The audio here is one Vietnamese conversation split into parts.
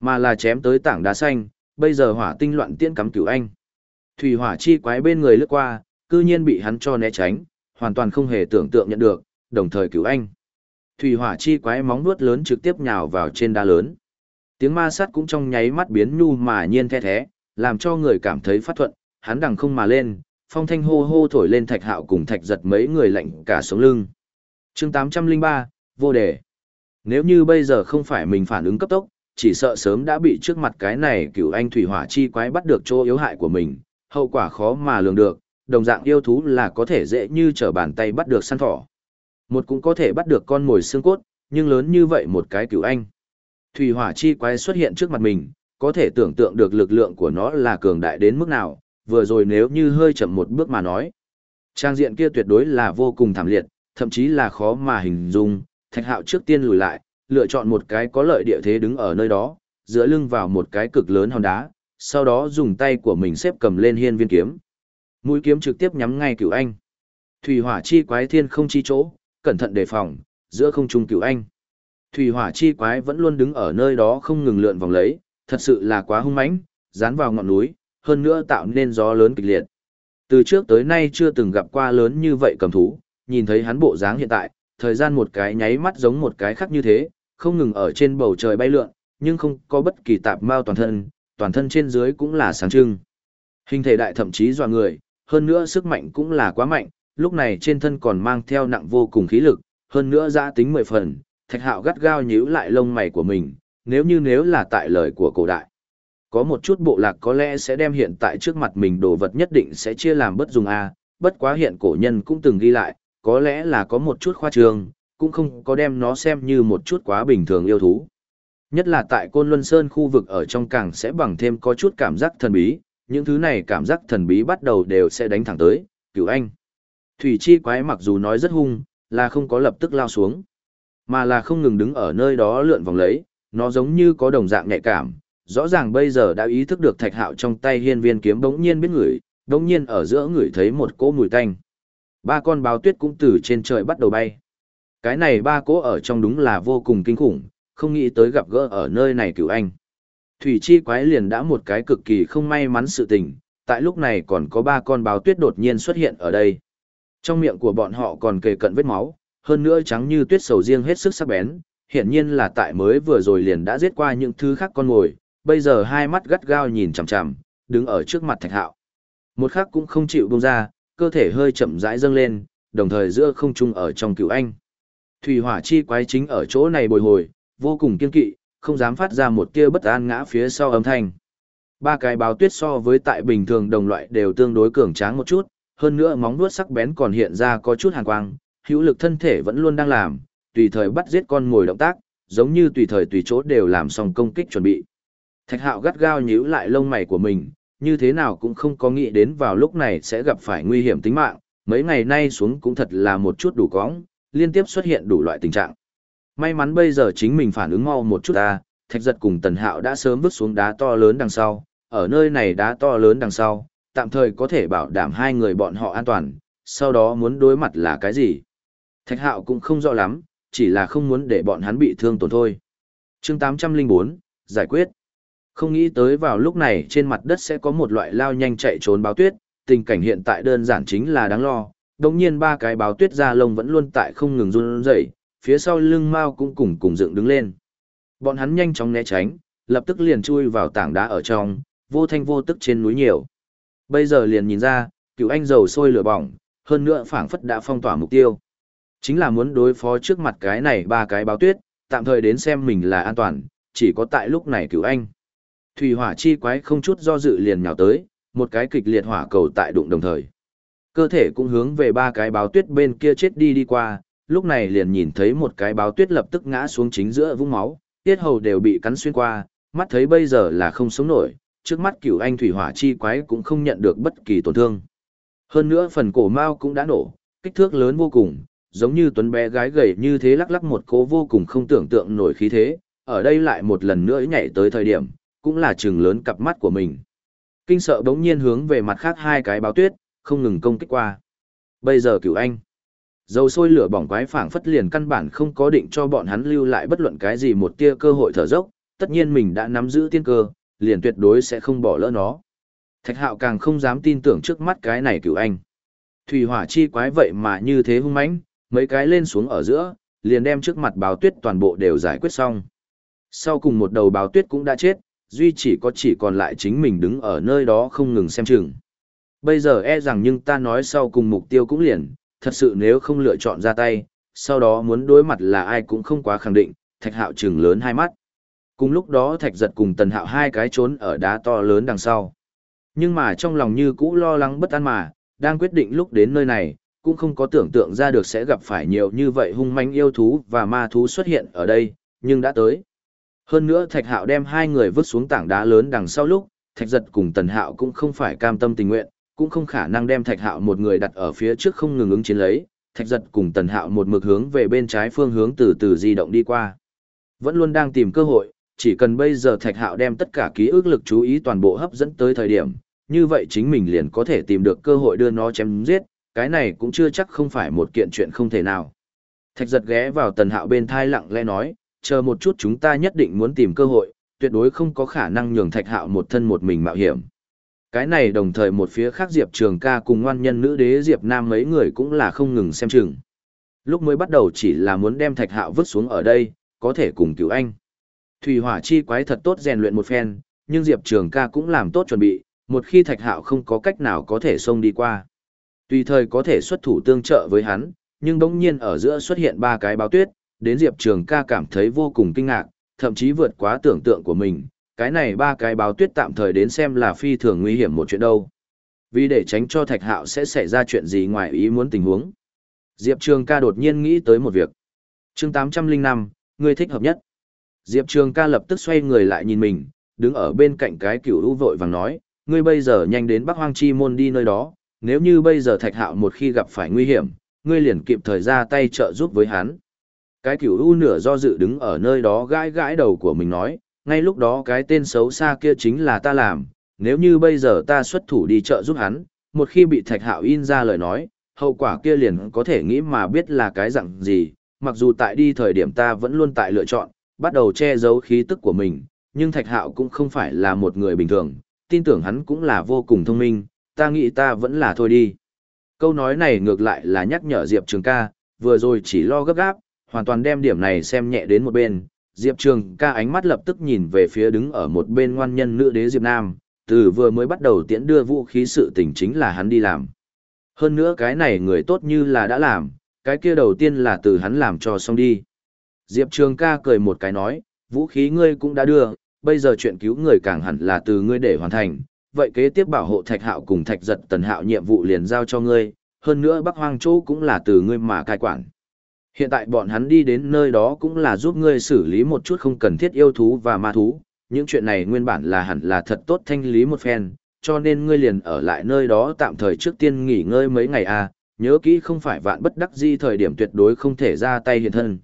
mà là chém tới tảng đá xanh, bây giờ hỏa tinh loạn tiễn cắm cửu anh. Thủy hỏa chi quái bên người lướt qua, cư nhiên bị hắn cho né tránh, hoàn toàn không hề tưởng tượng nhận được, đồng thời cửu anh. Thủy hỏa chi quái móng vuốt lớn trực tiếp nhào vào trên đá lớn. Tiếng ma sát cũng trong nháy mắt biến nhu mà nhiên the thế, làm cho người cảm thấy phát thuận, hắn đằng không mà lên, phong thanh hô hô thổi lên thạch hạo cùng thạch giật mấy người lạnh cả sống lưng. chương 803, vô đề. Nếu như bây giờ không phải mình phản ứng cấp tốc, chỉ sợ sớm đã bị trước mặt cái này cựu anh thủy hỏa chi quái bắt được chỗ yếu hại của mình, hậu quả khó mà lường được, đồng dạng yêu thú là có thể dễ như trở bàn tay bắt được săn thỏ. Một cũng có thể bắt được con mồi xương cốt, nhưng lớn như vậy một cái cựu anh. Thủy hỏa chi quái xuất hiện trước mặt mình, có thể tưởng tượng được lực lượng của nó là cường đại đến mức nào, vừa rồi nếu như hơi chậm một bước mà nói. Trang diện kia tuyệt đối là vô cùng thảm liệt, thậm chí là khó mà hình dung, thạch hạo trước tiên lùi lại, lựa chọn một cái có lợi địa thế đứng ở nơi đó, giữa lưng vào một cái cực lớn hòn đá, sau đó dùng tay của mình xếp cầm lên hiên viên kiếm. Mũi kiếm trực tiếp nhắm ngay cửu anh. Thủy hỏa chi quái thiên không chi chỗ, cẩn thận đề phòng, giữa không trung cửu anh. Thủy hỏa chi quái vẫn luôn đứng ở nơi đó không ngừng lượn vòng lấy, thật sự là quá hung mãnh, dán vào ngọn núi, hơn nữa tạo nên gió lớn kịch liệt. Từ trước tới nay chưa từng gặp qua lớn như vậy cầm thú, nhìn thấy hắn bộ dáng hiện tại, thời gian một cái nháy mắt giống một cái khác như thế, không ngừng ở trên bầu trời bay lượn, nhưng không có bất kỳ tạp mao toàn thân, toàn thân trên dưới cũng là sáng trưng. Hình thể đại thậm chí dọa người, hơn nữa sức mạnh cũng là quá mạnh, lúc này trên thân còn mang theo nặng vô cùng khí lực, hơn nữa giã tính mười phần, thạch hạo gắt gao nhíu lại lông mày của mình, nếu như nếu là tại lời của cổ đại. Có một chút bộ lạc có lẽ sẽ đem hiện tại trước mặt mình đồ vật nhất định sẽ chia làm bất dùng A, bất quá hiện cổ nhân cũng từng ghi lại, có lẽ là có một chút khoa trương, cũng không có đem nó xem như một chút quá bình thường yêu thú. Nhất là tại Côn Luân Sơn khu vực ở trong càng sẽ bằng thêm có chút cảm giác thần bí, những thứ này cảm giác thần bí bắt đầu đều sẽ đánh thẳng tới, cửu anh. Thủy chi quái mặc dù nói rất hung, là không có lập tức lao xuống, mà là không ngừng đứng ở nơi đó lượn vòng lấy, nó giống như có đồng dạng nhạy cảm, rõ ràng bây giờ đã ý thức được thạch hạo trong tay hiên viên kiếm bỗng nhiên biết ngửi, bỗng nhiên ở giữa ngửi thấy một cỗ mùi tanh. Ba con báo tuyết cũng từ trên trời bắt đầu bay. Cái này ba cỗ ở trong đúng là vô cùng kinh khủng, không nghĩ tới gặp gỡ ở nơi này cửu anh. Thủy chi quái liền đã một cái cực kỳ không may mắn sự tình, tại lúc này còn có ba con báo tuyết đột nhiên xuất hiện ở đây. Trong miệng của bọn họ còn kề cận vết máu, hơn nữa trắng như tuyết sầu riêng hết sức sắc bén, hiển nhiên là tại mới vừa rồi liền đã giết qua những thứ khác con ngồi, bây giờ hai mắt gắt gao nhìn chằm chằm, đứng ở trước mặt thạch hạo. Một khắc cũng không chịu buông ra, cơ thể hơi chậm rãi dâng lên, đồng thời giữa không trung ở trong cựu anh. Thủy hỏa chi quái chính ở chỗ này bồi hồi, vô cùng kiên kỵ, không dám phát ra một tia bất an ngã phía sau âm thanh. Ba cái báo tuyết so với tại bình thường đồng loại đều tương đối cường tráng một chút, hơn nữa móng vuốt sắc bén còn hiện ra có chút hàn quang, hữu lực thân thể vẫn luôn đang làm, tùy thời bắt giết con ngồi động tác, giống như tùy thời tùy chỗ đều làm xong công kích chuẩn bị. Thạch hạo gắt gao nhíu lại lông mày của mình, như thế nào cũng không có nghĩ đến vào lúc này sẽ gặp phải nguy hiểm tính mạng, mấy ngày nay xuống cũng thật là một chút đủ cóng, liên tiếp xuất hiện đủ loại tình trạng. May mắn bây giờ chính mình phản ứng mau một chút ta, thạch giật cùng tần hạo đã sớm vứt xuống đá to lớn đằng sau, ở nơi này đá to lớn đằng sau, tạm thời có thể bảo đảm hai người bọn họ an toàn, sau đó muốn đối mặt là cái gì. Thạch hạo cũng không rõ lắm, chỉ là không muốn để bọn hắn bị thương tổn thôi. chương 804, giải quyết. Không nghĩ tới vào lúc này trên mặt đất sẽ có một loại lao nhanh chạy trốn báo tuyết, tình cảnh hiện tại đơn giản chính là đáng lo. Đồng nhiên ba cái báo tuyết da lông vẫn luôn tại không ngừng run rẩy, phía sau lưng mao cũng cùng cùng dựng đứng lên. Bọn hắn nhanh chóng né tránh, lập tức liền chui vào tảng đá ở trong, vô thanh vô tức trên núi nhiều. Bây giờ liền nhìn ra, cựu anh dầu sôi lửa bỏng, hơn nữa phảng phất đã phong tỏa mục tiêu. Chính là muốn đối phó trước mặt cái này ba cái báo tuyết, tạm thời đến xem mình là an toàn, chỉ có tại lúc này cựu anh. Thủy hỏa chi quái không chút do dự liền nhào tới, một cái kịch liệt hỏa cầu tại đụng đồng thời. Cơ thể cũng hướng về ba cái báo tuyết bên kia chết đi đi qua, lúc này liền nhìn thấy một cái báo tuyết lập tức ngã xuống chính giữa vũng máu, tiết hầu đều bị cắn xuyên qua, mắt thấy bây giờ là không sống nổi, trước mắt cửu anh thủy hỏa chi quái cũng không nhận được bất kỳ tổn thương. Hơn nữa phần cổ mao cũng đã nổ, kích thước lớn vô cùng, giống như tuấn bé gái gầy như thế lắc lắc một cố vô cùng không tưởng tượng nổi khí thế, ở đây lại một lần nữa nhảy tới thời điểm, cũng là trừng lớn cặp mắt của mình. Kinh sợ bỗng nhiên hướng về mặt khác hai cái báo tuyết, không ngừng công kích qua. Bây giờ cửu anh, dầu sôi lửa bỏng quái phảng phất liền căn bản không có định cho bọn hắn lưu lại bất luận cái gì một tia cơ hội thở dốc, tất nhiên mình đã nắm giữ tiên cơ, liền tuyệt đối sẽ không bỏ lỡ nó. Thạch hạo càng không dám tin tưởng trước mắt cái này cửu anh. Thủy hỏa chi quái vậy mà như thế hung mãnh, mấy cái lên xuống ở giữa, liền đem trước mặt báo tuyết toàn bộ đều giải quyết xong. Sau cùng một đầu báo tuyết cũng đã chết, duy chỉ có chỉ còn lại chính mình đứng ở nơi đó không ngừng xem chừng. Bây giờ e rằng nhưng ta nói sau cùng mục tiêu cũng liền, thật sự nếu không lựa chọn ra tay, sau đó muốn đối mặt là ai cũng không quá khẳng định, thạch hạo trừng lớn hai mắt. Cùng lúc đó thạch giật cùng tần hạo hai cái trốn ở đá to lớn đằng sau. Nhưng mà trong lòng như cũ lo lắng bất an mà, đang quyết định lúc đến nơi này, cũng không có tưởng tượng ra được sẽ gặp phải nhiều như vậy hung manh yêu thú và ma thú xuất hiện ở đây, nhưng đã tới. Hơn nữa Thạch Hạo đem hai người vứt xuống tảng đá lớn đằng sau lúc, Thạch Giật cùng Tần Hạo cũng không phải cam tâm tình nguyện, cũng không khả năng đem Thạch Hạo một người đặt ở phía trước không ngừng ứng chiến lấy, Thạch Giật cùng Tần Hạo một mực hướng về bên trái phương hướng từ từ di động đi qua. Vẫn luôn đang tìm cơ hội, chỉ cần bây giờ Thạch Hạo đem tất cả ký ức lực chú ý toàn bộ hấp dẫn tới thời điểm, như vậy chính mình liền có thể tìm được cơ hội đưa nó chém giết, cái này cũng chưa chắc không phải một kiện chuyện không thể nào. Thạch giật ghé vào tần hạo bên thai lặng lẽ nói, chờ một chút chúng ta nhất định muốn tìm cơ hội, tuyệt đối không có khả năng nhường thạch hạo một thân một mình mạo hiểm. Cái này đồng thời một phía khác Diệp Trường ca cùng ngoan nhân nữ đế Diệp Nam mấy người cũng là không ngừng xem chừng. Lúc mới bắt đầu chỉ là muốn đem thạch hạo vứt xuống ở đây, có thể cùng cứu anh. Thủy hỏa chi quái thật tốt rèn luyện một phen, nhưng Diệp Trường ca cũng làm tốt chuẩn bị, một khi thạch hạo không có cách nào có thể xông đi qua. Tùy thời có thể xuất thủ tương trợ với hắn, nhưng bỗng nhiên ở giữa xuất hiện ba cái báo tuyết, đến Diệp Trường ca cảm thấy vô cùng kinh ngạc, thậm chí vượt quá tưởng tượng của mình, cái này ba cái báo tuyết tạm thời đến xem là phi thường nguy hiểm một chuyện đâu. Vì để tránh cho Thạch Hạo sẽ xảy ra chuyện gì ngoài ý muốn tình huống. Diệp Trường ca đột nhiên nghĩ tới một việc. chương 805, người thích hợp nhất. Diệp Trường ca lập tức xoay người lại nhìn mình, đứng ở bên cạnh cái cửu u vội vàng nói, ngươi bây giờ nhanh đến Bắc Hoang Chi Môn đi nơi đó, nếu như bây giờ Thạch Hạo một khi gặp phải nguy hiểm, ngươi liền kịp thời ra tay trợ giúp với hắn. Cái cửu u nửa do dự đứng ở nơi đó gãi gãi đầu của mình nói, ngay lúc đó cái tên xấu xa kia chính là ta làm, nếu như bây giờ ta xuất thủ đi chợ giúp hắn, một khi bị Thạch Hạo in ra lời nói, hậu quả kia liền có thể nghĩ mà biết là cái dạng gì, mặc dù tại đi thời điểm ta vẫn luôn tại lựa chọn, bắt đầu che giấu khí tức của mình, nhưng Thạch Hạo cũng không phải là một người bình thường, tin tưởng hắn cũng là vô cùng thông minh, ta nghĩ ta vẫn là thôi đi. Câu nói này ngược lại là nhắc nhở Diệp Trường ca, vừa rồi chỉ lo gấp gáp, hoàn toàn đem điểm này xem nhẹ đến một bên. Diệp Trường ca ánh mắt lập tức nhìn về phía đứng ở một bên ngoan nhân nữ đế Diệp Nam, từ vừa mới bắt đầu tiễn đưa vũ khí sự tình chính là hắn đi làm. Hơn nữa cái này người tốt như là đã làm, cái kia đầu tiên là từ hắn làm cho xong đi. Diệp Trường ca cười một cái nói, vũ khí ngươi cũng đã đưa, bây giờ chuyện cứu người càng hẳn là từ ngươi để hoàn thành, vậy kế tiếp bảo hộ thạch hạo cùng thạch giật tần hạo nhiệm vụ liền giao cho ngươi, hơn nữa bắc hoang chỗ cũng là từ ngươi mà cai quản. Hiện tại bọn hắn đi đến nơi đó cũng là giúp ngươi xử lý một chút không cần thiết yêu thú và ma thú, những chuyện này nguyên bản là hẳn là thật tốt thanh lý một phen, cho nên ngươi liền ở lại nơi đó tạm thời trước tiên nghỉ ngơi mấy ngày à, nhớ kỹ không phải vạn bất đắc di thời điểm tuyệt đối không thể ra tay hiện thân.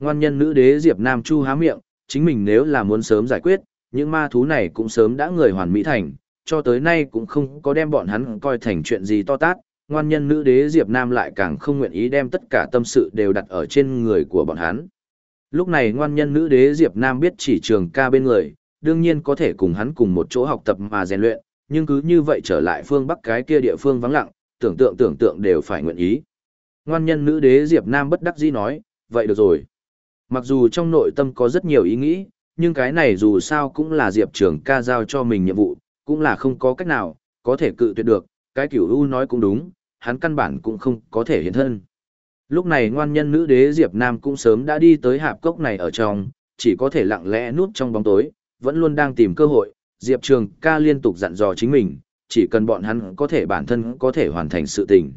Ngoan nhân nữ đế Diệp Nam Chu há miệng, chính mình nếu là muốn sớm giải quyết, những ma thú này cũng sớm đã người hoàn mỹ thành, cho tới nay cũng không có đem bọn hắn coi thành chuyện gì to tát, ngoan nhân nữ đế Diệp Nam lại càng không nguyện ý đem tất cả tâm sự đều đặt ở trên người của bọn hắn. Lúc này ngoan nhân nữ đế Diệp Nam biết chỉ trường ca bên người, đương nhiên có thể cùng hắn cùng một chỗ học tập mà rèn luyện, nhưng cứ như vậy trở lại phương Bắc cái kia địa phương vắng lặng, tưởng tượng tưởng tượng đều phải nguyện ý. Ngoan nhân nữ đế Diệp Nam bất đắc dĩ nói, vậy được rồi. Mặc dù trong nội tâm có rất nhiều ý nghĩ, nhưng cái này dù sao cũng là Diệp Trường ca giao cho mình nhiệm vụ, cũng là không có cách nào, có thể cự tuyệt được, cái kiểu u nói cũng đúng, hắn căn bản cũng không có thể hiện thân. Lúc này ngoan nhân nữ đế Diệp Nam cũng sớm đã đi tới hạp cốc này ở trong, chỉ có thể lặng lẽ núp trong bóng tối, vẫn luôn đang tìm cơ hội, Diệp Trường ca liên tục dặn dò chính mình, chỉ cần bọn hắn có thể bản thân có thể hoàn thành sự tình.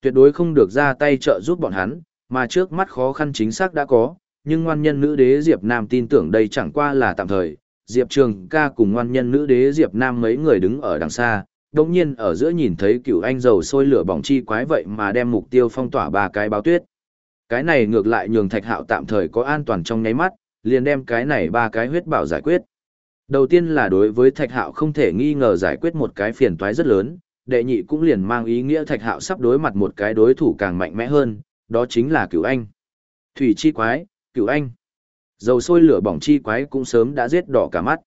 Tuyệt đối không được ra tay trợ giúp bọn hắn, mà trước mắt khó khăn chính xác đã có, nhưng ngoan nhân nữ đế Diệp Nam tin tưởng đây chẳng qua là tạm thời, Diệp Trường ca cùng ngoan nhân nữ đế Diệp Nam mấy người đứng ở đằng xa, đồng nhiên ở giữa nhìn thấy cựu anh dầu sôi lửa bỏng chi quái vậy mà đem mục tiêu phong tỏa ba cái báo tuyết. Cái này ngược lại nhường thạch hạo tạm thời có an toàn trong nháy mắt, liền đem cái này ba cái huyết bảo giải quyết. Đầu tiên là đối với thạch hạo không thể nghi ngờ giải quyết một cái phiền toái rất lớn, đệ nhị cũng liền mang ý nghĩa thạch hạo sắp đối mặt một cái đối thủ càng mạnh mẽ hơn, đó chính là cựu anh. Thủy chi quái, cựu anh. Dầu sôi lửa bỏng chi quái cũng sớm đã giết đỏ cả mắt.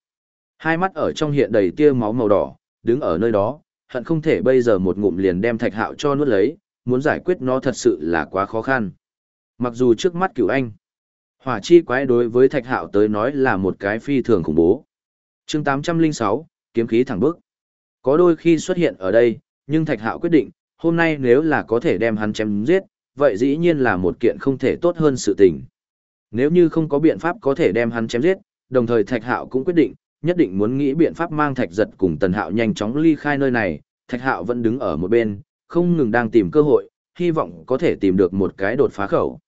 Hai mắt ở trong hiện đầy tia máu màu đỏ, đứng ở nơi đó, hận không thể bây giờ một ngụm liền đem thạch hạo cho nuốt lấy, muốn giải quyết nó thật sự là quá khó khăn. Mặc dù trước mắt cửu anh, hỏa chi quái đối với thạch hạo tới nói là một cái phi thường khủng bố. chương 806, kiếm khí thẳng bước. Có đôi khi xuất hiện ở đây, nhưng thạch hạo quyết định, hôm nay nếu là có thể đem hắn chém giết, vậy dĩ nhiên là một kiện không thể tốt hơn sự tình. Nếu như không có biện pháp có thể đem hắn chém giết, đồng thời thạch hạo cũng quyết định, nhất định muốn nghĩ biện pháp mang thạch giật cùng tần hạo nhanh chóng ly khai nơi này, thạch hạo vẫn đứng ở một bên, không ngừng đang tìm cơ hội, hy vọng có thể tìm được một cái đột phá khẩu.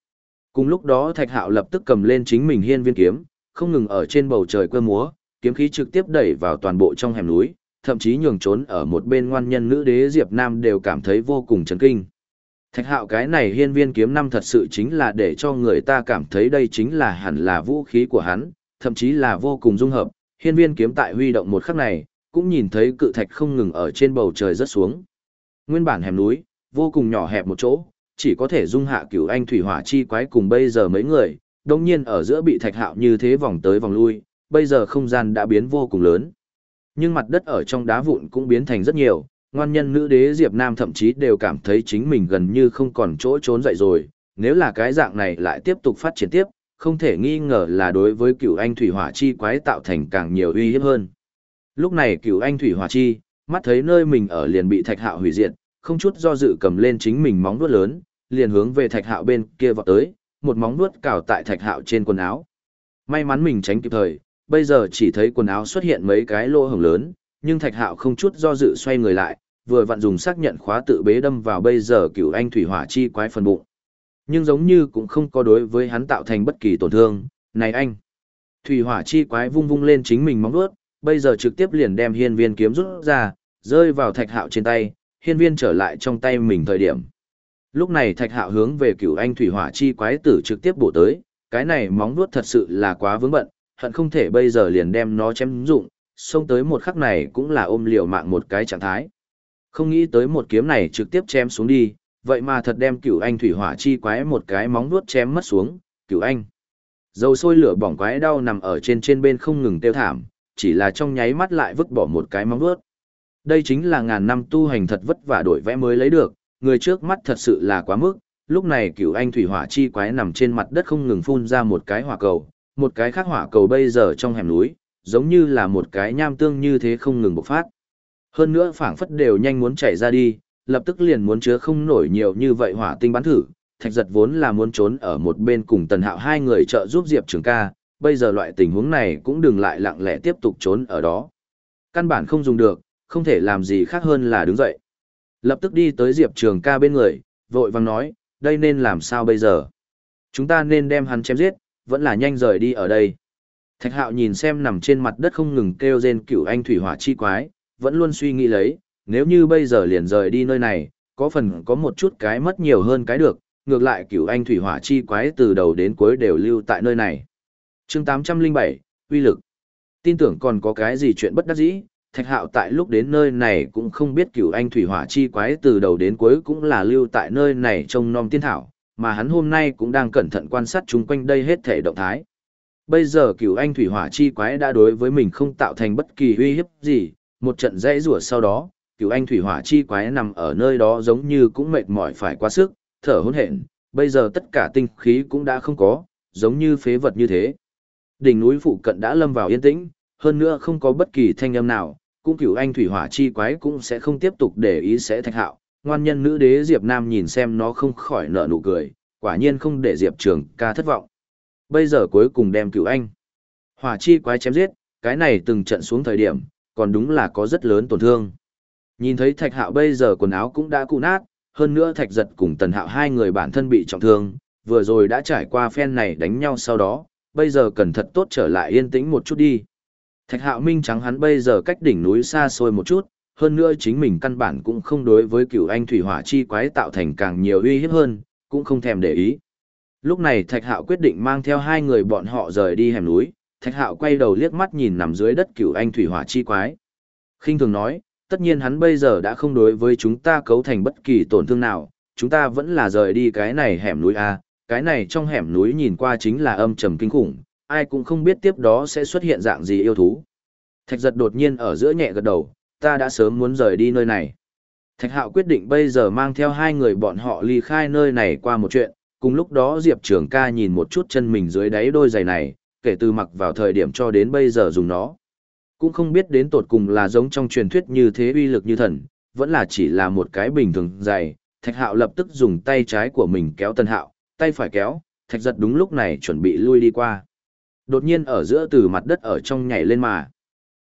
Cùng lúc đó thạch hạo lập tức cầm lên chính mình hiên viên kiếm, không ngừng ở trên bầu trời cơ múa, kiếm khí trực tiếp đẩy vào toàn bộ trong hẻm núi, thậm chí nhường trốn ở một bên ngoan nhân nữ đế Diệp Nam đều cảm thấy vô cùng chấn kinh. Thạch hạo cái này hiên viên kiếm năm thật sự chính là để cho người ta cảm thấy đây chính là hẳn là vũ khí của hắn, thậm chí là vô cùng dung hợp, hiên viên kiếm tại huy động một khắc này, cũng nhìn thấy cự thạch không ngừng ở trên bầu trời rất xuống. Nguyên bản hẻm núi, vô cùng nhỏ hẹp một chỗ, chỉ có thể dung hạ cửu anh thủy hỏa chi quái cùng bây giờ mấy người, đồng nhiên ở giữa bị thạch hạo như thế vòng tới vòng lui, bây giờ không gian đã biến vô cùng lớn. Nhưng mặt đất ở trong đá vụn cũng biến thành rất nhiều, ngoan nhân nữ đế Diệp Nam thậm chí đều cảm thấy chính mình gần như không còn chỗ trốn dậy rồi, nếu là cái dạng này lại tiếp tục phát triển tiếp, không thể nghi ngờ là đối với cựu anh thủy hỏa chi quái tạo thành càng nhiều uy hiếp hơn. Lúc này cựu anh thủy hỏa chi, mắt thấy nơi mình ở liền bị thạch hạo hủy diệt, không chút do dự cầm lên chính mình móng vuốt lớn, liền hướng về thạch hạo bên kia vọt tới, một móng vuốt cào tại thạch hạo trên quần áo. May mắn mình tránh kịp thời, bây giờ chỉ thấy quần áo xuất hiện mấy cái lỗ hổng lớn, nhưng thạch hạo không chút do dự xoay người lại, vừa vặn dùng xác nhận khóa tự bế đâm vào bây giờ cựu anh thủy hỏa chi quái phần bụng. Nhưng giống như cũng không có đối với hắn tạo thành bất kỳ tổn thương, này anh. Thủy hỏa chi quái vung vung lên chính mình móng vuốt, bây giờ trực tiếp liền đem hiên viên kiếm rút ra, rơi vào thạch hạo trên tay, hiên viên trở lại trong tay mình thời điểm. Lúc này thạch hạo hướng về cựu anh thủy hỏa chi quái tử trực tiếp bổ tới, cái này móng vuốt thật sự là quá vướng bận, hận không thể bây giờ liền đem nó chém dụng, xông tới một khắc này cũng là ôm liều mạng một cái trạng thái. Không nghĩ tới một kiếm này trực tiếp chém xuống đi, vậy mà thật đem cửu anh thủy hỏa chi quái một cái móng vuốt chém mất xuống, cửu anh. Dầu sôi lửa bỏng quái đau nằm ở trên trên bên không ngừng tiêu thảm, chỉ là trong nháy mắt lại vứt bỏ một cái móng vuốt. Đây chính là ngàn năm tu hành thật vất vả đổi vẽ mới lấy được, người trước mắt thật sự là quá mức. Lúc này cửu anh thủy hỏa chi quái nằm trên mặt đất không ngừng phun ra một cái hỏa cầu, một cái khác hỏa cầu bây giờ trong hẻm núi, giống như là một cái nham tương như thế không ngừng bộc phát. Hơn nữa phảng phất đều nhanh muốn chảy ra đi, lập tức liền muốn chứa không nổi nhiều như vậy hỏa tinh bắn thử. Thạch giật vốn là muốn trốn ở một bên cùng tần hạo hai người trợ giúp Diệp Trường ca, bây giờ loại tình huống này cũng đừng lại lặng lẽ tiếp tục trốn ở đó. Căn bản không dùng được, không thể làm gì khác hơn là đứng dậy. Lập tức đi tới Diệp Trường ca bên người, vội vang nói, đây nên làm sao bây giờ? Chúng ta nên đem hắn chém giết, vẫn là nhanh rời đi ở đây. Thạch hạo nhìn xem nằm trên mặt đất không ngừng kêu rên cửu anh thủy hỏa chi quái, vẫn luôn suy nghĩ lấy, nếu như bây giờ liền rời đi nơi này, có phần có một chút cái mất nhiều hơn cái được, ngược lại cửu anh thủy hỏa chi quái từ đầu đến cuối đều lưu tại nơi này. chương 807, uy lực. Tin tưởng còn có cái gì chuyện bất đắc dĩ, thạch hạo tại lúc đến nơi này cũng không biết cửu anh thủy hỏa chi quái từ đầu đến cuối cũng là lưu tại nơi này trông nom tiên thảo, mà hắn hôm nay cũng đang cẩn thận quan sát chung quanh đây hết thể động thái. Bây giờ cửu anh thủy hỏa chi quái đã đối với mình không tạo thành bất kỳ uy hiếp gì, một trận dãy rủa sau đó, cựu anh thủy hỏa chi quái nằm ở nơi đó giống như cũng mệt mỏi phải quá sức, thở hổn hển, bây giờ tất cả tinh khí cũng đã không có, giống như phế vật như thế. Đỉnh núi phụ cận đã lâm vào yên tĩnh, hơn nữa không có bất kỳ thanh âm nào, cũng cựu anh thủy hỏa chi quái cũng sẽ không tiếp tục để ý sẽ thạch hạo. Ngoan nhân nữ đế Diệp Nam nhìn xem nó không khỏi nở nụ cười, quả nhiên không để Diệp Trường ca thất vọng. Bây giờ cuối cùng đem cựu anh. Hỏa chi quái chém giết, cái này từng trận xuống thời điểm, còn đúng là có rất lớn tổn thương. Nhìn thấy thạch hạo bây giờ quần áo cũng đã cụ nát, hơn nữa thạch giật cùng tần hạo hai người bản thân bị trọng thương, vừa rồi đã trải qua phen này đánh nhau sau đó, bây giờ cần thật tốt trở lại yên tĩnh một chút đi. Thạch hạo minh trắng hắn bây giờ cách đỉnh núi xa xôi một chút, hơn nữa chính mình căn bản cũng không đối với cựu anh thủy hỏa chi quái tạo thành càng nhiều uy hiếp hơn, cũng không thèm để ý. Lúc này Thạch Hạo quyết định mang theo hai người bọn họ rời đi hẻm núi, Thạch Hạo quay đầu liếc mắt nhìn nằm dưới đất cựu anh thủy hỏa chi quái. khinh thường nói, tất nhiên hắn bây giờ đã không đối với chúng ta cấu thành bất kỳ tổn thương nào, chúng ta vẫn là rời đi cái này hẻm núi A, cái này trong hẻm núi nhìn qua chính là âm trầm kinh khủng, ai cũng không biết tiếp đó sẽ xuất hiện dạng gì yêu thú. Thạch giật đột nhiên ở giữa nhẹ gật đầu, ta đã sớm muốn rời đi nơi này. Thạch hạo quyết định bây giờ mang theo hai người bọn họ ly khai nơi này qua một chuyện, cùng lúc đó Diệp Trường ca nhìn một chút chân mình dưới đáy đôi giày này, kể từ mặc vào thời điểm cho đến bây giờ dùng nó. Cũng không biết đến tột cùng là giống trong truyền thuyết như thế uy lực như thần, vẫn là chỉ là một cái bình thường dày, Thạch hạo lập tức dùng tay trái của mình kéo tân hạo, tay phải kéo, thạch giật đúng lúc này chuẩn bị lui đi qua. Đột nhiên ở giữa từ mặt đất ở trong nhảy lên mà.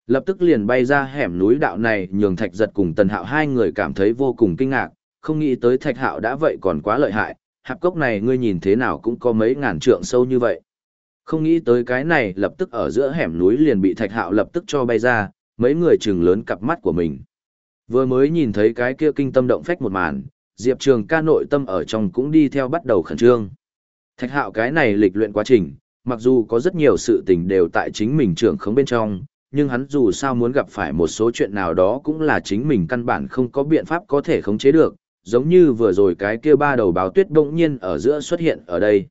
Lập tức liền bay ra hẻm núi đạo này nhường thạch giật cùng tần hạo hai người cảm thấy vô cùng kinh ngạc, không nghĩ tới thạch hạo đã vậy còn quá lợi hại, hạp cốc này ngươi nhìn thế nào cũng có mấy ngàn trượng sâu như vậy. Không nghĩ tới cái này lập tức ở giữa hẻm núi liền bị thạch hạo lập tức cho bay ra, mấy người chừng lớn cặp mắt của mình. Vừa mới nhìn thấy cái kia kinh tâm động phách một màn, Diệp Trường ca nội tâm ở trong cũng đi theo bắt đầu khẩn trương. Thạch hạo cái này lịch luyện quá trình, mặc dù có rất nhiều sự tình đều tại chính mình trưởng khống bên trong, nhưng hắn dù sao muốn gặp phải một số chuyện nào đó cũng là chính mình căn bản không có biện pháp có thể khống chế được, giống như vừa rồi cái kia ba đầu báo tuyết bỗng nhiên ở giữa xuất hiện ở đây.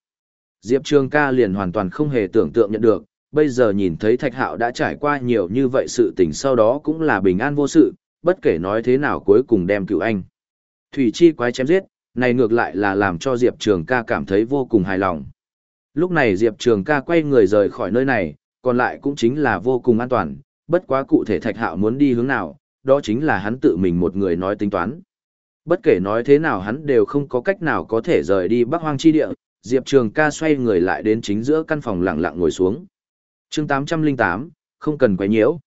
Diệp Trường ca liền hoàn toàn không hề tưởng tượng nhận được, bây giờ nhìn thấy Thạch Hạo đã trải qua nhiều như vậy sự tình sau đó cũng là bình an vô sự, bất kể nói thế nào cuối cùng đem cựu anh. Thủy chi quái chém giết, này ngược lại là làm cho Diệp Trường ca cảm thấy vô cùng hài lòng. Lúc này Diệp Trường ca quay người rời khỏi nơi này, còn lại cũng chính là vô cùng an toàn, bất quá cụ thể Thạch Hạo muốn đi hướng nào, đó chính là hắn tự mình một người nói tính toán. Bất kể nói thế nào hắn đều không có cách nào có thể rời đi Bắc Hoang chi địa, Diệp Trường ca xoay người lại đến chính giữa căn phòng lặng lặng ngồi xuống. chương 808, không cần quấy nhiễu.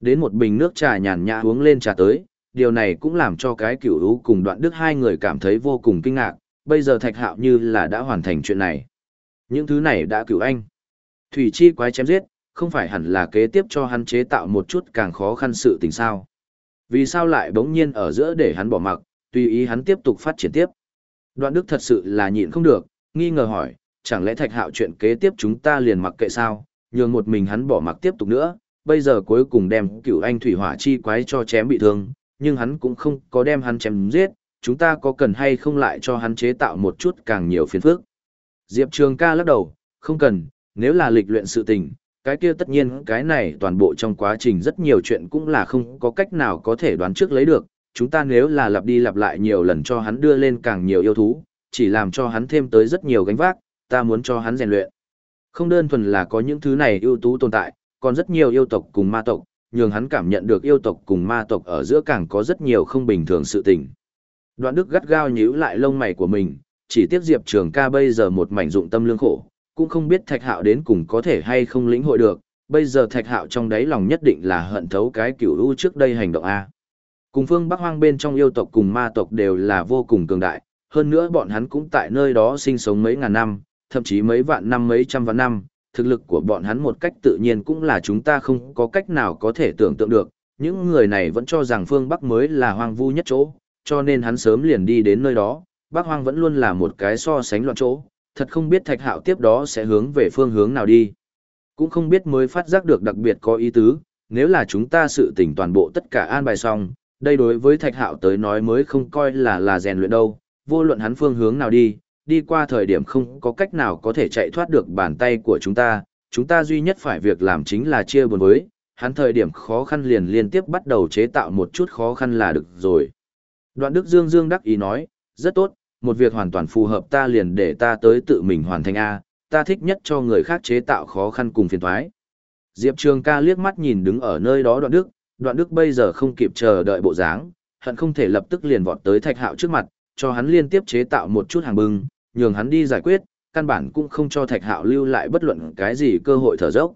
Đến một bình nước trà nhàn nhã uống lên trà tới, điều này cũng làm cho cái cửu lũ cùng đoạn đức hai người cảm thấy vô cùng kinh ngạc, bây giờ thạch hạo như là đã hoàn thành chuyện này. Những thứ này đã cửu anh. Thủy chi quái chém giết, không phải hẳn là kế tiếp cho hắn chế tạo một chút càng khó khăn sự tình sao. Vì sao lại bỗng nhiên ở giữa để hắn bỏ mặc, tùy ý hắn tiếp tục phát triển tiếp. Đoạn đức thật sự là nhịn không được, nghi ngờ hỏi, chẳng lẽ thạch hạo chuyện kế tiếp chúng ta liền mặc kệ sao, nhường một mình hắn bỏ mặc tiếp tục nữa, bây giờ cuối cùng đem cựu anh thủy hỏa chi quái cho chém bị thương, nhưng hắn cũng không có đem hắn chém giết, chúng ta có cần hay không lại cho hắn chế tạo một chút càng nhiều phiền phức. Diệp Trường ca lắc đầu, không cần, nếu là lịch luyện sự tình, cái kia tất nhiên cái này toàn bộ trong quá trình rất nhiều chuyện cũng là không có cách nào có thể đoán trước lấy được, chúng ta nếu là lặp đi lặp lại nhiều lần cho hắn đưa lên càng nhiều yêu thú, chỉ làm cho hắn thêm tới rất nhiều gánh vác, ta muốn cho hắn rèn luyện. Không đơn thuần là có những thứ này ưu tú tồn tại, còn rất nhiều yêu tộc cùng ma tộc, nhường hắn cảm nhận được yêu tộc cùng ma tộc ở giữa càng có rất nhiều không bình thường sự tình. Đoạn Đức gắt gao nhíu lại lông mày của mình, chỉ tiếc Diệp Trường ca bây giờ một mảnh dụng tâm lương khổ, cũng không biết Thạch Hạo đến cùng có thể hay không lĩnh hội được, bây giờ Thạch Hạo trong đáy lòng nhất định là hận thấu cái kiểu ưu trước đây hành động A. Cùng phương Bắc Hoang bên trong yêu tộc cùng ma tộc đều là vô cùng cường đại, hơn nữa bọn hắn cũng tại nơi đó sinh sống mấy ngàn năm, thậm chí mấy vạn năm mấy trăm vạn năm, thực lực của bọn hắn một cách tự nhiên cũng là chúng ta không có cách nào có thể tưởng tượng được, những người này vẫn cho rằng phương Bắc mới là hoang vu nhất chỗ, cho nên hắn sớm liền đi đến nơi đó, Bắc Hoang vẫn luôn là một cái so sánh loạn chỗ, thật không biết Thạch Hạo tiếp đó sẽ hướng về phương hướng nào đi. Cũng không biết mới phát giác được đặc biệt có ý tứ, nếu là chúng ta sự tỉnh toàn bộ tất cả an bài xong, đây đối với Thạch Hạo tới nói mới không coi là là rèn luyện đâu, vô luận hắn phương hướng nào đi, đi qua thời điểm không có cách nào có thể chạy thoát được bàn tay của chúng ta, chúng ta duy nhất phải việc làm chính là chia buồn với, hắn thời điểm khó khăn liền liên tiếp bắt đầu chế tạo một chút khó khăn là được rồi. Đoạn Đức Dương Dương đắc ý nói, rất tốt, một việc hoàn toàn phù hợp ta liền để ta tới tự mình hoàn thành A, ta thích nhất cho người khác chế tạo khó khăn cùng phiền thoái. Diệp Trường ca liếc mắt nhìn đứng ở nơi đó đoạn Đức, đoạn Đức bây giờ không kịp chờ đợi bộ dáng, hận không thể lập tức liền vọt tới thạch hạo trước mặt, cho hắn liên tiếp chế tạo một chút hàng bưng, nhường hắn đi giải quyết, căn bản cũng không cho Thạch Hạo lưu lại bất luận cái gì cơ hội thở dốc.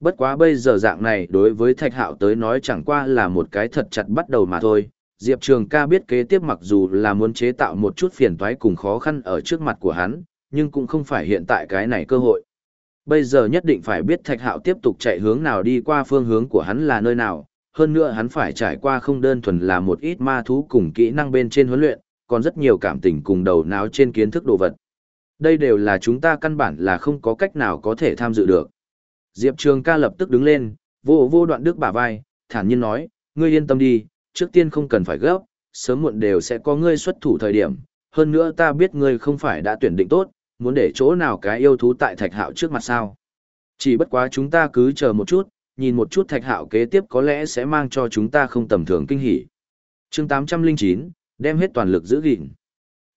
Bất quá bây giờ dạng này đối với Thạch Hạo tới nói chẳng qua là một cái thật chặt bắt đầu mà thôi. Diệp Trường ca biết kế tiếp mặc dù là muốn chế tạo một chút phiền toái cùng khó khăn ở trước mặt của hắn, nhưng cũng không phải hiện tại cái này cơ hội. Bây giờ nhất định phải biết Thạch Hạo tiếp tục chạy hướng nào đi qua phương hướng của hắn là nơi nào, hơn nữa hắn phải trải qua không đơn thuần là một ít ma thú cùng kỹ năng bên trên huấn luyện, còn rất nhiều cảm tình cùng đầu não trên kiến thức đồ vật. Đây đều là chúng ta căn bản là không có cách nào có thể tham dự được. Diệp Trường ca lập tức đứng lên, vô vô đoạn đức bả vai, thản nhiên nói, ngươi yên tâm đi, trước tiên không cần phải gấp, sớm muộn đều sẽ có ngươi xuất thủ thời điểm. Hơn nữa ta biết ngươi không phải đã tuyển định tốt, muốn để chỗ nào cái yêu thú tại thạch hạo trước mặt sao. Chỉ bất quá chúng ta cứ chờ một chút, nhìn một chút thạch hạo kế tiếp có lẽ sẽ mang cho chúng ta không tầm thường kinh hỉ. chương 809, đem hết toàn lực giữ gìn.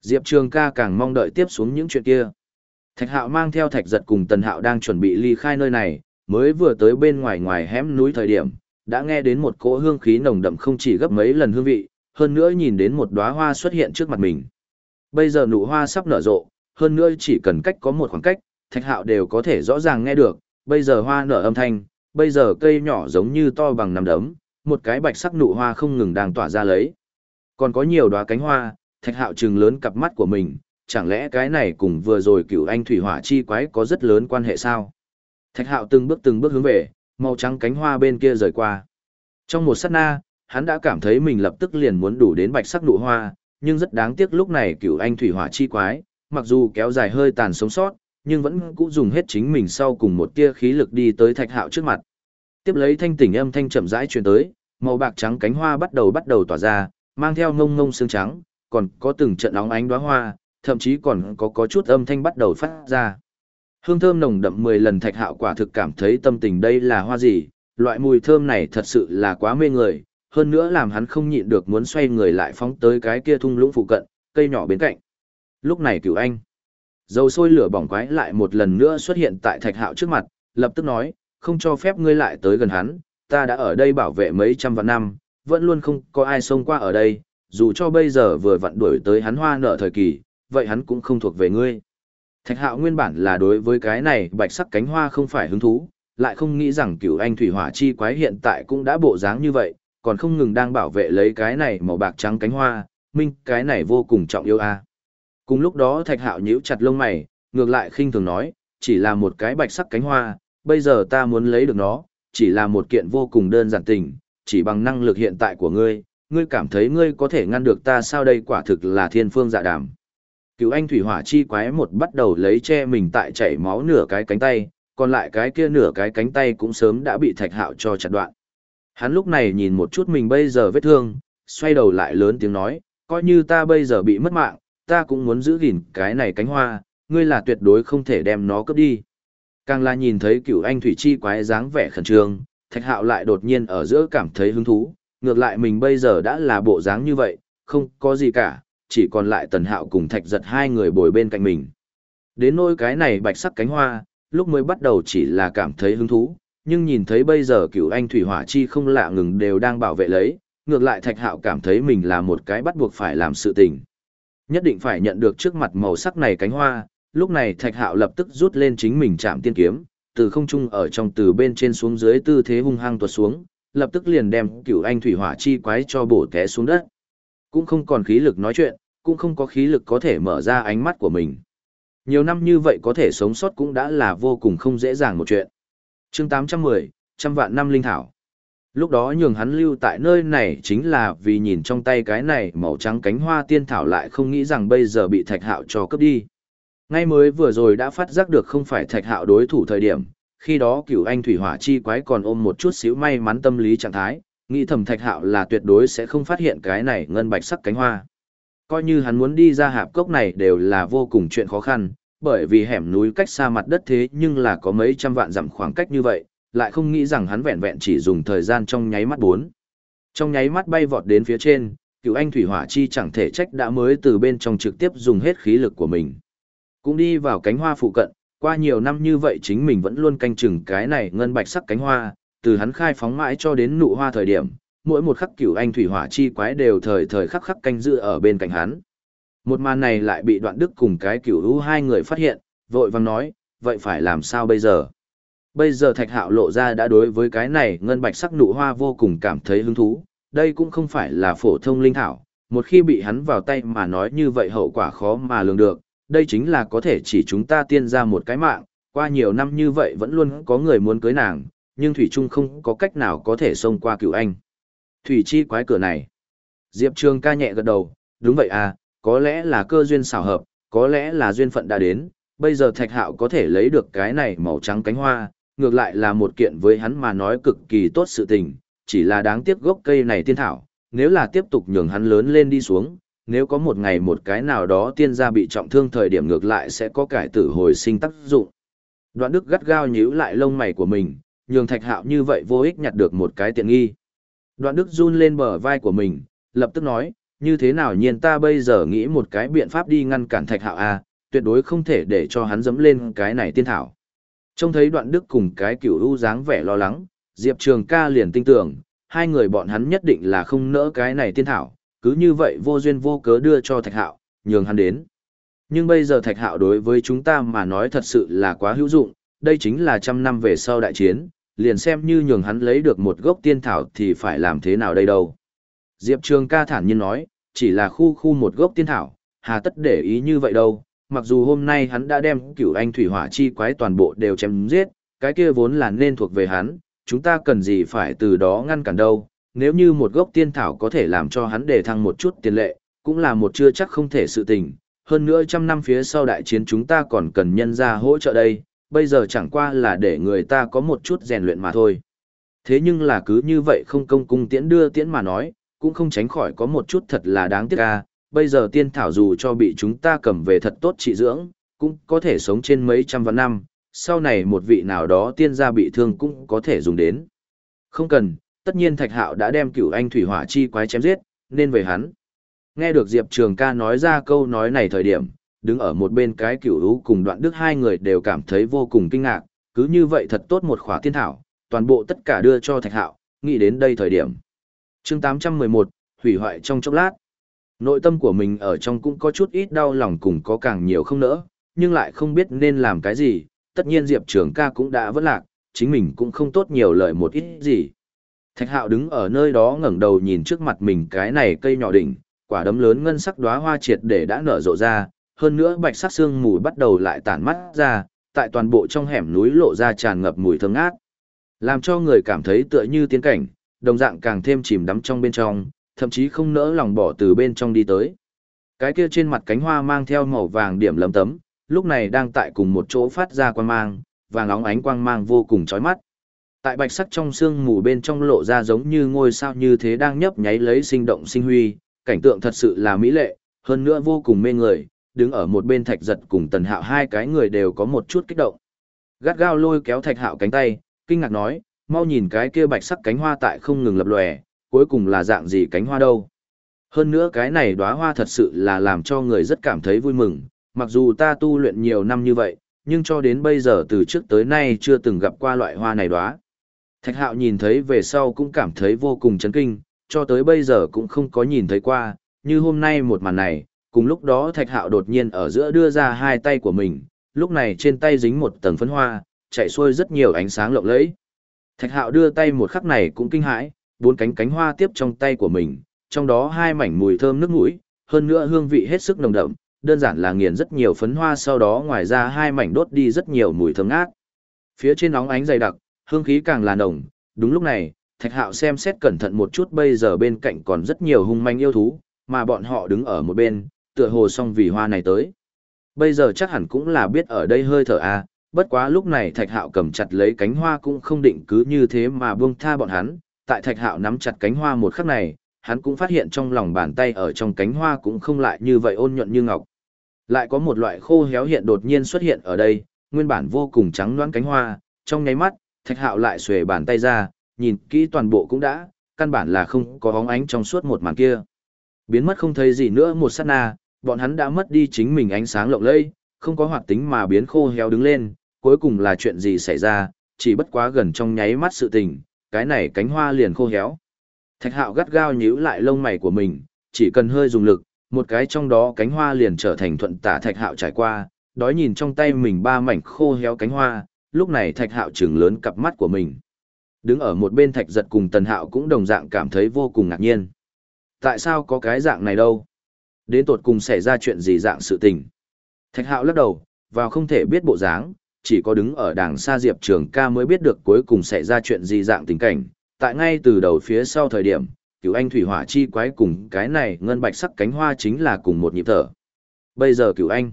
Diệp Trường ca càng mong đợi tiếp xuống những chuyện kia. Thạch hạo mang theo thạch giật cùng tần hạo đang chuẩn bị ly khai nơi này, mới vừa tới bên ngoài ngoài hẻm núi thời điểm, đã nghe đến một cỗ hương khí nồng đậm không chỉ gấp mấy lần hương vị, hơn nữa nhìn đến một đóa hoa xuất hiện trước mặt mình. Bây giờ nụ hoa sắp nở rộ, hơn nữa chỉ cần cách có một khoảng cách, thạch hạo đều có thể rõ ràng nghe được, bây giờ hoa nở âm thanh, bây giờ cây nhỏ giống như to bằng nằm đấm, một cái bạch sắc nụ hoa không ngừng đang tỏa ra lấy. Còn có nhiều đóa cánh hoa, thạch hạo trừng lớn cặp mắt của mình, chẳng lẽ cái này cùng vừa rồi cựu anh thủy hỏa chi quái có rất lớn quan hệ sao? Thạch hạo từng bước từng bước hướng về, màu trắng cánh hoa bên kia rời qua. Trong một sát na, hắn đã cảm thấy mình lập tức liền muốn đủ đến bạch sắc nụ hoa, nhưng rất đáng tiếc lúc này cựu anh thủy hỏa chi quái, mặc dù kéo dài hơi tàn sống sót, nhưng vẫn cũng dùng hết chính mình sau cùng một tia khí lực đi tới thạch hạo trước mặt. Tiếp lấy thanh tỉnh âm thanh chậm rãi truyền tới, màu bạc trắng cánh hoa bắt đầu bắt đầu tỏa ra, mang theo ngông ngông xương trắng, còn có từng trận óng ánh đóa hoa, thậm chí còn có có chút âm thanh bắt đầu phát ra. Hương thơm nồng đậm 10 lần thạch hạo quả thực cảm thấy tâm tình đây là hoa gì, loại mùi thơm này thật sự là quá mê người, hơn nữa làm hắn không nhịn được muốn xoay người lại phóng tới cái kia thung lũng phụ cận, cây nhỏ bên cạnh. Lúc này cửu anh, dầu sôi lửa bỏng quái lại một lần nữa xuất hiện tại thạch hạo trước mặt, lập tức nói, không cho phép ngươi lại tới gần hắn, ta đã ở đây bảo vệ mấy trăm vạn năm, vẫn luôn không có ai xông qua ở đây, dù cho bây giờ vừa vặn đuổi tới hắn hoa nở thời kỳ, vậy hắn cũng không thuộc về ngươi. Thạch hạo nguyên bản là đối với cái này bạch sắc cánh hoa không phải hứng thú, lại không nghĩ rằng cửu anh thủy hỏa chi quái hiện tại cũng đã bộ dáng như vậy, còn không ngừng đang bảo vệ lấy cái này màu bạc trắng cánh hoa, minh cái này vô cùng trọng yêu a. À. Cùng lúc đó thạch hạo nhíu chặt lông mày, ngược lại khinh thường nói, chỉ là một cái bạch sắc cánh hoa, bây giờ ta muốn lấy được nó, chỉ là một kiện vô cùng đơn giản tình, chỉ bằng năng lực hiện tại của ngươi, ngươi cảm thấy ngươi có thể ngăn được ta sao đây quả thực là thiên phương dạ đàm. Cựu anh thủy hỏa chi quái một bắt đầu lấy che mình tại chảy máu nửa cái cánh tay, còn lại cái kia nửa cái cánh tay cũng sớm đã bị thạch hạo cho chặt đoạn. Hắn lúc này nhìn một chút mình bây giờ vết thương, xoay đầu lại lớn tiếng nói, coi như ta bây giờ bị mất mạng, ta cũng muốn giữ gìn cái này cánh hoa, ngươi là tuyệt đối không thể đem nó cướp đi. Càng là nhìn thấy cựu anh thủy chi quái dáng vẻ khẩn trương, thạch hạo lại đột nhiên ở giữa cảm thấy hứng thú, ngược lại mình bây giờ đã là bộ dáng như vậy, không có gì cả, chỉ còn lại tần hạo cùng thạch giật hai người bồi bên cạnh mình. Đến nỗi cái này bạch sắc cánh hoa, lúc mới bắt đầu chỉ là cảm thấy hứng thú, nhưng nhìn thấy bây giờ cựu anh thủy hỏa chi không lạ ngừng đều đang bảo vệ lấy, ngược lại thạch hạo cảm thấy mình là một cái bắt buộc phải làm sự tình. Nhất định phải nhận được trước mặt màu sắc này cánh hoa, lúc này thạch hạo lập tức rút lên chính mình chạm tiên kiếm, từ không trung ở trong từ bên trên xuống dưới tư thế hung hăng tuột xuống, lập tức liền đem cửu anh thủy hỏa chi quái cho bổ té xuống đất. Cũng không còn khí lực nói chuyện, cũng không có khí lực có thể mở ra ánh mắt của mình. Nhiều năm như vậy có thể sống sót cũng đã là vô cùng không dễ dàng một chuyện. chương 810, trăm vạn năm linh thảo. Lúc đó nhường hắn lưu tại nơi này chính là vì nhìn trong tay cái này màu trắng cánh hoa tiên thảo lại không nghĩ rằng bây giờ bị thạch hạo cho cướp đi. Ngay mới vừa rồi đã phát giác được không phải thạch hạo đối thủ thời điểm, khi đó cửu anh thủy hỏa chi quái còn ôm một chút xíu may mắn tâm lý trạng thái, nghĩ thầm thạch hạo là tuyệt đối sẽ không phát hiện cái này ngân bạch sắc cánh hoa. Coi như hắn muốn đi ra hạp cốc này đều là vô cùng chuyện khó khăn, bởi vì hẻm núi cách xa mặt đất thế nhưng là có mấy trăm vạn dặm khoảng cách như vậy, lại không nghĩ rằng hắn vẹn vẹn chỉ dùng thời gian trong nháy mắt bốn. Trong nháy mắt bay vọt đến phía trên, cựu anh thủy hỏa chi chẳng thể trách đã mới từ bên trong trực tiếp dùng hết khí lực của mình. Cũng đi vào cánh hoa phụ cận, qua nhiều năm như vậy chính mình vẫn luôn canh chừng cái này ngân bạch sắc cánh hoa, từ hắn khai phóng mãi cho đến nụ hoa thời điểm, mỗi một khắc cửu anh thủy hỏa chi quái đều thời thời khắc khắc canh giữ ở bên cạnh hắn. Một màn này lại bị đoạn đức cùng cái cửu hữu hai người phát hiện, vội vàng nói, vậy phải làm sao bây giờ? Bây giờ thạch hạo lộ ra đã đối với cái này ngân bạch sắc nụ hoa vô cùng cảm thấy hứng thú, đây cũng không phải là phổ thông linh thảo, một khi bị hắn vào tay mà nói như vậy hậu quả khó mà lường được, đây chính là có thể chỉ chúng ta tiên ra một cái mạng, qua nhiều năm như vậy vẫn luôn có người muốn cưới nàng, nhưng Thủy Trung không có cách nào có thể xông qua cựu anh. Thủy chi quái cửa này. Diệp Trường ca nhẹ gật đầu, đúng vậy à, có lẽ là cơ duyên xảo hợp, có lẽ là duyên phận đã đến, bây giờ thạch hạo có thể lấy được cái này màu trắng cánh hoa, ngược lại là một kiện với hắn mà nói cực kỳ tốt sự tình, chỉ là đáng tiếc gốc cây này tiên thảo, nếu là tiếp tục nhường hắn lớn lên đi xuống, nếu có một ngày một cái nào đó tiên gia bị trọng thương thời điểm ngược lại sẽ có cải tử hồi sinh tác dụng. Đoạn đức gắt gao nhíu lại lông mày của mình, nhường thạch hạo như vậy vô ích nhặt được một cái tiện nghi. Đoạn đức run lên bờ vai của mình, lập tức nói, như thế nào nhiên ta bây giờ nghĩ một cái biện pháp đi ngăn cản thạch hạo a tuyệt đối không thể để cho hắn dẫm lên cái này tiên thảo. Trông thấy đoạn đức cùng cái cửu u dáng vẻ lo lắng, Diệp Trường ca liền tin tưởng, hai người bọn hắn nhất định là không nỡ cái này tiên thảo, cứ như vậy vô duyên vô cớ đưa cho thạch hạo, nhường hắn đến. Nhưng bây giờ thạch hạo đối với chúng ta mà nói thật sự là quá hữu dụng, đây chính là trăm năm về sau đại chiến, liền xem như nhường hắn lấy được một gốc tiên thảo thì phải làm thế nào đây đâu. Diệp Trường ca thản nhiên nói, chỉ là khu khu một gốc tiên thảo, hà tất để ý như vậy đâu, mặc dù hôm nay hắn đã đem cửu anh thủy hỏa chi quái toàn bộ đều chém giết, cái kia vốn là nên thuộc về hắn, chúng ta cần gì phải từ đó ngăn cản đâu, nếu như một gốc tiên thảo có thể làm cho hắn để thăng một chút tiền lệ, cũng là một chưa chắc không thể sự tình, hơn nữa trăm năm phía sau đại chiến chúng ta còn cần nhân ra hỗ trợ đây, bây giờ chẳng qua là để người ta có một chút rèn luyện mà thôi. Thế nhưng là cứ như vậy không công cung tiễn đưa tiễn mà nói, cũng không tránh khỏi có một chút thật là đáng tiếc ca, bây giờ tiên thảo dù cho bị chúng ta cầm về thật tốt trị dưỡng, cũng có thể sống trên mấy trăm vạn năm, sau này một vị nào đó tiên gia bị thương cũng có thể dùng đến. Không cần, tất nhiên Thạch Hạo đã đem cửu anh thủy hỏa chi quái chém giết, nên về hắn. Nghe được Diệp Trường ca nói ra câu nói này thời điểm, đứng ở một bên cái cửu lũ cùng đoạn đức hai người đều cảm thấy vô cùng kinh ngạc, cứ như vậy thật tốt một khỏa thiên thảo, toàn bộ tất cả đưa cho Thạch Hạo, nghĩ đến đây thời điểm. chương 811, hủy hoại trong chốc lát. Nội tâm của mình ở trong cũng có chút ít đau lòng cùng có càng nhiều không nỡ, nhưng lại không biết nên làm cái gì, tất nhiên Diệp Trường ca cũng đã vất lạc, chính mình cũng không tốt nhiều lời một ít gì. Thạch Hạo đứng ở nơi đó ngẩng đầu nhìn trước mặt mình cái này cây nhỏ đỉnh, quả đấm lớn ngân sắc đóa hoa triệt để đã nở rộ ra, hơn nữa bạch sắc xương mùi bắt đầu lại tản mắt ra, tại toàn bộ trong hẻm núi lộ ra tràn ngập mùi thơm ngát. Làm cho người cảm thấy tựa như tiến cảnh, đồng dạng càng thêm chìm đắm trong bên trong, thậm chí không nỡ lòng bỏ từ bên trong đi tới. Cái kia trên mặt cánh hoa mang theo màu vàng điểm lấm tấm, lúc này đang tại cùng một chỗ phát ra quang mang, vàng óng ánh quang mang vô cùng chói mắt. Tại bạch sắc trong sương mù bên trong lộ ra giống như ngôi sao như thế đang nhấp nháy lấy sinh động sinh huy, cảnh tượng thật sự là mỹ lệ, hơn nữa vô cùng mê người, đứng ở một bên thạch giật cùng tần hạo hai cái người đều có một chút kích động. Gắt gao lôi kéo thạch hạo cánh tay, kinh ngạc nói, mau nhìn cái kia bạch sắc cánh hoa tại không ngừng lập lòe, cuối cùng là dạng gì cánh hoa đâu. Hơn nữa cái này đóa hoa thật sự là làm cho người rất cảm thấy vui mừng, mặc dù ta tu luyện nhiều năm như vậy, nhưng cho đến bây giờ từ trước tới nay chưa từng gặp qua loại hoa này đóa. Thạch hạo nhìn thấy về sau cũng cảm thấy vô cùng chấn kinh, cho tới bây giờ cũng không có nhìn thấy qua, như hôm nay một màn này, cùng lúc đó thạch hạo đột nhiên ở giữa đưa ra hai tay của mình, lúc này trên tay dính một tầng phấn hoa, chạy xuôi rất nhiều ánh sáng lộng lẫy. Thạch hạo đưa tay một khắc này cũng kinh hãi, bốn cánh cánh hoa tiếp trong tay của mình, trong đó hai mảnh mùi thơm nước mũi, hơn nữa hương vị hết sức nồng đậm, đơn giản là nghiền rất nhiều phấn hoa sau đó ngoài ra hai mảnh đốt đi rất nhiều mùi thơm ngát. Phía trên nóng ánh dày đặc, hương khí càng là nồng, đúng lúc này, Thạch Hạo xem xét cẩn thận một chút bây giờ bên cạnh còn rất nhiều hung manh yêu thú, mà bọn họ đứng ở một bên, tựa hồ xong vì hoa này tới. Bây giờ chắc hẳn cũng là biết ở đây hơi thở a, bất quá lúc này Thạch Hạo cầm chặt lấy cánh hoa cũng không định cứ như thế mà buông tha bọn hắn, tại Thạch Hạo nắm chặt cánh hoa một khắc này, hắn cũng phát hiện trong lòng bàn tay ở trong cánh hoa cũng không lại như vậy ôn nhuận như ngọc. Lại có một loại khô héo hiện đột nhiên xuất hiện ở đây, nguyên bản vô cùng trắng loãng cánh hoa, trong nháy mắt, Thạch Hạo lại xuề bàn tay ra, nhìn kỹ toàn bộ cũng đã, căn bản là không có bóng ánh trong suốt một màn kia. Biến mất không thấy gì nữa một sát na, bọn hắn đã mất đi chính mình ánh sáng lộng lẫy, không có hoạt tính mà biến khô héo đứng lên, cuối cùng là chuyện gì xảy ra, chỉ bất quá gần trong nháy mắt sự tình, cái này cánh hoa liền khô héo. Thạch hạo gắt gao nhíu lại lông mày của mình, chỉ cần hơi dùng lực, một cái trong đó cánh hoa liền trở thành thuận tả thạch hạo trải qua, đói nhìn trong tay mình ba mảnh khô héo cánh hoa, lúc này thạch hạo chừng lớn cặp mắt của mình. Đứng ở một bên thạch giật cùng tần hạo cũng đồng dạng cảm thấy vô cùng ngạc nhiên. Tại sao có cái dạng này đâu? Đến tột cùng xảy ra chuyện gì dạng sự tình? Thạch hạo lắc đầu, vào không thể biết bộ dáng, chỉ có đứng ở đàng xa Diệp Trường ca mới biết được cuối cùng xảy ra chuyện gì dạng tình cảnh. Tại ngay từ đầu phía sau thời điểm, cửu anh thủy hỏa chi quái cùng cái này ngân bạch sắc cánh hoa chính là cùng một nhịp thở. Bây giờ cửu anh,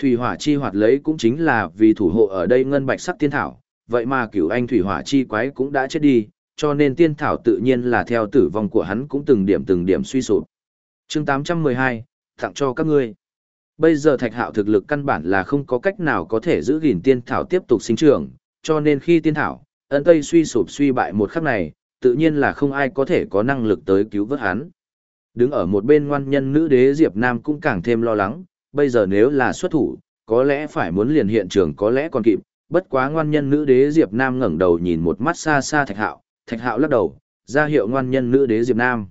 thủy hỏa chi hoạt lấy cũng chính là vì thủ hộ ở đây ngân bạch sắc tiên thảo, vậy mà cửu anh thủy hỏa chi quái cũng đã chết đi, cho nên tiên thảo tự nhiên là theo tử vong của hắn cũng từng điểm từng điểm suy sụp. chương 812, tặng cho các ngươi. Bây giờ thạch hạo thực lực căn bản là không có cách nào có thể giữ gìn tiên thảo tiếp tục sinh trưởng, cho nên khi tiên thảo, ấn tây suy sụp suy bại một khắc này, tự nhiên là không ai có thể có năng lực tới cứu vớt hắn. Đứng ở một bên ngoan nhân nữ đế Diệp Nam cũng càng thêm lo lắng, bây giờ nếu là xuất thủ, có lẽ phải muốn liền hiện trường có lẽ còn kịp, bất quá ngoan nhân nữ đế Diệp Nam ngẩng đầu nhìn một mắt xa xa Thạch Hạo, Thạch Hạo lắc đầu, ra hiệu ngoan nhân nữ đế Diệp Nam.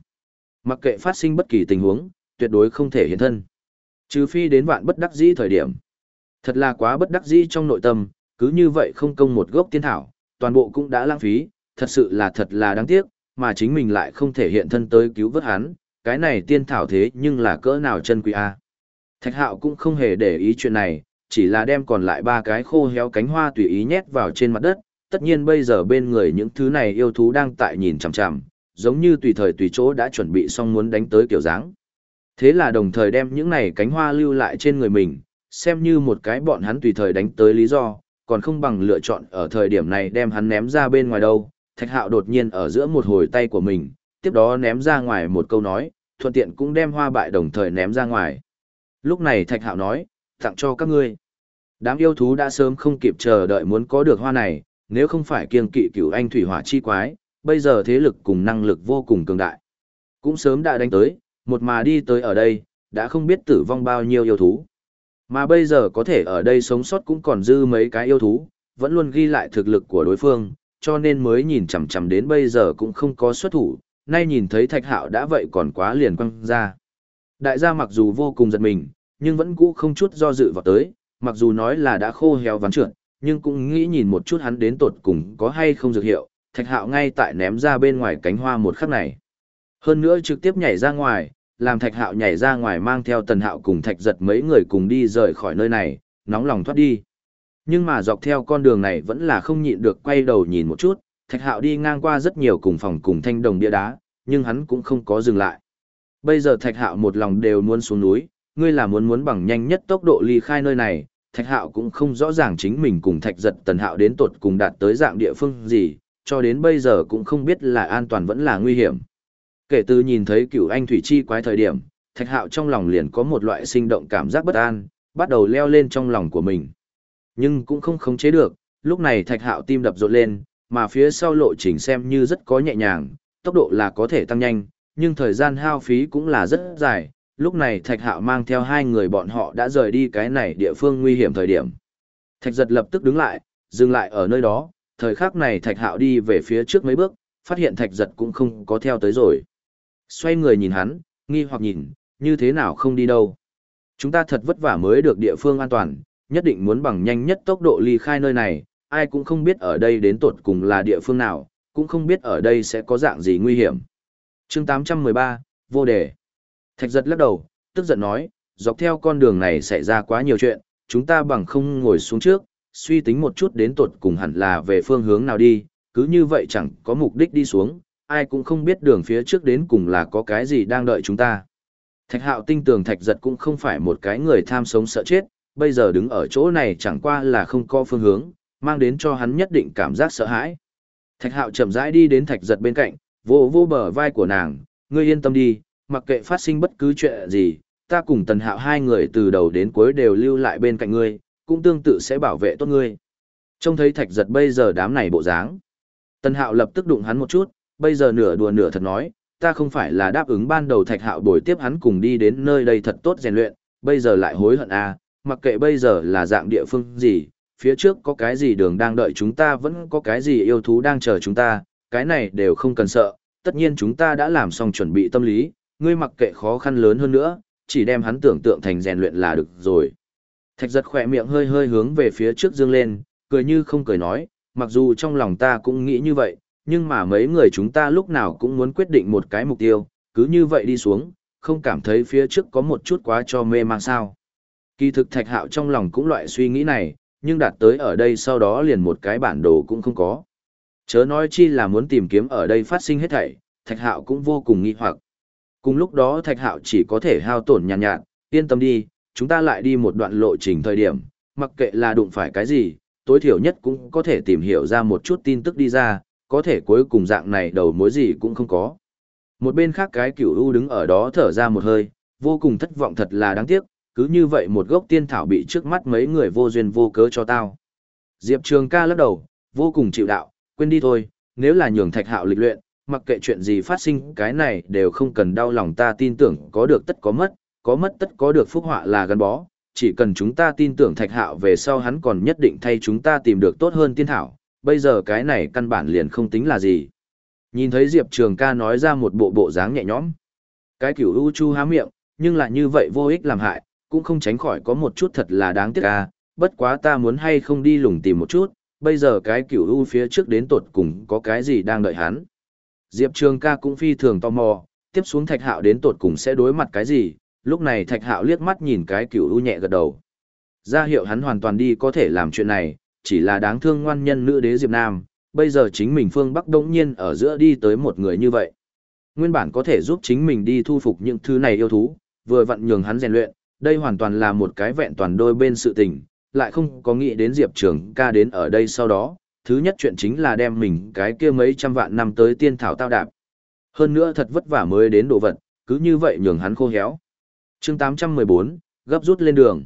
Mặc kệ phát sinh bất kỳ tình huống, tuyệt đối không thể hiện thân. Trừ phi đến vạn bất đắc dĩ thời điểm. Thật là quá bất đắc dĩ trong nội tâm, cứ như vậy không công một gốc tiên thảo, toàn bộ cũng đã lãng phí, thật sự là thật là đáng tiếc, mà chính mình lại không thể hiện thân tới cứu vớt hắn, cái này tiên thảo thế nhưng là cỡ nào chân quý a. Thạch Hạo cũng không hề để ý chuyện này, chỉ là đem còn lại ba cái khô héo cánh hoa tùy ý nhét vào trên mặt đất, tất nhiên bây giờ bên người những thứ này yêu thú đang tại nhìn chằm chằm, giống như tùy thời tùy chỗ đã chuẩn bị xong muốn đánh tới kiểu dáng. Thế là đồng thời đem những này cánh hoa lưu lại trên người mình, xem như một cái bọn hắn tùy thời đánh tới lý do, còn không bằng lựa chọn ở thời điểm này đem hắn ném ra bên ngoài đâu. Thạch hạo đột nhiên ở giữa một hồi tay của mình, tiếp đó ném ra ngoài một câu nói, thuận tiện cũng đem hoa bại đồng thời ném ra ngoài. Lúc này Thạch hạo nói, tặng cho các ngươi. Đám yêu thú đã sớm không kịp chờ đợi muốn có được hoa này, nếu không phải kiêng kỵ cửu anh thủy hỏa chi quái, bây giờ thế lực cùng năng lực vô cùng cường đại. Cũng sớm đã đánh tới, một mà đi tới ở đây, đã không biết tử vong bao nhiêu yêu thú. Mà bây giờ có thể ở đây sống sót cũng còn dư mấy cái yêu thú, vẫn luôn ghi lại thực lực của đối phương, cho nên mới nhìn chằm chằm đến bây giờ cũng không có xuất thủ, nay nhìn thấy thạch hạo đã vậy còn quá liền quăng ra. Đại gia mặc dù vô cùng giật mình, nhưng vẫn cũ không chút do dự vào tới, mặc dù nói là đã khô héo ván trượt, nhưng cũng nghĩ nhìn một chút hắn đến tột cùng có hay không dược hiệu, thạch hạo ngay tại ném ra bên ngoài cánh hoa một khắc này. Hơn nữa trực tiếp nhảy ra ngoài, làm thạch hạo nhảy ra ngoài mang theo tần hạo cùng thạch giật mấy người cùng đi rời khỏi nơi này, nóng lòng thoát đi. Nhưng mà dọc theo con đường này vẫn là không nhịn được quay đầu nhìn một chút, thạch hạo đi ngang qua rất nhiều cùng phòng cùng thanh đồng bia đá, nhưng hắn cũng không có dừng lại. Bây giờ thạch hạo một lòng đều muốn xuống núi, ngươi là muốn muốn bằng nhanh nhất tốc độ ly khai nơi này, thạch hạo cũng không rõ ràng chính mình cùng thạch giật tần hạo đến tột cùng đạt tới dạng địa phương gì, cho đến bây giờ cũng không biết là an toàn vẫn là nguy hiểm. Kể từ nhìn thấy cựu anh thủy chi quái thời điểm, thạch hạo trong lòng liền có một loại sinh động cảm giác bất an, bắt đầu leo lên trong lòng của mình. Nhưng cũng không khống chế được, lúc này thạch hạo tim đập rộn lên, mà phía sau lộ trình xem như rất có nhẹ nhàng, tốc độ là có thể tăng nhanh, nhưng thời gian hao phí cũng là rất dài. Lúc này Thạch Hạo mang theo hai người bọn họ đã rời đi cái này địa phương nguy hiểm thời điểm. Thạch giật lập tức đứng lại, dừng lại ở nơi đó, thời khắc này Thạch Hạo đi về phía trước mấy bước, phát hiện Thạch giật cũng không có theo tới rồi. Xoay người nhìn hắn, nghi hoặc nhìn, như thế nào không đi đâu. Chúng ta thật vất vả mới được địa phương an toàn, nhất định muốn bằng nhanh nhất tốc độ ly khai nơi này, ai cũng không biết ở đây đến tột cùng là địa phương nào, cũng không biết ở đây sẽ có dạng gì nguy hiểm chương 813, vô đề. Thạch giật lắc đầu, tức giận nói, dọc theo con đường này xảy ra quá nhiều chuyện, chúng ta bằng không ngồi xuống trước, suy tính một chút đến tột cùng hẳn là về phương hướng nào đi, cứ như vậy chẳng có mục đích đi xuống, ai cũng không biết đường phía trước đến cùng là có cái gì đang đợi chúng ta. Thạch hạo tinh tường thạch giật cũng không phải một cái người tham sống sợ chết, bây giờ đứng ở chỗ này chẳng qua là không có phương hướng, mang đến cho hắn nhất định cảm giác sợ hãi. Thạch hạo chậm rãi đi đến thạch giật bên cạnh, vô vô bờ vai của nàng, ngươi yên tâm đi, mặc kệ phát sinh bất cứ chuyện gì, ta cùng tần hạo hai người từ đầu đến cuối đều lưu lại bên cạnh ngươi, cũng tương tự sẽ bảo vệ tốt ngươi. Trông thấy thạch giật bây giờ đám này bộ dáng. Tần hạo lập tức đụng hắn một chút, bây giờ nửa đùa nửa thật nói, ta không phải là đáp ứng ban đầu thạch hạo bồi tiếp hắn cùng đi đến nơi đây thật tốt rèn luyện, bây giờ lại hối hận à, mặc kệ bây giờ là dạng địa phương gì, phía trước có cái gì đường đang đợi chúng ta vẫn có cái gì yêu thú đang chờ chúng ta, cái này đều không cần sợ, tất nhiên chúng ta đã làm xong chuẩn bị tâm lý, ngươi mặc kệ khó khăn lớn hơn nữa, chỉ đem hắn tưởng tượng thành rèn luyện là được rồi. Thạch giật khỏe miệng hơi hơi hướng về phía trước dương lên, cười như không cười nói, mặc dù trong lòng ta cũng nghĩ như vậy, nhưng mà mấy người chúng ta lúc nào cũng muốn quyết định một cái mục tiêu, cứ như vậy đi xuống, không cảm thấy phía trước có một chút quá cho mê mang sao. Kỳ thực thạch hạo trong lòng cũng loại suy nghĩ này, nhưng đạt tới ở đây sau đó liền một cái bản đồ cũng không có. Chớ nói chi là muốn tìm kiếm ở đây phát sinh hết thảy, thạch hạo cũng vô cùng nghi hoặc. Cùng lúc đó thạch hạo chỉ có thể hao tổn nhàn nhạt, nhạt, yên tâm đi, chúng ta lại đi một đoạn lộ trình thời điểm, mặc kệ là đụng phải cái gì, tối thiểu nhất cũng có thể tìm hiểu ra một chút tin tức đi ra, có thể cuối cùng dạng này đầu mối gì cũng không có. Một bên khác cái cửu u đứng ở đó thở ra một hơi, vô cùng thất vọng thật là đáng tiếc, cứ như vậy một gốc tiên thảo bị trước mắt mấy người vô duyên vô cớ cho tao. Diệp Trường ca lắc đầu, vô cùng chịu đạo, quên đi thôi, nếu là nhường thạch hạo lịch luyện, mặc kệ chuyện gì phát sinh cái này đều không cần đau lòng ta tin tưởng có được tất có mất, có mất tất có được phúc họa là gắn bó, chỉ cần chúng ta tin tưởng thạch hạo về sau hắn còn nhất định thay chúng ta tìm được tốt hơn tiên thảo, bây giờ cái này căn bản liền không tính là gì. Nhìn thấy Diệp Trường ca nói ra một bộ bộ dáng nhẹ nhõm. Cái kiểu u chu há miệng, nhưng lại như vậy vô ích làm hại, cũng không tránh khỏi có một chút thật là đáng tiếc ca, bất quá ta muốn hay không đi lùng tìm một chút, bây giờ cái cửu u phía trước đến tột cùng có cái gì đang đợi hắn. Diệp Trường ca cũng phi thường tò mò, tiếp xuống thạch hạo đến tột cùng sẽ đối mặt cái gì, lúc này thạch hạo liếc mắt nhìn cái cửu u nhẹ gật đầu. Ra hiệu hắn hoàn toàn đi có thể làm chuyện này, chỉ là đáng thương ngoan nhân nữ đế Diệp Nam, bây giờ chính mình phương Bắc đống nhiên ở giữa đi tới một người như vậy. Nguyên bản có thể giúp chính mình đi thu phục những thứ này yêu thú, vừa vặn nhường hắn rèn luyện, đây hoàn toàn là một cái vẹn toàn đôi bên sự tình, lại không có nghĩ đến Diệp Trường ca đến ở đây sau đó, thứ nhất chuyện chính là đem mình cái kia mấy trăm vạn năm tới tiên thảo tao đạp. Hơn nữa thật vất vả mới đến đồ vật, cứ như vậy nhường hắn khô héo. chương 814, gấp rút lên đường.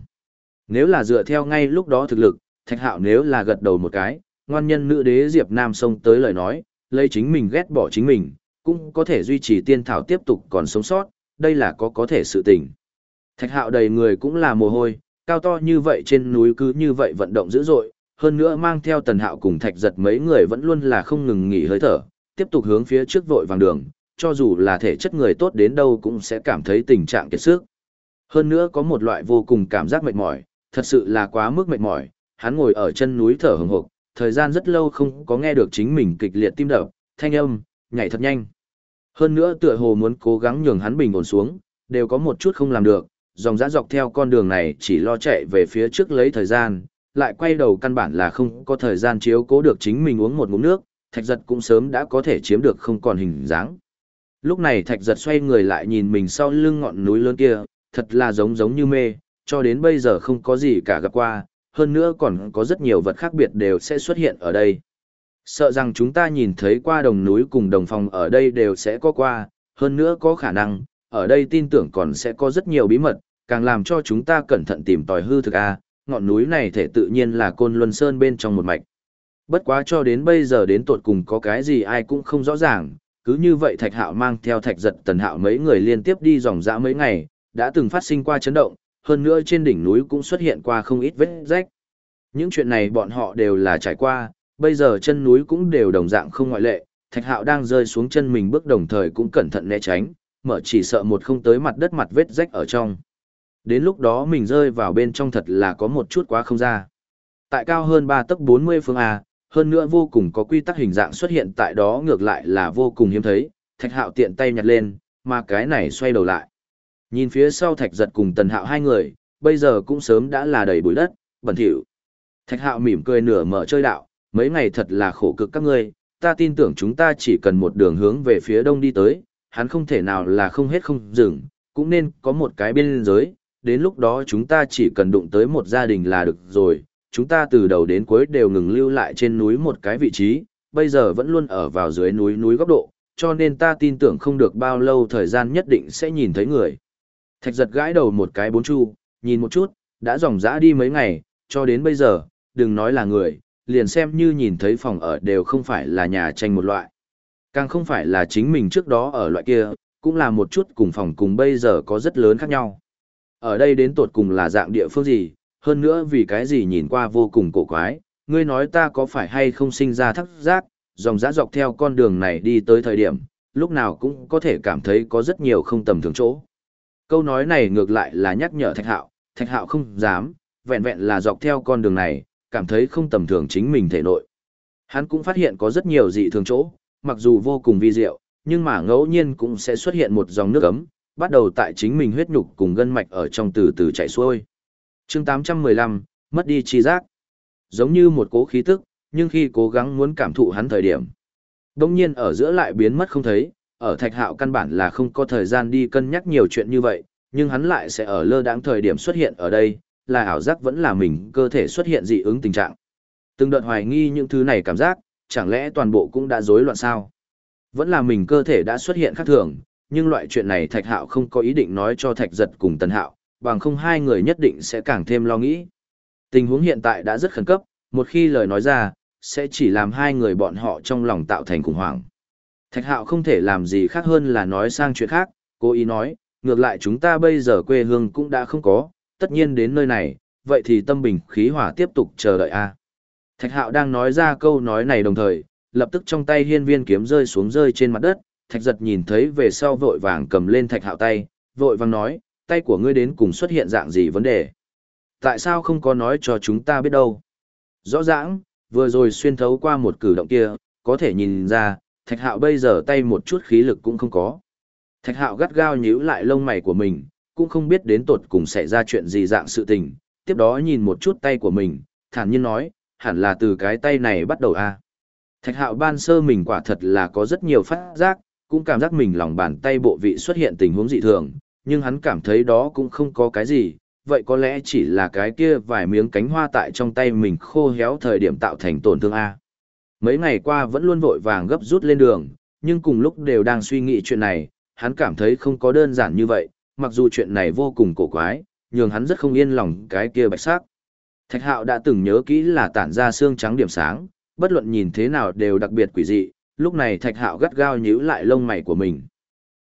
Nếu là dựa theo ngay lúc đó thực lực, Thạch Hạo nếu là gật đầu một cái, ngoan nhân nữ đế Diệp Nam xông tới lời nói, lấy chính mình ghét bỏ chính mình, cũng có thể duy trì tiên thảo tiếp tục còn sống sót, đây là có có thể sự tình. Thạch Hạo đầy người cũng là mồ hôi, cao to như vậy trên núi cứ như vậy vận động dữ dội, hơn nữa mang theo Tần Hạo cùng Thạch Giật mấy người vẫn luôn là không ngừng nghỉ hơi thở, tiếp tục hướng phía trước vội vàng đường, cho dù là thể chất người tốt đến đâu cũng sẽ cảm thấy tình trạng kiệt sức. Hơn nữa có một loại vô cùng cảm giác mệt mỏi, thật sự là quá mức mệt mỏi, hắn ngồi ở chân núi thở hừng hực, thời gian rất lâu không có nghe được chính mình kịch liệt tim đập, thanh âm, nhảy thật nhanh. Hơn nữa tựa hồ muốn cố gắng nhường hắn bình ổn xuống, đều có một chút không làm được, dòng dã dọc theo con đường này chỉ lo chạy về phía trước lấy thời gian, lại quay đầu căn bản là không có thời gian chiếu cố được chính mình uống một ngụm nước, thạch giật cũng sớm đã có thể chiếm được không còn hình dáng. Lúc này thạch giật xoay người lại nhìn mình sau lưng ngọn núi lớn kia, thật là giống giống như mê, cho đến bây giờ không có gì cả gặp qua, hơn nữa còn có rất nhiều vật khác biệt đều sẽ xuất hiện ở đây. Sợ rằng chúng ta nhìn thấy qua đồng núi cùng đồng phòng ở đây đều sẽ có qua, hơn nữa có khả năng, ở đây tin tưởng còn sẽ có rất nhiều bí mật, càng làm cho chúng ta cẩn thận tìm tòi hư thực a. ngọn núi này thể tự nhiên là côn luân sơn bên trong một mạch. Bất quá cho đến bây giờ đến tột cùng có cái gì ai cũng không rõ ràng, cứ như vậy thạch hạo mang theo thạch giật tần hạo mấy người liên tiếp đi dòng dã mấy ngày, đã từng phát sinh qua chấn động, hơn nữa trên đỉnh núi cũng xuất hiện qua không ít vết rách. Những chuyện này bọn họ đều là trải qua, bây giờ chân núi cũng đều đồng dạng không ngoại lệ, thạch hạo đang rơi xuống chân mình bước đồng thời cũng cẩn thận né tránh, mở chỉ sợ một không tới mặt đất mặt vết rách ở trong. Đến lúc đó mình rơi vào bên trong thật là có một chút quá không ra. Tại cao hơn 3 tấc 40 phương A, hơn nữa vô cùng có quy tắc hình dạng xuất hiện tại đó ngược lại là vô cùng hiếm thấy, thạch hạo tiện tay nhặt lên, mà cái này xoay đầu lại. Nhìn phía sau thạch giật cùng tần hạo hai người, bây giờ cũng sớm đã là đầy bụi đất, bẩn thỉu. Thạch hạo mỉm cười nửa mở chơi đạo, mấy ngày thật là khổ cực các ngươi, ta tin tưởng chúng ta chỉ cần một đường hướng về phía đông đi tới, hắn không thể nào là không hết không dừng, cũng nên có một cái biên giới, đến lúc đó chúng ta chỉ cần đụng tới một gia đình là được rồi, chúng ta từ đầu đến cuối đều ngừng lưu lại trên núi một cái vị trí, bây giờ vẫn luôn ở vào dưới núi núi góc độ, cho nên ta tin tưởng không được bao lâu thời gian nhất định sẽ nhìn thấy người. Thạch giật gãi đầu một cái bốn chu, nhìn một chút, đã dòng dã đi mấy ngày, cho đến bây giờ, đừng nói là người, liền xem như nhìn thấy phòng ở đều không phải là nhà tranh một loại. Càng không phải là chính mình trước đó ở loại kia, cũng là một chút cùng phòng cùng bây giờ có rất lớn khác nhau. Ở đây đến tột cùng là dạng địa phương gì, hơn nữa vì cái gì nhìn qua vô cùng cổ quái, ngươi nói ta có phải hay không sinh ra thắc giác, dòng dã dọc theo con đường này đi tới thời điểm, lúc nào cũng có thể cảm thấy có rất nhiều không tầm thường chỗ. Câu nói này ngược lại là nhắc nhở Thạch Hạo, Thạch Hạo không dám, vẹn vẹn là dọc theo con đường này, cảm thấy không tầm thường chính mình thể nội. Hắn cũng phát hiện có rất nhiều dị thường chỗ, mặc dù vô cùng vi diệu, nhưng mà ngẫu nhiên cũng sẽ xuất hiện một dòng nước ấm, bắt đầu tại chính mình huyết nhục cùng gân mạch ở trong từ từ chảy xuôi. Chương 815, mất đi chi giác. Giống như một cố khí tức, nhưng khi cố gắng muốn cảm thụ hắn thời điểm, đông nhiên ở giữa lại biến mất không thấy, ở thạch hạo căn bản là không có thời gian đi cân nhắc nhiều chuyện như vậy, nhưng hắn lại sẽ ở lơ đãng thời điểm xuất hiện ở đây, là ảo giác vẫn là mình cơ thể xuất hiện dị ứng tình trạng. Từng đợt hoài nghi những thứ này cảm giác, chẳng lẽ toàn bộ cũng đã rối loạn sao? Vẫn là mình cơ thể đã xuất hiện khác thường, nhưng loại chuyện này Thạch Hạo không có ý định nói cho Thạch Giật cùng Tần Hạo, bằng không hai người nhất định sẽ càng thêm lo nghĩ. Tình huống hiện tại đã rất khẩn cấp, một khi lời nói ra, sẽ chỉ làm hai người bọn họ trong lòng tạo thành khủng hoảng. Thạch hạo không thể làm gì khác hơn là nói sang chuyện khác, cố ý nói, ngược lại chúng ta bây giờ quê hương cũng đã không có, tất nhiên đến nơi này, vậy thì tâm bình khí hỏa tiếp tục chờ đợi a. Thạch hạo đang nói ra câu nói này đồng thời, lập tức trong tay hiên viên kiếm rơi xuống rơi trên mặt đất, thạch giật nhìn thấy về sau vội vàng cầm lên thạch hạo tay, vội vàng nói, tay của ngươi đến cùng xuất hiện dạng gì vấn đề. Tại sao không có nói cho chúng ta biết đâu? Rõ ràng, vừa rồi xuyên thấu qua một cử động kia, có thể nhìn ra, thạch hạo bây giờ tay một chút khí lực cũng không có. Thạch hạo gắt gao nhíu lại lông mày của mình, cũng không biết đến tột cùng xảy ra chuyện gì dạng sự tình, tiếp đó nhìn một chút tay của mình, thản nhiên nói, hẳn là từ cái tay này bắt đầu a. À. Thạch hạo ban sơ mình quả thật là có rất nhiều phát giác, cũng cảm giác mình lòng bàn tay bộ vị xuất hiện tình huống dị thường, nhưng hắn cảm thấy đó cũng không có cái gì, vậy có lẽ chỉ là cái kia vài miếng cánh hoa tại trong tay mình khô héo thời điểm tạo thành tổn thương A. Mấy ngày qua vẫn luôn vội vàng gấp rút lên đường, nhưng cùng lúc đều đang suy nghĩ chuyện này, hắn cảm thấy không có đơn giản như vậy, mặc dù chuyện này vô cùng cổ quái, nhường hắn rất không yên lòng cái kia bạch sắc. Thạch hạo đã từng nhớ kỹ là tản ra xương trắng điểm sáng, bất luận nhìn thế nào đều đặc biệt quỷ dị, lúc này thạch hạo gắt gao nhíu lại lông mày của mình.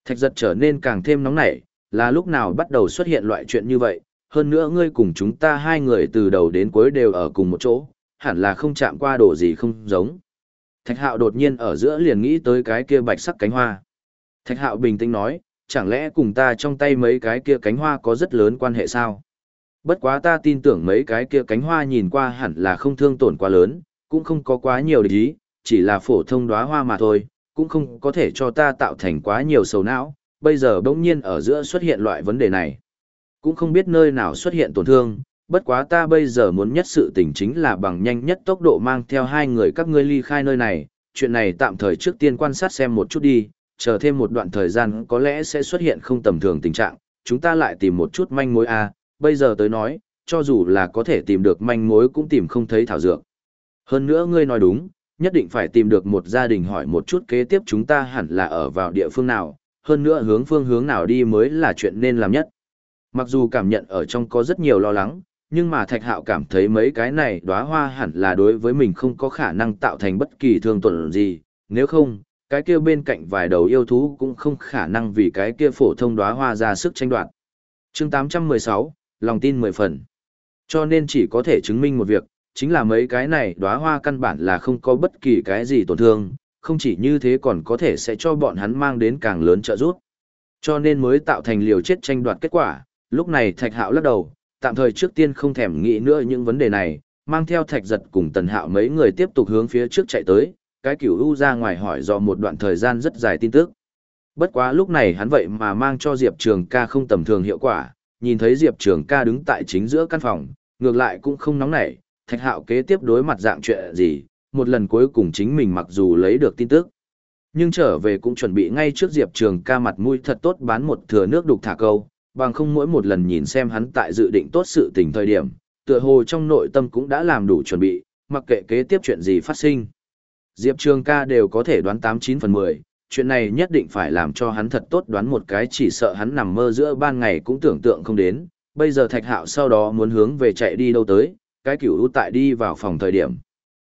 Thạch giật trở nên càng thêm nóng nảy, là lúc nào bắt đầu xuất hiện loại chuyện như vậy, hơn nữa ngươi cùng chúng ta hai người từ đầu đến cuối đều ở cùng một chỗ, hẳn là không chạm qua đồ gì không giống. Thạch hạo đột nhiên ở giữa liền nghĩ tới cái kia bạch sắc cánh hoa. Thạch hạo bình tĩnh nói, chẳng lẽ cùng ta trong tay mấy cái kia cánh hoa có rất lớn quan hệ sao? Bất quá ta tin tưởng mấy cái kia cánh hoa nhìn qua hẳn là không thương tổn quá lớn, cũng không có quá nhiều địch ý, chỉ là phổ thông đóa hoa mà thôi, cũng không có thể cho ta tạo thành quá nhiều sầu não, bây giờ bỗng nhiên ở giữa xuất hiện loại vấn đề này. Cũng không biết nơi nào xuất hiện tổn thương, bất quá ta bây giờ muốn nhất sự tình chính là bằng nhanh nhất tốc độ mang theo hai người các ngươi ly khai nơi này, chuyện này tạm thời trước tiên quan sát xem một chút đi, chờ thêm một đoạn thời gian có lẽ sẽ xuất hiện không tầm thường tình trạng, chúng ta lại tìm một chút manh mối a à, bây giờ tới nói, cho dù là có thể tìm được manh mối cũng tìm không thấy thảo dược. Hơn nữa ngươi nói đúng, nhất định phải tìm được một gia đình hỏi một chút kế tiếp chúng ta hẳn là ở vào địa phương nào, hơn nữa hướng phương hướng nào đi mới là chuyện nên làm nhất. Mặc dù cảm nhận ở trong có rất nhiều lo lắng, nhưng mà Thạch Hạo cảm thấy mấy cái này đóa hoa hẳn là đối với mình không có khả năng tạo thành bất kỳ thương tổn gì, nếu không, cái kia bên cạnh vài đầu yêu thú cũng không khả năng vì cái kia phổ thông đóa hoa ra sức tranh đoạt. Chương 816, lòng tin 10 phần. Cho nên chỉ có thể chứng minh một việc, chính là mấy cái này đóa hoa căn bản là không có bất kỳ cái gì tổn thương, không chỉ như thế còn có thể sẽ cho bọn hắn mang đến càng lớn trợ giúp. Cho nên mới tạo thành liều chết tranh đoạt kết quả, lúc này Thạch Hạo lắc đầu, tạm thời trước tiên không thèm nghĩ nữa những vấn đề này, mang theo Thạch Giật cùng Tần Hạo mấy người tiếp tục hướng phía trước chạy tới, cái cửu u ra ngoài hỏi do một đoạn thời gian rất dài tin tức. Bất quá lúc này hắn vậy mà mang cho Diệp Trường ca không tầm thường hiệu quả, nhìn thấy Diệp Trường ca đứng tại chính giữa căn phòng, ngược lại cũng không nóng nảy, Thạch Hạo kế tiếp đối mặt dạng chuyện gì, một lần cuối cùng chính mình mặc dù lấy được tin tức. Nhưng trở về cũng chuẩn bị ngay trước Diệp Trường ca mặt mũi thật tốt bán một thừa nước đục thả câu, bằng không mỗi một lần nhìn xem hắn tại dự định tốt sự tình thời điểm, tựa hồ trong nội tâm cũng đã làm đủ chuẩn bị, mặc kệ kế tiếp chuyện gì phát sinh. Diệp Trường ca đều có thể đoán 89 phần 10, chuyện này nhất định phải làm cho hắn thật tốt đoán một cái chỉ sợ hắn nằm mơ giữa ban ngày cũng tưởng tượng không đến, bây giờ thạch hạo sau đó muốn hướng về chạy đi đâu tới, cái cửu ưu tại đi vào phòng thời điểm.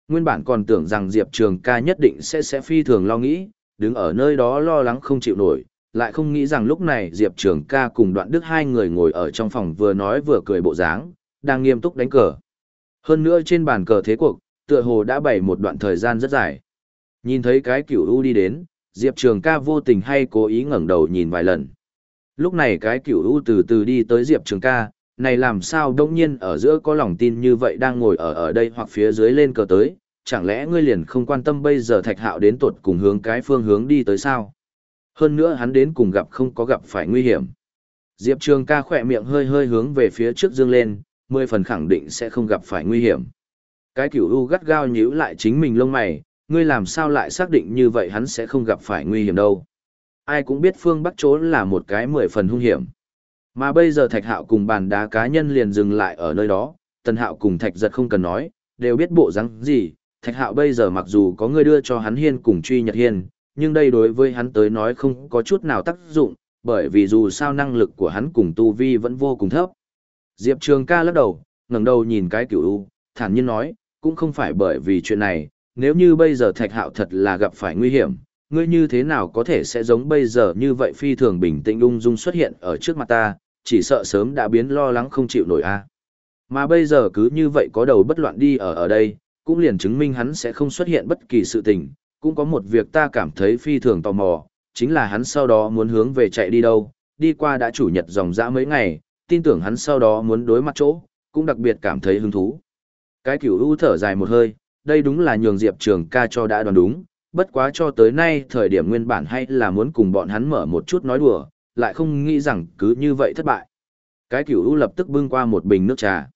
Nguyên bản còn tưởng rằng Diệp Trường ca nhất định sẽ sẽ phi thường lo nghĩ, đứng ở nơi đó lo lắng không chịu nổi, lại không nghĩ rằng lúc này Diệp Trường ca cùng đoạn đức hai người ngồi ở trong phòng vừa nói vừa cười bộ dáng, đang nghiêm túc đánh cờ. Hơn nữa trên bàn cờ thế cuộc, tựa hồ đã bày một đoạn thời gian rất dài. Nhìn thấy cái cửu u đi đến, Diệp Trường ca vô tình hay cố ý ngẩng đầu nhìn vài lần. Lúc này cái kiểu u từ từ đi tới Diệp Trường ca, này làm sao đông nhiên ở giữa có lòng tin như vậy đang ngồi ở ở đây hoặc phía dưới lên cờ tới, chẳng lẽ ngươi liền không quan tâm bây giờ thạch hạo đến tuột cùng hướng cái phương hướng đi tới sao? Hơn nữa hắn đến cùng gặp không có gặp phải nguy hiểm. Diệp Trường ca khỏe miệng hơi hơi hướng về phía trước dương lên, mười phần khẳng định sẽ không gặp phải nguy hiểm. Cái kiểu u gắt gao nhíu lại chính mình lông mày, ngươi làm sao lại xác định như vậy hắn sẽ không gặp phải nguy hiểm đâu. Ai cũng biết phương Bắc trốn là một cái mười phần hung hiểm. Mà bây giờ thạch hạo cùng bàn đá cá nhân liền dừng lại ở nơi đó, tần hạo cùng thạch giật không cần nói, đều biết bộ rắn gì, thạch hạo bây giờ mặc dù có người đưa cho hắn hiên cùng truy nhật hiên, nhưng đây đối với hắn tới nói không có chút nào tác dụng, bởi vì dù sao năng lực của hắn cùng tu vi vẫn vô cùng thấp. Diệp Trường ca lắc đầu, ngẩng đầu nhìn cái cửu u, thản nhiên nói, cũng không phải bởi vì chuyện này, nếu như bây giờ thạch hạo thật là gặp phải nguy hiểm, ngươi như thế nào có thể sẽ giống bây giờ như vậy phi thường bình tĩnh ung dung xuất hiện ở trước mặt ta, chỉ sợ sớm đã biến lo lắng không chịu nổi a. Mà bây giờ cứ như vậy có đầu bất loạn đi ở ở đây, cũng liền chứng minh hắn sẽ không xuất hiện bất kỳ sự tình, cũng có một việc ta cảm thấy phi thường tò mò, chính là hắn sau đó muốn hướng về chạy đi đâu, đi qua đã chủ nhật dòng dã mấy ngày, tin tưởng hắn sau đó muốn đối mặt chỗ, cũng đặc biệt cảm thấy hứng thú. Cái kiểu u thở dài một hơi, đây đúng là nhường Diệp Trường ca cho đã đoán đúng, bất quá cho tới nay thời điểm nguyên bản hay là muốn cùng bọn hắn mở một chút nói đùa, lại không nghĩ rằng cứ như vậy thất bại. Cái kiểu u lập tức bưng qua một bình nước trà.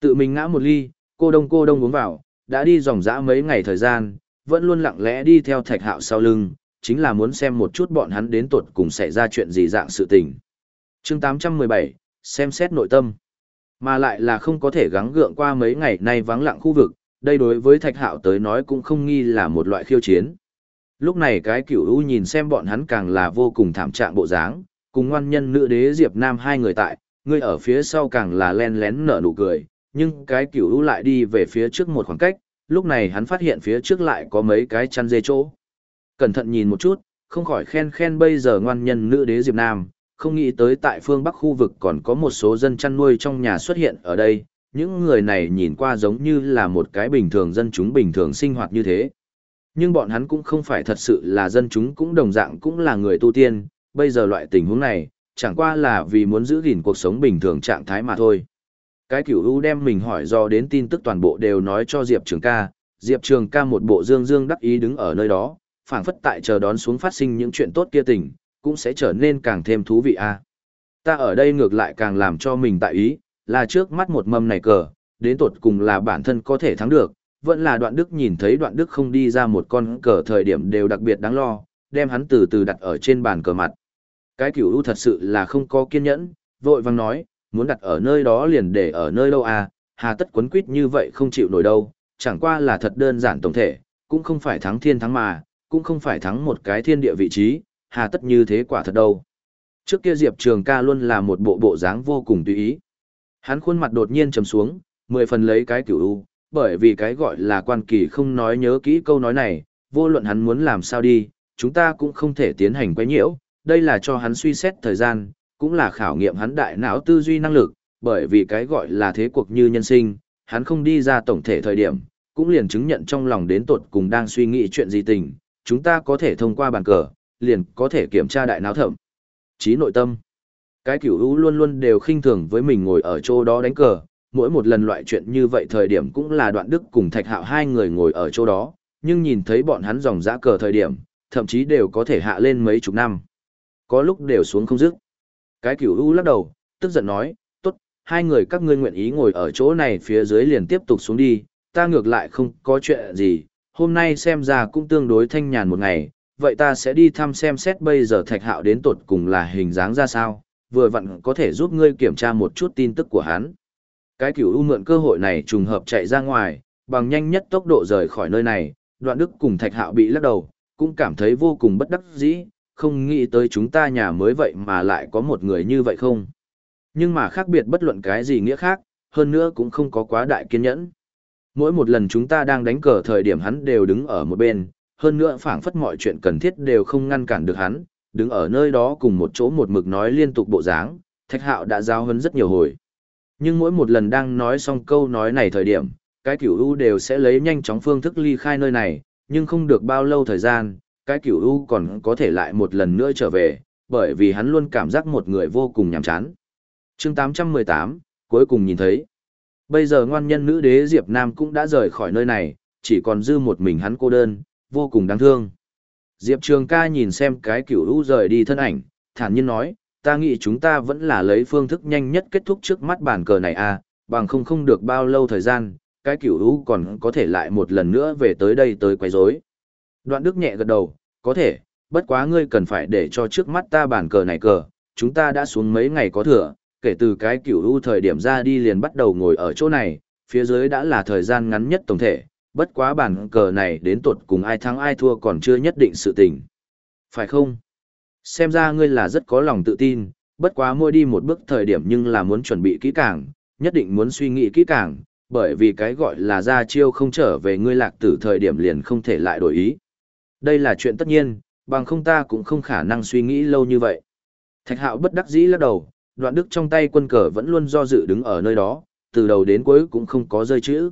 Tự mình ngã một ly, cô đông cô đông uống vào, đã đi dòng dã mấy ngày thời gian, vẫn luôn lặng lẽ đi theo thạch hạo sau lưng, chính là muốn xem một chút bọn hắn đến tuột cùng xảy ra chuyện gì dạng sự tình. chương 817, xem xét nội tâm. Mà lại là không có thể gắng gượng qua mấy ngày nay vắng lặng khu vực, đây đối với thạch hạo tới nói cũng không nghi là một loại khiêu chiến. Lúc này cái cửu u nhìn xem bọn hắn càng là vô cùng thảm trạng bộ dáng, cùng ngoan nhân nữ đế Diệp Nam hai người tại, người ở phía sau càng là len lén nở nụ cười, nhưng cái cửu u lại đi về phía trước một khoảng cách, lúc này hắn phát hiện phía trước lại có mấy cái chăn dê chỗ. Cẩn thận nhìn một chút, không khỏi khen khen bây giờ ngoan nhân nữ đế Diệp Nam, không nghĩ tới tại phương Bắc khu vực còn có một số dân chăn nuôi trong nhà xuất hiện ở đây, những người này nhìn qua giống như là một cái bình thường dân chúng bình thường sinh hoạt như thế. Nhưng bọn hắn cũng không phải thật sự là dân chúng cũng đồng dạng cũng là người tu tiên, bây giờ loại tình huống này, chẳng qua là vì muốn giữ gìn cuộc sống bình thường trạng thái mà thôi. Cái cửu u đem mình hỏi do đến tin tức toàn bộ đều nói cho Diệp Trường ca, Diệp Trường ca một bộ dương dương đắc ý đứng ở nơi đó, phảng phất tại chờ đón xuống phát sinh những chuyện tốt kia tình, cũng sẽ trở nên càng thêm thú vị a. Ta ở đây ngược lại càng làm cho mình tại ý, là trước mắt một mâm này cờ, đến tột cùng là bản thân có thể thắng được, vẫn là đoạn đức nhìn thấy đoạn đức không đi ra một con cờ thời điểm đều đặc biệt đáng lo, đem hắn từ từ đặt ở trên bàn cờ mặt. Cái cửu u thật sự là không có kiên nhẫn, vội vang nói, muốn đặt ở nơi đó liền để ở nơi đâu à, hà tất quấn quýt như vậy không chịu nổi đâu, chẳng qua là thật đơn giản tổng thể, cũng không phải thắng thiên thắng mà, cũng không phải thắng một cái thiên địa vị trí, hà tất như thế quả thật đâu. Trước kia Diệp Trường ca luôn là một bộ bộ dáng vô cùng tùy ý. Hắn khuôn mặt đột nhiên trầm xuống, mười phần lấy cái cửu u, bởi vì cái gọi là quan kỳ không nói nhớ kỹ câu nói này, vô luận hắn muốn làm sao đi, chúng ta cũng không thể tiến hành quấy nhiễu, đây là cho hắn suy xét thời gian, cũng là khảo nghiệm hắn đại não tư duy năng lực, bởi vì cái gọi là thế cuộc như nhân sinh, hắn không đi ra tổng thể thời điểm, cũng liền chứng nhận trong lòng đến tột cùng đang suy nghĩ chuyện gì tình, chúng ta có thể thông qua bàn cờ, liền có thể kiểm tra đại não thẩm. Trí nội tâm. Cái cửu hữu luôn luôn đều khinh thường với mình ngồi ở chỗ đó đánh cờ, mỗi một lần loại chuyện như vậy thời điểm cũng là đoạn đức cùng thạch hạo hai người ngồi ở chỗ đó, nhưng nhìn thấy bọn hắn dòng dã cờ thời điểm, thậm chí đều có thể hạ lên mấy chục năm. Có lúc đều xuống không dứt. Cái cửu hữu lắc đầu, tức giận nói, tốt, hai người các ngươi nguyện ý ngồi ở chỗ này phía dưới liền tiếp tục xuống đi, ta ngược lại không có chuyện gì, hôm nay xem ra cũng tương đối thanh nhàn một ngày, vậy ta sẽ đi thăm xem xét bây giờ thạch hạo đến tột cùng là hình dáng ra sao, vừa vặn có thể giúp ngươi kiểm tra một chút tin tức của hắn. Cái cửu u mượn cơ hội này trùng hợp chạy ra ngoài, bằng nhanh nhất tốc độ rời khỏi nơi này, đoạn đức cùng thạch hạo bị lắc đầu, cũng cảm thấy vô cùng bất đắc dĩ, không nghĩ tới chúng ta nhà mới vậy mà lại có một người như vậy không. Nhưng mà khác biệt bất luận cái gì nghĩa khác, hơn nữa cũng không có quá đại kiên nhẫn. Mỗi một lần chúng ta đang đánh cờ thời điểm hắn đều đứng ở một bên, hơn nữa phảng phất mọi chuyện cần thiết đều không ngăn cản được hắn, đứng ở nơi đó cùng một chỗ một mực nói liên tục bộ dáng, thạch hạo đã giao hấn rất nhiều hồi. Nhưng mỗi một lần đang nói xong câu nói này thời điểm, cái cửu u đều sẽ lấy nhanh chóng phương thức ly khai nơi này, nhưng không được bao lâu thời gian, cái cửu u còn có thể lại một lần nữa trở về, bởi vì hắn luôn cảm giác một người vô cùng nhàm chán. chương 818, cuối cùng nhìn thấy. Bây giờ ngoan nhân nữ đế Diệp Nam cũng đã rời khỏi nơi này, chỉ còn dư một mình hắn cô đơn, vô cùng đáng thương. Diệp Trường ca nhìn xem cái cửu u rời đi thân ảnh, thản nhiên nói, ta nghĩ chúng ta vẫn là lấy phương thức nhanh nhất kết thúc trước mắt bàn cờ này à, bằng không không được bao lâu thời gian, cái cửu u còn có thể lại một lần nữa về tới đây tới quấy rối. Đoạn Đức nhẹ gật đầu, có thể, bất quá ngươi cần phải để cho trước mắt ta bàn cờ này cờ, chúng ta đã xuống mấy ngày có thừa, kể từ cái cửu u thời điểm ra đi liền bắt đầu ngồi ở chỗ này, phía dưới đã là thời gian ngắn nhất tổng thể, bất quá bản cờ này đến tuột cùng ai thắng ai thua còn chưa nhất định sự tình. Phải không? Xem ra ngươi là rất có lòng tự tin, bất quá mỗi đi một bước thời điểm nhưng là muốn chuẩn bị kỹ càng, nhất định muốn suy nghĩ kỹ càng, bởi vì cái gọi là ra chiêu không trở về ngươi lạc tử thời điểm liền không thể lại đổi ý. Đây là chuyện tất nhiên, bằng không ta cũng không khả năng suy nghĩ lâu như vậy. Thạch hạo bất đắc dĩ lắc đầu, đoạn đức trong tay quân cờ vẫn luôn do dự đứng ở nơi đó, từ đầu đến cuối cũng không có rơi chữ.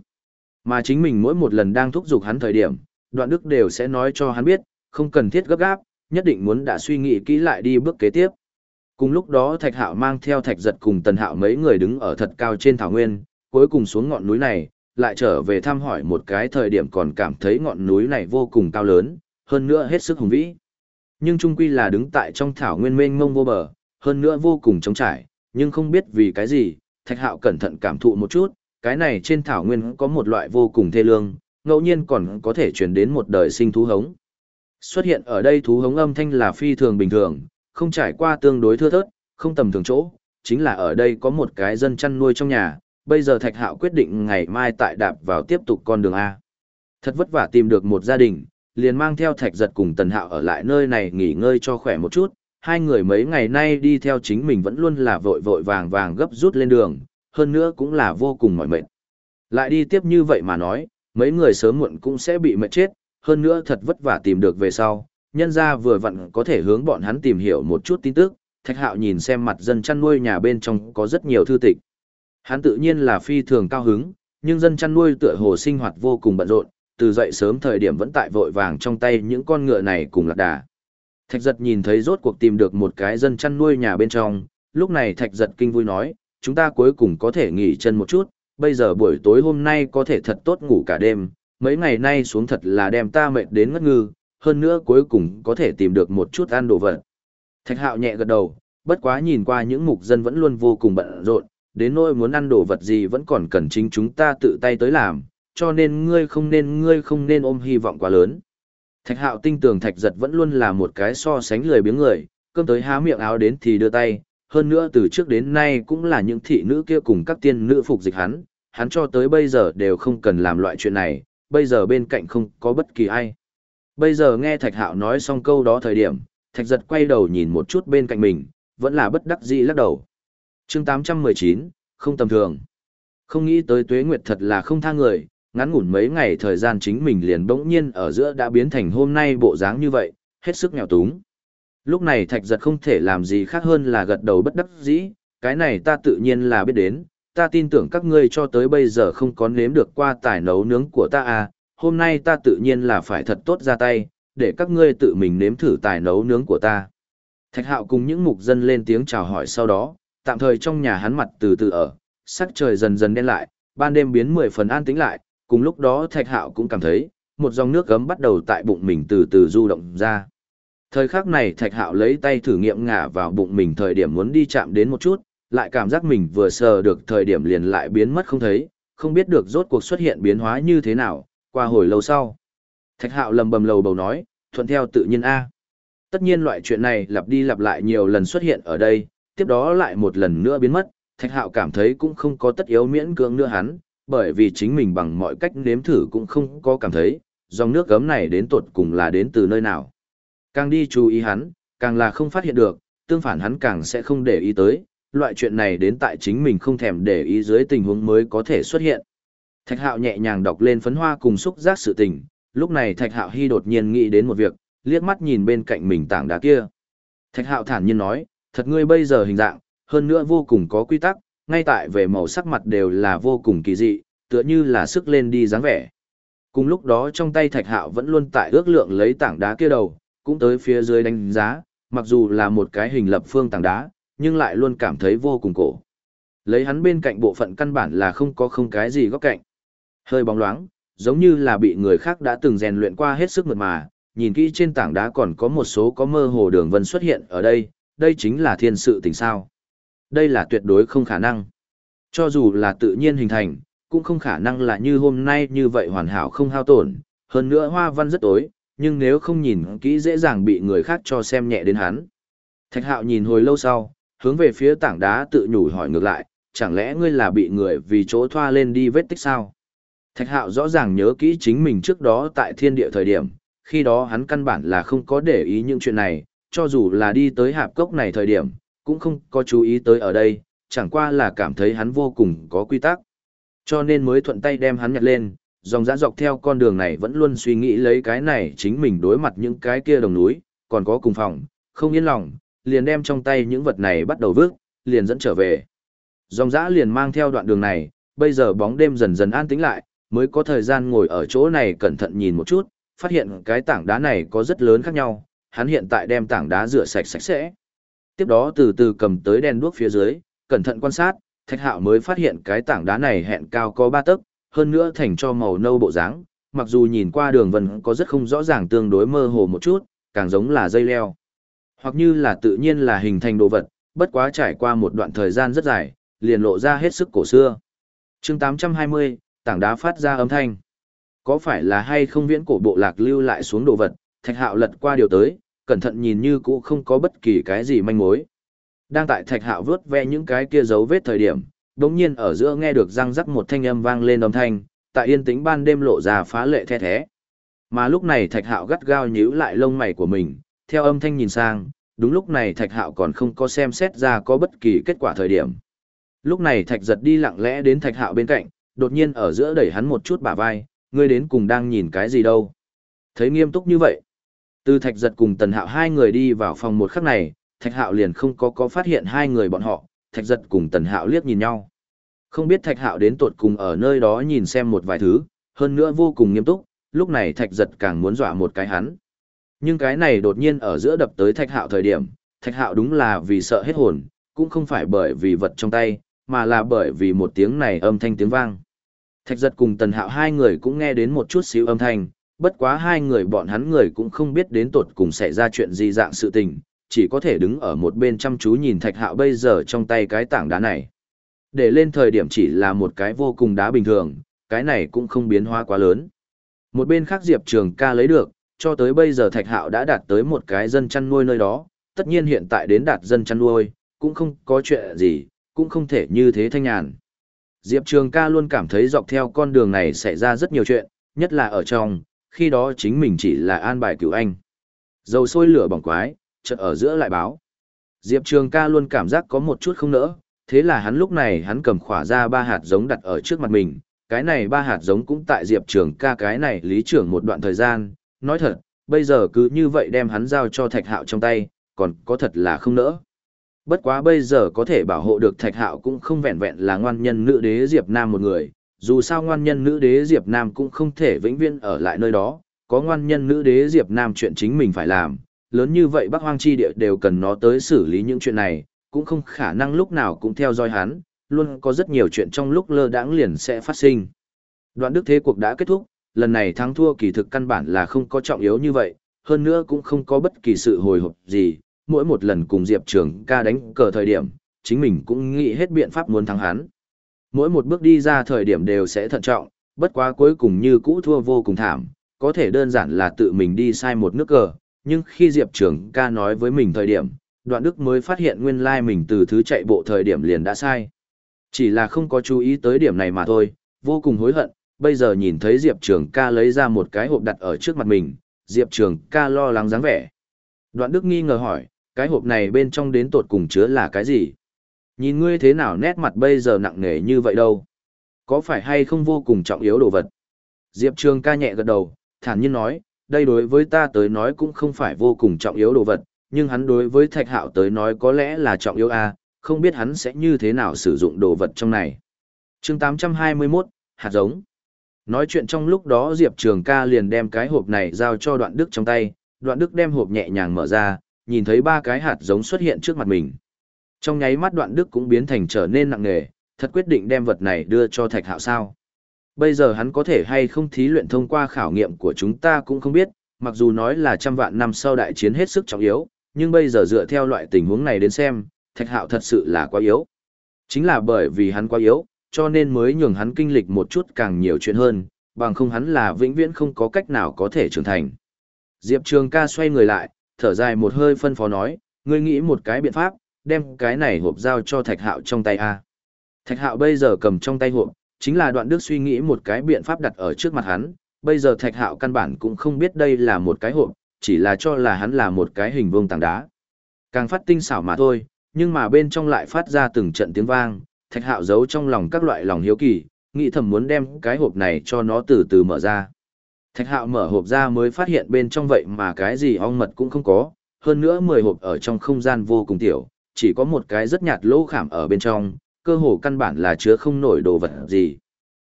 Mà chính mình mỗi một lần đang thúc giục hắn thời điểm, đoạn đức đều sẽ nói cho hắn biết, không cần thiết gấp gáp, nhất định muốn đã suy nghĩ kỹ lại đi bước kế tiếp. Cùng lúc đó Thạch Hạo mang theo Thạch Giật cùng Tần Hạo mấy người đứng ở thật cao trên thảo nguyên, cuối cùng xuống ngọn núi này, lại trở về thăm hỏi một cái thời điểm còn cảm thấy ngọn núi này vô cùng cao lớn, hơn nữa hết sức hùng vĩ. Nhưng trung quy là đứng tại trong thảo nguyên mênh mông vô bờ, hơn nữa vô cùng trống trải, nhưng không biết vì cái gì, Thạch Hạo cẩn thận cảm thụ một chút, cái này trên thảo nguyên có một loại vô cùng thê lương, ngẫu nhiên còn có thể truyền đến một đời sinh thú hống. Xuất hiện ở đây thú hống âm thanh là phi thường bình thường, không trải qua tương đối thưa thớt, không tầm thường chỗ, chính là ở đây có một cái dân chăn nuôi trong nhà, bây giờ Thạch Hạo quyết định ngày mai tại đạp vào tiếp tục con đường A. Thật vất vả tìm được một gia đình, liền mang theo Thạch Giật cùng Tần Hạo ở lại nơi này nghỉ ngơi cho khỏe một chút, hai người mấy ngày nay đi theo chính mình vẫn luôn là vội vội vàng vàng gấp rút lên đường, hơn nữa cũng là vô cùng mỏi mệt. Lại đi tiếp như vậy mà nói, mấy người sớm muộn cũng sẽ bị mệt chết, hơn nữa thật vất vả tìm được về sau, nhân ra vừa vặn có thể hướng bọn hắn tìm hiểu một chút tin tức, Thạch Hạo nhìn xem mặt dân chăn nuôi nhà bên trong có rất nhiều thư tịch. Hắn tự nhiên là phi thường cao hứng, nhưng dân chăn nuôi tựa hồ sinh hoạt vô cùng bận rộn, từ dậy sớm thời điểm vẫn tại vội vàng trong tay những con ngựa này cùng lạc đà. Thạch giật nhìn thấy rốt cuộc tìm được một cái dân chăn nuôi nhà bên trong, lúc này thạch giật kinh vui nói, chúng ta cuối cùng có thể nghỉ chân một chút, bây giờ buổi tối hôm nay có thể thật tốt ngủ cả đêm, mấy ngày nay xuống thật là đem ta mệt đến ngất ngư, hơn nữa cuối cùng có thể tìm được một chút ăn đồ vật. Thạch hạo nhẹ gật đầu, bất quá nhìn qua những mục dân vẫn luôn vô cùng bận rộn, đến nỗi muốn ăn đồ vật gì vẫn còn cần chính chúng ta tự tay tới làm, cho nên ngươi không nên ngươi không nên ôm hy vọng quá lớn. Thạch hạo tinh tường thạch giật vẫn luôn là một cái so sánh lười biếng người, cơm tới há miệng áo đến thì đưa tay, hơn nữa từ trước đến nay cũng là những thị nữ kia cùng các tiên nữ phục dịch hắn, hắn cho tới bây giờ đều không cần làm loại chuyện này, bây giờ bên cạnh không có bất kỳ ai. Bây giờ nghe Thạch Hạo nói xong câu đó thời điểm, Thạch Giật quay đầu nhìn một chút bên cạnh mình, vẫn là bất đắc dĩ lắc đầu. chương 819, không tầm thường. Không nghĩ tới tuế nguyệt thật là không tha người, ngắn ngủn mấy ngày thời gian chính mình liền bỗng nhiên ở giữa đã biến thành hôm nay bộ dáng như vậy, hết sức nghèo túng. Lúc này Thạch Giật không thể làm gì khác hơn là gật đầu bất đắc dĩ, cái này ta tự nhiên là biết đến, ta tin tưởng các ngươi cho tới bây giờ không có nếm được qua tài nấu nướng của ta à, hôm nay ta tự nhiên là phải thật tốt ra tay, để các ngươi tự mình nếm thử tài nấu nướng của ta. Thạch hạo cùng những mục dân lên tiếng chào hỏi sau đó, tạm thời trong nhà hắn mặt từ từ ở, sắc trời dần dần đen lại, ban đêm biến mười phần an tĩnh lại, cùng lúc đó thạch hạo cũng cảm thấy, một dòng nước gấm bắt đầu tại bụng mình từ từ du động ra. Thời khắc này thạch hạo lấy tay thử nghiệm ngả vào bụng mình thời điểm muốn đi chạm đến một chút, lại cảm giác mình vừa sờ được thời điểm liền lại biến mất không thấy, không biết được rốt cuộc xuất hiện biến hóa như thế nào, qua hồi lâu sau. Thạch hạo lầm bầm lầu bầu nói, thuận theo tự nhiên A. Tất nhiên loại chuyện này lặp đi lặp lại nhiều lần xuất hiện ở đây, tiếp đó lại một lần nữa biến mất, thạch hạo cảm thấy cũng không có tất yếu miễn cưỡng nữa hắn, bởi vì chính mình bằng mọi cách nếm thử cũng không có cảm thấy, dòng nước gấm này đến tột cùng là đến từ nơi nào. Càng đi chú ý hắn, càng là không phát hiện được, tương phản hắn càng sẽ không để ý tới, loại chuyện này đến tại chính mình không thèm để ý dưới tình huống mới có thể xuất hiện. Thạch Hạo nhẹ nhàng đọc lên phấn hoa cùng xúc giác sự tình, lúc này Thạch Hạo Hy đột nhiên nghĩ đến một việc, liếc mắt nhìn bên cạnh mình tảng đá kia. Thạch Hạo thản nhiên nói, thật ngươi bây giờ hình dạng, hơn nữa vô cùng có quy tắc, ngay tại về màu sắc mặt đều là vô cùng kỳ dị, tựa như là sức lên đi dáng vẻ. Cùng lúc đó trong tay Thạch Hạo vẫn luôn tại ước lượng lấy tảng đá kia đầu, cũng tới phía dưới đánh giá, mặc dù là một cái hình lập phương tảng đá, nhưng lại luôn cảm thấy vô cùng cổ. Lấy hắn bên cạnh bộ phận căn bản là không có không cái gì góc cạnh. Hơi bóng loáng, giống như là bị người khác đã từng rèn luyện qua hết sức mượt mà, nhìn kỹ trên tảng đá còn có một số có mơ hồ đường vân xuất hiện ở đây, đây chính là thiên sự tình sao. Đây là tuyệt đối không khả năng. Cho dù là tự nhiên hình thành, cũng không khả năng là như hôm nay như vậy hoàn hảo không hao tổn, hơn nữa hoa văn rất tối, nhưng nếu không nhìn kỹ dễ dàng bị người khác cho xem nhẹ đến hắn. Thạch hạo nhìn hồi lâu sau, hướng về phía tảng đá tự nhủ hỏi ngược lại, chẳng lẽ ngươi là bị người vì chỗ thoa lên đi vết tích sao? Thạch hạo rõ ràng nhớ kỹ chính mình trước đó tại thiên địa thời điểm, khi đó hắn căn bản là không có để ý những chuyện này, cho dù là đi tới hạp cốc này thời điểm, cũng không có chú ý tới ở đây, chẳng qua là cảm thấy hắn vô cùng có quy tắc. Cho nên mới thuận tay đem hắn nhặt lên, dòng dã dọc theo con đường này vẫn luôn suy nghĩ lấy cái này chính mình đối mặt những cái kia đồng núi, còn có cùng phòng, không yên lòng, liền đem trong tay những vật này bắt đầu vước, liền dẫn trở về. Dòng dã liền mang theo đoạn đường này, bây giờ bóng đêm dần dần an tĩnh lại, mới có thời gian ngồi ở chỗ này cẩn thận nhìn một chút, phát hiện cái tảng đá này có rất lớn khác nhau, hắn hiện tại đem tảng đá rửa sạch sạch sẽ. Tiếp đó từ từ cầm tới đèn đuốc phía dưới, cẩn thận quan sát, Thạch Hạo mới phát hiện cái tảng đá này hẹn cao có 3 tấc, hơn nữa thành cho màu nâu bộ dáng, mặc dù nhìn qua đường vân có rất không rõ ràng tương đối mơ hồ một chút, càng giống là dây leo. Hoặc như là tự nhiên là hình thành đồ vật, bất quá trải qua một đoạn thời gian rất dài, liền lộ ra hết sức cổ xưa. chương 820, tảng đá phát ra âm thanh. Có phải là hay không viễn cổ bộ lạc lưu lại xuống đồ vật, thạch hạo lật qua điều tới, cẩn thận nhìn như cũ không có bất kỳ cái gì manh mối. Đang tại thạch hạo vớt ve những cái kia dấu vết thời điểm, đống nhiên ở giữa nghe được răng rắc một thanh âm vang lên âm thanh, tại yên tĩnh ban đêm lộ ra phá lệ the thế. Mà lúc này thạch hạo gắt gao nhíu lại lông mày của mình, theo âm thanh nhìn sang, đúng lúc này thạch hạo còn không có xem xét ra có bất kỳ kết quả thời điểm. Lúc này thạch giật đi lặng lẽ đến thạch hạo bên cạnh, đột nhiên ở giữa đẩy hắn một chút bả vai, ngươi đến cùng đang nhìn cái gì đâu. Thấy nghiêm túc như vậy. Từ thạch giật cùng tần hạo hai người đi vào phòng một khắc này, thạch hạo liền không có có phát hiện hai người bọn họ, thạch giật cùng tần hạo liếc nhìn nhau. Không biết thạch hạo đến tột cùng ở nơi đó nhìn xem một vài thứ, hơn nữa vô cùng nghiêm túc, lúc này thạch giật càng muốn dọa một cái hắn. Nhưng cái này đột nhiên ở giữa đập tới thạch hạo thời điểm, thạch hạo đúng là vì sợ hết hồn, cũng không phải bởi vì vật trong tay, mà là bởi vì một tiếng này âm thanh tiếng vang. Thạch giật cùng tần hạo hai người cũng nghe đến một chút xíu âm thanh, bất quá hai người bọn hắn người cũng không biết đến tột cùng xảy ra chuyện gì dạng sự tình, chỉ có thể đứng ở một bên chăm chú nhìn thạch hạo bây giờ trong tay cái tảng đá này. Để lên thời điểm chỉ là một cái vô cùng đá bình thường, cái này cũng không biến hóa quá lớn. Một bên khác Diệp Trường ca lấy được, cho tới bây giờ thạch hạo đã đạt tới một cái dân chăn nuôi nơi đó, tất nhiên hiện tại đến đạt dân chăn nuôi, cũng không có chuyện gì, cũng không thể như thế thanh nhàn. Diệp Trường ca luôn cảm thấy dọc theo con đường này xảy ra rất nhiều chuyện, nhất là ở trong, khi đó chính mình chỉ là an bài cứu anh. Dầu sôi lửa bỏng quái, chợt ở giữa lại báo. Diệp Trường ca luôn cảm giác có một chút không nỡ, thế là hắn lúc này hắn cầm khỏa ra ba hạt giống đặt ở trước mặt mình, cái này ba hạt giống cũng tại Diệp Trường ca cái này lý trưởng một đoạn thời gian, nói thật, bây giờ cứ như vậy đem hắn giao cho Thạch Hạo trong tay, còn có thật là không nỡ. Bất quá bây giờ có thể bảo hộ được Thạch Hạo cũng không vẹn vẹn là ngoan nhân nữ đế Diệp Nam một người, dù sao ngoan nhân nữ đế Diệp Nam cũng không thể vĩnh viễn ở lại nơi đó, có ngoan nhân nữ đế Diệp Nam chuyện chính mình phải làm, lớn như vậy Bắc Hoang Chi Địa đều cần nó tới xử lý những chuyện này, cũng không khả năng lúc nào cũng theo dõi hắn, luôn có rất nhiều chuyện trong lúc lơ đãng liền sẽ phát sinh. Đoạn đức thế cuộc đã kết thúc, lần này thắng thua kỳ thực căn bản là không có trọng yếu như vậy, hơn nữa cũng không có bất kỳ sự hồi hộp gì, mỗi một lần cùng Diệp Trường ca đánh cờ thời điểm, chính mình cũng nghĩ hết biện pháp muốn thắng hắn. Mỗi một bước đi ra thời điểm đều sẽ thận trọng, bất quá cuối cùng như cũ thua vô cùng thảm, có thể đơn giản là tự mình đi sai một nước cờ, nhưng khi Diệp Trường ca nói với mình thời điểm, đoạn đức mới phát hiện nguyên lai mình từ thứ chạy bộ thời điểm liền đã sai. Chỉ là không có chú ý tới điểm này mà thôi, vô cùng hối hận, bây giờ nhìn thấy Diệp Trường ca lấy ra một cái hộp đặt ở trước mặt mình, Diệp Trường ca lo lắng dáng vẻ. Đoạn đức nghi ngờ hỏi, cái hộp này bên trong đến tột cùng chứa là cái gì? Nhìn ngươi thế nào nét mặt bây giờ nặng nề như vậy đâu? Có phải hay không vô cùng trọng yếu đồ vật? Diệp Trường ca nhẹ gật đầu, thản nhiên nói, đây đối với ta tới nói cũng không phải vô cùng trọng yếu đồ vật, nhưng hắn đối với thạch hạo tới nói có lẽ là trọng yếu a không biết hắn sẽ như thế nào sử dụng đồ vật trong này. chương 821, hạt giống. Nói chuyện trong lúc đó Diệp Trường ca liền đem cái hộp này giao cho đoạn đức trong tay, đoạn đức đem hộp nhẹ nhàng mở ra, nhìn thấy ba cái hạt giống xuất hiện trước mặt mình. Trong nháy mắt đoạn đức cũng biến thành trở nên nặng nề, thật quyết định đem vật này đưa cho thạch hạo sao. Bây giờ hắn có thể hay không thí luyện thông qua khảo nghiệm của chúng ta cũng không biết, mặc dù nói là trăm vạn năm sau đại chiến hết sức trọng yếu, nhưng bây giờ dựa theo loại tình huống này đến xem, thạch hạo thật sự là quá yếu. Chính là bởi vì hắn quá yếu, cho nên mới nhường hắn kinh lịch một chút càng nhiều chuyện hơn, bằng không hắn là vĩnh viễn không có cách nào có thể trưởng thành. Diệp Trường ca xoay người lại, thở dài một hơi phân phó nói, ngươi nghĩ một cái biện pháp, đem cái này hộp giao cho thạch hạo trong tay A. Thạch hạo bây giờ cầm trong tay hộp, chính là đoạn đức suy nghĩ một cái biện pháp đặt ở trước mặt hắn, bây giờ thạch hạo căn bản cũng không biết đây là một cái hộp, chỉ là cho là hắn là một cái hình vuông tảng đá. Càng phát tinh xảo mà thôi, nhưng mà bên trong lại phát ra từng trận tiếng vang, thạch hạo giấu trong lòng các loại lòng hiếu kỳ, nghĩ thầm muốn đem cái hộp này cho nó từ từ mở ra. Thạch hạo mở hộp ra mới phát hiện bên trong vậy mà cái gì ong mật cũng không có, hơn nữa 10 hộp ở trong không gian vô cùng tiểu, chỉ có một cái rất nhạt lỗ khảm ở bên trong, cơ hồ căn bản là chứa không nổi đồ vật gì.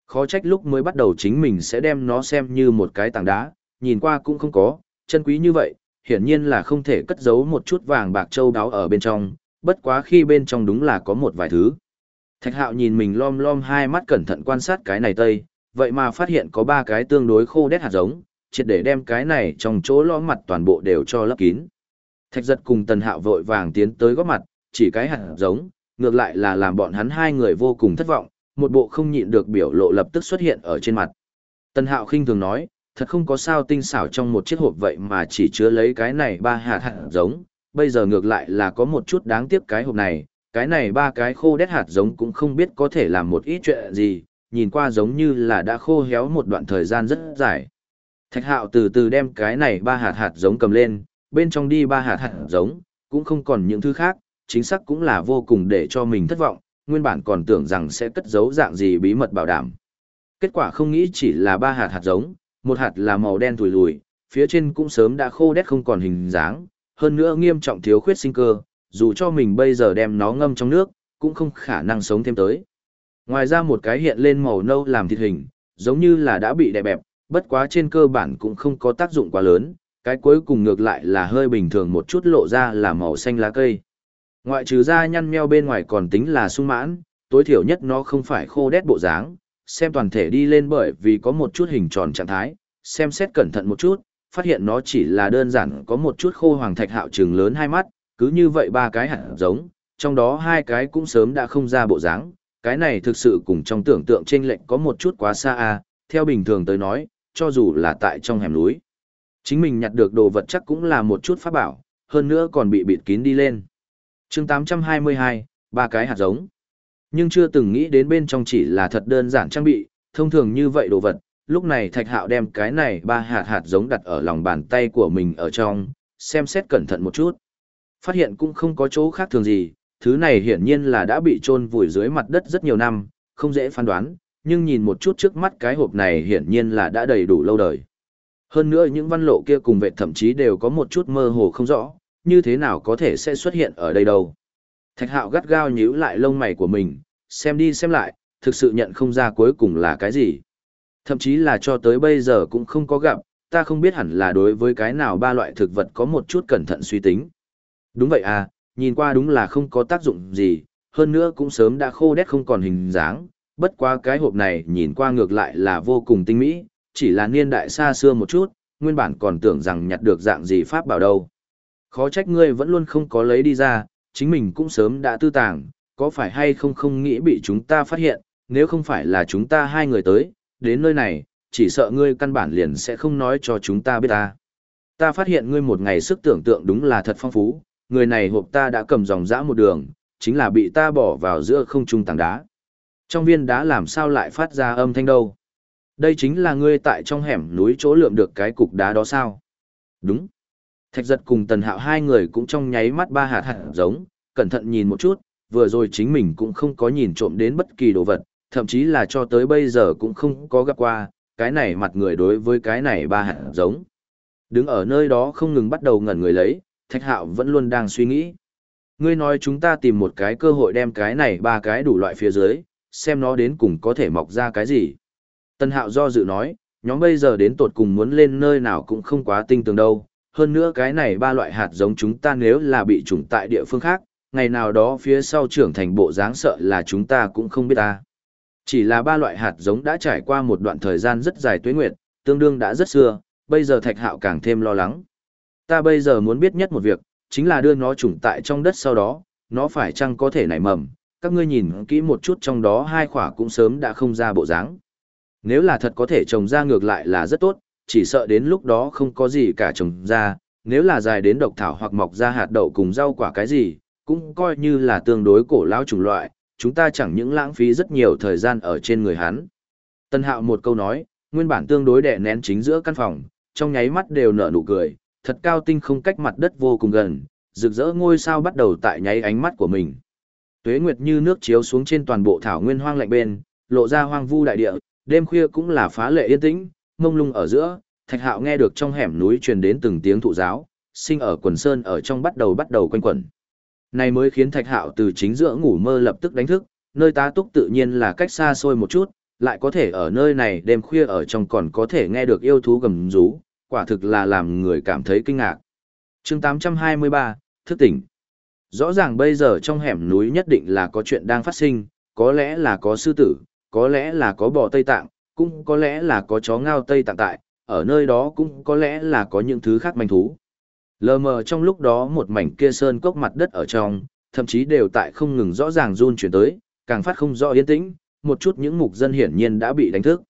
Khó trách lúc mới bắt đầu chính mình sẽ đem nó xem như một cái tảng đá, nhìn qua cũng không có, chân quý như vậy, hiển nhiên là không thể cất giấu một chút vàng bạc châu đáo ở bên trong, bất quá khi bên trong đúng là có một vài thứ. Thạch hạo nhìn mình lom lom hai mắt cẩn thận quan sát cái này tây, vậy mà phát hiện có ba cái tương đối khô đét hạt giống, triệt để đem cái này trong chỗ lõm mặt toàn bộ đều cho lấp kín. Thạch giật cùng tần hạo vội vàng tiến tới góp mặt, chỉ cái hạt giống, ngược lại là làm bọn hắn hai người vô cùng thất vọng, một bộ không nhịn được biểu lộ lập tức xuất hiện ở trên mặt. Tần hạo khinh thường nói, thật không có sao tinh xảo trong một chiếc hộp vậy mà chỉ chứa lấy cái này ba hạt hạt giống, bây giờ ngược lại là có một chút đáng tiếc cái hộp này, cái này ba cái khô đét hạt giống cũng không biết có thể làm một ít chuyện gì, nhìn qua giống như là đã khô héo một đoạn thời gian rất dài. Thạch hạo từ từ đem cái này ba hạt hạt giống cầm lên, bên trong đi ba hạt hạt giống, cũng không còn những thứ khác, chính xác cũng là vô cùng để cho mình thất vọng, nguyên bản còn tưởng rằng sẽ cất giấu dạng gì bí mật bảo đảm. Kết quả không nghĩ chỉ là ba hạt hạt giống, một hạt là màu đen thùi lùi, phía trên cũng sớm đã khô đét không còn hình dáng, hơn nữa nghiêm trọng thiếu khuyết sinh cơ, dù cho mình bây giờ đem nó ngâm trong nước, cũng không khả năng sống thêm tới. Ngoài ra một cái hiện lên màu nâu làm thịt hình, giống như là đã bị đè bẹp, bất quá trên cơ bản cũng không có tác dụng quá lớn, cái cuối cùng ngược lại là hơi bình thường một chút lộ ra là màu xanh lá cây. Ngoại trừ da nhăn meo bên ngoài còn tính là sung mãn, tối thiểu nhất nó không phải khô đét bộ dáng, xem toàn thể đi lên bởi vì có một chút hình tròn trạng thái, xem xét cẩn thận một chút, phát hiện nó chỉ là đơn giản có một chút khô hoàng thạch hạo trừng lớn hai mắt, cứ như vậy ba cái hạt giống, trong đó hai cái cũng sớm đã không ra bộ dáng, cái này thực sự cùng trong tưởng tượng trên lệnh có một chút quá xa a theo bình thường tới nói, cho dù là tại trong hẻm núi. Chính mình nhặt được đồ vật chắc cũng là một chút pháp bảo, hơn nữa còn bị bịt kín đi lên chương 822, ba cái hạt giống. Nhưng chưa từng nghĩ đến bên trong chỉ là thật đơn giản trang bị, thông thường như vậy đồ vật. Lúc này Thạch Hạo đem cái này ba hạt hạt giống đặt ở lòng bàn tay của mình ở trong, xem xét cẩn thận một chút. Phát hiện cũng không có chỗ khác thường gì, thứ này hiển nhiên là đã bị chôn vùi dưới mặt đất rất nhiều năm, không dễ phán đoán, nhưng nhìn một chút trước mắt cái hộp này hiển nhiên là đã đầy đủ lâu đời. Hơn nữa những văn lộ kia cùng vệ thậm chí đều có một chút mơ hồ không rõ, như thế nào có thể sẽ xuất hiện ở đây đâu. Thạch hạo gắt gao nhíu lại lông mày của mình, xem đi xem lại, thực sự nhận không ra cuối cùng là cái gì. Thậm chí là cho tới bây giờ cũng không có gặp, ta không biết hẳn là đối với cái nào ba loại thực vật có một chút cẩn thận suy tính. Đúng vậy à, nhìn qua đúng là không có tác dụng gì, hơn nữa cũng sớm đã khô đét không còn hình dáng, bất quá cái hộp này nhìn qua ngược lại là vô cùng tinh mỹ, chỉ là niên đại xa xưa một chút, nguyên bản còn tưởng rằng nhặt được dạng gì pháp bảo đâu. Khó trách ngươi vẫn luôn không có lấy đi ra, chính mình cũng sớm đã tư tàng, có phải hay không không nghĩ bị chúng ta phát hiện, nếu không phải là chúng ta hai người tới, đến nơi này, chỉ sợ ngươi căn bản liền sẽ không nói cho chúng ta biết ta. Ta phát hiện ngươi một ngày sức tưởng tượng đúng là thật phong phú, người này hộp ta đã cầm dòng dã một đường, chính là bị ta bỏ vào giữa không trung tảng đá. Trong viên đá làm sao lại phát ra âm thanh đâu? Đây chính là ngươi tại trong hẻm núi chỗ lượm được cái cục đá đó sao? Đúng. Thạch giật cùng tần hạo hai người cũng trong nháy mắt ba hạt hạt giống, cẩn thận nhìn một chút, vừa rồi chính mình cũng không có nhìn trộm đến bất kỳ đồ vật, thậm chí là cho tới bây giờ cũng không có gặp qua, cái này mặt người đối với cái này ba hạt giống. Đứng ở nơi đó không ngừng bắt đầu ngẩn người lấy, thạch hạo vẫn luôn đang suy nghĩ. Ngươi nói chúng ta tìm một cái cơ hội đem cái này ba cái đủ loại phía dưới, xem nó đến cùng có thể mọc ra cái gì. Tân hạo do dự nói, nhóm bây giờ đến tột cùng muốn lên nơi nào cũng không quá tinh tường đâu. Hơn nữa cái này ba loại hạt giống chúng ta nếu là bị trùng tại địa phương khác, ngày nào đó phía sau trưởng thành bộ dáng sợ là chúng ta cũng không biết ta. Chỉ là ba loại hạt giống đã trải qua một đoạn thời gian rất dài tuế nguyệt, tương đương đã rất xưa, bây giờ thạch hạo càng thêm lo lắng. Ta bây giờ muốn biết nhất một việc, chính là đưa nó trùng tại trong đất sau đó, nó phải chăng có thể nảy mầm, các ngươi nhìn kỹ một chút trong đó hai khỏa cũng sớm đã không ra bộ dáng. Nếu là thật có thể trồng ra ngược lại là rất tốt, chỉ sợ đến lúc đó không có gì cả trồng ra, nếu là dài đến độc thảo hoặc mọc ra hạt đậu cùng rau quả cái gì, cũng coi như là tương đối cổ lão chủng loại, chúng ta chẳng những lãng phí rất nhiều thời gian ở trên người hắn. Tân hạo một câu nói, nguyên bản tương đối đẻ nén chính giữa căn phòng, trong nháy mắt đều nở nụ cười, thật cao tinh không cách mặt đất vô cùng gần, rực rỡ ngôi sao bắt đầu tại nháy ánh mắt của mình. Tuế nguyệt như nước chiếu xuống trên toàn bộ thảo nguyên hoang lạnh bên, lộ ra hoang vu đại địa, đêm khuya cũng là phá lệ yên tĩnh, mông lung ở giữa, Thạch Hạo nghe được trong hẻm núi truyền đến từng tiếng thụ giáo, sinh ở quần sơn ở trong bắt đầu bắt đầu quanh quẩn. Này mới khiến Thạch Hạo từ chính giữa ngủ mơ lập tức đánh thức, nơi tá túc tự nhiên là cách xa xôi một chút, lại có thể ở nơi này đêm khuya ở trong còn có thể nghe được yêu thú gầm rú, quả thực là làm người cảm thấy kinh ngạc. chương 823, thức tỉnh. Rõ ràng bây giờ trong hẻm núi nhất định là có chuyện đang phát sinh, có lẽ là có sư tử, có lẽ là có bò Tây Tạng, cũng có lẽ là có chó ngao Tây Tạng tại, ở nơi đó cũng có lẽ là có những thứ khác manh thú. Lờ mờ trong lúc đó một mảnh kia sơn cốc mặt đất ở trong, thậm chí đều tại không ngừng rõ ràng run chuyển tới, càng phát không rõ yên tĩnh, một chút những mục dân hiển nhiên đã bị đánh thức.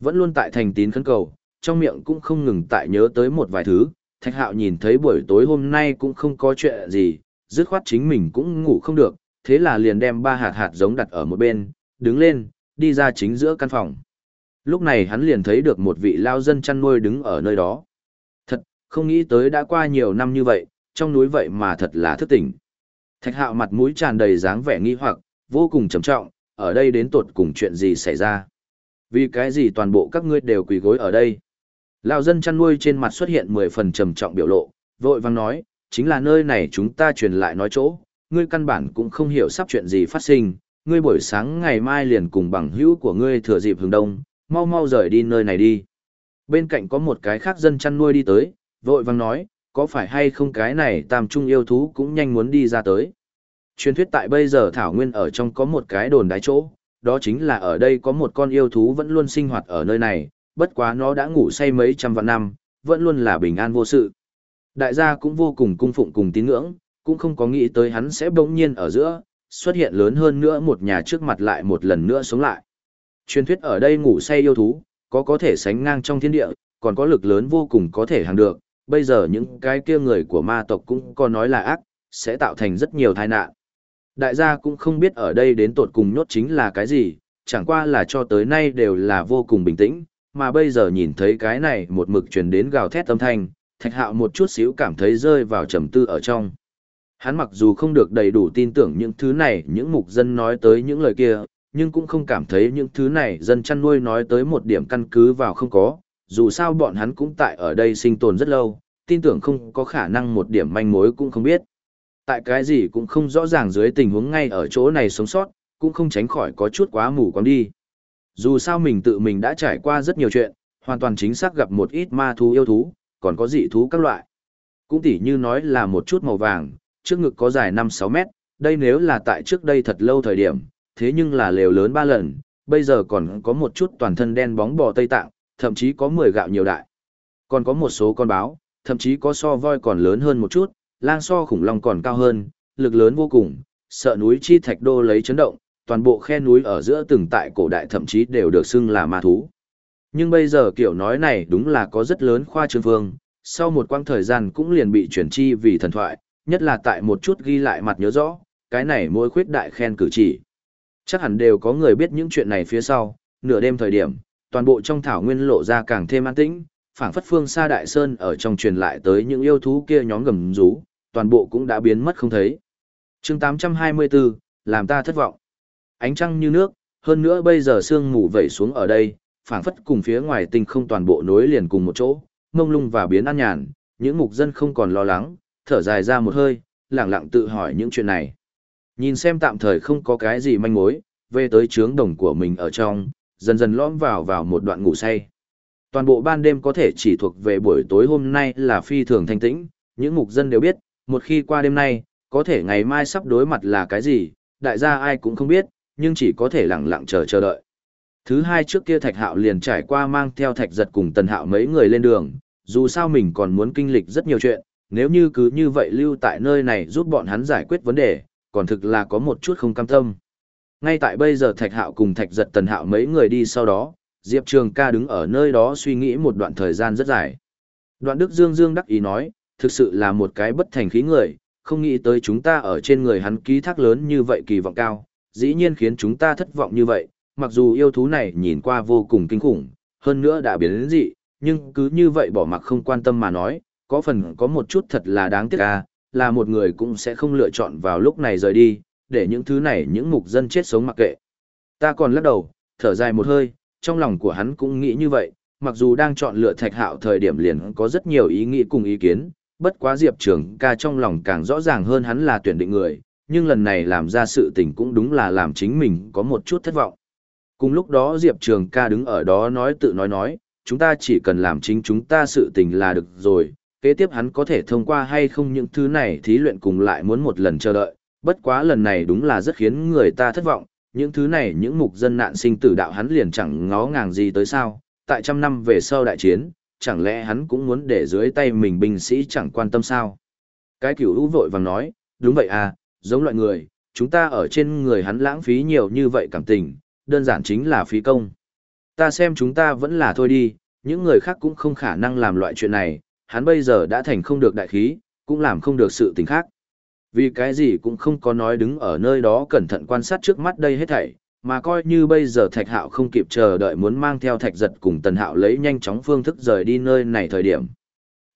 Vẫn luôn tại thành tín khấn cầu, trong miệng cũng không ngừng tại nhớ tới một vài thứ, Thạch Hạo nhìn thấy buổi tối hôm nay cũng không có chuyện gì, dứt khoát chính mình cũng ngủ không được, thế là liền đem ba hạt hạt giống đặt ở một bên, đứng lên, đi ra chính giữa căn phòng. Lúc này hắn liền thấy được một vị lao dân chăn nuôi đứng ở nơi đó. Thật, không nghĩ tới đã qua nhiều năm như vậy, trong núi vậy mà thật là thức tỉnh. Thạch hạo mặt mũi tràn đầy dáng vẻ nghi hoặc, vô cùng trầm trọng, ở đây đến tột cùng chuyện gì xảy ra. Vì cái gì toàn bộ các ngươi đều quỳ gối ở đây. Lão dân chăn nuôi trên mặt xuất hiện mười phần trầm trọng biểu lộ, vội vang nói, chính là nơi này chúng ta truyền lại nói chỗ, ngươi căn bản cũng không hiểu sắp chuyện gì phát sinh, ngươi buổi sáng ngày mai liền cùng bằng hữu của ngươi thừa dịp hướng đông, mau mau rời đi nơi này đi. Bên cạnh có một cái khác dân chăn nuôi đi tới, vội vang nói, có phải hay không cái này tam trung yêu thú cũng nhanh muốn đi ra tới. Truyền thuyết tại bây giờ Thảo Nguyên ở trong có một cái đồn đái chỗ, đó chính là ở đây có một con yêu thú vẫn luôn sinh hoạt ở nơi này, bất quá nó đã ngủ say mấy trăm vạn năm, vẫn luôn là bình an vô sự. Đại gia cũng vô cùng cung phụng cùng tín ngưỡng, cũng không có nghĩ tới hắn sẽ bỗng nhiên ở giữa, xuất hiện lớn hơn nữa một nhà trước mặt lại một lần nữa sống lại. Truyền thuyết ở đây ngủ say yêu thú, có có thể sánh ngang trong thiên địa, còn có lực lớn vô cùng có thể hàng được, bây giờ những cái kia người của ma tộc cũng có nói là ác, sẽ tạo thành rất nhiều tai nạn. Đại gia cũng không biết ở đây đến tột cùng nhốt chính là cái gì, chẳng qua là cho tới nay đều là vô cùng bình tĩnh, mà bây giờ nhìn thấy cái này một mực truyền đến gào thét âm thanh, thạch hạo một chút xíu cảm thấy rơi vào trầm tư ở trong. Hắn mặc dù không được đầy đủ tin tưởng những thứ này những mục dân nói tới những lời kia, nhưng cũng không cảm thấy những thứ này dân chăn nuôi nói tới một điểm căn cứ vào không có, dù sao bọn hắn cũng tại ở đây sinh tồn rất lâu, tin tưởng không có khả năng một điểm manh mối cũng không biết. Tại cái gì cũng không rõ ràng dưới tình huống ngay ở chỗ này sống sót, cũng không tránh khỏi có chút quá mù quáng đi. Dù sao mình tự mình đã trải qua rất nhiều chuyện, hoàn toàn chính xác gặp một ít ma thú yêu thú, còn có dị thú các loại. Cũng tỉ như nói là một chút màu vàng, trước ngực có dài 5-6 mét, đây nếu là tại trước đây thật lâu thời điểm, thế nhưng là lều lớn ba lần, bây giờ còn có một chút toàn thân đen bóng bò Tây Tạng, thậm chí có 10 gạo nhiều đại. Còn có một số con báo, thậm chí có so voi còn lớn hơn một chút, lang so khủng long còn cao hơn, lực lớn vô cùng, sợ núi chi thạch đô lấy chấn động, toàn bộ khe núi ở giữa từng tại cổ đại thậm chí đều được xưng là ma thú. Nhưng bây giờ kiểu nói này đúng là có rất lớn khoa trương vương, sau một quãng thời gian cũng liền bị chuyển chi vì thần thoại, nhất là tại một chút ghi lại mặt nhớ rõ, cái này mỗi khuyết đại khen cử chỉ. Chắc hẳn đều có người biết những chuyện này phía sau, nửa đêm thời điểm, toàn bộ trong thảo nguyên lộ ra càng thêm an tĩnh, phảng phất phương xa đại sơn ở trong truyền lại tới những yêu thú kia nhóm gầm rú, toàn bộ cũng đã biến mất không thấy. chương 824, làm ta thất vọng. Ánh trăng như nước, hơn nữa bây giờ sương mù vẩy xuống ở đây, phảng phất cùng phía ngoài tinh không toàn bộ nối liền cùng một chỗ, mông lung và biến an nhàn, những mục dân không còn lo lắng, thở dài ra một hơi, lặng lặng tự hỏi những chuyện này. Nhìn xem tạm thời không có cái gì manh mối, về tới trướng đồng của mình ở trong, dần dần lõm vào vào một đoạn ngủ say. Toàn bộ ban đêm có thể chỉ thuộc về buổi tối hôm nay là phi thường thanh tĩnh, những mục dân đều biết, một khi qua đêm nay, có thể ngày mai sắp đối mặt là cái gì, đại gia ai cũng không biết, nhưng chỉ có thể lặng lặng chờ chờ đợi. Thứ hai trước kia Thạch Hạo liền trải qua mang theo Thạch Giật cùng Tần Hạo mấy người lên đường, dù sao mình còn muốn kinh lịch rất nhiều chuyện, nếu như cứ như vậy lưu tại nơi này giúp bọn hắn giải quyết vấn đề, còn thực là có một chút không cam tâm. Ngay tại bây giờ Thạch Hạo cùng Thạch Giật Tần Hạo mấy người đi sau đó, Diệp Trường ca đứng ở nơi đó suy nghĩ một đoạn thời gian rất dài. Đoạn Đức Dương Dương đắc ý nói, thực sự là một cái bất thành khí người, không nghĩ tới chúng ta ở trên người hắn ký thác lớn như vậy kỳ vọng cao, dĩ nhiên khiến chúng ta thất vọng như vậy, mặc dù yêu thú này nhìn qua vô cùng kinh khủng, hơn nữa đã biến đến dị, nhưng cứ như vậy bỏ mặc không quan tâm mà nói, có phần có một chút thật là đáng tiếc à, là một người cũng sẽ không lựa chọn vào lúc này rời đi, để những thứ này những mục dân chết sống mặc kệ. Ta còn lắc đầu, thở dài một hơi, trong lòng của hắn cũng nghĩ như vậy, mặc dù đang chọn lựa thạch hạo thời điểm liền có rất nhiều ý nghĩ cùng ý kiến, bất quá Diệp Trường ca trong lòng càng rõ ràng hơn hắn là tuyển định người, nhưng lần này làm ra sự tình cũng đúng là làm chính mình có một chút thất vọng. Cùng lúc đó Diệp Trường ca đứng ở đó nói tự nói nói, chúng ta chỉ cần làm chính chúng ta sự tình là được rồi, kế tiếp hắn có thể thông qua hay không những thứ này thí luyện cùng lại muốn một lần chờ đợi, bất quá lần này đúng là rất khiến người ta thất vọng, những thứ này những mục dân nạn sinh tử đạo hắn liền chẳng ngó ngàng gì tới sao, tại trăm năm về sau đại chiến, chẳng lẽ hắn cũng muốn để dưới tay mình binh sĩ chẳng quan tâm sao? Cái cửu u vội vàng nói, đúng vậy à, giống loại người, chúng ta ở trên người hắn lãng phí nhiều như vậy cảm tình, đơn giản chính là phí công. Ta xem chúng ta vẫn là thôi đi, những người khác cũng không khả năng làm loại chuyện này, hắn bây giờ đã thành không được đại khí, cũng làm không được sự tình khác. Vì cái gì cũng không có nói đứng ở nơi đó cẩn thận quan sát trước mắt đây hết thảy, mà coi như bây giờ thạch hạo không kịp chờ đợi muốn mang theo thạch giật cùng tần hạo lấy nhanh chóng phương thức rời đi nơi này thời điểm.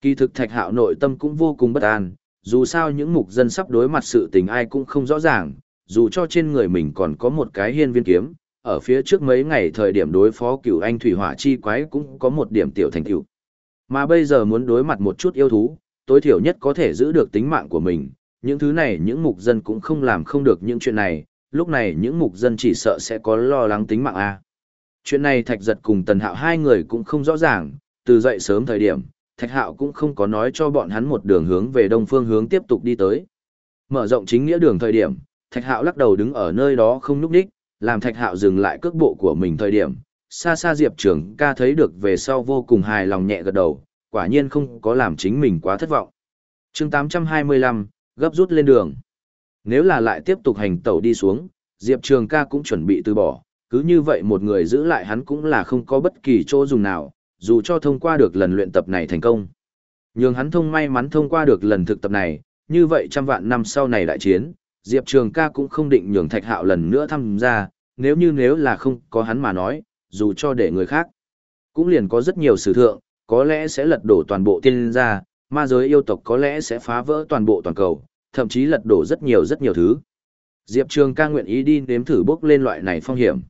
Kỳ thực thạch hạo nội tâm cũng vô cùng bất an, dù sao những mục dân sắp đối mặt sự tình ai cũng không rõ ràng, dù cho trên người mình còn có một cái hiên viên kiếm, ở phía trước mấy ngày thời điểm đối phó cửu anh thủy hỏa chi quái cũng có một điểm tiểu thành tựu. Mà bây giờ muốn đối mặt một chút yêu thú, tối thiểu nhất có thể giữ được tính mạng của mình, những thứ này những mục dân cũng không làm không được những chuyện này, lúc này những mục dân chỉ sợ sẽ có lo lắng tính mạng a. Chuyện này Thạch Giật cùng Tần Hạo hai người cũng không rõ ràng, từ dậy sớm thời điểm, Thạch Hạo cũng không có nói cho bọn hắn một đường hướng về đông phương hướng tiếp tục đi tới. Mở rộng chính nghĩa đường thời điểm, Thạch Hạo lắc đầu đứng ở nơi đó không núp đích, làm Thạch Hạo dừng lại cước bộ của mình thời điểm. Xa xa Diệp Trường ca thấy được về sau vô cùng hài lòng nhẹ gật đầu, quả nhiên không có làm chính mình quá thất vọng. chương 825, gấp rút lên đường. Nếu là lại tiếp tục hành tẩu đi xuống, Diệp Trường ca cũng chuẩn bị từ bỏ, cứ như vậy một người giữ lại hắn cũng là không có bất kỳ chỗ dùng nào, dù cho thông qua được lần luyện tập này thành công. Nhưng hắn thông may mắn thông qua được lần thực tập này, như vậy trăm vạn năm sau này đại chiến, Diệp Trường ca cũng không định nhường Thạch Hạo lần nữa tham gia, nếu như nếu là không có hắn mà nói, dù cho để người khác. Cũng liền có rất nhiều sử thượng, có lẽ sẽ lật đổ toàn bộ tiên gia, ma giới yêu tộc có lẽ sẽ phá vỡ toàn bộ toàn cầu, thậm chí lật đổ rất nhiều rất nhiều thứ. Diệp Trường ca nguyện ý đi nếm thử bước lên loại này phong hiểm.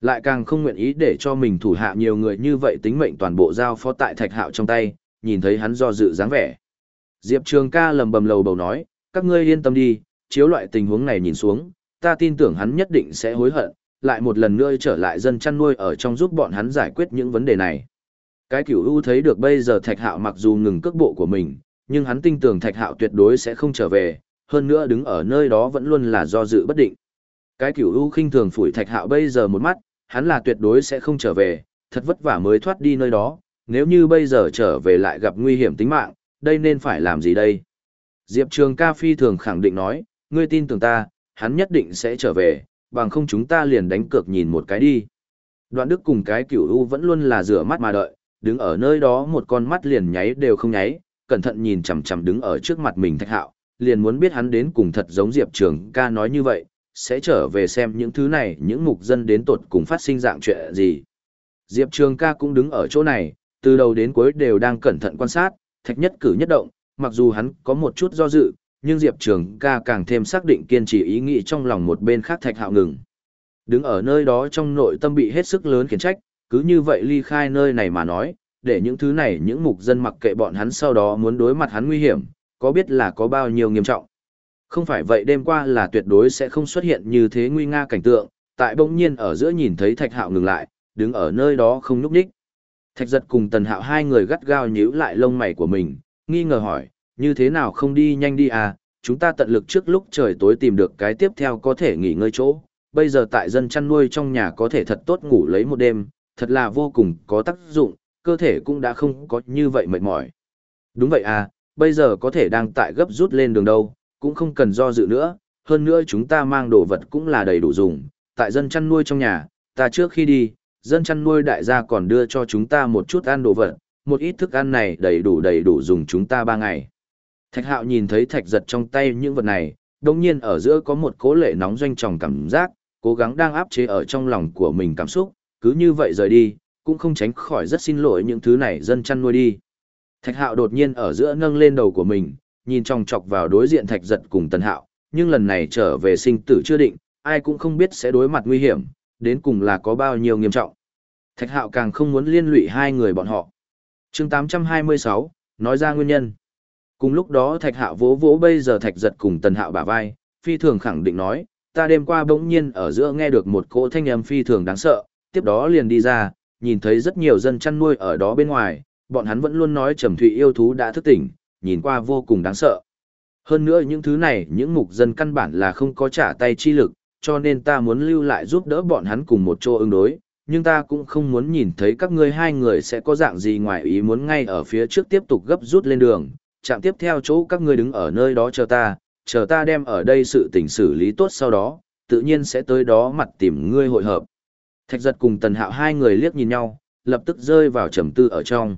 Lại càng không nguyện ý để cho mình thủ hạ nhiều người như vậy tính mệnh toàn bộ giao phó tại thạch hạo trong tay, nhìn thấy hắn do dự dáng vẻ. Diệp Trường ca lầm bầm lầu bầu nói, các ngươi yên tâm đi, chiếu loại tình huống này nhìn xuống, ta tin tưởng hắn nhất định sẽ hối hận, lại một lần nữa trở lại dân chăn nuôi ở trong giúp bọn hắn giải quyết những vấn đề này. Cái cửu u thấy được bây giờ thạch hạo mặc dù ngừng cước bộ của mình, nhưng hắn tin tưởng thạch hạo tuyệt đối sẽ không trở về, hơn nữa đứng ở nơi đó vẫn luôn là do dự bất định. Cái cửu u khinh thường phủi thạch hạo bây giờ một mắt, hắn là tuyệt đối sẽ không trở về, thật vất vả mới thoát đi nơi đó, nếu như bây giờ trở về lại gặp nguy hiểm tính mạng, đây nên phải làm gì đây? Diệp Trường ca phi thường khẳng định nói, ngươi tin tưởng ta, hắn nhất định sẽ trở về, bằng không chúng ta liền đánh cược nhìn một cái đi. Đoạn đức cùng cái cửu u vẫn luôn là rửa mắt mà đợi, đứng ở nơi đó một con mắt liền nháy đều không nháy, cẩn thận nhìn chằm chằm đứng ở trước mặt mình thạch hạo, liền muốn biết hắn đến cùng thật giống Diệp Trường ca nói như vậy, sẽ trở về xem những thứ này, những mục dân đến tột cùng phát sinh dạng chuyện gì. Diệp Trường ca cũng đứng ở chỗ này, từ đầu đến cuối đều đang cẩn thận quan sát, thạch nhất cử nhất động, mặc dù hắn có một chút do dự, nhưng Diệp Trường ca càng thêm xác định kiên trì ý nghĩ trong lòng một bên khác thạch hạo ngừng. Đứng ở nơi đó trong nội tâm bị hết sức lớn khiển trách, cứ như vậy ly khai nơi này mà nói, để những thứ này những mục dân mặc kệ bọn hắn sau đó muốn đối mặt hắn nguy hiểm, có biết là có bao nhiêu nghiêm trọng. Không phải vậy đêm qua là tuyệt đối sẽ không xuất hiện như thế nguy nga cảnh tượng, tại bỗng nhiên ở giữa nhìn thấy thạch hạo ngừng lại, đứng ở nơi đó không núp đích. Thạch giật cùng tần hạo hai người gắt gao nhíu lại lông mày của mình, nghi ngờ hỏi, như thế nào không đi nhanh đi à, chúng ta tận lực trước lúc trời tối tìm được cái tiếp theo có thể nghỉ ngơi chỗ, bây giờ tại dân chăn nuôi trong nhà có thể thật tốt ngủ lấy một đêm, thật là vô cùng có tác dụng, cơ thể cũng đã không có như vậy mệt mỏi. Đúng vậy à, bây giờ có thể đang tại gấp rút lên đường đâu, cũng không cần do dự nữa, hơn nữa chúng ta mang đồ vật cũng là đầy đủ dùng, tại dân chăn nuôi trong nhà, ta trước khi đi, dân chăn nuôi đại gia còn đưa cho chúng ta một chút ăn đồ vật, một ít thức ăn này đầy đủ đầy đủ dùng chúng ta ba ngày. Thạch hạo nhìn thấy thạch giật trong tay những vật này, đồng nhiên ở giữa có một cố lệ nóng doanh tròng cảm giác, cố gắng đang áp chế ở trong lòng của mình cảm xúc, cứ như vậy rời đi, cũng không tránh khỏi rất xin lỗi những thứ này dân chăn nuôi đi. Thạch hạo đột nhiên ở giữa nâng lên đầu của mình, nhìn trong chọc vào đối diện thạch giật cùng tần hạo, nhưng lần này trở về sinh tử chưa định, ai cũng không biết sẽ đối mặt nguy hiểm, đến cùng là có bao nhiêu nghiêm trọng. Thạch hạo càng không muốn liên lụy hai người bọn họ. chương 826, nói ra nguyên nhân. Cùng lúc đó thạch hạo vỗ vỗ bây giờ thạch giật cùng tần hạo bả vai, phi thường khẳng định nói, ta đêm qua bỗng nhiên ở giữa nghe được một cỗ thanh âm phi thường đáng sợ, tiếp đó liền đi ra, nhìn thấy rất nhiều dân chăn nuôi ở đó bên ngoài, bọn hắn vẫn luôn nói trầm thụy yêu thú đã thức tỉnh, nhìn qua vô cùng đáng sợ. Hơn nữa những thứ này, những mục dân căn bản là không có trả tay chi lực, cho nên ta muốn lưu lại giúp đỡ bọn hắn cùng một chỗ ứng đối, nhưng ta cũng không muốn nhìn thấy các ngươi hai người sẽ có dạng gì ngoài ý muốn ngay ở phía trước tiếp tục gấp rút lên đường, chạm tiếp theo chỗ các ngươi đứng ở nơi đó chờ ta, chờ ta đem ở đây sự tình xử lý tốt sau đó, tự nhiên sẽ tới đó mặt tìm ngươi hội hợp. Thạch giật cùng tần hạo hai người liếc nhìn nhau, lập tức rơi vào trầm tư ở trong.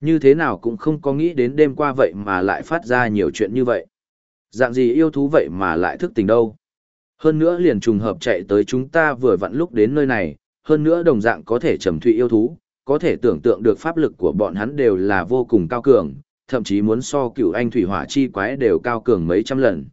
Như thế nào cũng không có nghĩ đến đêm qua vậy mà lại phát ra nhiều chuyện như vậy. Dạng gì yêu thú vậy mà lại thức tình đâu. Hơn nữa liền trùng hợp chạy tới chúng ta vừa vặn lúc đến nơi này, hơn nữa đồng dạng có thể trầm thụy yêu thú, có thể tưởng tượng được pháp lực của bọn hắn đều là vô cùng cao cường, thậm chí muốn so cựu anh thủy hỏa chi quái đều cao cường mấy trăm lần.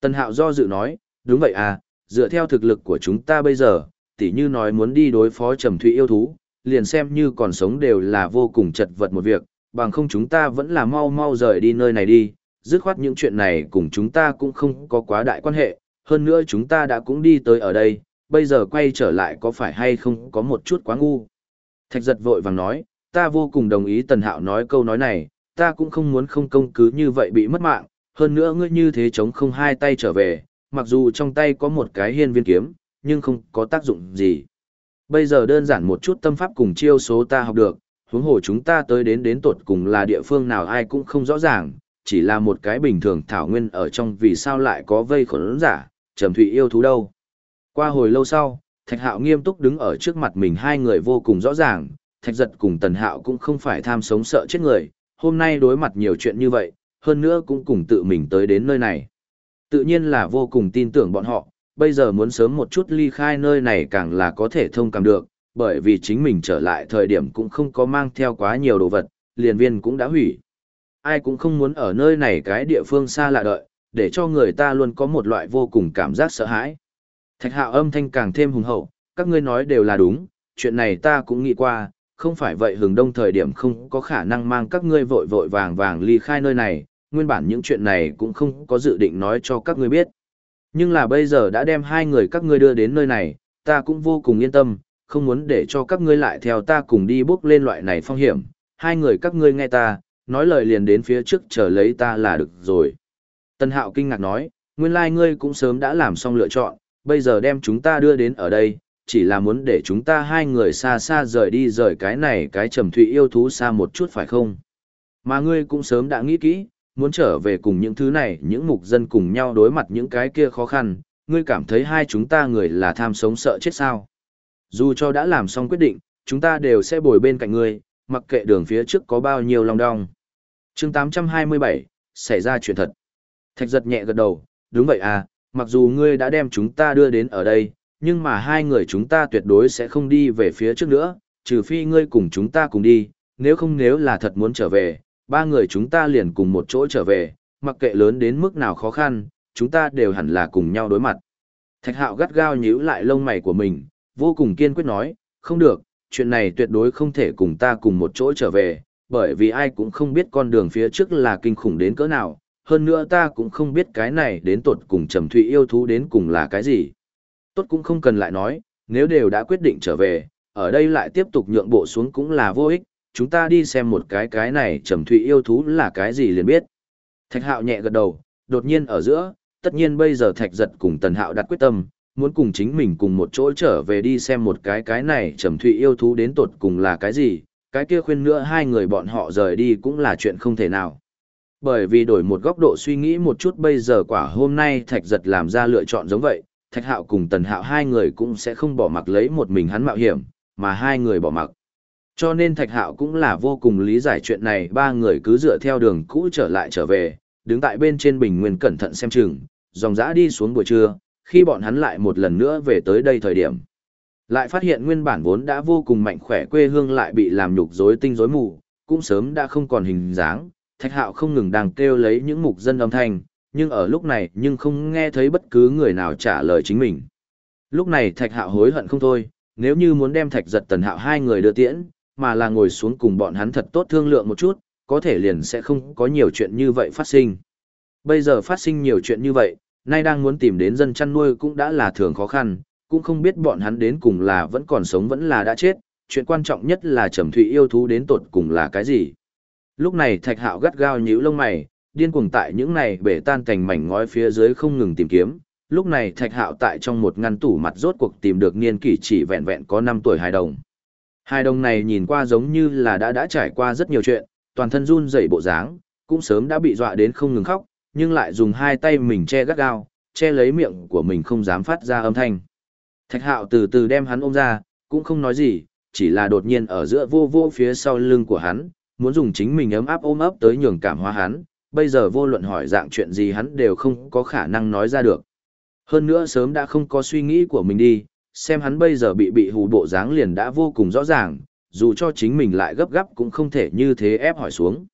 Tân hạo do dự nói, đúng vậy à, dựa theo thực lực của chúng ta bây giờ, tỉ như nói muốn đi đối phó trầm thủy yêu thú, liền xem như còn sống đều là vô cùng chật vật một việc, bằng không chúng ta vẫn là mau mau rời đi nơi này đi, dứt khoát những chuyện này cùng chúng ta cũng không có quá đại quan hệ, hơn nữa chúng ta đã cũng đi tới ở đây, bây giờ quay trở lại có phải hay không có một chút quá ngu. Thạch giật vội vàng nói, ta vô cùng đồng ý Tần Hạo nói câu nói này, ta cũng không muốn không công cứ như vậy bị mất mạng, hơn nữa ngươi như thế chống không hai tay trở về, mặc dù trong tay có một cái hiên viên kiếm, nhưng không có tác dụng gì. Bây giờ đơn giản một chút tâm pháp cùng chiêu số ta học được, huống hồ chúng ta tới đến đến tột cùng là địa phương nào ai cũng không rõ ràng, chỉ là một cái bình thường thảo nguyên ở trong vì sao lại có vây khổn giả, trầm thụy yêu thú đâu. Qua hồi lâu sau, Thạch Hạo nghiêm túc đứng ở trước mặt mình hai người vô cùng rõ ràng, Thạch Giật cùng Tần Hạo cũng không phải tham sống sợ chết người, hôm nay đối mặt nhiều chuyện như vậy, hơn nữa cũng cùng tự mình tới đến nơi này. Tự nhiên là vô cùng tin tưởng bọn họ, bây giờ muốn sớm một chút ly khai nơi này càng là có thể thông cảm được, bởi vì chính mình trở lại thời điểm cũng không có mang theo quá nhiều đồ vật, liền viên cũng đã hủy. Ai cũng không muốn ở nơi này cái địa phương xa lạ đợi, để cho người ta luôn có một loại vô cùng cảm giác sợ hãi. Thạch hạo âm thanh càng thêm hùng hậu, các ngươi nói đều là đúng, chuyện này ta cũng nghĩ qua, không phải vậy hừng đông thời điểm không có khả năng mang các ngươi vội vội vàng vàng ly khai nơi này, nguyên bản những chuyện này cũng không có dự định nói cho các ngươi biết. Nhưng là bây giờ đã đem hai người các ngươi đưa đến nơi này, ta cũng vô cùng yên tâm, không muốn để cho các ngươi lại theo ta cùng đi bước lên loại này phong hiểm. Hai người các ngươi nghe ta, nói lời liền đến phía trước chờ lấy ta là được rồi. Tân hạo kinh ngạc nói, nguyên lai like ngươi cũng sớm đã làm xong lựa chọn, bây giờ đem chúng ta đưa đến ở đây, chỉ là muốn để chúng ta hai người xa xa rời đi rời cái này cái trầm thụy yêu thú xa một chút phải không? Mà ngươi cũng sớm đã nghĩ kỹ, muốn trở về cùng những thứ này, những mục dân cùng nhau đối mặt những cái kia khó khăn, ngươi cảm thấy hai chúng ta người là tham sống sợ chết sao. Dù cho đã làm xong quyết định, chúng ta đều sẽ bồi bên cạnh ngươi, mặc kệ đường phía trước có bao nhiêu lòng đong. chương 827, xảy ra chuyện thật. Thạch giật nhẹ gật đầu, đúng vậy à, mặc dù ngươi đã đem chúng ta đưa đến ở đây, nhưng mà hai người chúng ta tuyệt đối sẽ không đi về phía trước nữa, trừ phi ngươi cùng chúng ta cùng đi, nếu không nếu là thật muốn trở về, ba người chúng ta liền cùng một chỗ trở về, mặc kệ lớn đến mức nào khó khăn, chúng ta đều hẳn là cùng nhau đối mặt. Thạch hạo gắt gao nhíu lại lông mày của mình, vô cùng kiên quyết nói, không được, chuyện này tuyệt đối không thể cùng ta cùng một chỗ trở về, bởi vì ai cũng không biết con đường phía trước là kinh khủng đến cỡ nào, hơn nữa ta cũng không biết cái này đến tột cùng trầm thụy yêu thú đến cùng là cái gì. Tốt cũng không cần lại nói, nếu đều đã quyết định trở về, ở đây lại tiếp tục nhượng bộ xuống cũng là vô ích, chúng ta đi xem một cái cái này trầm thụy yêu thú là cái gì liền biết. Thạch hạo nhẹ gật đầu, đột nhiên ở giữa, tất nhiên bây giờ thạch giật cùng tần hạo đặt quyết tâm, muốn cùng chính mình cùng một chỗ trở về đi xem một cái cái này trầm thụy yêu thú đến tột cùng là cái gì, cái kia khuyên nữa hai người bọn họ rời đi cũng là chuyện không thể nào. Bởi vì đổi một góc độ suy nghĩ một chút bây giờ quả hôm nay thạch giật làm ra lựa chọn giống vậy, thạch hạo cùng tần hạo hai người cũng sẽ không bỏ mặc lấy một mình hắn mạo hiểm, mà hai người bỏ mặc. Cho nên Thạch Hạo cũng là vô cùng lý giải chuyện này ba người cứ dựa theo đường cũ trở lại trở về, đứng tại bên trên bình nguyên cẩn thận xem chừng, dòng dã đi xuống buổi trưa, khi bọn hắn lại một lần nữa về tới đây thời điểm. Lại phát hiện nguyên bản vốn đã vô cùng mạnh khỏe quê hương lại bị làm nhục rối tinh rối mù, cũng sớm đã không còn hình dáng, thạch hạo không ngừng đang kêu lấy những mục dân âm thanh, nhưng ở lúc này nhưng không nghe thấy bất cứ người nào trả lời chính mình. Lúc này thạch hạo hối hận không thôi, nếu như muốn đem thạch giật tần hạo hai người đưa tiễn, mà là ngồi xuống cùng bọn hắn thật tốt thương lượng một chút, có thể liền sẽ không có nhiều chuyện như vậy phát sinh. Bây giờ phát sinh nhiều chuyện như vậy, nay đang muốn tìm đến dân chăn nuôi cũng đã là thường khó khăn, cũng không biết bọn hắn đến cùng là vẫn còn sống vẫn là đã chết, chuyện quan trọng nhất là trầm thụy yêu thú đến tột cùng là cái gì. Lúc này thạch hạo gắt gao nhíu lông mày, điên cuồng tại những này bể tan thành mảnh ngói phía dưới không ngừng tìm kiếm. Lúc này thạch hạo tại trong một ngăn tủ mặt rốt cuộc tìm được niên kỷ chỉ vẹn vẹn có 5 tuổi hài đồng. Hài đồng này nhìn qua giống như là đã đã trải qua rất nhiều chuyện, toàn thân run rẩy bộ dáng, cũng sớm đã bị dọa đến không ngừng khóc, nhưng lại dùng hai tay mình che gắt gao, che lấy miệng của mình không dám phát ra âm thanh. Thạch hạo từ từ đem hắn ôm ra, cũng không nói gì, chỉ là đột nhiên ở giữa vô vô phía sau lưng của hắn, muốn dùng chính mình ấm áp ôm ấp tới nhường cảm hóa hắn, bây giờ vô luận hỏi dạng chuyện gì hắn đều không có khả năng nói ra được. Hơn nữa sớm đã không có suy nghĩ của mình đi, xem hắn bây giờ bị bị hù bộ dáng liền đã vô cùng rõ ràng, dù cho chính mình lại gấp gáp cũng không thể như thế ép hỏi xuống.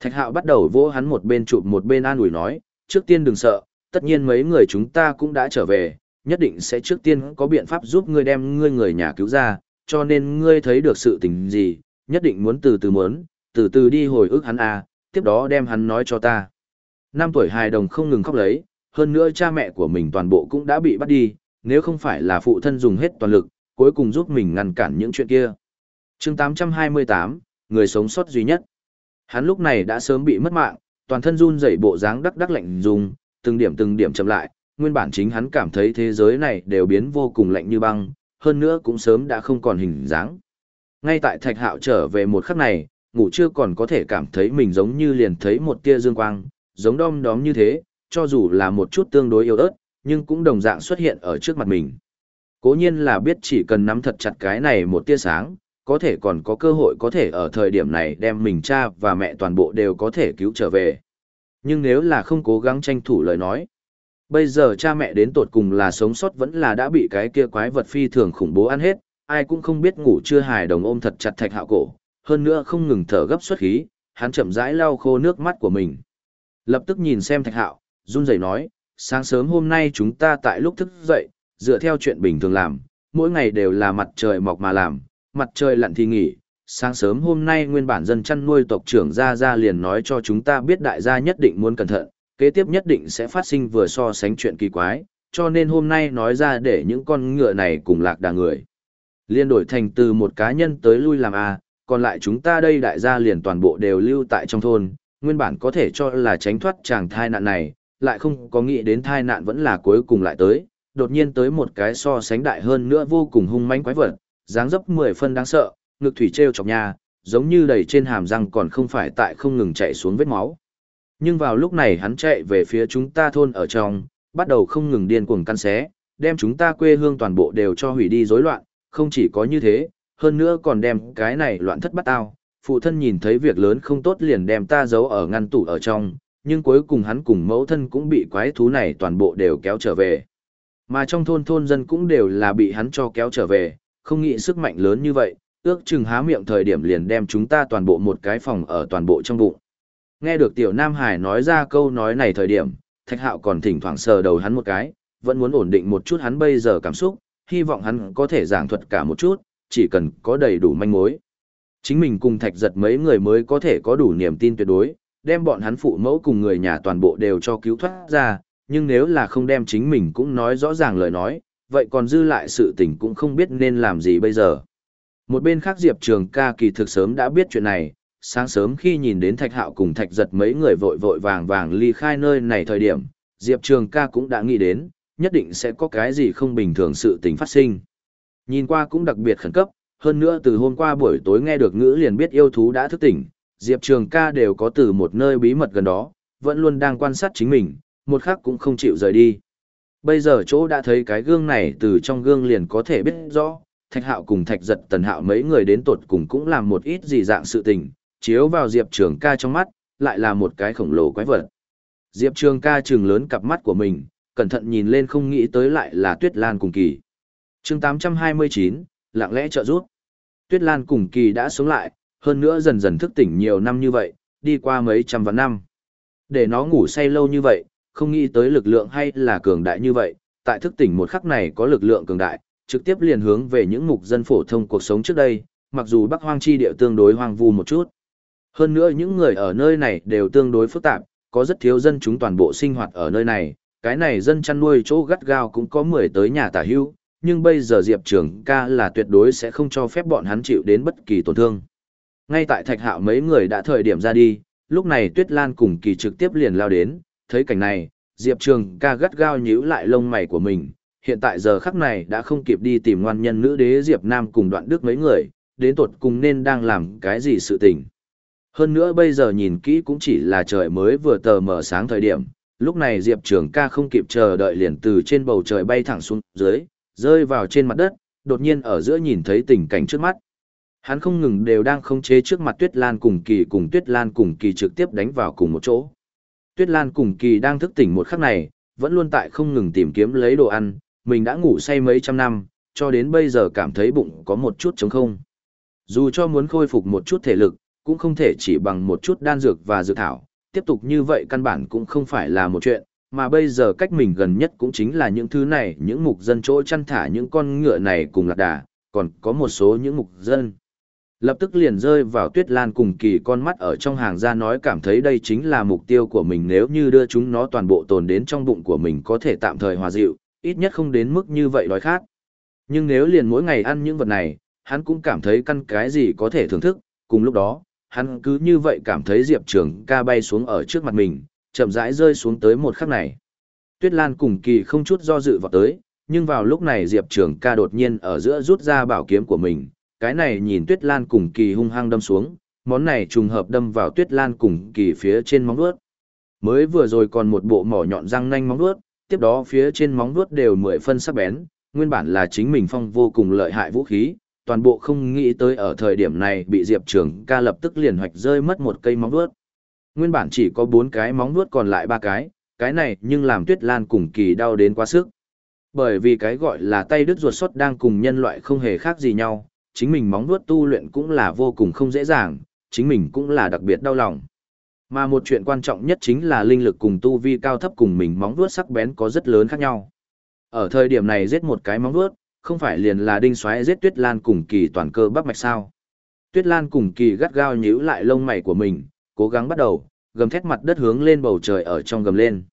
Thạch hạo bắt đầu vỗ hắn một bên chụp một bên an ủi nói, trước tiên đừng sợ, tất nhiên mấy người chúng ta cũng đã trở về, nhất định sẽ trước tiên có biện pháp giúp ngươi đem ngươi người nhà cứu ra, cho nên ngươi thấy được sự tình gì, nhất định muốn từ từ muốn, từ từ đi hồi ức hắn à, tiếp đó đem hắn nói cho ta. Năm tuổi hài đồng không ngừng khóc lấy, hơn nữa cha mẹ của mình toàn bộ cũng đã bị bắt đi, nếu không phải là phụ thân dùng hết toàn lực, cuối cùng giúp mình ngăn cản những chuyện kia. chương 828, người sống sót duy nhất. Hắn lúc này đã sớm bị mất mạng, toàn thân run rẩy bộ dáng đắc đắc lạnh dùng, từng điểm từng điểm chậm lại, nguyên bản chính hắn cảm thấy thế giới này đều biến vô cùng lạnh như băng, hơn nữa cũng sớm đã không còn hình dáng. Ngay tại Thạch Hạo trở về một khắc này, ngủ chưa còn có thể cảm thấy mình giống như liền thấy một tia dương quang, giống đom đóm như thế, cho dù là một chút tương đối yếu ớt, nhưng cũng đồng dạng xuất hiện ở trước mặt mình. Cố nhiên là biết chỉ cần nắm thật chặt cái này một tia sáng, có thể còn có cơ hội có thể ở thời điểm này đem mình cha và mẹ toàn bộ đều có thể cứu trở về. Nhưng nếu là không cố gắng tranh thủ lời nói, bây giờ cha mẹ đến tột cùng là sống sót vẫn là đã bị cái kia quái vật phi thường khủng bố ăn hết, ai cũng không biết ngủ chưa hài đồng ôm thật chặt thạch hạo cổ, hơn nữa không ngừng thở gấp xuất khí, hắn chậm rãi lau khô nước mắt của mình. Lập tức nhìn xem thạch hạo, run rẩy nói, sáng sớm hôm nay chúng ta tại lúc thức dậy, dựa theo chuyện bình thường làm, mỗi ngày đều là mặt trời mọc mà làm, mặt trời lặn thì nghỉ. Sáng sớm hôm nay nguyên bản dân chăn nuôi tộc trưởng Gia Gia liền nói cho chúng ta biết đại gia nhất định muốn cẩn thận, kế tiếp nhất định sẽ phát sinh vừa so sánh chuyện kỳ quái, cho nên hôm nay nói ra để những con ngựa này cùng lạc đà người. Liên đổi thành từ một cá nhân tới lui làm A, còn lại chúng ta đây đại gia liền toàn bộ đều lưu tại trong thôn, nguyên bản có thể cho là tránh thoát chàng thai nạn này, lại không có nghĩ đến thai nạn vẫn là cuối cùng lại tới, đột nhiên tới một cái so sánh đại hơn nữa vô cùng hung mãnh quái vật, dáng dấp mười phân đáng sợ, ngực thủy treo chọc nhà, giống như đầy trên hàm răng còn không phải tại không ngừng chạy xuống vết máu. Nhưng vào lúc này hắn chạy về phía chúng ta thôn ở trong, bắt đầu không ngừng điên cuồng căn xé, đem chúng ta quê hương toàn bộ đều cho hủy đi rối loạn, không chỉ có như thế, hơn nữa còn đem cái này loạn thất bắt tao. Phụ thân nhìn thấy việc lớn không tốt liền đem ta giấu ở ngăn tủ ở trong, nhưng cuối cùng hắn cùng mẫu thân cũng bị quái thú này toàn bộ đều kéo trở về. Mà trong thôn thôn dân cũng đều là bị hắn cho kéo trở về, không nghĩ sức mạnh lớn như vậy, ước chừng há miệng thời điểm liền đem chúng ta toàn bộ một cái phòng ở toàn bộ trong bụng. Nghe được tiểu Nam Hải nói ra câu nói này thời điểm, Thạch Hạo còn thỉnh thoảng sờ đầu hắn một cái, vẫn muốn ổn định một chút hắn bây giờ cảm xúc, hy vọng hắn có thể giảng thuật cả một chút, chỉ cần có đầy đủ manh mối. Chính mình cùng Thạch giật mấy người mới có thể có đủ niềm tin tuyệt đối, đem bọn hắn phụ mẫu cùng người nhà toàn bộ đều cho cứu thoát ra, nhưng nếu là không đem chính mình cũng nói rõ ràng lời nói, vậy còn dư lại sự tình cũng không biết nên làm gì bây giờ. Một bên khác Diệp Trường ca kỳ thực sớm đã biết chuyện này, sáng sớm khi nhìn đến Thạch Hạo cùng Thạch giật mấy người vội vội vàng vàng ly khai nơi này thời điểm, Diệp Trường ca cũng đã nghĩ đến, nhất định sẽ có cái gì không bình thường sự tình phát sinh. Nhìn qua cũng đặc biệt khẩn cấp, hơn nữa từ hôm qua buổi tối nghe được ngữ liền biết yêu thú đã thức tỉnh, Diệp Trường ca đều có từ một nơi bí mật gần đó, vẫn luôn đang quan sát chính mình, một khắc cũng không chịu rời đi. Bây giờ chỗ đã thấy cái gương này từ trong gương liền có thể biết rõ, Thạch Hạo cùng Thạch Giật Tần Hạo mấy người đến tột cùng cũng làm một ít gì dạng sự tình, chiếu vào Diệp Trường ca trong mắt, lại là một cái khổng lồ quái vật. Diệp Trường ca trừng lớn cặp mắt của mình, cẩn thận nhìn lên không nghĩ tới lại là Tuyết Lan cùng kỳ chương 829, lặng lẽ trợ giúp. Tuyết Lan cùng kỳ đã sống lại, Hơn nữa dần dần thức tỉnh nhiều năm như vậy, đi qua mấy trăm vạn năm. Để nó ngủ say lâu như vậy, không nghĩ tới lực lượng hay là cường đại như vậy, tại thức tỉnh một khắc này có lực lượng cường đại, trực tiếp liền hướng về những mục dân phổ thông cuộc sống trước đây, mặc dù Bắc Hoang chi địa tương đối hoang vu một chút. Hơn nữa những người ở nơi này đều tương đối phức tạp, có rất thiếu dân chúng toàn bộ sinh hoạt ở nơi này, cái này dân chăn nuôi chỗ gắt gao cũng có 10 tới nhà tả hưu, nhưng bây giờ Diệp Trường ca là tuyệt đối sẽ không cho phép bọn hắn chịu đến bất kỳ tổn thương. Ngay tại thạch hạo mấy người đã thời điểm ra đi, lúc này Tuyết Lan cùng kỳ trực tiếp liền lao đến, thấy cảnh này, Diệp Trường ca gắt gao nhíu lại lông mày của mình, hiện tại giờ khắc này đã không kịp đi tìm ngoan nhân nữ đế Diệp Nam cùng đoạn đức mấy người, đến tột cùng nên đang làm cái gì sự tình. Hơn nữa bây giờ nhìn kỹ cũng chỉ là trời mới vừa tờ mở sáng thời điểm, lúc này Diệp Trường ca không kịp chờ đợi liền từ trên bầu trời bay thẳng xuống dưới, rơi vào trên mặt đất, đột nhiên ở giữa nhìn thấy tình cảnh trước mắt. Hắn không ngừng đều đang khống chế trước mặt Tuyết Lan cùng Kỳ cùng Tuyết Lan cùng Kỳ trực tiếp đánh vào cùng một chỗ. Tuyết Lan cùng Kỳ đang thức tỉnh một khắc này, vẫn luôn tại không ngừng tìm kiếm lấy đồ ăn, mình đã ngủ say mấy trăm năm, cho đến bây giờ cảm thấy bụng có một chút trống không. Dù cho muốn khôi phục một chút thể lực, cũng không thể chỉ bằng một chút đan dược và dược thảo, tiếp tục như vậy căn bản cũng không phải là một chuyện, mà bây giờ cách mình gần nhất cũng chính là những thứ này, những mục dân chỗ chăn thả những con ngựa này cùng lạc đà, còn có một số những mục dân. Lập tức liền rơi vào tuyết lan cùng kỳ con mắt ở trong hàng ra nói cảm thấy đây chính là mục tiêu của mình nếu như đưa chúng nó toàn bộ tồn đến trong bụng của mình có thể tạm thời hòa dịu, ít nhất không đến mức như vậy đói khát. Nhưng nếu liền mỗi ngày ăn những vật này, hắn cũng cảm thấy căn cái gì có thể thưởng thức, cùng lúc đó, hắn cứ như vậy cảm thấy Diệp Trường ca bay xuống ở trước mặt mình, chậm rãi rơi xuống tới một khắc này. Tuyết Lan cùng kỳ không chút do dự vào tới, nhưng vào lúc này Diệp Trường ca đột nhiên ở giữa rút ra bảo kiếm của mình, cái này nhìn Tuyết Lan cùng kỳ hung hăng đâm xuống, món này trùng hợp đâm vào Tuyết Lan cùng kỳ phía trên móng vuốt. Mới vừa rồi còn một bộ mỏ nhọn răng nanh móng vuốt, tiếp đó phía trên móng vuốt đều mười phân sắc bén, nguyên bản là chính mình phong vô cùng lợi hại vũ khí, toàn bộ không nghĩ tới ở thời điểm này bị Diệp Trường ca lập tức liền hoạch rơi mất một cây móng vuốt. Nguyên bản chỉ có bốn cái móng vuốt còn lại ba cái, cái này nhưng làm Tuyết Lan cùng kỳ đau đến quá sức. Bởi vì cái gọi là tay đứt ruột xuất đang cùng nhân loại không hề khác gì nhau, chính mình móng vuốt tu luyện cũng là vô cùng không dễ dàng, chính mình cũng là đặc biệt đau lòng. Mà một chuyện quan trọng nhất chính là linh lực cùng tu vi cao thấp cùng mình móng vuốt sắc bén có rất lớn khác nhau. Ở thời điểm này giết một cái móng vuốt, không phải liền là đinh xoáy giết Tuyết Lan cùng kỳ toàn cơ bắp mạch sao? Tuyết Lan cùng kỳ gắt gao nhíu lại lông mày của mình, cố gắng bắt đầu, gầm thét mặt đất hướng lên bầu trời ở trong gầm lên.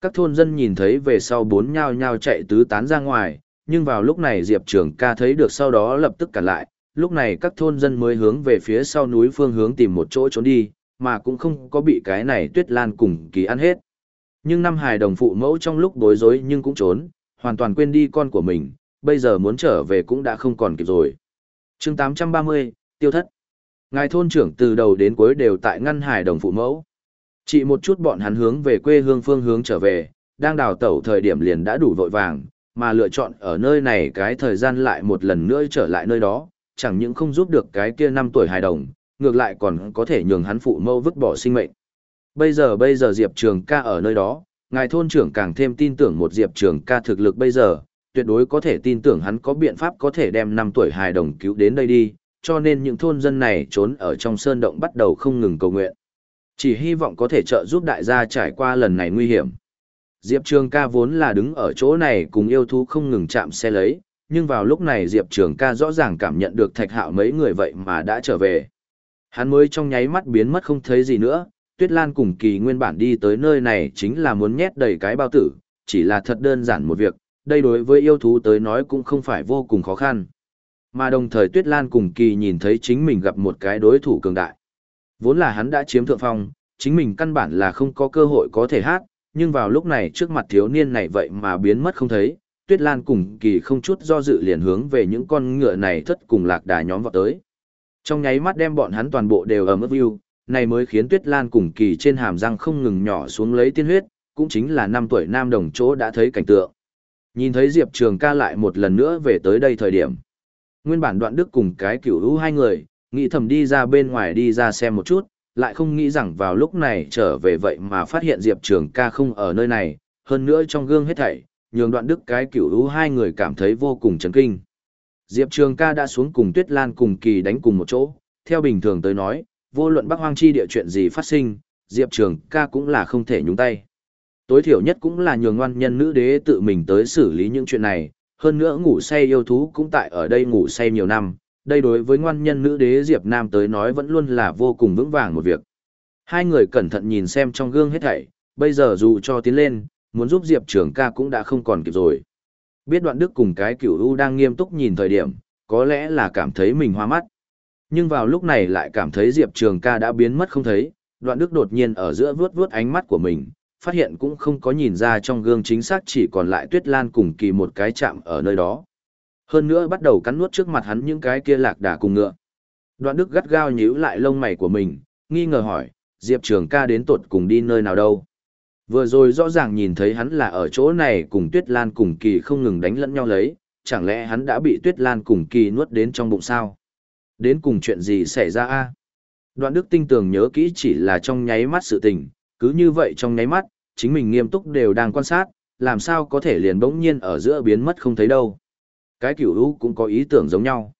Các thôn dân nhìn thấy về sau bốn nhao nhao chạy tứ tán ra ngoài, nhưng vào lúc này Diệp Trường ca thấy được sau đó lập tức cản lại, lúc này các thôn dân mới hướng về phía sau núi phương hướng tìm một chỗ trốn đi, mà cũng không có bị cái này tuyết lan cùng kỳ ăn hết. Nhưng năm hài đồng phụ mẫu trong lúc bối rối nhưng cũng trốn, hoàn toàn quên đi con của mình, bây giờ muốn trở về cũng đã không còn kịp rồi. chương 830, tiêu thất. Ngài thôn trưởng từ đầu đến cuối đều tại ngăn hải đồng phụ mẫu. Chỉ một chút bọn hắn hướng về quê hương phương hướng trở về, đang đào tẩu thời điểm liền đã đủ vội vàng, mà lựa chọn ở nơi này cái thời gian lại một lần nữa trở lại nơi đó, chẳng những không giúp được cái kia năm tuổi hài đồng, ngược lại còn có thể nhường hắn phụ mâu vứt bỏ sinh mệnh. Bây giờ bây giờ Diệp Trường ca ở nơi đó, ngài thôn trưởng càng thêm tin tưởng một Diệp Trường ca thực lực bây giờ, tuyệt đối có thể tin tưởng hắn có biện pháp có thể đem năm tuổi hài đồng cứu đến đây đi, cho nên những thôn dân này trốn ở trong sơn động bắt đầu không ngừng cầu nguyện. Chỉ hy vọng có thể trợ giúp đại gia trải qua lần này nguy hiểm. Diệp Trường ca vốn là đứng ở chỗ này cùng yêu thú không ngừng chạm xe lấy, nhưng vào lúc này Diệp Trường ca rõ ràng cảm nhận được thạch hạo mấy người vậy mà đã trở về. Hắn mới trong nháy mắt biến mất không thấy gì nữa, Tuyết Lan cùng kỳ nguyên bản đi tới nơi này chính là muốn nhét đầy cái bao tử, chỉ là thật đơn giản một việc, đây đối với yêu thú tới nói cũng không phải vô cùng khó khăn. Mà đồng thời Tuyết Lan cùng kỳ nhìn thấy chính mình gặp một cái đối thủ cường đại. Vốn là hắn đã chiếm thượng phong, chính mình căn bản là không có cơ hội có thể hát, nhưng vào lúc này trước mặt thiếu niên này vậy mà biến mất không thấy, Tuyết Lan cùng kỳ không chút do dự liền hướng về những con ngựa này thất cùng lạc đà nhóm vào tới. Trong nháy mắt đem bọn hắn toàn bộ đều ở mức view, này mới khiến Tuyết Lan cùng kỳ trên hàm răng không ngừng nhỏ xuống lấy tiên huyết, cũng chính là năm tuổi nam đồng chỗ đã thấy cảnh tượng. Nhìn thấy Diệp Trường ca lại một lần nữa về tới đây thời điểm. Nguyên bản đoạn đức cùng cái cửu hữu hai người, nghĩ thầm đi ra bên ngoài đi ra xem một chút, lại không nghĩ rằng vào lúc này trở về vậy mà phát hiện Diệp Trường ca không ở nơi này, hơn nữa trong gương hết thảy, nhường đoạn đức cái cửu hữu hai người cảm thấy vô cùng chấn kinh. Diệp Trường ca đã xuống cùng Tuyết Lan cùng kỳ đánh cùng một chỗ, theo bình thường tới nói, vô luận Bắc Hoang chi địa chuyện gì phát sinh, Diệp Trường ca cũng là không thể nhúng tay. Tối thiểu nhất cũng là nhường ngoan nhân nữ đế tự mình tới xử lý những chuyện này, hơn nữa ngủ say yêu thú cũng tại ở đây ngủ say nhiều năm, đây đối với ngoan nhân nữ đế Diệp Nam tới nói vẫn luôn là vô cùng vững vàng một việc. Hai người cẩn thận nhìn xem trong gương hết thảy, bây giờ dù cho tiến lên, muốn giúp Diệp Trường ca cũng đã không còn kịp rồi. Biết đoạn đức cùng cái cửu u đang nghiêm túc nhìn thời điểm, có lẽ là cảm thấy mình hoa mắt. Nhưng vào lúc này lại cảm thấy Diệp Trường ca đã biến mất không thấy, đoạn đức đột nhiên ở giữa vuốt vuốt ánh mắt của mình, phát hiện cũng không có nhìn ra trong gương chính xác chỉ còn lại tuyết lan cùng kỳ một cái chạm ở nơi đó. Hơn nữa bắt đầu cắn nuốt trước mặt hắn những cái kia lạc đà cùng ngựa. Đoạn đức gắt gao nhíu lại lông mày của mình, nghi ngờ hỏi, Diệp Trường ca đến tột cùng đi nơi nào đâu. Vừa rồi rõ ràng nhìn thấy hắn là ở chỗ này cùng Tuyết Lan cùng Kỳ không ngừng đánh lẫn nhau lấy, chẳng lẽ hắn đã bị Tuyết Lan cùng Kỳ nuốt đến trong bụng sao? Đến cùng chuyện gì xảy ra a? Đoạn Đức tinh tường nhớ kỹ chỉ là trong nháy mắt sự tình, cứ như vậy trong nháy mắt, chính mình nghiêm túc đều đang quan sát, làm sao có thể liền bỗng nhiên ở giữa biến mất không thấy đâu. Cái cửu u cũng có ý tưởng giống nhau.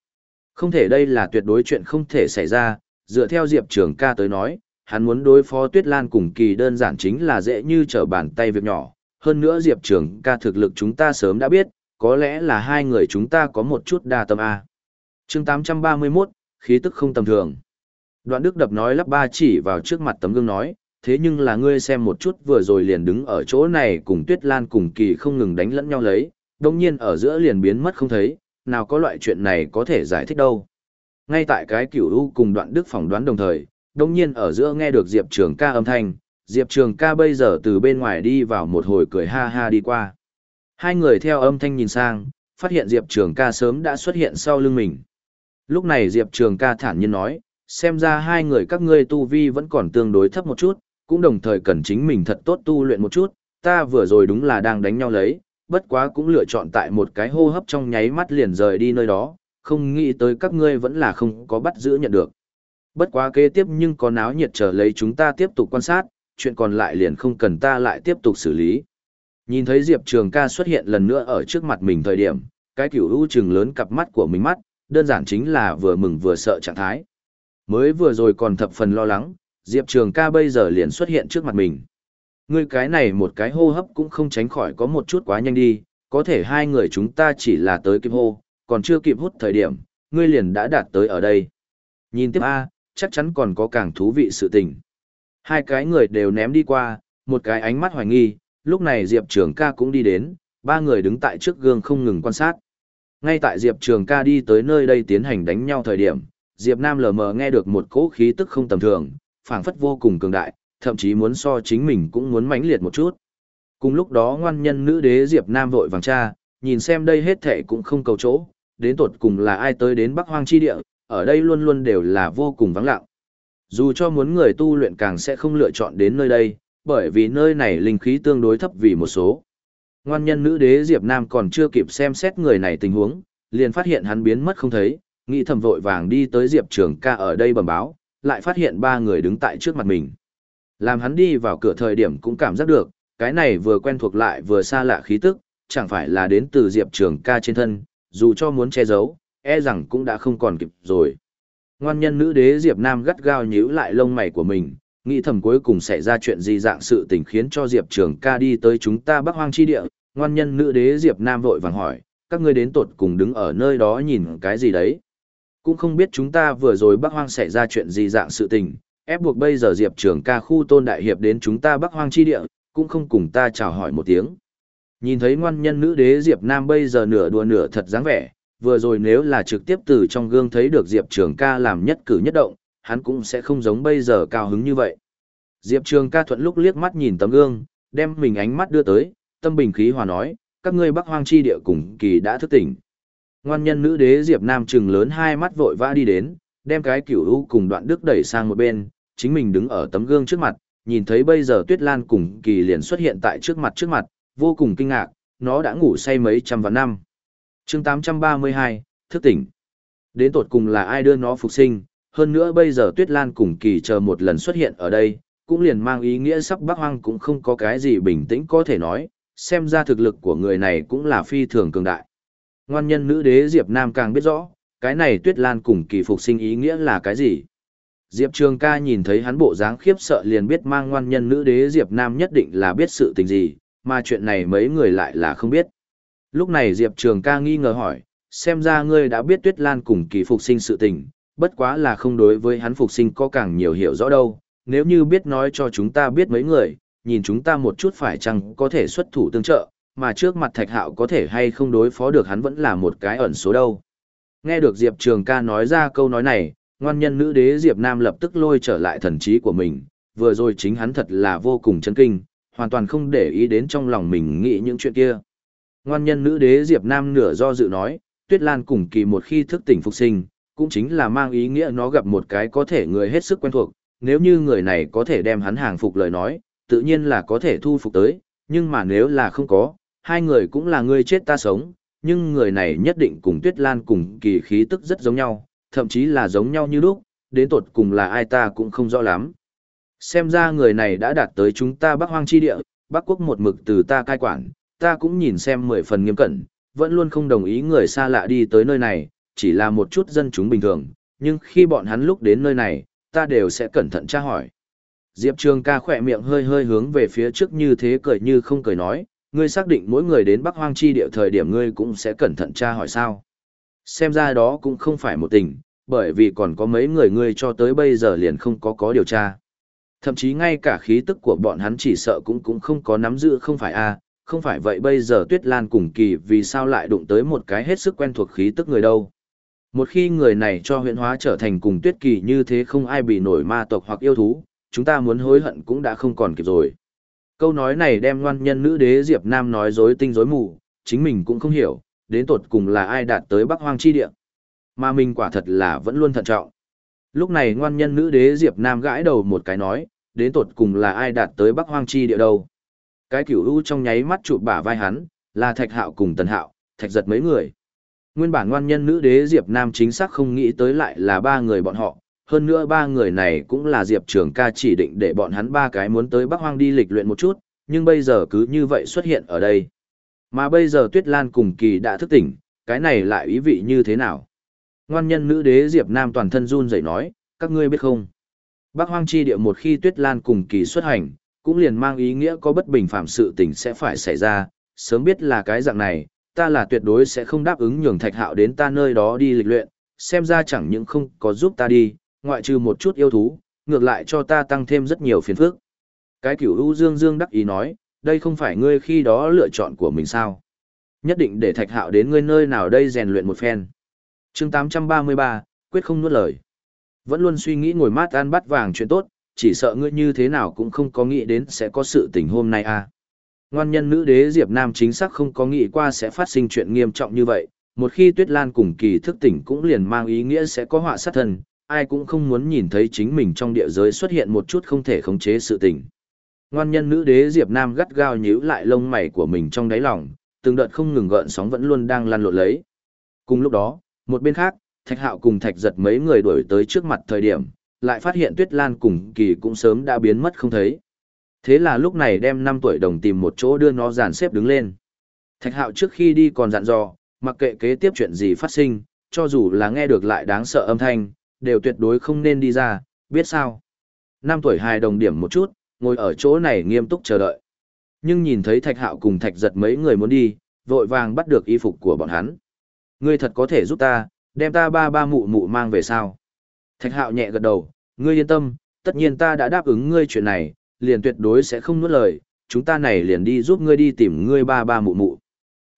Không thể đây là tuyệt đối chuyện không thể xảy ra, dựa theo Diệp Trường ca tới nói, hắn muốn đối phó Tuyết Lan cùng kỳ đơn giản chính là dễ như trở bàn tay việc nhỏ. Hơn nữa Diệp Trường ca thực lực chúng ta sớm đã biết, có lẽ là hai người chúng ta có một chút đa tâm A. chương 831, khí tức không tầm thường. Đoạn Đức Đập nói lắp ba chỉ vào trước mặt tấm gương nói, thế nhưng là ngươi xem một chút vừa rồi liền đứng ở chỗ này cùng Tuyết Lan cùng kỳ không ngừng đánh lẫn nhau lấy, đồng nhiên ở giữa liền biến mất không thấy, nào có loại chuyện này có thể giải thích đâu. Ngay tại cái kiểu u cùng đoạn Đức phỏng đoán đồng thời, đông nhiên ở giữa nghe được Diệp Trường ca âm thanh, Diệp Trường ca bây giờ từ bên ngoài đi vào một hồi cười ha ha đi qua. Hai người theo âm thanh nhìn sang, phát hiện Diệp Trường ca sớm đã xuất hiện sau lưng mình. Lúc này Diệp Trường ca thản nhiên nói, xem ra hai người các ngươi tu vi vẫn còn tương đối thấp một chút, cũng đồng thời cần chính mình thật tốt tu luyện một chút, ta vừa rồi đúng là đang đánh nhau lấy, bất quá cũng lựa chọn tại một cái hô hấp trong nháy mắt liền rời đi nơi đó, không nghĩ tới các ngươi vẫn là không có bắt giữ nhận được. Bất quá kế tiếp nhưng có náo nhiệt trở lấy chúng ta tiếp tục quan sát, chuyện còn lại liền không cần ta lại tiếp tục xử lý. Nhìn thấy Diệp Trường ca xuất hiện lần nữa ở trước mặt mình thời điểm, cái kiểu ưu trừng lớn cặp mắt của mình mắt, đơn giản chính là vừa mừng vừa sợ trạng thái. Mới vừa rồi còn thập phần lo lắng, Diệp Trường ca bây giờ liền xuất hiện trước mặt mình. Ngươi cái này một cái hô hấp cũng không tránh khỏi có một chút quá nhanh đi, có thể hai người chúng ta chỉ là tới kịp hô, còn chưa kịp hút thời điểm, ngươi liền đã đạt tới ở đây. Nhìn tiếp A, chắc chắn còn có càng thú vị sự tình. Hai cái người đều ném đi qua, một cái ánh mắt hoài nghi, lúc này Diệp Trường ca cũng đi đến, ba người đứng tại trước gương không ngừng quan sát. Ngay tại Diệp Trường ca đi tới nơi đây tiến hành đánh nhau thời điểm, Diệp Nam lờ mờ nghe được một cỗ khí tức không tầm thường, phảng phất vô cùng cường đại, thậm chí muốn so chính mình cũng muốn mãnh liệt một chút. Cùng lúc đó ngoan nhân nữ đế Diệp Nam vội vàng cha, nhìn xem đây hết thệ cũng không cầu chỗ, đến tột cùng là ai tới đến Bắc Hoang chi địa, ở đây luôn luôn đều là vô cùng vắng lặng. Dù cho muốn người tu luyện càng sẽ không lựa chọn đến nơi đây, bởi vì nơi này linh khí tương đối thấp vì một số. Ngoan nhân nữ đế Diệp Nam còn chưa kịp xem xét người này tình huống, liền phát hiện hắn biến mất không thấy, nghĩ thầm vội vàng đi tới Diệp Trường ca ở đây bẩm báo, lại phát hiện ba người đứng tại trước mặt mình. Làm hắn đi vào cửa thời điểm cũng cảm giác được, cái này vừa quen thuộc lại vừa xa lạ khí tức, chẳng phải là đến từ Diệp Trường ca trên thân, dù cho muốn che giấu, e rằng cũng đã không còn kịp rồi. Ngoan nhân nữ đế Diệp Nam gắt gao nhíu lại lông mày của mình, nghĩ thầm cuối cùng xảy ra chuyện gì dạng sự tình khiến cho Diệp Trường ca đi tới chúng ta bắc hoang chi địa. Ngoan nhân nữ đế Diệp Nam vội vàng hỏi, các ngươi đến tột cùng đứng ở nơi đó nhìn cái gì đấy. Cũng không biết chúng ta vừa rồi bắc hoang xảy ra chuyện gì dạng sự tình, ép buộc bây giờ Diệp Trường ca khu tôn đại hiệp đến chúng ta bắc hoang chi địa, cũng không cùng ta chào hỏi một tiếng. Nhìn thấy ngoan nhân nữ đế Diệp Nam bây giờ nửa đùa nửa thật dáng vẻ, vừa rồi nếu là trực tiếp từ trong gương thấy được Diệp Trường ca làm nhất cử nhất động, hắn cũng sẽ không giống bây giờ cao hứng như vậy. Diệp Trường ca thuận lúc liếc mắt nhìn tấm gương, đem mình ánh mắt đưa tới, tâm bình khí hòa nói, các ngươi bắc hoang chi địa cùng kỳ đã thức tỉnh. Ngoan nhân nữ đế Diệp Nam trừng lớn hai mắt vội vã đi đến, đem cái cửu u cùng đoạn đức đẩy sang một bên, chính mình đứng ở tấm gương trước mặt, nhìn thấy bây giờ Tuyết Lan cùng kỳ liền xuất hiện tại trước mặt trước mặt, vô cùng kinh ngạc, nó đã ngủ say mấy trăm vạn năm chương 832, thức tỉnh. Đến tột cùng là ai đưa nó phục sinh, hơn nữa bây giờ Tuyết Lan cùng kỳ chờ một lần xuất hiện ở đây, cũng liền mang ý nghĩa sắp bắc hoang cũng không có cái gì bình tĩnh có thể nói, xem ra thực lực của người này cũng là phi thường cường đại. Ngoan nhân nữ đế Diệp Nam càng biết rõ, Cái này Tuyết Lan cùng kỳ phục sinh ý nghĩa là cái gì? Diệp Trường ca nhìn thấy hắn bộ dáng khiếp sợ liền biết mang ngoan nhân nữ đế Diệp Nam nhất định là biết sự tình gì, mà chuyện này mấy người lại là không biết. Lúc này Diệp Trường ca nghi ngờ hỏi, xem ra ngươi đã biết Tuyết Lan cùng kỳ phục sinh sự tình, bất quá là không đối với hắn phục sinh có càng nhiều hiểu rõ đâu, nếu như biết nói cho chúng ta biết mấy người, nhìn chúng ta một chút phải chăng có thể xuất thủ tương trợ, mà trước mặt Thạch Hạo có thể hay không đối phó được hắn vẫn là một cái ẩn số đâu. Nghe được Diệp Trường ca nói ra câu nói này, ngoan nhân nữ đế Diệp Nam lập tức lôi trở lại thần trí của mình, vừa rồi chính hắn thật là vô cùng chấn kinh, hoàn toàn không để ý đến trong lòng mình nghĩ những chuyện kia. Ngoan nhân nữ đế Diệp Nam nửa do dự nói, Tuyết Lan cùng kỳ một khi thức tỉnh phục sinh, cũng chính là mang ý nghĩa nó gặp một cái có thể người hết sức quen thuộc, nếu như người này có thể đem hắn hàng phục lời nói, tự nhiên là có thể thu phục tới, nhưng mà nếu là không có, hai người cũng là người chết ta sống, nhưng người này nhất định cùng Tuyết Lan cùng kỳ khí tức rất giống nhau, thậm chí là giống nhau như lúc, đến tột cùng là ai ta cũng không rõ lắm. Xem ra người này đã đạt tới chúng ta Bắc Hoang chi địa, Bắc Quốc một mực từ ta cai quản, ta cũng nhìn xem mười phần nghiêm cẩn, vẫn luôn không đồng ý người xa lạ đi tới nơi này, chỉ là một chút dân chúng bình thường, nhưng khi bọn hắn lúc đến nơi này, ta đều sẽ cẩn thận tra hỏi. Diệp Trường ca khỏe miệng hơi hơi hướng về phía trước như thế cười như không cười nói, ngươi xác định mỗi người đến Bắc Hoang Chi địa thời điểm ngươi cũng sẽ cẩn thận tra hỏi sao. Xem ra đó cũng không phải một tình, bởi vì còn có mấy người ngươi cho tới bây giờ liền không có có điều tra. Thậm chí ngay cả khí tức của bọn hắn chỉ sợ cũng cũng không có nắm giữ không phải a không phải vậy bây giờ Tuyết Lan cùng kỳ vì sao lại đụng tới một cái hết sức quen thuộc khí tức người đâu. Một khi người này cho huyện hóa trở thành cùng Tuyết Kỳ như thế không ai bị nổi ma tộc hoặc yêu thú, chúng ta muốn hối hận cũng đã không còn kịp rồi. Câu nói này đem ngoan nhân nữ đế Diệp Nam nói dối tinh dối mù, chính mình cũng không hiểu, đến tột cùng là ai đạt tới Bắc Hoang chi địa. Mà mình quả thật là vẫn luôn thận trọng. Lúc này ngoan nhân nữ đế Diệp Nam gãi đầu một cái nói, đến tột cùng là ai đạt tới Bắc Hoang chi địa đâu. Cái cửu u trong nháy mắt chụp bả vai hắn, là Thạch Hạo cùng Tần Hạo, Thạch giật mấy người. Nguyên bản ngoan nhân nữ đế Diệp Nam chính xác không nghĩ tới lại là ba người bọn họ, hơn nữa ba người này cũng là Diệp Trường ca chỉ định để bọn hắn ba cái muốn tới Bắc Hoang đi lịch luyện một chút, nhưng bây giờ cứ như vậy xuất hiện ở đây. Mà bây giờ Tuyết Lan cùng kỳ đã thức tỉnh, cái này lại ý vị như thế nào? Ngoan nhân nữ đế Diệp Nam toàn thân run rẩy nói, các ngươi biết không? Bắc Hoang chi địa một khi Tuyết Lan cùng kỳ xuất hành, cũng liền mang ý nghĩa có bất bình phạm sự tình sẽ phải xảy ra, sớm biết là cái dạng này, ta là tuyệt đối sẽ không đáp ứng nhường Thạch Hạo đến ta nơi đó đi lịch luyện, xem ra chẳng những không có giúp ta đi, ngoại trừ một chút yêu thú, ngược lại cho ta tăng thêm rất nhiều phiền phức. Cái cửu u dương dương đắc ý nói, đây không phải ngươi khi đó lựa chọn của mình sao. Nhất định để thạch hạo đến ngươi nơi nào đây rèn luyện một phen. chương 833, quyết không nuốt lời. Vẫn luôn suy nghĩ ngồi mát ăn bắt vàng chuyện tốt, chỉ sợ ngươi như thế nào cũng không có nghĩ đến sẽ có sự tình hôm nay à. Ngoan nhân nữ đế Diệp Nam chính xác không có nghĩ qua sẽ phát sinh chuyện nghiêm trọng như vậy, một khi Tuyết Lan cùng kỳ thức tỉnh cũng liền mang ý nghĩa sẽ có họa sát thân, ai cũng không muốn nhìn thấy chính mình trong địa giới xuất hiện một chút không thể khống chế sự tình. Ngoan nhân nữ đế Diệp Nam gắt gao nhíu lại lông mày của mình trong đáy lòng, từng đợt không ngừng gợn sóng vẫn luôn đang lăn lộn lấy. Cùng lúc đó, một bên khác, Thạch Hạo cùng Thạch Giật mấy người đuổi tới trước mặt thời điểm, lại phát hiện Tuyết Lan cùng Kỳ cũng sớm đã biến mất không thấy. Thế là lúc này đem 5 tuổi đồng tìm một chỗ đưa nó dàn xếp đứng lên. Thạch Hạo trước khi đi còn dặn dò, mặc kệ kế tiếp chuyện gì phát sinh, cho dù là nghe được lại đáng sợ âm thanh, đều tuyệt đối không nên đi ra, biết sao. Năm tuổi hài đồng điểm một chút, ngồi ở chỗ này nghiêm túc chờ đợi. Nhưng nhìn thấy thạch hạo cùng thạch giật mấy người muốn đi, vội vàng bắt được y phục của bọn hắn. Ngươi thật có thể giúp ta, đem ta ba ba mụ mụ mang về sao. Thạch hạo nhẹ gật đầu, ngươi yên tâm, tất nhiên ta đã đáp ứng ngươi chuyện này, liền tuyệt đối sẽ không nuốt lời, chúng ta này liền đi giúp ngươi đi tìm ngươi ba ba mụ mụ.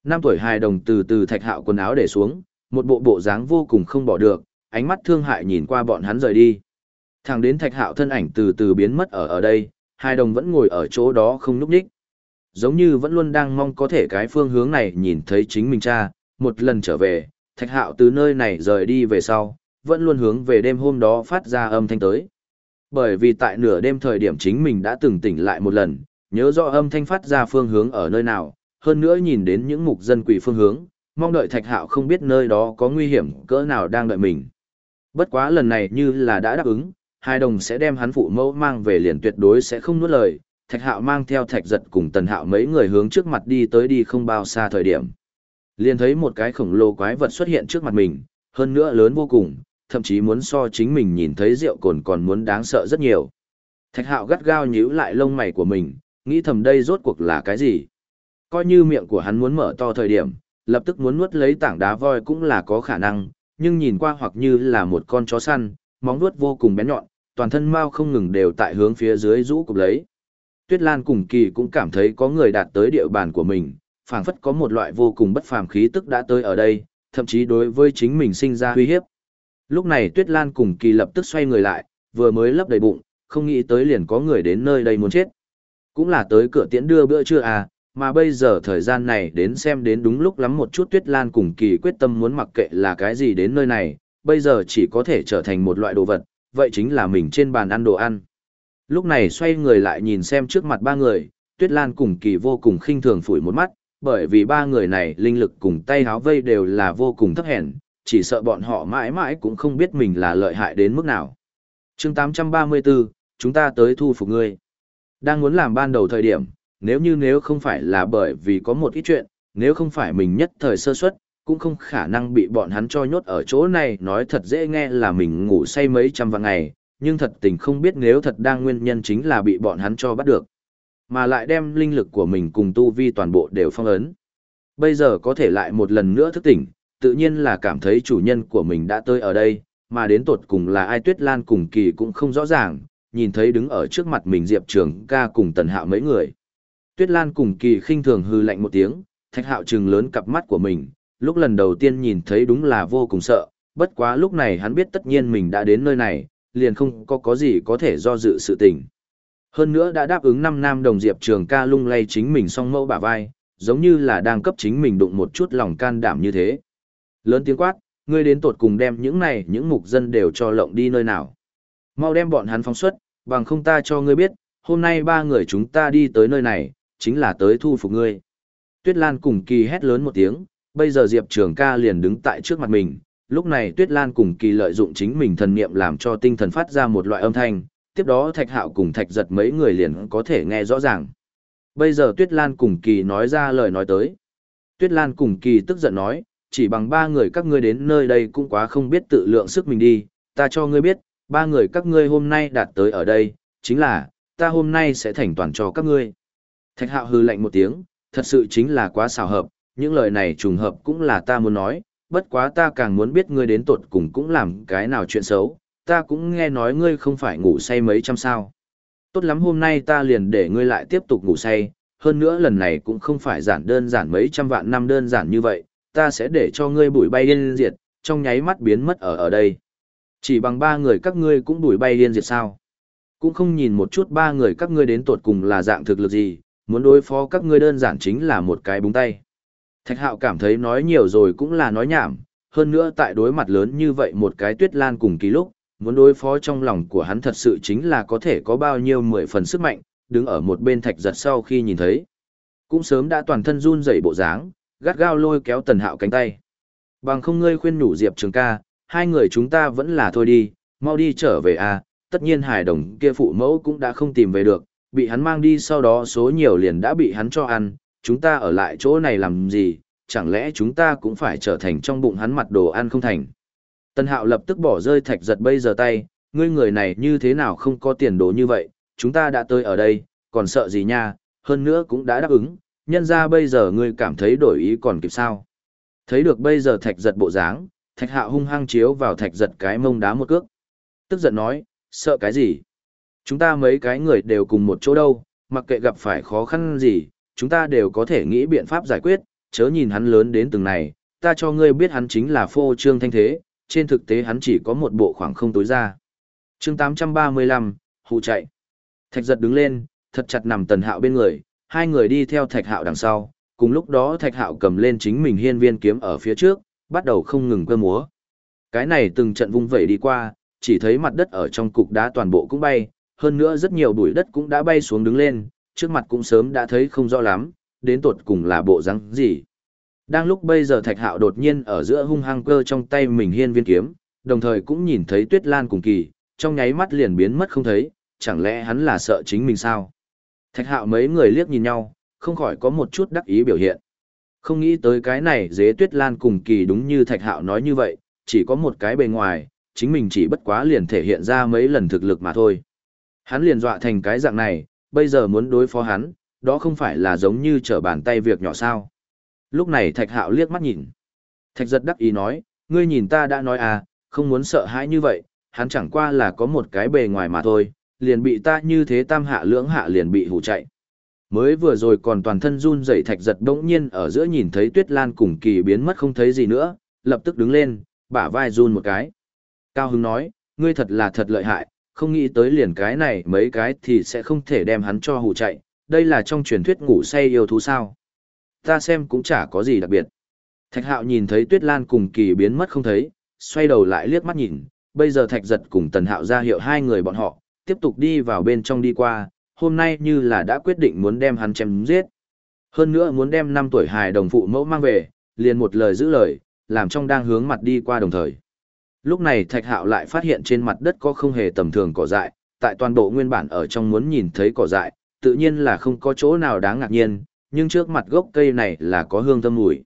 Năm tuổi hài đồng từ từ thạch hạo quần áo để xuống, một bộ bộ dáng vô cùng không bỏ được, ánh mắt thương hại nhìn qua bọn hắn rời đi. Thẳng đến thạch hạo thân ảnh từ từ biến mất ở ở đây, hai đồng vẫn ngồi ở chỗ đó không núp đích. Giống như vẫn luôn đang mong có thể cái phương hướng này nhìn thấy chính mình cha, một lần trở về, thạch hạo từ nơi này rời đi về sau, vẫn luôn hướng về đêm hôm đó phát ra âm thanh tới. Bởi vì tại nửa đêm thời điểm chính mình đã từng tỉnh lại một lần, nhớ rõ âm thanh phát ra phương hướng ở nơi nào, hơn nữa nhìn đến những mục dân quỷ phương hướng, mong đợi thạch hạo không biết nơi đó có nguy hiểm cỡ nào đang đợi mình. Bất quá lần này như là đã đáp ứng, hai đồng sẽ đem hắn phụ mẫu mang về liền tuyệt đối sẽ không nuốt lời. Thạch hạo mang theo thạch giật cùng tần hạo mấy người hướng trước mặt đi tới đi không bao xa thời điểm. Liền thấy một cái khổng lồ quái vật xuất hiện trước mặt mình, Hơn nữa lớn vô cùng, thậm chí muốn so chính mình nhìn thấy rượu cồn còn muốn đáng sợ rất nhiều. Thạch hạo gắt gao nhíu lại lông mày của mình, nghĩ thầm đây rốt cuộc là cái gì. Coi như miệng của hắn muốn mở to thời điểm, lập tức muốn nuốt lấy tảng đá voi cũng là có khả năng, nhưng nhìn qua hoặc như là một con chó săn, móng vuốt vô cùng bén nhọn, toàn thân mao không ngừng đều tại hướng phía dưới rũ cục lấy. Tuyết Lan cùng Kỳ cũng cảm thấy có người đạt tới địa bàn của mình, phảng phất có một loại vô cùng bất phàm khí tức đã tới ở đây, thậm chí đối với chính mình sinh ra uy hiếp. Lúc này Tuyết Lan cùng Kỳ lập tức xoay người lại, vừa mới lấp đầy bụng, không nghĩ tới liền có người đến nơi đây muốn chết. Cũng là tới cửa tiễn đưa bữa trưa à, mà bây giờ thời gian này đến xem đến đúng lúc lắm một chút Tuyết Lan cùng Kỳ quyết tâm muốn mặc kệ là cái gì đến nơi này, bây giờ chỉ có thể trở thành một loại đồ vật, vậy chính là mình trên bàn ăn đồ ăn. Lúc này xoay người lại nhìn xem trước mặt ba người, Tuyết Lan cùng Kỳ vô cùng khinh thường phủi một mắt, bởi vì ba người này linh lực cùng tay háo vây đều là vô cùng thấp hèn, chỉ sợ bọn họ mãi mãi cũng không biết mình là lợi hại đến mức nào. chương 834, chúng ta tới thu phục ngươi. Đang muốn làm ban đầu thời điểm, nếu như nếu không phải là bởi vì có một ít chuyện, nếu không phải mình nhất thời sơ suất, cũng không khả năng bị bọn hắn cho nhốt ở chỗ này nói thật dễ nghe là mình ngủ say mấy trăm vạn ngày, nhưng thật tình không biết nếu thật đang nguyên nhân chính là bị bọn hắn cho bắt được. Mà lại đem linh lực của mình cùng tu vi toàn bộ đều phong ấn. Bây giờ có thể lại một lần nữa thức tỉnh, tự nhiên là cảm thấy chủ nhân của mình đã tới ở đây, mà đến tột cùng là ai Tuyết Lan cùng kỳ cũng không rõ ràng, nhìn thấy đứng ở trước mặt mình Diệp Trường ca cùng Tần Hạo mấy người. Tuyết Lan cùng kỳ khinh thường hư lạnh một tiếng, thạch hạo trừng lớn cặp mắt của mình, lúc lần đầu tiên nhìn thấy đúng là vô cùng sợ, bất quá lúc này hắn biết tất nhiên mình đã đến nơi này, liền không có có gì có thể do dự sự tình. Hơn nữa đã đáp ứng năm nam đồng Diệp Trường ca lung lay chính mình song mẫu bả vai, giống như là đang cấp chính mình đụng một chút lòng can đảm như thế. Lớn tiếng quát, ngươi đến tột cùng đem những này những mục dân đều cho lộng đi nơi nào. Mau đem bọn hắn phóng xuất, bằng không ta cho ngươi biết, hôm nay ba người chúng ta đi tới nơi này, chính là tới thu phục ngươi. Tuyết Lan cùng kỳ hét lớn một tiếng, bây giờ Diệp Trường ca liền đứng tại trước mặt mình, lúc này Tuyết Lan cùng kỳ lợi dụng chính mình thần niệm làm cho tinh thần phát ra một loại âm thanh, tiếp đó Thạch Hạo cùng Thạch giật mấy người liền có thể nghe rõ ràng. Bây giờ Tuyết Lan cùng kỳ nói ra lời nói tới. Tuyết Lan cùng kỳ tức giận nói, chỉ bằng ba người các ngươi đến nơi đây cũng quá không biết tự lượng sức mình đi, ta cho ngươi biết, ba người các ngươi hôm nay đạt tới ở đây, chính là, ta hôm nay sẽ thành toàn cho các ngươi. Thạch hạo hư lạnh một tiếng, thật sự chính là quá xào hợp, những lời này trùng hợp cũng là ta muốn nói, bất quá ta càng muốn biết ngươi đến tột cùng cũng làm cái nào chuyện xấu, ta cũng nghe nói ngươi không phải ngủ say mấy trăm sao. Tốt lắm hôm nay ta liền để ngươi lại tiếp tục ngủ say, hơn nữa lần này cũng không phải giản đơn giản mấy trăm vạn năm đơn giản như vậy, ta sẽ để cho ngươi bụi bay điên diệt, trong nháy mắt biến mất ở ở đây. Chỉ bằng ba người các ngươi cũng bụi bay điên diệt sao. Cũng không nhìn một chút ba người các ngươi đến tột cùng là dạng thực lực gì, muốn đối phó các ngươi đơn giản chính là một cái búng tay. Thạch hạo cảm thấy nói nhiều rồi cũng là nói nhảm, hơn nữa tại đối mặt lớn như vậy một cái tuyết lan cùng kỳ lúc, muốn đối phó trong lòng của hắn thật sự chính là có thể có bao nhiêu mười phần sức mạnh, đứng ở một bên thạch giật sau khi nhìn thấy. Cũng sớm đã toàn thân run dậy bộ dáng, gắt gao lôi kéo tần hạo cánh tay. Bằng không ngươi khuyên nhủ Diệp Trường ca, hai người chúng ta vẫn là thôi đi, mau đi trở về à, tất nhiên hải đồng kia phụ mẫu cũng đã không tìm về được, bị hắn mang đi sau đó số nhiều liền đã bị hắn cho ăn, chúng ta ở lại chỗ này làm gì, chẳng lẽ chúng ta cũng phải trở thành trong bụng hắn mặt đồ ăn không thành. Tân hạo lập tức bỏ rơi thạch giật bây giờ tay, ngươi người này như thế nào không có tiền đồ như vậy, chúng ta đã tới ở đây, còn sợ gì nha, hơn nữa cũng đã đáp ứng, nhân ra bây giờ ngươi cảm thấy đổi ý còn kịp sao. Thấy được bây giờ thạch giật bộ dáng, thạch hạo hung hăng chiếu vào thạch giật cái mông đá một cước. Tức giận nói, sợ cái gì? Chúng ta mấy cái người đều cùng một chỗ đâu, mặc kệ gặp phải khó khăn gì, chúng ta đều có thể nghĩ biện pháp giải quyết, chớ nhìn hắn lớn đến từng này, ta cho ngươi biết hắn chính là phô trương thanh thế, trên thực tế hắn chỉ có một bộ khoảng không tối ra. chương 835, hụ chạy. Thạch giật đứng lên, thật chặt nằm tần hạo bên người, hai người đi theo thạch hạo đằng sau, cùng lúc đó thạch hạo cầm lên chính mình hiên viên kiếm ở phía trước, bắt đầu không ngừng cơ múa. Cái này từng trận vung vẩy đi qua, chỉ thấy mặt đất ở trong cục đá toàn bộ cũng bay, hơn nữa rất nhiều bụi đất cũng đã bay xuống đứng lên, trước mặt cũng sớm đã thấy không rõ lắm, đến tột cùng là bộ răng gì. Đang lúc bây giờ thạch hạo đột nhiên ở giữa hung hăng cơ trong tay mình hiên viên kiếm, đồng thời cũng nhìn thấy tuyết lan cùng kỳ, trong nháy mắt liền biến mất không thấy, chẳng lẽ hắn là sợ chính mình sao? Thạch hạo mấy người liếc nhìn nhau, không khỏi có một chút đắc ý biểu hiện. Không nghĩ tới cái này dế tuyết lan cùng kỳ đúng như thạch hạo nói như vậy, chỉ có một cái bề ngoài, chính mình chỉ bất quá liền thể hiện ra mấy lần thực lực mà thôi. Hắn liền dọa thành cái dạng này, bây giờ muốn đối phó hắn, đó không phải là giống như trở bàn tay việc nhỏ sao. Lúc này thạch hạo liếc mắt nhìn. Thạch giật đắc ý nói, ngươi nhìn ta đã nói à, không muốn sợ hãi như vậy, hắn chẳng qua là có một cái bề ngoài mà thôi, liền bị ta như thế tam hạ lưỡng hạ liền bị hủ chạy. Mới vừa rồi còn toàn thân run rẩy thạch giật đống nhiên ở giữa nhìn thấy tuyết lan cùng kỳ biến mất không thấy gì nữa, lập tức đứng lên, bả vai run một cái. Cao Hưng nói, ngươi thật là thật lợi hại, không nghĩ tới liền cái này mấy cái thì sẽ không thể đem hắn cho hù chạy, đây là trong truyền thuyết ngủ say yêu thú sao. Ta xem cũng chả có gì đặc biệt. Thạch hạo nhìn thấy tuyết lan cùng kỳ biến mất không thấy, xoay đầu lại liếc mắt nhìn, bây giờ thạch giật cùng tần hạo ra hiệu hai người bọn họ, tiếp tục đi vào bên trong đi qua, hôm nay như là đã quyết định muốn đem hắn chém giết. Hơn nữa muốn đem năm tuổi hài đồng phụ mẫu mang về, liền một lời giữ lời, làm trong đang hướng mặt đi qua đồng thời. Lúc này Thạch Hạo lại phát hiện trên mặt đất có không hề tầm thường cỏ dại, tại toàn bộ nguyên bản ở trong muốn nhìn thấy cỏ dại, tự nhiên là không có chỗ nào đáng ngạc nhiên, nhưng trước mặt gốc cây này là có hương thơm mùi.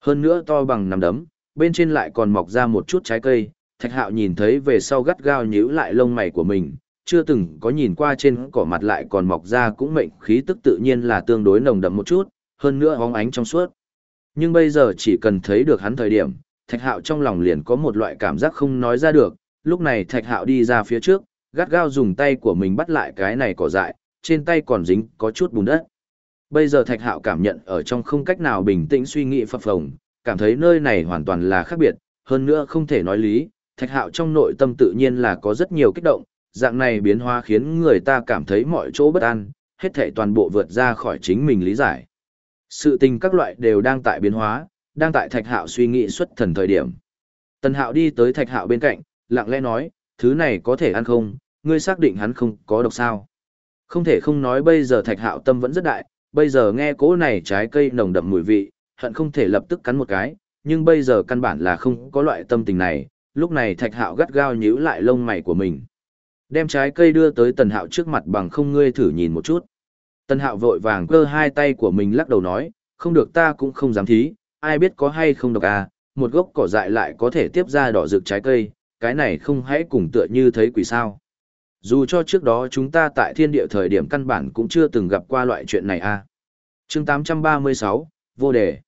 Hơn nữa to bằng nằm đấm, bên trên lại còn mọc ra một chút trái cây, Thạch Hạo nhìn thấy về sau gắt gao nhíu lại lông mày của mình, chưa từng có nhìn qua trên cỏ mặt lại còn mọc ra cũng mệnh khí tức tự nhiên là tương đối nồng đậm một chút, hơn nữa hóng ánh trong suốt. Nhưng bây giờ chỉ cần thấy được hắn thời điểm, Thạch Hạo trong lòng liền có một loại cảm giác không nói ra được, lúc này Thạch Hạo đi ra phía trước, gắt gao dùng tay của mình bắt lại cái này cỏ dại, trên tay còn dính có chút bùn đất. Bây giờ Thạch Hạo cảm nhận ở trong không cách nào bình tĩnh suy nghĩ phập phồng, cảm thấy nơi này hoàn toàn là khác biệt, hơn nữa không thể nói lý, Thạch Hạo trong nội tâm tự nhiên là có rất nhiều kích động, dạng này biến hóa khiến người ta cảm thấy mọi chỗ bất an, hết thảy toàn bộ vượt ra khỏi chính mình lý giải. Sự tình các loại đều đang tại biến hóa, đang tại Thạch Hạo suy nghĩ xuất thần thời điểm. Tần Hạo đi tới Thạch Hạo bên cạnh, lặng lẽ nói, thứ này có thể ăn không, ngươi xác định hắn không có độc sao. Không thể không nói bây giờ Thạch Hạo tâm vẫn rất đại, bây giờ nghe cỗ này trái cây nồng đậm mùi vị, hận không thể lập tức cắn một cái, nhưng bây giờ căn bản là không có loại tâm tình này, lúc này Thạch Hạo gắt gao nhíu lại lông mày của mình. Đem trái cây đưa tới Tần Hạo trước mặt bằng không ngươi thử nhìn một chút. Tần Hạo vội vàng cơ hai tay của mình lắc đầu nói, không được ta cũng không dám thí, ai biết có hay không độc à, một gốc cỏ dại lại có thể tiếp ra đỏ rực trái cây, cái này không hãy cùng tựa như thấy quỷ sao. Dù cho trước đó chúng ta tại thiên địa thời điểm căn bản cũng chưa từng gặp qua loại chuyện này à. chương 836, vô đề.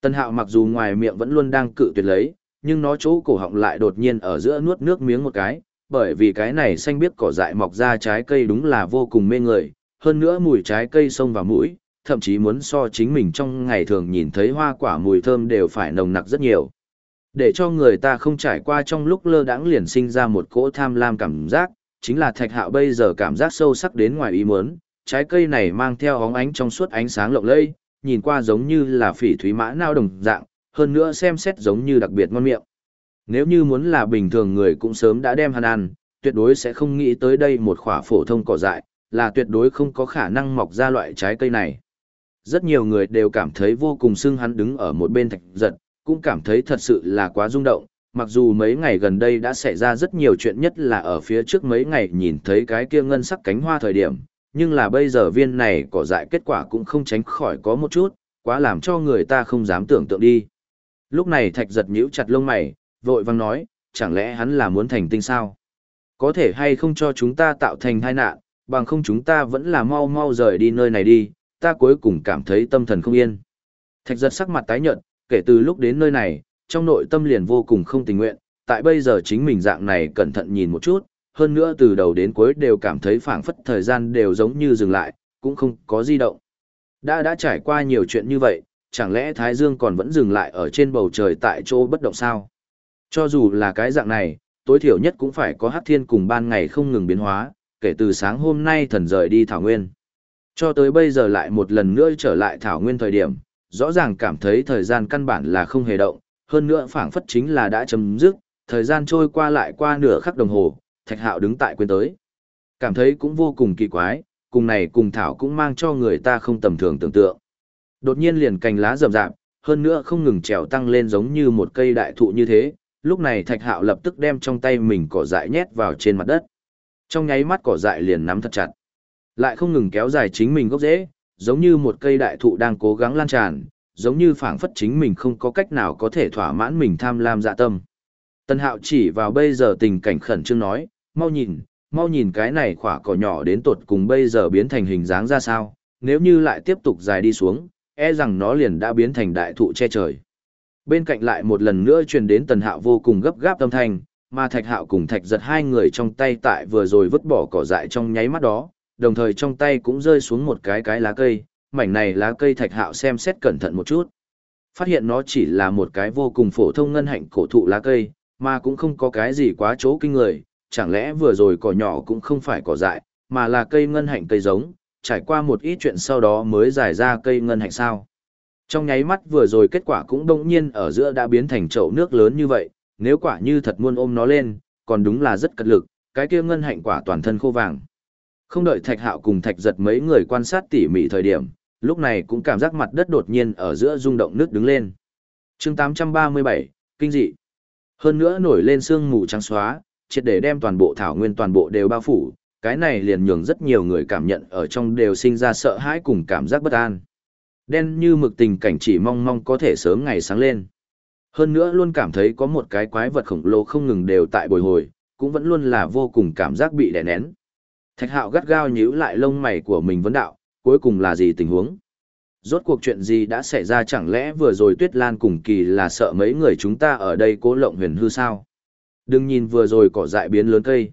Tân hạo mặc dù ngoài miệng vẫn luôn đang cự tuyệt lấy, nhưng nó chỗ cổ họng lại đột nhiên ở giữa nuốt nước miếng một cái, bởi vì cái này xanh biếc cỏ dại mọc ra trái cây đúng là vô cùng mê người, hơn nữa mùi trái cây xông vào mũi, thậm chí muốn so chính mình trong ngày thường nhìn thấy hoa quả mùi thơm đều phải nồng nặc rất nhiều. Để cho người ta không trải qua trong lúc lơ đãng liền sinh ra một cỗ tham lam cảm giác, chính là thạch hạo bây giờ cảm giác sâu sắc đến ngoài ý muốn, trái cây này mang theo hóng ánh trong suốt ánh sáng lộng lẫy, nhìn qua giống như là phỉ thúy mã nao đồng dạng, hơn nữa xem xét giống như đặc biệt ngon miệng. Nếu như muốn là bình thường người cũng sớm đã đem hắn ăn, tuyệt đối sẽ không nghĩ tới đây một khỏa phổ thông cỏ dại, là tuyệt đối không có khả năng mọc ra loại trái cây này. Rất nhiều người đều cảm thấy vô cùng sưng hắn đứng ở một bên thạch giật, cũng cảm thấy thật sự là quá rung động, mặc dù mấy ngày gần đây đã xảy ra rất nhiều chuyện nhất là ở phía trước mấy ngày nhìn thấy cái kia ngân sắc cánh hoa thời điểm, nhưng là bây giờ viên này cỏ dại kết quả cũng không tránh khỏi có một chút, quá làm cho người ta không dám tưởng tượng đi. Lúc này thạch giật nhíu chặt lông mày, vội vang nói, chẳng lẽ hắn là muốn thành tinh sao? Có thể hay không cho chúng ta tạo thành tai nạn, bằng không chúng ta vẫn là mau mau rời đi nơi này đi, ta cuối cùng cảm thấy tâm thần không yên. Thạch giật sắc mặt tái nhợt, kể từ lúc đến nơi này, trong nội tâm liền vô cùng không tình nguyện, tại bây giờ chính mình dạng này cẩn thận nhìn một chút, hơn nữa từ đầu đến cuối đều cảm thấy phảng phất thời gian đều giống như dừng lại, cũng không có di động. Đã đã trải qua nhiều chuyện như vậy, chẳng lẽ Thái Dương còn vẫn dừng lại ở trên bầu trời tại chỗ bất động sao? Cho dù là cái dạng này, tối thiểu nhất cũng phải có hắc thiên cùng ban ngày không ngừng biến hóa, kể từ sáng hôm nay thần rời đi Thảo Nguyên. Cho tới bây giờ lại một lần nữa trở lại Thảo Nguyên thời điểm, rõ ràng cảm thấy thời gian căn bản là không hề động, hơn nữa phảng phất chính là đã chấm dứt, thời gian trôi qua lại qua nửa khắc đồng hồ, Thạch Hạo đứng tại quên tới. Cảm thấy cũng vô cùng kỳ quái, cùng này cùng Thảo cũng mang cho người ta không tầm thường tưởng tượng. Đột nhiên liền cành lá rậm rạp, hơn nữa không ngừng trèo tăng lên giống như một cây đại thụ như thế, lúc này Thạch Hạo lập tức đem trong tay mình cỏ dại nhét vào trên mặt đất. Trong nháy mắt cỏ dại liền nắm thật chặt. Lại không ngừng kéo dài chính mình gốc rễ, giống như một cây đại thụ đang cố gắng lan tràn, giống như phảng phất chính mình không có cách nào có thể thỏa mãn mình tham lam dạ tâm. Tân hạo chỉ vào bây giờ tình cảnh khẩn trương nói, mau nhìn, mau nhìn cái này khỏa cỏ nhỏ đến tột cùng bây giờ biến thành hình dáng ra sao, nếu như lại tiếp tục dài đi xuống, e rằng nó liền đã biến thành đại thụ che trời. Bên cạnh lại một lần nữa truyền đến tần hạo vô cùng gấp gáp âm thanh, mà thạch hạo cùng thạch giật hai người trong tay tại vừa rồi vứt bỏ cỏ dại trong nháy mắt đó, đồng thời trong tay cũng rơi xuống một cái cái lá cây, mảnh này lá cây thạch hạo xem xét cẩn thận một chút. Phát hiện nó chỉ là một cái vô cùng phổ thông ngân hạnh cổ thụ lá cây, mà cũng không có cái gì quá chỗ kinh người, chẳng lẽ vừa rồi cỏ nhỏ cũng không phải cỏ dại, mà là cây ngân hạnh cây giống, trải qua một ít chuyện sau đó mới giải ra cây ngân hạnh sao. Trong nháy mắt vừa rồi kết quả cũng đông nhiên ở giữa đã biến thành chậu nước lớn như vậy, nếu quả như thật muôn ôm nó lên, còn đúng là rất cật lực, cái kia ngân hạnh quả toàn thân khô vàng. Không đợi thạch hạo cùng thạch giật mấy người quan sát tỉ mỉ thời điểm, lúc này cũng cảm giác mặt đất đột nhiên ở giữa rung động nước đứng lên. chương 837, Kinh dị. Hơn nữa nổi lên sương mù trắng xóa, triệt để đem toàn bộ thảo nguyên toàn bộ đều bao phủ, cái này liền nhường rất nhiều người cảm nhận ở trong đều sinh ra sợ hãi cùng cảm giác bất an. Đen như mực tình cảnh chỉ mong mong có thể sớm ngày sáng lên. Hơn nữa luôn cảm thấy có một cái quái vật khổng lồ không ngừng đều tại bồi hồi, cũng vẫn luôn là vô cùng cảm giác bị đè nén. Thạch hạo gắt gao nhíu lại lông mày của mình vấn đạo, cuối cùng là gì tình huống? Rốt cuộc chuyện gì đã xảy ra chẳng lẽ vừa rồi Tuyết Lan cùng kỳ là sợ mấy người chúng ta ở đây cố lộng huyền hư sao? Đừng nhìn vừa rồi cỏ dại biến lớn cây.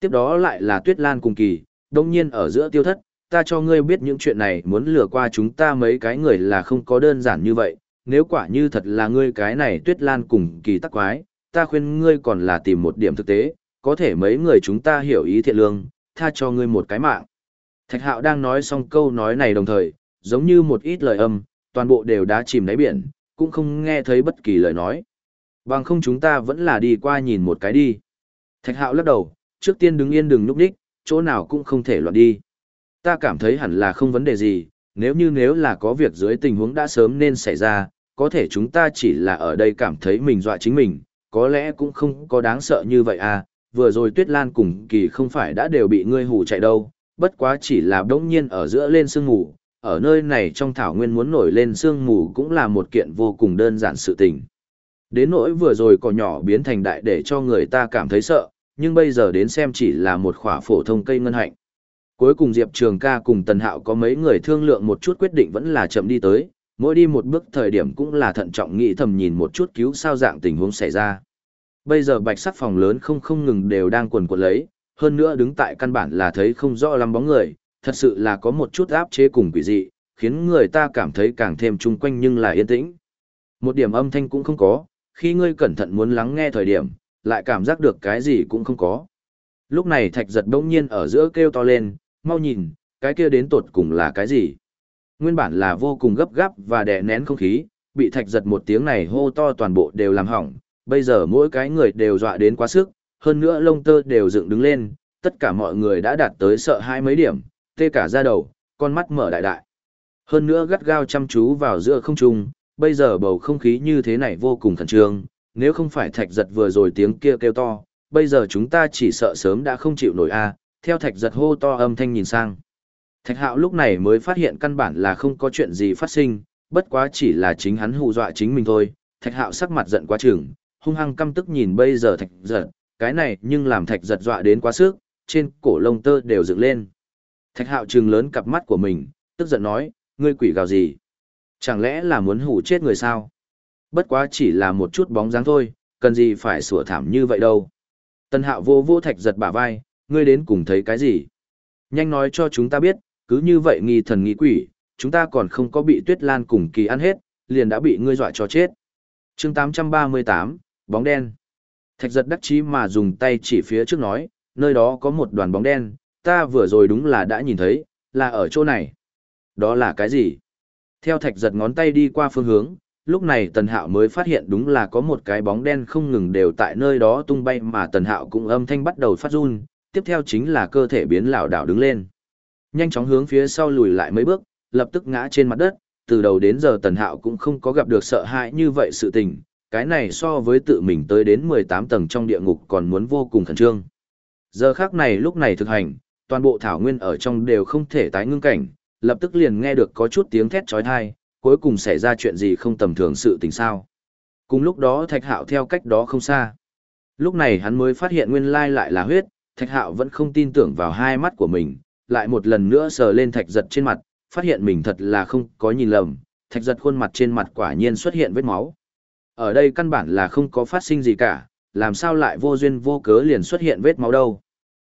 Tiếp đó lại là Tuyết Lan cùng kỳ, đông nhiên ở giữa tiêu thất, ta cho ngươi biết những chuyện này muốn lừa qua chúng ta mấy cái người là không có đơn giản như vậy, nếu quả như thật là ngươi cái này Tuyết Lan cùng kỳ tắc quái, ta khuyên ngươi còn là tìm một điểm thực tế, có thể mấy người chúng ta hiểu ý thiện lương, tha cho ngươi một cái mạng. Thạch hạo đang nói xong câu nói này đồng thời, giống như một ít lời âm, toàn bộ đều đã chìm đáy biển, cũng không nghe thấy bất kỳ lời nói. Bằng không chúng ta vẫn là đi qua nhìn một cái đi. Thạch hạo lắc đầu, trước tiên đứng yên đừng núp đích, chỗ nào cũng không thể loạn đi. Ta cảm thấy hẳn là không vấn đề gì, nếu như nếu là có việc dưới tình huống đã sớm nên xảy ra, có thể chúng ta chỉ là ở đây cảm thấy mình dọa chính mình, có lẽ cũng không có đáng sợ như vậy à, vừa rồi Tuyết Lan cùng kỳ không phải đã đều bị ngươi hù chạy đâu, bất quá chỉ là đống nhiên ở giữa lên sương mù, ở nơi này trong thảo nguyên muốn nổi lên sương mù cũng là một kiện vô cùng đơn giản sự tình. Đến nỗi vừa rồi cỏ nhỏ biến thành đại để cho người ta cảm thấy sợ, nhưng bây giờ đến xem chỉ là một khỏa phổ thông cây ngân hạnh. Cuối cùng Diệp Trường ca cùng Tần Hạo có mấy người thương lượng một chút quyết định vẫn là chậm đi tới, mỗi đi một bước thời điểm cũng là thận trọng nghĩ thầm nhìn một chút cứu sao dạng tình huống xảy ra. Bây giờ bạch sắc phòng lớn không không ngừng đều đang quần quật lấy, hơn nữa đứng tại căn bản là thấy không rõ lắm bóng người, thật sự là có một chút áp chế cùng quỷ dị, khiến người ta cảm thấy càng thêm chung quanh nhưng là yên tĩnh. Một điểm âm thanh cũng không có, khi ngươi cẩn thận muốn lắng nghe thời điểm, lại cảm giác được cái gì cũng không có. Lúc này thạch giật đông nhiên ở giữa kêu to lên, mau nhìn, cái kia đến tột cùng là cái gì? Nguyên bản là vô cùng gấp gáp và đè nén không khí, bị thạch giật một tiếng này hô to toàn bộ đều làm hỏng, bây giờ mỗi cái người đều dọa đến quá sức, hơn nữa lông tơ đều dựng đứng lên, tất cả mọi người đã đạt tới sợ hai mấy điểm, tê cả da đầu, con mắt mở đại đại. Hơn nữa gắt gao chăm chú vào giữa không trung, bây giờ bầu không khí như thế này vô cùng khẩn trương, nếu không phải thạch giật vừa rồi tiếng kia kêu to, bây giờ chúng ta chỉ sợ sớm đã không chịu nổi a. theo thạch giật hô to âm thanh nhìn sang. Thạch hạo lúc này mới phát hiện căn bản là không có chuyện gì phát sinh, bất quá chỉ là chính hắn hù dọa chính mình thôi. Thạch hạo sắc mặt giận quá chừng, hung hăng căm tức nhìn bây giờ thạch giật, cái này nhưng làm thạch giật dọa đến quá sức, trên cổ lông tơ đều dựng lên. Thạch hạo trừng lớn cặp mắt của mình, tức giận nói, ngươi quỷ gào gì? Chẳng lẽ là muốn hủ chết người sao? Bất quá chỉ là một chút bóng dáng thôi, cần gì phải sủa thảm như vậy đâu. Tân hạo vô vô thạch giật bả vai, ngươi đến cùng thấy cái gì? Nhanh nói cho chúng ta biết, cứ như vậy nghi thần nghi quỷ, chúng ta còn không có bị tuyết lan cùng kỳ ăn hết, liền đã bị ngươi dọa cho chết. chương 838, bóng đen. Thạch giật đắc chí mà dùng tay chỉ phía trước nói, nơi đó có một đoàn bóng đen, ta vừa rồi đúng là đã nhìn thấy, là ở chỗ này. Đó là cái gì? Theo thạch giật ngón tay đi qua phương hướng, lúc này tần hạo mới phát hiện đúng là có một cái bóng đen không ngừng đều tại nơi đó tung bay mà tần hạo cũng âm thanh bắt đầu phát run, tiếp theo chính là cơ thể biến lảo đảo đứng lên. Nhanh chóng hướng phía sau lùi lại mấy bước, lập tức ngã trên mặt đất, từ đầu đến giờ tần hạo cũng không có gặp được sợ hãi như vậy sự tình, cái này so với tự mình tới đến 18 tầng trong địa ngục còn muốn vô cùng khẩn trương. Giờ khác này lúc này thực hành, toàn bộ thảo nguyên ở trong đều không thể tái ngưng cảnh, lập tức liền nghe được có chút tiếng thét trói thai, cuối cùng xảy ra chuyện gì không tầm thường sự tình sao. Cùng lúc đó thạch hạo theo cách đó không xa. Lúc này hắn mới phát hiện nguyên lai lại là huyết, thạch hạo vẫn không tin tưởng vào hai mắt của mình, lại một lần nữa sờ lên thạch giật trên mặt, phát hiện mình thật là không có nhìn lầm, thạch giật khuôn mặt trên mặt quả nhiên xuất hiện vết máu. Ở đây căn bản là không có phát sinh gì cả, làm sao lại vô duyên vô cớ liền xuất hiện vết máu đâu.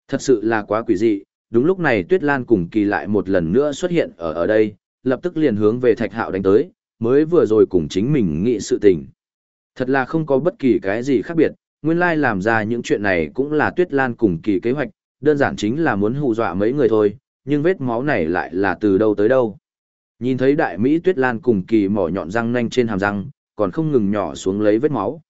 Thật sự là quá quỷ dị, đúng lúc này Tuyết Lan cùng kỳ lại một lần nữa xuất hiện ở ở đây, lập tức liền hướng về thạch hạo đánh tới, mới vừa rồi cùng chính mình nghĩ sự tình. Thật là không có bất kỳ cái gì khác biệt, nguyên lai làm ra những chuyện này cũng là Tuyết Lan cùng kỳ kế hoạch, đơn giản chính là muốn hù dọa mấy người thôi, nhưng vết máu này lại là từ đâu tới đâu. Nhìn thấy đại Mỹ Tuyết Lan cùng kỳ mỏ nhọn răng nanh trên hàm răng, còn không ngừng nhỏ xuống lấy vết máu.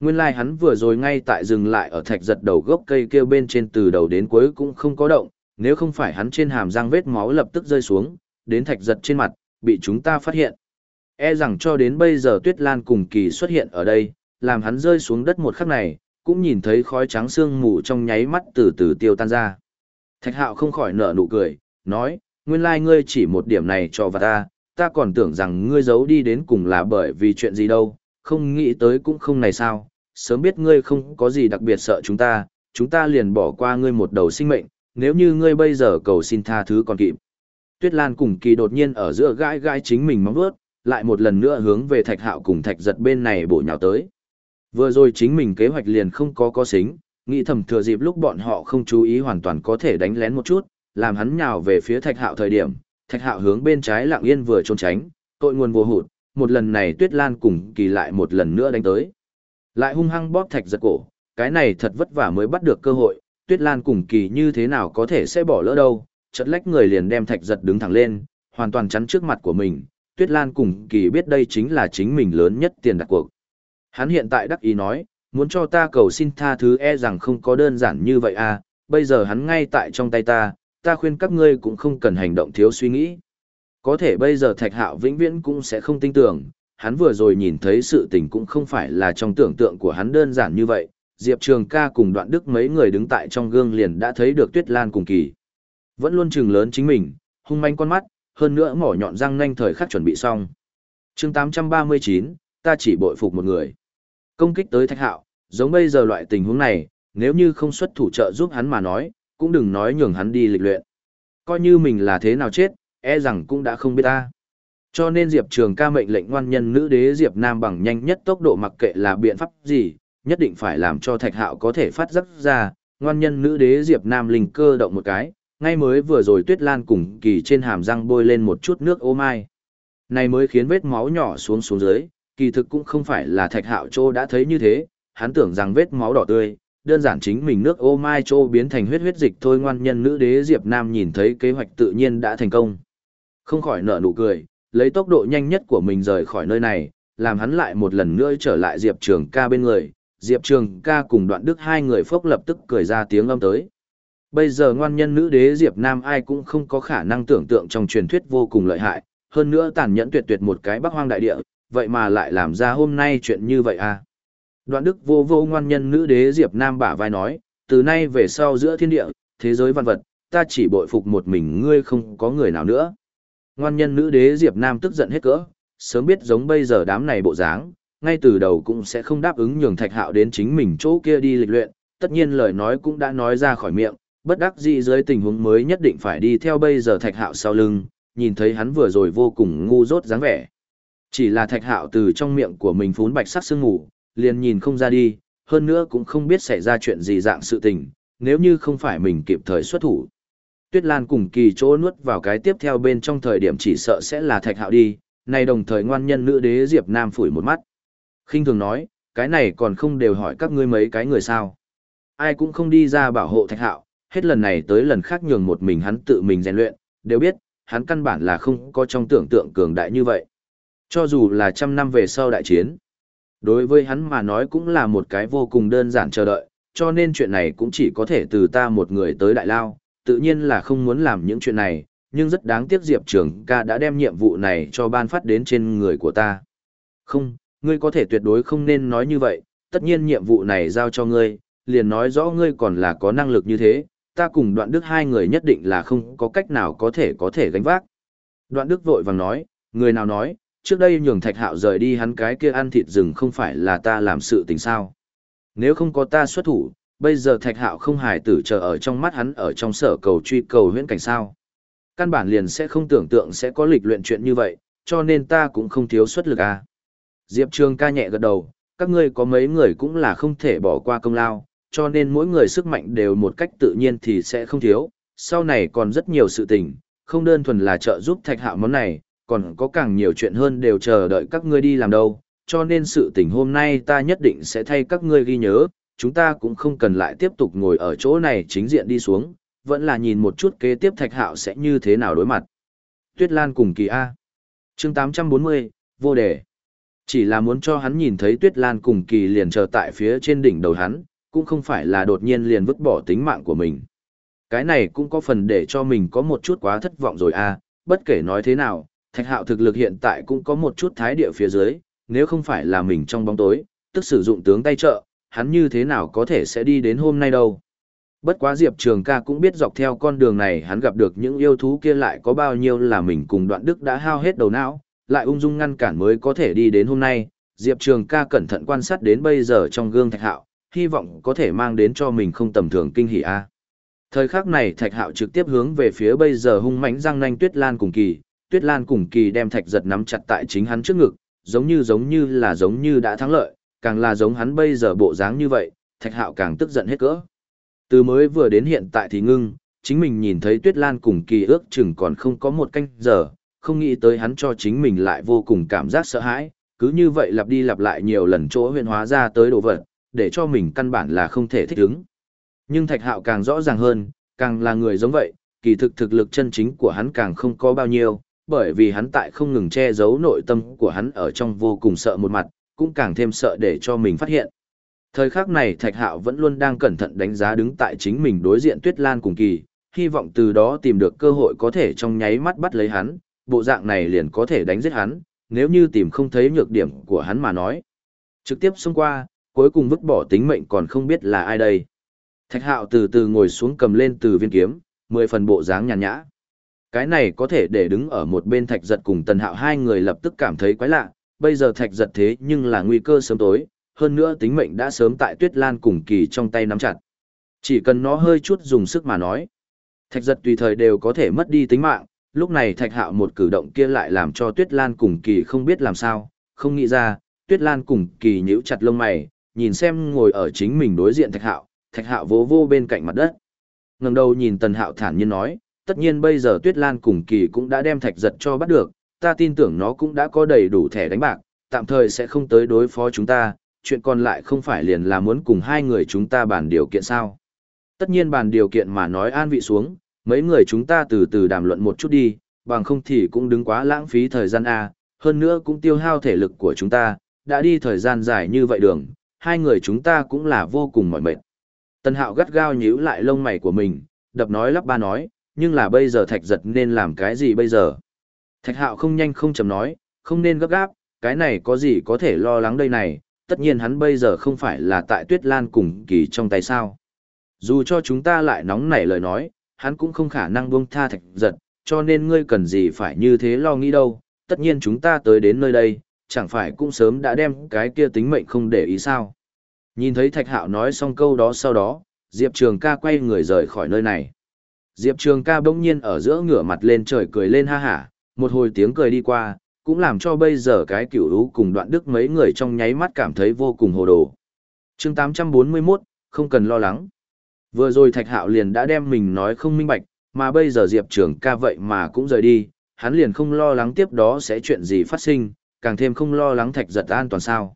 Nguyên lai like hắn vừa rồi ngay tại dừng lại ở thạch giật đầu gốc cây kia bên trên từ đầu đến cuối cũng không có động, nếu không phải hắn trên hàm răng vết máu lập tức rơi xuống, đến thạch giật trên mặt, bị chúng ta phát hiện. E rằng cho đến bây giờ Tuyết Lan cùng kỳ xuất hiện ở đây, làm hắn rơi xuống đất một khắc này, cũng nhìn thấy khói trắng sương mù trong nháy mắt từ từ tiêu tan ra. Thạch hạo không khỏi nở nụ cười, nói, nguyên lai ngươi chỉ một điểm này cho và ta, ta còn tưởng rằng ngươi giấu đi đến cùng là bởi vì chuyện gì đâu, không nghĩ tới cũng không này sao, sớm biết ngươi không có gì đặc biệt sợ chúng ta, chúng ta liền bỏ qua ngươi một đầu sinh mệnh, nếu như ngươi bây giờ cầu xin tha thứ còn kịp. Tuyết Lan cùng kỳ đột nhiên ở giữa gãi gãi chính mình mong vớt, lại một lần nữa hướng về thạch hạo cùng thạch giật bên này bổ nhào tới. Vừa rồi chính mình kế hoạch liền không có có xính, nghĩ thầm thừa dịp lúc bọn họ không chú ý hoàn toàn có thể đánh lén một chút, làm hắn nhào về phía thạch hạo thời điểm, thạch hạo hướng bên trái lặng yên vừa trốn tránh, tội nguồn vô hụt, một lần này tuyết lan cùng kỳ lại một lần nữa đánh tới. Lại hung hăng bóp thạch giật cổ, cái này thật vất vả mới bắt được cơ hội, tuyết lan cùng kỳ như thế nào có thể sẽ bỏ lỡ đâu, chật lách người liền đem thạch giật đứng thẳng lên, hoàn toàn chắn trước mặt của mình, tuyết lan cùng kỳ biết đây chính là chính mình lớn nhất tiền đặt cuộc. Hắn hiện tại đắc ý nói, muốn cho ta cầu xin tha thứ e rằng không có đơn giản như vậy à, bây giờ hắn ngay tại trong tay ta, ta khuyên các ngươi cũng không cần hành động thiếu suy nghĩ. Có thể bây giờ thạch hạo vĩnh viễn cũng sẽ không tin tưởng, hắn vừa rồi nhìn thấy sự tình cũng không phải là trong tưởng tượng của hắn đơn giản như vậy, Diệp Trường ca cùng đoạn đức mấy người đứng tại trong gương liền đã thấy được Tuyết Lan cùng kỳ. Vẫn luôn trừng lớn chính mình, hung manh con mắt, hơn nữa mỏ nhọn răng nanh thời khắc chuẩn bị xong. chương 839, ta chỉ bội phục một người. Công kích tới thạch hạo, giống bây giờ loại tình huống này, nếu như không xuất thủ trợ giúp hắn mà nói, cũng đừng nói nhường hắn đi lịch luyện. Coi như mình là thế nào chết, e rằng cũng đã không biết ta. Cho nên Diệp Trường ca mệnh lệnh ngoan nhân nữ đế Diệp Nam bằng nhanh nhất tốc độ mặc kệ là biện pháp gì, nhất định phải làm cho Thạch Hạo có thể phát giác ra, ngoan nhân nữ đế Diệp Nam linh cơ động một cái, ngay mới vừa rồi Tuyết Lan cùng kỳ trên hàm răng bôi lên một chút nước ô mai. Này mới khiến vết máu nhỏ xuống xuống dưới, kỳ thực cũng không phải là Thạch Hạo Trô đã thấy như thế, hắn tưởng rằng vết máu đỏ tươi, đơn giản chính mình nước ô mai Châu biến thành huyết huyết dịch thôi ngoan nhân nữ đế Diệp Nam nhìn thấy kế hoạch tự nhiên đã thành công. Không khỏi nở nụ cười, lấy tốc độ nhanh nhất của mình rời khỏi nơi này, làm hắn lại một lần nữa trở lại Diệp Trường ca bên người, Diệp Trường ca cùng đoạn đức hai người phốc lập tức cười ra tiếng âm tới. Bây giờ ngoan nhân nữ đế Diệp Nam ai cũng không có khả năng tưởng tượng trong truyền thuyết vô cùng lợi hại, hơn nữa tàn nhẫn tuyệt tuyệt một cái bắc hoang đại địa, vậy mà lại làm ra hôm nay chuyện như vậy à. Đoạn đức vô vô ngoan nhân nữ đế Diệp Nam bả vai nói, từ nay về sau giữa thiên địa, thế giới văn vật, ta chỉ bội phục một mình ngươi không có người nào nữa. Ngoan nhân nữ đế Diệp Nam tức giận hết cỡ, sớm biết giống bây giờ đám này bộ dáng, ngay từ đầu cũng sẽ không đáp ứng nhường thạch hạo đến chính mình chỗ kia đi lịch luyện, tất nhiên lời nói cũng đã nói ra khỏi miệng, bất đắc dĩ dưới tình huống mới nhất định phải đi theo bây giờ thạch hạo sau lưng, nhìn thấy hắn vừa rồi vô cùng ngu dốt dáng vẻ. Chỉ là thạch hạo từ trong miệng của mình phún bạch sắc sương ngủ, liền nhìn không ra đi, hơn nữa cũng không biết xảy ra chuyện gì dạng sự tình, nếu như không phải mình kịp thời xuất thủ. Tuyết Lan cùng kỳ chỗ nuốt vào cái tiếp theo bên trong thời điểm chỉ sợ sẽ là thạch hạo đi, này đồng thời ngoan nhân nữ đế Diệp Nam phủi một mắt. khinh thường nói, cái này còn không đều hỏi các ngươi mấy cái người sao. Ai cũng không đi ra bảo hộ thạch hạo, hết lần này tới lần khác nhường một mình hắn tự mình rèn luyện, đều biết, hắn căn bản là không có trong tưởng tượng cường đại như vậy. Cho dù là trăm năm về sau đại chiến, Đối với hắn mà nói cũng là một cái vô cùng đơn giản chờ đợi, cho nên chuyện này cũng chỉ có thể từ ta một người tới đại lao, tự nhiên là không muốn làm những chuyện này, nhưng rất đáng tiếc Diệp Trường ca đã đem nhiệm vụ này cho ban phát đến trên người của ta. Không, ngươi có thể tuyệt đối không nên nói như vậy, tất nhiên nhiệm vụ này giao cho ngươi, liền nói rõ ngươi còn là có năng lực như thế, ta cùng đoạn đức hai người nhất định là không có cách nào có thể có thể gánh vác. Đoạn đức vội vàng nói, người nào nói, trước đây nhường thạch hạo rời đi hắn cái kia ăn thịt rừng không phải là ta làm sự tình sao. Nếu không có ta xuất thủ, bây giờ thạch hạo không hài tử chờ ở trong mắt hắn ở trong sở cầu truy cầu huyễn cảnh sao. Căn bản liền sẽ không tưởng tượng sẽ có lịch luyện chuyện như vậy, cho nên ta cũng không thiếu xuất lực à. Diệp Trường ca nhẹ gật đầu, các ngươi có mấy người cũng là không thể bỏ qua công lao, cho nên mỗi người sức mạnh đều một cách tự nhiên thì sẽ không thiếu, sau này còn rất nhiều sự tình, không đơn thuần là trợ giúp thạch hạo món này, còn có càng nhiều chuyện hơn đều chờ đợi các ngươi đi làm đâu, cho nên sự tình hôm nay ta nhất định sẽ thay các ngươi ghi nhớ, chúng ta cũng không cần lại tiếp tục ngồi ở chỗ này chính diện đi xuống, vẫn là nhìn một chút kế tiếp thạch hạo sẽ như thế nào đối mặt. Tuyết Lan cùng kỳ A. chương 840, vô đề. Chỉ là muốn cho hắn nhìn thấy Tuyết Lan cùng kỳ liền chờ tại phía trên đỉnh đầu hắn, cũng không phải là đột nhiên liền vứt bỏ tính mạng của mình. Cái này cũng có phần để cho mình có một chút quá thất vọng rồi a bất kể nói thế nào, thạch hạo thực lực hiện tại cũng có một chút thái địa phía dưới, nếu không phải là mình trong bóng tối, tức sử dụng tướng tay trợ, hắn như thế nào có thể sẽ đi đến hôm nay đâu. Bất quá Diệp Trường ca cũng biết dọc theo con đường này hắn gặp được những yêu thú kia lại có bao nhiêu là mình cùng đoạn đức đã hao hết đầu não, lại ung dung ngăn cản mới có thể đi đến hôm nay. Diệp Trường ca cẩn thận quan sát đến bây giờ trong gương thạch hạo, hy vọng có thể mang đến cho mình không tầm thường kinh hỉ a. Thời khắc này Thạch Hạo trực tiếp hướng về phía bây giờ hung mãnh răng nanh Tuyết Lan cùng kỳ, Tuyết Lan cùng kỳ đem Thạch giật nắm chặt tại chính hắn trước ngực, giống như giống như là giống như đã thắng lợi, càng là giống hắn bây giờ bộ dáng như vậy, Thạch Hạo càng tức giận hết cỡ. Từ mới vừa đến hiện tại thì ngưng, chính mình nhìn thấy Tuyết Lan cùng kỳ ước chừng còn không có một canh giờ, không nghĩ tới hắn cho chính mình lại vô cùng cảm giác sợ hãi, cứ như vậy lặp đi lặp lại nhiều lần chỗ huyền hóa ra tới đồ vật, để cho mình căn bản là không thể thích ứng. Nhưng Thạch Hạo càng rõ ràng hơn, càng là người giống vậy, kỳ thực thực lực chân chính của hắn càng không có bao nhiêu, bởi vì hắn tại không ngừng che giấu nội tâm của hắn ở trong vô cùng sợ một mặt, cũng càng thêm sợ để cho mình phát hiện. Thời khắc này Thạch Hạo vẫn luôn đang cẩn thận đánh giá đứng tại chính mình đối diện Tuyết Lan cùng kỳ, hy vọng từ đó tìm được cơ hội có thể trong nháy mắt bắt lấy hắn, bộ dạng này liền có thể đánh giết hắn, nếu như tìm không thấy nhược điểm của hắn mà nói. Trực tiếp xông qua, cuối cùng vứt bỏ tính mệnh còn không biết là ai đây. Thạch hạo từ từ ngồi xuống cầm lên từ viên kiếm, mười phần bộ dáng nhàn nhã. Cái này có thể để đứng ở một bên thạch giật cùng tần hạo hai người lập tức cảm thấy quái lạ, bây giờ thạch giật thế nhưng là nguy cơ sớm tối, hơn nữa tính mệnh đã sớm tại tuyết lan cùng kỳ trong tay nắm chặt. Chỉ cần nó hơi chút dùng sức mà nói. Thạch giật tùy thời đều có thể mất đi tính mạng, lúc này thạch hạo một cử động kia lại làm cho tuyết lan cùng kỳ không biết làm sao, không nghĩ ra, tuyết lan cùng kỳ nhíu chặt lông mày, nhìn xem ngồi ở chính mình đối diện thạch hạo, thạch hạo vỗ vô bên cạnh mặt đất. ngẩng đầu nhìn tần hạo thản nhiên nói, tất nhiên bây giờ tuyết lan cùng kỳ cũng đã đem thạch giật cho bắt được, ta tin tưởng nó cũng đã có đầy đủ thẻ đánh bạc, tạm thời sẽ không tới đối phó chúng ta, chuyện còn lại không phải liền là muốn cùng hai người chúng ta bàn điều kiện sao. Tất nhiên bàn điều kiện mà nói an vị xuống, mấy người chúng ta từ từ đàm luận một chút đi, bằng không thì cũng đứng quá lãng phí thời gian A, hơn nữa cũng tiêu hao thể lực của chúng ta, đã đi thời gian dài như vậy đường, hai người chúng ta cũng là vô cùng mỏi mệt. Tân hạo gắt gao nhíu lại lông mày của mình, đập nói lắp ba nói, nhưng là bây giờ thạch giật nên làm cái gì bây giờ? Thạch hạo không nhanh không chầm nói, không nên gấp gáp, cái này có gì có thể lo lắng đây này, tất nhiên hắn bây giờ không phải là tại tuyết lan cùng kỳ trong tay sao. Dù cho chúng ta lại nóng nảy lời nói, hắn cũng không khả năng buông tha thạch giật, cho nên ngươi cần gì phải như thế lo nghĩ đâu, tất nhiên chúng ta tới đến nơi đây, chẳng phải cũng sớm đã đem cái kia tính mệnh không để ý sao. Nhìn thấy Thạch Hạo nói xong câu đó sau đó, Diệp Trường ca quay người rời khỏi nơi này. Diệp Trường ca bỗng nhiên ở giữa ngửa mặt lên trời cười lên ha hả, một hồi tiếng cười đi qua, cũng làm cho bây giờ cái cửu lũ cùng đoạn đức mấy người trong nháy mắt cảm thấy vô cùng hồ đồ. chương 841, không cần lo lắng. Vừa rồi Thạch Hạo liền đã đem mình nói không minh bạch, mà bây giờ Diệp Trường ca vậy mà cũng rời đi, hắn liền không lo lắng tiếp đó sẽ chuyện gì phát sinh, càng thêm không lo lắng Thạch giật an toàn sao.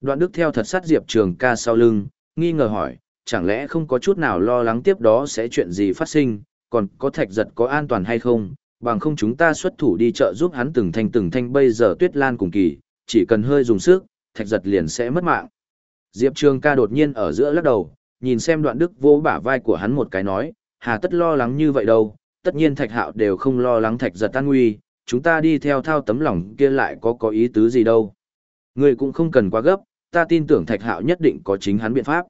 Đoạn Đức theo thật sát Diệp Trường ca sau lưng, nghi ngờ hỏi, chẳng lẽ không có chút nào lo lắng tiếp đó sẽ chuyện gì phát sinh, còn có thạch giật có an toàn hay không, bằng không chúng ta xuất thủ đi chợ giúp hắn từng thanh từng thanh bây giờ tuyết lan cùng kỳ, chỉ cần hơi dùng sức, thạch giật liền sẽ mất mạng. Diệp Trường ca đột nhiên ở giữa lắc đầu, nhìn xem đoạn đức vô bả vai của hắn một cái nói, hà tất lo lắng như vậy đâu, tất nhiên thạch hạo đều không lo lắng thạch giật tan nguy, chúng ta đi theo thao tấm lòng kia lại có có ý tứ gì đâu. Người cũng không cần quá gấp, ta tin tưởng Thạch Hạo nhất định có chính hắn biện pháp.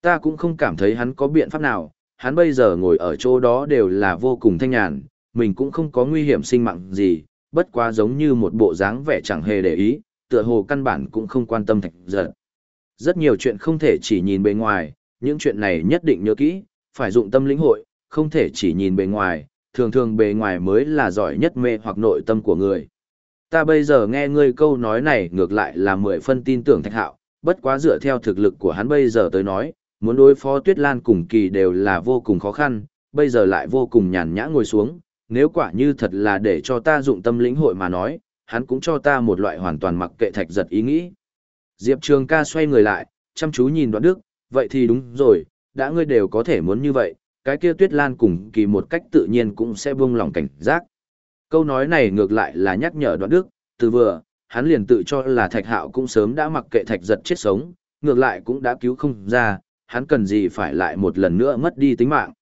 Ta cũng không cảm thấy hắn có biện pháp nào, hắn bây giờ ngồi ở chỗ đó đều là vô cùng thanh nhàn, mình cũng không có nguy hiểm sinh mạng gì, bất quá giống như một bộ dáng vẻ chẳng hề để ý, tựa hồ căn bản cũng không quan tâm Thạch giật. Rất nhiều chuyện không thể chỉ nhìn bề ngoài, những chuyện này nhất định nhớ kỹ, phải dụng tâm lĩnh hội, không thể chỉ nhìn bề ngoài, thường thường bề ngoài mới là giỏi nhất mê hoặc nội tâm của người. Ta bây giờ nghe ngươi câu nói này ngược lại là mười phân tin tưởng thạch hạo, bất quá dựa theo thực lực của hắn bây giờ tới nói, muốn đối phó Tuyết Lan cùng kỳ đều là vô cùng khó khăn, bây giờ lại vô cùng nhàn nhã ngồi xuống, nếu quả như thật là để cho ta dụng tâm lĩnh hội mà nói, hắn cũng cho ta một loại hoàn toàn mặc kệ thạch giật ý nghĩ. Diệp Trường ca xoay người lại, chăm chú nhìn đoạn đức, vậy thì đúng rồi, đã ngươi đều có thể muốn như vậy, cái kia Tuyết Lan cùng kỳ một cách tự nhiên cũng sẽ buông lòng cảnh giác. Câu nói này ngược lại là nhắc nhở đoạn đức, từ vừa, hắn liền tự cho là thạch hạo cũng sớm đã mặc kệ thạch giật chết sống, ngược lại cũng đã cứu không ra, hắn cần gì phải lại một lần nữa mất đi tính mạng.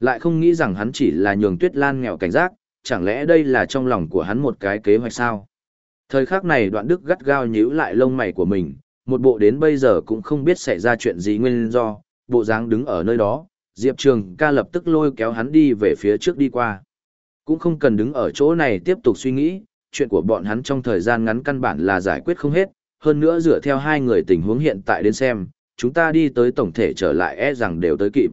Lại không nghĩ rằng hắn chỉ là nhường tuyết lan nghèo cảnh giác, chẳng lẽ đây là trong lòng của hắn một cái kế hoạch sao? Thời khắc này đoạn đức gắt gao nhíu lại lông mày của mình, một bộ đến bây giờ cũng không biết xảy ra chuyện gì nguyên do, bộ dáng đứng ở nơi đó, Diệp Trường ca lập tức lôi kéo hắn đi về phía trước đi qua. Cũng không cần đứng ở chỗ này tiếp tục suy nghĩ, chuyện của bọn hắn trong thời gian ngắn căn bản là giải quyết không hết, hơn nữa dựa theo hai người tình huống hiện tại đến xem, chúng ta đi tới tổng thể trở lại e rằng đều tới kịp.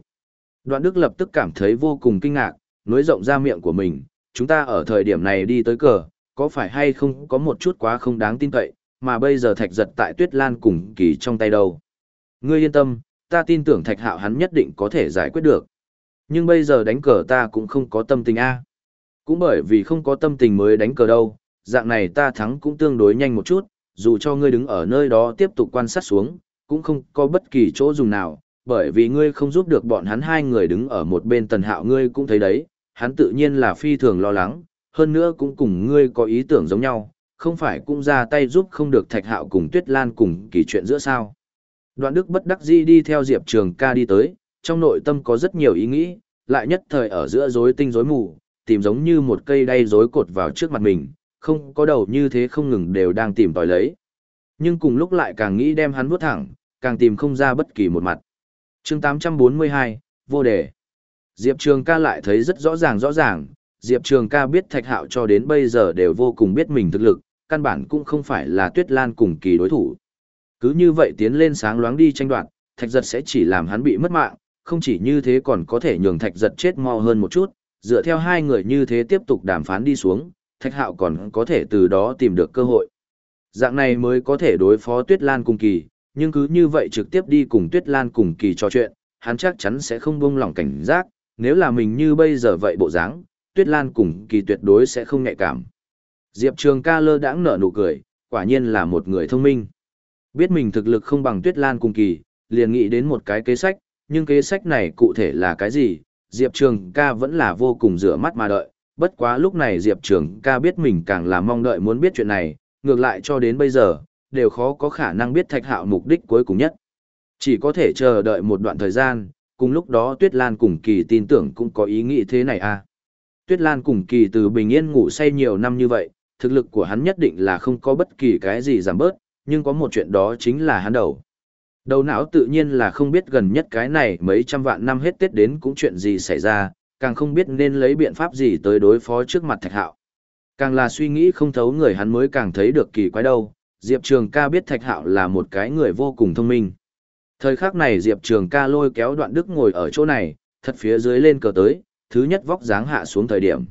Đoạn Đức lập tức cảm thấy vô cùng kinh ngạc, nối rộng ra miệng của mình, chúng ta ở thời điểm này đi tới cờ, có phải hay không có một chút quá không đáng tin cậy, mà bây giờ thạch giật tại tuyết lan cùng kỳ trong tay đâu. Ngươi yên tâm, ta tin tưởng thạch hạo hắn nhất định có thể giải quyết được. Nhưng bây giờ đánh cờ ta cũng không có tâm tình a. Cũng bởi vì không có tâm tình mới đánh cờ đâu, dạng này ta thắng cũng tương đối nhanh một chút, dù cho ngươi đứng ở nơi đó tiếp tục quan sát xuống, cũng không có bất kỳ chỗ dùng nào, bởi vì ngươi không giúp được bọn hắn hai người đứng ở một bên tần hạo ngươi cũng thấy đấy, hắn tự nhiên là phi thường lo lắng, hơn nữa cũng cùng ngươi có ý tưởng giống nhau, không phải cũng ra tay giúp không được thạch hạo cùng tuyết lan cùng kỳ chuyện giữa sao. Đoạn đức bất đắc di đi theo Diệp Trường ca đi tới, trong nội tâm có rất nhiều ý nghĩ, lại nhất thời ở giữa rối tinh rối mù, tìm giống như một cây đay rối cột vào trước mặt mình, không có đầu như thế không ngừng đều đang tìm tòi lấy. Nhưng cùng lúc lại càng nghĩ đem hắn vuốt thẳng, càng tìm không ra bất kỳ một mặt. chương 842, vô đề. Diệp Trường ca lại thấy rất rõ ràng rõ ràng, Diệp Trường ca biết Thạch Hạo cho đến bây giờ đều vô cùng biết mình thực lực, căn bản cũng không phải là Tuyết Lan cùng kỳ đối thủ. Cứ như vậy tiến lên sáng loáng đi tranh đoạt, Thạch Giật sẽ chỉ làm hắn bị mất mạng, không chỉ như thế còn có thể nhường Thạch Giật chết mau hơn một chút, dựa theo hai người như thế tiếp tục đàm phán đi xuống, Thạch Hạo còn có thể từ đó tìm được cơ hội. Dạng này mới có thể đối phó Tuyết Lan cùng kỳ, nhưng cứ như vậy trực tiếp đi cùng Tuyết Lan cùng kỳ trò chuyện, hắn chắc chắn sẽ không buông lỏng cảnh giác, nếu là mình như bây giờ vậy bộ dáng, Tuyết Lan cùng kỳ tuyệt đối sẽ không nhạy cảm. Diệp Trường ca lơ đãng nở nụ cười, quả nhiên là một người thông minh. Biết mình thực lực không bằng Tuyết Lan cùng kỳ, liền nghĩ đến một cái kế sách, nhưng kế sách này cụ thể là cái gì, Diệp Trường ca vẫn là vô cùng rửa mắt mà đợi, bất quá lúc này Diệp Trường ca biết mình càng là mong đợi muốn biết chuyện này, ngược lại cho đến bây giờ, đều khó có khả năng biết thạch hạo mục đích cuối cùng nhất. Chỉ có thể chờ đợi một đoạn thời gian, cùng lúc đó Tuyết Lan cùng kỳ tin tưởng cũng có ý nghĩ thế này à. Tuyết Lan cùng kỳ từ bình yên ngủ say nhiều năm như vậy, thực lực của hắn nhất định là không có bất kỳ cái gì giảm bớt, nhưng có một chuyện đó chính là hắn đầu. Đầu não tự nhiên là không biết gần nhất cái này mấy trăm vạn năm hết Tết đến cũng chuyện gì xảy ra, càng không biết nên lấy biện pháp gì tới đối phó trước mặt thạch hạo. Càng là suy nghĩ không thấu người hắn mới càng thấy được kỳ quái đâu, Diệp Trường ca biết thạch hạo là một cái người vô cùng thông minh. Thời khắc này Diệp Trường ca lôi kéo đoạn đức ngồi ở chỗ này, thật phía dưới lên cờ tới, thứ nhất vóc dáng hạ xuống thời điểm.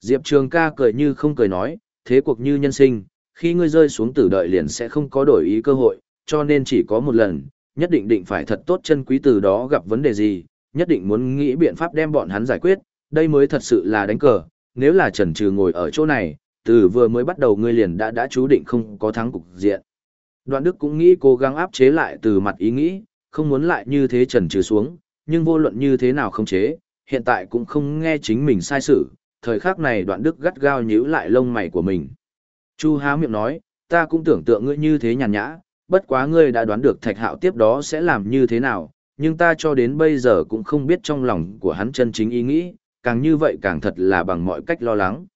Diệp Trường ca cười như không cười nói, thế cuộc như nhân sinh, khi ngươi rơi xuống tử đợi liền sẽ không có đổi ý cơ hội, cho nên chỉ có một lần, nhất định định phải thật tốt chân quý từ đó gặp vấn đề gì, nhất định muốn nghĩ biện pháp đem bọn hắn giải quyết, đây mới thật sự là đánh cờ, nếu là trần trừ ngồi ở chỗ này, từ vừa mới bắt đầu ngươi liền đã đã chú định không có thắng cục diện. Đoạn Đức cũng nghĩ cố gắng áp chế lại từ mặt ý nghĩ, không muốn lại như thế trần trừ xuống, nhưng vô luận như thế nào không chế, hiện tại cũng không nghe chính mình sai sự, thời khắc này đoạn Đức gắt gao nhíu lại lông mày của mình. Chu há miệng nói, ta cũng tưởng tượng ngươi như thế nhàn nhã, bất quá ngươi đã đoán được thạch hạo tiếp đó sẽ làm như thế nào, nhưng ta cho đến bây giờ cũng không biết trong lòng của hắn chân chính ý nghĩ, càng như vậy càng thật là bằng mọi cách lo lắng.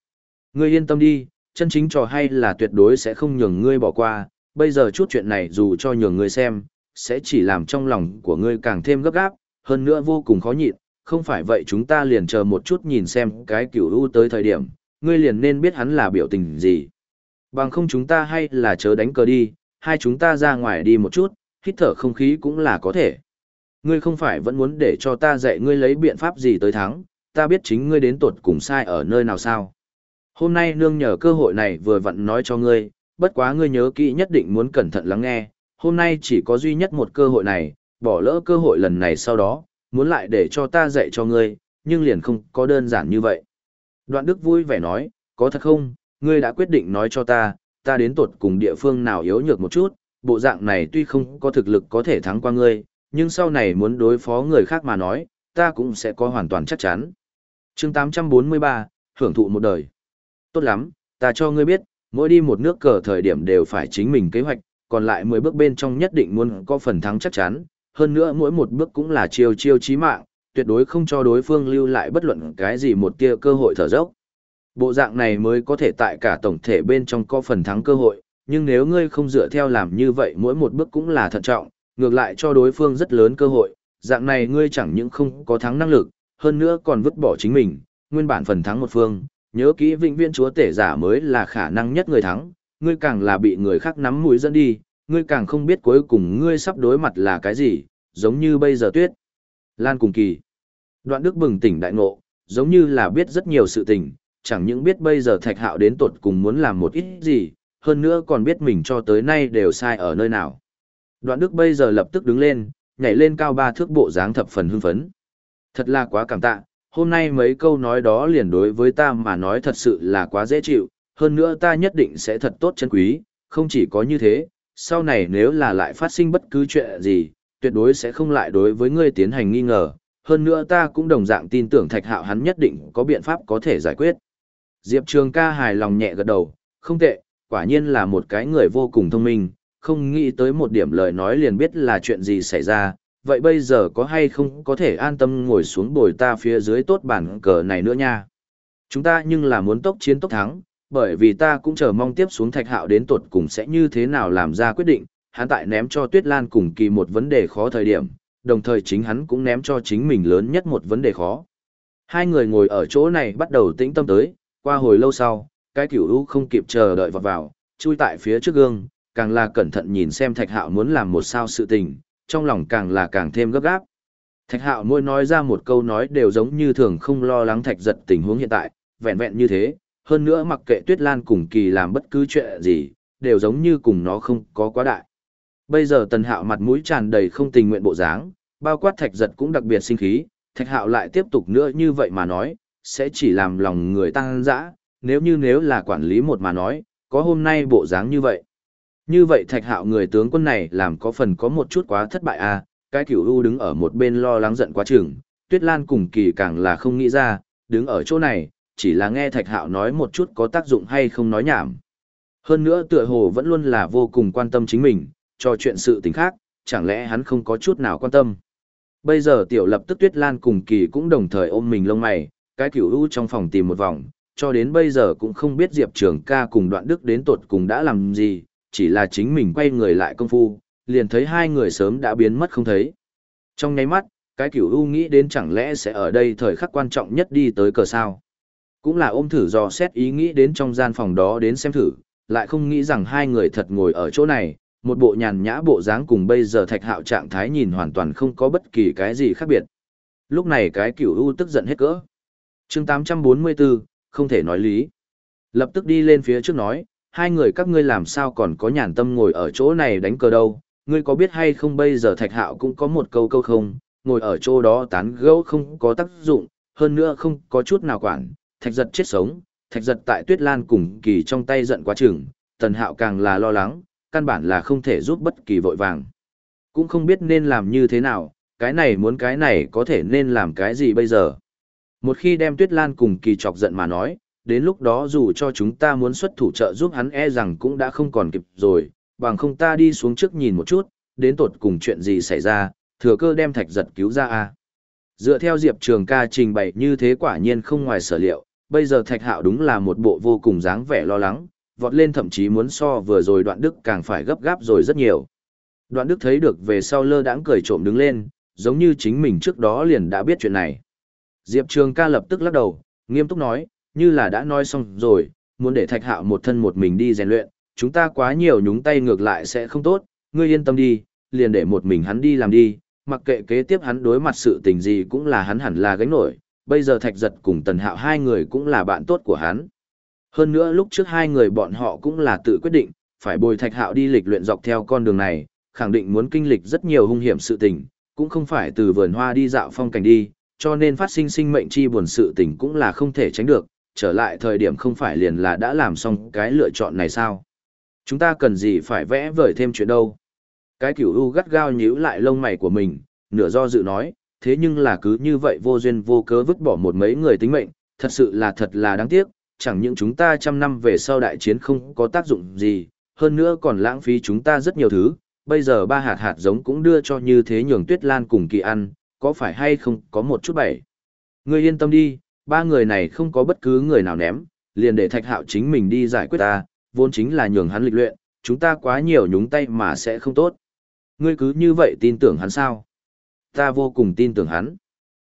Ngươi yên tâm đi, chân chính trò hay là tuyệt đối sẽ không nhường ngươi bỏ qua, bây giờ chút chuyện này dù cho nhường ngươi xem, sẽ chỉ làm trong lòng của ngươi càng thêm gấp gáp, hơn nữa vô cùng khó nhịn, không phải vậy chúng ta liền chờ một chút nhìn xem cái kiểu u tới thời điểm, ngươi liền nên biết hắn là biểu tình gì. Bằng không chúng ta hay là chớ đánh cờ đi, hai chúng ta ra ngoài đi một chút, hít thở không khí cũng là có thể. Ngươi không phải vẫn muốn để cho ta dạy ngươi lấy biện pháp gì tới thắng, ta biết chính ngươi đến tuột cùng sai ở nơi nào sao. Hôm nay nương nhờ cơ hội này vừa vặn nói cho ngươi, bất quá ngươi nhớ kỹ nhất định muốn cẩn thận lắng nghe, hôm nay chỉ có duy nhất một cơ hội này, bỏ lỡ cơ hội lần này sau đó, muốn lại để cho ta dạy cho ngươi, nhưng liền không có đơn giản như vậy. Đoạn Đức vui vẻ nói, có thật không, ngươi đã quyết định nói cho ta, ta đến tuột cùng địa phương nào yếu nhược một chút, bộ dạng này tuy không có thực lực có thể thắng qua ngươi, nhưng sau này muốn đối phó người khác mà nói, ta cũng sẽ có hoàn toàn chắc chắn chương 843, hưởng thụ một đời. Tốt lắm, ta cho ngươi biết, mỗi đi một nước cờ thời điểm đều phải chính mình kế hoạch, còn lại 10 bước bên trong nhất định muốn có phần thắng chắc chắn, hơn nữa mỗi một bước cũng là chiêu chiêu chí mạng, tuyệt đối không cho đối phương lưu lại bất luận cái gì một tia cơ hội thở dốc. Bộ dạng này mới có thể tại cả tổng thể bên trong có phần thắng cơ hội, nhưng nếu ngươi không dựa theo làm như vậy mỗi một bước cũng là thận trọng, ngược lại cho đối phương rất lớn cơ hội, dạng này ngươi chẳng những không có thắng năng lực, hơn nữa còn vứt bỏ chính mình, nguyên bản phần thắng một phương, nhớ kỹ vĩnh viên chúa tể giả mới là khả năng nhất người thắng, ngươi càng là bị người khác nắm mũi dẫn đi, ngươi càng không biết cuối cùng ngươi sắp đối mặt là cái gì, giống như bây giờ tuyết. Lan cùng kỳ. Đoạn đức bừng tỉnh đại ngộ, giống như là biết rất nhiều sự tình, chẳng những biết bây giờ thạch hạo đến tột cùng muốn làm một ít gì, hơn nữa còn biết mình cho tới nay đều sai ở nơi nào. Đoạn đức bây giờ lập tức đứng lên, nhảy lên cao ba thước bộ dáng thập phần hưng phấn. Thật là quá cảm tạ, hôm nay mấy câu nói đó liền đối với ta mà nói thật sự là quá dễ chịu, hơn nữa ta nhất định sẽ thật tốt chân quý, không chỉ có như thế, sau này nếu là lại phát sinh bất cứ chuyện gì, tuyệt đối sẽ không lại đối với ngươi tiến hành nghi ngờ, hơn nữa ta cũng đồng dạng tin tưởng thạch hạo hắn nhất định có biện pháp có thể giải quyết. Diệp Trường ca hài lòng nhẹ gật đầu, không tệ, quả nhiên là một cái người vô cùng thông minh, không nghĩ tới một điểm lời nói liền biết là chuyện gì xảy ra, vậy bây giờ có hay không có thể an tâm ngồi xuống bồi ta phía dưới tốt bản cờ này nữa nha. Chúng ta nhưng là muốn tốc chiến tốc thắng, bởi vì ta cũng chờ mong tiếp xuống thạch hạo đến tuột cùng sẽ như thế nào làm ra quyết định, hắn tại ném cho Tuyết Lan cùng kỳ một vấn đề khó thời điểm, đồng thời chính hắn cũng ném cho chính mình lớn nhất một vấn đề khó. Hai người ngồi ở chỗ này bắt đầu tĩnh tâm tới, qua hồi lâu sau, cái cửu u không kịp chờ đợi vọt vào, chui tại phía trước gương, càng là cẩn thận nhìn xem thạch hạo muốn làm một sao sự tình, trong lòng càng là càng thêm gấp gáp. Thạch hạo môi nói ra một câu nói đều giống như thường không lo lắng thạch giật tình huống hiện tại, vẹn vẹn như thế, hơn nữa mặc kệ tuyết lan cùng kỳ làm bất cứ chuyện gì, đều giống như cùng nó không có quá đại. Bây giờ tần hạo mặt mũi tràn đầy không tình nguyện bộ dáng, bao quát thạch giật cũng đặc biệt sinh khí, thạch hạo lại tiếp tục nữa như vậy mà nói, sẽ chỉ làm lòng người tăng dã, nếu như nếu là quản lý một mà nói, có hôm nay bộ dáng như vậy. Như vậy thạch hạo người tướng quân này làm có phần có một chút quá thất bại à, cái cửu u đứng ở một bên lo lắng giận quá chừng, tuyết lan cùng kỳ càng là không nghĩ ra, đứng ở chỗ này, chỉ là nghe thạch hạo nói một chút có tác dụng hay không nói nhảm. Hơn nữa tựa hồ vẫn luôn là vô cùng quan tâm chính mình, cho chuyện sự tình khác, chẳng lẽ hắn không có chút nào quan tâm. Bây giờ tiểu lập tức tuyết lan cùng kỳ cũng đồng thời ôm mình lông mày, cái cửu u trong phòng tìm một vòng, cho đến bây giờ cũng không biết Diệp Trường ca cùng đoạn đức đến tột cùng đã làm gì, chỉ là chính mình quay người lại công phu, liền thấy hai người sớm đã biến mất không thấy. Trong nháy mắt, cái cửu u nghĩ đến chẳng lẽ sẽ ở đây thời khắc quan trọng nhất đi tới cờ sao. Cũng là ôm thử dò xét ý nghĩ đến trong gian phòng đó đến xem thử, lại không nghĩ rằng hai người thật ngồi ở chỗ này, một bộ nhàn nhã bộ dáng cùng bây giờ thạch hạo trạng thái nhìn hoàn toàn không có bất kỳ cái gì khác biệt. Lúc này cái cửu u tức giận hết cỡ. chương 844, không thể nói lý. Lập tức đi lên phía trước nói, hai người các ngươi làm sao còn có nhàn tâm ngồi ở chỗ này đánh cờ đâu, ngươi có biết hay không bây giờ thạch hạo cũng có một câu câu không, ngồi ở chỗ đó tán gẫu không có tác dụng, hơn nữa không có chút nào quản, thạch giật chết sống, thạch giật tại tuyết lan cùng kỳ trong tay giận quá chừng, tần hạo càng là lo lắng, căn bản là không thể giúp bất kỳ vội vàng. Cũng không biết nên làm như thế nào, cái này muốn cái này có thể nên làm cái gì bây giờ. Một khi đem tuyết lan cùng kỳ chọc giận mà nói, đến lúc đó dù cho chúng ta muốn xuất thủ trợ giúp hắn e rằng cũng đã không còn kịp rồi, bằng không ta đi xuống trước nhìn một chút, đến tột cùng chuyện gì xảy ra, thừa cơ đem thạch giật cứu ra a. Dựa theo Diệp Trường ca trình bày như thế quả nhiên không ngoài sở liệu, bây giờ thạch hạo đúng là một bộ vô cùng dáng vẻ lo lắng, vọt lên thậm chí muốn so vừa rồi đoạn đức càng phải gấp gáp rồi rất nhiều. Đoạn đức thấy được về sau lơ đãng cười trộm đứng lên, giống như chính mình trước đó liền đã biết chuyện này. Diệp Trường ca lập tức lắc đầu, nghiêm túc nói, như là đã nói xong rồi, muốn để thạch hạo một thân một mình đi rèn luyện, chúng ta quá nhiều nhúng tay ngược lại sẽ không tốt, ngươi yên tâm đi, liền để một mình hắn đi làm đi, mặc kệ kế tiếp hắn đối mặt sự tình gì cũng là hắn hẳn là gánh nổi, bây giờ thạch giật cùng tần hạo hai người cũng là bạn tốt của hắn. Hơn nữa lúc trước hai người bọn họ cũng là tự quyết định, phải bồi thạch hạo đi lịch luyện dọc theo con đường này, khẳng định muốn kinh lịch rất nhiều hung hiểm sự tình, cũng không phải từ vườn hoa đi dạo phong cảnh đi, cho nên phát sinh sinh mệnh chi buồn sự tình cũng là không thể tránh được, trở lại thời điểm không phải liền là đã làm xong cái lựa chọn này sao. Chúng ta cần gì phải vẽ vời thêm chuyện đâu. Cái cửu u gắt gao nhíu lại lông mày của mình, nửa do dự nói, thế nhưng là cứ như vậy vô duyên vô cớ vứt bỏ một mấy người tính mệnh, thật sự là thật là đáng tiếc, chẳng những chúng ta trăm năm về sau đại chiến không có tác dụng gì, hơn nữa còn lãng phí chúng ta rất nhiều thứ, bây giờ ba hạt hạt giống cũng đưa cho như thế nhường tuyết lan cùng kỳ ăn, có phải hay không có một chút bảy. Ngươi yên tâm đi, ba người này không có bất cứ người nào ném, liền để thạch hạo chính mình đi giải quyết ta, vốn chính là nhường hắn lịch luyện, chúng ta quá nhiều nhúng tay mà sẽ không tốt. Ngươi cứ như vậy tin tưởng hắn sao? Ta vô cùng tin tưởng hắn.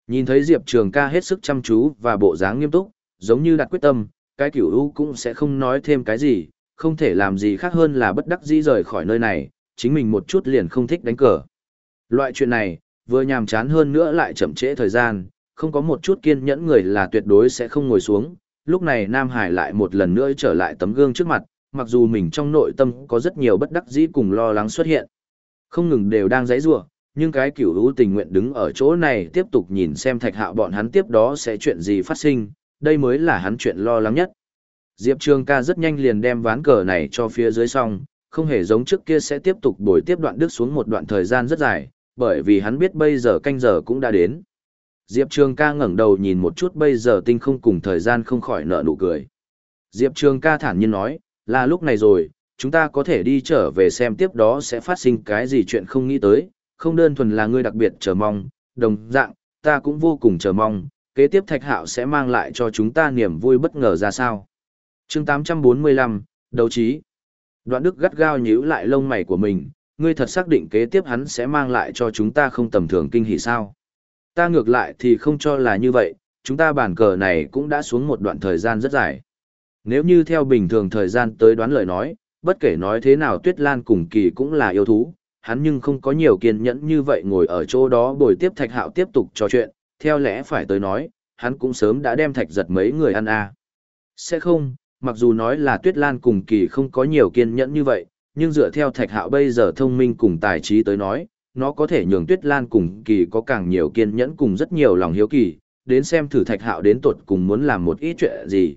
Nhìn thấy Diệp Trường ca hết sức chăm chú và bộ dáng nghiêm túc, giống như đặt quyết tâm, cái kiểu u cũng sẽ không nói thêm cái gì, không thể làm gì khác hơn là bất đắc dĩ rời khỏi nơi này, chính mình một chút liền không thích đánh cờ. Loại chuyện này, vừa nhàm chán hơn nữa lại chậm trễ thời gian, không có một chút kiên nhẫn người là tuyệt đối sẽ không ngồi xuống. Lúc này Nam Hải lại một lần nữa trở lại tấm gương trước mặt, mặc dù mình trong nội tâm có rất nhiều bất đắc dĩ cùng lo lắng xuất hiện. Không ngừng đều đang giãy giụa, nhưng cái kiểu hữu tình nguyện đứng ở chỗ này tiếp tục nhìn xem thạch hạo bọn hắn tiếp đó sẽ chuyện gì phát sinh, đây mới là hắn chuyện lo lắng nhất. Diệp Trường ca rất nhanh liền đem ván cờ này cho phía dưới xong, không hề giống trước kia sẽ tiếp tục bồi tiếp đoạn đứt xuống một đoạn thời gian rất dài, bởi vì hắn biết bây giờ canh giờ cũng đã đến. Diệp Trường ca ngẩng đầu nhìn một chút bây giờ tinh không cùng thời gian không khỏi nở nụ cười. Diệp Trường ca thản nhiên nói, là lúc này rồi, chúng ta có thể đi trở về xem tiếp đó sẽ phát sinh cái gì chuyện không nghĩ tới, không đơn thuần là ngươi đặc biệt chờ mong, đồng dạng, ta cũng vô cùng chờ mong, kế tiếp thạch hạo sẽ mang lại cho chúng ta niềm vui bất ngờ ra sao. chương 845, đấu trí. Đoạn đức gắt gao nhíu lại lông mày của mình, ngươi thật xác định kế tiếp hắn sẽ mang lại cho chúng ta không tầm thường kinh hỉ sao. Ta ngược lại thì không cho là như vậy, chúng ta bản cờ này cũng đã xuống một đoạn thời gian rất dài. Nếu như theo bình thường thời gian tới đoán lời nói, bất kể nói thế nào Tuyết Lan cùng kỳ cũng là yêu thú, hắn nhưng không có nhiều kiên nhẫn như vậy ngồi ở chỗ đó bồi tiếp thạch hạo tiếp tục trò chuyện, theo lẽ phải tới nói, hắn cũng sớm đã đem thạch giật mấy người ăn à. Sẽ không, mặc dù nói là Tuyết Lan cùng kỳ không có nhiều kiên nhẫn như vậy, nhưng dựa theo thạch hạo bây giờ thông minh cùng tài trí tới nói, nó có thể nhường Tuyết Lan cùng kỳ có càng nhiều kiên nhẫn cùng rất nhiều lòng hiếu kỳ, đến xem thử thạch hạo đến tuột cùng muốn làm một ít chuyện gì.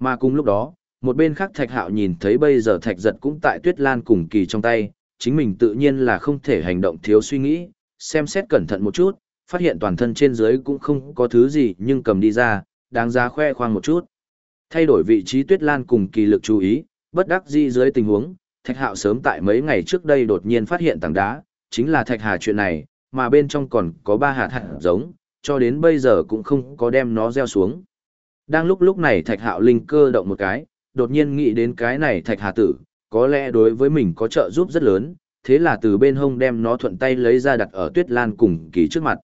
Mà cùng lúc đó, một bên khác thạch hạo nhìn thấy bây giờ thạch giật cũng tại Tuyết Lan cùng kỳ trong tay, chính mình tự nhiên là không thể hành động thiếu suy nghĩ, xem xét cẩn thận một chút, phát hiện toàn thân trên dưới cũng không có thứ gì nhưng cầm đi ra, đáng giá khoe khoang một chút. Thay đổi vị trí Tuyết Lan cùng kỳ lực chú ý, bất đắc dĩ dưới tình huống, Thạch Hạo sớm tại mấy ngày trước đây đột nhiên phát hiện tảng đá, chính là Thạch Hà chuyện này, mà bên trong còn có ba hạt hạt giống, cho đến bây giờ cũng không có đem nó gieo xuống. Đang lúc lúc này Thạch Hạo linh cơ động một cái, đột nhiên nghĩ đến cái này Thạch Hà tử, có lẽ đối với mình có trợ giúp rất lớn, thế là từ bên hông đem nó thuận tay lấy ra đặt ở Tuyết Lan cùng kỳ trước mặt.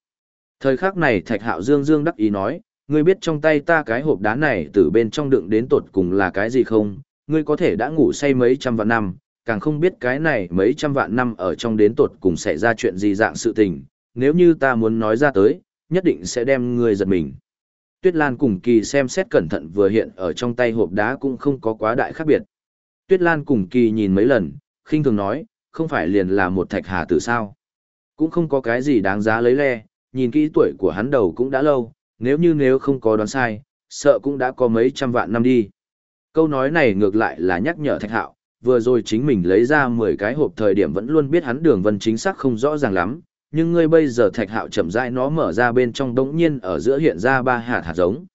Thời khắc này Thạch Hạo Dương Dương đắc ý nói, ngươi biết trong tay ta cái hộp đá này từ bên trong đựng đến tột cùng là cái gì không? Ngươi có thể đã ngủ say mấy trăm vạn năm, càng không biết cái này mấy trăm vạn năm ở trong đến tột cùng sẽ ra chuyện gì dạng sự tình, nếu như ta muốn nói ra tới, nhất định sẽ đem ngươi giật mình. Tuyết Lan cùng kỳ xem xét cẩn thận vừa hiện ở trong tay hộp đá cũng không có quá đại khác biệt. Tuyết Lan cùng kỳ nhìn mấy lần, khinh thường nói, không phải liền là một thạch hà tử sao. Cũng không có cái gì đáng giá lấy le, nhìn kỹ tuổi của hắn đầu cũng đã lâu, nếu như nếu không có đoán sai, sợ cũng đã có mấy trăm vạn năm đi. Câu nói này ngược lại là nhắc nhở thạch hạo, vừa rồi chính mình lấy ra 10 cái hộp thời điểm vẫn luôn biết hắn đường vân chính xác không rõ ràng lắm, nhưng ngươi bây giờ thạch hạo chậm rãi nó mở ra bên trong đống nhiên ở giữa hiện ra ba hạt hạt giống.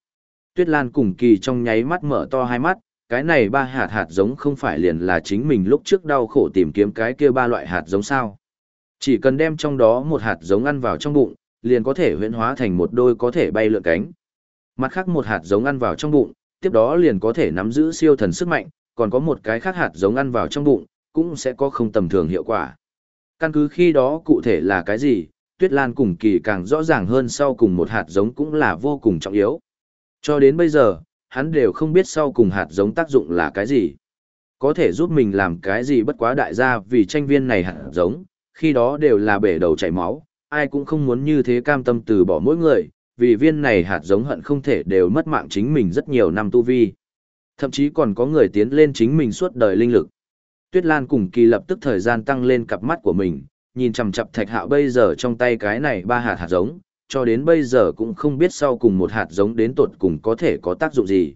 Tuyết Lan cùng kỳ trong nháy mắt mở to hai mắt, cái này ba hạt hạt giống không phải liền là chính mình lúc trước đau khổ tìm kiếm cái kia ba loại hạt giống sao. Chỉ cần đem trong đó một hạt giống ăn vào trong bụng, liền có thể huyễn hóa thành một đôi có thể bay lượn cánh. Mặt khác một hạt giống ăn vào trong bụng, tiếp đó liền có thể nắm giữ siêu thần sức mạnh, còn có một cái khác hạt giống ăn vào trong bụng, cũng sẽ có không tầm thường hiệu quả. Căn cứ khi đó cụ thể là cái gì, Tuyết Lan cùng kỳ càng rõ ràng hơn sau cùng một hạt giống cũng là vô cùng trọng yếu. Cho đến bây giờ, hắn đều không biết sau cùng hạt giống tác dụng là cái gì. Có thể giúp mình làm cái gì bất quá đại gia vì tranh viên này hạt giống, Khi đó đều là bể đầu chảy máu, ai cũng không muốn như thế cam tâm từ bỏ mỗi người, vì viên này hạt giống hận không thể đều mất mạng chính mình rất nhiều năm tu vi. Thậm chí còn có người tiến lên chính mình suốt đời linh lực. Tuyết Lan cùng kỳ lập tức thời gian tăng lên cặp mắt của mình, nhìn chằm chằm thạch hạo bây giờ trong tay cái này ba hạt hạt giống, cho đến bây giờ cũng không biết sau cùng một hạt giống đến tột cùng có thể có tác dụng gì.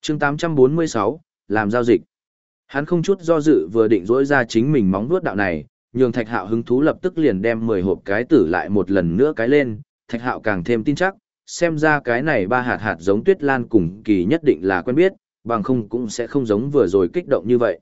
chương 846, làm giao dịch. Hắn không chút do dự vừa định dỗi ra chính mình móng vuốt đạo này, nhường thạch hạo hứng thú lập tức liền đem 10 hộp cái tử lại một lần nữa cái lên, thạch hạo càng thêm tin chắc, xem ra cái này ba hạt hạt giống tuyết lan cùng kỳ nhất định là quen biết, bằng không cũng sẽ không giống vừa rồi kích động như vậy.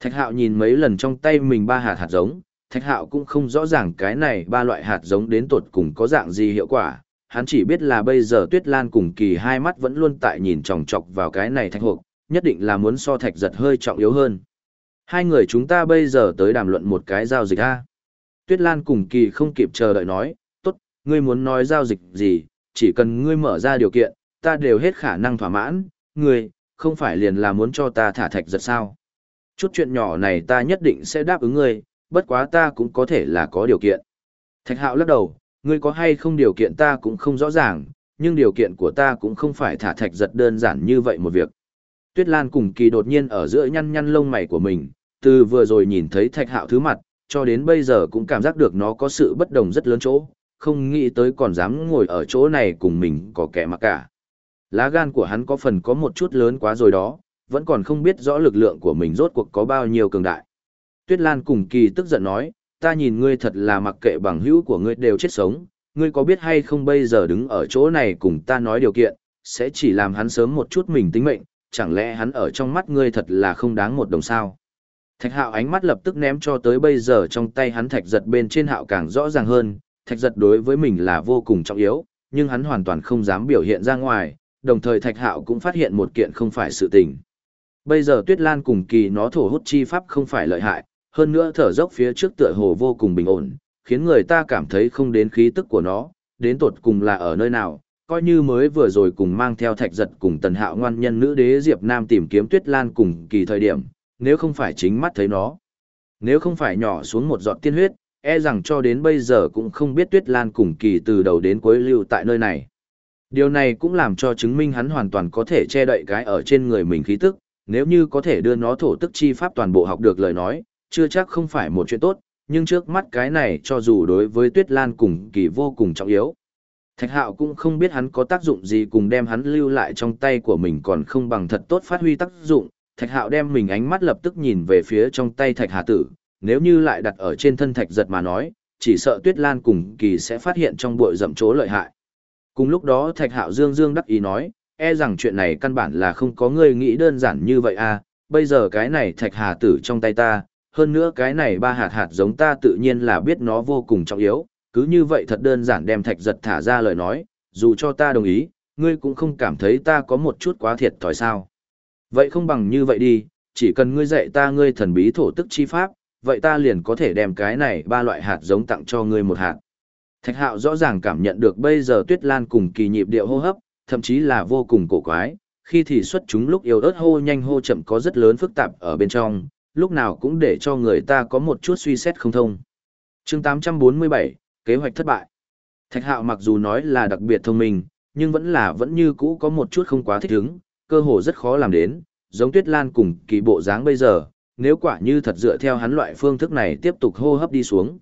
Thạch hạo nhìn mấy lần trong tay mình ba hạt hạt giống, thạch hạo cũng không rõ ràng cái này ba loại hạt giống đến tột cùng có dạng gì hiệu quả, hắn chỉ biết là bây giờ tuyết lan cùng kỳ hai mắt vẫn luôn tại nhìn chòng chọc vào cái này thạch hộp, nhất định là muốn so thạch giật hơi trọng yếu hơn. Hai người chúng ta bây giờ tới đàm luận một cái giao dịch a. Tuyết Lan cùng kỳ không kịp chờ đợi nói, tốt, ngươi muốn nói giao dịch gì, chỉ cần ngươi mở ra điều kiện, ta đều hết khả năng thỏa mãn, ngươi, không phải liền là muốn cho ta thả thạch giật sao. Chút chuyện nhỏ này ta nhất định sẽ đáp ứng ngươi, bất quá ta cũng có thể là có điều kiện. Thạch hạo lắc đầu, ngươi có hay không điều kiện ta cũng không rõ ràng, nhưng điều kiện của ta cũng không phải thả thạch giật đơn giản như vậy một việc. Tuyết Lan cùng kỳ đột nhiên ở giữa nhăn nhăn lông mày của mình, từ vừa rồi nhìn thấy thạch hạo thứ mặt, cho đến bây giờ cũng cảm giác được nó có sự bất đồng rất lớn chỗ, không nghĩ tới còn dám ngồi ở chỗ này cùng mình có kẻ mặc cả. Lá gan của hắn có phần có một chút lớn quá rồi đó, vẫn còn không biết rõ lực lượng của mình rốt cuộc có bao nhiêu cường đại. Tuyết Lan cùng kỳ tức giận nói, ta nhìn ngươi thật là mặc kệ bằng hữu của ngươi đều chết sống, ngươi có biết hay không bây giờ đứng ở chỗ này cùng ta nói điều kiện, sẽ chỉ làm hắn sớm một chút mình tính mệnh, chẳng lẽ hắn ở trong mắt ngươi thật là không đáng một đồng sao. Thạch hạo ánh mắt lập tức ném cho tới bây giờ trong tay hắn thạch giật bên trên hạo càng rõ ràng hơn, thạch giật đối với mình là vô cùng trọng yếu, nhưng hắn hoàn toàn không dám biểu hiện ra ngoài, đồng thời thạch hạo cũng phát hiện một kiện không phải sự tình. Bây giờ tuyết lan cùng kỳ nó thổ hút chi pháp không phải lợi hại, hơn nữa thở dốc phía trước tựa hồ vô cùng bình ổn, khiến người ta cảm thấy không đến khí tức của nó, đến tột cùng là ở nơi nào, coi như mới vừa rồi cùng mang theo thạch giật cùng tần hạo ngoan nhân nữ đế Diệp Nam tìm kiếm tuyết lan cùng kỳ thời điểm, nếu không phải chính mắt thấy nó. Nếu không phải nhỏ xuống một giọt tiên huyết, e rằng cho đến bây giờ cũng không biết tuyết lan cùng kỳ từ đầu đến cuối lưu tại nơi này. Điều này cũng làm cho chứng minh hắn hoàn toàn có thể che đậy cái ở trên người mình khí tức, nếu như có thể đưa nó thổ tức chi pháp toàn bộ học được lời nói, chưa chắc không phải một chuyện tốt, nhưng trước mắt cái này cho dù đối với Tuyết Lan cùng kỳ vô cùng trọng yếu. Thạch Hạo cũng không biết hắn có tác dụng gì cùng đem hắn lưu lại trong tay của mình còn không bằng thật tốt phát huy tác dụng. Thạch Hạo đem mình ánh mắt lập tức nhìn về phía trong tay Thạch Hà Tử, nếu như lại đặt ở trên thân Thạch giật mà nói, chỉ sợ Tuyết Lan cùng kỳ sẽ phát hiện trong bụi rậm chỗ lợi hại. Cùng lúc đó Thạch Hạo Dương Dương đắc ý nói, e rằng chuyện này căn bản là không có người nghĩ đơn giản như vậy à, bây giờ cái này Thạch Hà Tử trong tay ta, hơn nữa cái này ba hạt hạt giống ta tự nhiên là biết nó vô cùng trọng yếu, cứ như vậy thật đơn giản đem thạch giật thả ra lời nói, dù cho ta đồng ý, ngươi cũng không cảm thấy ta có một chút quá thiệt thòi sao. Vậy không bằng như vậy đi, chỉ cần ngươi dạy ta ngươi thần bí thổ tức chi pháp, vậy ta liền có thể đem cái này ba loại hạt giống tặng cho ngươi một hạt. Thạch hạo rõ ràng cảm nhận được bây giờ tuyết lan cùng kỳ nhịp điệu hô hấp, thậm chí là vô cùng cổ quái, khi thì xuất chúng lúc yếu ớt hô nhanh hô chậm có rất lớn phức tạp ở bên trong, lúc nào cũng để cho người ta có một chút suy xét không thông. chương 847, kế hoạch thất bại. Thạch hạo mặc dù nói là đặc biệt thông minh, nhưng vẫn là vẫn như cũ có một chút không quá thích ứng, cơ hồ rất khó làm đến, giống tuyết lan cùng kỳ bộ dáng bây giờ, nếu quả như thật dựa theo hắn loại phương thức này tiếp tục hô hấp đi xuống.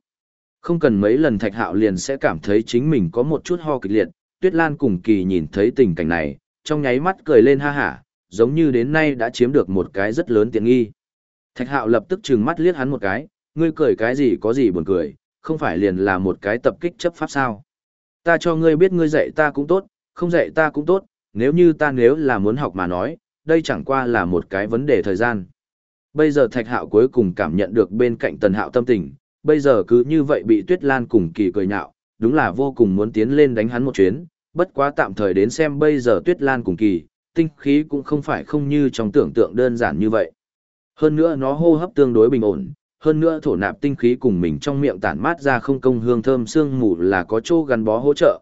Không cần mấy lần thạch hạo liền sẽ cảm thấy chính mình có một chút ho kịch liệt, tuyết lan cùng kỳ nhìn thấy tình cảnh này, trong nháy mắt cười lên ha hả, giống như đến nay đã chiếm được một cái rất lớn tiện nghi. Thạch hạo lập tức trừng mắt liếc hắn một cái, ngươi cười cái gì có gì buồn cười, không phải liền là một cái tập kích chấp pháp sao. Ta cho ngươi biết ngươi dạy ta cũng tốt, không dạy ta cũng tốt, nếu như ta nếu là muốn học mà nói, đây chẳng qua là một cái vấn đề thời gian. Bây giờ thạch hạo cuối cùng cảm nhận được bên cạnh tần hạo tâm tình, bây giờ cứ như vậy bị tuyết lan cùng kỳ cười nhạo, đúng là vô cùng muốn tiến lên đánh hắn một chuyến, bất quá tạm thời đến xem bây giờ tuyết lan cùng kỳ, tinh khí cũng không phải không như trong tưởng tượng đơn giản như vậy. Hơn nữa nó hô hấp tương đối bình ổn, hơn nữa thổ nạp tinh khí cùng mình trong miệng tản mát ra không công hương thơm sương mù là có chỗ gắn bó hỗ trợ.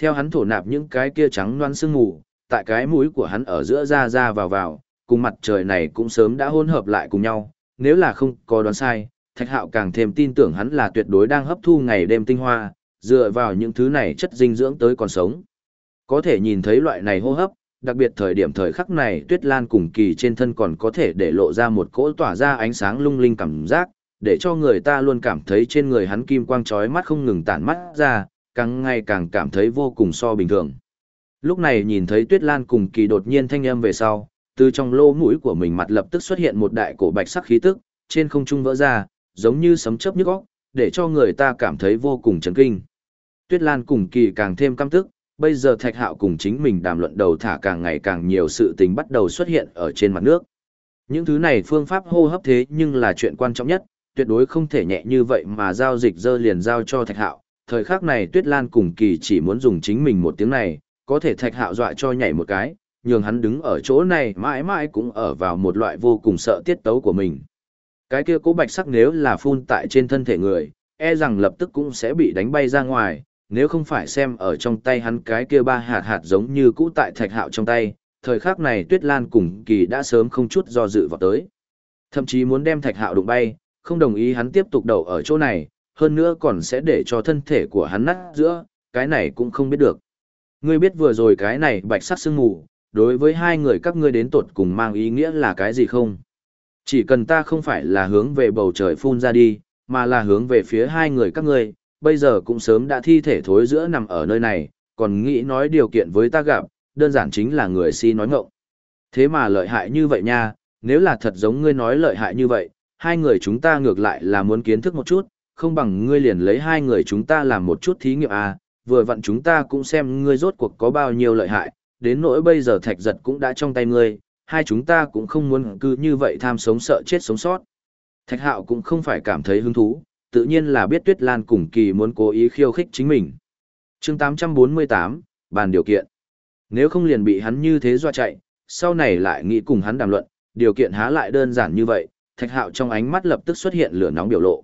Theo hắn thổ nạp những cái kia trắng loan sương mù, tại cái mũi của hắn ở giữa ra ra vào vào, cùng mặt trời này cũng sớm đã hỗn hợp lại cùng nhau, nếu là không có đoán sai, Thạch Hạo càng thêm tin tưởng hắn là tuyệt đối đang hấp thu ngày đêm tinh hoa, dựa vào những thứ này chất dinh dưỡng tới còn sống. Có thể nhìn thấy loại này hô hấp, đặc biệt thời điểm thời khắc này Tuyết Lan cùng kỳ trên thân còn có thể để lộ ra một cỗ tỏa ra ánh sáng lung linh cảm giác, để cho người ta luôn cảm thấy trên người hắn kim quang chói mắt không ngừng tản mắt ra, càng ngày càng cảm thấy vô cùng so bình thường. Lúc này nhìn thấy Tuyết Lan cùng kỳ đột nhiên thanh âm về sau, từ trong lỗ mũi của mình mặt lập tức xuất hiện một đại cổ bạch sắc khí tức, trên không trung vỡ ra, giống như sấm chớp nhức óc, để cho người ta cảm thấy vô cùng chấn kinh. Tuyết Lan cùng kỳ càng thêm căm tức, bây giờ Thạch Hạo cùng chính mình đàm luận đầu thả càng ngày càng nhiều sự tình bắt đầu xuất hiện ở trên mặt nước. Những thứ này phương pháp hô hấp thế nhưng là chuyện quan trọng nhất, tuyệt đối không thể nhẹ như vậy mà giao dịch dơ liền giao cho Thạch Hạo. Thời khắc này Tuyết Lan cùng kỳ chỉ muốn dùng chính mình một tiếng này, có thể Thạch Hạo dọa cho nhảy một cái, nhường hắn đứng ở chỗ này mãi mãi cũng ở vào một loại vô cùng sợ tiết tấu của mình. Cái kia cố bạch sắc nếu là phun tại trên thân thể người, e rằng lập tức cũng sẽ bị đánh bay ra ngoài, nếu không phải xem ở trong tay hắn cái kia ba hạt hạt giống như cũ tại thạch hạo trong tay, thời khắc này Tuyết Lan cùng kỳ đã sớm không chút do dự vào tới. Thậm chí muốn đem thạch hạo đụng bay, không đồng ý hắn tiếp tục đậu ở chỗ này, hơn nữa còn sẽ để cho thân thể của hắn nát giữa, cái này cũng không biết được. Ngươi biết vừa rồi cái này bạch sắc sương mù, đối với hai người các ngươi đến tột cùng mang ý nghĩa là cái gì không? Chỉ cần ta không phải là hướng về bầu trời phun ra đi, mà là hướng về phía hai người các ngươi, bây giờ cũng sớm đã thi thể thối giữa nằm ở nơi này, còn nghĩ nói điều kiện với ta gặp, đơn giản chính là người si nói ngộng. Thế mà lợi hại như vậy nha, nếu là thật giống ngươi nói lợi hại như vậy, hai người chúng ta ngược lại là muốn kiến thức một chút, không bằng ngươi liền lấy hai người chúng ta làm một chút thí nghiệm à, vừa vặn chúng ta cũng xem ngươi rốt cuộc có bao nhiêu lợi hại, đến nỗi bây giờ thạch giật cũng đã trong tay ngươi, hai chúng ta cũng không muốn cứ như vậy tham sống sợ chết sống sót. Thạch hạo cũng không phải cảm thấy hứng thú, tự nhiên là biết Tuyết Lan cùng kỳ muốn cố ý khiêu khích chính mình. chương 848, bàn điều kiện. Nếu không liền bị hắn như thế dọa chạy, sau này lại nghĩ cùng hắn đàm luận, điều kiện há lại đơn giản như vậy, thạch hạo trong ánh mắt lập tức xuất hiện lửa nóng biểu lộ.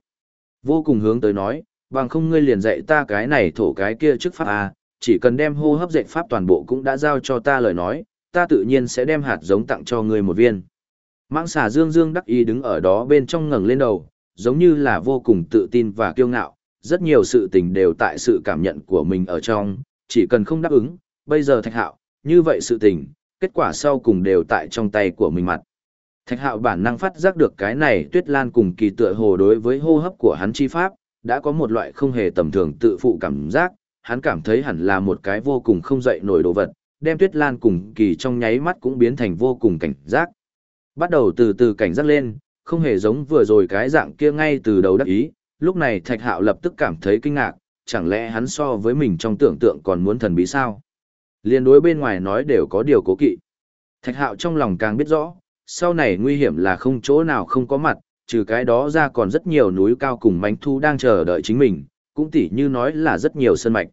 Vô cùng hướng tới nói, bằng không ngươi liền dạy ta cái này thổ cái kia trước pháp à, chỉ cần đem hô hấp dạy pháp toàn bộ cũng đã giao cho ta lời nói, ta tự nhiên sẽ đem hạt giống tặng cho ngươi một viên. Mãng xà dương dương đắc ý đứng ở đó bên trong ngẩng lên đầu, giống như là vô cùng tự tin và kiêu ngạo, rất nhiều sự tình đều tại sự cảm nhận của mình ở trong, chỉ cần không đáp ứng, bây giờ thạch hạo, như vậy sự tình, kết quả sau cùng đều tại trong tay của mình mặt. Thạch hạo bản năng phát giác được cái này tuyết lan cùng kỳ tựa hồ đối với hô hấp của hắn chi pháp, đã có một loại không hề tầm thường tự phụ cảm giác, hắn cảm thấy hẳn là một cái vô cùng không dậy nổi đồ vật, đem tuyết lan cùng kỳ trong nháy mắt cũng biến thành vô cùng cảnh giác. Bắt đầu từ từ cảnh giác lên, không hề giống vừa rồi cái dạng kia ngay từ đầu đắc ý, lúc này thạch hạo lập tức cảm thấy kinh ngạc, chẳng lẽ hắn so với mình trong tưởng tượng còn muốn thần bí sao? Liên đối bên ngoài nói đều có điều cố kỵ. Thạch hạo trong lòng càng biết rõ, sau này nguy hiểm là không chỗ nào không có mặt, trừ cái đó ra còn rất nhiều núi cao cùng mánh thu đang chờ đợi chính mình, cũng tỉ như nói là rất nhiều sân mạch.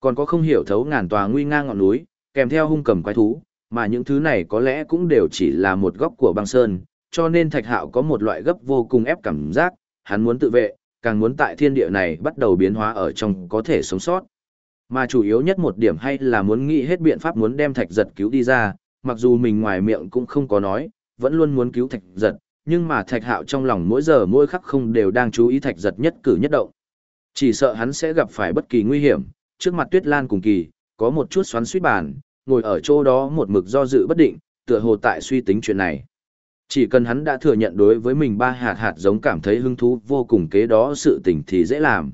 Còn có không hiểu thấu ngàn tòa nguy ngang ngọn núi, kèm theo hung cầm quái thú, mà những thứ này có lẽ cũng đều chỉ là một góc của băng sơn, cho nên thạch hạo có một loại gấp vô cùng ép cảm giác, hắn muốn tự vệ, càng muốn tại thiên địa này bắt đầu biến hóa ở trong có thể sống sót. Mà chủ yếu nhất một điểm hay là muốn nghĩ hết biện pháp muốn đem thạch giật cứu đi ra, mặc dù mình ngoài miệng cũng không có nói, vẫn luôn muốn cứu thạch giật, nhưng mà thạch hạo trong lòng mỗi giờ mỗi khắc không đều đang chú ý thạch giật nhất cử nhất động. Chỉ sợ hắn sẽ gặp phải bất kỳ nguy hiểm, trước mặt tuyết lan cùng kỳ, có một chút xoắn suýt bàn, ngồi ở chỗ đó một mực do dự bất định, tựa hồ tại suy tính chuyện này. Chỉ cần hắn đã thừa nhận đối với mình ba hạt hạt giống cảm thấy hứng thú vô cùng kế đó sự tình thì dễ làm.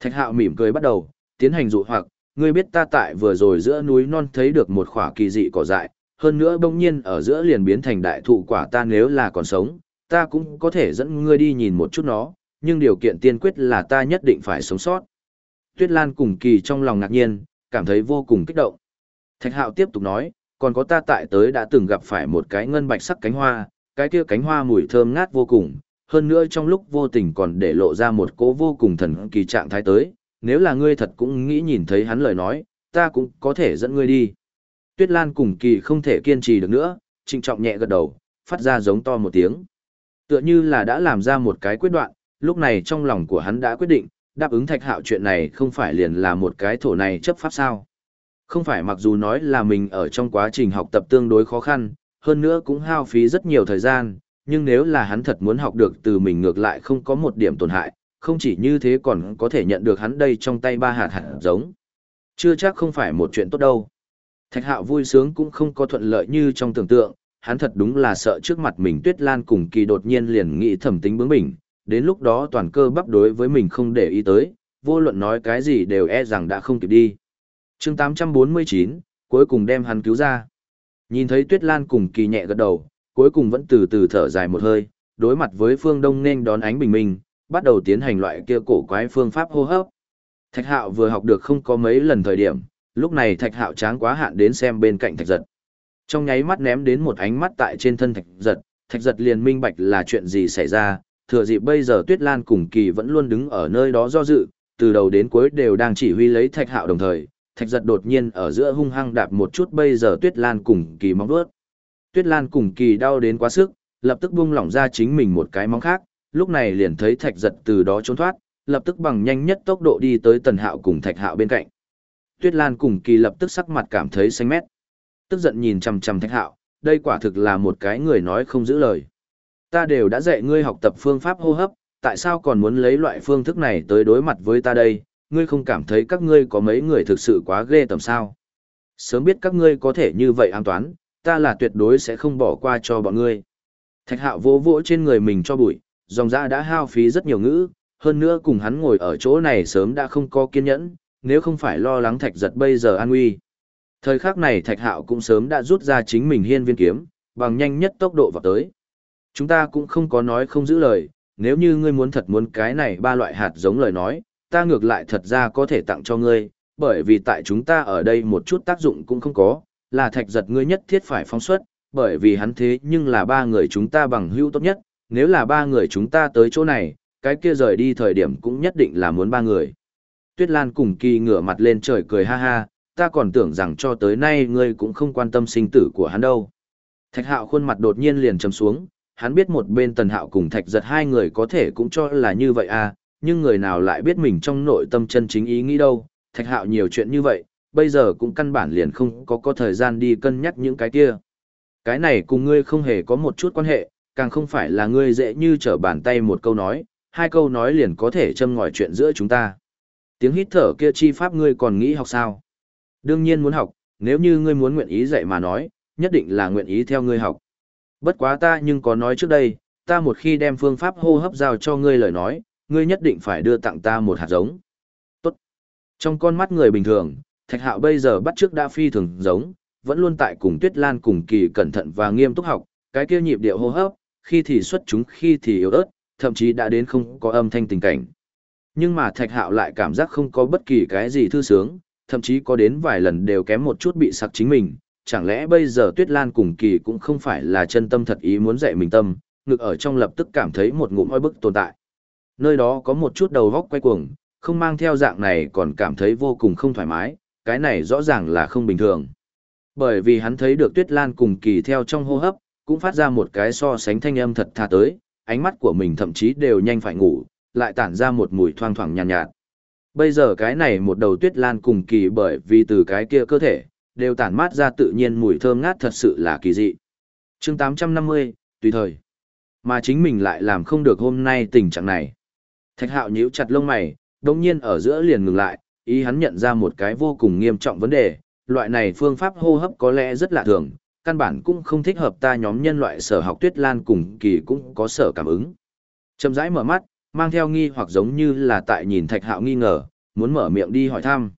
Thạch hạo mỉm cười bắt đầu, tiến hành dụ hoặc, ngươi biết ta tại vừa rồi giữa núi non thấy được một khỏa kỳ dị cỏ dại, hơn nữa bỗng nhiên ở giữa liền biến thành đại thụ quả ta nếu là còn sống, ta cũng có thể dẫn ngươi đi nhìn một chút nó, nhưng điều kiện tiên quyết là ta nhất định phải sống sót. Tuyết Lan cùng kỳ trong lòng ngạc nhiên, cảm thấy vô cùng kích động. Thạch hạo tiếp tục nói, còn có ta tại tới đã từng gặp phải một cái ngân bạch sắc cánh hoa, cái kia cánh hoa mùi thơm ngát vô cùng, hơn nữa trong lúc vô tình còn để lộ ra một cố vô cùng thần kỳ trạng thái tới, nếu là ngươi thật cũng nghĩ nhìn thấy hắn lời nói, ta cũng có thể dẫn ngươi đi. Tuyết Lan cùng kỳ không thể kiên trì được nữa, trinh trọng nhẹ gật đầu, phát ra giống to một tiếng. Tựa như là đã làm ra một cái quyết đoạn, lúc này trong lòng của hắn đã quyết định, đáp ứng thạch hạo chuyện này không phải liền là một cái thổ này chấp pháp sao. Không phải mặc dù nói là mình ở trong quá trình học tập tương đối khó khăn, hơn nữa cũng hao phí rất nhiều thời gian, nhưng nếu là hắn thật muốn học được từ mình ngược lại không có một điểm tổn hại, không chỉ như thế còn có thể nhận được hắn đây trong tay ba hạt hạt giống. Chưa chắc không phải một chuyện tốt đâu. Thạch hạo vui sướng cũng không có thuận lợi như trong tưởng tượng, hắn thật đúng là sợ trước mặt mình tuyết lan cùng kỳ đột nhiên liền nghĩ thẩm tính bướng bỉnh, đến lúc đó toàn cơ bắp đối với mình không để ý tới, vô luận nói cái gì đều e rằng đã không kịp đi. chương 849, cuối cùng đem hắn cứu ra. Nhìn thấy tuyết lan cùng kỳ nhẹ gật đầu, cuối cùng vẫn từ từ thở dài một hơi, đối mặt với phương đông nên đón ánh bình minh, bắt đầu tiến hành loại kia cổ quái phương pháp hô hấp. Thạch hạo vừa học được không có mấy lần thời điểm, lúc này thạch hạo tráng quá hạn đến xem bên cạnh thạch giật. Trong nháy mắt ném đến một ánh mắt tại trên thân thạch giật, thạch giật liền minh bạch là chuyện gì xảy ra, thừa dịp bây giờ tuyết lan cùng kỳ vẫn luôn đứng ở nơi đó do dự, từ đầu đến cuối đều đang chỉ huy lấy thạch hạo đồng thời, thạch giật đột nhiên ở giữa hung hăng đạp một chút bây giờ tuyết lan cùng kỳ móng vuốt. Tuyết lan cùng kỳ đau đến quá sức, lập tức buông lỏng ra chính mình một cái móng khác, lúc này liền thấy thạch giật từ đó trốn thoát, lập tức bằng nhanh nhất tốc độ đi tới tần hạo cùng thạch hạo bên cạnh. Tuyết Lan cùng kỳ lập tức sắc mặt cảm thấy xanh mét. Tức giận nhìn chằm chằm thạch hạo, đây quả thực là một cái người nói không giữ lời. Ta đều đã dạy ngươi học tập phương pháp hô hấp, tại sao còn muốn lấy loại phương thức này tới đối mặt với ta đây, ngươi không cảm thấy các ngươi có mấy người thực sự quá ghê tầm sao. Sớm biết các ngươi có thể như vậy an toán, ta là tuyệt đối sẽ không bỏ qua cho bọn ngươi. Thạch hạo vỗ vỗ trên người mình cho bụi, dòng ra đã hao phí rất nhiều ngữ, hơn nữa cùng hắn ngồi ở chỗ này sớm đã không có kiên nhẫn, nếu không phải lo lắng thạch giật bây giờ an nguy. Thời khắc này thạch hạo cũng sớm đã rút ra chính mình hiên viên kiếm, bằng nhanh nhất tốc độ vào tới. Chúng ta cũng không có nói không giữ lời, nếu như ngươi muốn thật muốn cái này ba loại hạt giống lời nói, ta ngược lại thật ra có thể tặng cho ngươi, bởi vì tại chúng ta ở đây một chút tác dụng cũng không có, là thạch giật ngươi nhất thiết phải phóng xuất, bởi vì hắn thế nhưng là ba người chúng ta bằng hữu tốt nhất, nếu là ba người chúng ta tới chỗ này, cái kia rời đi thời điểm cũng nhất định là muốn ba người. Tuyết Lan cùng kỳ ngửa mặt lên trời cười ha ha, ta còn tưởng rằng cho tới nay ngươi cũng không quan tâm sinh tử của hắn đâu. Thạch hạo khuôn mặt đột nhiên liền trầm xuống, hắn biết một bên tần hạo cùng thạch giật hai người có thể cũng cho là như vậy à, nhưng người nào lại biết mình trong nội tâm chân chính ý nghĩ đâu, thạch hạo nhiều chuyện như vậy, bây giờ cũng căn bản liền không có có thời gian đi cân nhắc những cái kia. Cái này cùng ngươi không hề có một chút quan hệ, càng không phải là ngươi dễ như trở bàn tay một câu nói, hai câu nói liền có thể châm ngòi chuyện giữa chúng ta. Tiếng hít thở kia chi pháp ngươi còn nghĩ học sao? Đương nhiên muốn học, nếu như ngươi muốn nguyện ý dạy mà nói, nhất định là nguyện ý theo ngươi học. Bất quá ta nhưng có nói trước đây, ta một khi đem phương pháp hô hấp giao cho ngươi lời nói, ngươi nhất định phải đưa tặng ta một hạt giống. Tốt. Trong con mắt người bình thường, Thạch Hạo bây giờ bắt trước đã phi thường giống, vẫn luôn tại cùng Tuyết Lan cùng kỳ cẩn thận và nghiêm túc học, cái kia nhịp điệu hô hấp, khi thì xuất chúng khi thì yếu ớt, thậm chí đã đến không có âm thanh tình cảnh. Nhưng mà Thạch Hạo lại cảm giác không có bất kỳ cái gì thư sướng, thậm chí có đến vài lần đều kém một chút bị sặc chính mình. Chẳng lẽ bây giờ Tuyết Lan cùng kỳ cũng không phải là chân tâm thật ý muốn dạy mình tâm, ngực ở trong lập tức cảm thấy một ngụm oi bức tồn tại. Nơi đó có một chút đầu góc quay cuồng, không mang theo dạng này còn cảm thấy vô cùng không thoải mái, cái này rõ ràng là không bình thường. Bởi vì hắn thấy được Tuyết Lan cùng kỳ theo trong hô hấp, cũng phát ra một cái so sánh thanh âm thật tha tới, ánh mắt của mình thậm chí đều nhanh phải ngủ, lại tản ra một mùi thoang thoảng nhàn nhạt, nhạt. Bây giờ cái này một đầu tuyết lan cùng kỳ bởi vì từ cái kia cơ thể, đều tản mát ra tự nhiên mùi thơm ngát thật sự là kỳ dị. chương 850, tùy thời. Mà chính mình lại làm không được hôm nay tình trạng này. Thạch hạo nhíu chặt lông mày, đồng nhiên ở giữa liền ngừng lại, ý hắn nhận ra một cái vô cùng nghiêm trọng vấn đề, loại này phương pháp hô hấp có lẽ rất lạ thường, căn bản cũng không thích hợp ta nhóm nhân loại sở học tuyết lan cùng kỳ cũng có sở cảm ứng. Chậm rãi mở mắt, mang theo nghi hoặc giống như là tại nhìn thạch hạo nghi ngờ, muốn mở miệng đi hỏi thăm.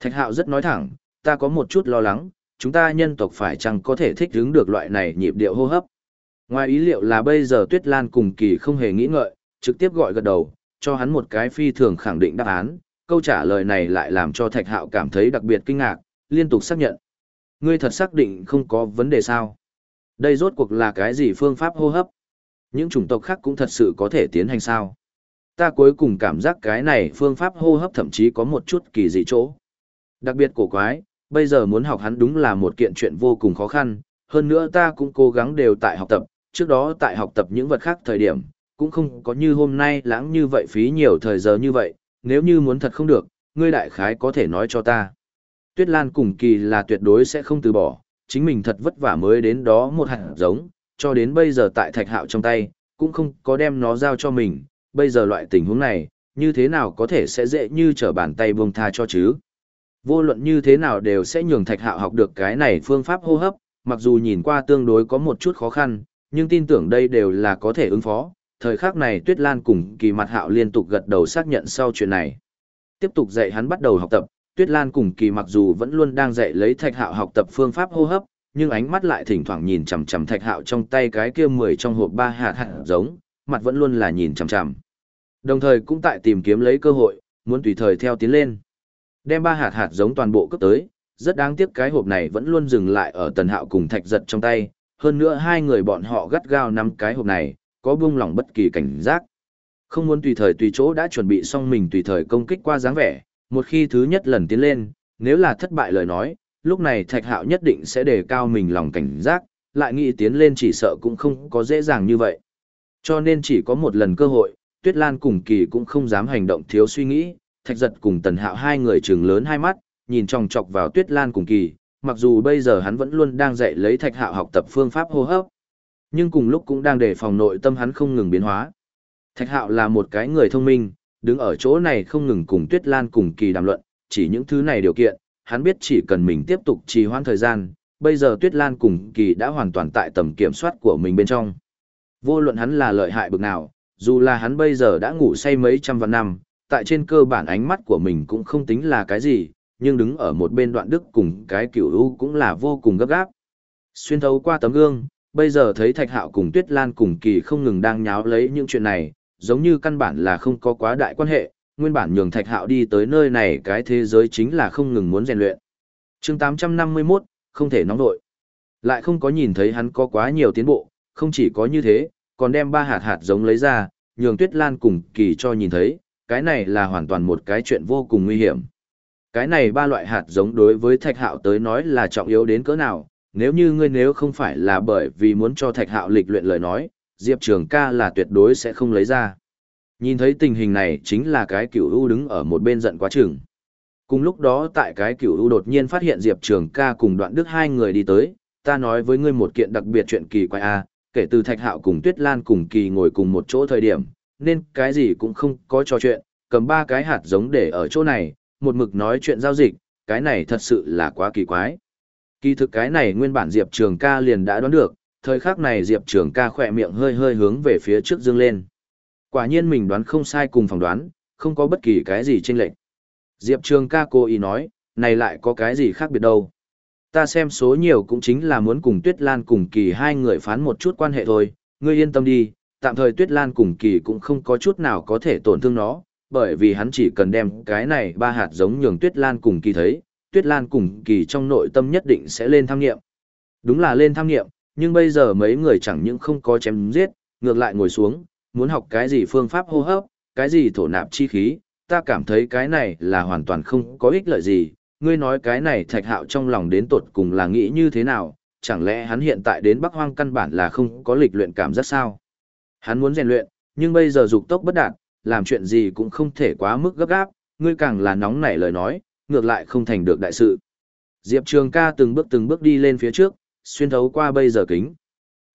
Thạch hạo rất nói thẳng, ta có một chút lo lắng, chúng ta nhân tộc phải chăng có thể thích ứng được loại này nhịp điệu hô hấp. Ngoài ý liệu là bây giờ Tuyết Lan cùng kỳ không hề nghĩ ngợi, trực tiếp gọi gật đầu, cho hắn một cái phi thường khẳng định đáp án, câu trả lời này lại làm cho Thạch Hạo cảm thấy đặc biệt kinh ngạc, liên tục xác nhận. Ngươi thật xác định không có vấn đề sao? Đây rốt cuộc là cái gì phương pháp hô hấp? Những chủng tộc khác cũng thật sự có thể tiến hành sao? Ta cuối cùng cảm giác cái này phương pháp hô hấp thậm chí có một chút kỳ dị chỗ. Đặc biệt cổ quái, bây giờ muốn học hắn đúng là một kiện chuyện vô cùng khó khăn, hơn nữa ta cũng cố gắng đều tại học tập, trước đó tại học tập những vật khác thời điểm, cũng không có như hôm nay lãng như vậy phí nhiều thời giờ như vậy, nếu như muốn thật không được, ngươi đại khái có thể nói cho ta. Tuyết Lan cùng kỳ là tuyệt đối sẽ không từ bỏ, chính mình thật vất vả mới đến đó một hạt giống, cho đến bây giờ tại thạch hạo trong tay, cũng không có đem nó giao cho mình, bây giờ loại tình huống này, như thế nào có thể sẽ dễ như trở bàn tay buông tha cho chứ. Vô luận như thế nào đều sẽ nhường thạch hạo học được cái này phương pháp hô hấp, mặc dù nhìn qua tương đối có một chút khó khăn, nhưng tin tưởng đây đều là có thể ứng phó. Thời khắc này Tuyết Lan cùng kỳ mặt hạo liên tục gật đầu xác nhận sau chuyện này. Tiếp tục dạy hắn bắt đầu học tập, Tuyết Lan cùng kỳ mặc dù vẫn luôn đang dạy lấy thạch hạo học tập phương pháp hô hấp, nhưng ánh mắt lại thỉnh thoảng nhìn chằm chằm thạch hạo trong tay cái kia mười trong hộp ba hạt hạt giống, mặt vẫn luôn là nhìn chằm chằm. Đồng thời cũng tại tìm kiếm lấy cơ hội, muốn tùy thời theo tiến lên. Đem ba hạt hạt giống toàn bộ cấp tới, rất đáng tiếc cái hộp này vẫn luôn dừng lại ở tần hạo cùng thạch giật trong tay, hơn nữa hai người bọn họ gắt gao nắm cái hộp này, có buông lỏng bất kỳ cảnh giác. Không muốn tùy thời tùy chỗ đã chuẩn bị xong mình tùy thời công kích qua dáng vẻ, một khi thứ nhất lần tiến lên, nếu là thất bại lời nói, lúc này thạch hạo nhất định sẽ đề cao mình lòng cảnh giác, lại nghĩ tiến lên chỉ sợ cũng không có dễ dàng như vậy. Cho nên chỉ có một lần cơ hội, Tuyết Lan cùng kỳ cũng không dám hành động thiếu suy nghĩ, thạch giật cùng tần hạo hai người trừng lớn hai mắt, nhìn tròng chọc vào Tuyết Lan cùng kỳ, mặc dù bây giờ hắn vẫn luôn đang dạy lấy thạch hạo học tập phương pháp hô hấp, nhưng cùng lúc cũng đang đề phòng nội tâm hắn không ngừng biến hóa. Thạch hạo là một cái người thông minh, đứng ở chỗ này không ngừng cùng Tuyết Lan cùng kỳ đàm luận, chỉ những thứ này điều kiện, hắn biết chỉ cần mình tiếp tục trì hoãn thời gian, bây giờ Tuyết Lan cùng kỳ đã hoàn toàn tại tầm kiểm soát của mình bên trong. Vô luận hắn là lợi hại bực nào, dù là hắn bây giờ đã ngủ say mấy trăm vạn năm, tại trên cơ bản ánh mắt của mình cũng không tính là cái gì, nhưng đứng ở một bên đoạn đức cùng cái kiểu u cũng là vô cùng gấp gáp. Xuyên thấu qua tấm gương, bây giờ thấy Thạch Hạo cùng Tuyết Lan cùng kỳ không ngừng đang nháo lấy những chuyện này, giống như căn bản là không có quá đại quan hệ, nguyên bản nhường Thạch Hạo đi tới nơi này cái thế giới chính là không ngừng muốn rèn luyện. chương 851, không thể nóng đội. Lại không có nhìn thấy hắn có quá nhiều tiến bộ, không chỉ có như thế, còn đem ba hạt hạt giống lấy ra, nhường Tuyết Lan cùng kỳ cho nhìn thấy, cái này là hoàn toàn một cái chuyện vô cùng nguy hiểm. Cái này ba loại hạt giống đối với Thạch Hạo tới nói là trọng yếu đến cỡ nào, nếu như ngươi nếu không phải là bởi vì muốn cho Thạch Hạo lịch luyện lời nói, Diệp Trường ca là tuyệt đối sẽ không lấy ra. Nhìn thấy tình hình này chính là cái cửu u đứng ở một bên giận quá chừng. Cùng lúc đó tại cái cửu u đột nhiên phát hiện Diệp Trường ca cùng đoạn đức hai người đi tới, ta nói với ngươi một kiện đặc biệt chuyện kỳ quái a kể từ Thạch Hạo cùng Tuyết Lan cùng kỳ ngồi cùng một chỗ thời điểm, nên cái gì cũng không có trò chuyện, cầm ba cái hạt giống để ở chỗ này, một mực nói chuyện giao dịch, cái này thật sự là quá kỳ quái. Kỳ thực cái này nguyên bản Diệp Trường ca liền đã đoán được, thời khắc này Diệp Trường ca khỏe miệng hơi hơi hướng về phía trước dương lên. Quả nhiên mình đoán không sai cùng phỏng đoán, không có bất kỳ cái gì chênh lệch. Diệp Trường ca cô ý nói, này lại có cái gì khác biệt đâu. Ta xem số nhiều cũng chính là muốn cùng Tuyết Lan cùng kỳ hai người phán một chút quan hệ thôi, ngươi yên tâm đi, tạm thời Tuyết Lan cùng kỳ cũng không có chút nào có thể tổn thương nó, bởi vì hắn chỉ cần đem cái này ba hạt giống nhường Tuyết Lan cùng kỳ thấy, Tuyết Lan cùng kỳ trong nội tâm nhất định sẽ lên tham nghiệm. Đúng là lên tham nghiệm, nhưng bây giờ mấy người chẳng những không có chém giết, ngược lại ngồi xuống, muốn học cái gì phương pháp hô hấp, cái gì thổ nạp chi khí, ta cảm thấy cái này là hoàn toàn không có ích lợi gì. Ngươi nói cái này thạch hạo trong lòng đến tột cùng là nghĩ như thế nào, chẳng lẽ hắn hiện tại đến Bắc Hoang căn bản là không có lịch luyện cảm giác sao? Hắn muốn rèn luyện, nhưng bây giờ dục tốc bất đạt, làm chuyện gì cũng không thể quá mức gấp gáp, ngươi càng là nóng nảy lời nói, ngược lại không thành được đại sự. Diệp Trường ca từng bước từng bước đi lên phía trước, xuyên thấu qua bây giờ kính.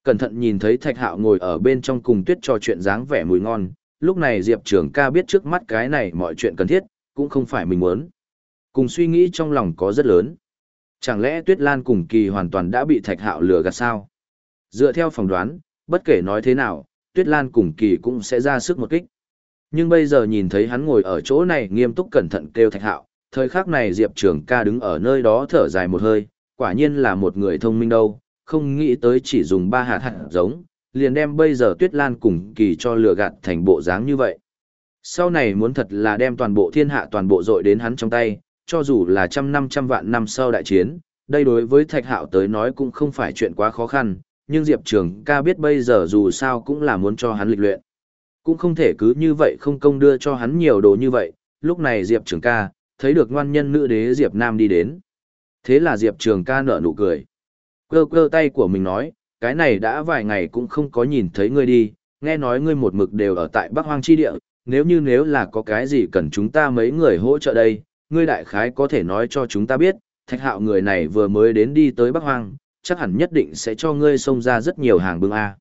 Cẩn thận nhìn thấy Thạch Hạo ngồi ở bên trong cùng tuyết trò chuyện dáng vẻ mùi ngon, lúc này Diệp Trường ca biết trước mắt cái này mọi chuyện cần thiết, cũng không phải mình muốn. Cùng suy nghĩ trong lòng có rất lớn. Chẳng lẽ Tuyết Lan cùng kỳ hoàn toàn đã bị Thạch Hạo lừa gạt sao? Dựa theo phỏng đoán, bất kể nói thế nào, Tuyết Lan cùng kỳ cũng sẽ ra sức một kích. Nhưng bây giờ nhìn thấy hắn ngồi ở chỗ này nghiêm túc cẩn thận kêu Thạch Hạo, thời khắc này Diệp Trường ca đứng ở nơi đó thở dài một hơi, quả nhiên là một người thông minh đâu, không nghĩ tới chỉ dùng ba hạt hạt giống, liền đem bây giờ Tuyết Lan cùng kỳ cho lừa gạt thành bộ dáng như vậy. Sau này muốn thật là đem toàn bộ thiên hạ toàn bộ dội đến hắn trong tay, cho dù là trăm năm trăm vạn năm sau đại chiến, đây đối với Thạch Hạo tới nói cũng không phải chuyện quá khó khăn, nhưng Diệp Trường ca biết bây giờ dù sao cũng là muốn cho hắn lịch luyện. Cũng không thể cứ như vậy không công đưa cho hắn nhiều đồ như vậy, lúc này Diệp Trường ca, thấy được ngoan nhân nữ đế Diệp Nam đi đến. Thế là Diệp Trường ca nở nụ cười. Cơ cơ tay của mình nói, cái này đã vài ngày cũng không có nhìn thấy ngươi đi, nghe nói ngươi một mực đều ở tại Bắc Hoang Chi Địa, nếu như nếu là có cái gì cần chúng ta mấy người hỗ trợ đây, ngươi đại khái có thể nói cho chúng ta biết, thạch hạo người này vừa mới đến đi tới Bắc Hoang, chắc hẳn nhất định sẽ cho ngươi xông ra rất nhiều hàng bưng A.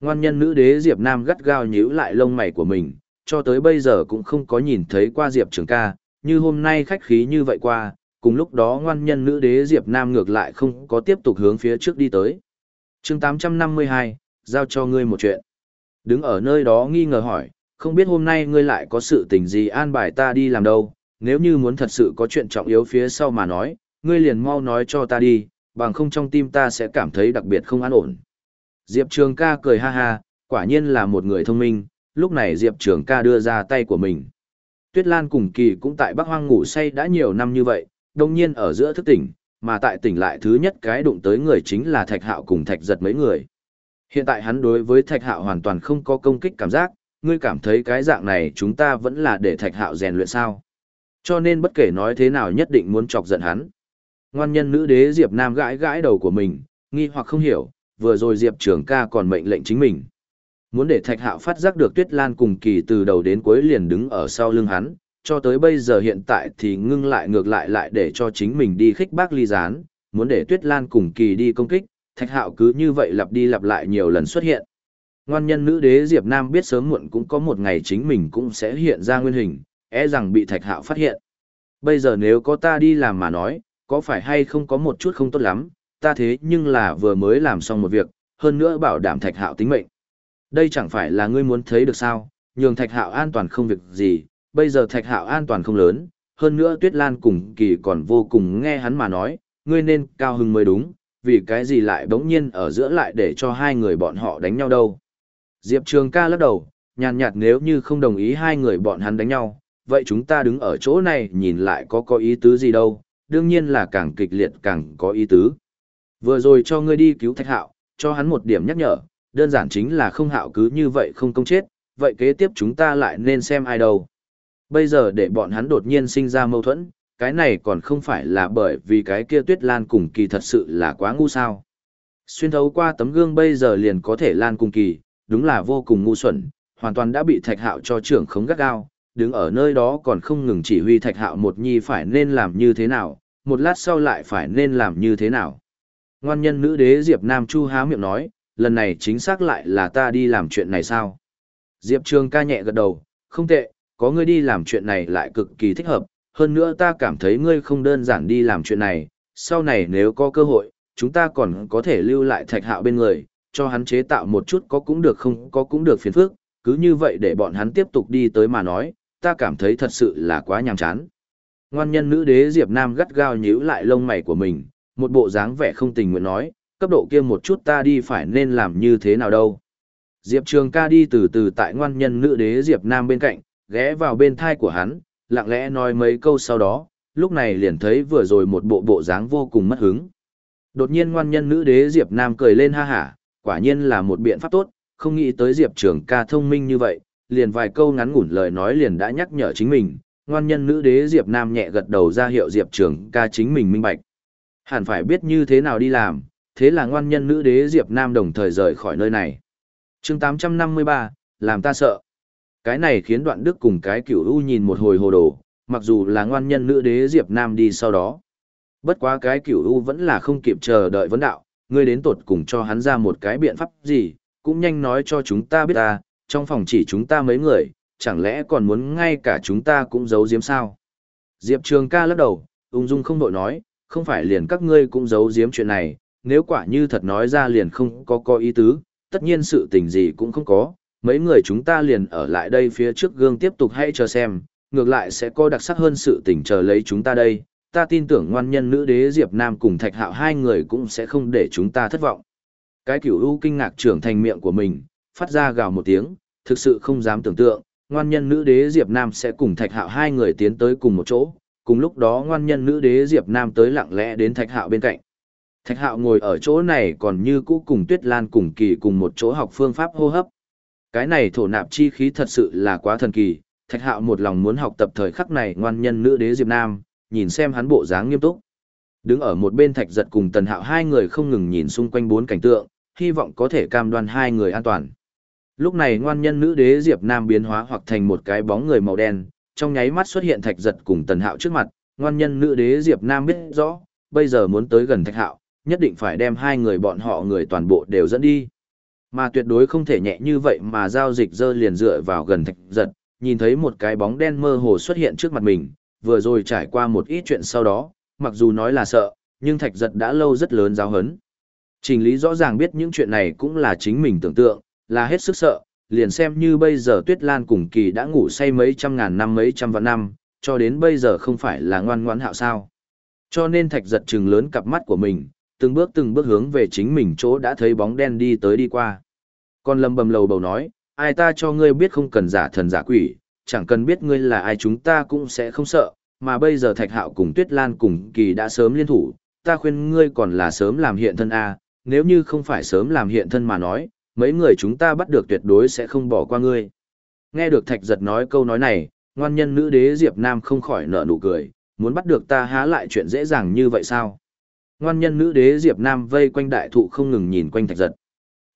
Ngoan nhân nữ đế Diệp Nam gắt gao nhíu lại lông mày của mình, cho tới bây giờ cũng không có nhìn thấy qua Diệp Trường ca, như hôm nay khách khí như vậy qua, cùng lúc đó ngoan nhân nữ đế Diệp Nam ngược lại không có tiếp tục hướng phía trước đi tới. chương 852, giao cho ngươi một chuyện. Đứng ở nơi đó nghi ngờ hỏi, không biết hôm nay ngươi lại có sự tình gì an bài ta đi làm đâu, nếu như muốn thật sự có chuyện trọng yếu phía sau mà nói, ngươi liền mau nói cho ta đi, bằng không trong tim ta sẽ cảm thấy đặc biệt không an ổn. Diệp Trường ca cười ha ha, quả nhiên là một người thông minh, lúc này Diệp Trường ca đưa ra tay của mình. Tuyết Lan cùng Kỳ cũng tại Bắc Hoang ngủ say đã nhiều năm như vậy, đồng nhiên ở giữa thức tỉnh, mà tại tỉnh lại thứ nhất cái đụng tới người chính là Thạch Hạo cùng Thạch giật mấy người. Hiện tại hắn đối với Thạch Hạo hoàn toàn không có công kích cảm giác, ngươi cảm thấy cái dạng này chúng ta vẫn là để Thạch Hạo rèn luyện sao. Cho nên bất kể nói thế nào nhất định muốn chọc giận hắn. Ngoan nhân nữ đế Diệp Nam gãi gãi đầu của mình, nghi hoặc không hiểu, vừa rồi Diệp Trường ca còn mệnh lệnh chính mình. Muốn để Thạch Hạo phát giác được Tuyết Lan cùng kỳ từ đầu đến cuối liền đứng ở sau lưng hắn, cho tới bây giờ hiện tại thì ngưng lại ngược lại lại để cho chính mình đi khích bác ly gián, muốn để Tuyết Lan cùng kỳ đi công kích, Thạch Hạo cứ như vậy lặp đi lặp lại nhiều lần xuất hiện. Ngoan nhân nữ đế Diệp Nam biết sớm muộn cũng có một ngày chính mình cũng sẽ hiện ra nguyên hình, e rằng bị Thạch Hạo phát hiện. Bây giờ nếu có ta đi làm mà nói, có phải hay không có một chút không tốt lắm, ta thế nhưng là vừa mới làm xong một việc, hơn nữa bảo đảm Thạch Hạo tính mệnh. Đây chẳng phải là ngươi muốn thấy được sao, nhường Thạch Hạo an toàn không việc gì, bây giờ Thạch Hạo an toàn không lớn, hơn nữa Tuyết Lan cùng kỳ còn vô cùng nghe hắn mà nói, ngươi nên cao hưng mới đúng, vì cái gì lại bỗng nhiên ở giữa lại để cho hai người bọn họ đánh nhau đâu. Diệp Trường ca lắc đầu, nhàn nhạt nếu như không đồng ý hai người bọn hắn đánh nhau, vậy chúng ta đứng ở chỗ này nhìn lại có có ý tứ gì đâu, đương nhiên là càng kịch liệt càng có ý tứ. Vừa rồi cho ngươi đi cứu thạch hạo, cho hắn một điểm nhắc nhở, đơn giản chính là không hạo cứ như vậy không công chết, vậy kế tiếp chúng ta lại nên xem ai đâu. Bây giờ để bọn hắn đột nhiên sinh ra mâu thuẫn, cái này còn không phải là bởi vì cái kia tuyết lan cùng kỳ thật sự là quá ngu sao. Xuyên thấu qua tấm gương bây giờ liền có thể lan cùng kỳ, đúng là vô cùng ngu xuẩn, hoàn toàn đã bị thạch hạo cho trưởng khống gắt gao, đứng ở nơi đó còn không ngừng chỉ huy thạch hạo một nhi phải nên làm như thế nào, một lát sau lại phải nên làm như thế nào. Ngoan nhân nữ đế Diệp Nam Chu há miệng nói, lần này chính xác lại là ta đi làm chuyện này sao? Diệp Trường ca nhẹ gật đầu, không tệ, có ngươi đi làm chuyện này lại cực kỳ thích hợp, hơn nữa ta cảm thấy ngươi không đơn giản đi làm chuyện này, sau này nếu có cơ hội, chúng ta còn có thể lưu lại thạch hạo bên người, cho hắn chế tạo một chút có cũng được không có cũng được phiền phức, cứ như vậy để bọn hắn tiếp tục đi tới mà nói, ta cảm thấy thật sự là quá nhàm chán. Ngoan nhân nữ đế Diệp Nam gắt gao nhíu lại lông mày của mình, một bộ dáng vẻ không tình nguyện nói, cấp độ kia một chút ta đi phải nên làm như thế nào đâu. Diệp Trường ca đi từ từ tại ngoan nhân nữ đế Diệp Nam bên cạnh, ghé vào bên thai của hắn, lặng lẽ nói mấy câu sau đó, lúc này liền thấy vừa rồi một bộ bộ dáng vô cùng mất hứng. Đột nhiên ngoan nhân nữ đế Diệp Nam cười lên ha hả, quả nhiên là một biện pháp tốt, không nghĩ tới Diệp Trường ca thông minh như vậy, liền vài câu ngắn ngủn lời nói liền đã nhắc nhở chính mình, ngoan nhân nữ đế Diệp Nam nhẹ gật đầu ra hiệu Diệp Trường ca chính mình minh bạch. Hẳn phải biết như thế nào đi làm, thế là ngoan nhân nữ đế Diệp Nam đồng thời rời khỏi nơi này. chương 853, làm ta sợ. Cái này khiến đoạn đức cùng cái cửu u nhìn một hồi hồ đồ, mặc dù là ngoan nhân nữ đế Diệp Nam đi sau đó. Bất quá cái cửu u vẫn là không kịp chờ đợi vấn đạo, ngươi đến tột cùng cho hắn ra một cái biện pháp gì, cũng nhanh nói cho chúng ta biết ta, trong phòng chỉ chúng ta mấy người, chẳng lẽ còn muốn ngay cả chúng ta cũng giấu giếm sao? Diệp Trường ca lắc đầu, ung dung không đội nói, không phải liền các ngươi cũng giấu giếm chuyện này, nếu quả như thật nói ra liền không có có ý tứ, tất nhiên sự tình gì cũng không có, mấy người chúng ta liền ở lại đây phía trước gương tiếp tục hãy chờ xem, ngược lại sẽ có đặc sắc hơn sự tình chờ lấy chúng ta đây, ta tin tưởng ngoan nhân nữ đế Diệp Nam cùng Thạch Hạo hai người cũng sẽ không để chúng ta thất vọng. Cái cửu u kinh ngạc trưởng thành miệng của mình, phát ra gào một tiếng, thực sự không dám tưởng tượng, ngoan nhân nữ đế Diệp Nam sẽ cùng Thạch Hạo hai người tiến tới cùng một chỗ, cùng lúc đó ngoan nhân nữ đế Diệp Nam tới lặng lẽ đến Thạch Hạo bên cạnh. Thạch Hạo ngồi ở chỗ này còn như cũ cùng Tuyết Lan cùng kỳ cùng một chỗ học phương pháp hô hấp. Cái này thổ nạp chi khí thật sự là quá thần kỳ, Thạch Hạo một lòng muốn học tập thời khắc này ngoan nhân nữ đế Diệp Nam, nhìn xem hắn bộ dáng nghiêm túc. Đứng ở một bên Thạch Giật cùng Tần Hạo hai người không ngừng nhìn xung quanh bốn cảnh tượng, hy vọng có thể cam đoan hai người an toàn. Lúc này ngoan nhân nữ đế Diệp Nam biến hóa hoặc thành một cái bóng người màu đen, trong nháy mắt xuất hiện Thạch Giật cùng Tần Hạo trước mặt, ngoan nhân nữ đế Diệp Nam biết rõ, bây giờ muốn tới gần Thạch Hạo, nhất định phải đem hai người bọn họ người toàn bộ đều dẫn đi. Mà tuyệt đối không thể nhẹ như vậy mà giao dịch dơ liền dựa vào gần thạch giật, nhìn thấy một cái bóng đen mơ hồ xuất hiện trước mặt mình, vừa rồi trải qua một ít chuyện sau đó, mặc dù nói là sợ, nhưng thạch giật đã lâu rất lớn giáo hấn. Trình lý rõ ràng biết những chuyện này cũng là chính mình tưởng tượng, là hết sức sợ, liền xem như bây giờ Tuyết Lan cùng kỳ đã ngủ say mấy trăm ngàn năm mấy trăm vạn năm, cho đến bây giờ không phải là ngoan ngoãn hạo sao. Cho nên thạch giật trừng lớn cặp mắt của mình, từng bước từng bước hướng về chính mình chỗ đã thấy bóng đen đi tới đi qua. Con lâm bầm lầu bầu nói, ai ta cho ngươi biết không cần giả thần giả quỷ, chẳng cần biết ngươi là ai chúng ta cũng sẽ không sợ, mà bây giờ thạch hạo cùng tuyết lan cùng kỳ đã sớm liên thủ, ta khuyên ngươi còn là sớm làm hiện thân A, nếu như không phải sớm làm hiện thân mà nói, mấy người chúng ta bắt được tuyệt đối sẽ không bỏ qua ngươi. Nghe được thạch giật nói câu nói này, ngoan nhân nữ đế Diệp Nam không khỏi nở nụ cười, muốn bắt được ta há lại chuyện dễ dàng như vậy sao? Ngoan nhân nữ đế Diệp Nam vây quanh đại thụ không ngừng nhìn quanh thạch giật.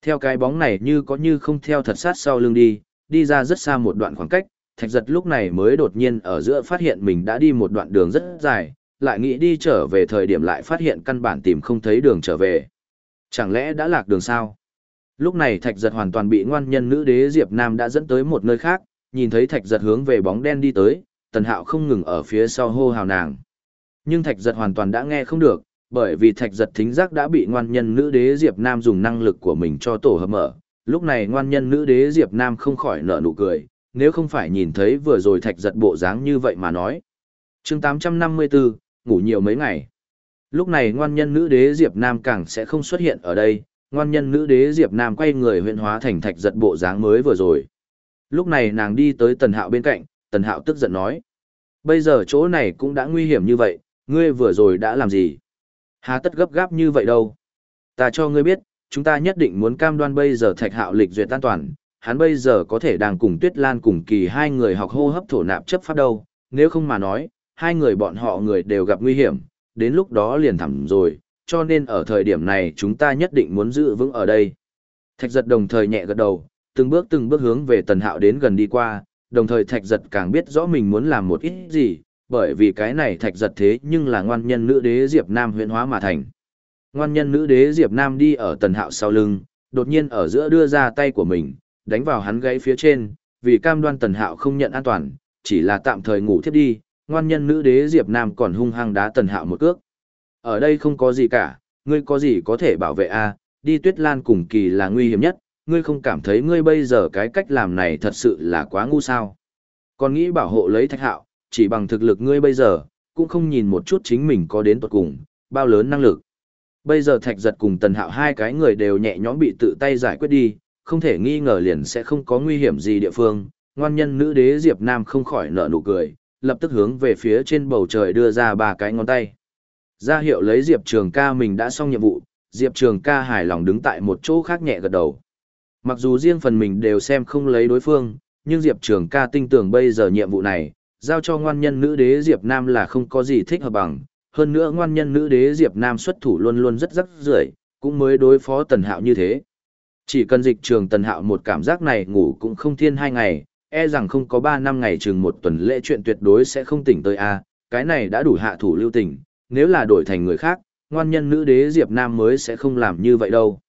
Theo cái bóng này như có như không theo thật sát sau lưng đi, đi ra rất xa một đoạn khoảng cách, thạch giật lúc này mới đột nhiên ở giữa phát hiện mình đã đi một đoạn đường rất dài, lại nghĩ đi trở về thời điểm lại phát hiện căn bản tìm không thấy đường trở về. Chẳng lẽ đã lạc đường sao? Lúc này thạch giật hoàn toàn bị ngoan nhân nữ đế Diệp Nam đã dẫn tới một nơi khác, nhìn thấy thạch giật hướng về bóng đen đi tới, tần hạo không ngừng ở phía sau hô hào nàng. Nhưng thạch giật hoàn toàn đã nghe không được, bởi vì thạch giật thính giác đã bị ngoan nhân nữ đế Diệp Nam dùng năng lực của mình cho tổ hợp mở. Lúc này ngoan nhân nữ đế Diệp Nam không khỏi nở nụ cười, nếu không phải nhìn thấy vừa rồi thạch giật bộ dáng như vậy mà nói. chương 854, ngủ nhiều mấy ngày. Lúc này ngoan nhân nữ đế Diệp Nam càng sẽ không xuất hiện ở đây, ngoan nhân nữ đế Diệp Nam quay người huyện hóa thành thạch giật bộ dáng mới vừa rồi. Lúc này nàng đi tới tần hạo bên cạnh, tần hạo tức giận nói. Bây giờ chỗ này cũng đã nguy hiểm như vậy, ngươi vừa rồi đã làm gì? Há tất gấp gáp như vậy đâu? Ta cho ngươi biết, chúng ta nhất định muốn cam đoan bây giờ thạch hạo lịch duyệt an toàn, hắn bây giờ có thể đang cùng Tuyết Lan cùng kỳ hai người học hô hấp thổ nạp chấp pháp đâu, nếu không mà nói, hai người bọn họ người đều gặp nguy hiểm, đến lúc đó liền thẳm rồi, cho nên ở thời điểm này chúng ta nhất định muốn giữ vững ở đây. Thạch giật đồng thời nhẹ gật đầu, từng bước từng bước hướng về tần hạo đến gần đi qua, đồng thời thạch giật càng biết rõ mình muốn làm một ít gì, bởi vì cái này thạch giật thế nhưng là ngoan nhân nữ đế Diệp Nam huyện hóa mà thành. Ngoan nhân nữ đế Diệp Nam đi ở tần hạo sau lưng, đột nhiên ở giữa đưa ra tay của mình, đánh vào hắn gãy phía trên, vì cam đoan tần hạo không nhận an toàn, chỉ là tạm thời ngủ thiếp đi, ngoan nhân nữ đế Diệp Nam còn hung hăng đá tần hạo một cước. Ở đây không có gì cả, ngươi có gì có thể bảo vệ a? đi tuyết lan cùng kỳ là nguy hiểm nhất, ngươi không cảm thấy ngươi bây giờ cái cách làm này thật sự là quá ngu sao. Còn nghĩ bảo hộ lấy thạch hạo, chỉ bằng thực lực ngươi bây giờ, cũng không nhìn một chút chính mình có đến tuột cùng, bao lớn năng lực. Bây giờ thạch giật cùng tần hạo hai cái người đều nhẹ nhõm bị tự tay giải quyết đi, không thể nghi ngờ liền sẽ không có nguy hiểm gì địa phương. Ngoan nhân nữ đế Diệp Nam không khỏi nở nụ cười, lập tức hướng về phía trên bầu trời đưa ra ba cái ngón tay. Ra hiệu lấy Diệp Trường ca mình đã xong nhiệm vụ, Diệp Trường ca hài lòng đứng tại một chỗ khác nhẹ gật đầu. Mặc dù riêng phần mình đều xem không lấy đối phương, nhưng Diệp Trường ca tin tưởng bây giờ nhiệm vụ này, giao cho ngoan nhân nữ đế Diệp Nam là không có gì thích hợp bằng. Hơn nữa ngoan nhân nữ đế Diệp Nam xuất thủ luôn luôn rất rất rưởi, cũng mới đối phó Tần Hạo như thế. Chỉ cần dịch trường Tần Hạo một cảm giác này ngủ cũng không thiên hai ngày, e rằng không có ba năm ngày chừng một tuần lễ chuyện tuyệt đối sẽ không tỉnh tới a cái này đã đủ hạ thủ lưu tình, nếu là đổi thành người khác, ngoan nhân nữ đế Diệp Nam mới sẽ không làm như vậy đâu.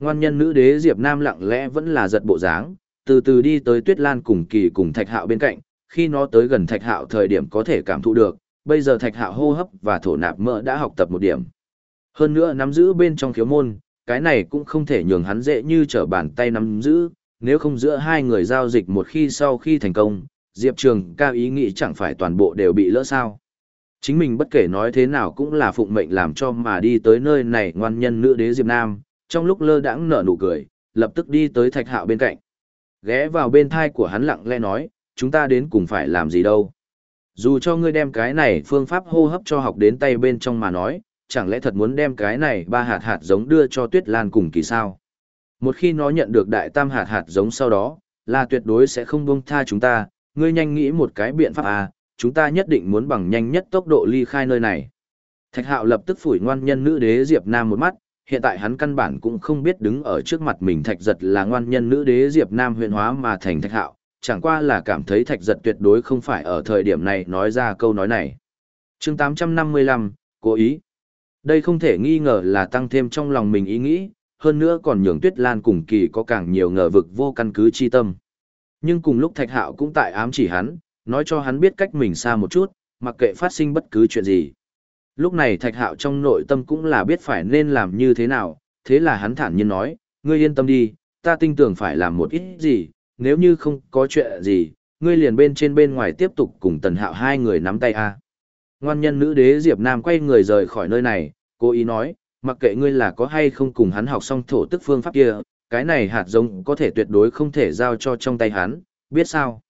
Ngoan nhân nữ đế Diệp Nam lặng lẽ vẫn là giật bộ dáng, từ từ đi tới Tuyết Lan cùng kỳ cùng Thạch Hạo bên cạnh, khi nó tới gần Thạch Hạo thời điểm có thể cảm thụ được, bây giờ Thạch Hạo hô hấp và thổ nạp mỡ đã học tập một điểm. Hơn nữa nắm giữ bên trong khiếu môn, cái này cũng không thể nhường hắn dễ như trở bàn tay nắm giữ, nếu không giữa hai người giao dịch một khi sau khi thành công, Diệp Trường ca ý nghĩ chẳng phải toàn bộ đều bị lỡ sao. Chính mình bất kể nói thế nào cũng là phụng mệnh làm cho mà đi tới nơi này ngoan nhân nữ đế Diệp Nam, trong lúc lơ đãng nở nụ cười, lập tức đi tới thạch hạo bên cạnh. Ghé vào bên thai của hắn lặng lẽ nói, chúng ta đến cùng phải làm gì đâu. Dù cho ngươi đem cái này phương pháp hô hấp cho học đến tay bên trong mà nói, chẳng lẽ thật muốn đem cái này ba hạt hạt giống đưa cho tuyết lan cùng kỳ sao. Một khi nó nhận được đại tam hạt hạt giống sau đó, là tuyệt đối sẽ không buông tha chúng ta, ngươi nhanh nghĩ một cái biện pháp à, chúng ta nhất định muốn bằng nhanh nhất tốc độ ly khai nơi này. Thạch hạo lập tức phủi ngoan nhân nữ đế Diệp Nam một mắt, hiện tại hắn căn bản cũng không biết đứng ở trước mặt mình thạch giật là ngoan nhân nữ đế Diệp Nam huyện hóa mà thành thạch hạo, chẳng qua là cảm thấy thạch giật tuyệt đối không phải ở thời điểm này nói ra câu nói này. chương 855, cố ý. Đây không thể nghi ngờ là tăng thêm trong lòng mình ý nghĩ, hơn nữa còn nhường Tuyết Lan cùng kỳ có càng nhiều ngờ vực vô căn cứ chi tâm. Nhưng cùng lúc Thạch Hạo cũng tại ám chỉ hắn, nói cho hắn biết cách mình xa một chút, mặc kệ phát sinh bất cứ chuyện gì. Lúc này Thạch Hạo trong nội tâm cũng là biết phải nên làm như thế nào, thế là hắn thản nhiên nói, ngươi yên tâm đi, ta tin tưởng phải làm một ít gì, nếu như không có chuyện gì, ngươi liền bên trên bên ngoài tiếp tục cùng Tần Hạo hai người nắm tay a. Ngoan nhân nữ đế Diệp Nam quay người rời khỏi nơi này, cố ý nói, mặc kệ ngươi là có hay không cùng hắn học xong thổ tức phương pháp kia, cái này hạt giống có thể tuyệt đối không thể giao cho trong tay hắn, biết sao?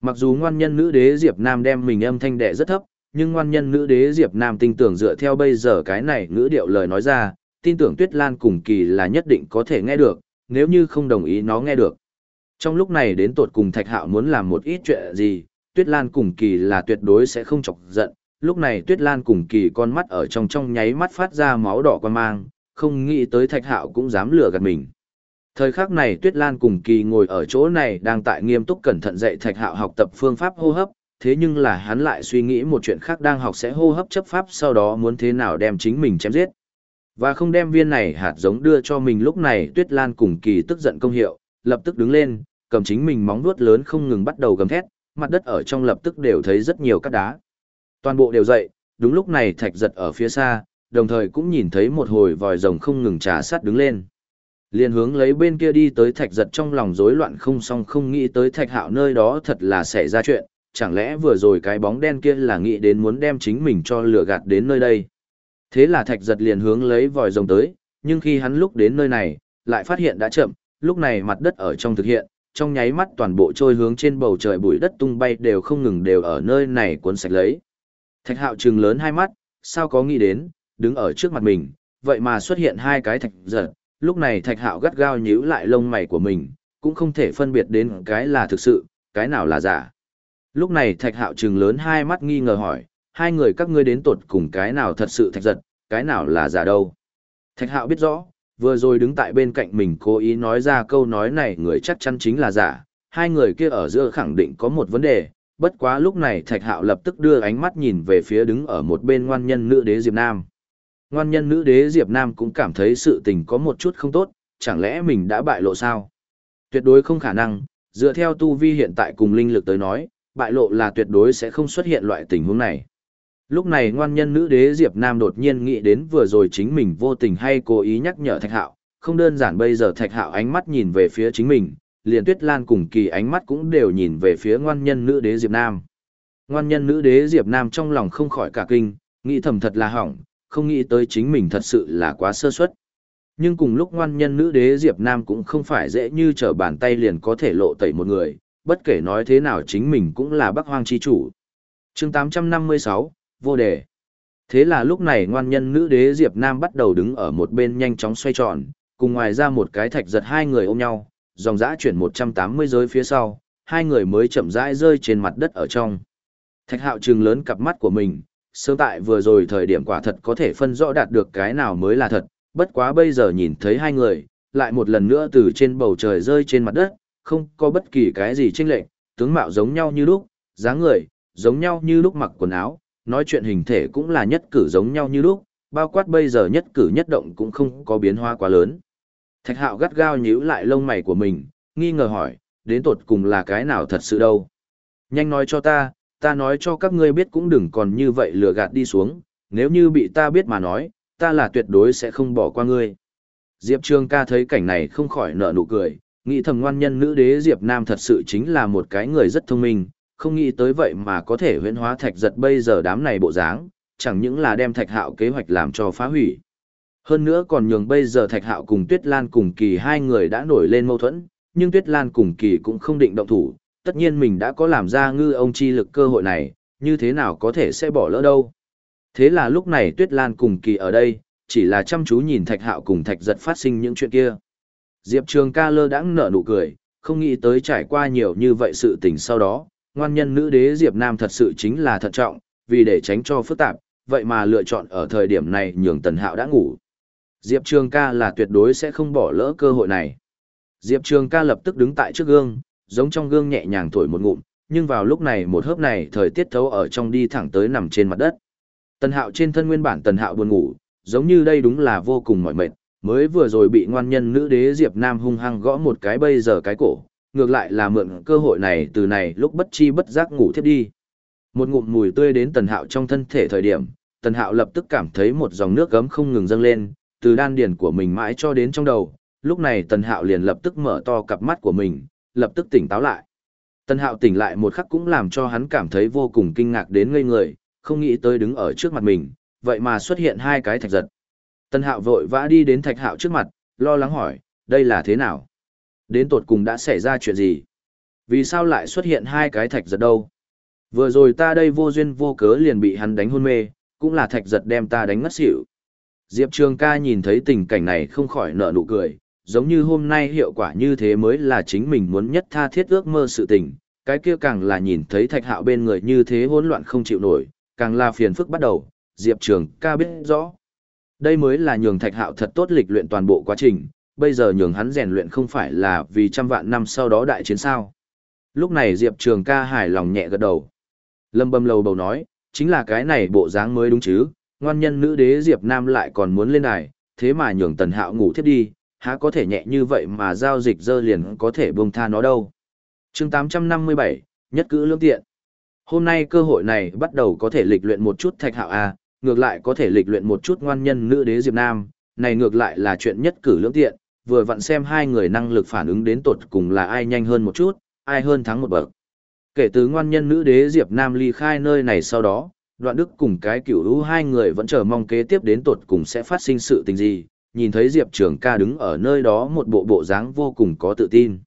Mặc dù ngoan nhân nữ đế Diệp Nam đem mình âm thanh đệ rất thấp, nhưng ngoan nhân nữ đế Diệp Nam tin tưởng dựa theo bây giờ cái này ngữ điệu lời nói ra, tin tưởng Tuyết Lan cùng kỳ là nhất định có thể nghe được, nếu như không đồng ý nó nghe được. Trong lúc này đến tột cùng Thạch Hạo muốn làm một ít chuyện gì, Tuyết Lan cùng kỳ là tuyệt đối sẽ không chọc giận. Lúc này Tuyết Lan cùng kỳ con mắt ở trong trong nháy mắt phát ra máu đỏ quan mang, không nghĩ tới Thạch Hạo cũng dám lừa gạt mình. Thời khắc này Tuyết Lan cùng kỳ ngồi ở chỗ này đang tại nghiêm túc cẩn thận dạy Thạch Hạo học tập phương pháp hô hấp, thế nhưng là hắn lại suy nghĩ một chuyện khác đang học sẽ hô hấp chấp pháp sau đó muốn thế nào đem chính mình chém giết. Và không đem viên này hạt giống đưa cho mình lúc này Tuyết Lan cùng kỳ tức giận công hiệu, lập tức đứng lên, cầm chính mình móng vuốt lớn không ngừng bắt đầu gầm thét, mặt đất ở trong lập tức đều thấy rất nhiều cát đá. Toàn bộ đều dậy, đúng lúc này thạch giật ở phía xa, đồng thời cũng nhìn thấy một hồi vòi rồng không ngừng trà sát đứng lên liền hướng lấy bên kia đi tới thạch giật trong lòng rối loạn không xong không nghĩ tới thạch hạo nơi đó thật là xảy ra chuyện, chẳng lẽ vừa rồi cái bóng đen kia là nghĩ đến muốn đem chính mình cho lửa gạt đến nơi đây. Thế là thạch giật liền hướng lấy vòi rồng tới, nhưng khi hắn lúc đến nơi này, lại phát hiện đã chậm, lúc này mặt đất ở trong thực hiện, trong nháy mắt toàn bộ trôi hướng trên bầu trời bụi đất tung bay đều không ngừng đều ở nơi này cuốn sạch lấy. Thạch hạo chừng lớn hai mắt, sao có nghĩ đến, đứng ở trước mặt mình, vậy mà xuất hiện hai cái thạch giật, lúc này thạch hạo gắt gao nhíu lại lông mày của mình, cũng không thể phân biệt đến cái là thực sự, cái nào là giả. Lúc này thạch hạo trừng lớn hai mắt nghi ngờ hỏi, hai người các ngươi đến tột cùng cái nào thật sự thạch giật, cái nào là giả đâu. Thạch hạo biết rõ, vừa rồi đứng tại bên cạnh mình cố ý nói ra câu nói này người chắc chắn chính là giả, hai người kia ở giữa khẳng định có một vấn đề, bất quá lúc này Thạch Hạo lập tức đưa ánh mắt nhìn về phía đứng ở một bên ngoan nhân nữ đế Diệp Nam. Ngoan nhân nữ đế Diệp Nam cũng cảm thấy sự tình có một chút không tốt, chẳng lẽ mình đã bại lộ sao? Tuyệt đối không khả năng, dựa theo tu vi hiện tại cùng linh lực tới nói, bại lộ là tuyệt đối sẽ không xuất hiện loại tình huống này. Lúc này ngoan nhân nữ đế Diệp Nam đột nhiên nghĩ đến vừa rồi chính mình vô tình hay cố ý nhắc nhở Thạch Hạo, không đơn giản bây giờ Thạch Hạo ánh mắt nhìn về phía chính mình, liền Tuyết Lan cùng kỳ ánh mắt cũng đều nhìn về phía ngoan nhân nữ đế Diệp Nam. Ngoan nhân nữ đế Diệp Nam trong lòng không khỏi cả kinh, nghĩ thầm thật là hỏng, không nghĩ tới chính mình thật sự là quá sơ suất. Nhưng cùng lúc ngoan nhân nữ đế Diệp Nam cũng không phải dễ như trở bàn tay liền có thể lộ tẩy một người, bất kể nói thế nào chính mình cũng là Bắc Hoang chi chủ. Chương 856, vô đề. Thế là lúc này ngoan nhân nữ đế Diệp Nam bắt đầu đứng ở một bên nhanh chóng xoay tròn, cùng ngoài ra một cái thạch giật hai người ôm nhau, dòng dã chuyển 180 giới phía sau, hai người mới chậm rãi rơi trên mặt đất ở trong. Thạch hạo trừng lớn cặp mắt của mình, sớm tại vừa rồi thời điểm quả thật có thể phân rõ đạt được cái nào mới là thật, bất quá bây giờ nhìn thấy hai người, lại một lần nữa từ trên bầu trời rơi trên mặt đất, không có bất kỳ cái gì chênh lệch, tướng mạo giống nhau như lúc, dáng người, giống nhau như lúc mặc quần áo, nói chuyện hình thể cũng là nhất cử giống nhau như lúc, bao quát bây giờ nhất cử nhất động cũng không có biến hóa quá lớn. Thạch hạo gắt gao nhíu lại lông mày của mình, nghi ngờ hỏi, đến tột cùng là cái nào thật sự đâu. Nhanh nói cho ta, ta nói cho các ngươi biết cũng đừng còn như vậy lừa gạt đi xuống, nếu như bị ta biết mà nói, ta là tuyệt đối sẽ không bỏ qua ngươi. Diệp Trương ca thấy cảnh này không khỏi nở nụ cười, nghĩ thầm ngoan nhân nữ đế Diệp Nam thật sự chính là một cái người rất thông minh, không nghĩ tới vậy mà có thể huyễn hóa thạch giật bây giờ đám này bộ dáng, chẳng những là đem thạch hạo kế hoạch làm cho phá hủy. Hơn nữa còn nhường bây giờ thạch hạo cùng Tuyết Lan cùng kỳ hai người đã nổi lên mâu thuẫn, nhưng Tuyết Lan cùng kỳ cũng không định động thủ, tất nhiên mình đã có làm ra ngư ông chi lực cơ hội này, như thế nào có thể sẽ bỏ lỡ đâu. Thế là lúc này Tuyết Lan cùng kỳ ở đây, chỉ là chăm chú nhìn thạch hạo cùng thạch giật phát sinh những chuyện kia. Diệp Trường ca lơ đãng nở nụ cười, không nghĩ tới trải qua nhiều như vậy sự tình sau đó, ngoan nhân nữ đế Diệp Nam thật sự chính là thận trọng, vì để tránh cho phức tạp, vậy mà lựa chọn ở thời điểm này nhường Tần Hạo đã ngủ. Diệp Trường ca là tuyệt đối sẽ không bỏ lỡ cơ hội này. Diệp Trường ca lập tức đứng tại trước gương, giống trong gương nhẹ nhàng thổi một ngụm, nhưng vào lúc này một hớp này thời tiết thấu ở trong đi thẳng tới nằm trên mặt đất. Tần Hạo trên thân nguyên bản Tần Hạo buồn ngủ, giống như đây đúng là vô cùng mỏi mệt, mới vừa rồi bị ngoan nhân nữ đế Diệp Nam hung hăng gõ một cái bây giờ cái cổ, ngược lại là mượn cơ hội này từ này lúc bất chi bất giác ngủ thiếp đi. Một ngụm mùi tươi đến tần hạo trong thân thể thời điểm, tần hạo lập tức cảm thấy một dòng nước gấm không ngừng dâng lên, từ đan điền của mình mãi cho đến trong đầu. Lúc này tần hạo liền lập tức mở to cặp mắt của mình, lập tức tỉnh táo lại. Tân hạo tỉnh lại một khắc cũng làm cho hắn cảm thấy vô cùng kinh ngạc đến ngây người, không nghĩ tới đứng ở trước mặt mình, vậy mà xuất hiện hai cái thạch giật. Tân hạo vội vã đi đến thạch hạo trước mặt, lo lắng hỏi, đây là thế nào? Đến tột cùng đã xảy ra chuyện gì? Vì sao lại xuất hiện hai cái thạch giật đâu? Vừa rồi ta đây vô duyên vô cớ liền bị hắn đánh hôn mê, cũng là thạch giật đem ta đánh ngất xỉu. Diệp Trường ca nhìn thấy tình cảnh này không khỏi nở nụ cười, giống như hôm nay hiệu quả như thế mới là chính mình muốn nhất tha thiết ước mơ sự tình, cái kia càng là nhìn thấy thạch hạo bên người như thế hỗn loạn không chịu nổi, càng là phiền phức bắt đầu, Diệp Trường ca biết rõ. Đây mới là nhường thạch hạo thật tốt lịch luyện toàn bộ quá trình, bây giờ nhường hắn rèn luyện không phải là vì trăm vạn năm sau đó đại chiến sao. Lúc này Diệp Trường ca hài lòng nhẹ gật đầu. Lâm bầm lầu bầu nói, chính là cái này bộ dáng mới đúng chứ, ngoan nhân nữ đế Diệp Nam lại còn muốn lên đài, thế mà nhường tần hạo ngủ thiếp đi, há có thể nhẹ như vậy mà giao dịch dơ liền có thể buông tha nó đâu. chương 857, nhất cử lương tiện. Hôm nay cơ hội này bắt đầu có thể lịch luyện một chút thạch hạo A, ngược lại có thể lịch luyện một chút ngoan nhân nữ đế Diệp Nam, này ngược lại là chuyện nhất cử lương tiện, vừa vặn xem hai người năng lực phản ứng đến tột cùng là ai nhanh hơn một chút, ai hơn thắng một bậc. Kể từ ngoan nhân nữ đế Diệp Nam ly khai nơi này sau đó, đoạn đức cùng cái cửu lũ hai người vẫn chờ mong kế tiếp đến tột cùng sẽ phát sinh sự tình gì, nhìn thấy Diệp Trường ca đứng ở nơi đó một bộ bộ dáng vô cùng có tự tin.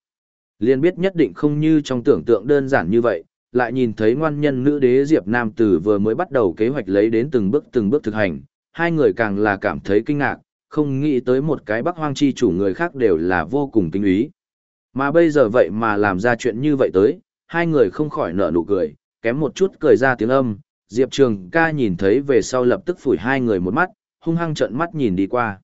Liên biết nhất định không như trong tưởng tượng đơn giản như vậy, lại nhìn thấy ngoan nhân nữ đế Diệp Nam Tử vừa mới bắt đầu kế hoạch lấy đến từng bước từng bước thực hành, hai người càng là cảm thấy kinh ngạc, không nghĩ tới một cái bắc hoang chi chủ người khác đều là vô cùng kinh ý. Mà bây giờ vậy mà làm ra chuyện như vậy tới, hai người không khỏi nở nụ cười, kém một chút cười ra tiếng âm, Diệp Trường ca nhìn thấy về sau lập tức phủi hai người một mắt, hung hăng trợn mắt nhìn đi qua.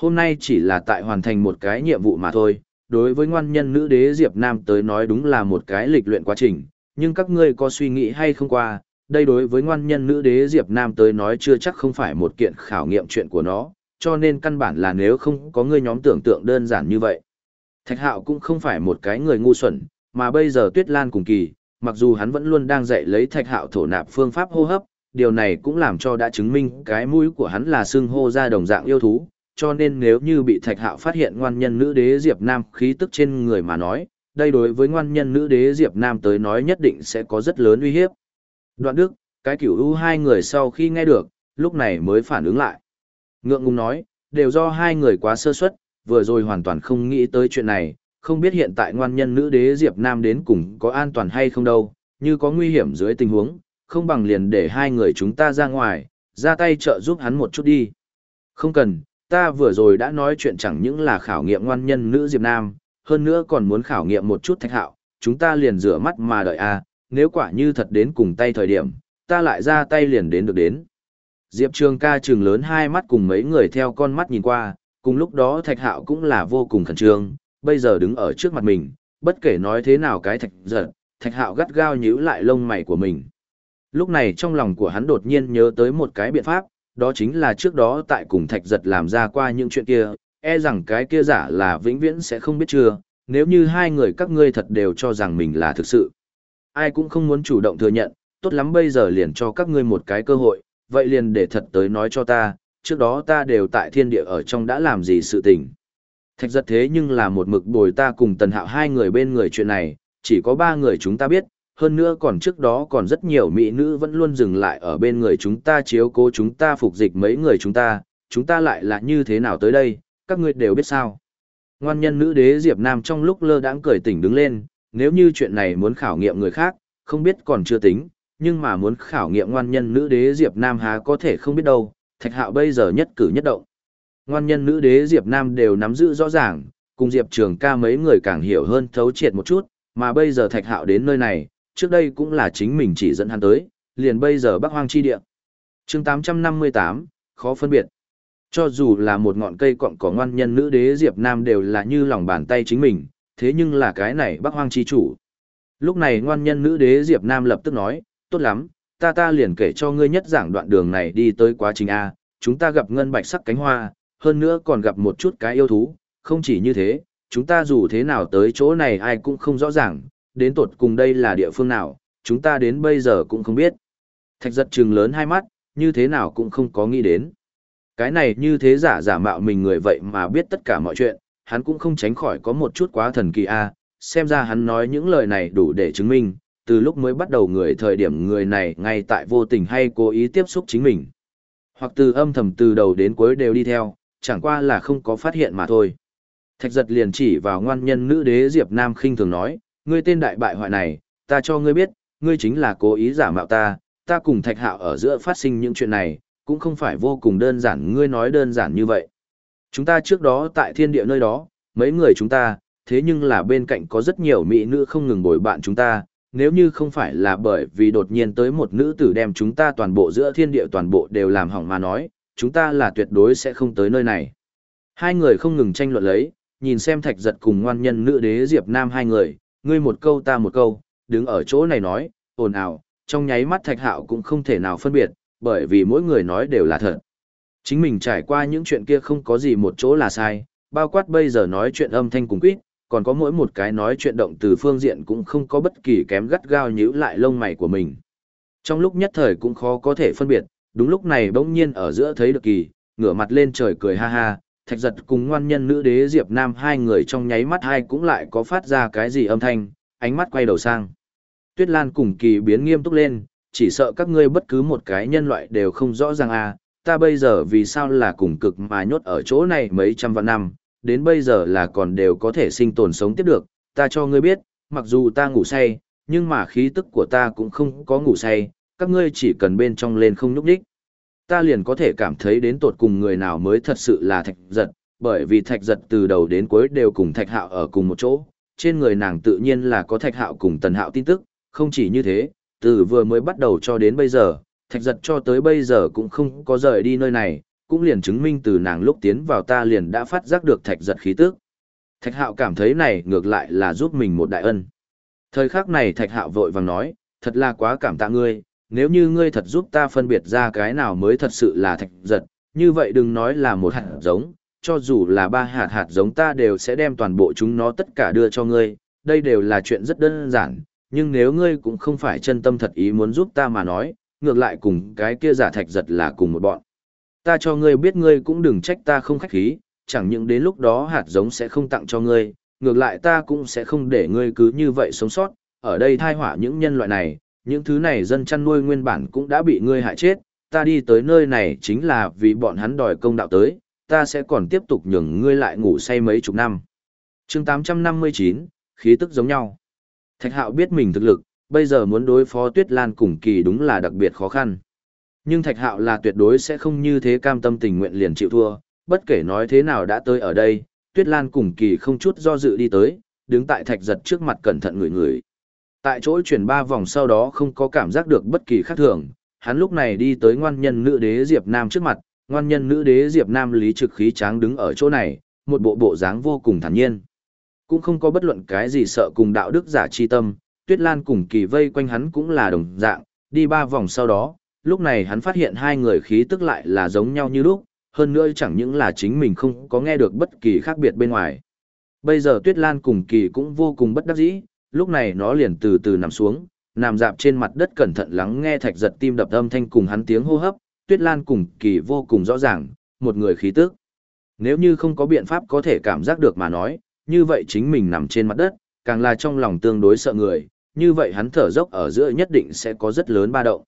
Hôm nay chỉ là tại hoàn thành một cái nhiệm vụ mà thôi, đối với ngoan nhân nữ đế Diệp Nam tới nói đúng là một cái lịch luyện quá trình, nhưng các ngươi có suy nghĩ hay không qua, đây đối với ngoan nhân nữ đế Diệp Nam tới nói chưa chắc không phải một kiện khảo nghiệm chuyện của nó, cho nên căn bản là nếu không có ngươi nhóm tưởng tượng đơn giản như vậy. Thạch Hạo cũng không phải một cái người ngu xuẩn, mà bây giờ Tuyết Lan cùng kỳ, mặc dù hắn vẫn luôn đang dạy lấy Thạch Hạo thổ nạp phương pháp hô hấp, điều này cũng làm cho đã chứng minh cái mũi của hắn là xương hô ra đồng dạng yêu thú, cho nên nếu như bị Thạch Hạo phát hiện ngoan nhân nữ đế Diệp Nam khí tức trên người mà nói, đây đối với ngoan nhân nữ đế Diệp Nam tới nói nhất định sẽ có rất lớn uy hiếp. Đoạn Đức, cái kiểu ưu hai người sau khi nghe được, lúc này mới phản ứng lại. Ngượng ngùng nói, đều do hai người quá sơ suất, vừa rồi hoàn toàn không nghĩ tới chuyện này, không biết hiện tại ngoan nhân nữ đế Diệp Nam đến cùng có an toàn hay không đâu, như có nguy hiểm dưới tình huống, không bằng liền để hai người chúng ta ra ngoài, ra tay trợ giúp hắn một chút đi. Không cần, ta vừa rồi đã nói chuyện chẳng những là khảo nghiệm ngoan nhân nữ Diệp Nam, hơn nữa còn muốn khảo nghiệm một chút thạch hạo, chúng ta liền rửa mắt mà đợi a. À, nếu quả như thật đến cùng tay thời điểm, ta lại ra tay liền đến được đến. Diệp Trường ca trừng lớn hai mắt cùng mấy người theo con mắt nhìn qua, cùng lúc đó thạch hạo cũng là vô cùng khẩn trương, bây giờ đứng ở trước mặt mình, bất kể nói thế nào cái thạch giật, thạch hạo gắt gao nhíu lại lông mày của mình. Lúc này trong lòng của hắn đột nhiên nhớ tới một cái biện pháp, đó chính là trước đó tại cùng thạch giật làm ra qua những chuyện kia, e rằng cái kia giả là vĩnh viễn sẽ không biết chưa, nếu như hai người các ngươi thật đều cho rằng mình là thực sự. Ai cũng không muốn chủ động thừa nhận, tốt lắm bây giờ liền cho các ngươi một cái cơ hội, vậy liền để thật tới nói cho ta, trước đó ta đều tại thiên địa ở trong đã làm gì sự tình. Thạch giật thế nhưng là một mực bồi ta cùng tần hạo hai người bên người chuyện này, chỉ có ba người chúng ta biết, hơn nữa còn trước đó còn rất nhiều mỹ nữ vẫn luôn dừng lại ở bên người chúng ta chiếu cố chúng ta phục dịch mấy người chúng ta, chúng ta lại là như thế nào tới đây, các ngươi đều biết sao. Ngoan nhân nữ đế Diệp Nam trong lúc lơ đãng cười tỉnh đứng lên, nếu như chuyện này muốn khảo nghiệm người khác, không biết còn chưa tính, nhưng mà muốn khảo nghiệm ngoan nhân nữ đế Diệp Nam há có thể không biết đâu, thạch hạo bây giờ nhất cử nhất động. Ngoan nhân nữ đế Diệp Nam đều nắm giữ rõ ràng, cùng Diệp Trường ca mấy người càng hiểu hơn thấu triệt một chút, mà bây giờ thạch hạo đến nơi này, trước đây cũng là chính mình chỉ dẫn hắn tới, liền bây giờ bắc hoang chi địa. chương 858, khó phân biệt. Cho dù là một ngọn cây cọng có ngoan nhân nữ đế Diệp Nam đều là như lòng bàn tay chính mình, thế nhưng là cái này bắc hoang chi chủ. Lúc này ngoan nhân nữ đế Diệp Nam lập tức nói, tốt lắm, ta ta liền kể cho ngươi nhất giảng đoạn đường này đi tới quá trình A, chúng ta gặp ngân bạch sắc cánh hoa, hơn nữa còn gặp một chút cái yêu thú, không chỉ như thế, chúng ta dù thế nào tới chỗ này ai cũng không rõ ràng, đến tột cùng đây là địa phương nào, chúng ta đến bây giờ cũng không biết. Thạch giật trừng lớn hai mắt, như thế nào cũng không có nghĩ đến. Cái này như thế giả giả mạo mình người vậy mà biết tất cả mọi chuyện, hắn cũng không tránh khỏi có một chút quá thần kỳ a xem ra hắn nói những lời này đủ để chứng minh, từ lúc mới bắt đầu người thời điểm người này ngay tại vô tình hay cố ý tiếp xúc chính mình. Hoặc từ âm thầm từ đầu đến cuối đều đi theo, chẳng qua là không có phát hiện mà thôi. Thạch giật liền chỉ vào ngoan nhân nữ đế Diệp Nam khinh thường nói, ngươi tên đại bại hoại này, ta cho ngươi biết, ngươi chính là cố ý giả mạo ta, ta cùng thạch hạo ở giữa phát sinh những chuyện này, cũng không phải vô cùng đơn giản ngươi nói đơn giản như vậy. Chúng ta trước đó tại thiên địa nơi đó, mấy người chúng ta, thế nhưng là bên cạnh có rất nhiều mỹ nữ không ngừng bồi bạn chúng ta, nếu như không phải là bởi vì đột nhiên tới một nữ tử đem chúng ta toàn bộ giữa thiên địa toàn bộ đều làm hỏng mà nói, chúng ta là tuyệt đối sẽ không tới nơi này. Hai người không ngừng tranh luận lấy, nhìn xem thạch giật cùng ngoan nhân nữ đế Diệp Nam hai người, ngươi một câu ta một câu, đứng ở chỗ này nói, ồn ào, trong nháy mắt thạch hạo cũng không thể nào phân biệt, bởi vì mỗi người nói đều là thật. Chính mình trải qua những chuyện kia không có gì một chỗ là sai, bao quát bây giờ nói chuyện âm thanh cùng quýt, còn có mỗi một cái nói chuyện động từ phương diện cũng không có bất kỳ kém gắt gao nhíu lại lông mày của mình. Trong lúc nhất thời cũng khó có thể phân biệt, đúng lúc này bỗng nhiên ở giữa thấy được kỳ, ngửa mặt lên trời cười ha ha, thạch giật cùng ngoan nhân nữ đế Diệp Nam hai người trong nháy mắt hai cũng lại có phát ra cái gì âm thanh, ánh mắt quay đầu sang. Tuyết Lan cùng kỳ biến nghiêm túc lên, chỉ sợ các ngươi bất cứ một cái nhân loại đều không rõ ràng à, ta bây giờ vì sao là cùng cực mà nhốt ở chỗ này mấy trăm vạn năm, đến bây giờ là còn đều có thể sinh tồn sống tiếp được, ta cho ngươi biết, mặc dù ta ngủ say, nhưng mà khí tức của ta cũng không có ngủ say, các ngươi chỉ cần bên trong lên không nhúc nhích Ta liền có thể cảm thấy đến tột cùng người nào mới thật sự là thạch giật, bởi vì thạch giật từ đầu đến cuối đều cùng thạch hạo ở cùng một chỗ, trên người nàng tự nhiên là có thạch hạo cùng tần hạo tin tức, không chỉ như thế, từ vừa mới bắt đầu cho đến bây giờ, thạch giật cho tới bây giờ cũng không có rời đi nơi này, cũng liền chứng minh từ nàng lúc tiến vào ta liền đã phát giác được thạch giật khí tức. Thạch hạo cảm thấy này ngược lại là giúp mình một đại ân. Thời khắc này thạch hạo vội vàng nói, thật là quá cảm tạ ngươi, nếu như ngươi thật giúp ta phân biệt ra cái nào mới thật sự là thạch giật, như vậy đừng nói là một hạt giống, cho dù là ba hạt hạt giống ta đều sẽ đem toàn bộ chúng nó tất cả đưa cho ngươi, đây đều là chuyện rất đơn giản, nhưng nếu ngươi cũng không phải chân tâm thật ý muốn giúp ta mà nói, ngược lại cùng cái kia giả thạch giật là cùng một bọn. Ta cho ngươi biết ngươi cũng đừng trách ta không khách khí, chẳng những đến lúc đó hạt giống sẽ không tặng cho ngươi, ngược lại ta cũng sẽ không để ngươi cứ như vậy sống sót, ở đây thai hỏa những nhân loại này, những thứ này dân chăn nuôi nguyên bản cũng đã bị ngươi hại chết, ta đi tới nơi này chính là vì bọn hắn đòi công đạo tới, ta sẽ còn tiếp tục nhường ngươi lại ngủ say mấy chục năm. chương 859, khí tức giống nhau. Thạch hạo biết mình thực lực, bây giờ muốn đối phó Tuyết Lan cùng kỳ đúng là đặc biệt khó khăn. Nhưng Thạch Hạo là tuyệt đối sẽ không như thế cam tâm tình nguyện liền chịu thua, bất kể nói thế nào đã tới ở đây, Tuyết Lan cùng kỳ không chút do dự đi tới, đứng tại Thạch giật trước mặt cẩn thận người người. Tại chỗ chuyển ba vòng sau đó không có cảm giác được bất kỳ khác thường, hắn lúc này đi tới ngoan nhân nữ đế Diệp Nam trước mặt, ngoan nhân nữ đế Diệp Nam lý trực khí tráng đứng ở chỗ này, một bộ bộ dáng vô cùng thản nhiên. Cũng không có bất luận cái gì sợ cùng đạo đức giả chi tâm, Tuyết Lan cùng kỳ vây quanh hắn cũng là đồng dạng, đi ba vòng sau đó, lúc này hắn phát hiện hai người khí tức lại là giống nhau như lúc, hơn nữa chẳng những là chính mình không có nghe được bất kỳ khác biệt bên ngoài. Bây giờ Tuyết Lan cùng kỳ cũng vô cùng bất đắc dĩ, lúc này nó liền từ từ nằm xuống, nằm dạp trên mặt đất cẩn thận lắng nghe thạch giật tim đập âm thanh cùng hắn tiếng hô hấp, Tuyết Lan cùng kỳ vô cùng rõ ràng, một người khí tức. Nếu như không có biện pháp có thể cảm giác được mà nói, như vậy chính mình nằm trên mặt đất, càng là trong lòng tương đối sợ người, như vậy hắn thở dốc ở giữa nhất định sẽ có rất lớn ba động.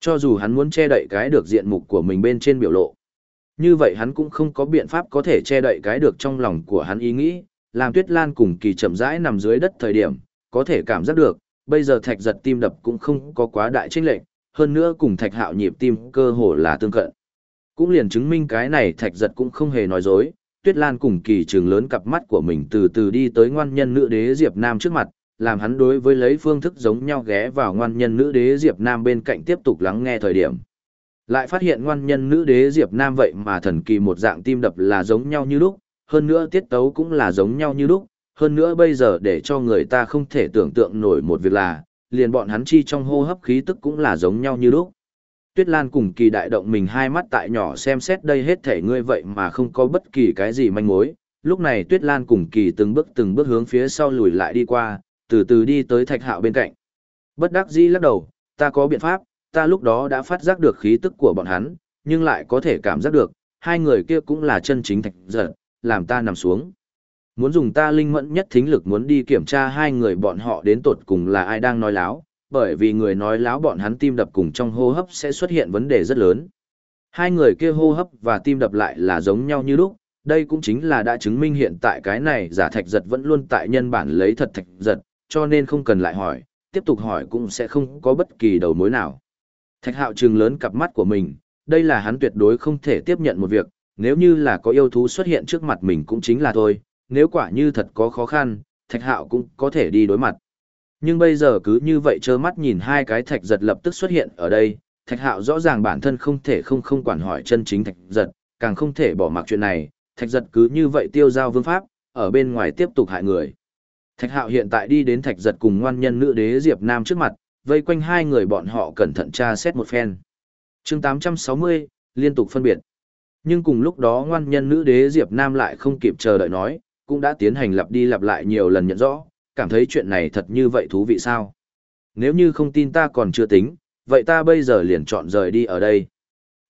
Cho dù hắn muốn che đậy cái được diện mục của mình bên trên biểu lộ, như vậy hắn cũng không có biện pháp có thể che đậy cái được trong lòng của hắn ý nghĩ, làm Tuyết Lan cùng kỳ chậm rãi nằm dưới đất thời điểm, có thể cảm giác được, bây giờ thạch giật tim đập cũng không có quá đại chênh lệch, hơn nữa cùng thạch hạo nhịp tim cơ hồ là tương cận. Cũng liền chứng minh cái này thạch giật cũng không hề nói dối, Tuyết Lan cùng kỳ trường lớn cặp mắt của mình từ từ đi tới ngoan nhân nữ đế Diệp Nam trước mặt, làm hắn đối với lấy phương thức giống nhau ghé vào ngoan nhân nữ đế Diệp Nam bên cạnh tiếp tục lắng nghe thời điểm. Lại phát hiện ngoan nhân nữ đế Diệp Nam vậy mà thần kỳ một dạng tim đập là giống nhau như lúc, hơn nữa tiết tấu cũng là giống nhau như lúc, hơn nữa bây giờ để cho người ta không thể tưởng tượng nổi một việc là, liền bọn hắn chi trong hô hấp khí tức cũng là giống nhau như lúc. Tuyết Lan cùng kỳ đại động mình hai mắt tại nhỏ xem xét đây hết thể ngươi vậy mà không có bất kỳ cái gì manh mối. Lúc này Tuyết Lan cùng kỳ từng bước từng bước hướng phía sau lùi lại đi qua, từ từ đi tới thạch hạo bên cạnh. Bất đắc dĩ lắc đầu, ta có biện pháp, ta lúc đó đã phát giác được khí tức của bọn hắn, nhưng lại có thể cảm giác được, hai người kia cũng là chân chính thạch giật, làm ta nằm xuống. Muốn dùng ta linh mẫn nhất thính lực muốn đi kiểm tra hai người bọn họ đến tột cùng là ai đang nói láo, bởi vì người nói láo bọn hắn tim đập cùng trong hô hấp sẽ xuất hiện vấn đề rất lớn. Hai người kia hô hấp và tim đập lại là giống nhau như lúc, đây cũng chính là đã chứng minh hiện tại cái này giả thạch giật vẫn luôn tại nhân bản lấy thật thạch giật, cho nên không cần lại hỏi, tiếp tục hỏi cũng sẽ không có bất kỳ đầu mối nào. Thạch hạo trừng lớn cặp mắt của mình, đây là hắn tuyệt đối không thể tiếp nhận một việc, nếu như là có yêu thú xuất hiện trước mặt mình cũng chính là thôi, nếu quả như thật có khó khăn, thạch hạo cũng có thể đi đối mặt. Nhưng bây giờ cứ như vậy trơ mắt nhìn hai cái thạch giật lập tức xuất hiện ở đây, thạch hạo rõ ràng bản thân không thể không không quản hỏi chân chính thạch giật, càng không thể bỏ mặc chuyện này, thạch giật cứ như vậy tiêu giao vương pháp, ở bên ngoài tiếp tục hại người. Thạch hạo hiện tại đi đến thạch giật cùng ngoan nhân nữ đế Diệp Nam trước mặt, vây quanh hai người bọn họ cẩn thận tra xét một phen. chương 860, liên tục phân biệt. Nhưng cùng lúc đó ngoan nhân nữ đế Diệp Nam lại không kịp chờ đợi nói, cũng đã tiến hành lặp đi lặp lại nhiều lần nhận rõ, cảm thấy chuyện này thật như vậy thú vị sao. Nếu như không tin ta còn chưa tính, vậy ta bây giờ liền chọn rời đi ở đây.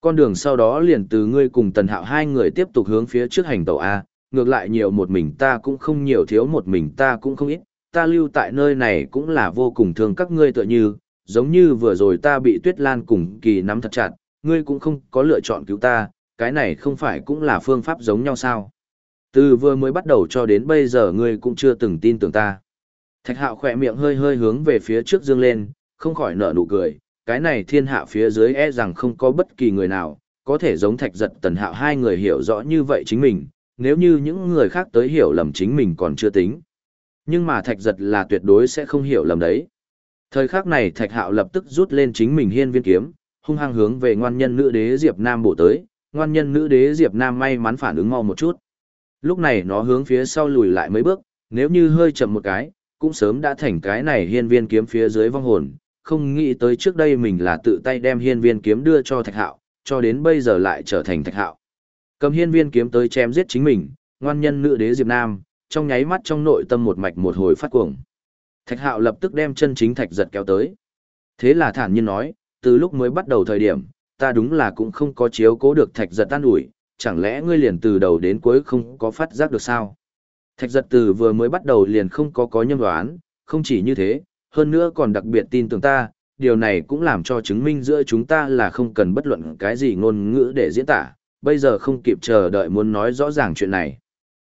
Con đường sau đó liền từ ngươi cùng tần hạo hai người tiếp tục hướng phía trước hành tàu A, ngược lại nhiều một mình ta cũng không nhiều thiếu một mình ta cũng không ít, ta lưu tại nơi này cũng là vô cùng thương các ngươi tựa như, giống như vừa rồi ta bị tuyết lan cùng kỳ nắm thật chặt, ngươi cũng không có lựa chọn cứu ta, cái này không phải cũng là phương pháp giống nhau sao. Từ vừa mới bắt đầu cho đến bây giờ ngươi cũng chưa từng tin tưởng ta. Thạch hạo khỏe miệng hơi hơi hướng về phía trước dương lên, không khỏi nở nụ cười, cái này thiên hạ phía dưới e rằng không có bất kỳ người nào, có thể giống thạch giật tần hạo hai người hiểu rõ như vậy chính mình, nếu như những người khác tới hiểu lầm chính mình còn chưa tính. Nhưng mà thạch giật là tuyệt đối sẽ không hiểu lầm đấy. Thời khắc này thạch hạo lập tức rút lên chính mình hiên viên kiếm, hung hăng hướng về ngoan nhân nữ đế Diệp Nam bổ tới, ngoan nhân nữ đế Diệp Nam may mắn phản ứng mau một chút. Lúc này nó hướng phía sau lùi lại mấy bước, nếu như hơi chậm một cái, cũng sớm đã thành cái này hiên viên kiếm phía dưới vong hồn, không nghĩ tới trước đây mình là tự tay đem hiên viên kiếm đưa cho thạch hạo, cho đến bây giờ lại trở thành thạch hạo. Cầm hiên viên kiếm tới chém giết chính mình, ngoan nhân nữ đế Diệp Nam, trong nháy mắt trong nội tâm một mạch một hồi phát cuồng. Thạch hạo lập tức đem chân chính thạch giật kéo tới. Thế là thản nhiên nói, từ lúc mới bắt đầu thời điểm, ta đúng là cũng không có chiếu cố được thạch giật tan ủi, chẳng lẽ ngươi liền từ đầu đến cuối không có phát giác được sao? Thạch giật từ vừa mới bắt đầu liền không có có nhân đoán, không chỉ như thế, hơn nữa còn đặc biệt tin tưởng ta, điều này cũng làm cho chứng minh giữa chúng ta là không cần bất luận cái gì ngôn ngữ để diễn tả, bây giờ không kịp chờ đợi muốn nói rõ ràng chuyện này.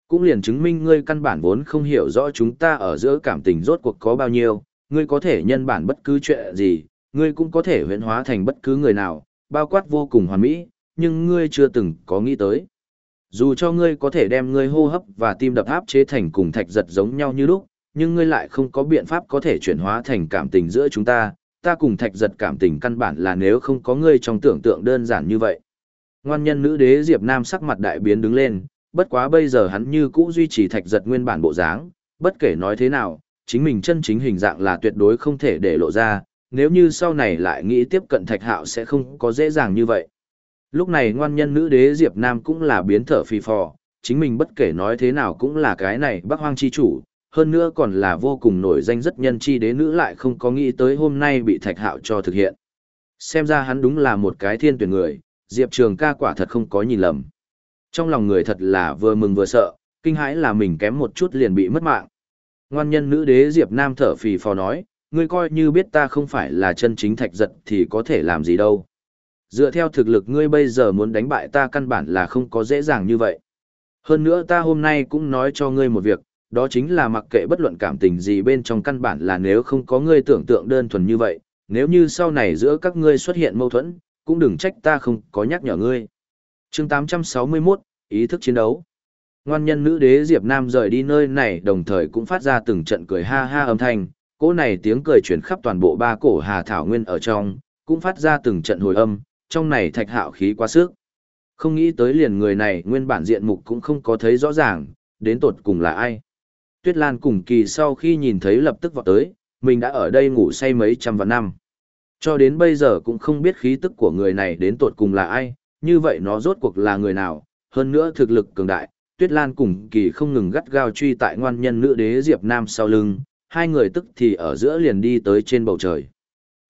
Cũng liền chứng minh ngươi căn bản vốn không hiểu rõ chúng ta ở giữa cảm tình rốt cuộc có bao nhiêu, ngươi có thể nhân bản bất cứ chuyện gì, ngươi cũng có thể huyễn hóa thành bất cứ người nào, bao quát vô cùng hoàn mỹ, nhưng ngươi chưa từng có nghĩ tới. Dù cho ngươi có thể đem ngươi hô hấp và tim đập áp chế thành cùng thạch giật giống nhau như lúc, nhưng ngươi lại không có biện pháp có thể chuyển hóa thành cảm tình giữa chúng ta, ta cùng thạch giật cảm tình căn bản là nếu không có ngươi trong tưởng tượng đơn giản như vậy. Ngoan nhân nữ đế Diệp Nam sắc mặt đại biến đứng lên, bất quá bây giờ hắn như cũ duy trì thạch giật nguyên bản bộ dáng, bất kể nói thế nào, chính mình chân chính hình dạng là tuyệt đối không thể để lộ ra, nếu như sau này lại nghĩ tiếp cận thạch hạo sẽ không có dễ dàng như vậy. Lúc này ngoan nhân nữ đế Diệp Nam cũng là biến thở phì phò, chính mình bất kể nói thế nào cũng là cái này bắc hoang chi chủ, hơn nữa còn là vô cùng nổi danh rất nhân chi đế nữ lại không có nghĩ tới hôm nay bị thạch hạo cho thực hiện. Xem ra hắn đúng là một cái thiên tuyển người, Diệp Trường ca quả thật không có nhìn lầm. Trong lòng người thật là vừa mừng vừa sợ, kinh hãi là mình kém một chút liền bị mất mạng. Ngoan nhân nữ đế Diệp Nam thở phì phò nói, ngươi coi như biết ta không phải là chân chính thạch giật thì có thể làm gì đâu. Dựa theo thực lực ngươi bây giờ muốn đánh bại ta căn bản là không có dễ dàng như vậy. Hơn nữa ta hôm nay cũng nói cho ngươi một việc, đó chính là mặc kệ bất luận cảm tình gì bên trong căn bản là nếu không có ngươi tưởng tượng đơn thuần như vậy, nếu như sau này giữa các ngươi xuất hiện mâu thuẫn, cũng đừng trách ta không có nhắc nhở ngươi. chương 861, ý thức chiến đấu. Ngoan nhân nữ đế Diệp Nam rời đi nơi này đồng thời cũng phát ra từng trận cười ha ha âm thanh, cỗ này tiếng cười chuyển khắp toàn bộ ba cổ Hà Thảo Nguyên ở trong, cũng phát ra từng trận hồi âm, trong này thạch hạo khí quá sức. Không nghĩ tới liền người này nguyên bản diện mục cũng không có thấy rõ ràng, đến tột cùng là ai. Tuyết Lan cùng kỳ sau khi nhìn thấy lập tức vọt tới, mình đã ở đây ngủ say mấy trăm vạn năm. Cho đến bây giờ cũng không biết khí tức của người này đến tột cùng là ai, như vậy nó rốt cuộc là người nào, hơn nữa thực lực cường đại, Tuyết Lan cùng kỳ không ngừng gắt gao truy tại ngoan nhân nữ đế Diệp Nam sau lưng, hai người tức thì ở giữa liền đi tới trên bầu trời.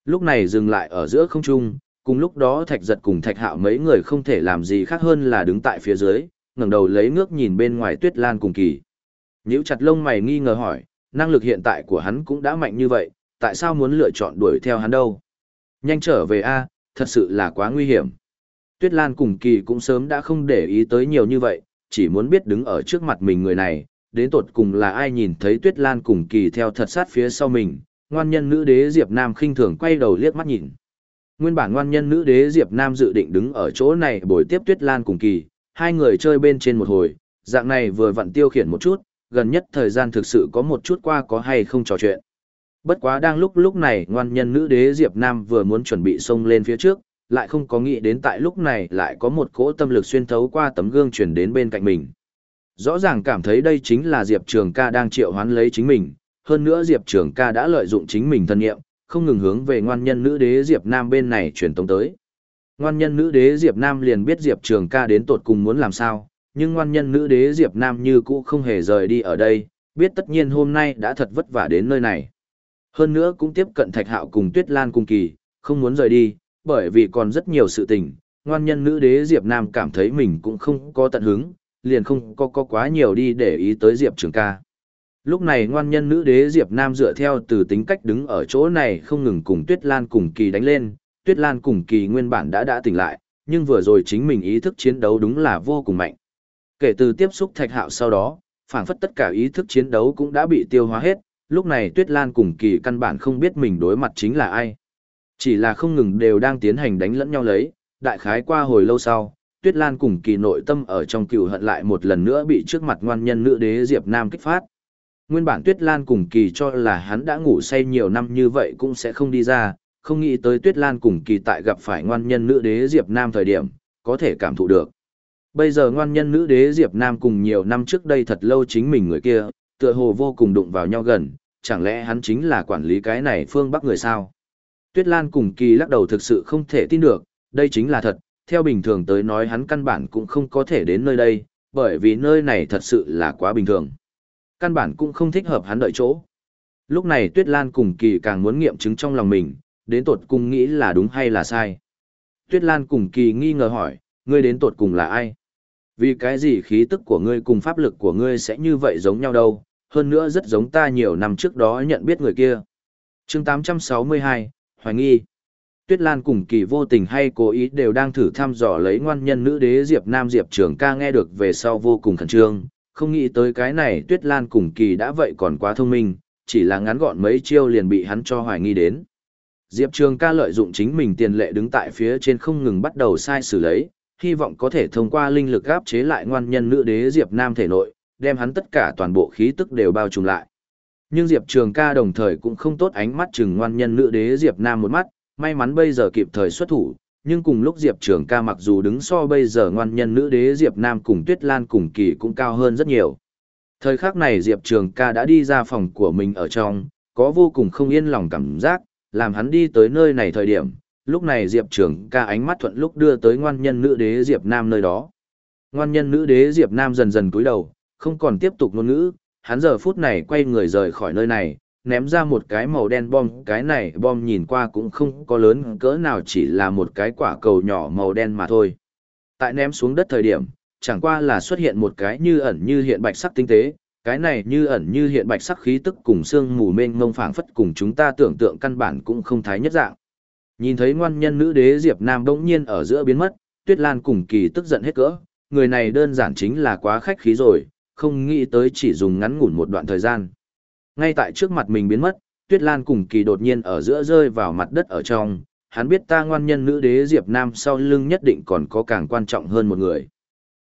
Lúc này dừng lại ở giữa không trung, cùng lúc đó thạch giật cùng thạch hạo mấy người không thể làm gì khác hơn là đứng tại phía dưới, ngẩng đầu lấy ngước nhìn bên ngoài Tuyết Lan cùng kỳ. Nhíu chặt lông mày nghi ngờ hỏi, năng lực hiện tại của hắn cũng đã mạnh như vậy, tại sao muốn lựa chọn đuổi theo hắn đâu? Nhanh trở về a, thật sự là quá nguy hiểm. Tuyết Lan cùng kỳ cũng sớm đã không để ý tới nhiều như vậy, chỉ muốn biết đứng ở trước mặt mình người này, đến tột cùng là ai nhìn thấy Tuyết Lan cùng kỳ theo thật sát phía sau mình, ngoan nhân nữ đế Diệp Nam khinh thường quay đầu liếc mắt nhìn. Nguyên bản ngoan nhân nữ đế Diệp Nam dự định đứng ở chỗ này bồi tiếp Tuyết Lan cùng kỳ, hai người chơi bên trên một hồi, dạng này vừa vặn tiêu khiển một chút, gần nhất thời gian thực sự có một chút qua có hay không trò chuyện. Bất quá đang lúc lúc này ngoan nhân nữ đế Diệp Nam vừa muốn chuẩn bị xông lên phía trước, lại không có nghĩ đến tại lúc này lại có một cỗ tâm lực xuyên thấu qua tấm gương truyền đến bên cạnh mình. Rõ ràng cảm thấy đây chính là Diệp Trường ca đang triệu hoán lấy chính mình, hơn nữa Diệp Trường ca đã lợi dụng chính mình thân nghiệm, không ngừng hướng về ngoan nhân nữ đế Diệp Nam bên này truyền tống tới. Ngoan nhân nữ đế Diệp Nam liền biết Diệp Trường ca đến tột cùng muốn làm sao, nhưng ngoan nhân nữ đế Diệp Nam như cũ không hề rời đi ở đây, biết tất nhiên hôm nay đã thật vất vả đến nơi này. Hơn nữa cũng tiếp cận Thạch Hạo cùng Tuyết Lan cùng kỳ, không muốn rời đi, bởi vì còn rất nhiều sự tình, ngoan nhân nữ đế Diệp Nam cảm thấy mình cũng không có tận hứng, liền không có có quá nhiều đi để ý tới Diệp Trường ca. Lúc này ngoan nhân nữ đế Diệp Nam dựa theo từ tính cách đứng ở chỗ này không ngừng cùng Tuyết Lan cùng kỳ đánh lên, Tuyết Lan cùng kỳ nguyên bản đã đã tỉnh lại, nhưng vừa rồi chính mình ý thức chiến đấu đúng là vô cùng mạnh. Kể từ tiếp xúc thạch hạo sau đó, phảng phất tất cả ý thức chiến đấu cũng đã bị tiêu hóa hết, lúc này Tuyết Lan cùng kỳ căn bản không biết mình đối mặt chính là ai. Chỉ là không ngừng đều đang tiến hành đánh lẫn nhau lấy, đại khái qua hồi lâu sau, Tuyết Lan cùng kỳ nội tâm ở trong cựu hận lại một lần nữa bị trước mặt ngoan nhân nữ đế Diệp Nam kích phát. Nguyên bản Tuyết Lan cùng kỳ cho là hắn đã ngủ say nhiều năm như vậy cũng sẽ không đi ra, không nghĩ tới Tuyết Lan cùng kỳ tại gặp phải ngoan nhân nữ đế Diệp Nam thời điểm, có thể cảm thụ được. Bây giờ ngoan nhân nữ đế Diệp Nam cùng nhiều năm trước đây thật lâu chính mình người kia, tựa hồ vô cùng đụng vào nhau gần, chẳng lẽ hắn chính là quản lý cái này phương Bắc người sao? Tuyết Lan cùng kỳ lắc đầu thực sự không thể tin được, đây chính là thật, theo bình thường tới nói hắn căn bản cũng không có thể đến nơi đây, bởi vì nơi này thật sự là quá bình thường. Căn bản cũng không thích hợp hắn đợi chỗ. Lúc này Tuyết Lan cùng kỳ càng muốn nghiệm chứng trong lòng mình, đến tột cùng nghĩ là đúng hay là sai. Tuyết Lan cùng kỳ nghi ngờ hỏi, ngươi đến tột cùng là ai? Vì cái gì khí tức của ngươi cùng pháp lực của ngươi sẽ như vậy giống nhau đâu, hơn nữa rất giống ta nhiều năm trước đó nhận biết người kia. chương 862, Hoài nghi. Tuyết Lan cùng kỳ vô tình hay cố ý đều đang thử thăm dò lấy ngoan nhân nữ đế Diệp Nam Diệp Trường ca nghe được về sau vô cùng khẩn trương, không nghĩ tới cái này Tuyết Lan cùng kỳ đã vậy còn quá thông minh, chỉ là ngắn gọn mấy chiêu liền bị hắn cho hoài nghi đến. Diệp Trường ca lợi dụng chính mình tiền lệ đứng tại phía trên không ngừng bắt đầu sai xử lấy, hy vọng có thể thông qua linh lực áp chế lại ngoan nhân nữ đế Diệp Nam thể nội, đem hắn tất cả toàn bộ khí tức đều bao trùm lại. Nhưng Diệp Trường ca đồng thời cũng không tốt ánh mắt chừng ngoan nhân nữ đế Diệp Nam một mắt, may mắn bây giờ kịp thời xuất thủ, nhưng cùng lúc Diệp Trường ca mặc dù đứng so bây giờ ngoan nhân nữ đế Diệp Nam cùng Tuyết Lan cùng kỳ cũng cao hơn rất nhiều. Thời khắc này Diệp Trường ca đã đi ra phòng của mình ở trong, có vô cùng không yên lòng cảm giác, làm hắn đi tới nơi này thời điểm, lúc này Diệp Trường ca ánh mắt thuận lúc đưa tới ngoan nhân nữ đế Diệp Nam nơi đó. Ngoan nhân nữ đế Diệp Nam dần dần cúi đầu, không còn tiếp tục ngôn ngữ, hắn giờ phút này quay người rời khỏi nơi này, ném ra một cái màu đen bom, cái này bom nhìn qua cũng không có lớn cỡ nào chỉ là một cái quả cầu nhỏ màu đen mà thôi. Tại ném xuống đất thời điểm, chẳng qua là xuất hiện một cái như ẩn như hiện bạch sắc tinh tế, cái này như ẩn như hiện bạch sắc khí tức cùng xương mù mênh mông phảng phất cùng chúng ta tưởng tượng căn bản cũng không thái nhất dạng. Nhìn thấy ngoan nhân nữ đế Diệp Nam bỗng nhiên ở giữa biến mất, Tuyết Lan cùng kỳ tức giận hết cỡ, người này đơn giản chính là quá khách khí rồi, không nghĩ tới chỉ dùng ngắn ngủn một đoạn thời gian. Ngay tại trước mặt mình biến mất, Tuyết Lan cùng kỳ đột nhiên ở giữa rơi vào mặt đất ở trong, hắn biết ta ngoan nhân nữ đế Diệp Nam sau lưng nhất định còn có càng quan trọng hơn một người.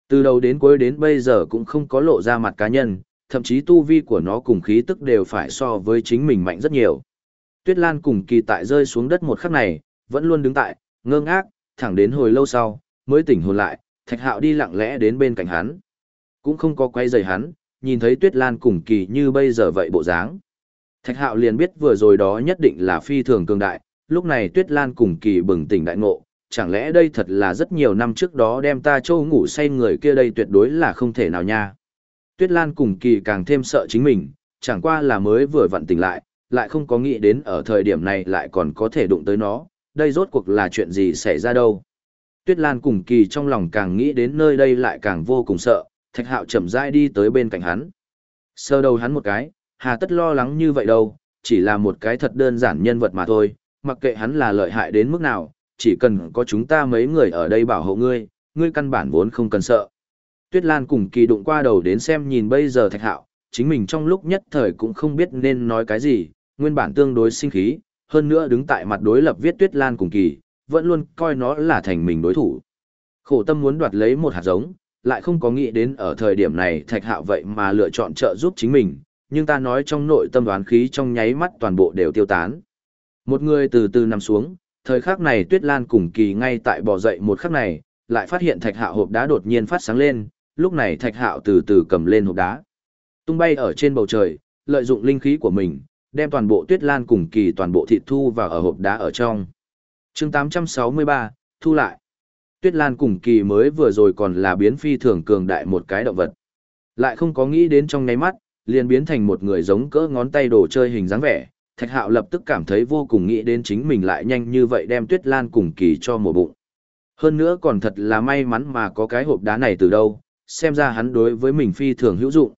Từ đầu đến cuối đến bây giờ cũng không có lộ ra mặt cá nhân, thậm chí tu vi của nó cùng khí tức đều phải so với chính mình mạnh rất nhiều. Tuyết Lan cùng kỳ tại rơi xuống đất một khắc này, vẫn luôn đứng tại, ngơ ngác, thẳng đến hồi lâu sau, mới tỉnh hồn lại, Thạch Hạo đi lặng lẽ đến bên cạnh hắn cũng không có quay rời hắn, nhìn thấy Tuyết Lan cùng kỳ như bây giờ vậy bộ dáng. Thạch Hạo liền biết vừa rồi đó nhất định là phi thường cường đại, lúc này Tuyết Lan cùng kỳ bừng tỉnh đại ngộ, chẳng lẽ đây thật là rất nhiều năm trước đó đem ta châu ngủ say người kia đây tuyệt đối là không thể nào nha. Tuyết Lan cùng kỳ càng thêm sợ chính mình, chẳng qua là mới vừa vặn tỉnh lại, lại không có nghĩ đến ở thời điểm này lại còn có thể đụng tới nó, đây rốt cuộc là chuyện gì xảy ra đâu. Tuyết Lan cùng kỳ trong lòng càng nghĩ đến nơi đây lại càng vô cùng sợ, thạch hạo chậm rãi đi tới bên cạnh hắn. Sơ đầu hắn một cái, hà tất lo lắng như vậy đâu, chỉ là một cái thật đơn giản nhân vật mà thôi, mặc kệ hắn là lợi hại đến mức nào, chỉ cần có chúng ta mấy người ở đây bảo hộ ngươi, ngươi căn bản vốn không cần sợ. Tuyết Lan cùng kỳ đụng qua đầu đến xem nhìn bây giờ thạch hạo, chính mình trong lúc nhất thời cũng không biết nên nói cái gì, nguyên bản tương đối sinh khí, hơn nữa đứng tại mặt đối lập viết Tuyết Lan cùng kỳ, vẫn luôn coi nó là thành mình đối thủ. Khổ tâm muốn đoạt lấy một hạt giống, lại không có nghĩ đến ở thời điểm này thạch hạo vậy mà lựa chọn trợ giúp chính mình, nhưng ta nói trong nội tâm đoán khí trong nháy mắt toàn bộ đều tiêu tán. Một người từ từ nằm xuống, thời khắc này Tuyết Lan cùng kỳ ngay tại bò dậy một khắc này, lại phát hiện thạch hạo hộp đá đột nhiên phát sáng lên, lúc này thạch hạo từ từ cầm lên hộp đá. Tung bay ở trên bầu trời, lợi dụng linh khí của mình, đem toàn bộ Tuyết Lan cùng kỳ toàn bộ thịt thu vào ở hộp đá ở trong. chương 863, thu lại. Tuyết Lan cùng kỳ mới vừa rồi còn là biến phi thường cường đại một cái động vật. Lại không có nghĩ đến trong ngáy mắt, liền biến thành một người giống cỡ ngón tay đồ chơi hình dáng vẻ. Thạch Hạo lập tức cảm thấy vô cùng nghĩ đến chính mình lại nhanh như vậy đem Tuyết Lan cùng kỳ cho một bụng. Hơn nữa còn thật là may mắn mà có cái hộp đá này từ đâu, xem ra hắn đối với mình phi thường hữu dụng.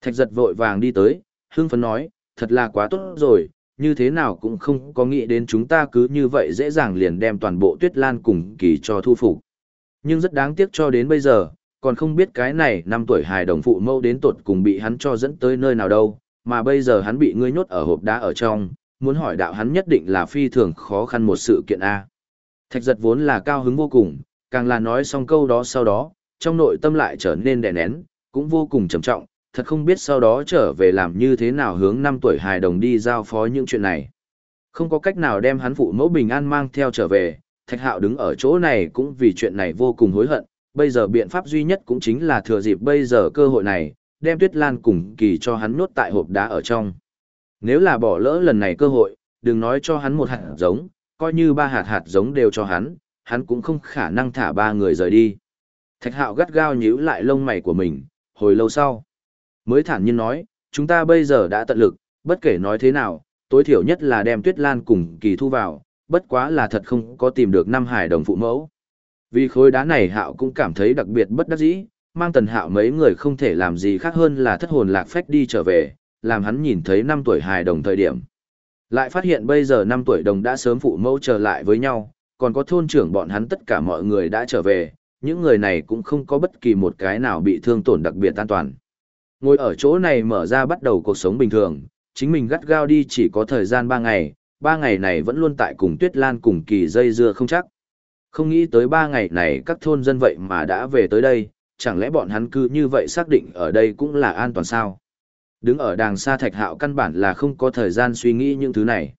Thạch giật vội vàng đi tới, hưng phấn nói, thật là quá tốt rồi, như thế nào cũng không có nghĩ đến chúng ta cứ như vậy dễ dàng liền đem toàn bộ tuyết lan cùng kỳ cho thu phục. Nhưng rất đáng tiếc cho đến bây giờ, còn không biết cái này năm tuổi hài đồng phụ mâu đến tột cùng bị hắn cho dẫn tới nơi nào đâu, mà bây giờ hắn bị ngươi nhốt ở hộp đá ở trong, muốn hỏi đạo hắn nhất định là phi thường khó khăn một sự kiện A. Thạch giật vốn là cao hứng vô cùng, càng là nói xong câu đó sau đó, trong nội tâm lại trở nên đè nén, cũng vô cùng trầm trọng, thật không biết sau đó trở về làm như thế nào hướng năm tuổi hài đồng đi giao phó những chuyện này. Không có cách nào đem hắn phụ mẫu bình an mang theo trở về, Thạch Hạo đứng ở chỗ này cũng vì chuyện này vô cùng hối hận, bây giờ biện pháp duy nhất cũng chính là thừa dịp bây giờ cơ hội này, đem Tuyết Lan cùng kỳ cho hắn nhốt tại hộp đá ở trong. Nếu là bỏ lỡ lần này cơ hội, đừng nói cho hắn một hạt giống, coi như ba hạt hạt giống đều cho hắn, hắn cũng không khả năng thả ba người rời đi. Thạch Hạo gắt gao nhíu lại lông mày của mình, hồi lâu sau mới thản nhiên nói, chúng ta bây giờ đã tận lực, bất kể nói thế nào, tối thiểu nhất là đem Tuyết Lan cùng kỳ thu vào, bất quá là thật không có tìm được năm hải đồng phụ mẫu. Vì khối đá này Hạo cũng cảm thấy đặc biệt bất đắc dĩ, mang tần Hạo mấy người không thể làm gì khác hơn là thất hồn lạc phách đi trở về, làm hắn nhìn thấy năm tuổi hài đồng thời điểm. Lại phát hiện bây giờ năm tuổi đồng đã sớm phụ mẫu trở lại với nhau, còn có thôn trưởng bọn hắn tất cả mọi người đã trở về, những người này cũng không có bất kỳ một cái nào bị thương tổn đặc biệt an toàn. Ngồi ở chỗ này mở ra bắt đầu cuộc sống bình thường, chính mình gắt gao đi chỉ có thời gian 3 ngày, 3 ngày này vẫn luôn tại cùng Tuyết Lan cùng kỳ dây dưa không chắc. Không nghĩ tới 3 ngày này các thôn dân vậy mà đã về tới đây, chẳng lẽ bọn hắn cứ như vậy xác định ở đây cũng là an toàn sao? Đứng ở đàng xa thạch hạo căn bản là không có thời gian suy nghĩ những thứ này.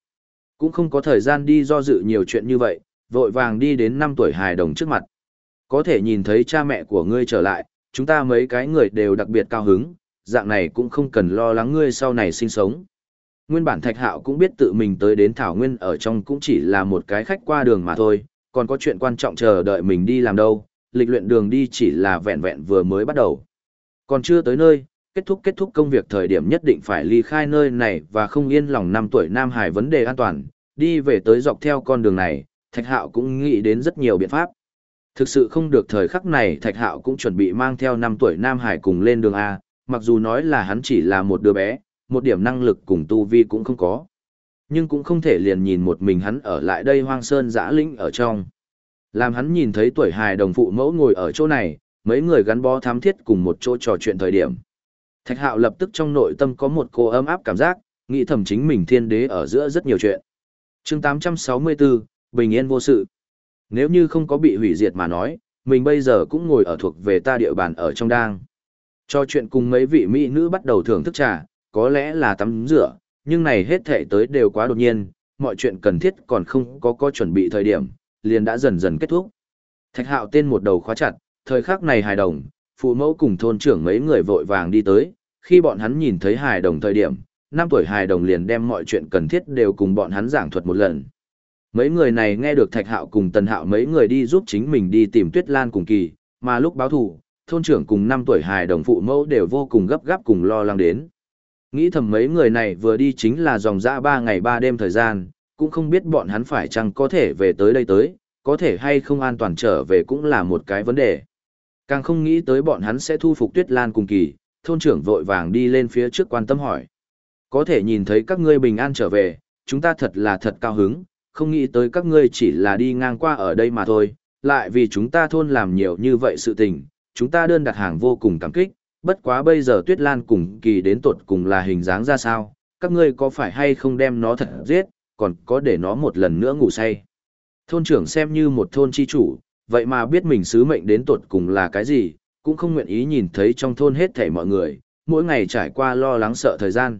Cũng không có thời gian đi do dự nhiều chuyện như vậy, vội vàng đi đến 5 tuổi hài đồng trước mặt. Có thể nhìn thấy cha mẹ của ngươi trở lại, chúng ta mấy cái người đều đặc biệt cao hứng, dạng này cũng không cần lo lắng ngươi sau này sinh sống. Nguyên bản Thạch Hạo cũng biết tự mình tới đến Thảo Nguyên ở trong cũng chỉ là một cái khách qua đường mà thôi, còn có chuyện quan trọng chờ đợi mình đi làm đâu, lịch luyện đường đi chỉ là vẹn vẹn vừa mới bắt đầu. Còn chưa tới nơi, kết thúc kết thúc công việc thời điểm nhất định phải ly khai nơi này và không yên lòng năm tuổi Nam Hải vấn đề an toàn, đi về tới dọc theo con đường này, Thạch Hạo cũng nghĩ đến rất nhiều biện pháp. Thực sự không được thời khắc này Thạch Hạo cũng chuẩn bị mang theo năm tuổi Nam Hải cùng lên đường A, mặc dù nói là hắn chỉ là một đứa bé, một điểm năng lực cùng tu vi cũng không có. Nhưng cũng không thể liền nhìn một mình hắn ở lại đây hoang sơn dã lĩnh ở trong. Làm hắn nhìn thấy tuổi hài đồng phụ mẫu ngồi ở chỗ này, mấy người gắn bó thám thiết cùng một chỗ trò chuyện thời điểm. Thạch hạo lập tức trong nội tâm có một cô ấm áp cảm giác, nghĩ thầm chính mình thiên đế ở giữa rất nhiều chuyện. chương 864, Bình yên vô sự. Nếu như không có bị hủy diệt mà nói, mình bây giờ cũng ngồi ở thuộc về ta địa bàn ở trong đang. Cho chuyện cùng mấy vị mỹ nữ bắt đầu thưởng thức trà, có lẽ là tắm rửa, nhưng này hết thể tới đều quá đột nhiên, mọi chuyện cần thiết còn không có có chuẩn bị thời điểm, liền đã dần dần kết thúc. Thạch hạo tên một đầu khóa chặt, thời khắc này hài đồng, phụ mẫu cùng thôn trưởng mấy người vội vàng đi tới, khi bọn hắn nhìn thấy hài đồng thời điểm, năm tuổi hài đồng liền đem mọi chuyện cần thiết đều cùng bọn hắn giảng thuật một lần. Mấy người này nghe được Thạch Hạo cùng Tần Hạo mấy người đi giúp chính mình đi tìm Tuyết Lan cùng kỳ, mà lúc báo thủ, thôn trưởng cùng năm tuổi hài đồng phụ mẫu đều vô cùng gấp gáp cùng lo lắng đến. Nghĩ thầm mấy người này vừa đi chính là dòng dã ba ngày ba đêm thời gian, cũng không biết bọn hắn phải chăng có thể về tới đây tới, có thể hay không an toàn trở về cũng là một cái vấn đề. Càng không nghĩ tới bọn hắn sẽ thu phục Tuyết Lan cùng kỳ, thôn trưởng vội vàng đi lên phía trước quan tâm hỏi. Có thể nhìn thấy các ngươi bình an trở về, chúng ta thật là thật cao hứng, không nghĩ tới các ngươi chỉ là đi ngang qua ở đây mà thôi, lại vì chúng ta thôn làm nhiều như vậy sự tình, chúng ta đơn đặt hàng vô cùng cảm kích, bất quá bây giờ Tuyết Lan cùng kỳ đến tột cùng là hình dáng ra sao, các ngươi có phải hay không đem nó thật giết, còn có để nó một lần nữa ngủ say. Thôn trưởng xem như một thôn chi chủ, vậy mà biết mình sứ mệnh đến tột cùng là cái gì, cũng không nguyện ý nhìn thấy trong thôn hết thảy mọi người, mỗi ngày trải qua lo lắng sợ thời gian.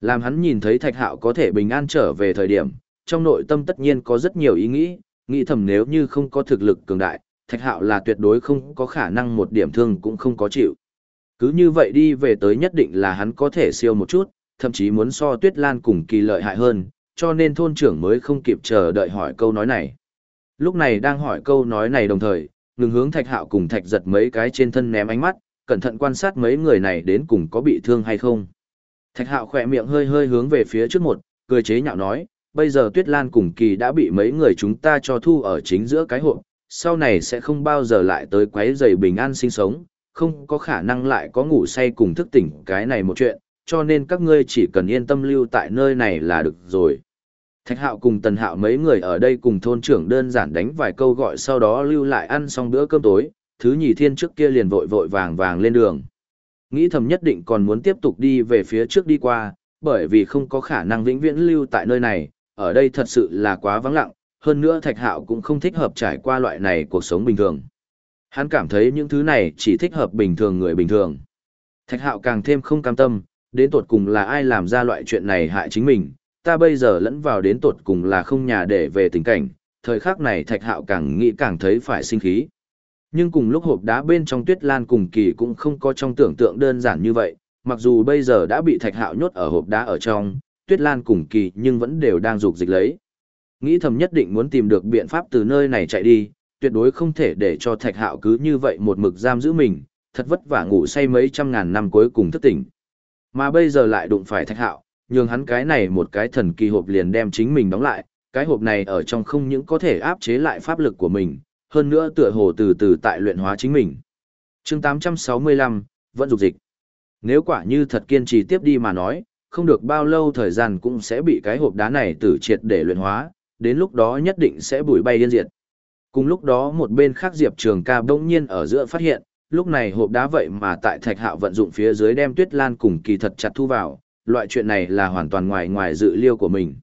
Làm hắn nhìn thấy Thạch Hạo có thể bình an trở về thời điểm, trong nội tâm tất nhiên có rất nhiều ý nghĩ, nghĩ thầm nếu như không có thực lực cường đại, Thạch Hạo là tuyệt đối không có khả năng một điểm thương cũng không có chịu. Cứ như vậy đi về tới nhất định là hắn có thể siêu một chút, thậm chí muốn so Tuyết Lan cùng kỳ lợi hại hơn, cho nên thôn trưởng mới không kịp chờ đợi hỏi câu nói này. Lúc này đang hỏi câu nói này đồng thời, ngừng hướng Thạch Hạo cùng Thạch giật mấy cái trên thân ném ánh mắt, cẩn thận quan sát mấy người này đến cùng có bị thương hay không. Thạch Hạo khỏe miệng hơi hơi hướng về phía trước một, cười chế nhạo nói, bây giờ Tuyết Lan cùng Kỳ đã bị mấy người chúng ta cho thu ở chính giữa cái hộp, sau này sẽ không bao giờ lại tới quấy rầy bình an sinh sống, không có khả năng lại có ngủ say cùng thức tỉnh cái này một chuyện, cho nên các ngươi chỉ cần yên tâm lưu tại nơi này là được rồi. Thạch Hạo cùng Tần Hạo mấy người ở đây cùng thôn trưởng đơn giản đánh vài câu gọi sau đó lưu lại ăn xong bữa cơm tối, thứ nhì thiên trước kia liền vội vội vàng vàng lên đường. Nghĩ thầm nhất định còn muốn tiếp tục đi về phía trước đi qua, bởi vì không có khả năng vĩnh viễn lưu tại nơi này, ở đây thật sự là quá vắng lặng, hơn nữa Thạch Hạo cũng không thích hợp trải qua loại này cuộc sống bình thường. Hắn cảm thấy những thứ này chỉ thích hợp bình thường người bình thường. Thạch Hạo càng thêm không cam tâm, đến tột cùng là ai làm ra loại chuyện này hại chính mình, ta bây giờ lẫn vào đến tột cùng là không nhà để về tình cảnh, thời khắc này Thạch Hạo càng nghĩ càng thấy phải sinh khí. Nhưng cùng lúc hộp đá bên trong Tuyết Lan cùng kỳ cũng không có trong tưởng tượng đơn giản như vậy, mặc dù bây giờ đã bị Thạch Hạo nhốt ở hộp đá ở trong, Tuyết Lan cùng kỳ nhưng vẫn đều đang dục dịch lấy. Nghĩ thầm nhất định muốn tìm được biện pháp từ nơi này chạy đi, tuyệt đối không thể để cho Thạch Hạo cứ như vậy một mực giam giữ mình, thật vất vả ngủ say mấy trăm ngàn năm cuối cùng thức tỉnh. Mà bây giờ lại đụng phải Thạch Hạo, nhường hắn cái này một cái thần kỳ hộp liền đem chính mình đóng lại, cái hộp này ở trong không những có thể áp chế lại pháp lực của mình, hơn nữa tựa hồ từ từ tại luyện hóa chính mình. chương 865, vẫn dục dịch. Nếu quả như thật kiên trì tiếp đi mà nói, không được bao lâu thời gian cũng sẽ bị cái hộp đá này tử triệt để luyện hóa, đến lúc đó nhất định sẽ bùi bay điên diệt. Cùng lúc đó một bên khác Diệp Trường ca bỗng nhiên ở giữa phát hiện, lúc này hộp đá vậy mà tại thạch hạo vận dụng phía dưới đem tuyết lan cùng kỳ thật chặt thu vào, loại chuyện này là hoàn toàn ngoài ngoài dự liêu của mình.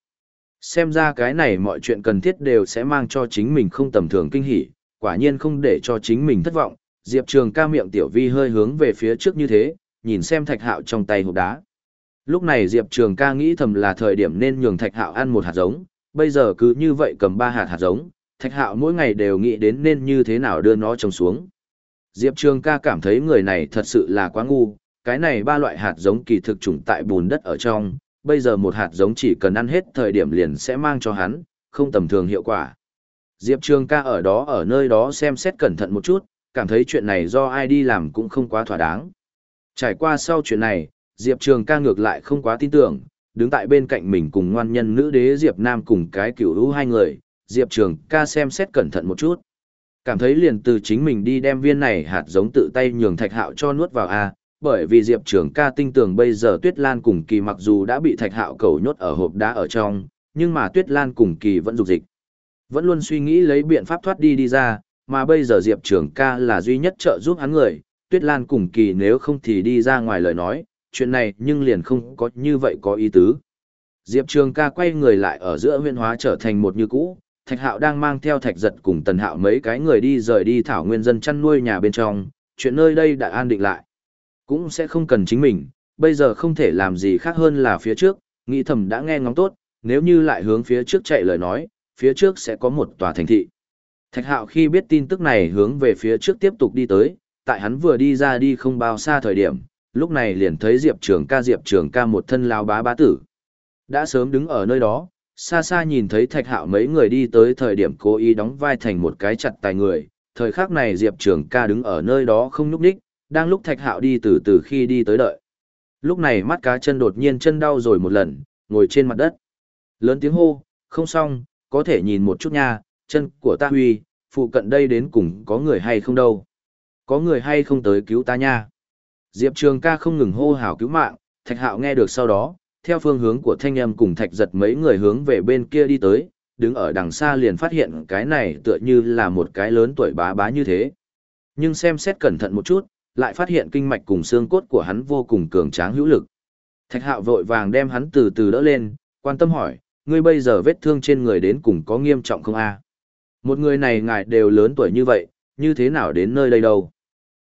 Xem ra cái này mọi chuyện cần thiết đều sẽ mang cho chính mình không tầm thường kinh hỉ, quả nhiên không để cho chính mình thất vọng, Diệp Trường ca miệng tiểu vi hơi hướng về phía trước như thế, nhìn xem thạch hạo trong tay hộp đá. Lúc này Diệp Trường ca nghĩ thầm là thời điểm nên nhường thạch hạo ăn một hạt giống, bây giờ cứ như vậy cầm ba hạt hạt giống, thạch hạo mỗi ngày đều nghĩ đến nên như thế nào đưa nó trồng xuống. Diệp Trường ca cảm thấy người này thật sự là quá ngu, cái này ba loại hạt giống kỳ thực trùng tại bùn đất ở trong, bây giờ một hạt giống chỉ cần ăn hết thời điểm liền sẽ mang cho hắn, không tầm thường hiệu quả. Diệp Trường ca ở đó ở nơi đó xem xét cẩn thận một chút, cảm thấy chuyện này do ai đi làm cũng không quá thỏa đáng. Trải qua sau chuyện này, Diệp Trường ca ngược lại không quá tin tưởng, đứng tại bên cạnh mình cùng ngoan nhân nữ đế Diệp Nam cùng cái cửu lũ hai người, Diệp Trường ca xem xét cẩn thận một chút. Cảm thấy liền từ chính mình đi đem viên này hạt giống tự tay nhường thạch hạo cho nuốt vào A, bởi vì Diệp Trường ca tinh tường bây giờ Tuyết Lan cùng kỳ mặc dù đã bị thạch hạo cầu nhốt ở hộp đá ở trong, nhưng mà Tuyết Lan cùng kỳ vẫn dục dịch. Vẫn luôn suy nghĩ lấy biện pháp thoát đi đi ra, mà bây giờ Diệp Trường ca là duy nhất trợ giúp hắn người, Tuyết Lan cùng kỳ nếu không thì đi ra ngoài lời nói, chuyện này nhưng liền không có như vậy có ý tứ. Diệp Trường ca quay người lại ở giữa huyện hóa trở thành một như cũ, Thạch Hạo đang mang theo Thạch Giật cùng Tần Hạo mấy cái người đi rời đi thảo nguyên dân chăn nuôi nhà bên trong, chuyện nơi đây đã an định lại. Cũng sẽ không cần chính mình, bây giờ không thể làm gì khác hơn là phía trước, nghĩ thầm đã nghe ngóng tốt, nếu như lại hướng phía trước chạy lời nói, phía trước sẽ có một tòa thành thị. Thạch Hạo khi biết tin tức này hướng về phía trước tiếp tục đi tới, tại hắn vừa đi ra đi không bao xa thời điểm, lúc này liền thấy Diệp Trường ca Diệp Trường ca một thân lao bá bá tử. Đã sớm đứng ở nơi đó, xa xa nhìn thấy thạch hạo mấy người đi tới thời điểm cố ý đóng vai thành một cái chặt tài người, thời khắc này Diệp Trường ca đứng ở nơi đó không nhúc đích, đang lúc thạch hạo đi từ từ khi đi tới đợi. Lúc này mắt cá chân đột nhiên chân đau rồi một lần, ngồi trên mặt đất. Lớn tiếng hô, không xong, có thể nhìn một chút nha, chân của ta huy, phụ cận đây đến cùng có người hay không đâu. Có người hay không tới cứu ta nha. Diệp Trường ca không ngừng hô hào cứu mạng, thạch hạo nghe được sau đó, theo phương hướng của thanh âm cùng thạch giật mấy người hướng về bên kia đi tới, đứng ở đằng xa liền phát hiện cái này tựa như là một cái lớn tuổi bá bá như thế. Nhưng xem xét cẩn thận một chút, lại phát hiện kinh mạch cùng xương cốt của hắn vô cùng cường tráng hữu lực. Thạch hạo vội vàng đem hắn từ từ đỡ lên, quan tâm hỏi, ngươi bây giờ vết thương trên người đến cùng có nghiêm trọng không a? Một người này ngài đều lớn tuổi như vậy, như thế nào đến nơi đây đâu?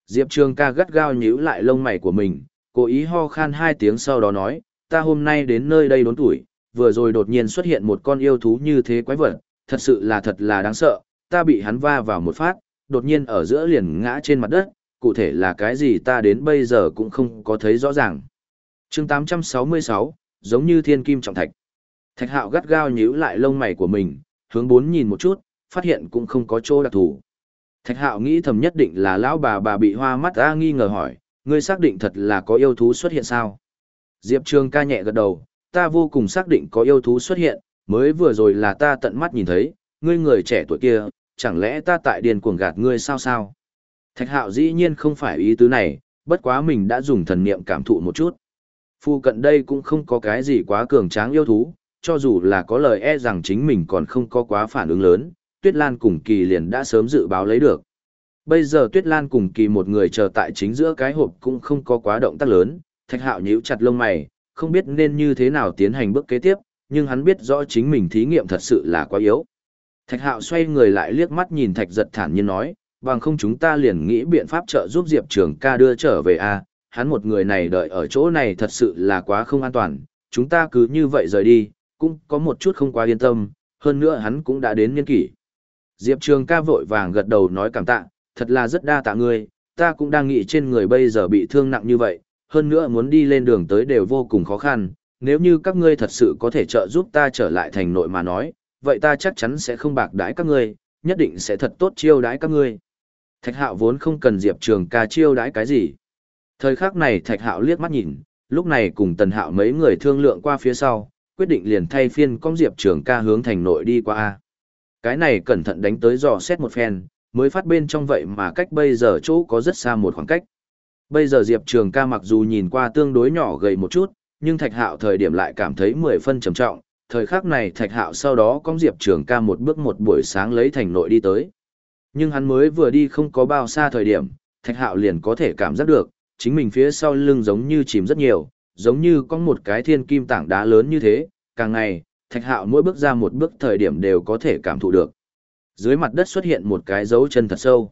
Diệp Trường ca gắt gao nhíu lại lông mày của mình, cố ý ho khan hai tiếng sau đó nói, ta hôm nay đến nơi đây đốn tuổi, vừa rồi đột nhiên xuất hiện một con yêu thú như thế quái vật, thật sự là thật là đáng sợ, ta bị hắn va vào một phát, đột nhiên ở giữa liền ngã trên mặt đất, cụ thể là cái gì ta đến bây giờ cũng không có thấy rõ ràng. chương 866, giống như thiên kim trọng thạch. Thạch hạo gắt gao nhíu lại lông mày của mình, hướng bốn nhìn một chút, phát hiện cũng không có chỗ đặc thủ. Thạch hạo nghĩ thầm nhất định là lão bà bà bị hoa mắt ra nghi ngờ hỏi, ngươi xác định thật là có yêu thú xuất hiện sao? Diệp Trường ca nhẹ gật đầu, ta vô cùng xác định có yêu thú xuất hiện, mới vừa rồi là ta tận mắt nhìn thấy, ngươi người trẻ tuổi kia, chẳng lẽ ta tại điền cuồng gạt ngươi sao sao? Thạch hạo dĩ nhiên không phải ý tứ này, bất quá mình đã dùng thần niệm cảm thụ một chút. Phu cận đây cũng không có cái gì quá cường tráng yêu thú, cho dù là có lời e rằng chính mình còn không có quá phản ứng lớn, Tuyết Lan cùng Kỳ liền đã sớm dự báo lấy được. Bây giờ Tuyết Lan cùng Kỳ một người chờ tại chính giữa cái hộp cũng không có quá động tác lớn, Thạch Hạo nhíu chặt lông mày, không biết nên như thế nào tiến hành bước kế tiếp, nhưng hắn biết rõ chính mình thí nghiệm thật sự là quá yếu. Thạch Hạo xoay người lại liếc mắt nhìn Thạch Giật thản nhiên nói, bằng không chúng ta liền nghĩ biện pháp trợ giúp Diệp Trường ca đưa trở về a hắn một người này đợi ở chỗ này thật sự là quá không an toàn, chúng ta cứ như vậy rời đi, cũng có một chút không quá yên tâm, hơn nữa hắn cũng đã đến niên kỷ. Diệp Trường ca vội vàng gật đầu nói cảm tạ, thật là rất đa tạ ngươi, ta cũng đang nghĩ trên người bây giờ bị thương nặng như vậy, hơn nữa muốn đi lên đường tới đều vô cùng khó khăn, nếu như các ngươi thật sự có thể trợ giúp ta trở lại thành nội mà nói, vậy ta chắc chắn sẽ không bạc đãi các ngươi, nhất định sẽ thật tốt chiêu đãi các ngươi. Thạch Hạo vốn không cần Diệp Trường ca chiêu đãi cái gì. Thời khắc này Thạch Hạo liếc mắt nhìn, lúc này cùng Tần Hạo mấy người thương lượng qua phía sau, quyết định liền thay phiên con Diệp Trường ca hướng thành nội đi qua a. Cái này cẩn thận đánh tới dò xét một phen, mới phát bên trong vậy mà cách bây giờ chỗ có rất xa một khoảng cách. Bây giờ Diệp Trường ca mặc dù nhìn qua tương đối nhỏ gầy một chút, nhưng Thạch Hạo thời điểm lại cảm thấy mười phân trầm trọng, thời khắc này Thạch Hạo sau đó cong Diệp Trường ca một bước một buổi sáng lấy thành nội đi tới. Nhưng hắn mới vừa đi không có bao xa thời điểm, Thạch Hạo liền có thể cảm giác được, chính mình phía sau lưng giống như chìm rất nhiều, giống như có một cái thiên kim tảng đá lớn như thế, càng ngày, Thạch Hạo mỗi bước ra một bước thời điểm đều có thể cảm thụ được. Dưới mặt đất xuất hiện một cái dấu chân thật sâu.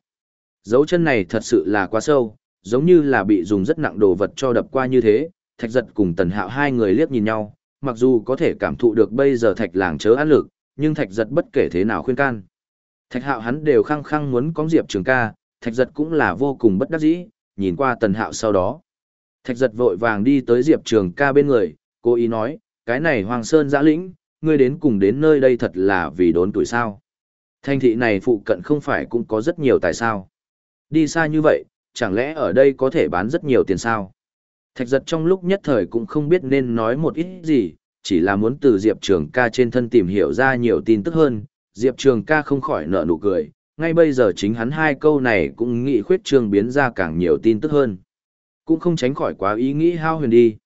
Dấu chân này thật sự là quá sâu, giống như là bị dùng rất nặng đồ vật cho đập qua như thế, Thạch Giật cùng Tần Hạo hai người liếc nhìn nhau, mặc dù có thể cảm thụ được bây giờ Thạch làng chớ áp lực, nhưng Thạch Giật bất kể thế nào khuyên can. Thạch Hạo hắn đều khăng khăng muốn có Diệp Trường ca, Thạch Giật cũng là vô cùng bất đắc dĩ, nhìn qua Tần Hạo sau đó. Thạch Giật vội vàng đi tới Diệp Trường ca bên người, cố ý nói, cái này Hoàng Sơn giã lĩnh, ngươi đến cùng đến nơi đây thật là vì đốn tuổi sao. Thành thị này phụ cận không phải cũng có rất nhiều tài sao. Đi xa như vậy, chẳng lẽ ở đây có thể bán rất nhiều tiền sao? Thạch giật trong lúc nhất thời cũng không biết nên nói một ít gì, chỉ là muốn từ Diệp Trường ca trên thân tìm hiểu ra nhiều tin tức hơn. Diệp Trường ca không khỏi nở nụ cười, ngay bây giờ chính hắn hai câu này cũng nghĩ khuyết trường biến ra càng nhiều tin tức hơn. Cũng không tránh khỏi quá ý nghĩ hao huyền đi.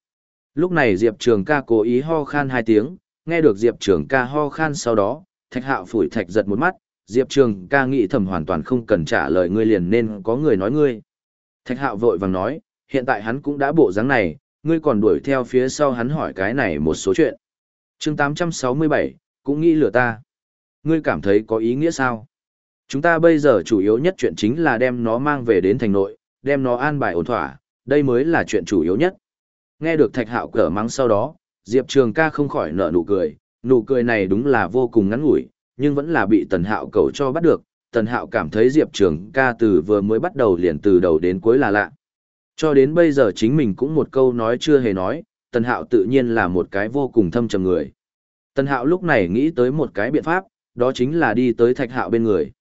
Lúc này Diệp Trường ca cố ý ho khan hai tiếng, nghe được Diệp Trường ca ho khan sau đó, thạch hạo phủi thạch giật một mắt, Diệp Trường ca nghĩ thầm hoàn toàn không cần trả lời ngươi liền nên có người nói ngươi. Thạch hạo vội vàng nói, hiện tại hắn cũng đã bộ dáng này, ngươi còn đuổi theo phía sau hắn hỏi cái này một số chuyện. chương 867, cũng nghĩ lừa ta. Ngươi cảm thấy có ý nghĩa sao? Chúng ta bây giờ chủ yếu nhất chuyện chính là đem nó mang về đến thành nội, đem nó an bài ổn thỏa, đây mới là chuyện chủ yếu nhất. Nghe được thạch hạo cở mắng sau đó, Diệp Trường ca không khỏi nở nụ cười, nụ cười này đúng là vô cùng ngắn ngủi, nhưng vẫn là bị tần hạo cầu cho bắt được. Tần hạo cảm thấy Diệp Trường ca từ vừa mới bắt đầu liền từ đầu đến cuối là lạ. Cho đến bây giờ chính mình cũng một câu nói chưa hề nói, tần hạo tự nhiên là một cái vô cùng thâm trầm người. Tần Hạo lúc này nghĩ tới một cái biện pháp, đó chính là đi tới Thạch Hạo bên người.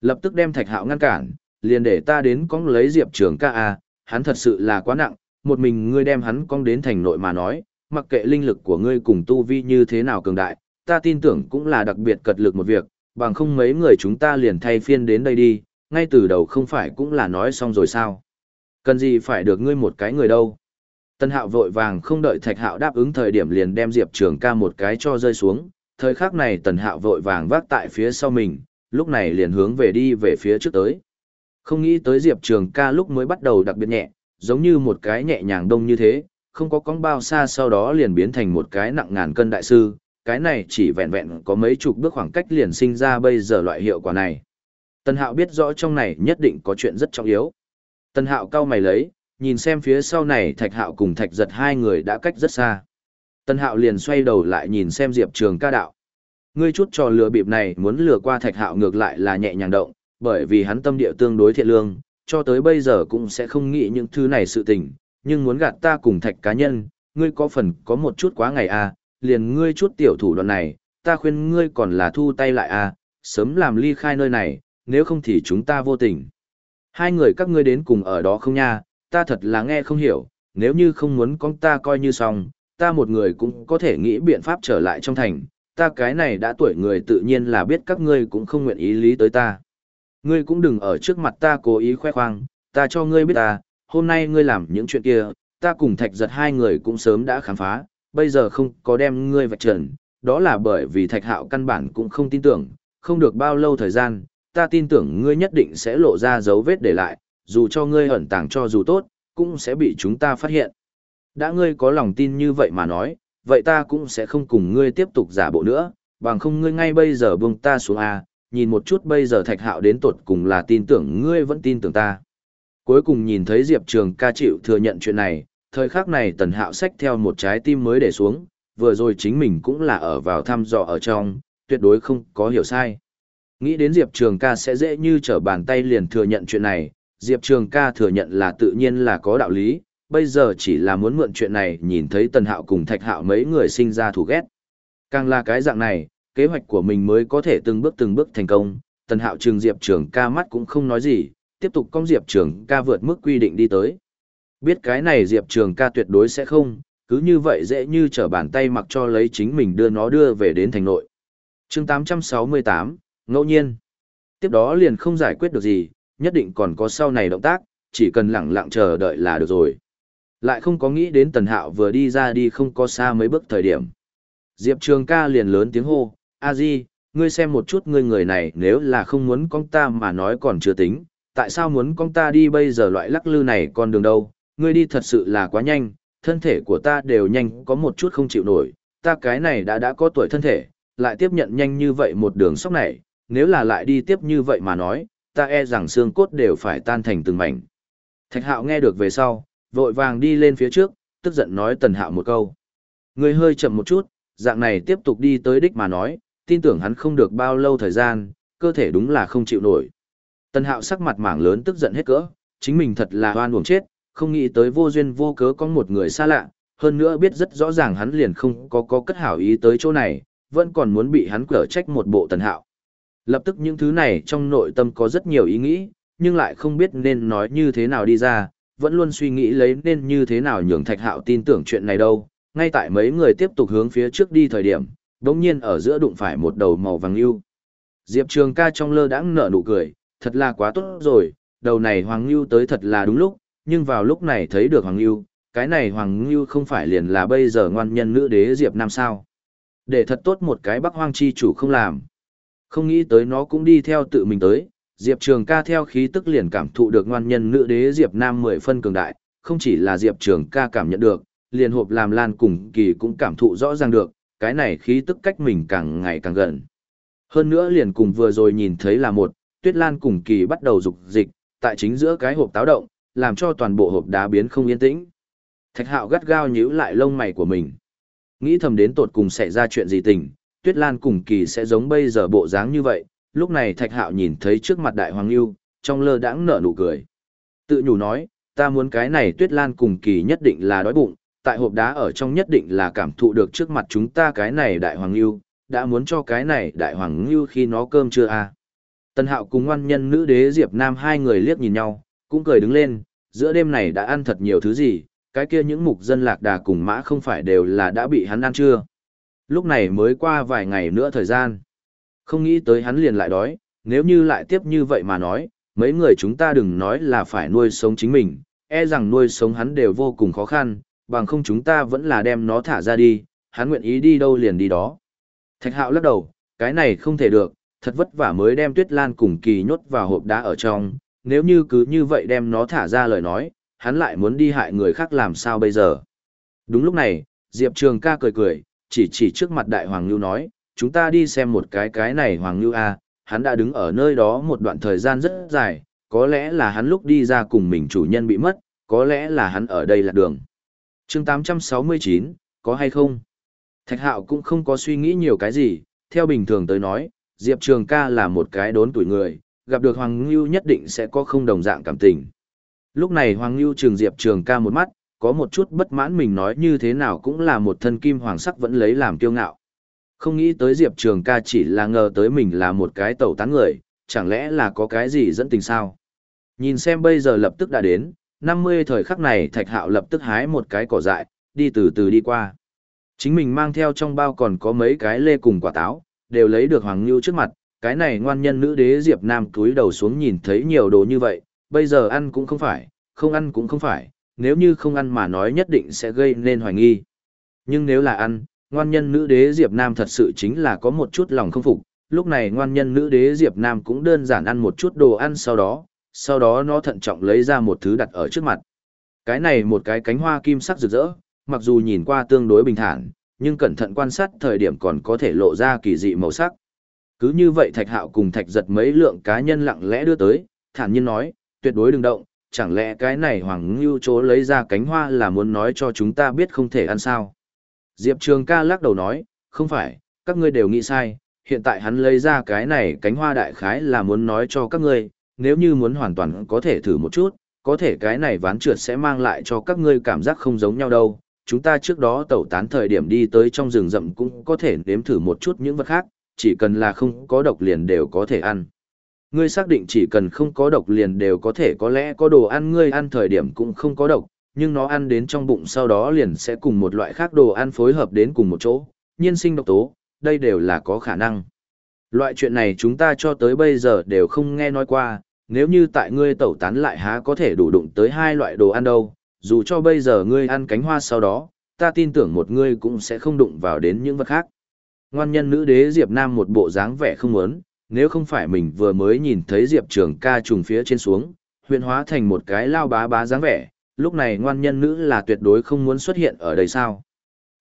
Lập tức đem Thạch Hạo ngăn cản, liền để ta đến cong lấy Diệp Trường ca a, hắn thật sự là quá nặng, một mình ngươi đem hắn cong đến thành nội mà nói, mặc kệ linh lực của ngươi cùng tu vi như thế nào cường đại, ta tin tưởng cũng là đặc biệt cật lực một việc, bằng không mấy người chúng ta liền thay phiên đến đây đi, ngay từ đầu không phải cũng là nói xong rồi sao. Cần gì phải được ngươi một cái người đâu. Tân hạo vội vàng không đợi thạch hạo đáp ứng thời điểm liền đem diệp trường ca một cái cho rơi xuống, thời khắc này tần hạo vội vàng vác tại phía sau mình, lúc này liền hướng về đi về phía trước tới. Không nghĩ tới diệp trường ca lúc mới bắt đầu đặc biệt nhẹ, giống như một cái nhẹ nhàng đông như thế, không có cong bao xa sau đó liền biến thành một cái nặng ngàn cân đại sư, cái này chỉ vẹn vẹn có mấy chục bước khoảng cách liền sinh ra bây giờ loại hiệu quả này. Tân Hạo biết rõ trong này nhất định có chuyện rất trọng yếu. Tân Hạo cao mày lấy, nhìn xem phía sau này Thạch Hạo cùng Thạch giật hai người đã cách rất xa. Tân Hạo liền xoay đầu lại nhìn xem Diệp Trường ca đạo. Ngươi chút trò lừa bịp này muốn lừa qua Thạch Hạo ngược lại là nhẹ nhàng động, bởi vì hắn tâm địa tương đối thiện lương, cho tới bây giờ cũng sẽ không nghĩ những thứ này sự tình, nhưng muốn gạt ta cùng Thạch cá nhân, ngươi có phần có một chút quá ngày à, liền ngươi chút tiểu thủ đoạn này, ta khuyên ngươi còn là thu tay lại à, sớm làm ly khai nơi này, nếu không thì chúng ta vô tình. Hai người các ngươi đến cùng ở đó không nha, ta thật là nghe không hiểu, nếu như không muốn con ta coi như xong, ta một người cũng có thể nghĩ biện pháp trở lại trong thành, ta cái này đã tuổi người tự nhiên là biết các ngươi cũng không nguyện ý lý tới ta. Ngươi cũng đừng ở trước mặt ta cố ý khoe khoang, ta cho ngươi biết ta, hôm nay ngươi làm những chuyện kia, ta cùng thạch giật hai người cũng sớm đã khám phá, bây giờ không có đem ngươi vạch trần, đó là bởi vì thạch hạo căn bản cũng không tin tưởng, không được bao lâu thời gian, ta tin tưởng ngươi nhất định sẽ lộ ra dấu vết để lại, dù cho ngươi ẩn tàng cho dù tốt, cũng sẽ bị chúng ta phát hiện. Đã ngươi có lòng tin như vậy mà nói, vậy ta cũng sẽ không cùng ngươi tiếp tục giả bộ nữa, bằng không ngươi ngay bây giờ buông ta xuống A, nhìn một chút bây giờ thạch hạo đến tột cùng là tin tưởng ngươi vẫn tin tưởng ta. Cuối cùng nhìn thấy Diệp Trường ca chịu thừa nhận chuyện này, thời khắc này tần hạo xách theo một trái tim mới để xuống, vừa rồi chính mình cũng là ở vào thăm dò ở trong, tuyệt đối không có hiểu sai. Nghĩ đến Diệp Trường ca sẽ dễ như trở bàn tay liền thừa nhận chuyện này, Diệp Trường ca thừa nhận là tự nhiên là có đạo lý, bây giờ chỉ là muốn mượn chuyện này nhìn thấy tần hạo cùng thạch hạo mấy người sinh ra thù ghét. Càng là cái dạng này, kế hoạch của mình mới có thể từng bước từng bước thành công, tần hạo trường Diệp Trường ca mắt cũng không nói gì, tiếp tục công Diệp Trường ca vượt mức quy định đi tới. Biết cái này Diệp Trường ca tuyệt đối sẽ không, cứ như vậy dễ như trở bàn tay mặc cho lấy chính mình đưa nó đưa về đến thành nội. chương 868, ngẫu nhiên. Tiếp đó liền không giải quyết được gì, nhất định còn có sau này động tác, chỉ cần lặng lặng chờ đợi là được rồi. Lại không có nghĩ đến Tần Hạo vừa đi ra đi không có xa mấy bước thời điểm. Diệp Trường ca liền lớn tiếng hô, a di, ngươi xem một chút ngươi người này nếu là không muốn con ta mà nói còn chưa tính, tại sao muốn con ta đi bây giờ loại lắc lư này con đường đâu, ngươi đi thật sự là quá nhanh, thân thể của ta đều nhanh có một chút không chịu nổi, ta cái này đã đã có tuổi thân thể, lại tiếp nhận nhanh như vậy một đường sóc này, nếu là lại đi tiếp như vậy mà nói, ta e rằng xương cốt đều phải tan thành từng mảnh. Thạch hạo nghe được về sau, vội vàng đi lên phía trước, tức giận nói tần hạo một câu. Ngươi hơi chậm một chút, dạng này tiếp tục đi tới đích mà nói, tin tưởng hắn không được bao lâu thời gian, cơ thể đúng là không chịu nổi. Tần hạo sắc mặt mảng lớn tức giận hết cỡ, chính mình thật là hoan uổng chết, không nghĩ tới vô duyên vô cớ có một người xa lạ, hơn nữa biết rất rõ ràng hắn liền không có có cất hảo ý tới chỗ này, vẫn còn muốn bị hắn cở trách một bộ tần hạo. Lập tức những thứ này trong nội tâm có rất nhiều ý nghĩ, nhưng lại không biết nên nói như thế nào đi ra, vẫn luôn suy nghĩ lấy nên như thế nào nhường thạch hạo tin tưởng chuyện này đâu. Ngay tại mấy người tiếp tục hướng phía trước đi thời điểm, đống nhiên ở giữa đụng phải một đầu màu vàng yêu. Diệp Trường ca trong lơ đãng nở nụ cười, thật là quá tốt rồi, đầu này Hoàng Ngưu tới thật là đúng lúc, nhưng vào lúc này thấy được Hoàng Ngưu, cái này Hoàng Ngưu không phải liền là bây giờ ngoan nhân nữ đế Diệp Nam sao. Để thật tốt một cái bắc hoang chi chủ không làm. Không nghĩ tới nó cũng đi theo tự mình tới, Diệp Trường ca theo khí tức liền cảm thụ được ngoan nhân nữ đế Diệp Nam mười phân cường đại, không chỉ là Diệp Trường ca cảm nhận được, liền hộp làm lan cùng kỳ cũng cảm thụ rõ ràng được, cái này khí tức cách mình càng ngày càng gần. Hơn nữa liền cùng vừa rồi nhìn thấy là một, Tuyết Lan cùng kỳ bắt đầu dục dịch, tại chính giữa cái hộp táo động, làm cho toàn bộ hộp đá biến không yên tĩnh. Thạch hạo gắt gao nhíu lại lông mày của mình. Nghĩ thầm đến tột cùng xảy ra chuyện gì tình, Tuyết Lan cùng kỳ sẽ giống bây giờ bộ dáng như vậy. Lúc này Thạch hạo nhìn thấy trước mặt đại hoàng lưu, trong lơ đãng nở nụ cười. Tự nhủ nói, ta muốn cái này Tuyết Lan cùng kỳ nhất định là đói bụng, tại hộp đá ở trong nhất định là cảm thụ được trước mặt chúng ta cái này đại hoàng lưu, đã muốn cho cái này đại hoàng lưu khi nó cơm chưa à. Tân hạo cùng ngoan nhân nữ đế Diệp Nam hai người liếc nhìn nhau, cũng cười đứng lên, giữa đêm này đã ăn thật nhiều thứ gì, cái kia những mục dân lạc đà cùng mã không phải đều là đã bị hắn ăn chưa. Lúc này mới qua vài ngày nữa thời gian. Không nghĩ tới hắn liền lại đói, nếu như lại tiếp như vậy mà nói, mấy người chúng ta đừng nói là phải nuôi sống chính mình, e rằng nuôi sống hắn đều vô cùng khó khăn, bằng không chúng ta vẫn là đem nó thả ra đi, hắn nguyện ý đi đâu liền đi đó. Thạch hạo lắc đầu, cái này không thể được, thật vất vả mới đem tuyết lan cùng kỳ nhốt vào hộp đá ở trong, nếu như cứ như vậy đem nó thả ra lời nói, hắn lại muốn đi hại người khác làm sao bây giờ. Đúng lúc này, Diệp Trường ca cười cười, chỉ chỉ trước mặt đại hoàng lưu nói, chúng ta đi xem một cái cái này hoàng lưu a à, hắn đã đứng ở nơi đó một đoạn thời gian rất dài, có lẽ là hắn lúc đi ra cùng mình chủ nhân bị mất, có lẽ là hắn ở đây là đường. chương 869, có hay không? Thạch hạo cũng không có suy nghĩ nhiều cái gì, theo bình thường tới nói, Diệp Trường ca là một cái đốn tuổi người, gặp được Hoàng Ngưu nhất định sẽ có không đồng dạng cảm tình. Lúc này Hoàng Ngưu trường Diệp Trường ca một mắt, có một chút bất mãn mình nói như thế nào cũng là một thân kim hoàng sắc vẫn lấy làm kiêu ngạo. Không nghĩ tới Diệp Trường ca chỉ là ngờ tới mình là một cái tẩu tán người, chẳng lẽ là có cái gì dẫn tình sao? Nhìn xem bây giờ lập tức đã đến, 50 thời khắc này Thạch Hạo lập tức hái một cái cỏ dại, đi từ từ đi qua. Chính mình mang theo trong bao còn có mấy cái lê cùng quả táo, đều lấy được Hoàng Ngưu trước mặt, cái này ngoan nhân nữ đế Diệp Nam cúi đầu xuống nhìn thấy nhiều đồ như vậy, bây giờ ăn cũng không phải, không ăn cũng không phải, nếu như không ăn mà nói nhất định sẽ gây nên hoài nghi. Nhưng nếu là ăn, ngoan nhân nữ đế Diệp Nam thật sự chính là có một chút lòng không phục, lúc này ngoan nhân nữ đế Diệp Nam cũng đơn giản ăn một chút đồ ăn sau đó, sau đó nó thận trọng lấy ra một thứ đặt ở trước mặt. Cái này một cái cánh hoa kim sắc rực rỡ, mặc dù nhìn qua tương đối bình thản, nhưng cẩn thận quan sát thời điểm còn có thể lộ ra kỳ dị màu sắc. Cứ như vậy Thạch Hạo cùng Thạch giật mấy lượng cá nhân lặng lẽ đưa tới, thản nhiên nói, tuyệt đối đừng động, chẳng lẽ cái này Hoàng Ngưu chỗ lấy ra cánh hoa là muốn nói cho chúng ta biết không thể ăn sao? Diệp Trường ca lắc đầu nói, không phải, các ngươi đều nghĩ sai, hiện tại hắn lấy ra cái này cánh hoa đại khái là muốn nói cho các ngươi, nếu như muốn hoàn toàn có thể thử một chút, có thể cái này ván trượt sẽ mang lại cho các ngươi cảm giác không giống nhau đâu. Chúng ta trước đó tẩu tán thời điểm đi tới trong rừng rậm cũng có thể nếm thử một chút những vật khác, chỉ cần là không có độc liền đều có thể ăn. Ngươi xác định chỉ cần không có độc liền đều có thể có lẽ có đồ ăn ngươi ăn thời điểm cũng không có độc, nhưng nó ăn đến trong bụng sau đó liền sẽ cùng một loại khác đồ ăn phối hợp đến cùng một chỗ, nhiên sinh độc tố, đây đều là có khả năng. Loại chuyện này chúng ta cho tới bây giờ đều không nghe nói qua, nếu như tại ngươi tẩu tán lại há có thể đủ đụng tới hai loại đồ ăn đâu, dù cho bây giờ ngươi ăn cánh hoa sau đó, ta tin tưởng một ngươi cũng sẽ không đụng vào đến những vật khác. Ngoan nhân nữ đế Diệp Nam một bộ dáng vẻ không muốn, nếu không phải mình vừa mới nhìn thấy Diệp Trường ca trùng phía trên xuống, huyện hóa thành một cái lao bá bá dáng vẻ, lúc này ngoan nhân nữ là tuyệt đối không muốn xuất hiện ở đây sao.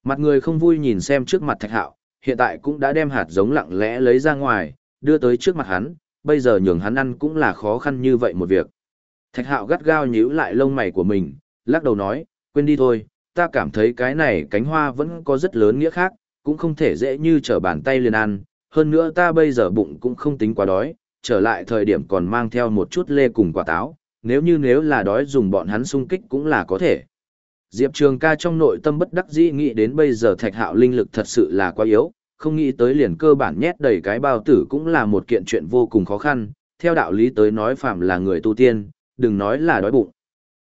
Mặt người không vui nhìn xem trước mặt thạch hạo, hiện tại cũng đã đem hạt giống lặng lẽ lấy ra ngoài, đưa tới trước mặt hắn, bây giờ nhường hắn ăn cũng là khó khăn như vậy một việc. Thạch hạo gắt gao nhíu lại lông mày của mình, lắc đầu nói, quên đi thôi, ta cảm thấy cái này cánh hoa vẫn có rất lớn nghĩa khác, cũng không thể dễ như trở bàn tay liền ăn, hơn nữa ta bây giờ bụng cũng không tính quá đói, trở lại thời điểm còn mang theo một chút lê cùng quả táo, nếu như nếu là đói dùng bọn hắn sung kích cũng là có thể. Diệp Trường ca trong nội tâm bất đắc dĩ nghĩ đến bây giờ thạch hạo linh lực thật sự là quá yếu, không nghĩ tới liền cơ bản nhét đầy cái bao tử cũng là một kiện chuyện vô cùng khó khăn, theo đạo lý tới nói phạm là người tu tiên, đừng nói là đói bụng.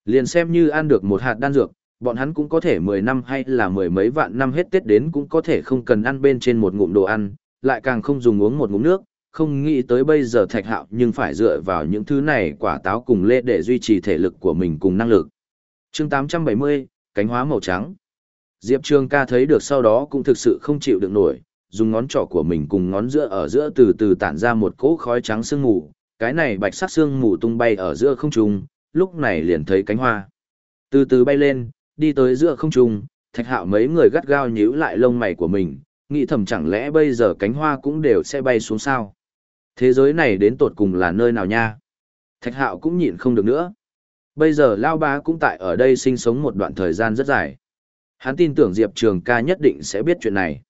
Liền xem như ăn được một hạt đan dược, bọn hắn cũng có thể 10 năm hay là mười mấy vạn năm hết Tết đến cũng có thể không cần ăn bên trên một ngụm đồ ăn, lại càng không dùng uống một ngụm nước, không nghĩ tới bây giờ thạch hạo nhưng phải dựa vào những thứ này quả táo cùng lê để duy trì thể lực của mình cùng năng lực. chương 870, cánh hóa màu trắng. Diệp Trường ca thấy được sau đó cũng thực sự không chịu được nổi, dùng ngón trỏ của mình cùng ngón giữa ở giữa từ từ tản ra một cỗ khói trắng sương mù, cái này bạch sắc sương mù tung bay ở giữa không trung, lúc này liền thấy cánh hoa. Từ từ bay lên, đi tới giữa không trung, thạch hạo mấy người gắt gao nhíu lại lông mày của mình, nghĩ thầm chẳng lẽ bây giờ cánh hoa cũng đều sẽ bay xuống sao. Thế giới này đến tột cùng là nơi nào nha? Thạch hạo cũng nhịn không được nữa. Bây giờ Lao Bá cũng tại ở đây sinh sống một đoạn thời gian rất dài. Hắn tin tưởng Diệp Trường ca nhất định sẽ biết chuyện này.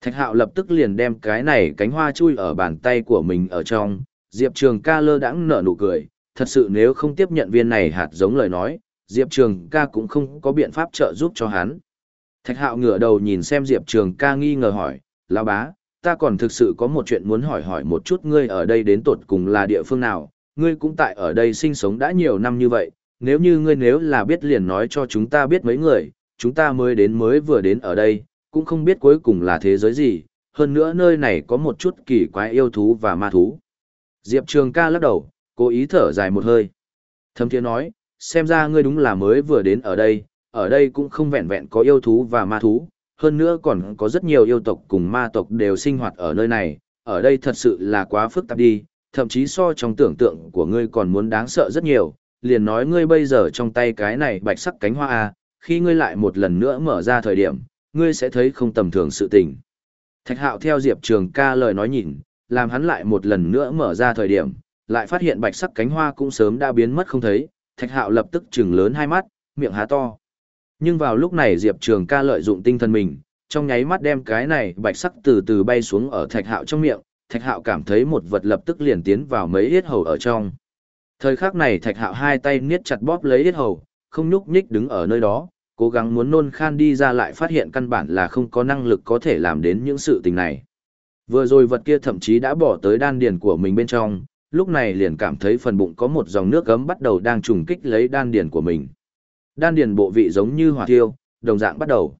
Thạch hạo lập tức liền đem cái này cánh hoa chui ở bàn tay của mình ở trong. Diệp Trường ca lơ đãng nở nụ cười. Thật sự nếu không tiếp nhận viên này hạt giống lời nói, Diệp Trường ca cũng không có biện pháp trợ giúp cho hắn. Thạch hạo ngửa đầu nhìn xem Diệp Trường ca nghi ngờ hỏi, lão bá, ta còn thực sự có một chuyện muốn hỏi hỏi một chút ngươi ở đây đến tột cùng là địa phương nào, ngươi cũng tại ở đây sinh sống đã nhiều năm như vậy, nếu như ngươi nếu là biết liền nói cho chúng ta biết mấy người, chúng ta mới đến mới vừa đến ở đây, cũng không biết cuối cùng là thế giới gì, hơn nữa nơi này có một chút kỳ quái yêu thú và ma thú. Diệp Trường ca lắc đầu, cố ý thở dài một hơi. Thâm thiên nói, xem ra ngươi đúng là mới vừa đến ở đây, ở đây cũng không vẹn vẹn có yêu thú và ma thú, hơn nữa còn có rất nhiều yêu tộc cùng ma tộc đều sinh hoạt ở nơi này, ở đây thật sự là quá phức tạp đi, thậm chí so trong tưởng tượng của ngươi còn muốn đáng sợ rất nhiều, liền nói ngươi bây giờ trong tay cái này bạch sắc cánh hoa a, khi ngươi lại một lần nữa mở ra thời điểm, ngươi sẽ thấy không tầm thường sự tình. Thạch Hạo theo Diệp Trường Ca lời nói nhìn, làm hắn lại một lần nữa mở ra thời điểm, lại phát hiện bạch sắc cánh hoa cũng sớm đã biến mất không thấy, Thạch Hạo lập tức chừng lớn hai mắt, miệng há to. Nhưng vào lúc này Diệp Trường ca lợi dụng tinh thần mình, trong nháy mắt đem cái này bạch sắc từ từ bay xuống ở Thạch Hạo trong miệng, Thạch Hạo cảm thấy một vật lập tức liền tiến vào mấy yết hầu ở trong. Thời khắc này Thạch Hạo hai tay niết chặt bóp lấy yết hầu, không nhúc nhích đứng ở nơi đó, cố gắng muốn nôn khan đi ra lại phát hiện căn bản là không có năng lực có thể làm đến những sự tình này. Vừa rồi vật kia thậm chí đã bỏ tới đan điền của mình bên trong, lúc này liền cảm thấy phần bụng có một dòng nước gấm bắt đầu đang trùng kích lấy đan điền của mình. Đan điền bộ vị giống như hỏa thiêu, đồng dạng bắt đầu.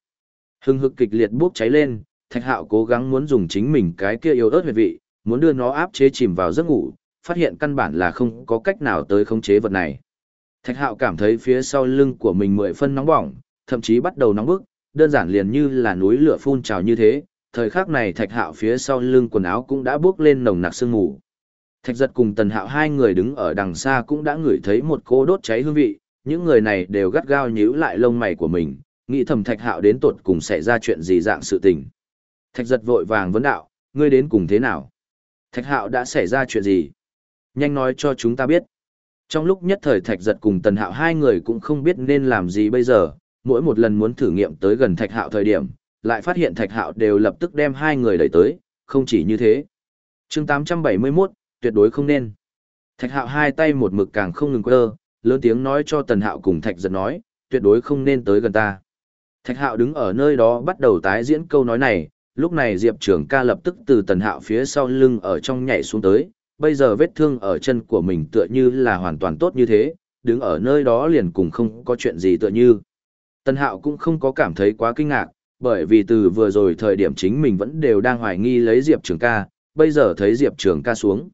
Hưng hực kịch liệt bốc cháy lên, Thạch Hạo cố gắng muốn dùng chính mình cái kia yếu ớt huyệt vị, muốn đưa nó áp chế chìm vào giấc ngủ, phát hiện căn bản là không có cách nào tới khống chế vật này. Thạch Hạo cảm thấy phía sau lưng của mình mười phân nóng bỏng, thậm chí bắt đầu nóng bức, đơn giản liền như là núi lửa phun trào như thế. Thời khắc này Thạch Hạo phía sau lưng quần áo cũng đã bốc lên nồng nặc sương mù. Thạch Giật cùng Tần Hạo hai người đứng ở đằng xa cũng đã ngửi thấy một cô đốt cháy hương vị, những người này đều gắt gao nhíu lại lông mày của mình, nghĩ thầm Thạch Hạo đến tột cùng xảy ra chuyện gì dạng sự tình. Thạch Giật vội vàng vấn đạo, ngươi đến cùng thế nào? Thạch Hạo đã xảy ra chuyện gì? Nhanh nói cho chúng ta biết. Trong lúc nhất thời Thạch Giật cùng Tần Hạo hai người cũng không biết nên làm gì bây giờ, mỗi một lần muốn thử nghiệm tới gần Thạch Hạo thời điểm, lại phát hiện Thạch Hạo đều lập tức đem hai người đẩy tới, không chỉ như thế. chương 871, tuyệt đối không nên. Thạch Hạo hai tay một mực càng không ngừng quơ, lớn tiếng nói cho Tần Hạo cùng Thạch Giật nói, tuyệt đối không nên tới gần ta. Thạch Hạo đứng ở nơi đó bắt đầu tái diễn câu nói này, lúc này Diệp Trường ca lập tức từ Tần Hạo phía sau lưng ở trong nhảy xuống tới, bây giờ vết thương ở chân của mình tựa như là hoàn toàn tốt như thế, đứng ở nơi đó liền cùng không có chuyện gì tựa như. Tần Hạo cũng không có cảm thấy quá kinh ngạc, bởi vì từ vừa rồi thời điểm chính mình vẫn đều đang hoài nghi lấy Diệp Trường ca, bây giờ thấy Diệp Trường ca xuống.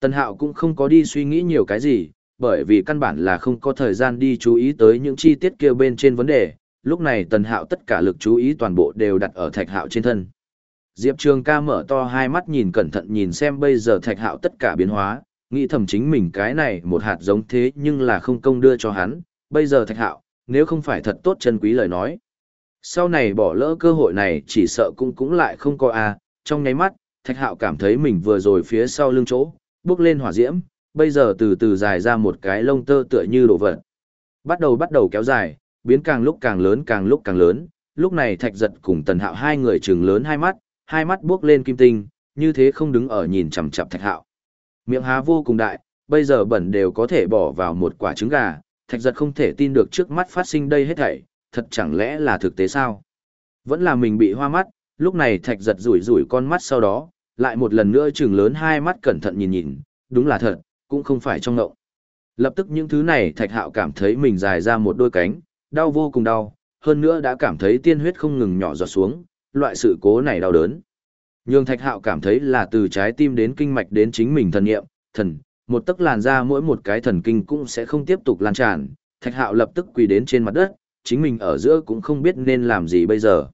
Tần Hạo cũng không có đi suy nghĩ nhiều cái gì, bởi vì căn bản là không có thời gian đi chú ý tới những chi tiết kia bên trên vấn đề, lúc này Tần Hạo tất cả lực chú ý toàn bộ đều đặt ở Thạch Hạo trên thân. Diệp Trường ca mở to hai mắt nhìn cẩn thận nhìn xem bây giờ Thạch Hạo tất cả biến hóa, nghĩ thầm chính mình cái này một hạt giống thế nhưng là không công đưa cho hắn, bây giờ Thạch Hạo, nếu không phải thật tốt chân quý lời nói. Sau này bỏ lỡ cơ hội này chỉ sợ cũng cũng lại không có a trong nháy mắt, Thạch Hạo cảm thấy mình vừa rồi phía sau lưng chỗ, bước lên hỏa diễm, bây giờ từ từ dài ra một cái lông tơ tựa như đổ vật. Bắt đầu bắt đầu kéo dài, biến càng lúc càng lớn càng lúc càng lớn, lúc này thạch giật cùng tần hạo hai người trừng lớn hai mắt, hai mắt bước lên kim tinh, như thế không đứng ở nhìn chằm chằm thạch hạo. Miệng há vô cùng đại, bây giờ bẩn đều có thể bỏ vào một quả trứng gà, thạch giật không thể tin được trước mắt phát sinh đây hết thảy, thật chẳng lẽ là thực tế sao? Vẫn là mình bị hoa mắt, lúc này thạch giật rủi rủi con mắt sau đó, lại một lần nữa trừng lớn hai mắt cẩn thận nhìn nhìn, đúng là thật, cũng không phải trong ngộng. Lập tức những thứ này thạch hạo cảm thấy mình dài ra một đôi cánh, đau vô cùng đau, hơn nữa đã cảm thấy tiên huyết không ngừng nhỏ giọt xuống, loại sự cố này đau đớn. Nhưng thạch hạo cảm thấy là từ trái tim đến kinh mạch đến chính mình thần nghiệm, thần, một tấc làn ra mỗi một cái thần kinh cũng sẽ không tiếp tục lan tràn, thạch hạo lập tức quỳ đến trên mặt đất, chính mình ở giữa cũng không biết nên làm gì bây giờ.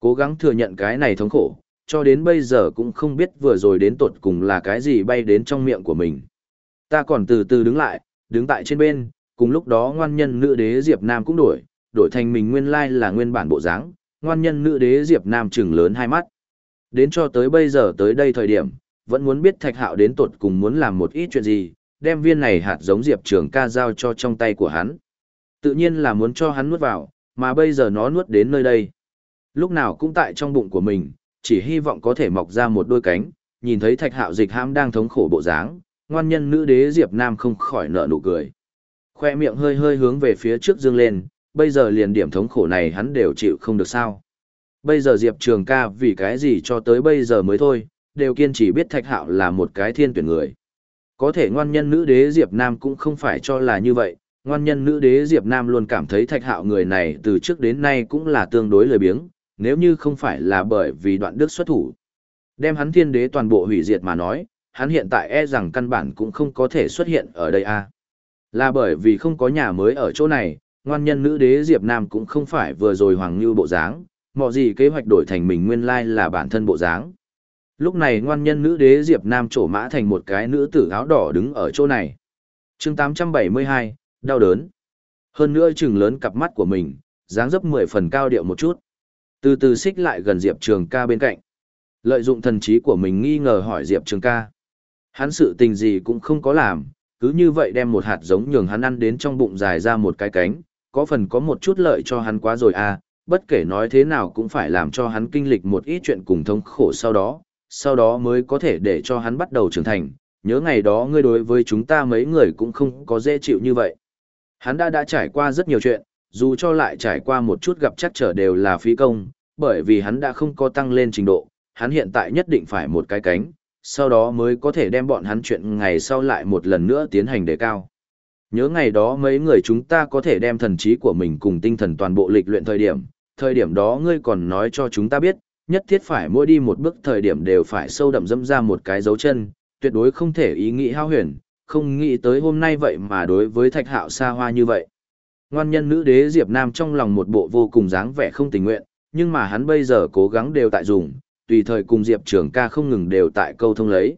Cố gắng thừa nhận cái này thống khổ, cho đến bây giờ cũng không biết vừa rồi đến tột cùng là cái gì bay đến trong miệng của mình. Ta còn từ từ đứng lại, đứng tại trên bên, cùng lúc đó ngoan nhân nữ đế Diệp Nam cũng đổi, đổi thành mình nguyên lai là nguyên bản bộ dáng, ngoan nhân nữ đế Diệp Nam trừng lớn hai mắt. Đến cho tới bây giờ tới đây thời điểm, vẫn muốn biết Thạch Hạo đến tột cùng muốn làm một ít chuyện gì, đem viên này hạt giống Diệp Trường ca giao cho trong tay của hắn. Tự nhiên là muốn cho hắn nuốt vào, mà bây giờ nó nuốt đến nơi đây. Lúc nào cũng tại trong bụng của mình, chỉ hy vọng có thể mọc ra một đôi cánh, nhìn thấy Thạch Hạo dịch hãm đang thống khổ bộ dáng, ngoan nhân nữ đế Diệp Nam không khỏi nở nụ cười. khoe miệng hơi hơi hướng về phía trước dương lên, bây giờ liền điểm thống khổ này hắn đều chịu không được sao. Bây giờ Diệp Trường ca vì cái gì cho tới bây giờ mới thôi, đều kiên trì biết Thạch Hạo là một cái thiên tuyển người. Có thể ngoan nhân nữ đế Diệp Nam cũng không phải cho là như vậy, ngoan nhân nữ đế Diệp Nam luôn cảm thấy Thạch Hạo người này từ trước đến nay cũng là tương đối lười biếng, nếu như không phải là bởi vì đoạn đức xuất thủ. Đem hắn thiên đế toàn bộ hủy diệt mà nói, hắn hiện tại e rằng căn bản cũng không có thể xuất hiện ở đây a. À. Là bởi vì không có nhà mới ở chỗ này, ngoan nhân nữ đế Diệp Nam cũng không phải vừa rồi hoàng như bộ dáng, mọi gì kế hoạch đổi thành mình nguyên lai là bản thân bộ dáng. Lúc này ngoan nhân nữ đế Diệp Nam trổ mã thành một cái nữ tử áo đỏ đứng ở chỗ này. chương 872, đau đớn. Hơn nữa chừng lớn cặp mắt của mình, dáng dấp 10 phần cao điệu một chút. Từ từ xích lại gần Diệp Trường ca bên cạnh. Lợi dụng thần trí của mình nghi ngờ hỏi Diệp Trường ca. Hắn sự tình gì cũng không có làm, cứ như vậy đem một hạt giống nhường hắn ăn đến trong bụng dài ra một cái cánh, có phần có một chút lợi cho hắn quá rồi à, bất kể nói thế nào cũng phải làm cho hắn kinh lịch một ít chuyện cùng thống khổ sau đó, sau đó mới có thể để cho hắn bắt đầu trưởng thành, nhớ ngày đó ngươi đối với chúng ta mấy người cũng không có dễ chịu như vậy. Hắn đã đã trải qua rất nhiều chuyện, dù cho lại trải qua một chút gặp chắc trở đều là phí công, bởi vì hắn đã không có tăng lên trình độ, hắn hiện tại nhất định phải một cái cánh, sau đó mới có thể đem bọn hắn chuyện ngày sau lại một lần nữa tiến hành đề cao. Nhớ ngày đó mấy người chúng ta có thể đem thần trí của mình cùng tinh thần toàn bộ lịch luyện thời điểm, thời điểm đó ngươi còn nói cho chúng ta biết, nhất thiết phải mỗi đi một bước thời điểm đều phải sâu đậm dâm ra một cái dấu chân, tuyệt đối không thể ý nghĩ hao huyền, không nghĩ tới hôm nay vậy mà đối với thạch hạo xa hoa như vậy. Ngoan nhân nữ đế Diệp Nam trong lòng một bộ vô cùng dáng vẻ không tình nguyện, nhưng mà hắn bây giờ cố gắng đều tại dùng, tùy thời cùng Diệp Trường ca không ngừng đều tại câu thông lấy.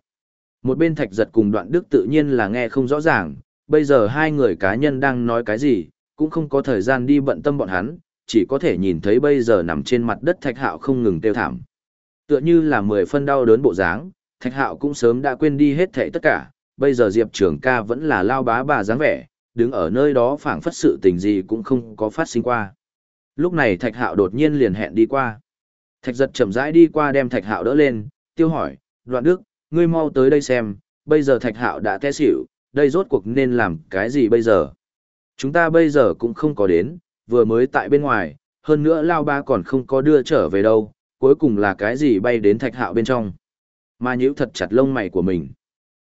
Một bên thạch giật cùng đoạn đức tự nhiên là nghe không rõ ràng, bây giờ hai người cá nhân đang nói cái gì, cũng không có thời gian đi bận tâm bọn hắn, chỉ có thể nhìn thấy bây giờ nằm trên mặt đất thạch hạo không ngừng tiêu thảm. Tựa như là mười phân đau đớn bộ dáng, thạch hạo cũng sớm đã quên đi hết thảy tất cả, bây giờ Diệp Trường ca vẫn là lao bá bà dáng vẻ, đứng ở nơi đó phảng phất sự tình gì cũng không có phát sinh qua. Lúc này thạch hạo đột nhiên liền hẹn đi qua. Thạch giật chậm rãi đi qua đem thạch hạo đỡ lên, tiêu hỏi, đoạn đức, ngươi mau tới đây xem, bây giờ thạch hạo đã té xỉu, đây rốt cuộc nên làm cái gì bây giờ? Chúng ta bây giờ cũng không có đến, vừa mới tại bên ngoài, hơn nữa lao ba còn không có đưa trở về đâu, cuối cùng là cái gì bay đến thạch hạo bên trong. Mà nhíu thật chặt lông mày của mình.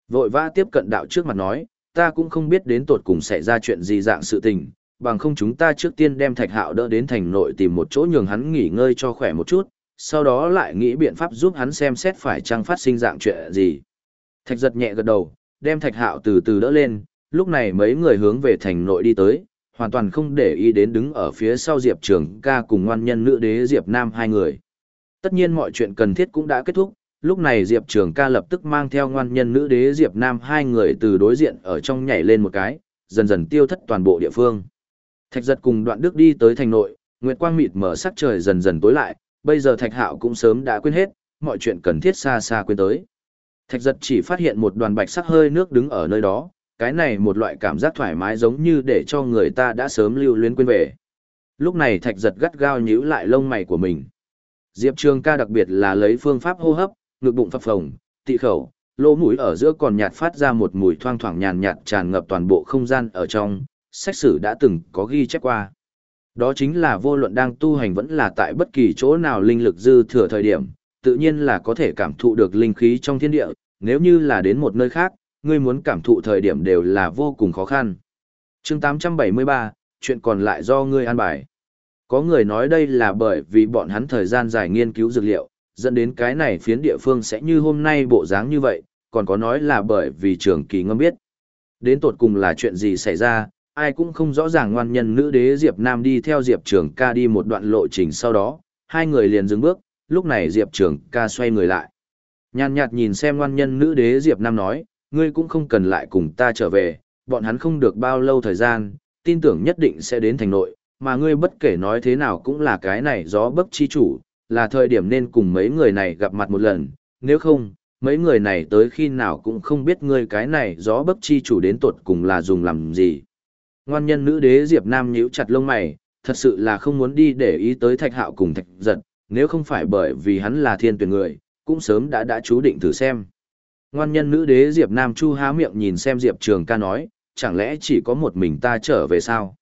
Vội vã tiếp cận đạo trước mặt nói, ta cũng không biết đến tột cùng xảy ra chuyện gì dạng sự tình, bằng không chúng ta trước tiên đem thạch hạo đỡ đến thành nội tìm một chỗ nhường hắn nghỉ ngơi cho khỏe một chút, sau đó lại nghĩ biện pháp giúp hắn xem xét phải chăng phát sinh dạng chuyện gì. Thạch giật nhẹ gật đầu, đem thạch hạo từ từ đỡ lên, lúc này mấy người hướng về thành nội đi tới, hoàn toàn không để ý đến đứng ở phía sau Diệp Trường ca cùng ngoan nhân nữ đế Diệp Nam hai người. Tất nhiên mọi chuyện cần thiết cũng đã kết thúc, lúc này Diệp Trường ca lập tức mang theo ngoan nhân nữ đế Diệp Nam hai người từ đối diện ở trong nhảy lên một cái, dần dần tiêu thất toàn bộ địa phương. Thạch giật cùng đoạn đức đi tới thành nội, nguyệt quang mịt mở sắc trời dần dần tối lại, bây giờ Thạch Hạo cũng sớm đã quên hết, mọi chuyện cần thiết xa xa quên tới. Thạch giật chỉ phát hiện một đoàn bạch sắc hơi nước đứng ở nơi đó, cái này một loại cảm giác thoải mái giống như để cho người ta đã sớm lưu luyến quên về. Lúc này thạch giật gắt gao nhíu lại lông mày của mình. Diệp Trường ca đặc biệt là lấy phương pháp hô hấp, ngực bụng phập phồng, tị khẩu, lỗ mũi ở giữa còn nhạt phát ra một mùi thoang thoảng nhàn nhạt tràn ngập toàn bộ không gian ở trong, sách sử đã từng có ghi chép qua. Đó chính là vô luận đang tu hành vẫn là tại bất kỳ chỗ nào linh lực dư thừa thời điểm, tự nhiên là có thể cảm thụ được linh khí trong thiên địa, nếu như là đến một nơi khác, ngươi muốn cảm thụ thời điểm đều là vô cùng khó khăn. chương 873, chuyện còn lại do ngươi an bài. Có người nói đây là bởi vì bọn hắn thời gian dài nghiên cứu dược liệu, dẫn đến cái này phiến địa phương sẽ như hôm nay bộ dáng như vậy, còn có nói là bởi vì trường kỳ ngâm biết. Đến tột cùng là chuyện gì xảy ra, ai cũng không rõ ràng ngoan nhân nữ đế Diệp Nam đi theo Diệp Trường ca đi một đoạn lộ trình sau đó, hai người liền dừng bước, lúc này Diệp Trường ca xoay người lại. Nhàn nhạt nhìn xem ngoan nhân nữ đế Diệp Nam nói, ngươi cũng không cần lại cùng ta trở về, bọn hắn không được bao lâu thời gian, tin tưởng nhất định sẽ đến thành nội, mà ngươi bất kể nói thế nào cũng là cái này gió bấc chi chủ, là thời điểm nên cùng mấy người này gặp mặt một lần, nếu không, mấy người này tới khi nào cũng không biết ngươi cái này gió bấp chi chủ đến tột cùng là dùng làm gì. Ngoan nhân nữ đế Diệp Nam nhíu chặt lông mày, thật sự là không muốn đi để ý tới thạch hạo cùng thạch giật, nếu không phải bởi vì hắn là thiên tuyển người, cũng sớm đã đã chú định thử xem. Ngoan nhân nữ đế Diệp Nam Chu há miệng nhìn xem Diệp Trường ca nói, chẳng lẽ chỉ có một mình ta trở về sao?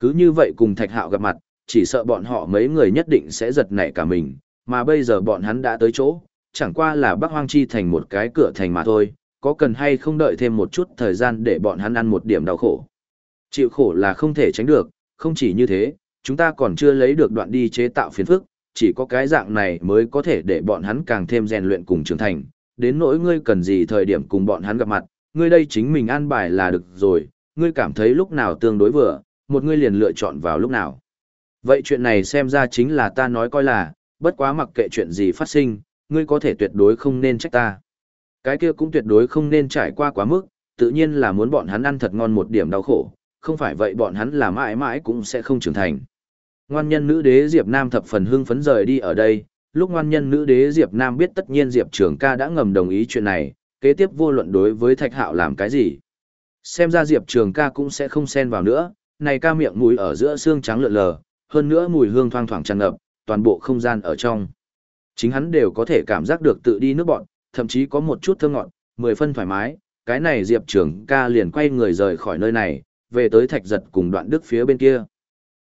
Cứ như vậy cùng thạch hạo gặp mặt, chỉ sợ bọn họ mấy người nhất định sẽ giật nảy cả mình, mà bây giờ bọn hắn đã tới chỗ, chẳng qua là Bắc Hoang Chi thành một cái cửa thành mà thôi, có cần hay không đợi thêm một chút thời gian để bọn hắn ăn một điểm đau khổ. Chịu khổ là không thể tránh được, không chỉ như thế, chúng ta còn chưa lấy được đoạn đi chế tạo phiền phức, chỉ có cái dạng này mới có thể để bọn hắn càng thêm rèn luyện cùng trưởng thành, đến nỗi ngươi cần gì thời điểm cùng bọn hắn gặp mặt, ngươi đây chính mình an bài là được rồi, ngươi cảm thấy lúc nào tương đối vừa, một ngươi liền lựa chọn vào lúc nào. Vậy chuyện này xem ra chính là ta nói coi là, bất quá mặc kệ chuyện gì phát sinh, ngươi có thể tuyệt đối không nên trách ta. Cái kia cũng tuyệt đối không nên trải qua quá mức, tự nhiên là muốn bọn hắn ăn thật ngon một điểm đau khổ, không phải vậy bọn hắn là mãi mãi cũng sẽ không trưởng thành. Ngoan nhân nữ đế Diệp Nam thập phần hưng phấn rời đi ở đây, lúc ngoan nhân nữ đế Diệp Nam biết tất nhiên Diệp Trường ca đã ngầm đồng ý chuyện này, kế tiếp vô luận đối với Thạch Hạo làm cái gì. Xem ra Diệp Trường ca cũng sẽ không xen vào nữa, này ca miệng mùi ở giữa xương trắng lượn lờ, hơn nữa mùi hương thoang thoảng tràn ngập, toàn bộ không gian ở trong. Chính hắn đều có thể cảm giác được tự đi nước bọn, thậm chí có một chút thơm ngọt, mười phân thoải mái, cái này Diệp Trường ca liền quay người rời khỏi nơi này, về tới thạch giật cùng đoạn đức phía bên kia.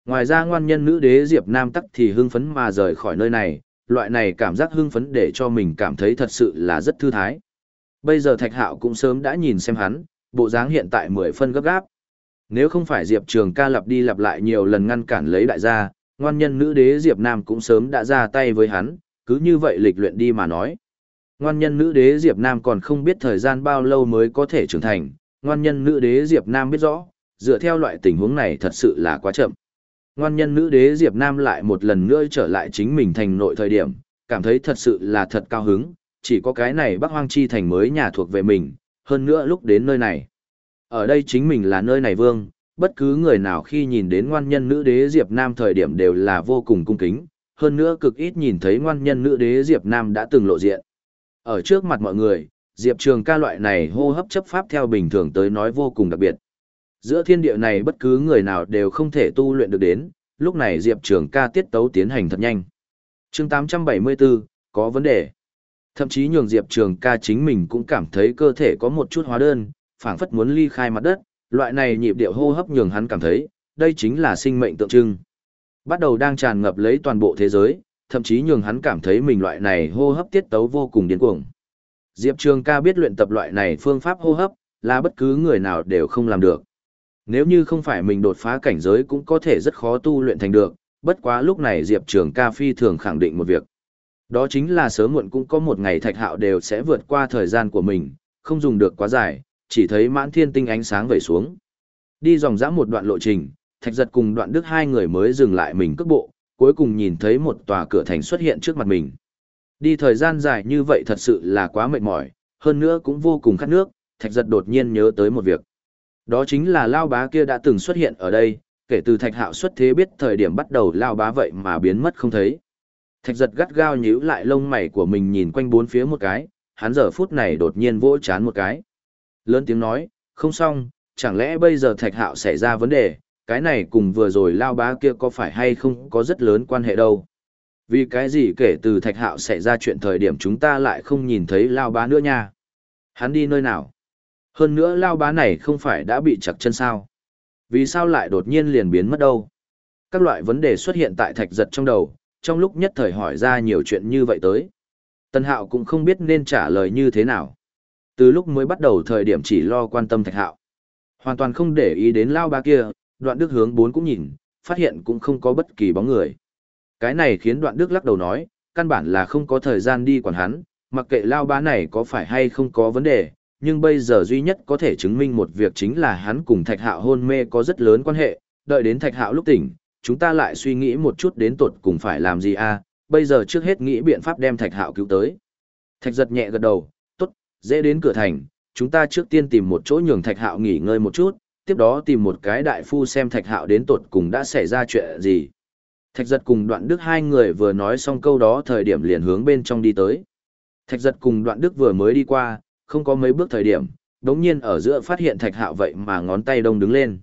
Ngoài ra ngoan nhân nữ đế Diệp Nam tắc thì hưng phấn mà rời khỏi nơi này, loại này cảm giác hưng phấn để cho mình cảm thấy thật sự là rất thư thái. Bây giờ thạch hạo cũng sớm đã nhìn xem hắn, bộ dáng hiện tại mười phân gấp gáp. Nếu không phải Diệp Trường ca lặp đi lặp lại nhiều lần ngăn cản lấy đại gia, ngoan nhân nữ đế Diệp Nam cũng sớm đã ra tay với hắn, cứ như vậy lịch luyện đi mà nói. Ngoan nhân nữ đế Diệp Nam còn không biết thời gian bao lâu mới có thể trưởng thành, ngoan nhân nữ đế Diệp Nam biết rõ, dựa theo loại tình huống này thật sự là quá chậm. Ngoan nhân nữ đế Diệp Nam lại một lần nữa trở lại chính mình thành nội thời điểm, cảm thấy thật sự là thật cao hứng, chỉ có cái này Bắc Hoang Chi thành mới nhà thuộc về mình, hơn nữa lúc đến nơi này. Ở đây chính mình là nơi này vương, bất cứ người nào khi nhìn đến ngoan nhân nữ đế Diệp Nam thời điểm đều là vô cùng cung kính, hơn nữa cực ít nhìn thấy ngoan nhân nữ đế Diệp Nam đã từng lộ diện. Ở trước mặt mọi người, Diệp Trường ca loại này hô hấp chấp pháp theo bình thường tới nói vô cùng đặc biệt. Giữa thiên địa này bất cứ người nào đều không thể tu luyện được đến, lúc này Diệp Trường ca tiết tấu tiến hành thật nhanh. chương 874, có vấn đề. Thậm chí nhường Diệp Trường ca chính mình cũng cảm thấy cơ thể có một chút hóa đơn, phảng phất muốn ly khai mặt đất, loại này nhịp điệu hô hấp nhường hắn cảm thấy, đây chính là sinh mệnh tượng trưng. Bắt đầu đang tràn ngập lấy toàn bộ thế giới, thậm chí nhường hắn cảm thấy mình loại này hô hấp tiết tấu vô cùng điên cuồng. Diệp Trường ca biết luyện tập loại này phương pháp hô hấp, là bất cứ người nào đều không làm được. Nếu như không phải mình đột phá cảnh giới cũng có thể rất khó tu luyện thành được, bất quá lúc này Diệp Trường ca phi thường khẳng định một việc. Đó chính là sớm muộn cũng có một ngày thạch hạo đều sẽ vượt qua thời gian của mình, không dùng được quá dài, chỉ thấy mãn thiên tinh ánh sáng vẩy xuống. Đi dòng dã một đoạn lộ trình, thạch giật cùng đoạn đức hai người mới dừng lại mình cước bộ, cuối cùng nhìn thấy một tòa cửa thành xuất hiện trước mặt mình. Đi thời gian dài như vậy thật sự là quá mệt mỏi, hơn nữa cũng vô cùng khát nước, thạch giật đột nhiên nhớ tới một việc. Đó chính là Lao Bá kia đã từng xuất hiện ở đây, kể từ thạch hạo xuất thế biết thời điểm bắt đầu Lao Bá vậy mà biến mất không thấy. Thạch giật gắt gao nhíu lại lông mày của mình nhìn quanh bốn phía một cái, hắn giờ phút này đột nhiên vỗ chán một cái. Lớn tiếng nói, không xong, chẳng lẽ bây giờ thạch hạo xảy ra vấn đề, cái này cùng vừa rồi lao bá kia có phải hay không có rất lớn quan hệ đâu. Vì cái gì kể từ thạch hạo xảy ra chuyện thời điểm chúng ta lại không nhìn thấy lao bá nữa nha. Hắn đi nơi nào? Hơn nữa lao bá này không phải đã bị chặt chân sao? Vì sao lại đột nhiên liền biến mất đâu? Các loại vấn đề xuất hiện tại thạch giật trong đầu, trong lúc nhất thời hỏi ra nhiều chuyện như vậy tới. Tân hạo cũng không biết nên trả lời như thế nào. Từ lúc mới bắt đầu thời điểm chỉ lo quan tâm thạch hạo. Hoàn toàn không để ý đến lao bá kia, đoạn đức hướng bốn cũng nhìn, phát hiện cũng không có bất kỳ bóng người. Cái này khiến đoạn đức lắc đầu nói, căn bản là không có thời gian đi quản hắn, mặc kệ lao bá này có phải hay không có vấn đề, nhưng bây giờ duy nhất có thể chứng minh một việc chính là hắn cùng thạch hạo hôn mê có rất lớn quan hệ, đợi đến thạch hạo lúc tỉnh, chúng ta lại suy nghĩ một chút đến tột cùng phải làm gì a à? bây giờ trước hết nghĩ biện pháp đem thạch hạo cứu tới. Thạch giật nhẹ gật đầu, dễ đến cửa thành, chúng ta trước tiên tìm một chỗ nhường thạch hạo nghỉ ngơi một chút, tiếp đó tìm một cái đại phu xem thạch hạo đến tột cùng đã xảy ra chuyện gì. Thạch giật cùng đoạn đức hai người vừa nói xong câu đó thời điểm liền hướng bên trong đi tới. Thạch giật cùng đoạn đức vừa mới đi qua, không có mấy bước thời điểm, đống nhiên ở giữa phát hiện thạch hạo vậy mà ngón tay đông đứng lên.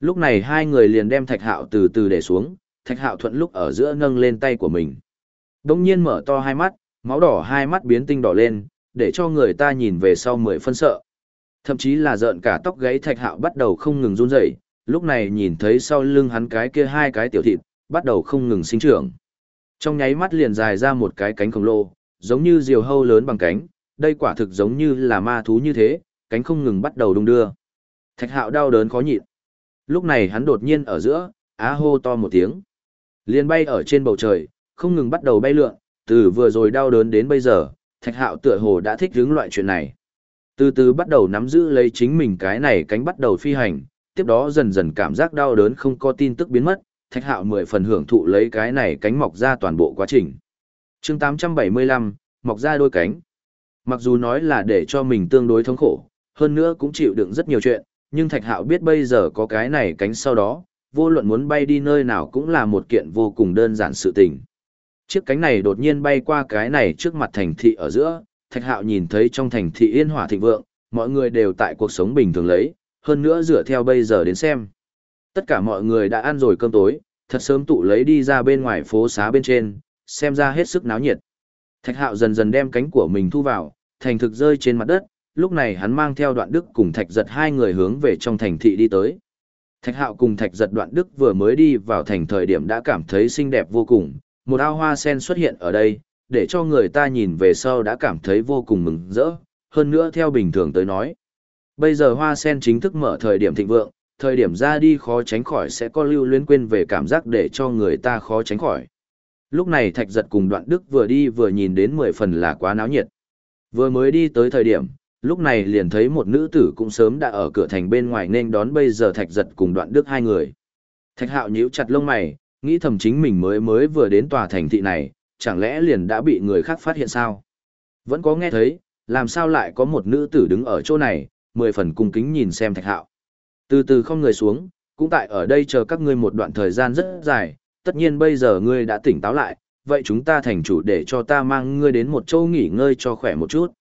Lúc này hai người liền đem thạch hạo từ từ để xuống, thạch hạo thuận lúc ở giữa nâng lên tay của mình. Đống nhiên mở to hai mắt, máu đỏ hai mắt biến tinh đỏ lên, để cho người ta nhìn về sau mười phân sợ. Thậm chí là giận cả tóc gáy thạch hạo bắt đầu không ngừng run rẩy, lúc này nhìn thấy sau lưng hắn cái kia hai cái tiểu thịt, bắt đầu không ngừng sinh trưởng. Trong nháy mắt liền dài ra một cái cánh khổng lồ, giống như diều hâu lớn bằng cánh, đây quả thực giống như là ma thú như thế, cánh không ngừng bắt đầu đung đưa. Thạch hạo đau đớn khó nhịn. Lúc này hắn đột nhiên ở giữa, á hô to một tiếng. liền bay ở trên bầu trời, không ngừng bắt đầu bay lượn, từ vừa rồi đau đớn đến bây giờ, thạch hạo tựa hồ đã thích hướng loại chuyện này. Từ từ bắt đầu nắm giữ lấy chính mình cái này cánh bắt đầu phi hành, tiếp đó dần dần cảm giác đau đớn không có tin tức biến mất, thạch hạo mười phần hưởng thụ lấy cái này cánh mọc ra toàn bộ quá trình. chương 875, mọc ra đôi cánh. Mặc dù nói là để cho mình tương đối thống khổ, hơn nữa cũng chịu đựng rất nhiều chuyện, nhưng thạch hạo biết bây giờ có cái này cánh sau đó, vô luận muốn bay đi nơi nào cũng là một kiện vô cùng đơn giản sự tình. Chiếc cánh này đột nhiên bay qua cái này trước mặt thành thị ở giữa, thạch hạo nhìn thấy trong thành thị yên hỏa thịnh vượng, mọi người đều tại cuộc sống bình thường lấy, hơn nữa dựa theo bây giờ đến xem. Tất cả mọi người đã ăn rồi cơm tối, thật sớm tụ lấy đi ra bên ngoài phố xá bên trên, xem ra hết sức náo nhiệt. Thạch hạo dần dần đem cánh của mình thu vào, thành thực rơi trên mặt đất, lúc này hắn mang theo đoạn đức cùng thạch giật hai người hướng về trong thành thị đi tới. Thạch hạo cùng thạch giật đoạn đức vừa mới đi vào thành thời điểm đã cảm thấy xinh đẹp vô cùng, một ao hoa sen xuất hiện ở đây, để cho người ta nhìn về sau đã cảm thấy vô cùng mừng rỡ, hơn nữa theo bình thường tới nói. Bây giờ hoa sen chính thức mở thời điểm thịnh vượng, thời điểm ra đi khó tránh khỏi sẽ có lưu luyến quên về cảm giác để cho người ta khó tránh khỏi. Lúc này thạch giật cùng đoạn đức vừa đi vừa nhìn đến mười phần là quá náo nhiệt. Vừa mới đi tới thời điểm, lúc này liền thấy một nữ tử cũng sớm đã ở cửa thành bên ngoài nên đón bây giờ thạch giật cùng đoạn đức hai người. Thạch hạo nhíu chặt lông mày, nghĩ thầm chính mình mới mới vừa đến tòa thành thị này, chẳng lẽ liền đã bị người khác phát hiện sao? Vẫn có nghe thấy, làm sao lại có một nữ tử đứng ở chỗ này, mười phần cung kính nhìn xem thạch hạo. Từ từ không người xuống, cũng tại ở đây chờ các ngươi một đoạn thời gian rất dài, tất nhiên bây giờ ngươi đã tỉnh táo lại, vậy chúng ta thành chủ để cho ta mang ngươi đến một chỗ nghỉ ngơi cho khỏe một chút.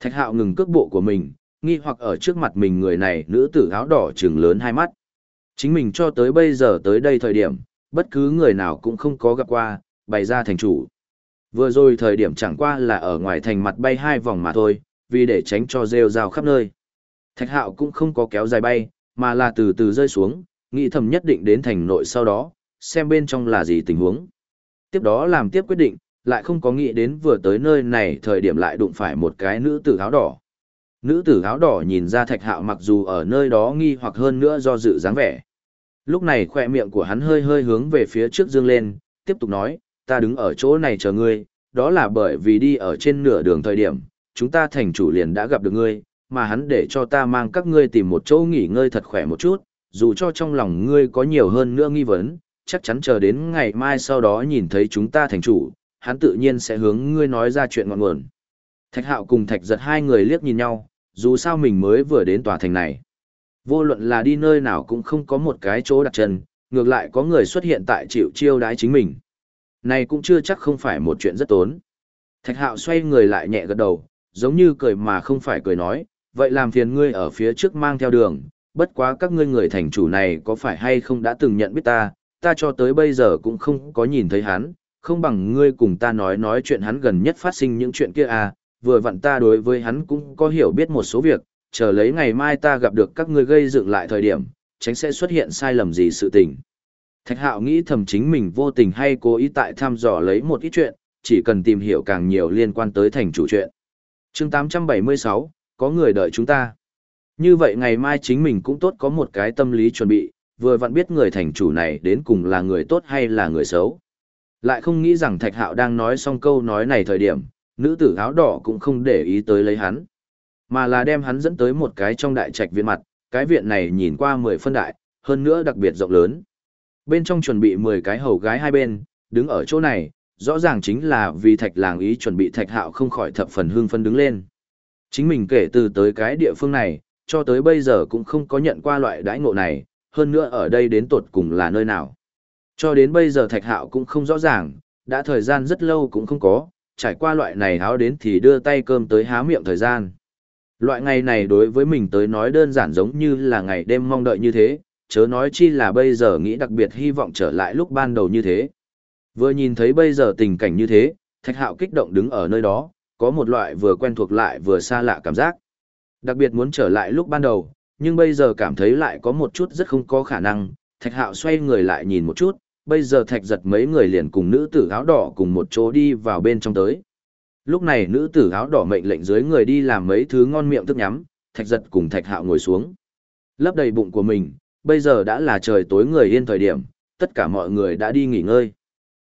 Thạch hạo ngừng cước bộ của mình, nghi hoặc ở trước mặt mình người này nữ tử áo đỏ trừng lớn hai mắt. Chính mình cho tới bây giờ tới đây thời điểm, bất cứ người nào cũng không có gặp qua, bày ra thành chủ. Vừa rồi thời điểm chẳng qua là ở ngoài thành mặt bay hai vòng mà thôi, vì để tránh cho rêu rao khắp nơi. Thạch hạo cũng không có kéo dài bay, mà là từ từ rơi xuống, nghĩ thầm nhất định đến thành nội sau đó, xem bên trong là gì tình huống. Tiếp đó làm tiếp quyết định, lại không có nghĩ đến vừa tới nơi này thời điểm lại đụng phải một cái nữ tử áo đỏ. Nữ tử áo đỏ nhìn ra thạch hạo mặc dù ở nơi đó nghi hoặc hơn nữa do dự dáng vẻ. Lúc này khỏe miệng của hắn hơi hơi hướng về phía trước dương lên, tiếp tục nói, ta đứng ở chỗ này chờ ngươi, đó là bởi vì đi ở trên nửa đường thời điểm, chúng ta thành chủ liền đã gặp được ngươi, mà hắn để cho ta mang các ngươi tìm một chỗ nghỉ ngơi thật khỏe một chút, dù cho trong lòng ngươi có nhiều hơn nữa nghi vấn, chắc chắn chờ đến ngày mai sau đó nhìn thấy chúng ta thành chủ, hắn tự nhiên sẽ hướng ngươi nói ra chuyện ngọn nguồn. Thạch hạo cùng thạch giật hai người liếc nhìn nhau, dù sao mình mới vừa đến tòa thành này. Vô luận là đi nơi nào cũng không có một cái chỗ đặt chân, ngược lại có người xuất hiện tại chịu chiêu đái chính mình. Này cũng chưa chắc không phải một chuyện rất tốn. Thạch hạo xoay người lại nhẹ gật đầu, giống như cười mà không phải cười nói, vậy làm phiền ngươi ở phía trước mang theo đường, bất quá các ngươi người thành chủ này có phải hay không đã từng nhận biết ta, ta cho tới bây giờ cũng không có nhìn thấy hắn, không bằng ngươi cùng ta nói nói chuyện hắn gần nhất phát sinh những chuyện kia à, vừa vặn ta đối với hắn cũng có hiểu biết một số việc, chờ lấy ngày mai ta gặp được các ngươi gây dựng lại thời điểm, tránh sẽ xuất hiện sai lầm gì sự tình. Thạch hạo nghĩ thầm chính mình vô tình hay cố ý tại thăm dò lấy một ít chuyện, chỉ cần tìm hiểu càng nhiều liên quan tới thành chủ chuyện. chương 876, có người đợi chúng ta. Như vậy ngày mai chính mình cũng tốt có một cái tâm lý chuẩn bị, vừa vặn biết người thành chủ này đến cùng là người tốt hay là người xấu. Lại không nghĩ rằng Thạch Hạo đang nói xong câu nói này thời điểm, nữ tử áo đỏ cũng không để ý tới lấy hắn, mà là đem hắn dẫn tới một cái trong đại trạch viện mặt, cái viện này nhìn qua mười phân đại, hơn nữa đặc biệt rộng lớn. Bên trong chuẩn bị mười cái hầu gái hai bên, đứng ở chỗ này, rõ ràng chính là vì Thạch làng ý chuẩn bị Thạch Hạo không khỏi thập phần hương phân đứng lên. Chính mình kể từ tới cái địa phương này, cho tới bây giờ cũng không có nhận qua loại đãi ngộ này, hơn nữa ở đây đến tột cùng là nơi nào. Cho đến bây giờ thạch hạo cũng không rõ ràng, đã thời gian rất lâu cũng không có, trải qua loại này háo đến thì đưa tay cơm tới há miệng thời gian. Loại ngày này đối với mình tới nói đơn giản giống như là ngày đêm mong đợi như thế, chớ nói chi là bây giờ nghĩ đặc biệt hy vọng trở lại lúc ban đầu như thế. Vừa nhìn thấy bây giờ tình cảnh như thế, thạch hạo kích động đứng ở nơi đó, có một loại vừa quen thuộc lại vừa xa lạ cảm giác. Đặc biệt muốn trở lại lúc ban đầu, nhưng bây giờ cảm thấy lại có một chút rất không có khả năng, thạch hạo xoay người lại nhìn một chút, bây giờ thạch giật mấy người liền cùng nữ tử áo đỏ cùng một chỗ đi vào bên trong tới. Lúc này nữ tử áo đỏ mệnh lệnh dưới người đi làm mấy thứ ngon miệng thức nhắm, thạch giật cùng thạch hạo ngồi xuống. Lấp đầy bụng của mình, bây giờ đã là trời tối người yên thời điểm, tất cả mọi người đã đi nghỉ ngơi.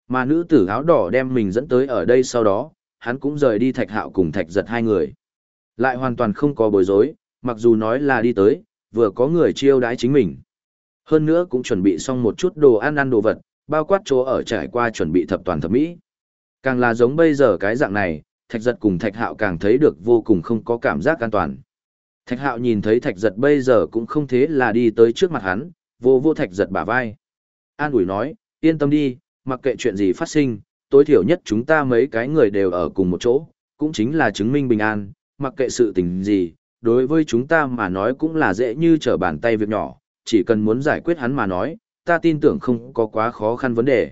Mà nữ tử áo đỏ đem mình dẫn tới ở đây sau đó, hắn cũng rời đi thạch hạo cùng thạch giật hai người. Lại hoàn toàn không có bối rối, mặc dù nói là đi tới, vừa có người chiêu đãi chính mình. Hơn nữa cũng chuẩn bị xong một chút đồ ăn ăn đồ vật, bao quát chỗ ở trải qua chuẩn bị thập toàn thập mỹ. Càng là giống bây giờ cái dạng này, thạch giật cùng thạch hạo càng thấy được vô cùng không có cảm giác an toàn. Thạch hạo nhìn thấy thạch giật bây giờ cũng không thế là đi tới trước mặt hắn, vô vô thạch giật bả vai. An ủi nói, yên tâm đi, mặc kệ chuyện gì phát sinh, tối thiểu nhất chúng ta mấy cái người đều ở cùng một chỗ, cũng chính là chứng minh bình an, mặc kệ sự tình gì, đối với chúng ta mà nói cũng là dễ như trở bàn tay việc nhỏ, chỉ cần muốn giải quyết hắn mà nói, ta tin tưởng không có quá khó khăn vấn đề.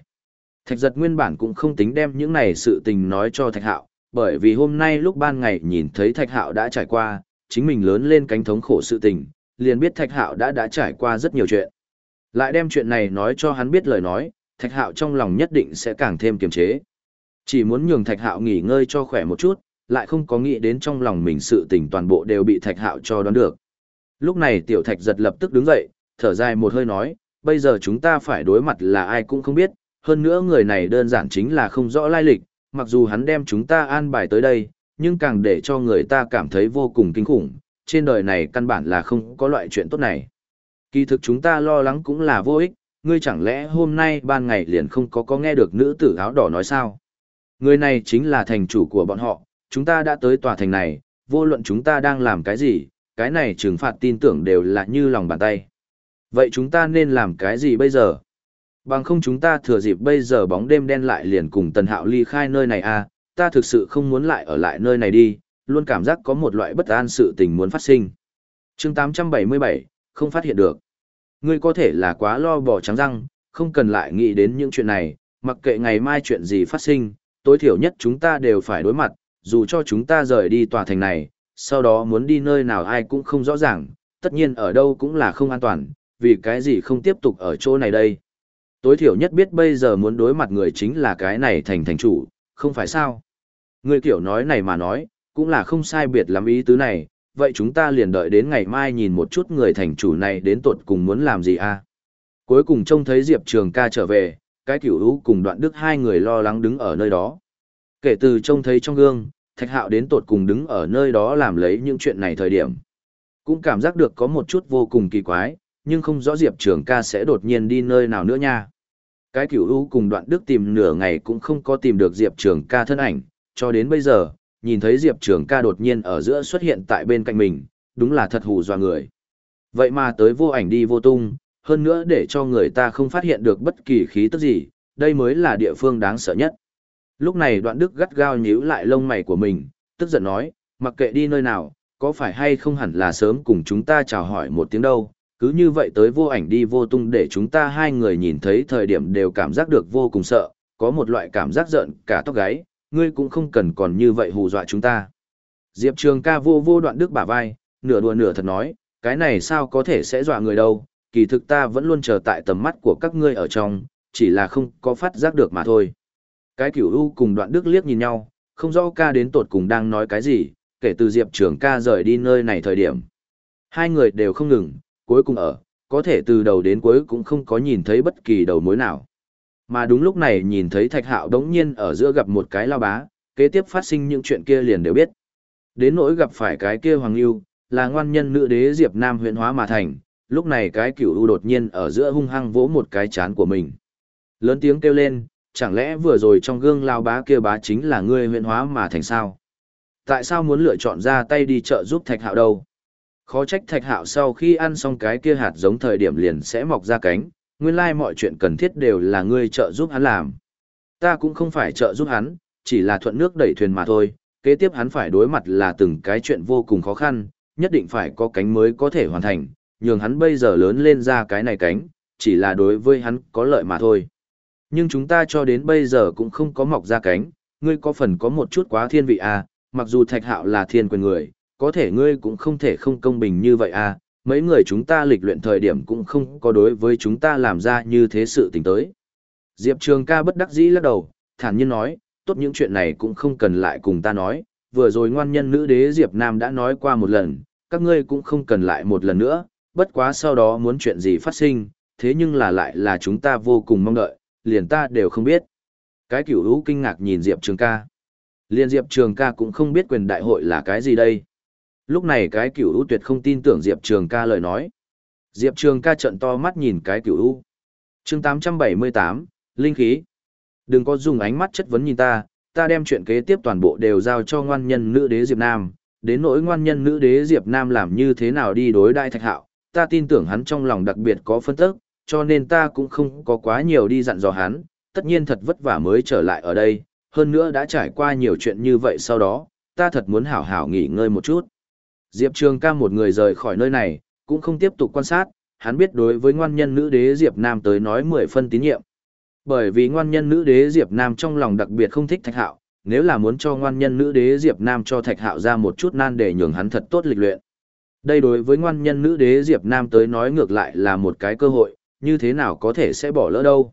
Thạch giật nguyên bản cũng không tính đem những này sự tình nói cho thạch hạo, bởi vì hôm nay lúc ban ngày nhìn thấy thạch hạo đã trải qua, chính mình lớn lên cánh thống khổ sự tình, liền biết thạch hạo đã đã trải qua rất nhiều chuyện. Lại đem chuyện này nói cho hắn biết lời nói, thạch hạo trong lòng nhất định sẽ càng thêm kiềm chế. Chỉ muốn nhường thạch hạo nghỉ ngơi cho khỏe một chút, lại không có nghĩ đến trong lòng mình sự tình toàn bộ đều bị thạch hạo cho đoán được. Lúc này tiểu thạch giật lập tức đứng dậy, thở dài một hơi nói, bây giờ chúng ta phải đối mặt là ai cũng không biết, hơn nữa người này đơn giản chính là không rõ lai lịch, mặc dù hắn đem chúng ta an bài tới đây, nhưng càng để cho người ta cảm thấy vô cùng kinh khủng, trên đời này căn bản là không có loại chuyện tốt này. Kỳ thực chúng ta lo lắng cũng là vô ích, ngươi chẳng lẽ hôm nay ban ngày liền không có có nghe được nữ tử áo đỏ nói sao? Người này chính là thành chủ của bọn họ, chúng ta đã tới tòa thành này, vô luận chúng ta đang làm cái gì, cái này trừng phạt tin tưởng đều là như lòng bàn tay. Vậy chúng ta nên làm cái gì bây giờ? Bằng không chúng ta thừa dịp bây giờ bóng đêm đen lại liền cùng tần hạo ly khai nơi này à, ta thực sự không muốn lại ở lại nơi này đi, luôn cảm giác có một loại bất an sự tình muốn phát sinh. chương 877, không phát hiện được. Ngươi có thể là quá lo bỏ trắng răng, không cần lại nghĩ đến những chuyện này, mặc kệ ngày mai chuyện gì phát sinh, tối thiểu nhất chúng ta đều phải đối mặt, dù cho chúng ta rời đi tòa thành này, sau đó muốn đi nơi nào ai cũng không rõ ràng, tất nhiên ở đâu cũng là không an toàn, vì cái gì không tiếp tục ở chỗ này đây. Tối thiểu nhất biết bây giờ muốn đối mặt người chính là cái này thành thành chủ, không phải sao. Người kiểu nói này mà nói, cũng là không sai biệt lắm ý tứ này, vậy chúng ta liền đợi đến ngày mai nhìn một chút người thành chủ này đến tuột cùng muốn làm gì a à? Cuối cùng trông thấy Diệp Trường ca trở về, cái kiểu hữu cùng đoạn đức hai người lo lắng đứng ở nơi đó. Kể từ trông thấy trong gương, Thạch Hạo đến tột cùng đứng ở nơi đó làm lấy những chuyện này thời điểm. Cũng cảm giác được có một chút vô cùng kỳ quái, nhưng không rõ Diệp Trường ca sẽ đột nhiên đi nơi nào nữa nha. Cái kiểu ưu cùng đoạn đức tìm nửa ngày cũng không có tìm được Diệp Trường ca thân ảnh, cho đến bây giờ, nhìn thấy Diệp Trường ca đột nhiên ở giữa xuất hiện tại bên cạnh mình, đúng là thật hù dọa người. Vậy mà tới vô ảnh đi vô tung, hơn nữa để cho người ta không phát hiện được bất kỳ khí tức gì, đây mới là địa phương đáng sợ nhất. Lúc này đoạn đức gắt gao nhíu lại lông mày của mình, tức giận nói, mặc kệ đi nơi nào, có phải hay không hẳn là sớm cùng chúng ta chào hỏi một tiếng đâu, cứ như vậy tới vô ảnh đi vô tung để chúng ta hai người nhìn thấy thời điểm đều cảm giác được vô cùng sợ, có một loại cảm giác giận cả tóc gáy, ngươi cũng không cần còn như vậy hù dọa chúng ta. Diệp Trường ca vô vô đoạn đức bả vai, nửa đùa nửa thật nói, cái này sao có thể sẽ dọa người đâu, kỳ thực ta vẫn luôn chờ tại tầm mắt của các ngươi ở trong, chỉ là không có phát giác được mà thôi. Cái cửu u cùng đoạn đức liếc nhìn nhau, không rõ ca đến tột cùng đang nói cái gì, kể từ Diệp Trường ca rời đi nơi này thời điểm. Hai người đều không ngừng, cuối cùng ở, có thể từ đầu đến cuối cũng không có nhìn thấy bất kỳ đầu mối nào. Mà đúng lúc này nhìn thấy Thạch Hạo đống nhiên ở giữa gặp một cái lao bá, kế tiếp phát sinh những chuyện kia liền đều biết. Đến nỗi gặp phải cái kia Hoàng Lưu, là ngoan nhân nữ đế Diệp Nam huyện hóa mà thành, lúc này cái cửu u đột nhiên ở giữa hung hăng vỗ một cái chán của mình. Lớn tiếng kêu lên, chẳng lẽ vừa rồi trong gương lao bá kia bá chính là ngươi huyện hóa mà thành sao? Tại sao muốn lựa chọn ra tay đi chợ giúp Thạch Hạo đâu? Khó trách thạch hạo sau khi ăn xong cái kia hạt giống thời điểm liền sẽ mọc ra cánh, nguyên lai mọi chuyện cần thiết đều là ngươi trợ giúp hắn làm. Ta cũng không phải trợ giúp hắn, chỉ là thuận nước đẩy thuyền mà thôi, kế tiếp hắn phải đối mặt là từng cái chuyện vô cùng khó khăn, nhất định phải có cánh mới có thể hoàn thành, nhường hắn bây giờ lớn lên ra cái này cánh, chỉ là đối với hắn có lợi mà thôi. Nhưng chúng ta cho đến bây giờ cũng không có mọc ra cánh, ngươi có phần có một chút quá thiên vị à, mặc dù thạch hạo là thiên quyền người, có thể ngươi cũng không thể không công bình như vậy à, mấy người chúng ta lịch luyện thời điểm cũng không có đối với chúng ta làm ra như thế sự tình tới. Diệp Trường ca bất đắc dĩ lắc đầu, thản nhiên nói, tốt những chuyện này cũng không cần lại cùng ta nói, vừa rồi ngoan nhân nữ đế Diệp Nam đã nói qua một lần, các ngươi cũng không cần lại một lần nữa, bất quá sau đó muốn chuyện gì phát sinh, thế nhưng là lại là chúng ta vô cùng mong đợi, liền ta đều không biết. Cái cửu hữu kinh ngạc nhìn Diệp Trường ca. Liên Diệp Trường ca cũng không biết quyền đại hội là cái gì đây. Lúc này cái cửu u tuyệt không tin tưởng Diệp Trường ca lời nói. Diệp Trường ca trận to mắt nhìn cái cửu u chương 878, Linh khí. Đừng có dùng ánh mắt chất vấn nhìn ta, ta đem chuyện kế tiếp toàn bộ đều giao cho ngoan nhân nữ đế Diệp Nam. Đến nỗi ngoan nhân nữ đế Diệp Nam làm như thế nào đi đối đại thạch hạo, ta tin tưởng hắn trong lòng đặc biệt có phân tức, cho nên ta cũng không có quá nhiều đi dặn dò hắn, tất nhiên thật vất vả mới trở lại ở đây, hơn nữa đã trải qua nhiều chuyện như vậy sau đó, ta thật muốn hảo hảo nghỉ ngơi một chút. Diệp Trường ca một người rời khỏi nơi này, cũng không tiếp tục quan sát, hắn biết đối với ngoan nhân nữ đế Diệp Nam tới nói 10 phân tín nhiệm. Bởi vì ngoan nhân nữ đế Diệp Nam trong lòng đặc biệt không thích Thạch Hạo, nếu là muốn cho ngoan nhân nữ đế Diệp Nam cho Thạch Hạo ra một chút nan để nhường hắn thật tốt lịch luyện. Đây đối với ngoan nhân nữ đế Diệp Nam tới nói ngược lại là một cái cơ hội, như thế nào có thể sẽ bỏ lỡ đâu.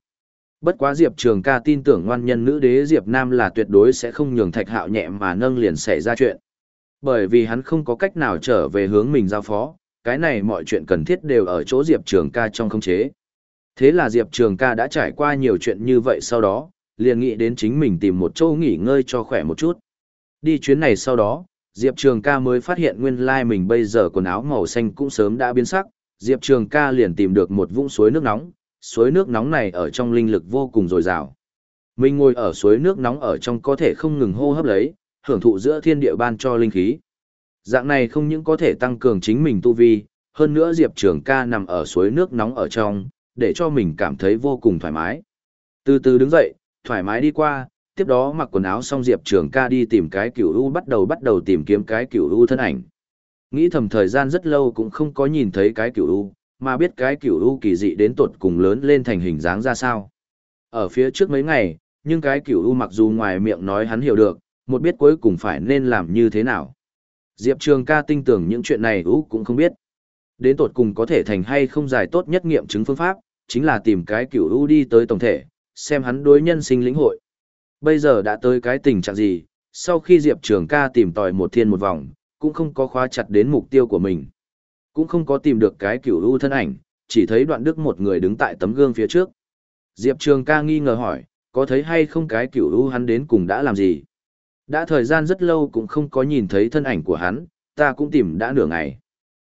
Bất quá Diệp Trường ca tin tưởng ngoan nhân nữ đế Diệp Nam là tuyệt đối sẽ không nhường thạch hạo nhẹ mà nâng liền xảy ra chuyện. Bởi vì hắn không có cách nào trở về hướng mình giao phó, cái này mọi chuyện cần thiết đều ở chỗ Diệp Trường ca trong khống chế. Thế là Diệp Trường ca đã trải qua nhiều chuyện như vậy sau đó, liền nghĩ đến chính mình tìm một chỗ nghỉ ngơi cho khỏe một chút. Đi chuyến này sau đó, Diệp Trường ca mới phát hiện nguyên lai mình bây giờ quần áo màu xanh cũng sớm đã biến sắc, Diệp Trường ca liền tìm được một vũng suối nước nóng, suối nước nóng này ở trong linh lực vô cùng dồi dào. Mình ngồi ở suối nước nóng ở trong có thể không ngừng hô hấp lấy, hưởng thụ giữa thiên địa ban cho linh khí. Dạng này không những có thể tăng cường chính mình tu vi, hơn nữa Diệp Trường ca nằm ở suối nước nóng ở trong, để cho mình cảm thấy vô cùng thoải mái. Từ từ đứng dậy, thoải mái đi qua, tiếp đó mặc quần áo xong Diệp Trường ca đi tìm cái cửu u bắt đầu bắt đầu tìm kiếm cái cửu u thân ảnh. Nghĩ thầm thời gian rất lâu cũng không có nhìn thấy cái cửu u, mà biết cái cửu u kỳ dị đến tột cùng lớn lên thành hình dáng ra sao. Ở phía trước mấy ngày, nhưng cái cửu u mặc dù ngoài miệng nói hắn hiểu được, một biết cuối cùng phải nên làm như thế nào. Diệp Trường ca tin tưởng những chuyện này u cũng không biết. Đến tột cùng có thể thành hay không giải tốt nhất nghiệm chứng phương pháp, chính là tìm cái cửu u đi tới tổng thể, xem hắn đối nhân sinh lĩnh hội. Bây giờ đã tới cái tình trạng gì, sau khi Diệp Trường ca tìm tòi một thiên một vòng, cũng không có khóa chặt đến mục tiêu của mình. Cũng không có tìm được cái cửu u thân ảnh, chỉ thấy đoạn đức một người đứng tại tấm gương phía trước. Diệp Trường ca nghi ngờ hỏi, có thấy hay không cái cửu u hắn đến cùng đã làm gì? Đã thời gian rất lâu cũng không có nhìn thấy thân ảnh của hắn, ta cũng tìm đã nửa ngày.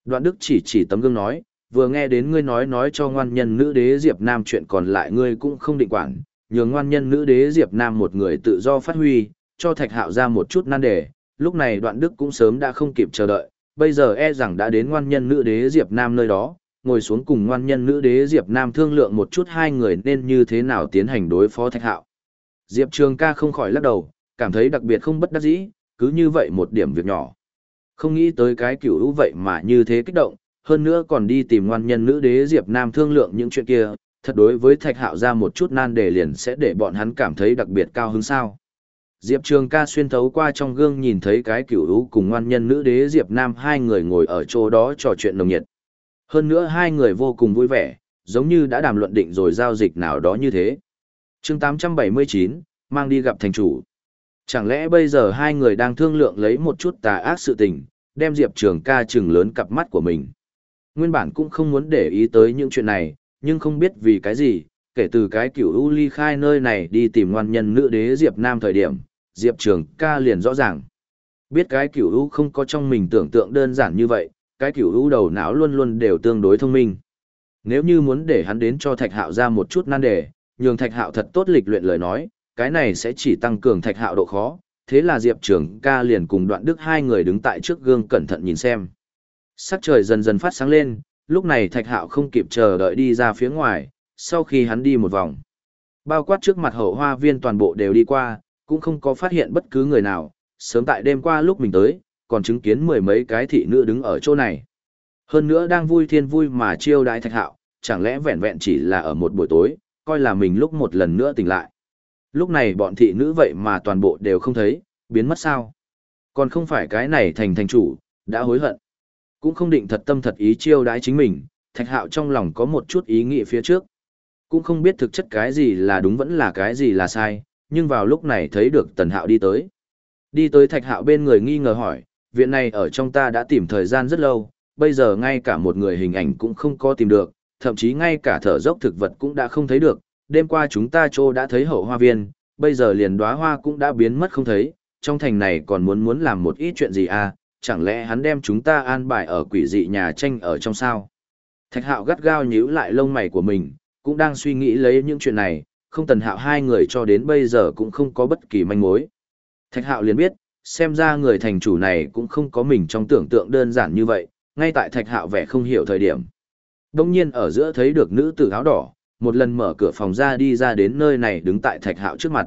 Đoạn đức chỉ chỉ tấm gương nói, vừa nghe đến ngươi nói nói cho ngoan nhân nữ đế Diệp Nam chuyện còn lại ngươi cũng không định quản, nhường ngoan nhân nữ đế Diệp Nam một người tự do phát huy, cho thạch hạo ra một chút nan đề, lúc này đoạn đức cũng sớm đã không kịp chờ đợi, bây giờ e rằng đã đến ngoan nhân nữ đế Diệp Nam nơi đó, ngồi xuống cùng ngoan nhân nữ đế Diệp Nam thương lượng một chút hai người nên như thế nào tiến hành đối phó thạch hạo. Diệp Trường ca không khỏi lắc đầu, cảm thấy đặc biệt không bất đắc dĩ, cứ như vậy một điểm việc nhỏ. Không nghĩ tới cái kiểu hữu vậy mà như thế kích động, hơn nữa còn đi tìm ngoan nhân nữ đế Diệp Nam thương lượng những chuyện kia, thật đối với thạch hạo ra một chút nan đề liền sẽ để bọn hắn cảm thấy đặc biệt cao hứng sao. Diệp Trường ca xuyên thấu qua trong gương nhìn thấy cái cửu hữu cùng ngoan nhân nữ đế Diệp Nam hai người ngồi ở chỗ đó trò chuyện nồng nhiệt. Hơn nữa hai người vô cùng vui vẻ, giống như đã đàm luận định rồi giao dịch nào đó như thế. chương 879, mang đi gặp thành chủ. Chẳng lẽ bây giờ hai người đang thương lượng lấy một chút tà ác sự tình, đem Diệp Trường ca trừng lớn cặp mắt của mình. Nguyên bản cũng không muốn để ý tới những chuyện này, nhưng không biết vì cái gì, kể từ cái cửu u ly khai nơi này đi tìm ngoan nhân nữ đế Diệp Nam thời điểm, Diệp Trường ca liền rõ ràng. Biết cái cửu u không có trong mình tưởng tượng đơn giản như vậy, cái cửu u đầu não luôn luôn đều tương đối thông minh. Nếu như muốn để hắn đến cho Thạch Hạo ra một chút nan đề, nhường Thạch Hạo thật tốt lịch luyện lời nói, cái này sẽ chỉ tăng cường Thạch Hạo độ khó. Thế là Diệp Trường ca liền cùng đoạn đức hai người đứng tại trước gương cẩn thận nhìn xem. Sắc trời dần dần phát sáng lên, lúc này Thạch Hạo không kịp chờ đợi đi ra phía ngoài, sau khi hắn đi một vòng. Bao quát trước mặt hậu hoa viên toàn bộ đều đi qua, cũng không có phát hiện bất cứ người nào, sớm tại đêm qua lúc mình tới, còn chứng kiến mười mấy cái thị nữ đứng ở chỗ này. Hơn nữa đang vui thiên vui mà chiêu đãi thạch hạo, chẳng lẽ vẹn vẹn chỉ là ở một buổi tối, coi là mình lúc một lần nữa tỉnh lại. Lúc này bọn thị nữ vậy mà toàn bộ đều không thấy, biến mất sao. Còn không phải cái này thành thành chủ, đã hối hận. Cũng không định thật tâm thật ý chiêu đãi chính mình, thạch hạo trong lòng có một chút ý nghĩ phía trước. Cũng không biết thực chất cái gì là đúng vẫn là cái gì là sai, nhưng vào lúc này thấy được tần hạo đi tới. Đi tới thạch hạo bên người nghi ngờ hỏi, viện này ở trong ta đã tìm thời gian rất lâu, bây giờ ngay cả một người hình ảnh cũng không có tìm được, thậm chí ngay cả thở dốc thực vật cũng đã không thấy được, đêm qua chúng ta trô đã thấy hậu hoa viên, bây giờ liền đóa hoa cũng đã biến mất không thấy, trong thành này còn muốn muốn làm một ít chuyện gì à, chẳng lẽ hắn đem chúng ta an bài ở quỷ dị nhà tranh ở trong sao? Thạch hạo gắt gao nhíu lại lông mày của mình, cũng đang suy nghĩ lấy những chuyện này, không tần hạo hai người cho đến bây giờ cũng không có bất kỳ manh mối. Thạch hạo liền biết, xem ra người thành chủ này cũng không có mình trong tưởng tượng đơn giản như vậy, ngay tại thạch hạo vẻ không hiểu thời điểm. Đông nhiên ở giữa thấy được nữ tử áo đỏ, một lần mở cửa phòng ra đi ra đến nơi này đứng tại thạch hạo trước mặt.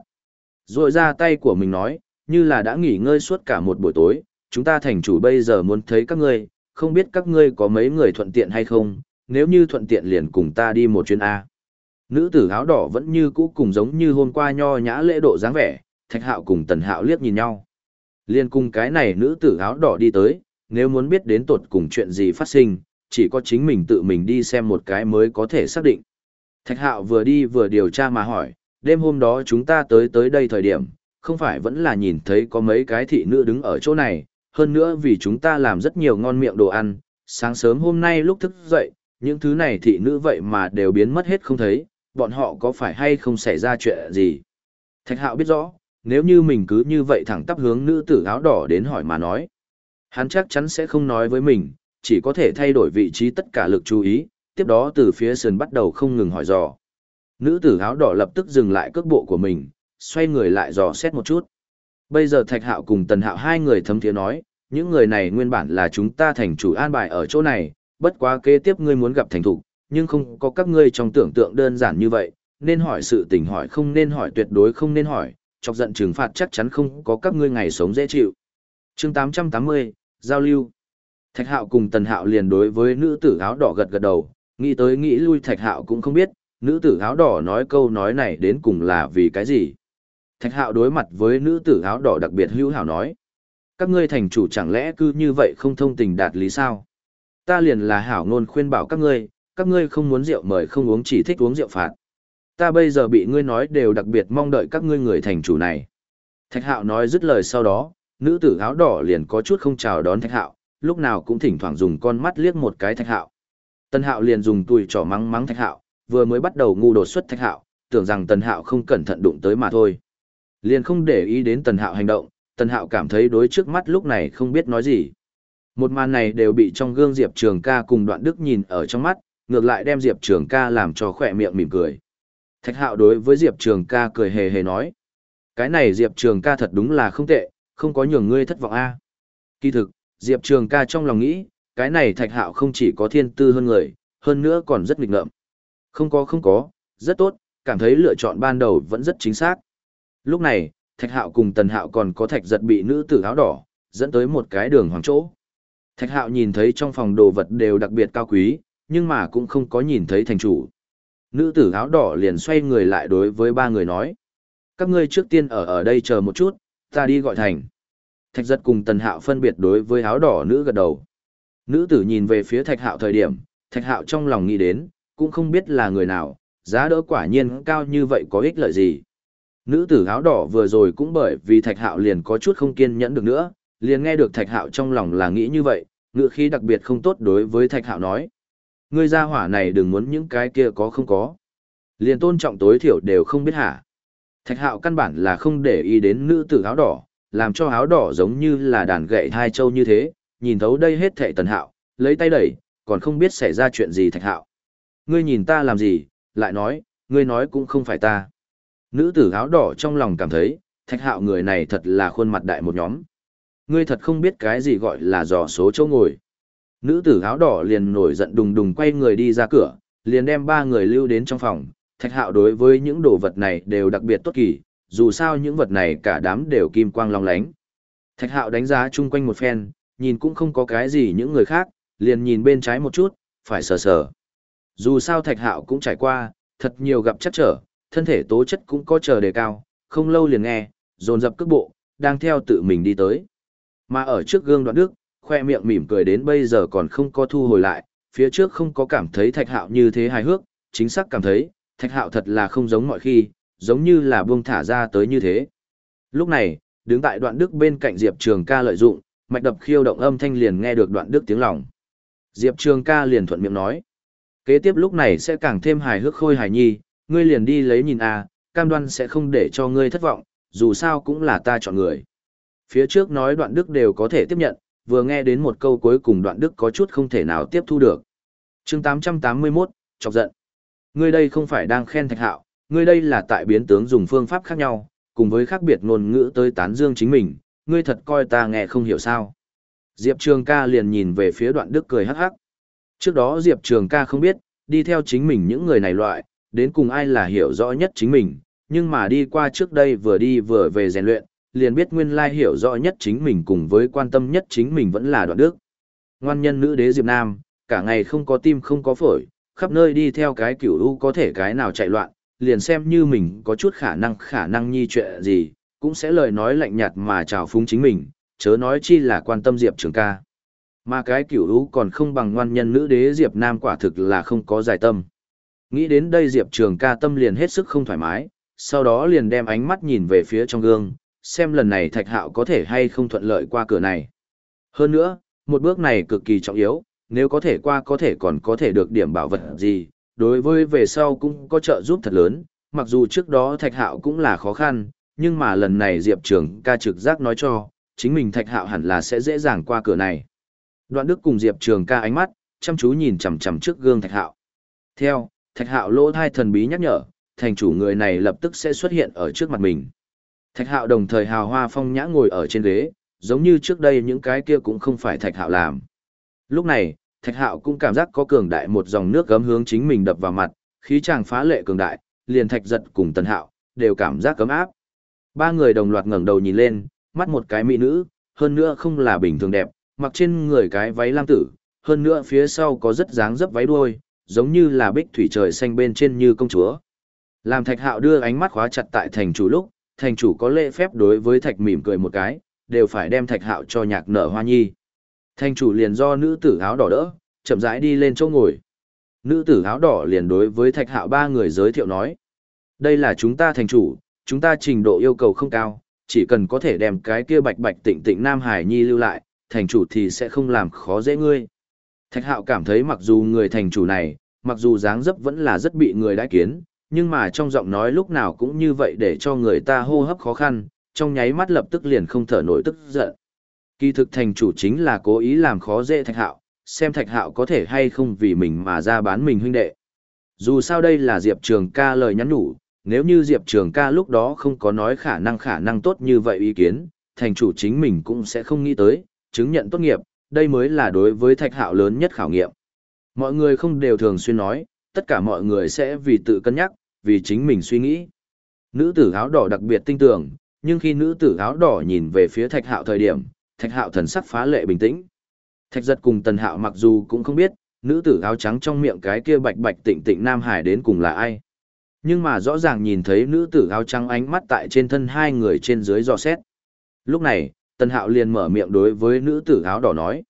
Rồi ra tay của mình nói, như là đã nghỉ ngơi suốt cả một buổi tối, chúng ta thành chủ bây giờ muốn thấy các ngươi, không biết các ngươi có mấy người thuận tiện hay không, nếu như thuận tiện liền cùng ta đi một chuyến A. Nữ tử áo đỏ vẫn như cũ cùng giống như hôm qua nho nhã lễ độ dáng vẻ, thạch hạo cùng tần hạo liếc nhìn nhau. Liên cùng cái này nữ tử áo đỏ đi tới, nếu muốn biết đến tột cùng chuyện gì phát sinh, chỉ có chính mình tự mình đi xem một cái mới có thể xác định. Thạch hạo vừa đi vừa điều tra mà hỏi, đêm hôm đó chúng ta tới tới đây thời điểm, không phải vẫn là nhìn thấy có mấy cái thị nữ đứng ở chỗ này, hơn nữa vì chúng ta làm rất nhiều ngon miệng đồ ăn, sáng sớm hôm nay lúc thức dậy, những thứ này thị nữ vậy mà đều biến mất hết không thấy, bọn họ có phải hay không xảy ra chuyện gì. Thạch hạo biết rõ, nếu như mình cứ như vậy thẳng tắp hướng nữ tử áo đỏ đến hỏi mà nói. Hắn chắc chắn sẽ không nói với mình, chỉ có thể thay đổi vị trí tất cả lực chú ý, tiếp đó từ phía sườn bắt đầu không ngừng hỏi dò. Nữ tử áo đỏ lập tức dừng lại cước bộ của mình, xoay người lại dò xét một chút. Bây giờ Thạch Hạo cùng Tần Hạo hai người thấm thiế nói, những người này nguyên bản là chúng ta thành chủ an bài ở chỗ này, bất quá kế tiếp ngươi muốn gặp thành thủ, nhưng không có các ngươi trong tưởng tượng đơn giản như vậy, nên hỏi sự tình hỏi không nên hỏi tuyệt đối không nên hỏi, chọc giận trừng phạt chắc chắn không có các ngươi ngày sống dễ chịu. chương 880, Giao lưu. Thạch Hạo cùng Tần Hạo liền đối với nữ tử áo đỏ gật gật đầu, nghĩ tới nghĩ lui Thạch Hạo cũng không biết, nữ tử áo đỏ nói câu nói này đến cùng là vì cái gì. Thạch Hạo đối mặt với nữ tử áo đỏ đặc biệt hữu hảo nói. Các ngươi thành chủ chẳng lẽ cứ như vậy không thông tình đạt lý sao? Ta liền là hảo ngôn khuyên bảo các ngươi, các ngươi không muốn rượu mời không uống chỉ thích uống rượu phạt. Ta bây giờ bị ngươi nói đều đặc biệt mong đợi các ngươi người thành chủ này. Thạch hạo nói dứt lời sau đó, nữ tử áo đỏ liền có chút không chào đón thạch hạo, lúc nào cũng thỉnh thoảng dùng con mắt liếc một cái thạch hạo. Tần hạo liền dùng tuổi trỏ mắng mắng thạch hạo, vừa mới bắt đầu ngu đột xuất thạch hạo, tưởng rằng tần hạo không cẩn thận đụng tới mà thôi. Liền không để ý đến tần hạo hành động, tần hạo cảm thấy đối trước mắt lúc này không biết nói gì. Một màn này đều bị trong gương Diệp Trường ca cùng đoạn đức nhìn ở trong mắt, ngược lại đem Diệp Trường ca làm cho khỏe miệng mỉm cười. Thạch hạo đối với Diệp Trường ca cười hề hề nói. Cái này Diệp Trường ca thật đúng là không tệ, không có nhường ngươi thất vọng a Kỳ thực, Diệp Trường ca trong lòng nghĩ, cái này thạch hạo không chỉ có thiên tư hơn người, hơn nữa còn rất nghịch ngợm. Không có không có, rất tốt, cảm thấy lựa chọn ban đầu vẫn rất chính xác. Lúc này, thạch hạo cùng tần hạo còn có thạch giật bị nữ tử áo đỏ, dẫn tới một cái đường hoàng chỗ. Thạch hạo nhìn thấy trong phòng đồ vật đều đặc biệt cao quý, nhưng mà cũng không có nhìn thấy thành chủ. Nữ tử áo đỏ liền xoay người lại đối với ba người nói. Các ngươi trước tiên ở ở đây chờ một chút, ta đi gọi thành. Thạch giật cùng tần hạo phân biệt đối với áo đỏ nữ gật đầu. Nữ tử nhìn về phía thạch hạo thời điểm, thạch hạo trong lòng nghĩ đến, cũng không biết là người nào, giá đỡ quả nhiên cao như vậy có ích lợi gì. Nữ tử áo đỏ vừa rồi cũng bởi vì thạch hạo liền có chút không kiên nhẫn được nữa, liền nghe được thạch hạo trong lòng là nghĩ như vậy, ngựa khí đặc biệt không tốt đối với thạch hạo nói. Ngươi ra hỏa này đừng muốn những cái kia có không có. Liền tôn trọng tối thiểu đều không biết hả. Thạch hạo căn bản là không để ý đến nữ tử áo đỏ, làm cho áo đỏ giống như là đàn gậy hai châu như thế, nhìn thấu đây hết thệ tần hạo, lấy tay đẩy, còn không biết xảy ra chuyện gì thạch hạo. Ngươi nhìn ta làm gì, lại nói, ngươi nói cũng không phải ta. Nữ tử áo đỏ trong lòng cảm thấy, thạch hạo người này thật là khuôn mặt đại một nhóm. Ngươi thật không biết cái gì gọi là dò số chỗ ngồi. Nữ tử áo đỏ liền nổi giận đùng đùng quay người đi ra cửa, liền đem ba người lưu đến trong phòng. Thạch hạo đối với những đồ vật này đều đặc biệt tốt kỳ, dù sao những vật này cả đám đều kim quang long lánh. Thạch hạo đánh giá chung quanh một phen, nhìn cũng không có cái gì những người khác, liền nhìn bên trái một chút, phải sờ sờ. Dù sao thạch hạo cũng trải qua, thật nhiều gặp chắc trở, thân thể tố chất cũng có chờ đề cao, không lâu liền nghe, dồn dập cước bộ, đang theo tự mình đi tới. Mà ở trước gương đoạn đức, khoe miệng mỉm cười đến bây giờ còn không có thu hồi lại, phía trước không có cảm thấy thạch hạo như thế hài hước, chính xác cảm thấy, thạch hạo thật là không giống mọi khi, giống như là buông thả ra tới như thế. Lúc này, đứng tại đoạn đức bên cạnh Diệp Trường ca lợi dụng, mạch đập khiêu động âm thanh liền nghe được đoạn đức tiếng lòng. Diệp Trường ca liền thuận miệng nói. Kế tiếp lúc này sẽ càng thêm hài hước khôi hài nhi, ngươi liền đi lấy nhìn a, cam đoan sẽ không để cho ngươi thất vọng, dù sao cũng là ta chọn người. Phía trước nói đoạn đức đều có thể tiếp nhận, vừa nghe đến một câu cuối cùng đoạn đức có chút không thể nào tiếp thu được. chương 881, chọc giận. Ngươi đây không phải đang khen thạch hạo, ngươi đây là tại biến tướng dùng phương pháp khác nhau, cùng với khác biệt ngôn ngữ tới tán dương chính mình, ngươi thật coi ta nghe không hiểu sao. Diệp Trường ca liền nhìn về phía đoạn đức cười hắc hắc. Trước đó Diệp Trường ca không biết, đi theo chính mình những người này loại, đến cùng ai là hiểu rõ nhất chính mình, nhưng mà đi qua trước đây vừa đi vừa về rèn luyện, liền biết nguyên lai hiểu rõ nhất chính mình cùng với quan tâm nhất chính mình vẫn là đoạn đức. Ngoan nhân nữ đế Diệp Nam, cả ngày không có tim không có phổi, khắp nơi đi theo cái kiểu u có thể cái nào chạy loạn, liền xem như mình có chút khả năng khả năng nhi chuyện gì, cũng sẽ lời nói lạnh nhạt mà chào phúng chính mình, chớ nói chi là quan tâm Diệp Trường ca. Mà cái kiểu u còn không bằng ngoan nhân nữ đế Diệp Nam quả thực là không có giải tâm. Nghĩ đến đây Diệp Trường ca tâm liền hết sức không thoải mái, sau đó liền đem ánh mắt nhìn về phía trong gương, xem lần này thạch hạo có thể hay không thuận lợi qua cửa này. Hơn nữa, một bước này cực kỳ trọng yếu, nếu có thể qua có thể còn có thể được điểm bảo vật gì, đối với về sau cũng có trợ giúp thật lớn, mặc dù trước đó thạch hạo cũng là khó khăn, nhưng mà lần này Diệp Trường ca trực giác nói cho, chính mình thạch hạo hẳn là sẽ dễ dàng qua cửa này. Đoạn Đức cùng Diệp Trường ca ánh mắt, chăm chú nhìn chằm chằm trước gương thạch hạo. Theo, thạch hạo lỗ thai thần bí nhắc nhở, thành chủ người này lập tức sẽ xuất hiện ở trước mặt mình. Thạch hạo đồng thời hào hoa phong nhã ngồi ở trên ghế, giống như trước đây những cái kia cũng không phải thạch hạo làm. Lúc này, thạch hạo cũng cảm giác có cường đại một dòng nước gấm hướng chính mình đập vào mặt, khí chàng phá lệ cường đại, liền thạch giật cùng tần hạo, đều cảm giác cấm áp. Ba người đồng loạt ngẩng đầu nhìn lên, mắt một cái mỹ nữ, hơn nữa không là bình thường đẹp, mặc trên người cái váy lam tử, hơn nữa phía sau có rất dáng dấp váy đuôi, giống như là bích thủy trời xanh bên trên như công chúa. Làm thạch hạo đưa ánh mắt khóa chặt tại thành chủ lúc, thành chủ có lễ phép đối với thạch mỉm cười một cái, đều phải đem thạch hạo cho nhạc nở hoa nhi. Thành chủ liền do nữ tử áo đỏ đỡ, chậm rãi đi lên chỗ ngồi. Nữ tử áo đỏ liền đối với thạch hạo ba người giới thiệu nói. Đây là chúng ta thành chủ, chúng ta trình độ yêu cầu không cao, chỉ cần có thể đem cái kia bạch bạch tịnh tịnh Nam Hải Nhi lưu lại, thành chủ thì sẽ không làm khó dễ ngươi. Thạch hạo cảm thấy mặc dù người thành chủ này, mặc dù dáng dấp vẫn là rất bị người đãi kiến, nhưng mà trong giọng nói lúc nào cũng như vậy để cho người ta hô hấp khó khăn, trong nháy mắt lập tức liền không thở nổi tức giận. Kỳ thực thành chủ chính là cố ý làm khó dễ thạch hạo, xem thạch hạo có thể hay không vì mình mà ra bán mình huynh đệ. Dù sao đây là Diệp Trường ca lời nhắn nhủ, nếu như Diệp Trường ca lúc đó không có nói khả năng khả năng tốt như vậy ý kiến, thành chủ chính mình cũng sẽ không nghĩ tới, chứng nhận tốt nghiệp, đây mới là đối với thạch hạo lớn nhất khảo nghiệm. Mọi người không đều thường xuyên nói, tất cả mọi người sẽ vì tự cân nhắc, vì chính mình suy nghĩ. Nữ tử áo đỏ đặc biệt tinh tưởng, nhưng khi nữ tử áo đỏ nhìn về phía thạch hạo thời điểm, thạch hạo thần sắc phá lệ bình tĩnh. Thạch giật cùng tần hạo mặc dù cũng không biết, nữ tử áo trắng trong miệng cái kia bạch bạch tịnh tịnh Nam Hải đến cùng là ai. Nhưng mà rõ ràng nhìn thấy nữ tử áo trắng ánh mắt tại trên thân hai người trên dưới dò xét. Lúc này, tần hạo liền mở miệng đối với nữ tử áo đỏ nói.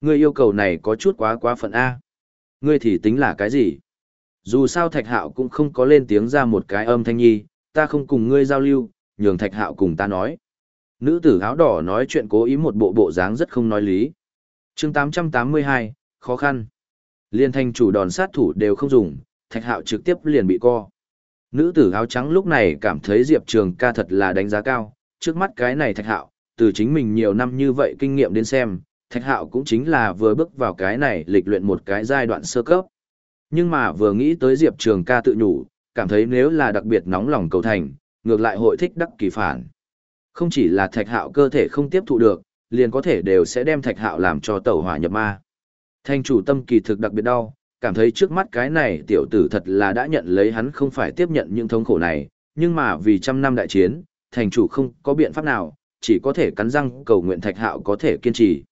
Ngươi yêu cầu này có chút quá quá phận A. Ngươi thì tính là cái gì? Dù sao thạch hạo cũng không có lên tiếng ra một cái âm thanh nhi, ta không cùng ngươi giao lưu, nhường thạch hạo cùng ta nói. Nữ tử áo đỏ nói chuyện cố ý một bộ bộ dáng rất không nói lý. chương 882, khó khăn. Liên thanh chủ đòn sát thủ đều không dùng, thạch hạo trực tiếp liền bị co. Nữ tử áo trắng lúc này cảm thấy Diệp Trường ca thật là đánh giá cao, trước mắt cái này thạch hạo, từ chính mình nhiều năm như vậy kinh nghiệm đến xem, thạch hạo cũng chính là vừa bước vào cái này lịch luyện một cái giai đoạn sơ cấp. Nhưng mà vừa nghĩ tới Diệp Trường ca tự nhủ, cảm thấy nếu là đặc biệt nóng lòng cầu thành, ngược lại hội thích đắc kỳ phản. Không chỉ là thạch hạo cơ thể không tiếp thụ được, liền có thể đều sẽ đem thạch hạo làm cho tẩu hỏa nhập ma. Thanh chủ tâm kỳ thực đặc biệt đau, cảm thấy trước mắt cái này tiểu tử thật là đã nhận lấy hắn không phải tiếp nhận những thống khổ này, nhưng mà vì trăm năm đại chiến, thành chủ không có biện pháp nào, chỉ có thể cắn răng cầu nguyện thạch hạo có thể kiên trì.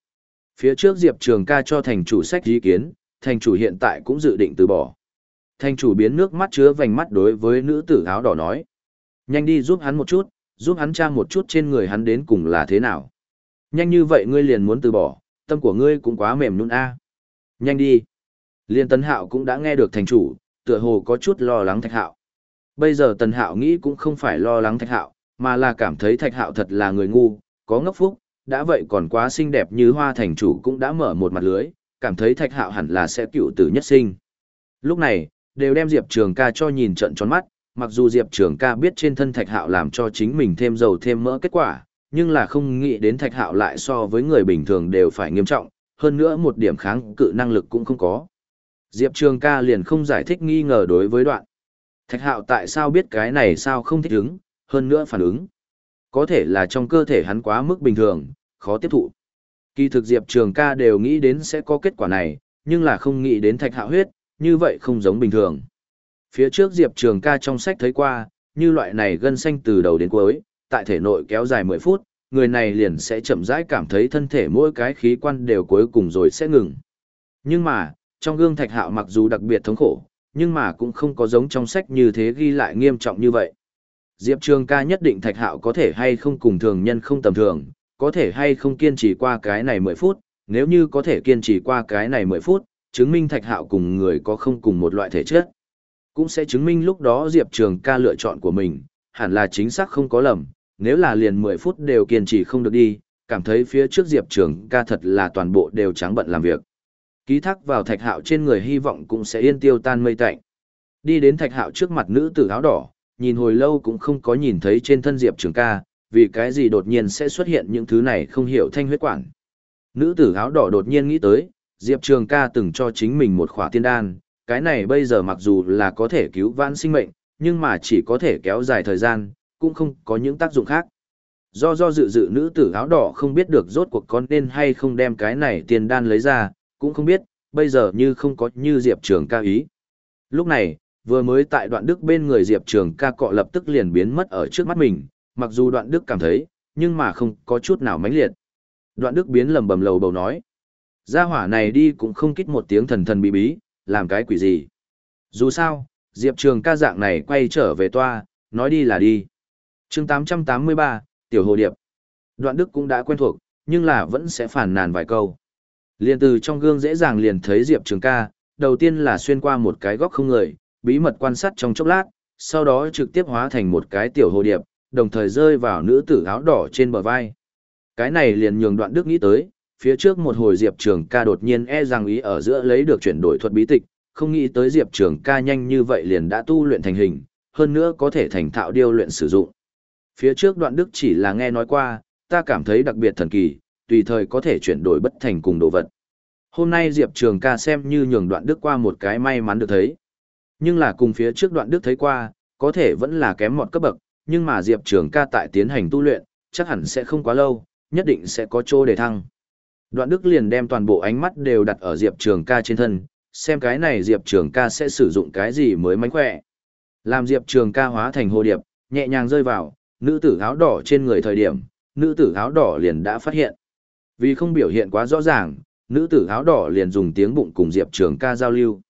Phía trước Diệp Trường ca cho thành chủ sách ý kiến, thành chủ hiện tại cũng dự định từ bỏ. Thành chủ biến nước mắt chứa vành mắt đối với nữ tử áo đỏ nói. Nhanh đi giúp hắn một chút, giúp hắn tra một chút trên người hắn đến cùng là thế nào. Nhanh như vậy ngươi liền muốn từ bỏ, tâm của ngươi cũng quá mềm nhũn a. Nhanh đi. Liên Tấn Hạo cũng đã nghe được thành chủ, tựa hồ có chút lo lắng Thạch Hạo. Bây giờ Tần Hạo nghĩ cũng không phải lo lắng Thạch Hạo, mà là cảm thấy Thạch Hạo thật là người ngu, có ngốc phúc, đã vậy còn quá xinh đẹp như hoa thành chủ cũng đã mở một mặt lưới, cảm thấy Thạch Hạo hẳn là sẽ cựu tử nhất sinh. Lúc này, đều đem Diệp Trường ca cho nhìn trận tròn mắt, mặc dù Diệp Trường ca biết trên thân Thạch Hạo làm cho chính mình thêm dầu thêm mỡ kết quả, nhưng là không nghĩ đến Thạch Hạo lại so với người bình thường đều phải nghiêm trọng, hơn nữa một điểm kháng cự năng lực cũng không có. Diệp Trường ca liền không giải thích nghi ngờ đối với đoạn. Thạch Hạo tại sao biết cái này sao không thích ứng, hơn nữa phản ứng. Có thể là trong cơ thể hắn quá mức bình thường, khó tiếp thụ. Kỳ thực Diệp Trường ca đều nghĩ đến sẽ có kết quả này, nhưng là không nghĩ đến Thạch Hạo huyết, như vậy không giống bình thường. Phía trước Diệp Trường ca trong sách thấy qua, như loại này gân xanh từ đầu đến cuối, tại thể nội kéo dài 10 phút, người này liền sẽ chậm rãi cảm thấy thân thể mỗi cái khí quan đều cuối cùng rồi sẽ ngừng. Nhưng mà, trong gương thạch hạo mặc dù đặc biệt thống khổ, nhưng mà cũng không có giống trong sách như thế ghi lại nghiêm trọng như vậy. Diệp Trường ca nhất định thạch hạo có thể hay không cùng thường nhân không tầm thường, có thể hay không kiên trì qua cái này 10 phút, nếu như có thể kiên trì qua cái này 10 phút, chứng minh thạch hạo cùng người có không cùng một loại thể chất. Cũng sẽ chứng minh lúc đó Diệp Trường ca lựa chọn của mình, hẳn là chính xác không có lầm, nếu là liền 10 phút đều kiên trì không được đi, cảm thấy phía trước Diệp Trường ca thật là toàn bộ đều trắng bận làm việc. Ký thác vào thạch hạo trên người hy vọng cũng sẽ yên tiêu tan mây tạnh. Đi đến thạch hạo trước mặt nữ tử áo đỏ, nhìn hồi lâu cũng không có nhìn thấy trên thân Diệp Trường ca, vì cái gì đột nhiên sẽ xuất hiện những thứ này không hiểu thanh huyết quản. Nữ tử áo đỏ đột nhiên nghĩ tới, Diệp Trường ca từng cho chính mình một khỏa tiên đan, cái này bây giờ mặc dù là có thể cứu vãn sinh mệnh, nhưng mà chỉ có thể kéo dài thời gian, cũng không có những tác dụng khác. Do do dự dự nữ tử áo đỏ không biết được rốt cuộc con nên hay không đem cái này tiền đan lấy ra, cũng không biết, bây giờ như không có như Diệp Trường ca ý. Lúc này, vừa mới tại đoạn đức bên người Diệp Trường ca cọ lập tức liền biến mất ở trước mắt mình, mặc dù đoạn đức cảm thấy, nhưng mà không có chút nào mãnh liệt. Đoạn đức biến lầm bầm lầu bầu nói. Gia hỏa này đi cũng không kích một tiếng thần thần bí bí, làm cái quỷ gì. Dù sao, Diệp Trường ca dạng này quay trở về toa, nói đi là đi chương 883, Tiểu Hồ Điệp. Đoạn Đức cũng đã quen thuộc, nhưng là vẫn sẽ phản nàn vài câu. Liền từ trong gương dễ dàng liền thấy Diệp Trường ca, đầu tiên là xuyên qua một cái góc không người, bí mật quan sát trong chốc lát, sau đó trực tiếp hóa thành một cái tiểu hồ điệp, đồng thời rơi vào nữ tử áo đỏ trên bờ vai. Cái này liền nhường đoạn đức nghĩ tới, phía trước một hồi Diệp Trường ca đột nhiên e rằng ý ở giữa lấy được chuyển đổi thuật bí tịch, không nghĩ tới Diệp Trường ca nhanh như vậy liền đã tu luyện thành hình, hơn nữa có thể thành thạo điêu luyện sử dụng. Phía trước đoạn đức chỉ là nghe nói qua, ta cảm thấy đặc biệt thần kỳ, tùy thời có thể chuyển đổi bất thành cùng đồ vật. Hôm nay Diệp Trường ca xem như nhường đoạn đức qua một cái may mắn được thấy. Nhưng là cùng phía trước đoạn đức thấy qua, có thể vẫn là kém một cấp bậc, nhưng mà Diệp Trường ca tại tiến hành tu luyện, chắc hẳn sẽ không quá lâu, nhất định sẽ có chỗ để thăng. Đoạn đức liền đem toàn bộ ánh mắt đều đặt ở Diệp Trường ca trên thân, xem cái này Diệp Trường ca sẽ sử dụng cái gì mới mánh khỏe. Làm Diệp Trường ca hóa thành hồ điệp, nhẹ nhàng rơi vào, nữ tử áo đỏ trên người thời điểm, nữ tử áo đỏ liền đã phát hiện. Vì không biểu hiện quá rõ ràng, nữ tử áo đỏ liền dùng tiếng bụng cùng Diệp Trường ca giao lưu.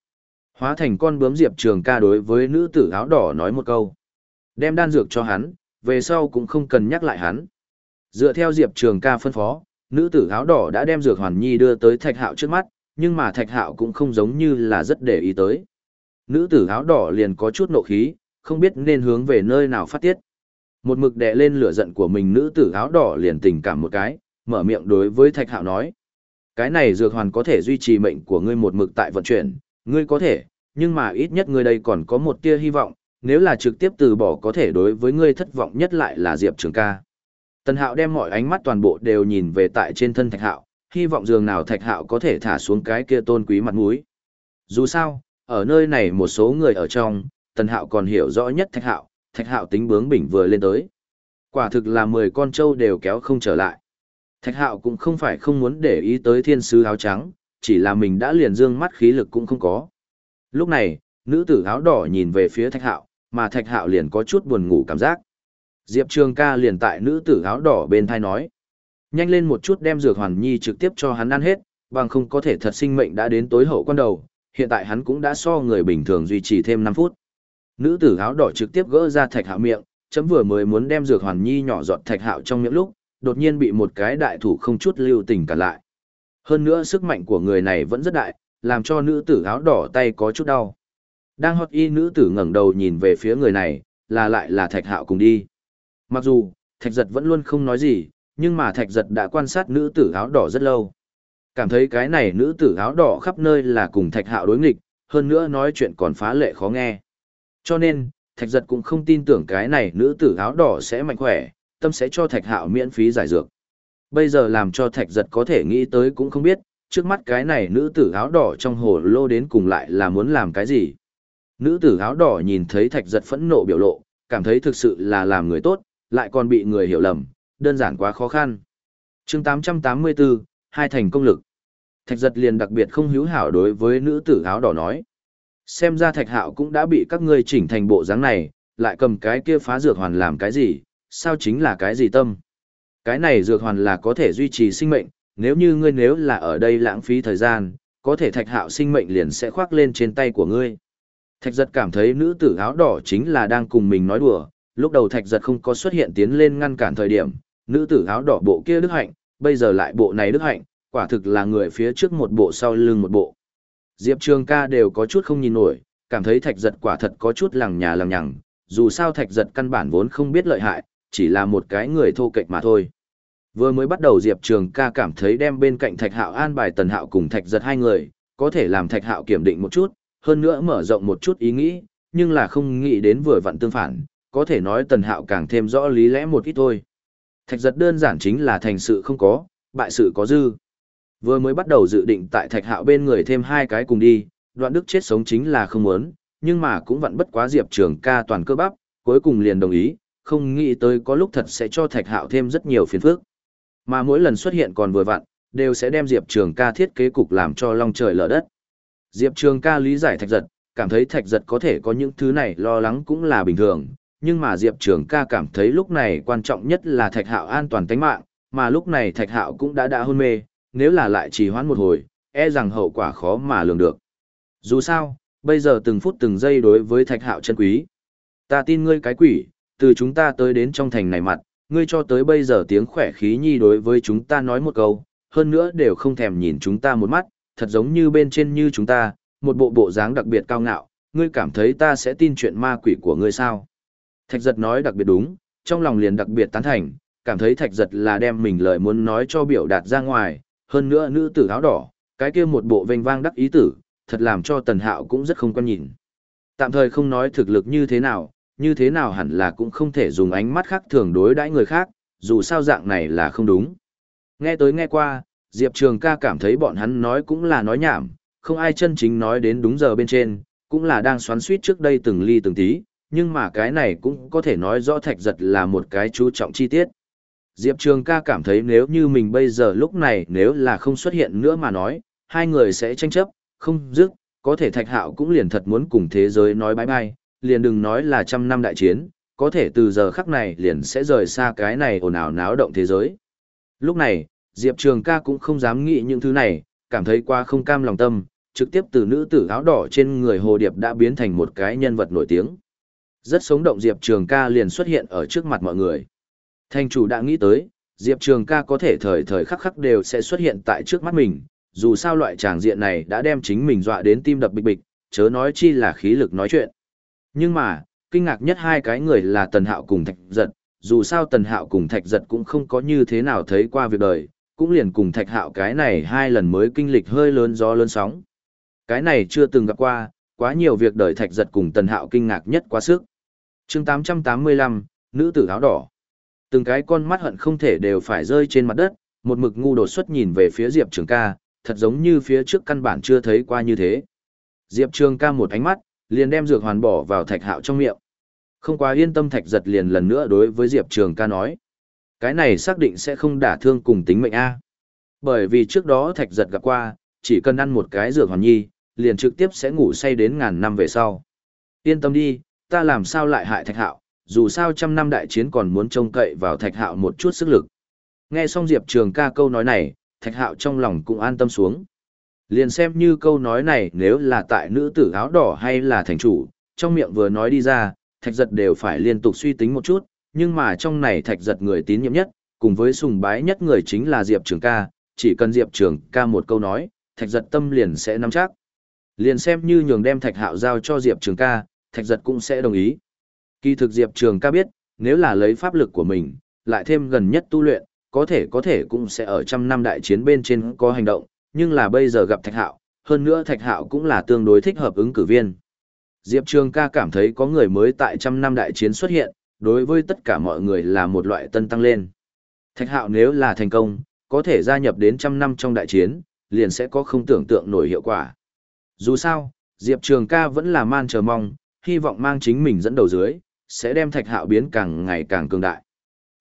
Hóa thành con bướm Diệp Trường ca đối với nữ tử áo đỏ nói một câu. Đem đan dược cho hắn, về sau cũng không cần nhắc lại hắn. Dựa theo Diệp Trường ca phân phó, nữ tử áo đỏ đã đem dược hoàn nhi đưa tới thạch hạo trước mắt, nhưng mà thạch hạo cũng không giống như là rất để ý tới. Nữ tử áo đỏ liền có chút nộ khí, không biết nên hướng về nơi nào phát tiết. Một mực đè lên lửa giận của mình nữ tử áo đỏ liền tình cảm một cái, mở miệng đối với Thạch Hạo nói. Cái này dược hoàn có thể duy trì mệnh của ngươi một mực tại vận chuyển, ngươi có thể, nhưng mà ít nhất ngươi đây còn có một tia hy vọng, nếu là trực tiếp từ bỏ có thể đối với ngươi thất vọng nhất lại là Diệp Trường ca. Tần Hạo đem mọi ánh mắt toàn bộ đều nhìn về tại trên thân Thạch Hạo, hy vọng dường nào Thạch Hạo có thể thả xuống cái kia tôn quý mặt mũi. Dù sao, ở nơi này một số người ở trong, Tần Hạo còn hiểu rõ nhất Thạch Hạo, thạch hạo tính bướng bỉnh vừa lên tới. Quả thực là mười con trâu đều kéo không trở lại. Thạch hạo cũng không phải không muốn để ý tới thiên sứ áo trắng, chỉ là mình đã liền dương mắt khí lực cũng không có. Lúc này, nữ tử áo đỏ nhìn về phía thạch hạo, mà thạch hạo liền có chút buồn ngủ cảm giác. Diệp Trường ca liền tại nữ tử áo đỏ bên thai nói. Nhanh lên một chút đem dược hoàn nhi trực tiếp cho hắn ăn hết, bằng không có thể thật sinh mệnh đã đến tối hậu quan đầu, hiện tại hắn cũng đã so người bình thường duy trì thêm 5 phút. Nữ tử áo đỏ trực tiếp gỡ ra thạch hạo miệng, chấm vừa mới muốn đem dược hoàn nhi nhỏ giọt thạch hạo trong miệng lúc, đột nhiên bị một cái đại thủ không chút lưu tình cả lại. Hơn nữa sức mạnh của người này vẫn rất đại, làm cho nữ tử áo đỏ tay có chút đau. Đang hót y nữ tử ngẩng đầu nhìn về phía người này, là lại là thạch hạo cùng đi. Mặc dù, thạch giật vẫn luôn không nói gì, nhưng mà thạch giật đã quan sát nữ tử áo đỏ rất lâu. Cảm thấy cái này nữ tử áo đỏ khắp nơi là cùng thạch hạo đối nghịch, hơn nữa nói chuyện còn phá lệ khó nghe. Cho nên, thạch giật cũng không tin tưởng cái này nữ tử áo đỏ sẽ mạnh khỏe, tâm sẽ cho thạch hạo miễn phí giải dược. Bây giờ làm cho thạch giật có thể nghĩ tới cũng không biết, trước mắt cái này nữ tử áo đỏ trong hồ lô đến cùng lại là muốn làm cái gì. Nữ tử áo đỏ nhìn thấy thạch giật phẫn nộ biểu lộ, cảm thấy thực sự là làm người tốt, lại còn bị người hiểu lầm, đơn giản quá khó khăn. chương 884, hai thành công lực. Thạch giật liền đặc biệt không hữu hảo đối với nữ tử áo đỏ nói. Xem ra thạch hạo cũng đã bị các ngươi chỉnh thành bộ dáng này, lại cầm cái kia phá dược hoàn làm cái gì, sao chính là cái gì tâm. Cái này dược hoàn là có thể duy trì sinh mệnh, nếu như ngươi nếu là ở đây lãng phí thời gian, có thể thạch hạo sinh mệnh liền sẽ khoác lên trên tay của ngươi. Thạch giật cảm thấy nữ tử áo đỏ chính là đang cùng mình nói đùa, lúc đầu thạch giật không có xuất hiện tiến lên ngăn cản thời điểm, nữ tử áo đỏ bộ kia đức hạnh, bây giờ lại bộ này đức hạnh, quả thực là người phía trước một bộ sau lưng một bộ. Diệp Trường ca đều có chút không nhìn nổi, cảm thấy thạch giật quả thật có chút lằng nhà lằng nhằng, dù sao thạch giật căn bản vốn không biết lợi hại, chỉ là một cái người thô kệch mà thôi. Vừa mới bắt đầu Diệp Trường ca cảm thấy đem bên cạnh thạch hạo an bài tần hạo cùng thạch giật hai người, có thể làm thạch hạo kiểm định một chút, hơn nữa mở rộng một chút ý nghĩ, nhưng là không nghĩ đến vừa vặn tương phản, có thể nói tần hạo càng thêm rõ lý lẽ một ít thôi. Thạch giật đơn giản chính là thành sự không có, bại sự có dư. Vừa mới bắt đầu dự định tại thạch hạo bên người thêm hai cái cùng đi, đoạn đức chết sống chính là không muốn, nhưng mà cũng vẫn bất quá diệp trường ca toàn cơ bắp, cuối cùng liền đồng ý, không nghĩ tới có lúc thật sẽ cho thạch hạo thêm rất nhiều phiền phức. Mà mỗi lần xuất hiện còn vừa vặn, đều sẽ đem diệp trường ca thiết kế cục làm cho long trời lở đất. Diệp Trường ca lý giải thạch giật, cảm thấy thạch giật có thể có những thứ này lo lắng cũng là bình thường, nhưng mà Diệp Trường ca cảm thấy lúc này quan trọng nhất là thạch hạo an toàn tính mạng, mà lúc này thạch hạo cũng đã đã hôn mê, nếu là lại trì hoãn một hồi, e rằng hậu quả khó mà lường được. Dù sao, bây giờ từng phút từng giây đối với thạch hạo chân quý. Ta tin ngươi cái quỷ, từ chúng ta tới đến trong thành này mặt, ngươi cho tới bây giờ tiếng khỏe khí nhi đối với chúng ta nói một câu, hơn nữa đều không thèm nhìn chúng ta một mắt, thật giống như bên trên như chúng ta, một bộ bộ dáng đặc biệt cao ngạo, ngươi cảm thấy ta sẽ tin chuyện ma quỷ của ngươi sao? Thạch giật nói đặc biệt đúng, trong lòng liền đặc biệt tán thành, cảm thấy thạch giật là đem mình lời muốn nói cho biểu đạt ra ngoài, hơn nữa nữ tử áo đỏ, cái kia một bộ vênh vang đắc ý tử, thật làm cho tần hạo cũng rất không quan nhìn. Tạm thời không nói thực lực như thế nào, như thế nào hẳn là cũng không thể dùng ánh mắt khác thường đối đãi người khác, dù sao dạng này là không đúng. Nghe tới nghe qua, Diệp Trường ca cảm thấy bọn hắn nói cũng là nói nhảm, không ai chân chính nói đến đúng giờ bên trên, cũng là đang xoắn suýt trước đây từng ly từng tí, nhưng mà cái này cũng có thể nói rõ thạch giật là một cái chú trọng chi tiết. Diệp Trường ca cảm thấy nếu như mình bây giờ lúc này nếu là không xuất hiện nữa mà nói, hai người sẽ tranh chấp, không dứt, có thể thạch hạo cũng liền thật muốn cùng thế giới nói bye bye, liền đừng nói là trăm năm đại chiến, có thể từ giờ khắc này liền sẽ rời xa cái này ồn ào náo động thế giới. Lúc này, Diệp Trường ca cũng không dám nghĩ những thứ này, cảm thấy qua không cam lòng tâm, trực tiếp từ nữ tử áo đỏ trên người Hồ Điệp đã biến thành một cái nhân vật nổi tiếng. Rất sống động Diệp Trường ca liền xuất hiện ở trước mặt mọi người. Thành chủ đã nghĩ tới, Diệp Trường ca có thể thời thời khắc khắc đều sẽ xuất hiện tại trước mắt mình, dù sao loại tràng diện này đã đem chính mình dọa đến tim đập bịch bịch, chớ nói chi là khí lực nói chuyện. Nhưng mà, kinh ngạc nhất hai cái người là Tần Hạo cùng Thạch Giật, dù sao Tần Hạo cùng Thạch Giật cũng không có như thế nào thấy qua việc đời, cũng liền cùng thạch hạo cái này hai lần mới kinh lịch hơi lớn gió lớn sóng. Cái này chưa từng gặp qua, quá nhiều việc đời thạch giật cùng tần hạo kinh ngạc nhất quá sức. chương 885, nữ tử áo đỏ. Từng cái con mắt hận không thể đều phải rơi trên mặt đất, một mực ngu đột xuất nhìn về phía Diệp Trường ca, thật giống như phía trước căn bản chưa thấy qua như thế. Diệp Trường ca một ánh mắt, liền đem dược hoàn bỏ vào thạch hạo trong miệng. Không quá yên tâm thạch giật liền lần nữa đối với Diệp Trường ca nói. Cái này xác định sẽ không đả thương cùng tính mệnh A. Bởi vì trước đó thạch giật gặp qua, chỉ cần ăn một cái dược hoàn nhi, liền trực tiếp sẽ ngủ say đến ngàn năm về sau. Yên tâm đi, ta làm sao lại hại thạch hạo, dù sao trăm năm đại chiến còn muốn trông cậy vào thạch hạo một chút sức lực. Nghe xong Diệp Trường ca câu nói này, thạch hạo trong lòng cũng an tâm xuống. Liền xem như câu nói này nếu là tại nữ tử áo đỏ hay là thành chủ, trong miệng vừa nói đi ra, thạch giật đều phải liên tục suy tính một chút, nhưng mà trong này thạch giật người tín nhiệm nhất, cùng với sùng bái nhất người chính là Diệp Trường ca, chỉ cần Diệp Trường ca một câu nói, thạch giật tâm liền sẽ nắm chắc. Liền xem như nhường đem thạch hạo giao cho Diệp Trường ca, thạch giật cũng sẽ đồng ý. Kỳ thực Diệp Trường ca biết, nếu là lấy pháp lực của mình, lại thêm gần nhất tu luyện, có thể có thể cũng sẽ ở trăm năm đại chiến bên trên có hành động, nhưng là bây giờ gặp thạch hạo, hơn nữa thạch hạo cũng là tương đối thích hợp ứng cử viên. Diệp Trường ca cảm thấy có người mới tại trăm năm đại chiến xuất hiện, đối với tất cả mọi người là một loại tân tăng lên. Thạch hạo nếu là thành công, có thể gia nhập đến trăm năm trong đại chiến, liền sẽ có không tưởng tượng nổi hiệu quả. Dù sao, Diệp Trường ca vẫn là man chờ mong, hy vọng mang chính mình dẫn đầu dưới, sẽ đem thạch hạo biến càng ngày càng cường đại.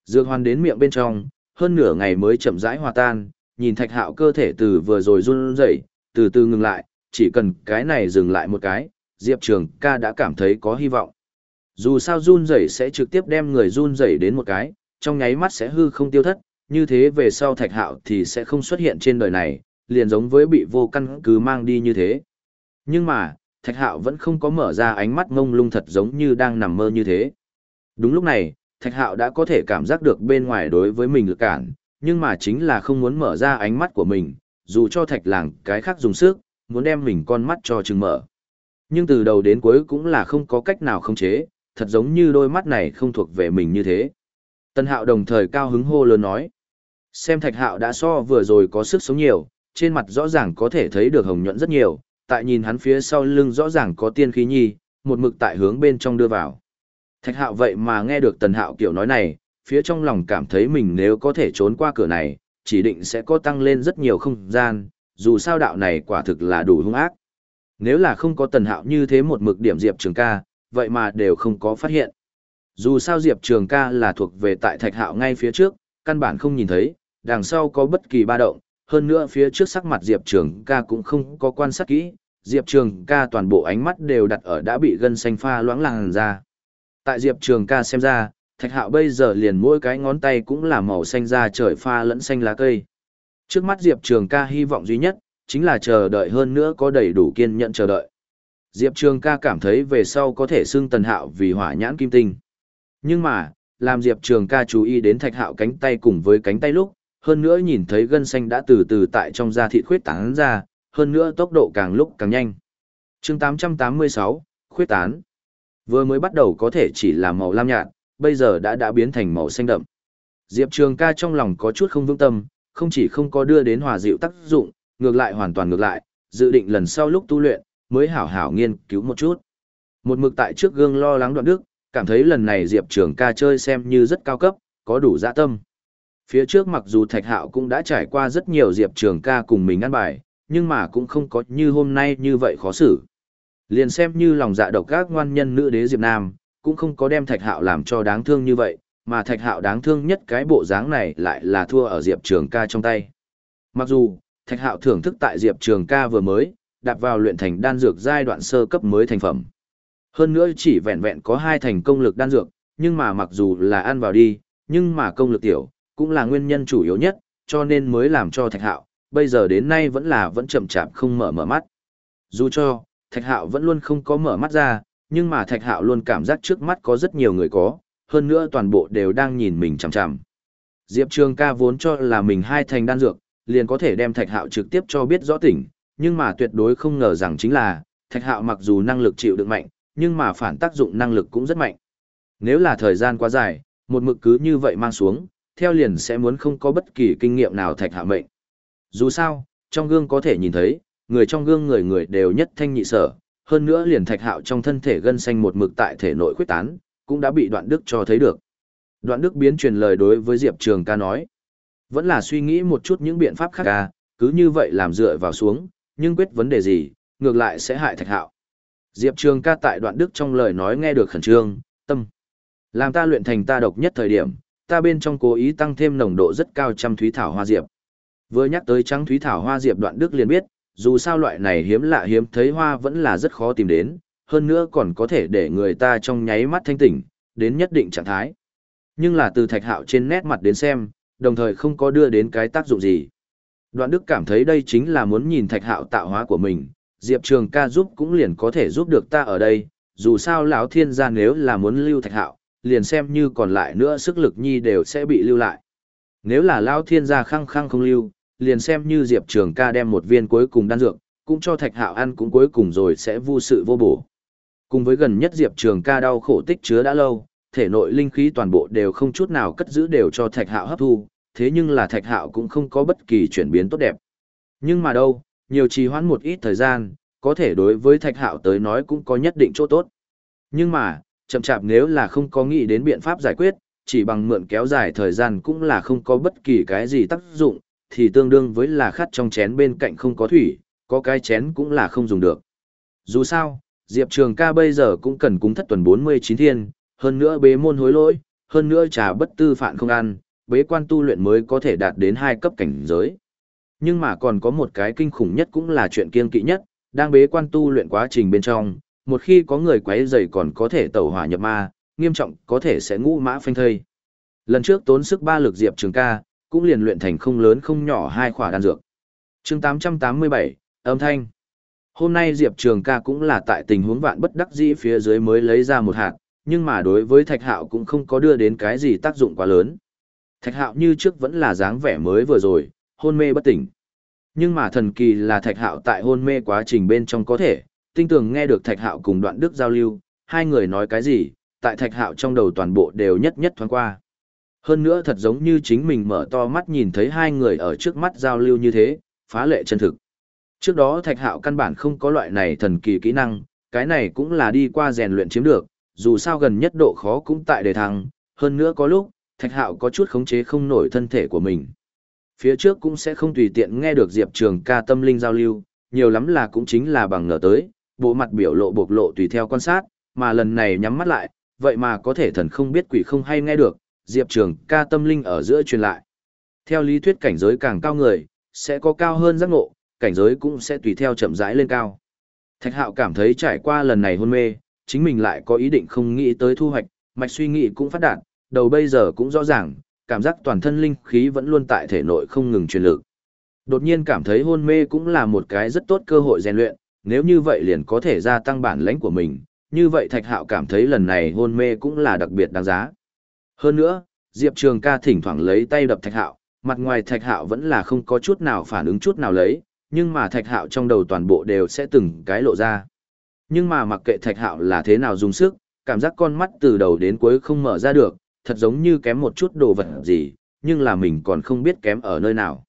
Dược hoàn đến miệng bên trong, hơn nửa ngày mới chậm rãi hòa tan, nhìn thạch hạo cơ thể từ vừa rồi run rẩy, từ từ ngừng lại, chỉ cần cái này dừng lại một cái, Diệp Trường ca đã cảm thấy có hy vọng. Dù sao run rẩy sẽ trực tiếp đem người run rẩy đến một cái, trong nháy mắt sẽ hư không tiêu thất, như thế về sau thạch hạo thì sẽ không xuất hiện trên đời này, liền giống với bị vô căn cứ mang đi như thế. Nhưng mà, thạch hạo vẫn không có mở ra ánh mắt ngông lung thật giống như đang nằm mơ như thế. Đúng lúc này, thạch hạo đã có thể cảm giác được bên ngoài đối với mình lực cản, nhưng mà chính là không muốn mở ra ánh mắt của mình, dù cho thạch làng cái khác dùng sức, muốn đem mình con mắt cho chừng mở. Nhưng từ đầu đến cuối cũng là không có cách nào không chế, thật giống như đôi mắt này không thuộc về mình như thế. Tân hạo đồng thời cao hứng hô lớn nói. Xem thạch hạo đã so vừa rồi có sức sống nhiều, trên mặt rõ ràng có thể thấy được hồng nhuận rất nhiều, tại nhìn hắn phía sau lưng rõ ràng có tiên khí nhi, một mực tại hướng bên trong đưa vào. Thạch hạo vậy mà nghe được tần hạo kiểu nói này, phía trong lòng cảm thấy mình nếu có thể trốn qua cửa này, chỉ định sẽ có tăng lên rất nhiều không gian, dù sao đạo này quả thực là đủ hung ác. Nếu là không có tần hạo như thế một mực điểm Diệp Trường ca, vậy mà đều không có phát hiện. Dù sao Diệp Trường ca là thuộc về tại thạch hạo ngay phía trước, căn bản không nhìn thấy, đằng sau có bất kỳ ba động, hơn nữa phía trước sắc mặt Diệp Trường ca cũng không có quan sát kỹ, Diệp Trường ca toàn bộ ánh mắt đều đặt ở đã bị gân xanh pha loãng làng ra. Tại Diệp Trường ca xem ra, thạch hạo bây giờ liền mỗi cái ngón tay cũng là màu xanh da trời pha lẫn xanh lá cây. Trước mắt Diệp Trường ca hy vọng duy nhất, chính là chờ đợi hơn nữa có đầy đủ kiên nhẫn chờ đợi. Diệp Trường ca cảm thấy về sau có thể xưng tần hạo vì hỏa nhãn kim tinh. Nhưng mà, làm Diệp Trường ca chú ý đến thạch hạo cánh tay cùng với cánh tay lúc, hơn nữa nhìn thấy gân xanh đã từ từ tại trong da thịt khuyết tán ra, hơn nữa tốc độ càng lúc càng nhanh. chương 886, khuyết tán. Vừa mới bắt đầu có thể chỉ là màu lam nhạt, bây giờ đã đã biến thành màu xanh đậm. Diệp Trường ca trong lòng có chút không vững tâm, không chỉ không có đưa đến hòa dịu tác dụng, ngược lại hoàn toàn ngược lại, dự định lần sau lúc tu luyện, mới hảo hảo nghiên cứu một chút. Một mực tại trước gương lo lắng đoạn đức, cảm thấy lần này Diệp Trường ca chơi xem như rất cao cấp, có đủ dạ tâm. Phía trước mặc dù Thạch Hạo cũng đã trải qua rất nhiều Diệp Trường ca cùng mình ăn bài, nhưng mà cũng không có như hôm nay như vậy khó xử. Liền xem như lòng dạ độc các ngoan nhân nữ đế Diệp Nam, cũng không có đem Thạch Hạo làm cho đáng thương như vậy, mà Thạch Hạo đáng thương nhất cái bộ dáng này lại là thua ở Diệp Trường ca trong tay. Mặc dù, Thạch Hạo thưởng thức tại Diệp Trường ca vừa mới, đạp vào luyện thành đan dược giai đoạn sơ cấp mới thành phẩm. Hơn nữa chỉ vẹn vẹn có hai thành công lực đan dược, nhưng mà mặc dù là ăn vào đi, nhưng mà công lực tiểu, cũng là nguyên nhân chủ yếu nhất, cho nên mới làm cho Thạch Hạo, bây giờ đến nay vẫn là vẫn chậm chạp không mở mở mắt. Dù cho, Thạch Hạo vẫn luôn không có mở mắt ra, nhưng mà Thạch Hạo luôn cảm giác trước mắt có rất nhiều người có, hơn nữa toàn bộ đều đang nhìn mình chằm chằm. Diệp Trường ca vốn cho là mình hai thành đan dược, liền có thể đem Thạch Hạo trực tiếp cho biết rõ tỉnh, nhưng mà tuyệt đối không ngờ rằng chính là, Thạch Hạo mặc dù năng lực chịu đựng mạnh, nhưng mà phản tác dụng năng lực cũng rất mạnh. Nếu là thời gian quá dài, một mực cứ như vậy mang xuống, theo liền sẽ muốn không có bất kỳ kinh nghiệm nào Thạch Hạo mệnh. Dù sao, trong gương có thể nhìn thấy, người trong gương người người đều nhất thanh nhị sở, hơn nữa liền Thạch Hạo trong thân thể gân xanh một mực tại thể nội khuyết tán, cũng đã bị Đoạn Đức cho thấy được. Đoạn Đức biến truyền lời đối với Diệp Trường ca nói. Vẫn là suy nghĩ một chút những biện pháp khác ca, cứ như vậy làm dựa vào xuống, nhưng quyết vấn đề gì, ngược lại sẽ hại thạch hạo. Diệp Trường ca tại đoạn đức trong lời nói nghe được khẩn trương, tâm. Làm ta luyện thành ta độc nhất thời điểm, ta bên trong cố ý tăng thêm nồng độ rất cao trăm thúy thảo hoa diệp. Vừa nhắc tới trắng thúy thảo hoa diệp đoạn đức liền biết, dù sao loại này hiếm lạ hiếm thấy hoa vẫn là rất khó tìm đến, hơn nữa còn có thể để người ta trong nháy mắt thanh tỉnh, đến nhất định trạng thái. Nhưng là từ thạch hạo trên nét mặt đến xem, đồng thời không có đưa đến cái tác dụng gì. Đoạn Đức cảm thấy đây chính là muốn nhìn thạch hạo tạo hóa của mình, Diệp Trường ca giúp cũng liền có thể giúp được ta ở đây, dù sao lão thiên gia nếu là muốn lưu thạch hạo, liền xem như còn lại nữa sức lực nhi đều sẽ bị lưu lại. Nếu là lão thiên gia khăng khăng không lưu, liền xem như Diệp Trường ca đem một viên cuối cùng đan dược, cũng cho Thạch Hạo ăn cũng cuối cùng rồi sẽ vô sự vô bổ. Cùng với gần nhất Diệp Trường ca đau khổ tích chứa đã lâu, thể nội linh khí toàn bộ đều không chút nào cất giữ đều cho Thạch Hạo hấp thu, thế nhưng là Thạch Hạo cũng không có bất kỳ chuyển biến tốt đẹp. Nhưng mà đâu, nhiều trì hoãn một ít thời gian, có thể đối với Thạch Hạo tới nói cũng có nhất định chỗ tốt. Nhưng mà, chậm chạp nếu là không có nghĩ đến biện pháp giải quyết, chỉ bằng mượn kéo dài thời gian cũng là không có bất kỳ cái gì tác dụng, thì tương đương với là khát trong chén bên cạnh không có thủy, có cái chén cũng là không dùng được. Dù sao, Diệp Trường ca bây giờ cũng cần cúng thất tuần 49 thiên, hơn nữa bế môn hối lỗi, hơn nữa trà bất tư phạn không ăn, bế quan tu luyện mới có thể đạt đến hai cấp cảnh giới. Nhưng mà còn có một cái kinh khủng nhất cũng là chuyện kiên kỵ nhất, đang bế quan tu luyện quá trình bên trong, một khi có người quấy rầy còn có thể tẩu hỏa nhập ma, nghiêm trọng có thể sẽ ngũ mã phanh thây. Lần trước tốn sức ba lực Diệp Trường ca, cũng liền luyện thành không lớn không nhỏ hai khỏa đan dược. chương 887, âm thanh. Hôm nay Diệp Trường ca cũng là tại tình huống vạn bất đắc dĩ phía dưới mới lấy ra một hạt, nhưng mà đối với Thạch Hạo cũng không có đưa đến cái gì tác dụng quá lớn. Thạch Hạo như trước vẫn là dáng vẻ mới vừa rồi, hôn mê bất tỉnh. Nhưng mà thần kỳ là Thạch Hạo tại hôn mê quá trình bên trong có thể, tinh tường nghe được Thạch Hạo cùng Đoạn Đức giao lưu, hai người nói cái gì, tại Thạch Hạo trong đầu toàn bộ đều nhất nhất thoáng qua. Hơn nữa thật giống như chính mình mở to mắt nhìn thấy hai người ở trước mắt giao lưu như thế, phá lệ chân thực. Trước đó Thạch Hạo căn bản không có loại này thần kỳ kỹ năng, cái này cũng là đi qua rèn luyện chiếm được, dù sao gần nhất độ khó cũng tại đề thăng, hơn nữa có lúc, Thạch Hạo có chút khống chế không nổi thân thể của mình. Phía trước cũng sẽ không tùy tiện nghe được Diệp Trường ca tâm linh giao lưu, nhiều lắm là cũng chính là bằng ngờ tới, bộ mặt biểu lộ bộc lộ tùy theo quan sát, mà lần này nhắm mắt lại, vậy mà có thể thần không biết quỷ không hay nghe được, Diệp Trường ca tâm linh ở giữa truyền lại. Theo lý thuyết cảnh giới càng cao người, sẽ có cao hơn giác ngộ, cảnh giới cũng sẽ tùy theo chậm rãi lên cao. Thạch Hạo cảm thấy trải qua lần này hôn mê, chính mình lại có ý định không nghĩ tới thu hoạch, mạch suy nghĩ cũng phát đạt, đầu bây giờ cũng rõ ràng, cảm giác toàn thân linh khí vẫn luôn tại thể nội không ngừng truyền lực. Đột nhiên cảm thấy hôn mê cũng là một cái rất tốt cơ hội rèn luyện, nếu như vậy liền có thể gia tăng bản lãnh của mình, như vậy Thạch Hạo cảm thấy lần này hôn mê cũng là đặc biệt đáng giá. Hơn nữa, Diệp Trường ca thỉnh thoảng lấy tay đập Thạch Hạo, mặt ngoài Thạch Hạo vẫn là không có chút nào phản ứng chút nào lấy, nhưng mà Thạch Hạo trong đầu toàn bộ đều sẽ từng cái lộ ra. Nhưng mà mặc kệ Thạch Hạo là thế nào dùng sức, cảm giác con mắt từ đầu đến cuối không mở ra được, thật giống như kém một chút đồ vật gì, nhưng là mình còn không biết kém ở nơi nào.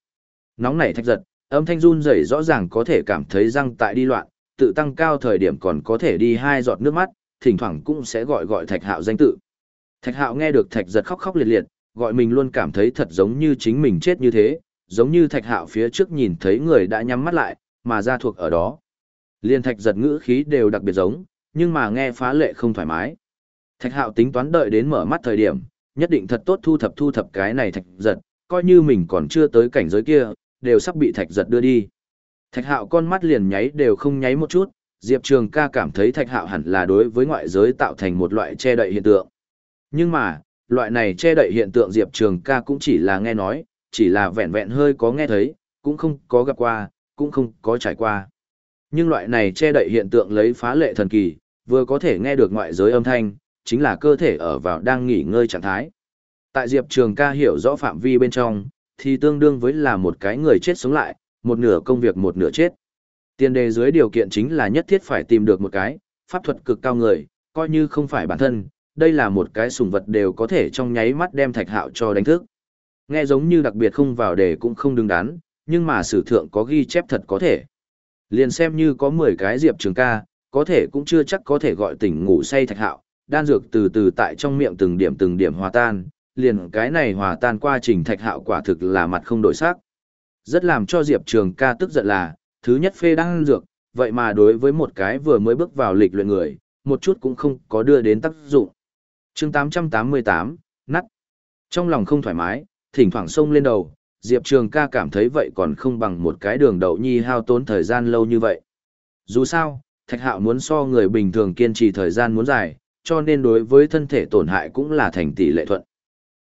Nóng nảy thạch giật, âm thanh run rẩy rõ ràng có thể cảm thấy răng tại đi loạn, tự tăng cao thời điểm còn có thể đi hai giọt nước mắt, thỉnh thoảng cũng sẽ gọi gọi Thạch Hạo danh tự. Thạch Hạo nghe được Thạch giật khóc khóc liệt liệt, gọi mình luôn cảm thấy thật giống như chính mình chết như thế, giống như Thạch Hạo phía trước nhìn thấy người đã nhắm mắt lại, mà ra thuộc ở đó. Liên Thạch giật ngữ khí đều đặc biệt giống, nhưng mà nghe phá lệ không thoải mái. Thạch hạo tính toán đợi đến mở mắt thời điểm, nhất định thật tốt thu thập thu thập cái này thạch giật, coi như mình còn chưa tới cảnh giới kia, đều sắp bị thạch giật đưa đi. Thạch hạo con mắt liền nháy đều không nháy một chút, Diệp Trường ca cảm thấy thạch hạo hẳn là đối với ngoại giới tạo thành một loại che đậy hiện tượng. Nhưng mà, loại này che đậy hiện tượng Diệp Trường ca cũng chỉ là nghe nói, chỉ là vẹn vẹn hơi có nghe thấy, cũng không có gặp qua, cũng không có trải qua. Nhưng loại này che đậy hiện tượng lấy phá lệ thần kỳ, vừa có thể nghe được ngoại giới âm thanh, chính là cơ thể ở vào đang nghỉ ngơi trạng thái. Tại Diệp Trường ca hiểu rõ phạm vi bên trong, thì tương đương với là một cái người chết sống lại, một nửa công việc một nửa chết. Tiền đề dưới điều kiện chính là nhất thiết phải tìm được một cái, pháp thuật cực cao người, coi như không phải bản thân, đây là một cái sùng vật đều có thể trong nháy mắt đem thạch hạo cho đánh thức. Nghe giống như đặc biệt không vào đề cũng không đứng đắn, nhưng mà sử thượng có ghi chép thật có thể. Liền xem như có 10 cái diệp trường ca, có thể cũng chưa chắc có thể gọi tỉnh ngủ say thạch hạo, đan dược từ từ tại trong miệng từng điểm từng điểm hòa tan, liền cái này hòa tan qua trình thạch hạo quả thực là mặt không đổi sắc. Rất làm cho Diệp Trường ca tức giận là, thứ nhất phê đan dược, vậy mà đối với một cái vừa mới bước vào lịch luyện người, một chút cũng không có đưa đến tác dụng chương 888, nắt. Trong lòng không thoải mái, thỉnh thoảng sông lên đầu, Diệp Trường ca cảm thấy vậy còn không bằng một cái đường đậu nhi hao tốn thời gian lâu như vậy. Dù sao, Thạch Hạo muốn so người bình thường kiên trì thời gian muốn dài, cho nên đối với thân thể tổn hại cũng là thành tỷ lệ thuận.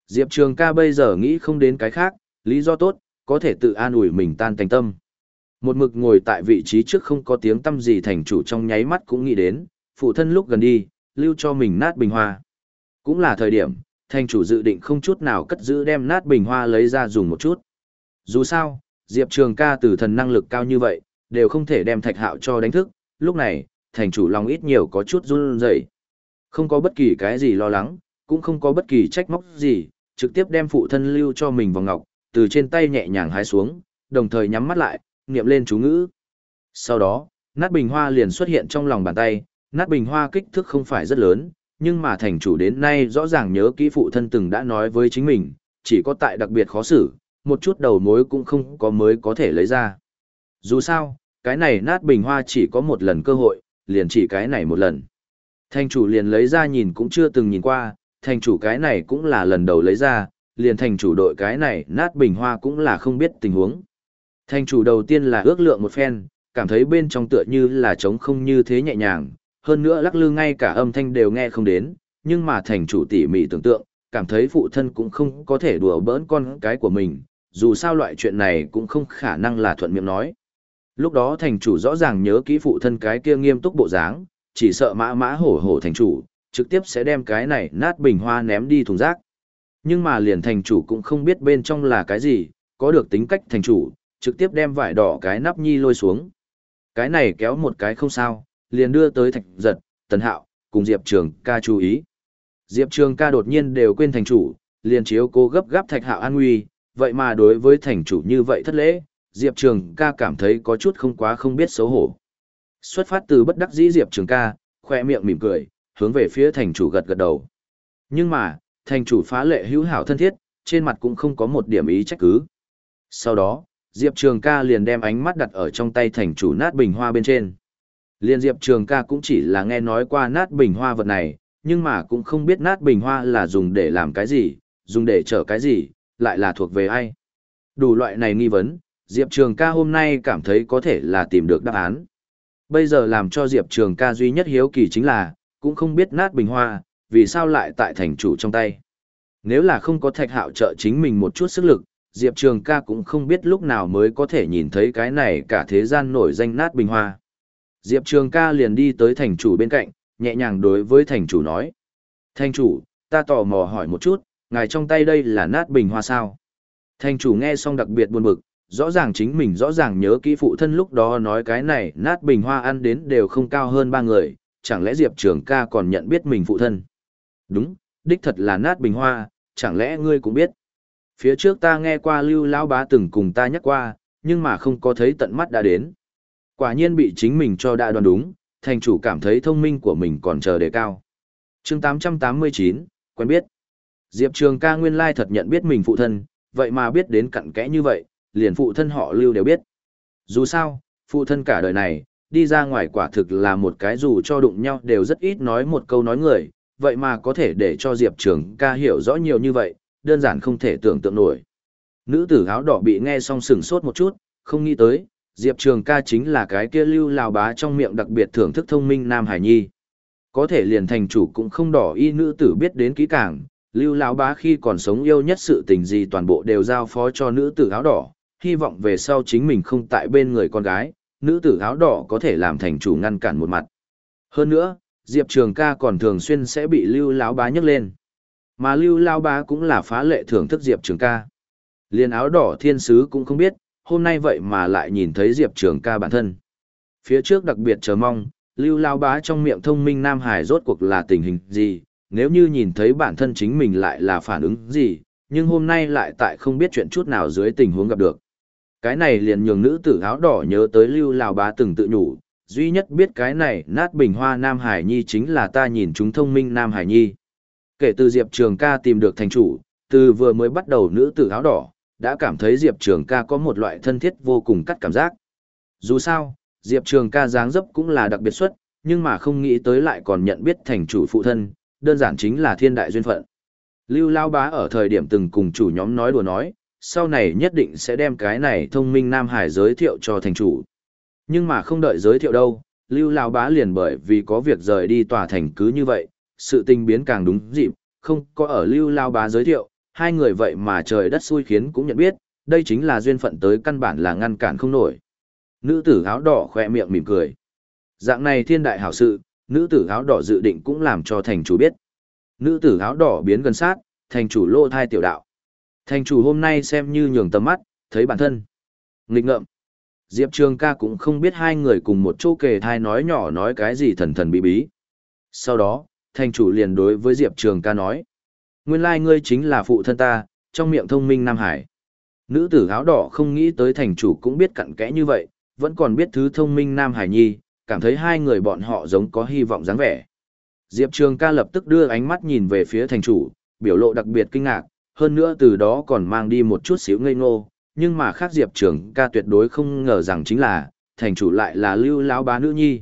Diệp Trường ca bây giờ nghĩ không đến cái khác, lý do tốt, có thể tự an ủi mình tan thành tâm. Một mực ngồi tại vị trí trước không có tiếng tâm gì thành chủ trong nháy mắt cũng nghĩ đến, phụ thân lúc gần đi, lưu cho mình nát bình hoa. Cũng là thời điểm, thành chủ dự định không chút nào cất giữ đem nát bình hoa lấy ra dùng một chút. Dù sao, Diệp Trường ca từ thần năng lực cao như vậy, đều không thể đem thạch hạo cho đánh thức, lúc này, thành chủ lòng ít nhiều có chút run rẩy Không có bất kỳ cái gì lo lắng, cũng không có bất kỳ trách móc gì, trực tiếp đem phụ thân lưu cho mình vào ngọc, từ trên tay nhẹ nhàng hái xuống, đồng thời nhắm mắt lại, niệm lên chú ngữ. Sau đó, nát bình hoa liền xuất hiện trong lòng bàn tay, nát bình hoa kích thước không phải rất lớn, nhưng mà thành chủ đến nay rõ ràng nhớ kỹ phụ thân từng đã nói với chính mình, chỉ có tại đặc biệt khó xử, một chút đầu mối cũng không có mới có thể lấy ra. Dù sao, cái này nát bình hoa chỉ có một lần cơ hội, liền chỉ cái này một lần. Thành chủ liền lấy ra nhìn cũng chưa từng nhìn qua, thành chủ cái này cũng là lần đầu lấy ra, liền thành chủ đội cái này nát bình hoa cũng là không biết tình huống. Thành chủ đầu tiên là ước lượng một phen, cảm thấy bên trong tựa như là trống không như thế nhẹ nhàng, hơn nữa lắc lư ngay cả âm thanh đều nghe không đến, nhưng mà thành chủ tỉ mỉ tưởng tượng, cảm thấy phụ thân cũng không có thể đùa bỡn con cái của mình, dù sao loại chuyện này cũng không khả năng là thuận miệng nói. Lúc đó thành chủ rõ ràng nhớ kỹ phụ thân cái kia nghiêm túc bộ dáng, chỉ sợ mã mã hổ hổ thành chủ, trực tiếp sẽ đem cái này nát bình hoa ném đi thùng rác. Nhưng mà liền thành chủ cũng không biết bên trong là cái gì, có được tính cách thành chủ, trực tiếp đem vải đỏ cái nắp nhi lôi xuống. Cái này kéo một cái không sao, liền đưa tới thạch giật, tần hạo, cùng Diệp Trường ca chú ý. Diệp Trường ca đột nhiên đều quên thành chủ, liền chiếu cố gấp gáp thạch hạo an nguy, vậy mà đối với thành chủ như vậy thất lễ, Diệp Trường ca cảm thấy có chút không quá không biết xấu hổ. Xuất phát từ bất đắc dĩ Diệp Trường ca, khoe miệng mỉm cười, hướng về phía thành chủ gật gật đầu. Nhưng mà, thành chủ phá lệ hữu hảo thân thiết, trên mặt cũng không có một điểm ý trách cứ. Sau đó, Diệp Trường ca liền đem ánh mắt đặt ở trong tay thành chủ nát bình hoa bên trên. Liên Diệp Trường ca cũng chỉ là nghe nói qua nát bình hoa vật này, nhưng mà cũng không biết nát bình hoa là dùng để làm cái gì, dùng để chở cái gì, lại là thuộc về ai. Đủ loại này nghi vấn, Diệp Trường ca hôm nay cảm thấy có thể là tìm được đáp án. Bây giờ làm cho Diệp Trường ca duy nhất hiếu kỳ chính là, cũng không biết nát bình hoa, vì sao lại tại thành chủ trong tay. Nếu là không có thạch hạo trợ chính mình một chút sức lực, Diệp Trường ca cũng không biết lúc nào mới có thể nhìn thấy cái này cả thế gian nổi danh nát bình hoa. Diệp Trường ca liền đi tới thành chủ bên cạnh, nhẹ nhàng đối với thành chủ nói. Thành chủ, ta tò mò hỏi một chút, ngài trong tay đây là nát bình hoa sao? Thành chủ nghe xong đặc biệt buồn bực, rõ ràng chính mình rõ ràng nhớ kỹ phụ thân lúc đó nói cái này nát bình hoa ăn đến đều không cao hơn ba người, chẳng lẽ Diệp Trường ca còn nhận biết mình phụ thân? Đúng, đích thật là nát bình hoa, chẳng lẽ ngươi cũng biết? Phía trước ta nghe qua Lưu Lão Bá từng cùng ta nhắc qua, nhưng mà không có thấy tận mắt đã đến. Quả nhiên bị chính mình cho đã đoán đúng, thành chủ cảm thấy thông minh của mình còn chờ đề cao. chương 889, quen biết. Diệp Trường ca nguyên lai thật nhận biết mình phụ thân, vậy mà biết đến cặn kẽ như vậy, liền phụ thân họ lưu đều biết. Dù sao, phụ thân cả đời này, đi ra ngoài quả thực là một cái dù cho đụng nhau đều rất ít nói một câu nói người, vậy mà có thể để cho Diệp Trường ca hiểu rõ nhiều như vậy, đơn giản không thể tưởng tượng nổi. Nữ tử áo đỏ bị nghe xong sừng sốt một chút, không nghĩ tới, Diệp Trường ca chính là cái kia lưu lào bá trong miệng đặc biệt thưởng thức thông minh Nam Hải Nhi. Có thể liền thành chủ cũng không đỏ y nữ tử biết đến kỹ càng, lưu lão bá khi còn sống yêu nhất sự tình gì toàn bộ đều giao phó cho nữ tử áo đỏ, hy vọng về sau chính mình không tại bên người con gái, nữ tử áo đỏ có thể làm thành chủ ngăn cản một mặt. Hơn nữa, Diệp Trường ca còn thường xuyên sẽ bị lưu lão bá nhấc lên. Mà lưu lão bá cũng là phá lệ thưởng thức Diệp Trường ca. Liên áo đỏ thiên sứ cũng không biết, hôm nay vậy mà lại nhìn thấy Diệp Trường ca bản thân. Phía trước đặc biệt chờ mong, lưu lão bá trong miệng thông minh Nam Hải rốt cuộc là tình hình gì, nếu như nhìn thấy bản thân chính mình lại là phản ứng gì, nhưng hôm nay lại tại không biết chuyện chút nào dưới tình huống gặp được. Cái này liền nhường nữ tử áo đỏ nhớ tới lưu Lao bá từng tự nhủ, duy nhất biết cái này nát bình hoa Nam Hải Nhi chính là ta nhìn chúng thông minh Nam Hải Nhi. Kể từ Diệp Trường ca tìm được thành chủ, từ vừa mới bắt đầu nữ tử áo đỏ, đã cảm thấy Diệp Trường ca có một loại thân thiết vô cùng cắt cảm giác. Dù sao, Diệp Trường ca dáng dấp cũng là đặc biệt xuất, nhưng mà không nghĩ tới lại còn nhận biết thành chủ phụ thân, đơn giản chính là thiên đại duyên phận. Lưu Lao Bá ở thời điểm từng cùng chủ nhóm nói đùa nói, sau này nhất định sẽ đem cái này thông minh Nam Hải giới thiệu cho thành chủ. Nhưng mà không đợi giới thiệu đâu, Lưu Lao Bá liền bởi vì có việc rời đi tòa thành cứ như vậy, sự tình biến càng đúng dịp, không có ở Lưu Lao Bá giới thiệu, hai người vậy mà trời đất xui khiến cũng nhận biết, đây chính là duyên phận tới căn bản là ngăn cản không nổi. Nữ tử áo đỏ khỏe miệng mỉm cười. Dạng này thiên đại hảo sự, nữ tử áo đỏ dự định cũng làm cho thành chủ biết. Nữ tử áo đỏ biến gần sát, thành chủ lô thai tiểu đạo. Thành chủ hôm nay xem như nhường tầm mắt, thấy bản thân. Nghịch ngợm. Diệp Trường ca cũng không biết hai người cùng một chỗ kề thai nói nhỏ nói cái gì thần thần bí bí. Sau đó, thành chủ liền đối với Diệp Trường ca nói. Nguyên lai ngươi chính là phụ thân ta, trong miệng thông minh Nam Hải. Nữ tử áo đỏ không nghĩ tới thành chủ cũng biết cặn kẽ như vậy, vẫn còn biết thứ thông minh Nam Hải Nhi, cảm thấy hai người bọn họ giống có hy vọng dáng vẻ. Diệp Trường ca lập tức đưa ánh mắt nhìn về phía thành chủ, biểu lộ đặc biệt kinh ngạc, hơn nữa từ đó còn mang đi một chút xíu ngây ngô, nhưng mà khác Diệp Trường ca tuyệt đối không ngờ rằng chính là, thành chủ lại là lưu lão bá nữ nhi.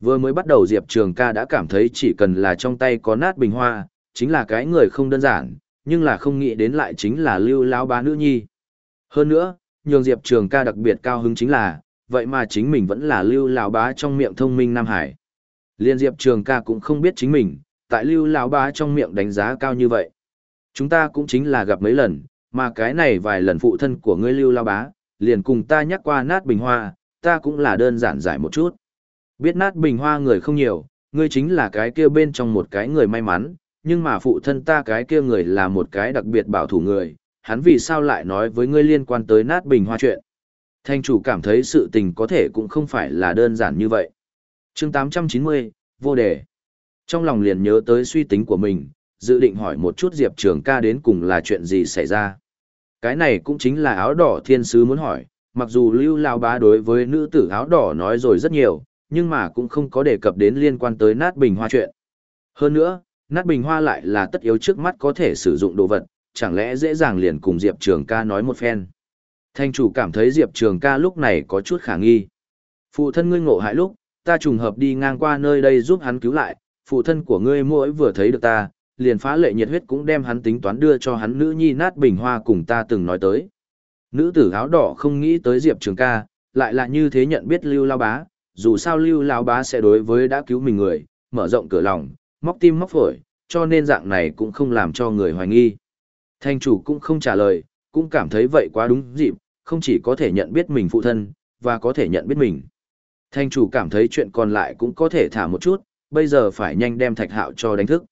Vừa mới bắt đầu Diệp Trường ca đã cảm thấy chỉ cần là trong tay có nát bình hoa, chính là cái người không đơn giản, nhưng là không nghĩ đến lại chính là lưu lão bá nữ nhi. Hơn nữa, nhường Diệp Trường ca đặc biệt cao hứng chính là, vậy mà chính mình vẫn là lưu lão bá trong miệng thông minh Nam Hải. Liên Diệp Trường ca cũng không biết chính mình, tại lưu lão bá trong miệng đánh giá cao như vậy. Chúng ta cũng chính là gặp mấy lần, mà cái này vài lần phụ thân của ngươi lưu lão bá, liền cùng ta nhắc qua nát bình hoa, ta cũng là đơn giản giải một chút. Biết nát bình hoa người không nhiều, ngươi chính là cái kia bên trong một cái người may mắn, nhưng mà phụ thân ta cái kia người là một cái đặc biệt bảo thủ người, hắn vì sao lại nói với ngươi liên quan tới nát bình hoa chuyện. Thanh chủ cảm thấy sự tình có thể cũng không phải là đơn giản như vậy. chương 890, vô đề. Trong lòng liền nhớ tới suy tính của mình, dự định hỏi một chút Diệp Trường ca đến cùng là chuyện gì xảy ra. Cái này cũng chính là áo đỏ thiên sứ muốn hỏi, mặc dù lưu lao bá đối với nữ tử áo đỏ nói rồi rất nhiều, nhưng mà cũng không có đề cập đến liên quan tới nát bình hoa chuyện. Hơn nữa, nát bình hoa lại là tất yếu trước mắt có thể sử dụng đồ vật, chẳng lẽ dễ dàng liền cùng Diệp Trường ca nói một phen. Thanh chủ cảm thấy Diệp Trường ca lúc này có chút khả nghi. Phụ thân ngươi ngộ hại lúc, ta trùng hợp đi ngang qua nơi đây giúp hắn cứu lại, phụ thân của ngươi mỗi vừa thấy được ta, liền phá lệ nhiệt huyết cũng đem hắn tính toán đưa cho hắn nữ nhi nát bình hoa cùng ta từng nói tới. Nữ tử áo đỏ không nghĩ tới Diệp Trường ca, lại là như thế nhận biết Lưu Lao Bá, dù sao Lưu Lao Bá sẽ đối với đã cứu mình người, mở rộng cửa lòng, móc tim móc phổi, cho nên dạng này cũng không làm cho người hoài nghi. Thanh chủ cũng không trả lời, cũng cảm thấy vậy quá đúng dịp, không chỉ có thể nhận biết mình phụ thân, và có thể nhận biết mình. Thanh chủ cảm thấy chuyện còn lại cũng có thể thả một chút, bây giờ phải nhanh đem thạch hạo cho đánh thức.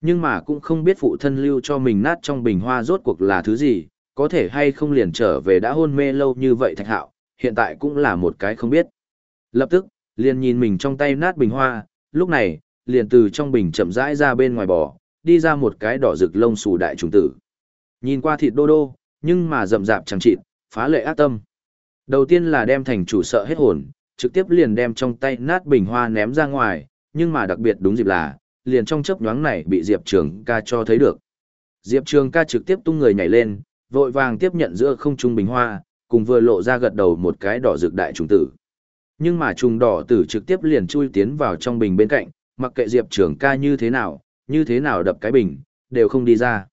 Nhưng mà cũng không biết phụ thân lưu cho mình nát trong bình hoa rốt cuộc là thứ gì, có thể hay không liền trở về đã hôn mê lâu như vậy thạch hạo, hiện tại cũng là một cái không biết. Lập tức, liền nhìn mình trong tay nát bình hoa, lúc này, liền từ trong bình chậm rãi ra bên ngoài bò, đi ra một cái đỏ rực lông xù đại trùng tử. Nhìn qua thịt đô đô, nhưng mà rậm rạp chẳng chịt, phá lệ ác tâm. Đầu tiên là đem thành chủ sợ hết hồn, trực tiếp liền đem trong tay nát bình hoa ném ra ngoài, nhưng mà đặc biệt đúng dịp là, liền trong chớp nhoáng này bị Diệp Trường ca cho thấy được. Diệp Trường ca trực tiếp tung người nhảy lên, vội vàng tiếp nhận giữa không trung bình hoa, cùng vừa lộ ra gật đầu một cái đỏ rực đại trùng tử. Nhưng mà trùng đỏ tử trực tiếp liền chui tiến vào trong bình bên cạnh, mặc kệ Diệp Trường ca như thế nào, như thế nào đập cái bình, đều không đi ra.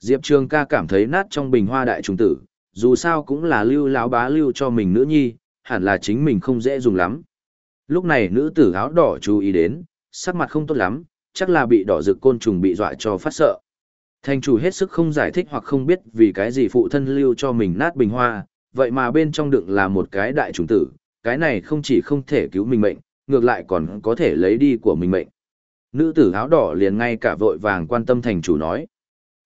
Diệp Trường ca cảm thấy nát trong bình hoa đại trùng tử, dù sao cũng là lưu lão bá lưu cho mình nữ nhi, hẳn là chính mình không dễ dùng lắm. Lúc này nữ tử áo đỏ chú ý đến, sắc mặt không tốt lắm, chắc là bị đỏ rực côn trùng bị dọa cho phát sợ. Thành chủ hết sức không giải thích hoặc không biết vì cái gì phụ thân lưu cho mình nát bình hoa, vậy mà bên trong đựng là một cái đại trùng tử, cái này không chỉ không thể cứu mình mệnh, ngược lại còn có thể lấy đi của mình mệnh. Nữ tử áo đỏ liền ngay cả vội vàng quan tâm thành chủ nói.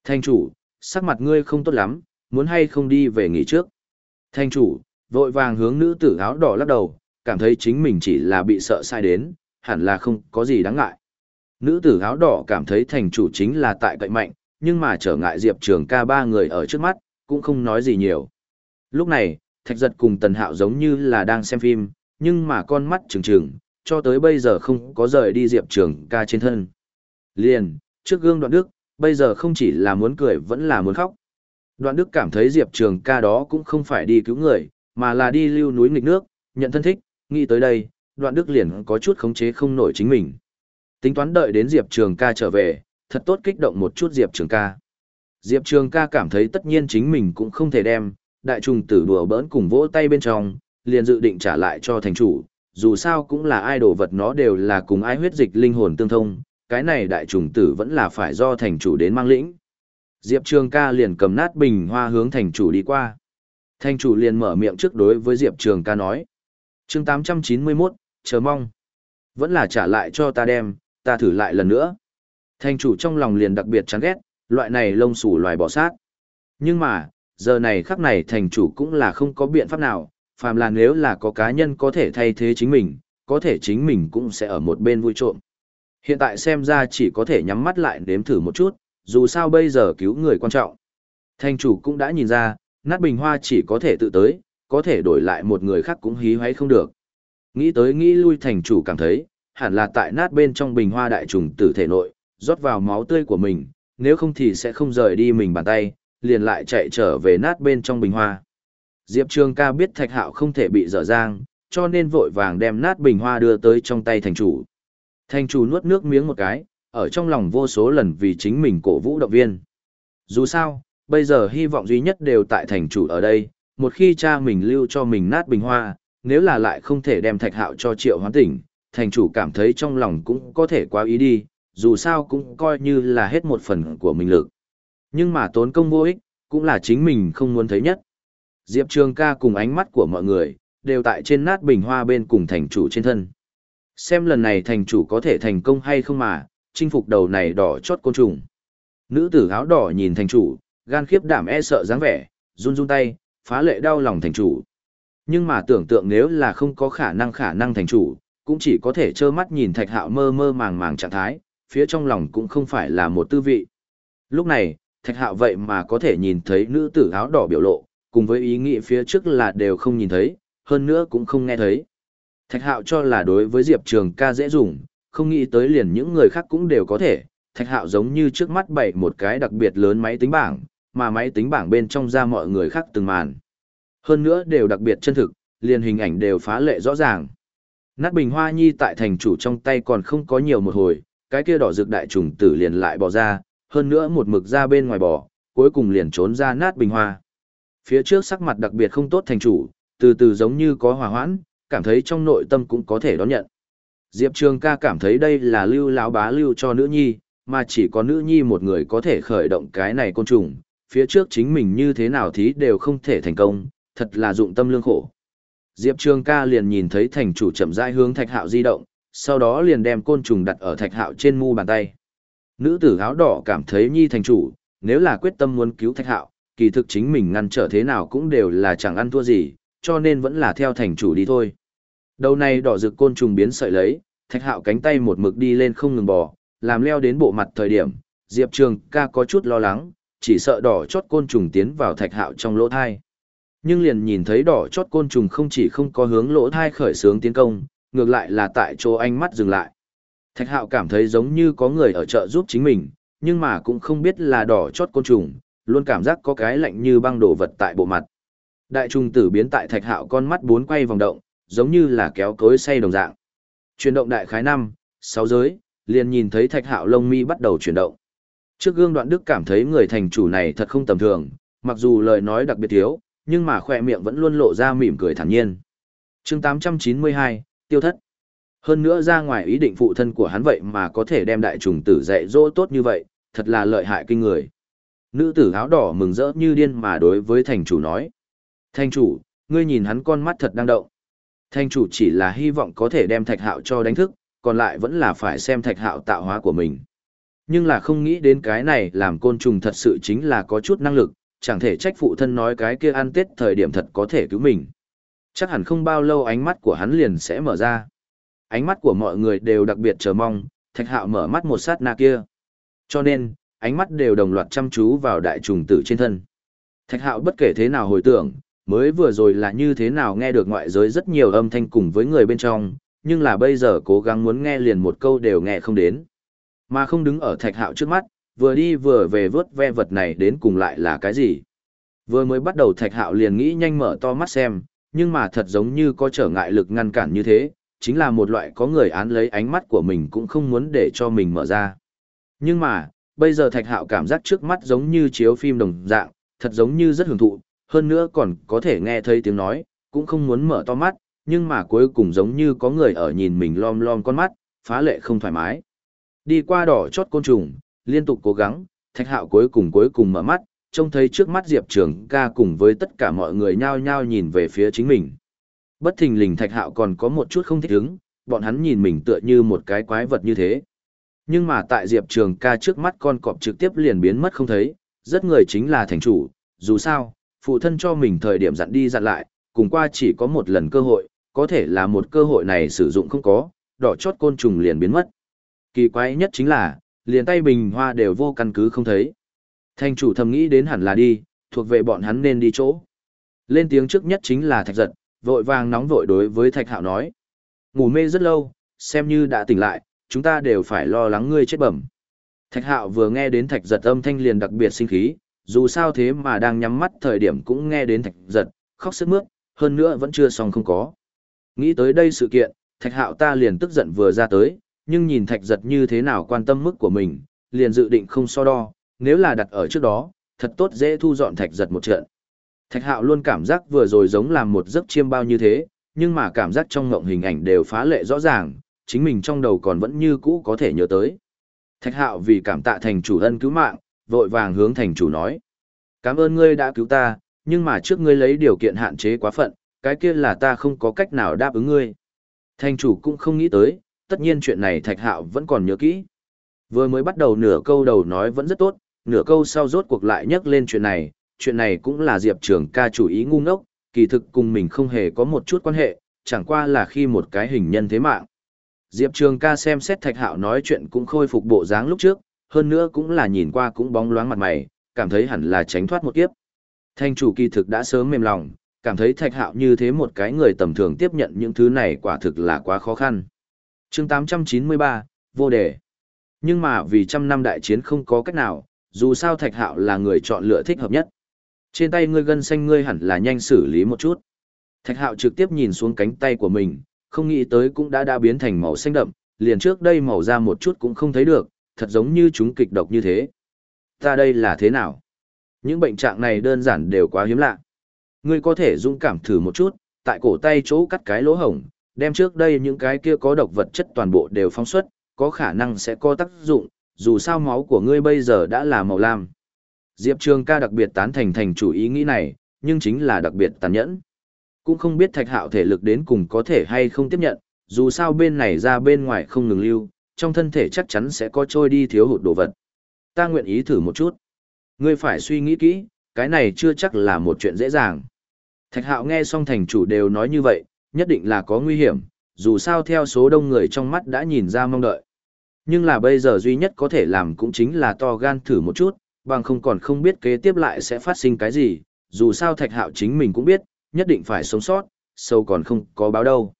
Thành chủ, sắc mặt ngươi không tốt lắm, muốn hay không đi về nghỉ trước. Thành chủ, vội vàng hướng nữ tử áo đỏ lắc đầu, cảm thấy chính mình chỉ là bị sợ sai đến, hẳn là không có gì đáng ngại. Nữ tử áo đỏ cảm thấy thành chủ chính là tại cậy mạnh, nhưng mà trở ngại Diệp Trường ca ba người ở trước mắt, cũng không nói gì nhiều. Lúc này, Thạch Giật cùng Tần Hạo giống như là đang xem phim, nhưng mà con mắt trừng trừng, cho tới bây giờ không có rời đi Diệp Trường ca trên thân. Liền, trước gương đoạn đức, bây giờ không chỉ là muốn cười vẫn là muốn khóc. Đoạn đức cảm thấy Diệp Trường ca đó cũng không phải đi cứu người, mà là đi lưu núi nghịch nước, nhận thân thích, nghĩ tới đây, đoạn đức liền có chút khống chế không nổi chính mình. Tính toán đợi đến Diệp Trường ca trở về, thật tốt kích động một chút Diệp Trường ca. Diệp Trường ca cảm thấy tất nhiên chính mình cũng không thể đem, đại trùng tử đùa bỡn cùng vỗ tay bên trong, liền dự định trả lại cho thành chủ, dù sao cũng là ai đồ vật nó đều là cùng ai huyết dịch linh hồn tương thông, cái này đại trùng tử vẫn là phải do thành chủ đến mang lĩnh. Diệp Trường ca liền cầm nát bình hoa hướng thành chủ đi qua. Thành chủ liền mở miệng trước đối với Diệp Trường ca nói. chương 891, chờ mong. Vẫn là trả lại cho ta đem, ta thử lại lần nữa. Thành chủ trong lòng liền đặc biệt chán ghét, loại này lông xù loài bỏ sát. Nhưng mà, giờ này khắc này thành chủ cũng là không có biện pháp nào, phàm là nếu là có cá nhân có thể thay thế chính mình, có thể chính mình cũng sẽ ở một bên vui trộm. Hiện tại xem ra chỉ có thể nhắm mắt lại đếm thử một chút, dù sao bây giờ cứu người quan trọng. Thành chủ cũng đã nhìn ra, nát bình hoa chỉ có thể tự tới, có thể đổi lại một người khác cũng hí hoáy không được. Nghĩ tới nghĩ lui thành chủ cảm thấy, hẳn là tại nát bên trong bình hoa đại trùng tử thể nội, rót vào máu tươi của mình, nếu không thì sẽ không rời đi mình bàn tay, liền lại chạy trở về nát bên trong bình hoa. Diệp Trường ca biết thạch hạo không thể bị dở dang, cho nên vội vàng đem nát bình hoa đưa tới trong tay thành chủ. Thành chủ nuốt nước miếng một cái, ở trong lòng vô số lần vì chính mình cổ vũ động viên. Dù sao, bây giờ hy vọng duy nhất đều tại thành chủ ở đây, một khi cha mình lưu cho mình nát bình hoa, nếu là lại không thể đem thạch hạo cho triệu hoán tỉnh, thành chủ cảm thấy trong lòng cũng có thể quá ý đi, dù sao cũng coi như là hết một phần của mình lực. Nhưng mà tốn công vô ích, cũng là chính mình không muốn thấy nhất. Diệp Trường ca cùng ánh mắt của mọi người, đều tại trên nát bình hoa bên cùng thành chủ trên thân. Xem lần này thành chủ có thể thành công hay không mà, chinh phục đầu này đỏ chót côn trùng. Nữ tử áo đỏ nhìn thành chủ, gan khiếp đảm e sợ dáng vẻ, run run tay, phá lệ đau lòng thành chủ. Nhưng mà tưởng tượng nếu là không có khả năng khả năng thành chủ, cũng chỉ có thể trơ mắt nhìn thạch hạo mơ mơ màng màng trạng thái, phía trong lòng cũng không phải là một tư vị. Lúc này, thạch hạo vậy mà có thể nhìn thấy nữ tử áo đỏ biểu lộ, cùng với ý nghĩ phía trước là đều không nhìn thấy, hơn nữa cũng không nghe thấy. Thạch hạo cho là đối với Diệp Trường ca dễ dùng, không nghĩ tới liền những người khác cũng đều có thể. Thạch hạo giống như trước mắt bày một cái đặc biệt lớn máy tính bảng, mà máy tính bảng bên trong ra mọi người khác từng màn. Hơn nữa đều đặc biệt chân thực, liền hình ảnh đều phá lệ rõ ràng. Nát bình hoa nhi tại thành chủ trong tay còn không có nhiều một hồi, cái kia đỏ rực đại trùng tử liền lại bỏ ra, hơn nữa một mực ra bên ngoài bỏ, cuối cùng liền trốn ra nát bình hoa. Phía trước sắc mặt đặc biệt không tốt thành chủ, từ từ giống như có hòa hoãn, cảm thấy trong nội tâm cũng có thể đón nhận. Diệp Trường ca cảm thấy đây là lưu lão bá lưu cho nữ nhi, mà chỉ có nữ nhi một người có thể khởi động cái này côn trùng, phía trước chính mình như thế nào thí đều không thể thành công, thật là dụng tâm lương khổ. Diệp Trường ca liền nhìn thấy thành chủ chậm rãi hướng thạch hạo di động, sau đó liền đem côn trùng đặt ở thạch hạo trên mu bàn tay. Nữ tử áo đỏ cảm thấy nhi thành chủ, nếu là quyết tâm muốn cứu thạch hạo, kỳ thực chính mình ngăn trở thế nào cũng đều là chẳng ăn thua gì, cho nên vẫn là theo thành chủ đi thôi. Đầu này đỏ rực côn trùng biến sợi lấy, thạch hạo cánh tay một mực đi lên không ngừng bò, làm leo đến bộ mặt thời điểm, Diệp Trường ca có chút lo lắng, chỉ sợ đỏ chót côn trùng tiến vào thạch hạo trong lỗ thai. Nhưng liền nhìn thấy đỏ chót côn trùng không chỉ không có hướng lỗ thai khởi sướng tiến công, ngược lại là tại chỗ ánh mắt dừng lại. Thạch hạo cảm thấy giống như có người ở chợ giúp chính mình, nhưng mà cũng không biết là đỏ chót côn trùng, luôn cảm giác có cái lạnh như băng đổ vật tại bộ mặt. Đại trùng tử biến tại thạch hạo con mắt bốn quay vòng động, giống như là kéo cối say đồng dạng. Chuyển động đại khái năm, sáu giới, liền nhìn thấy thạch hạo lông mi bắt đầu chuyển động. Trước gương đoạn đức cảm thấy người thành chủ này thật không tầm thường, mặc dù lời nói đặc biệt thiếu, nhưng mà khoe miệng vẫn luôn lộ ra mỉm cười thản nhiên. chương 892, tiêu thất. Hơn nữa ra ngoài ý định phụ thân của hắn vậy mà có thể đem đại trùng tử dạy dỗ tốt như vậy, thật là lợi hại kinh người. Nữ tử áo đỏ mừng rỡ như điên mà đối với thành chủ nói. Thành chủ, ngươi nhìn hắn con mắt thật đang động. Thành chủ chỉ là hy vọng có thể đem thạch hạo cho đánh thức, còn lại vẫn là phải xem thạch hạo tạo hóa của mình. Nhưng là không nghĩ đến cái này làm côn trùng thật sự chính là có chút năng lực, chẳng thể trách phụ thân nói cái kia ăn tết thời điểm thật có thể cứu mình. Chắc hẳn không bao lâu ánh mắt của hắn liền sẽ mở ra. Ánh mắt của mọi người đều đặc biệt chờ mong, thạch hạo mở mắt một sát na kia. Cho nên, ánh mắt đều đồng loạt chăm chú vào đại trùng tử trên thân. Thạch hạo bất kể thế nào hồi tưởng, mới vừa rồi là như thế nào nghe được ngoại giới rất nhiều âm thanh cùng với người bên trong, nhưng là bây giờ cố gắng muốn nghe liền một câu đều nghe không đến. Mà không đứng ở thạch hạo trước mắt, vừa đi vừa về vớt ve vật này đến cùng lại là cái gì. Vừa mới bắt đầu thạch hạo liền nghĩ nhanh mở to mắt xem, nhưng mà thật giống như có trở ngại lực ngăn cản như thế, chính là một loại có người án lấy ánh mắt của mình cũng không muốn để cho mình mở ra. Nhưng mà, bây giờ thạch hạo cảm giác trước mắt giống như chiếu phim đồng dạng, thật giống như rất hưởng thụ, hơn nữa còn có thể nghe thấy tiếng nói, cũng không muốn mở to mắt, nhưng mà cuối cùng giống như có người ở nhìn mình lom lom con mắt, phá lệ không thoải mái. Đi qua đỏ chót côn trùng, liên tục cố gắng, thạch hạo cuối cùng cuối cùng mở mắt, trông thấy trước mắt Diệp Trường ca cùng với tất cả mọi người nhao nhao nhìn về phía chính mình. Bất thình lình thạch hạo còn có một chút không thích ứng, bọn hắn nhìn mình tựa như một cái quái vật như thế. Nhưng mà tại Diệp Trường ca trước mắt con cọp trực tiếp liền biến mất không thấy, rất người chính là thành chủ, dù sao, phụ thân cho mình thời điểm dặn đi dặn lại, cùng qua chỉ có một lần cơ hội, có thể là một cơ hội này sử dụng không có, đỏ chót côn trùng liền biến mất. Kỳ quái nhất chính là, liền tay bình hoa đều vô căn cứ không thấy. Thành chủ thầm nghĩ đến hẳn là đi, thuộc về bọn hắn nên đi chỗ. Lên tiếng trước nhất chính là thạch giật, vội vàng nóng vội đối với thạch hạo nói. Ngủ mê rất lâu, xem như đã tỉnh lại, chúng ta đều phải lo lắng ngươi chết bẩm. Thạch hạo vừa nghe đến thạch giật âm thanh liền đặc biệt sinh khí, dù sao thế mà đang nhắm mắt thời điểm cũng nghe đến thạch giật, khóc sức mướt, hơn nữa vẫn chưa xong không có. Nghĩ tới đây sự kiện, thạch hạo ta liền tức giận vừa ra tới, nhưng nhìn thạch giật như thế nào quan tâm mức của mình, liền dự định không so đo, nếu là đặt ở trước đó, thật tốt dễ thu dọn thạch giật một trận. Thạch hạo luôn cảm giác vừa rồi giống làm một giấc chiêm bao như thế, nhưng mà cảm giác trong ngộng hình ảnh đều phá lệ rõ ràng, chính mình trong đầu còn vẫn như cũ có thể nhớ tới. Thạch hạo vì cảm tạ thành chủ ân cứu mạng, vội vàng hướng thành chủ nói. Cảm ơn ngươi đã cứu ta, nhưng mà trước ngươi lấy điều kiện hạn chế quá phận, cái kia là ta không có cách nào đáp ứng ngươi. Thành chủ cũng không nghĩ tới, tất nhiên chuyện này thạch hạo vẫn còn nhớ kỹ. Vừa mới bắt đầu nửa câu đầu nói vẫn rất tốt, nửa câu sau rốt cuộc lại nhắc lên chuyện này, chuyện này cũng là Diệp Trường ca chủ ý ngu ngốc, kỳ thực cùng mình không hề có một chút quan hệ, chẳng qua là khi một cái hình nhân thế mạng. Diệp Trường ca xem xét Thạch Hạo nói chuyện cũng khôi phục bộ dáng lúc trước, hơn nữa cũng là nhìn qua cũng bóng loáng mặt mày, cảm thấy hẳn là tránh thoát một kiếp. Thanh chủ kỳ thực đã sớm mềm lòng, cảm thấy Thạch Hạo như thế một cái người tầm thường tiếp nhận những thứ này quả thực là quá khó khăn. chương 893, vô đề. Nhưng mà vì trăm năm đại chiến không có cách nào, dù sao Thạch Hạo là người chọn lựa thích hợp nhất. Trên tay ngươi gân xanh ngươi hẳn là nhanh xử lý một chút. Thạch Hạo trực tiếp nhìn xuống cánh tay của mình, không nghĩ tới cũng đã đã biến thành màu xanh đậm, liền trước đây màu da một chút cũng không thấy được, thật giống như chúng kịch độc như thế. Ta đây là thế nào? Những bệnh trạng này đơn giản đều quá hiếm lạ. Ngươi có thể dũng cảm thử một chút, tại cổ tay chỗ cắt cái lỗ hổng, đem trước đây những cái kia có độc vật chất toàn bộ đều phóng xuất, có khả năng sẽ có tác dụng, dù sao máu của ngươi bây giờ đã là màu lam. Diệp Trường ca đặc biệt tán thành thành chủ ý nghĩ này, nhưng chính là đặc biệt tàn nhẫn. Cũng không biết thạch hạo thể lực đến cùng có thể hay không tiếp nhận, dù sao bên này ra bên ngoài không ngừng lưu, trong thân thể chắc chắn sẽ có trôi đi thiếu hụt đồ vật. Ta nguyện ý thử một chút. Ngươi phải suy nghĩ kỹ, cái này chưa chắc là một chuyện dễ dàng. Thạch hạo nghe xong thành chủ đều nói như vậy, nhất định là có nguy hiểm, dù sao theo số đông người trong mắt đã nhìn ra mong đợi. Nhưng là bây giờ duy nhất có thể làm cũng chính là to gan thử một chút, bằng không còn không biết kế tiếp lại sẽ phát sinh cái gì, dù sao thạch hạo chính mình cũng biết, nhất định phải sống sót, sâu còn không có báo đâu.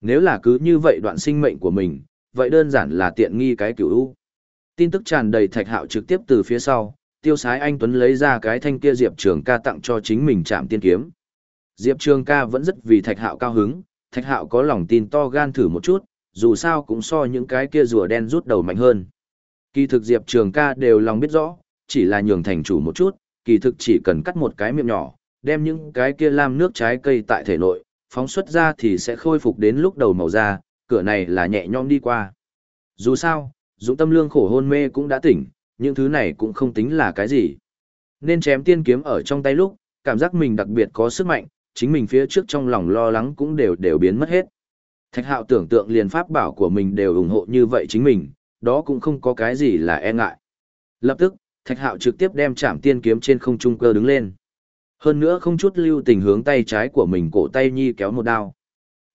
Nếu là cứ như vậy đoạn sinh mệnh của mình, vậy đơn giản là tiện nghi cái cửu u. Tin tức tràn đầy thạch hạo trực tiếp từ phía sau, tiêu sái anh Tuấn lấy ra cái thanh kia Diệp Trường ca tặng cho chính mình chạm tiên kiếm. Diệp Trường ca vẫn rất vì thạch hạo cao hứng, thạch hạo có lòng tin to gan thử một chút, dù sao cũng so những cái kia rùa đen rút đầu mạnh hơn. Kỳ thực Diệp Trường ca đều lòng biết rõ, chỉ là nhường thành chủ một chút, kỳ thực chỉ cần cắt một cái miệng nhỏ, đem những cái kia lam nước trái cây tại thể nội, phóng xuất ra thì sẽ khôi phục đến lúc đầu màu da, cửa này là nhẹ nhõm đi qua. Dù sao, dũng tâm lương khổ hôn mê cũng đã tỉnh, những thứ này cũng không tính là cái gì. Nên chém tiên kiếm ở trong tay lúc, cảm giác mình đặc biệt có sức mạnh, chính mình phía trước trong lòng lo lắng cũng đều đều biến mất hết. Thạch hạo tưởng tượng liền pháp bảo của mình đều ủng hộ như vậy chính mình, đó cũng không có cái gì là e ngại. Lập tức, Thạch hạo trực tiếp đem chạm tiên kiếm trên không trung cơ đứng lên. Hơn nữa không chút lưu tình hướng tay trái của mình cổ tay nhi kéo một đao.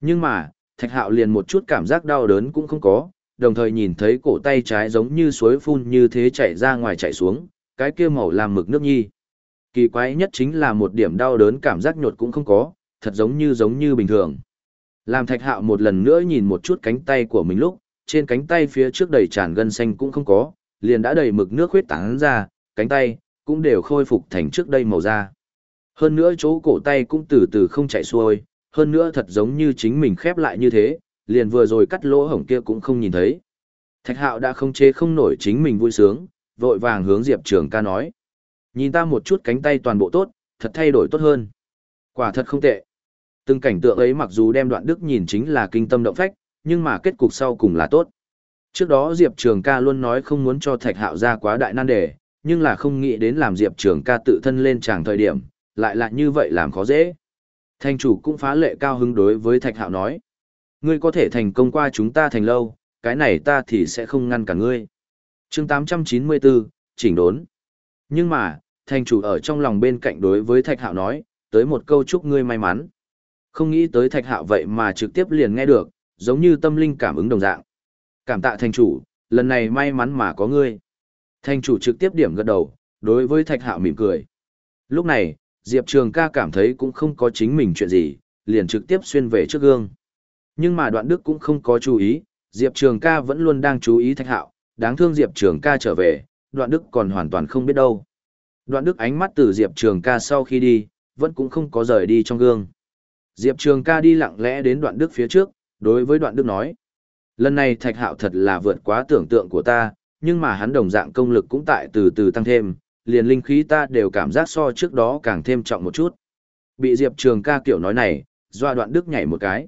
Nhưng mà, thạch hạo liền một chút cảm giác đau đớn cũng không có, đồng thời nhìn thấy cổ tay trái giống như suối phun như thế chảy ra ngoài chảy xuống, cái kia màu làm mực nước nhi. Kỳ quái nhất chính là một điểm đau đớn cảm giác nhột cũng không có, thật giống như giống như bình thường. Làm thạch hạo một lần nữa nhìn một chút cánh tay của mình lúc, trên cánh tay phía trước đầy tràn gân xanh cũng không có, liền đã đầy mực nước huyết tán ra, cánh tay cũng đều khôi phục thành trước đây màu da. Hơn nữa chỗ cổ tay cũng từ từ không chảy xuôi, hơn nữa thật giống như chính mình khép lại như thế, liền vừa rồi cắt lỗ hổng kia cũng không nhìn thấy. Thạch hạo đã không chế không nổi chính mình vui sướng, vội vàng hướng Diệp Trường ca nói. Nhìn ta một chút cánh tay toàn bộ tốt, thật thay đổi tốt hơn. Quả thật không tệ. Từng cảnh tượng ấy mặc dù đem đoạn đức nhìn chính là kinh tâm động phách, nhưng mà kết cục sau cùng là tốt. Trước đó Diệp Trường ca luôn nói không muốn cho Thạch Hạo ra quá đại nan đề, nhưng là không nghĩ đến làm Diệp Trường ca tự thân lên tràng thời điểm, lại là như vậy làm khó dễ. Thành chủ cũng phá lệ cao hứng đối với Thạch Hạo nói. Ngươi có thể thành công qua chúng ta thành lâu, cái này ta thì sẽ không ngăn cả ngươi. chương 894, chỉnh đốn. Nhưng mà, thành chủ ở trong lòng bên cạnh đối với thạch hạo nói, tới một câu chúc ngươi may mắn. Không nghĩ tới thạch hạo vậy mà trực tiếp liền nghe được, giống như tâm linh cảm ứng đồng dạng. Cảm tạ thành chủ, lần này may mắn mà có ngươi. Thành chủ trực tiếp điểm gật đầu, đối với thạch hạo mỉm cười. Lúc này, Diệp Trường ca cảm thấy cũng không có chính mình chuyện gì, liền trực tiếp xuyên về trước gương. Nhưng mà đoạn đức cũng không có chú ý, Diệp Trường ca vẫn luôn đang chú ý thạch hạo, đáng thương Diệp Trường ca trở về, đoạn đức còn hoàn toàn không biết đâu. Đoạn đức ánh mắt từ Diệp Trường ca sau khi đi, vẫn cũng không có rời đi trong gương. Diệp Trường ca đi lặng lẽ đến đoạn đức phía trước, đối với đoạn đức nói. Lần này thạch hạo thật là vượt quá tưởng tượng của ta, nhưng mà hắn đồng dạng công lực cũng tại từ từ tăng thêm, liền linh khí ta đều cảm giác so trước đó càng thêm trọng một chút. Bị Diệp Trường ca kiểu nói này, doa đoạn đức nhảy một cái.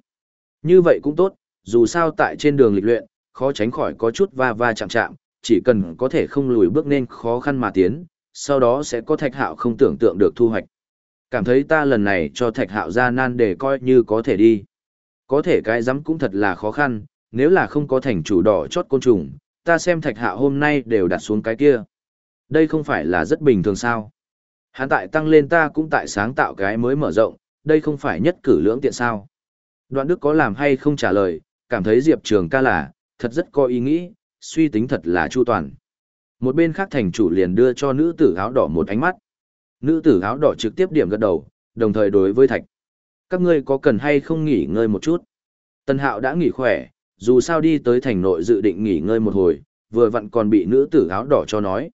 Như vậy cũng tốt, dù sao tại trên đường lịch luyện, khó tránh khỏi có chút va va chạm chạm, chỉ cần có thể không lùi bước nên khó khăn mà tiến, sau đó sẽ có thạch hạo không tưởng tượng được thu hoạch. Cảm thấy ta lần này cho thạch hạo ra nan để coi như có thể đi. Có thể cái rắm cũng thật là khó khăn, nếu là không có thành chủ đỏ chót côn trùng, ta xem thạch hạo hôm nay đều đặt xuống cái kia. Đây không phải là rất bình thường sao. Hắn tại tăng lên ta cũng tại sáng tạo cái mới mở rộng, đây không phải nhất cử lưỡng tiện sao. Đoạn Đức có làm hay không trả lời, cảm thấy Diệp Trường ca là, thật rất có ý nghĩ, suy tính thật là chu toàn. Một bên khác thành chủ liền đưa cho nữ tử áo đỏ một ánh mắt. Nữ tử áo đỏ trực tiếp điểm gật đầu, đồng thời đối với thạch. Các ngươi có cần hay không nghỉ ngơi một chút? Tân hạo đã nghỉ khỏe, dù sao đi tới thành nội dự định nghỉ ngơi một hồi, vừa vặn còn bị nữ tử áo đỏ cho nói.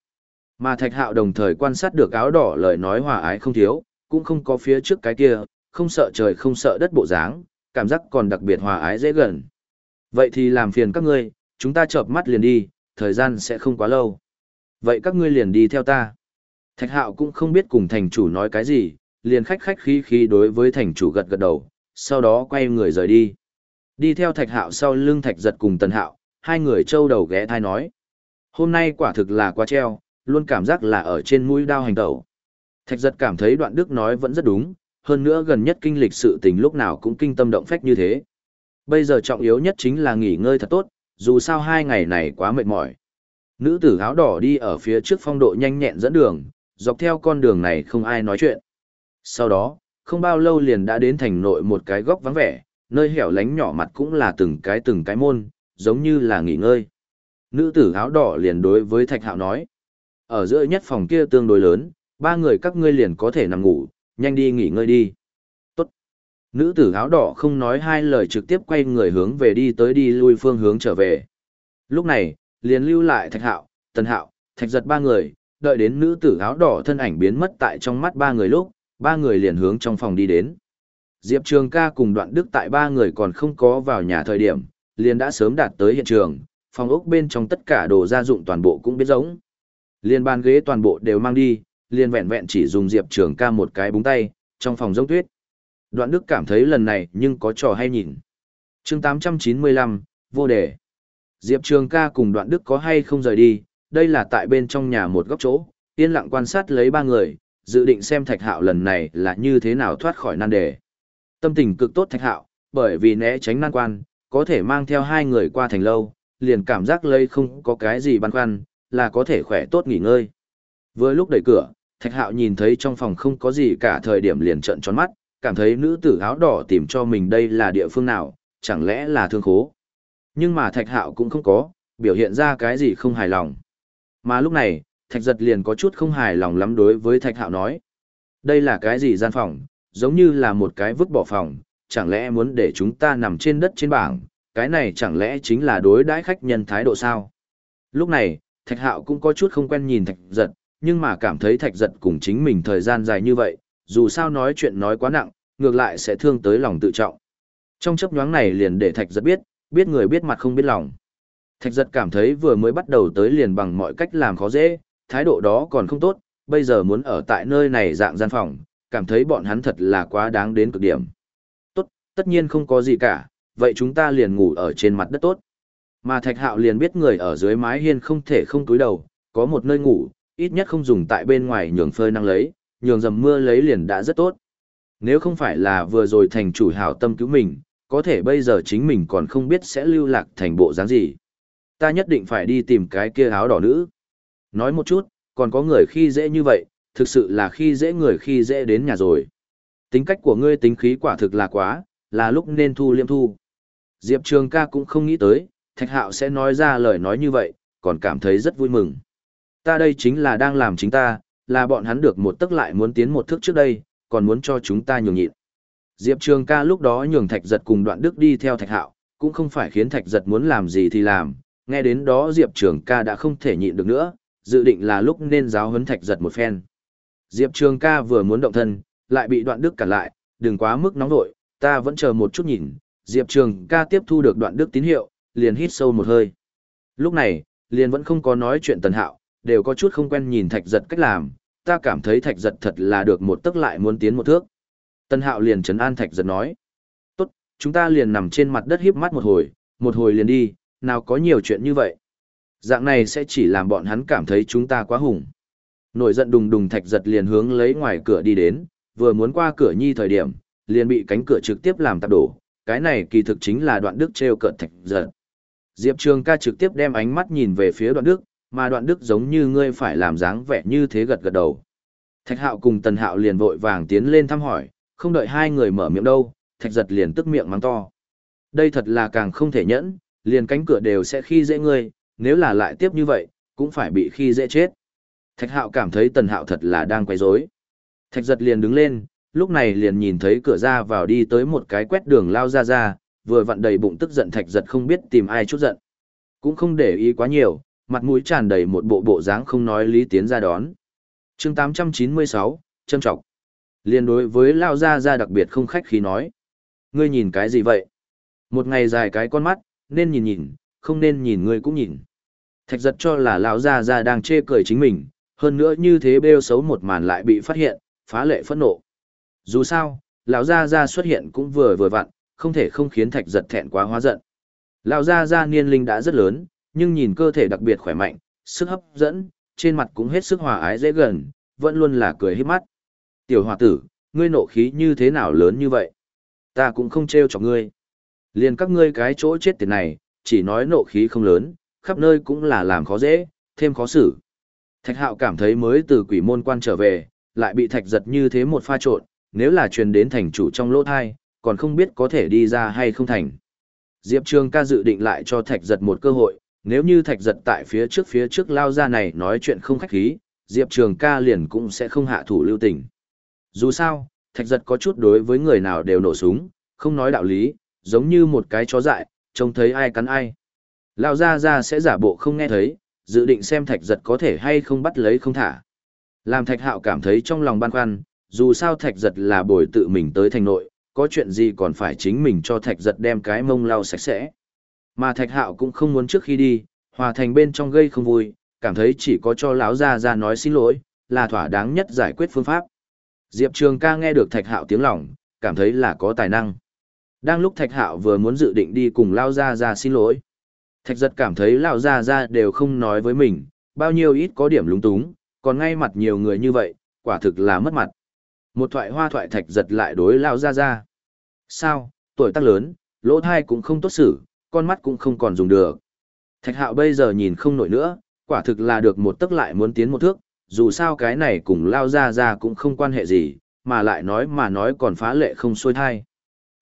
Mà thạch hạo đồng thời quan sát được áo đỏ lời nói hòa ái không thiếu, cũng không có phía trước cái kia, không sợ trời không sợ đất bộ dáng, cảm giác còn đặc biệt hòa ái dễ gần. Vậy thì làm phiền các ngươi, chúng ta chợp mắt liền đi, thời gian sẽ không quá lâu. Vậy các ngươi liền đi theo ta. Thạch hạo cũng không biết cùng thành chủ nói cái gì, liền khách khách khí khí đối với thành chủ gật gật đầu, sau đó quay người rời đi. Đi theo thạch hạo sau lưng thạch giật cùng tần hạo, hai người trâu đầu ghé thai nói. Hôm nay quả thực là quá treo, luôn cảm giác là ở trên mũi đao hành tẩu. Thạch giật cảm thấy đoạn đức nói vẫn rất đúng, hơn nữa gần nhất kinh lịch sự tình lúc nào cũng kinh tâm động phách như thế. Bây giờ trọng yếu nhất chính là nghỉ ngơi thật tốt, dù sao hai ngày này quá mệt mỏi. Nữ tử áo đỏ đi ở phía trước phong độ nhanh nhẹn dẫn đường, dọc theo con đường này không ai nói chuyện. Sau đó, không bao lâu liền đã đến thành nội một cái góc vắng vẻ, nơi hẻo lánh nhỏ mặt cũng là từng cái từng cái môn, giống như là nghỉ ngơi. Nữ tử áo đỏ liền đối với Thạch Hạo nói. Ở giữa nhất phòng kia tương đối lớn, ba người các ngươi liền có thể nằm ngủ, nhanh đi nghỉ ngơi đi. Tốt. Nữ tử áo đỏ không nói hai lời trực tiếp quay người hướng về đi tới đi lui phương hướng trở về. Lúc này, liền lưu lại Thạch Hạo, Tần Hạo, Thạch Giật ba người, đợi đến nữ tử áo đỏ thân ảnh biến mất tại trong mắt ba người lúc, ba người liền hướng trong phòng đi đến. Diệp Trường ca cùng đoạn đức tại ba người còn không có vào nhà thời điểm, liền đã sớm đạt tới hiện trường, phòng ốc bên trong tất cả đồ gia dụng toàn bộ cũng biết giống. Liên bàn ghế toàn bộ đều mang đi, liền vẹn vẹn chỉ dùng Diệp Trường ca một cái búng tay, trong phòng giống tuyết. Đoạn đức cảm thấy lần này nhưng có trò hay nhìn. chương 895, vô đề. Diệp Trường ca cùng đoạn đức có hay không rời đi, đây là tại bên trong nhà một góc chỗ, yên lặng quan sát lấy ba người, dự định xem thạch hạo lần này là như thế nào thoát khỏi nan đề. Tâm tình cực tốt thạch hạo, bởi vì né tránh nan quan, có thể mang theo hai người qua thành lâu, liền cảm giác lây không có cái gì băn khoăn, là có thể khỏe tốt nghỉ ngơi. Vừa lúc đẩy cửa, thạch hạo nhìn thấy trong phòng không có gì cả thời điểm liền trợn tròn mắt, cảm thấy nữ tử áo đỏ tìm cho mình đây là địa phương nào, chẳng lẽ là thương khố. Nhưng mà thạch hạo cũng không có, biểu hiện ra cái gì không hài lòng. Mà lúc này, thạch giật liền có chút không hài lòng lắm đối với thạch hạo nói. Đây là cái gì gian phòng, giống như là một cái vứt bỏ phòng, chẳng lẽ muốn để chúng ta nằm trên đất trên bảng, cái này chẳng lẽ chính là đối đãi khách nhân thái độ sao? Lúc này, thạch hạo cũng có chút không quen nhìn thạch giật, nhưng mà cảm thấy thạch giật cùng chính mình thời gian dài như vậy, dù sao nói chuyện nói quá nặng, ngược lại sẽ thương tới lòng tự trọng. Trong chấp nhoáng này liền để thạch giật biết, biết người biết mặt không biết lòng. Thạch giật cảm thấy vừa mới bắt đầu tới liền bằng mọi cách làm khó dễ, thái độ đó còn không tốt, bây giờ muốn ở tại nơi này dạng gian phòng, cảm thấy bọn hắn thật là quá đáng đến cực điểm. Tốt, tất nhiên không có gì cả, vậy chúng ta liền ngủ ở trên mặt đất tốt. Mà thạch hạo liền biết người ở dưới mái hiên không thể không túi đầu, có một nơi ngủ, ít nhất không dùng tại bên ngoài nhường phơi năng lấy, nhường dầm mưa lấy liền đã rất tốt. Nếu không phải là vừa rồi thành chủ hảo tâm cứu mình, có thể bây giờ chính mình còn không biết sẽ lưu lạc thành bộ dáng gì ta nhất định phải đi tìm cái kia áo đỏ nữ. Nói một chút, còn có người khi dễ như vậy, thực sự là khi dễ người khi dễ đến nhà rồi. Tính cách của ngươi tính khí quả thực là quá, là lúc nên thu liêm thu. Diệp Trường ca cũng không nghĩ tới, Thạch Hạo sẽ nói ra lời nói như vậy, còn cảm thấy rất vui mừng. Ta đây chính là đang làm chính ta, là bọn hắn được một tức lại muốn tiến một thước trước đây, còn muốn cho chúng ta nhường nhịn. Diệp Trường ca lúc đó nhường Thạch Giật cùng đoạn đức đi theo Thạch Hạo, cũng không phải khiến Thạch Giật muốn làm gì thì làm, nghe đến đó Diệp Trường ca đã không thể nhịn được nữa, dự định là lúc nên giáo huấn Thạch Giật một phen. Diệp Trường ca vừa muốn động thân, lại bị đoạn đức cản lại, đừng quá mức nóng nội, ta vẫn chờ một chút nhìn. Diệp Trường ca tiếp thu được đoạn đức tín hiệu, liền hít sâu một hơi. Lúc này, liền vẫn không có nói chuyện tần hạo, đều có chút không quen nhìn thạch giật cách làm, ta cảm thấy thạch giật thật là được một tức lại muốn tiến một thước. Tần hạo liền trấn an thạch giật nói. Tốt, chúng ta liền nằm trên mặt đất hiếp mắt một hồi, một hồi liền đi, nào có nhiều chuyện như vậy. Dạng này sẽ chỉ làm bọn hắn cảm thấy chúng ta quá hùng. Nổi giận đùng đùng thạch giật liền hướng lấy ngoài cửa đi đến, vừa muốn qua cửa nhi thời điểm, liền bị cánh cửa trực tiếp làm tạp đổ, cái này kỳ thực chính là đoạn đức treo cợt thạch giật. Diệp Trường ca trực tiếp đem ánh mắt nhìn về phía đoạn đức, mà đoạn đức giống như ngươi phải làm dáng vẻ như thế gật gật đầu. Thạch hạo cùng tần hạo liền vội vàng tiến lên thăm hỏi, không đợi hai người mở miệng đâu, thạch giật liền tức miệng mắng to. Đây thật là càng không thể nhẫn, liền cánh cửa đều sẽ khi dễ ngươi, nếu là lại tiếp như vậy, cũng phải bị khi dễ chết. Thạch hạo cảm thấy tần hạo thật là đang quay rối. Thạch giật liền đứng lên, lúc này liền nhìn thấy cửa ra vào đi tới một cái quét đường lao ra ra, vừa vặn đầy bụng tức giận thạch giật không biết tìm ai chút giận. Cũng không để ý quá nhiều, mặt mũi tràn đầy một bộ bộ dáng không nói lý tiến ra đón. chương 896, châm trọng. Liên đối với lao gia gia đặc biệt không khách khí nói. Ngươi nhìn cái gì vậy? Một ngày dài cái con mắt, nên nhìn nhìn, không nên nhìn ngươi cũng nhìn. Thạch giật cho là lão gia gia đang chê cười chính mình, hơn nữa như thế bêu xấu một màn lại bị phát hiện, phá lệ phẫn nộ. Dù sao, lão gia gia xuất hiện cũng vừa vừa vặn, không thể không khiến thạch giật thẹn quá hóa giận. Lão gia gia niên linh đã rất lớn, nhưng nhìn cơ thể đặc biệt khỏe mạnh, sức hấp dẫn, trên mặt cũng hết sức hòa ái dễ gần, vẫn luôn là cười hết mắt. Tiểu hòa tử, ngươi nộ khí như thế nào lớn như vậy? Ta cũng không trêu chọc ngươi. Liền các ngươi cái chỗ chết tiền này, chỉ nói nộ khí không lớn, khắp nơi cũng là làm khó dễ, thêm khó xử. Thạch hạo cảm thấy mới từ quỷ môn quan trở về, lại bị thạch giật như thế một pha trộn, nếu là truyền đến thành chủ trong lỗ thai, còn không biết có thể đi ra hay không thành. Diệp Trường ca dự định lại cho thạch giật một cơ hội, nếu như thạch giật tại phía trước phía trước lao ra này nói chuyện không khách khí, Diệp Trường ca liền cũng sẽ không hạ thủ lưu tình. Dù sao, thạch giật có chút đối với người nào đều nổ súng, không nói đạo lý, giống như một cái chó dại, trông thấy ai cắn ai. Lao ra ra sẽ giả bộ không nghe thấy, dự định xem thạch giật có thể hay không bắt lấy không thả. Làm thạch hạo cảm thấy trong lòng băn khoăn, dù sao thạch giật là bồi tự mình tới thành nội, có chuyện gì còn phải chính mình cho thạch giật đem cái mông lau sạch sẽ. Mà thạch hạo cũng không muốn trước khi đi, hòa thành bên trong gây không vui, cảm thấy chỉ có cho lão ra ra nói xin lỗi, là thỏa đáng nhất giải quyết phương pháp. Diệp Trường ca nghe được thạch hạo tiếng lòng, cảm thấy là có tài năng. Đang lúc thạch hạo vừa muốn dự định đi cùng lao ra ra xin lỗi. Thạch giật cảm thấy lao ra ra đều không nói với mình, bao nhiêu ít có điểm lúng túng, còn ngay mặt nhiều người như vậy, quả thực là mất mặt. Một thoại hoa thoại thạch giật lại đối lao ra ra. Sao, tuổi tác lớn, lỗ thai cũng không tốt xử, con mắt cũng không còn dùng được. Thạch hạo bây giờ nhìn không nổi nữa, quả thực là được một tức lại muốn tiến một thước, dù sao cái này cùng lao ra ra cũng không quan hệ gì, mà lại nói mà nói còn phá lệ không xuôi thai.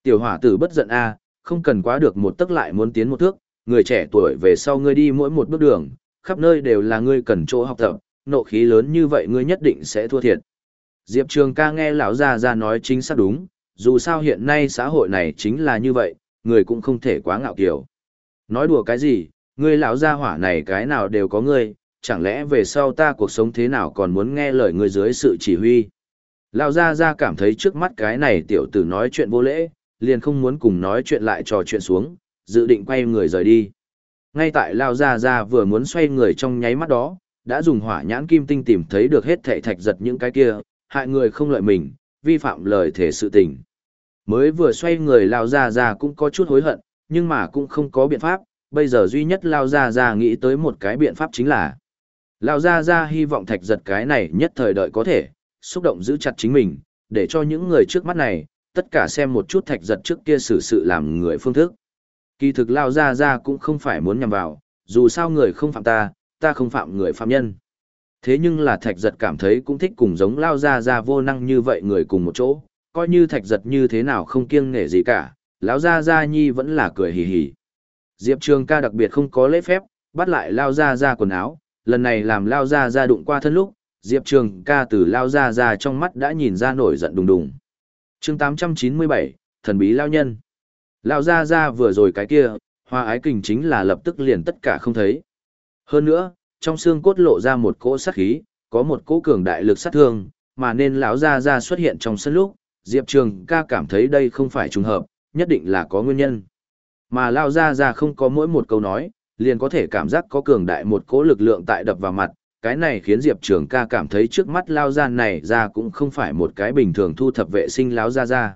Tiểu hỏa tử bất giận a, không cần quá được một tức lại muốn tiến một thước, người trẻ tuổi về sau ngươi đi mỗi một bước đường, khắp nơi đều là ngươi cần chỗ học tập, nộ khí lớn như vậy ngươi nhất định sẽ thua thiệt. Diệp Trường ca nghe lão gia gia nói chính xác đúng, dù sao hiện nay xã hội này chính là như vậy, người cũng không thể quá ngạo kiều. Nói đùa cái gì, ngươi lão gia hỏa này cái nào đều có ngươi, chẳng lẽ về sau ta cuộc sống thế nào còn muốn nghe lời ngươi dưới sự chỉ huy. Lão gia gia cảm thấy trước mắt cái này tiểu tử nói chuyện vô lễ, liền không muốn cùng nói chuyện lại trò chuyện xuống, dự định quay người rời đi. Ngay tại Lão gia gia vừa muốn xoay người trong nháy mắt đó, đã dùng hỏa nhãn kim tinh tìm thấy được hết thảy thạch giật những cái kia, hại người không lợi mình, vi phạm lời thể sự tình. Mới vừa xoay người lao ra ra cũng có chút hối hận, nhưng mà cũng không có biện pháp, bây giờ duy nhất lao ra ra nghĩ tới một cái biện pháp chính là lao ra ra hy vọng thạch giật cái này nhất thời đợi có thể, xúc động giữ chặt chính mình, để cho những người trước mắt này, tất cả xem một chút thạch giật trước kia xử sự làm người phương thức. Kỳ thực lao ra ra cũng không phải muốn nhằm vào, dù sao người không phạm ta, ta không phạm người phạm nhân. Thế nhưng là thạch giật cảm thấy cũng thích cùng giống lao ra ra vô năng như vậy người cùng một chỗ, coi như thạch giật như thế nào không kiêng nể gì cả, lão gia gia nhi vẫn là cười hì hì. Diệp Trường ca đặc biệt không có lễ phép, bắt lại lao ra ra quần áo, lần này làm lao ra ra đụng qua thân lúc, Diệp Trường ca từ lao ra ra trong mắt đã nhìn ra nổi giận đùng đùng. chương 897, thần bí lao nhân. Lao ra ra vừa rồi cái kia, hoa ái kình chính là lập tức liền tất cả không thấy. Hơn nữa, trong xương cốt lộ ra một cỗ sát khí, có một cỗ cường đại lực sát thương, mà nên lão Gia Gia xuất hiện trong sân lúc, Diệp Trường ca cảm thấy đây không phải trùng hợp, nhất định là có nguyên nhân. Mà Lão Gia Gia không có mỗi một câu nói, liền có thể cảm giác có cường đại một cỗ lực lượng tại đập vào mặt, cái này khiến Diệp Trường ca cảm thấy trước mắt lao gia này ra cũng không phải một cái bình thường thu thập vệ sinh Lão Gia Gia.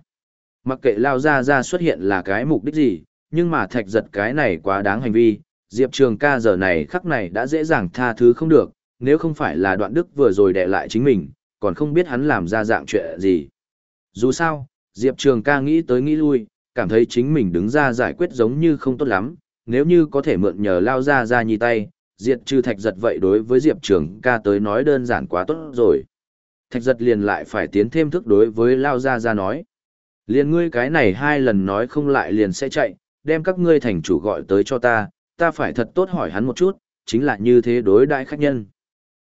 Mặc kệ lao Gia Gia xuất hiện là cái mục đích gì, nhưng mà thạch giật cái này quá đáng hành vi, Diệp Trường ca giờ này khắc này đã dễ dàng tha thứ không được, nếu không phải là đoạn đức vừa rồi đẻ lại chính mình, còn không biết hắn làm ra dạng chuyện gì. Dù sao, Diệp Trường ca nghĩ tới nghĩ lui, cảm thấy chính mình đứng ra giải quyết giống như không tốt lắm, nếu như có thể mượn nhờ lao ra ra nhì tay, diệt trừ thạch giật vậy đối với Diệp Trường ca tới nói đơn giản quá tốt rồi. Thạch giật liền lại phải tiến thêm thức đối với lao ra ra nói. Liền ngươi cái này hai lần nói không lại liền sẽ chạy, đem các ngươi thành chủ gọi tới cho ta, ta phải thật tốt hỏi hắn một chút, chính là như thế đối đại khách nhân.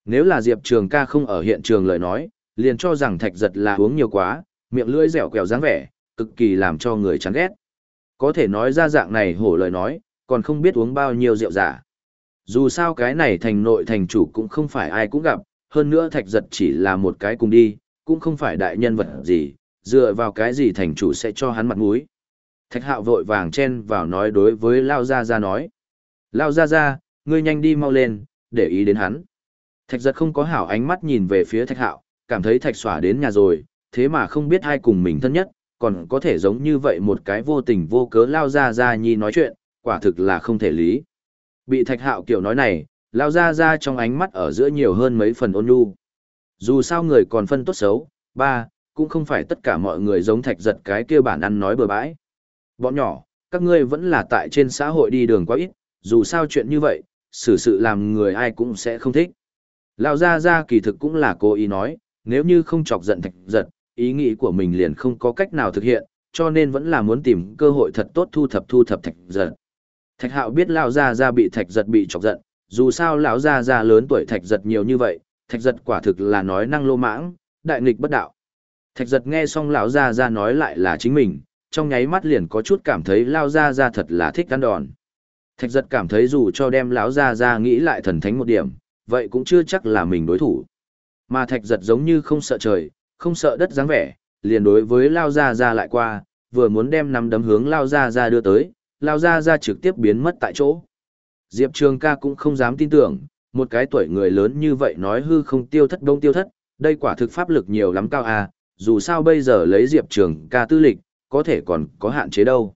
Nếu là Diệp Trường ca không ở hiện trường lời nói, liền cho rằng thạch giật là uống nhiều quá, miệng lưỡi dẻo quẹo dáng vẻ, cực kỳ làm cho người chán ghét. Có thể nói ra dạng này hổ lời nói, còn không biết uống bao nhiêu rượu giả. Dù sao cái này thành nội thành chủ cũng không phải ai cũng gặp, hơn nữa thạch giật chỉ là một cái cùng đi, cũng không phải đại nhân vật gì, dựa vào cái gì thành chủ sẽ cho hắn mặt mũi. Thạch hạo vội vàng chen vào nói đối với Lao Gia Gia nói. Lao Gia Gia, ngươi nhanh đi mau lên, để ý đến hắn. Thạch giật không có hảo ánh mắt nhìn về phía thạch hạo, cảm thấy thạch xỏa đến nhà rồi, thế mà không biết ai cùng mình thân nhất, còn có thể giống như vậy một cái vô tình vô cớ Lao ra ra nhi nói chuyện, quả thực là không thể lý. Bị thạch hạo kiểu nói này, lao ra ra trong ánh mắt ở giữa nhiều hơn mấy phần ôn nhu. Dù sao người còn phân tốt xấu, ba, cũng không phải tất cả mọi người giống thạch giật cái kia bản ăn nói bừa bãi. Bọn nhỏ, các ngươi vẫn là tại trên xã hội đi đường quá ít, dù sao chuyện như vậy, xử sự làm người ai cũng sẽ không thích. Lão gia gia kỳ thực cũng là cố ý nói, nếu như không chọc giận thạch giật, ý nghĩ của mình liền không có cách nào thực hiện, cho nên vẫn là muốn tìm cơ hội thật tốt thu thập thu thập thạch giật. Thạch hạo biết lão gia gia bị thạch giật bị chọc giận, dù sao lão gia gia lớn tuổi thạch giật nhiều như vậy, thạch giật quả thực là nói năng lô mãng, đại nghịch bất đạo. Thạch giật nghe xong lão gia gia nói lại là chính mình, trong nháy mắt liền có chút cảm thấy lão gia gia thật là thích ăn đòn. Thạch giật cảm thấy dù cho đem lão gia gia nghĩ lại thần thánh một điểm, vậy cũng chưa chắc là mình đối thủ. Mà thạch giật giống như không sợ trời, không sợ đất dáng vẻ, liền đối với lão gia gia lại qua, vừa muốn đem nắm đấm hướng lão gia gia đưa tới, lao ra ra trực tiếp biến mất tại chỗ. Diệp Trường ca cũng không dám tin tưởng, một cái tuổi người lớn như vậy nói hư không tiêu thất đông tiêu thất, đây quả thực pháp lực nhiều lắm cao à, dù sao bây giờ lấy Diệp Trường ca tư lịch, có thể còn có hạn chế đâu.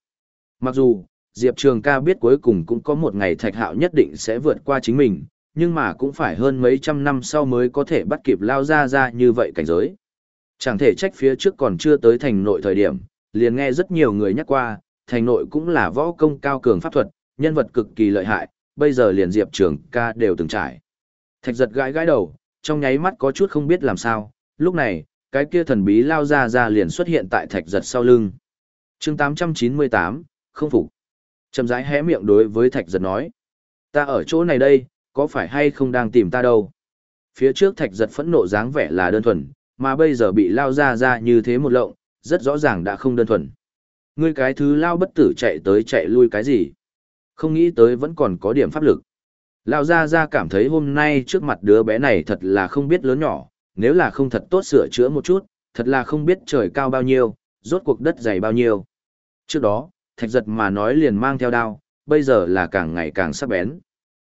Mặc dù, Diệp Trường ca biết cuối cùng cũng có một ngày thạch hạo nhất định sẽ vượt qua chính mình, nhưng mà cũng phải hơn mấy trăm năm sau mới có thể bắt kịp lao ra ra như vậy cảnh giới. Chẳng thể trách phía trước còn chưa tới thành nội thời điểm, liền nghe rất nhiều người nhắc qua, thành nội cũng là võ công cao cường pháp thuật, nhân vật cực kỳ lợi hại, bây giờ liền Diệp Trường ca đều từng trải. Thạch giật gãi gãi đầu, trong nháy mắt có chút không biết làm sao, lúc này, cái kia thần bí lao ra ra liền xuất hiện tại thạch giật sau lưng. chương 898, không phục. Chầm rãi hé miệng đối với thạch giật nói. Ta ở chỗ này đây, có phải hay không đang tìm ta đâu? Phía trước thạch giật phẫn nộ dáng vẻ là đơn thuần, mà bây giờ bị lao ra ra như thế một lộng, rất rõ ràng đã không đơn thuần. Ngươi cái thứ lao bất tử chạy tới chạy lui cái gì? Không nghĩ tới vẫn còn có điểm pháp lực. Lao ra ra cảm thấy hôm nay trước mặt đứa bé này thật là không biết lớn nhỏ, nếu là không thật tốt sửa chữa một chút, thật là không biết trời cao bao nhiêu, rốt cuộc đất dày bao nhiêu. Trước đó, thạch giật mà nói liền mang theo đao, bây giờ là càng ngày càng sắc bén.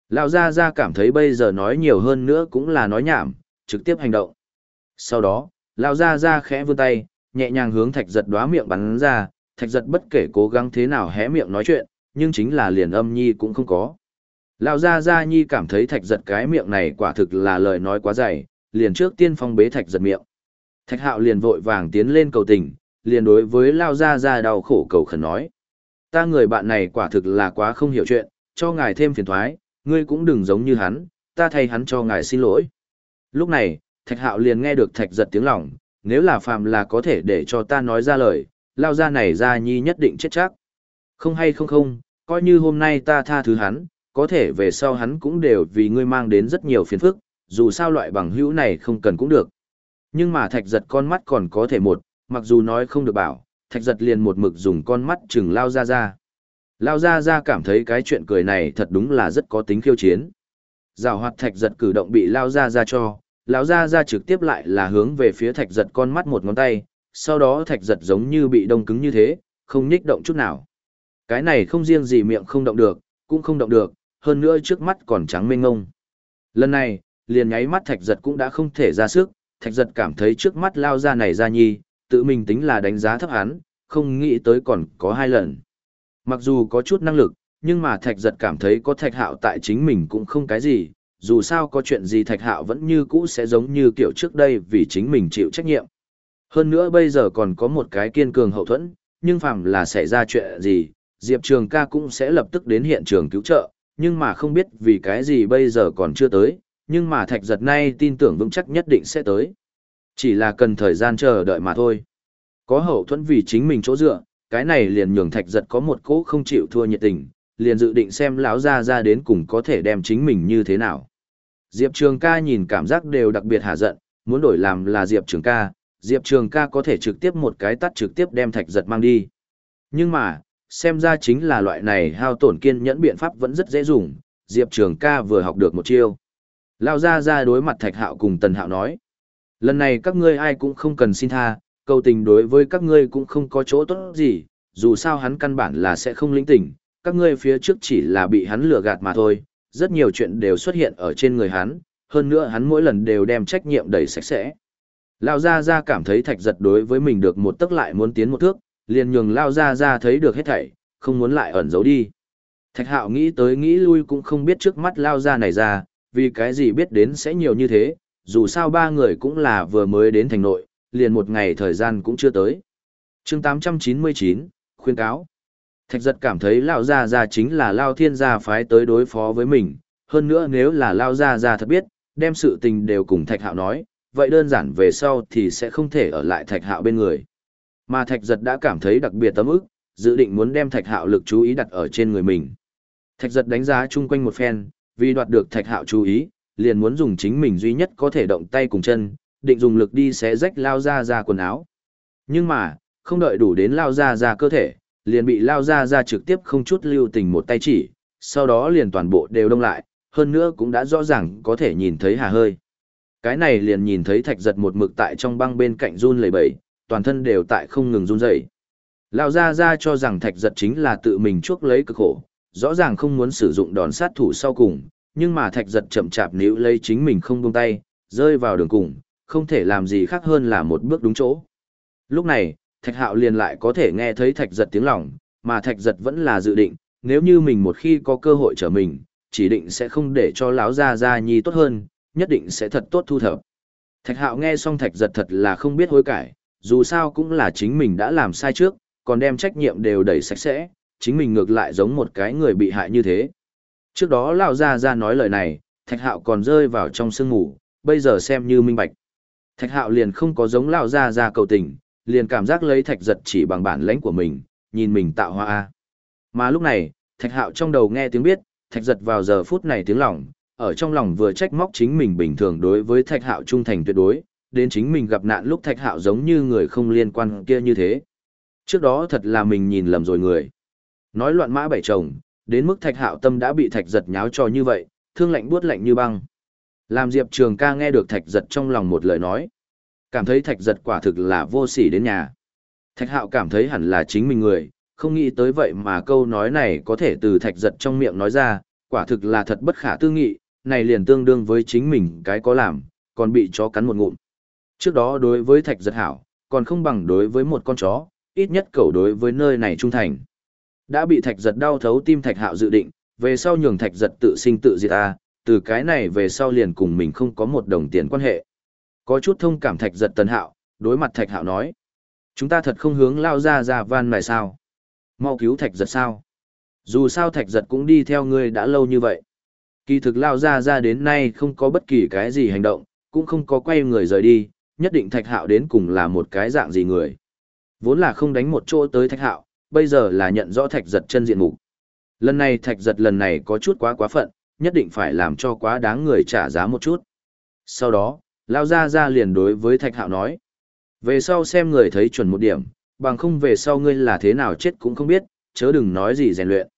Lão gia gia cảm thấy bây giờ nói nhiều hơn nữa cũng là nói nhảm, trực tiếp hành động. Sau đó, lão gia gia khẽ vươn tay, nhẹ nhàng hướng thạch giật đóa miệng bắn ra, thạch giật bất kể cố gắng thế nào hé miệng nói chuyện, nhưng chính là liền âm nhi cũng không có. Lão gia gia nhi cảm thấy thạch giật cái miệng này quả thực là lời nói quá dày, liền trước tiên phong bế thạch giật miệng. Thạch hạo liền vội vàng tiến lên cầu tình, liền đối với Lão gia gia đau khổ cầu khẩn nói. Ta người bạn này quả thực là quá không hiểu chuyện, cho ngài thêm phiền thoái, ngươi cũng đừng giống như hắn, ta thay hắn cho ngài xin lỗi. Lúc này, thạch hạo liền nghe được thạch giật tiếng lòng, nếu là phàm là có thể để cho ta nói ra lời, lao ra này ra nhi nhất định chết chắc. Không hay không không, coi như hôm nay ta tha thứ hắn, có thể về sau hắn cũng đều vì ngươi mang đến rất nhiều phiền phức, dù sao loại bằng hữu này không cần cũng được. Nhưng mà thạch giật con mắt còn có thể một, mặc dù nói không được bảo, thạch giật liền một mực dùng con mắt chừng lao ra ra. Lao ra ra cảm thấy cái chuyện cười này thật đúng là rất có tính khiêu chiến. Giảo hoạt thạch giật cử động bị lao ra ra cho, lão ra ra trực tiếp lại là hướng về phía thạch giật con mắt một ngón tay, sau đó thạch giật giống như bị đông cứng như thế, không nhích động chút nào. Cái này không riêng gì miệng không động được, cũng không động được, hơn nữa trước mắt còn trắng mênh ngông. Lần này, liền nháy mắt thạch giật cũng đã không thể ra sức, thạch giật cảm thấy trước mắt lao ra này ra nhi, tự mình tính là đánh giá thấp hắn, không nghĩ tới còn có hai lần. Mặc dù có chút năng lực, nhưng mà thạch giật cảm thấy có thạch hạo tại chính mình cũng không cái gì, dù sao có chuyện gì thạch hạo vẫn như cũ sẽ giống như kiểu trước đây vì chính mình chịu trách nhiệm. Hơn nữa bây giờ còn có một cái kiên cường hậu thuẫn, nhưng phàm là xảy ra chuyện gì, Diệp Trường ca cũng sẽ lập tức đến hiện trường cứu trợ, nhưng mà không biết vì cái gì bây giờ còn chưa tới, nhưng mà thạch giật nay tin tưởng vững chắc nhất định sẽ tới. Chỉ là cần thời gian chờ đợi mà thôi. Có hậu thuẫn vì chính mình chỗ dựa, cái này liền nhường thạch giật có một cỗ không chịu thua nhiệt tình, liền dự định xem lão ra ra đến cùng có thể đem chính mình như thế nào. Diệp Trường ca nhìn cảm giác đều đặc biệt hạ giận, muốn đổi làm là Diệp Trường ca, Diệp Trường ca có thể trực tiếp một cái tắt trực tiếp đem thạch giật mang đi. Nhưng mà, xem ra chính là loại này hao tổn kiên nhẫn biện pháp vẫn rất dễ dùng, Diệp Trường ca vừa học được một chiêu. Lao ra ra đối mặt thạch hạo cùng tần hạo nói. Lần này các ngươi ai cũng không cần xin tha, cầu tình đối với các ngươi cũng không có chỗ tốt gì, dù sao hắn căn bản là sẽ không lĩnh tỉnh, các ngươi phía trước chỉ là bị hắn lừa gạt mà thôi, rất nhiều chuyện đều xuất hiện ở trên người hắn, hơn nữa hắn mỗi lần đều đem trách nhiệm đầy sạch sẽ. Lao Gia Gia cảm thấy thạch giật đối với mình được một tức lại muốn tiến một thước, liền nhường Lao Gia Gia thấy được hết thảy, không muốn lại ẩn giấu đi. Thạch hạo nghĩ tới nghĩ lui cũng không biết trước mắt Lao Gia này ra, vì cái gì biết đến sẽ nhiều như thế, dù sao ba người cũng là vừa mới đến thành nội, liền một ngày thời gian cũng chưa tới. chương 899, khuyên cáo. Thạch giật cảm thấy Lao Gia Gia chính là Lao Thiên Gia phái tới đối phó với mình, hơn nữa nếu là Lao Gia Gia thật biết, đem sự tình đều cùng Thạch Hạo nói, vậy đơn giản về sau thì sẽ không thể ở lại Thạch Hạo bên người. Mà Thạch giật đã cảm thấy đặc biệt tấm ức, dự định muốn đem Thạch Hạo lực chú ý đặt ở trên người mình. Thạch giật đánh giá chung quanh một phen, vì đoạt được Thạch Hạo chú ý, liền muốn dùng chính mình duy nhất có thể động tay cùng chân, định dùng lực đi xé rách Lao Gia Gia quần áo. Nhưng mà, không đợi đủ đến Lao Gia Gia cơ thể liền bị lao ra ra trực tiếp không chút lưu tình một tay chỉ, sau đó liền toàn bộ đều đông lại, hơn nữa cũng đã rõ ràng có thể nhìn thấy hà hơi. Cái này liền nhìn thấy thạch giật một mực tại trong băng bên cạnh run lẩy bẩy, toàn thân đều tại không ngừng run rẩy. Lao ra ra cho rằng thạch giật chính là tự mình chuốc lấy cực khổ, rõ ràng không muốn sử dụng đòn sát thủ sau cùng, nhưng mà thạch giật chậm chạp níu lấy chính mình không buông tay, rơi vào đường cùng, không thể làm gì khác hơn là một bước đúng chỗ. Lúc này, thạch hạo liền lại có thể nghe thấy thạch giật tiếng lòng, mà thạch giật vẫn là dự định, nếu như mình một khi có cơ hội trở mình, chỉ định sẽ không để cho lão gia gia nhi tốt hơn, nhất định sẽ thật tốt thu thập. Thạch hạo nghe xong thạch giật thật là không biết hối cải, dù sao cũng là chính mình đã làm sai trước, còn đem trách nhiệm đều đẩy sạch sẽ, chính mình ngược lại giống một cái người bị hại như thế. Trước đó lão gia gia nói lời này, thạch hạo còn rơi vào trong sương ngủ, bây giờ xem như minh bạch. Thạch hạo liền không có giống lão gia gia cầu tình, liền cảm giác lấy thạch giật chỉ bằng bản lãnh của mình, nhìn mình tạo hoa A. Mà lúc này, thạch hạo trong đầu nghe tiếng biết, thạch giật vào giờ phút này tiếng lòng, ở trong lòng vừa trách móc chính mình bình thường đối với thạch hạo trung thành tuyệt đối, đến chính mình gặp nạn lúc thạch hạo giống như người không liên quan kia như thế. Trước đó thật là mình nhìn lầm rồi người. Nói loạn mã bảy chồng, đến mức thạch hạo tâm đã bị thạch giật nháo cho như vậy, thương lạnh buốt lạnh như băng. Làm Diệp Trường ca nghe được thạch giật trong lòng một lời nói cảm thấy thạch giật quả thực là vô sỉ đến nhà. Thạch hạo cảm thấy hẳn là chính mình người, không nghĩ tới vậy mà câu nói này có thể từ thạch giật trong miệng nói ra, quả thực là thật bất khả tư nghị, này liền tương đương với chính mình cái có làm, còn bị chó cắn một ngụm. Trước đó đối với thạch giật hảo, còn không bằng đối với một con chó, ít nhất cầu đối với nơi này trung thành. Đã bị thạch giật đau thấu tim thạch hạo dự định, về sau nhường thạch giật tự sinh tự diệt ta, từ cái này về sau liền cùng mình không có một đồng tiền quan hệ. Có chút thông cảm thạch giật tần hạo, đối mặt thạch hạo nói. Chúng ta thật không hướng lao ra ra van này sao? Mau cứu thạch giật sao? Dù sao thạch giật cũng đi theo ngươi đã lâu như vậy. Kỳ thực lao ra ra đến nay không có bất kỳ cái gì hành động, cũng không có quay người rời đi, nhất định thạch hạo đến cùng là một cái dạng gì người. Vốn là không đánh một chỗ tới thạch hạo, bây giờ là nhận rõ thạch giật chân diện mục. Lần này thạch giật lần này có chút quá quá phận, nhất định phải làm cho quá đáng người trả giá một chút. Sau đó, Lao Gia Gia liền đối với thạch hạo nói. Về sau xem người thấy chuẩn một điểm, bằng không về sau ngươi là thế nào chết cũng không biết, chớ đừng nói gì rèn luyện.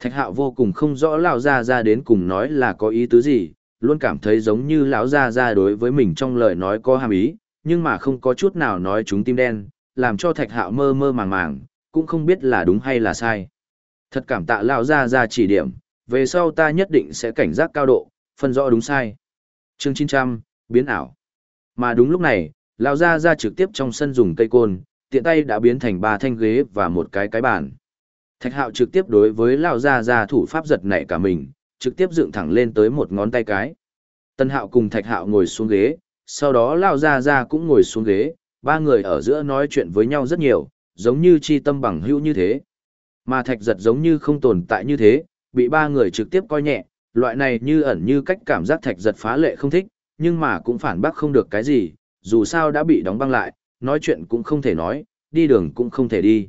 Thạch hạo vô cùng không rõ Lao Gia Gia đến cùng nói là có ý tứ gì, luôn cảm thấy giống như lão Gia Gia đối với mình trong lời nói có hàm ý, nhưng mà không có chút nào nói chúng tim đen, làm cho thạch hạo mơ mơ màng màng, cũng không biết là đúng hay là sai. Thật cảm tạ Lão Gia Gia chỉ điểm, về sau ta nhất định sẽ cảnh giác cao độ, phân rõ đúng sai. Chương 900, biến ảo. Mà đúng lúc này, Lão Gia Gia trực tiếp trong sân dùng cây côn, tiện tay đã biến thành ba thanh ghế và một cái cái bàn. Thạch hạo trực tiếp đối với Lão Gia Gia thủ pháp giật nảy cả mình, trực tiếp dựng thẳng lên tới một ngón tay cái. Tân hạo cùng thạch hạo ngồi xuống ghế, sau đó Lão Gia Gia cũng ngồi xuống ghế, ba người ở giữa nói chuyện với nhau rất nhiều, giống như chi tâm bằng hữu như thế. Mà thạch giật giống như không tồn tại như thế, bị ba người trực tiếp coi nhẹ, loại này như ẩn như cách cảm giác thạch giật phá lệ không thích, nhưng mà cũng phản bác không được cái gì, dù sao đã bị đóng băng lại, nói chuyện cũng không thể nói, đi đường cũng không thể đi.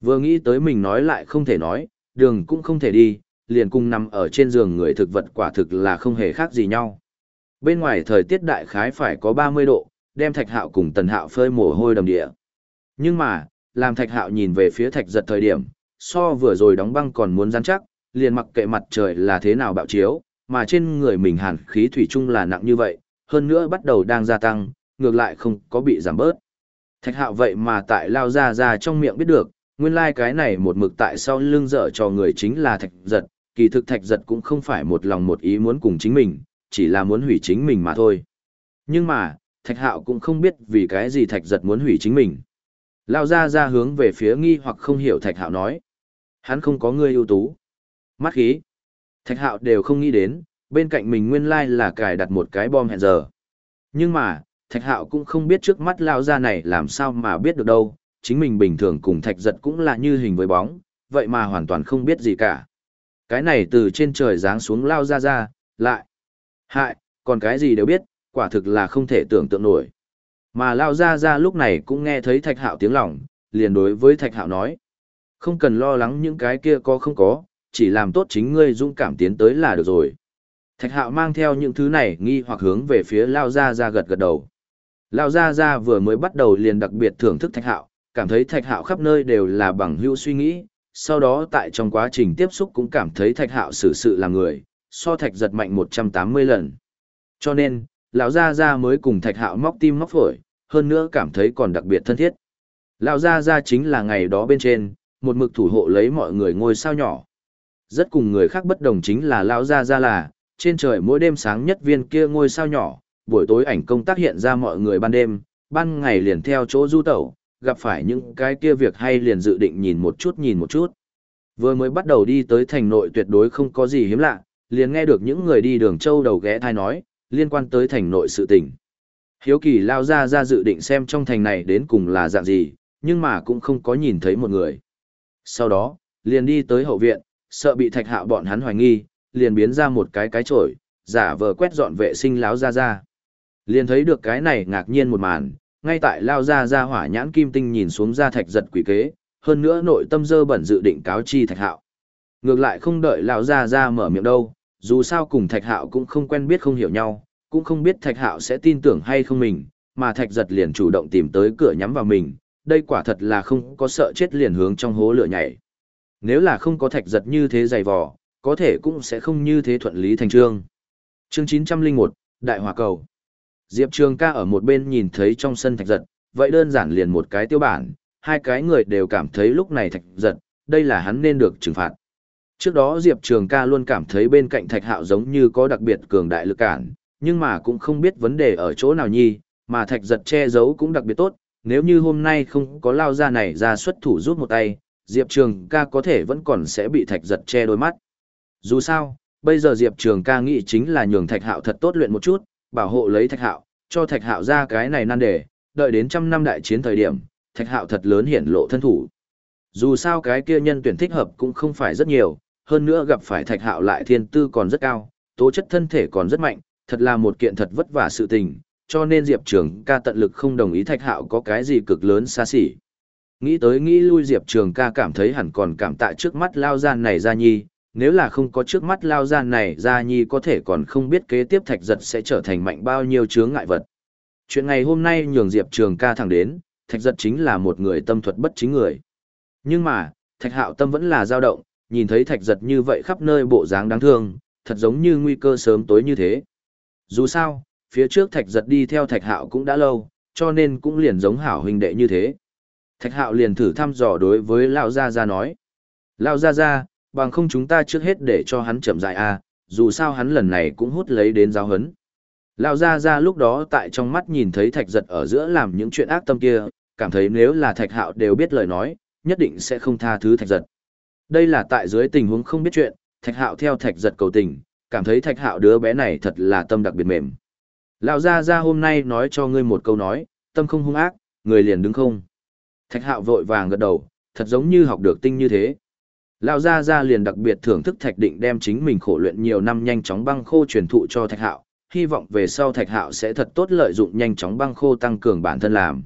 Vừa nghĩ tới mình nói lại không thể nói, đường cũng không thể đi, liền cùng nằm ở trên giường người thực vật quả thực là không hề khác gì nhau. Bên ngoài thời tiết đại khái phải có 30 độ, đem thạch hạo cùng tần hạo phơi mồ hôi đầm địa. Nhưng mà, làm thạch hạo nhìn về phía thạch giật thời điểm, so vừa rồi đóng băng còn muốn rắn chắc, liền mặc kệ mặt trời là thế nào bạo chiếu, mà trên người mình hàn khí thủy chung là nặng như vậy, hơn nữa bắt đầu đang gia tăng, ngược lại không có bị giảm bớt. Thạch hạo vậy mà tại lao ra ra trong miệng biết được, nguyên lai like cái này một mực tại sau lưng dở cho người chính là thạch giật, kỳ thực thạch giật cũng không phải một lòng một ý muốn cùng chính mình, chỉ là muốn hủy chính mình mà thôi. Nhưng mà, thạch hạo cũng không biết vì cái gì thạch giật muốn hủy chính mình. Lao ra ra hướng về phía nghi hoặc không hiểu thạch hạo nói. Hắn không có người ưu tú. Mắt khí. Thạch hạo đều không nghĩ đến, bên cạnh mình nguyên lai là cài đặt một cái bom hẹn giờ. Nhưng mà, thạch hạo cũng không biết trước mắt lao ra này làm sao mà biết được đâu, chính mình bình thường cùng thạch giật cũng là như hình với bóng, vậy mà hoàn toàn không biết gì cả. Cái này từ trên trời giáng xuống lao ra ra, lại. Hại, còn cái gì đều biết, quả thực là không thể tưởng tượng nổi. Mà lao Gia Gia lúc này cũng nghe thấy thạch hạo tiếng lòng, liền đối với thạch hạo nói. Không cần lo lắng những cái kia có không có, chỉ làm tốt chính ngươi dũng cảm tiến tới là được rồi. Thạch hạo mang theo những thứ này nghi hoặc hướng về phía Lao Gia Gia gật gật đầu. Lao Gia Gia vừa mới bắt đầu liền đặc biệt thưởng thức thạch hạo, cảm thấy thạch hạo khắp nơi đều là bằng hữu suy nghĩ, sau đó tại trong quá trình tiếp xúc cũng cảm thấy thạch hạo xử sự là người, so thạch giật mạnh 180 lần. Cho nên, lão Gia Gia mới cùng thạch hạo móc tim móc phổi, hơn nữa cảm thấy còn đặc biệt thân thiết. Lão Gia Gia chính là ngày đó bên trên, một mực thủ hộ lấy mọi người ngôi sao nhỏ. Rất cùng người khác bất đồng chính là lão Gia Gia là, trên trời mỗi đêm sáng nhất viên kia ngôi sao nhỏ, buổi tối ảnh công tác hiện ra mọi người ban đêm, ban ngày liền theo chỗ du tẩu, gặp phải những cái kia việc hay liền dự định nhìn một chút nhìn một chút. Vừa mới bắt đầu đi tới thành nội tuyệt đối không có gì hiếm lạ, liền nghe được những người đi đường châu đầu ghé thai nói, liên quan tới thành nội sự tình. Hiếu kỳ lao ra ra dự định xem trong thành này đến cùng là dạng gì, nhưng mà cũng không có nhìn thấy một người. Sau đó, liền đi tới hậu viện, sợ bị thạch hạ bọn hắn hoài nghi, liền biến ra một cái cái chổi, giả vờ quét dọn vệ sinh láo ra ra. Liền thấy được cái này ngạc nhiên một màn, ngay tại lao ra ra hỏa nhãn kim tinh nhìn xuống ra thạch giật quỷ kế, hơn nữa nội tâm dơ bẩn dự định cáo chi thạch hạo. Ngược lại không đợi lao ra ra mở miệng đâu, dù sao cùng thạch hạo cũng không quen biết không hiểu nhau, cũng không biết thạch hạo sẽ tin tưởng hay không mình, mà thạch giật liền chủ động tìm tới cửa nhắm vào mình, đây quả thật là không có sợ chết liền hướng trong hố lửa nhảy. Nếu là không có thạch giật như thế dày vò, có thể cũng sẽ không như thế thuận lý thành trương. Chương 901, Đại Hòa Cầu. Diệp Trường ca ở một bên nhìn thấy trong sân thạch giật, vậy đơn giản liền một cái tiêu bản, hai cái người đều cảm thấy lúc này thạch giật, đây là hắn nên được trừng phạt. Trước đó Diệp Trường ca luôn cảm thấy bên cạnh thạch hạo giống như có đặc biệt cường đại lực cản, nhưng mà cũng không biết vấn đề ở chỗ nào nhi, mà thạch giật che giấu cũng đặc biệt tốt, nếu như hôm nay không có lao ra này ra xuất thủ rút một tay, Diệp Trường ca có thể vẫn còn sẽ bị thạch giật che đôi mắt. Dù sao, bây giờ Diệp Trường ca nghĩ chính là nhường Thạch Hạo thật tốt luyện một chút, bảo hộ lấy Thạch Hạo, cho Thạch Hạo ra cái này nan đề, đợi đến trăm năm đại chiến thời điểm, Thạch Hạo thật lớn hiển lộ thân thủ. Dù sao cái kia nhân tuyển thích hợp cũng không phải rất nhiều, hơn nữa gặp phải Thạch Hạo lại thiên tư còn rất cao, tố chất thân thể còn rất mạnh, thật là một kiện thật vất vả sự tình, cho nên Diệp Trường ca tận lực không đồng ý Thạch Hạo có cái gì cực lớn xa xỉ. Nghĩ tới nghĩ lui Diệp Trường ca cảm thấy hẳn còn cảm tạ trước mắt lao gian này ra nhi, nếu là không có trước mắt lao gian này ra nhi có thể còn không biết kế tiếp thạch giật sẽ trở thành mạnh bao nhiêu chướng ngại vật. Chuyện ngày hôm nay nhường Diệp Trường ca thẳng đến, thạch giật chính là một người tâm thuật bất chính người. Nhưng mà, thạch hạo tâm vẫn là dao động, nhìn thấy thạch giật như vậy khắp nơi bộ dáng đáng thương, thật giống như nguy cơ sớm tối như thế. Dù sao, phía trước thạch giật đi theo thạch hạo cũng đã lâu, cho nên cũng liền giống hảo huynh đệ như thế. Thạch hạo liền thử thăm dò đối với Lão Gia Gia nói. Lão Gia Gia, bằng không chúng ta trước hết để cho hắn chậm dại a à, dù sao hắn lần này cũng hút lấy đến giáo hấn. Lão Gia Gia lúc đó tại trong mắt nhìn thấy thạch giật ở giữa làm những chuyện ác tâm kia, cảm thấy nếu là thạch hạo đều biết lời nói, nhất định sẽ không tha thứ thạch giật. Đây là tại dưới tình huống không biết chuyện, thạch hạo theo thạch giật cầu tình, cảm thấy thạch hạo đứa bé này thật là tâm đặc biệt mềm. Lão Gia Gia hôm nay nói cho ngươi một câu nói, tâm không hung ác, người liền đứng không. Thạch hạo vội vàng gật đầu, thật giống như học được tinh như thế. Lão Gia Gia liền đặc biệt thưởng thức Thạch Định đem chính mình khổ luyện nhiều năm nhanh chóng băng khô truyền thụ cho Thạch Hạo, hy vọng về sau Thạch Hạo sẽ thật tốt lợi dụng nhanh chóng băng khô tăng cường bản thân làm.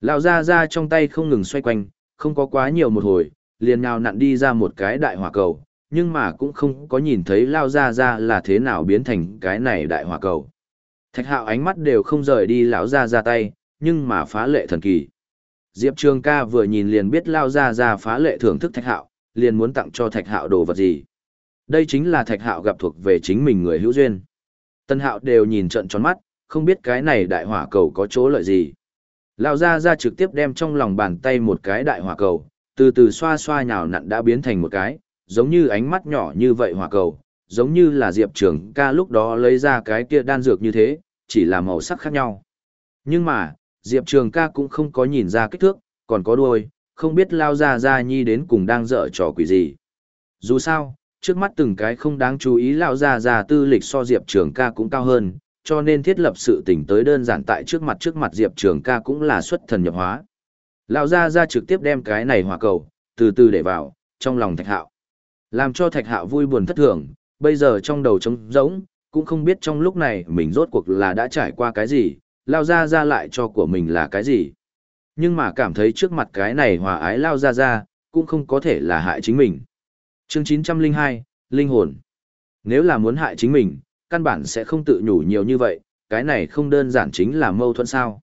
Lão Gia Gia trong tay không ngừng xoay quanh, không có quá nhiều một hồi, liền nào nặn đi ra một cái đại hỏa cầu, nhưng mà cũng không có nhìn thấy Lão Gia Gia là thế nào biến thành cái này đại hỏa cầu. Thạch Hạo ánh mắt đều không rời đi lão Gia Gia tay, nhưng mà phá lệ thần kỳ. Diệp Trường ca vừa nhìn liền biết lao ra ra phá lệ thưởng thức thạch hạo, liền muốn tặng cho thạch hạo đồ vật gì. Đây chính là thạch hạo gặp thuộc về chính mình người hữu duyên. Tân hạo đều nhìn trận tròn mắt, không biết cái này đại hỏa cầu có chỗ lợi gì. Lao ra ra trực tiếp đem trong lòng bàn tay một cái đại hỏa cầu, từ từ xoa xoa nhào nặn đã biến thành một cái, giống như ánh mắt nhỏ như vậy hỏa cầu, giống như là Diệp Trường ca lúc đó lấy ra cái kia đan dược như thế, chỉ là màu sắc khác nhau. Nhưng mà, Diệp Trường ca cũng không có nhìn ra kích thước, còn có đuôi, không biết lao ra ra nhi đến cùng đang dở trò quỷ gì. Dù sao, trước mắt từng cái không đáng chú ý lao ra ra tư lịch so Diệp Trường ca cũng cao hơn, cho nên thiết lập sự tỉnh tới đơn giản tại trước mặt trước mặt Diệp Trường ca cũng là xuất thần nhập hóa. Lão gia gia trực tiếp đem cái này hỏa cầu, từ từ để vào, trong lòng thạch hạo. Làm cho thạch hạo vui buồn thất thường, bây giờ trong đầu trống rỗng, cũng không biết trong lúc này mình rốt cuộc là đã trải qua cái gì, lao ra ra lại cho của mình là cái gì. Nhưng mà cảm thấy trước mặt cái này hòa ái lao ra ra, cũng không có thể là hại chính mình. Chương 902, Linh hồn. Nếu là muốn hại chính mình, căn bản sẽ không tự nhủ nhiều như vậy, cái này không đơn giản chính là mâu thuẫn sao.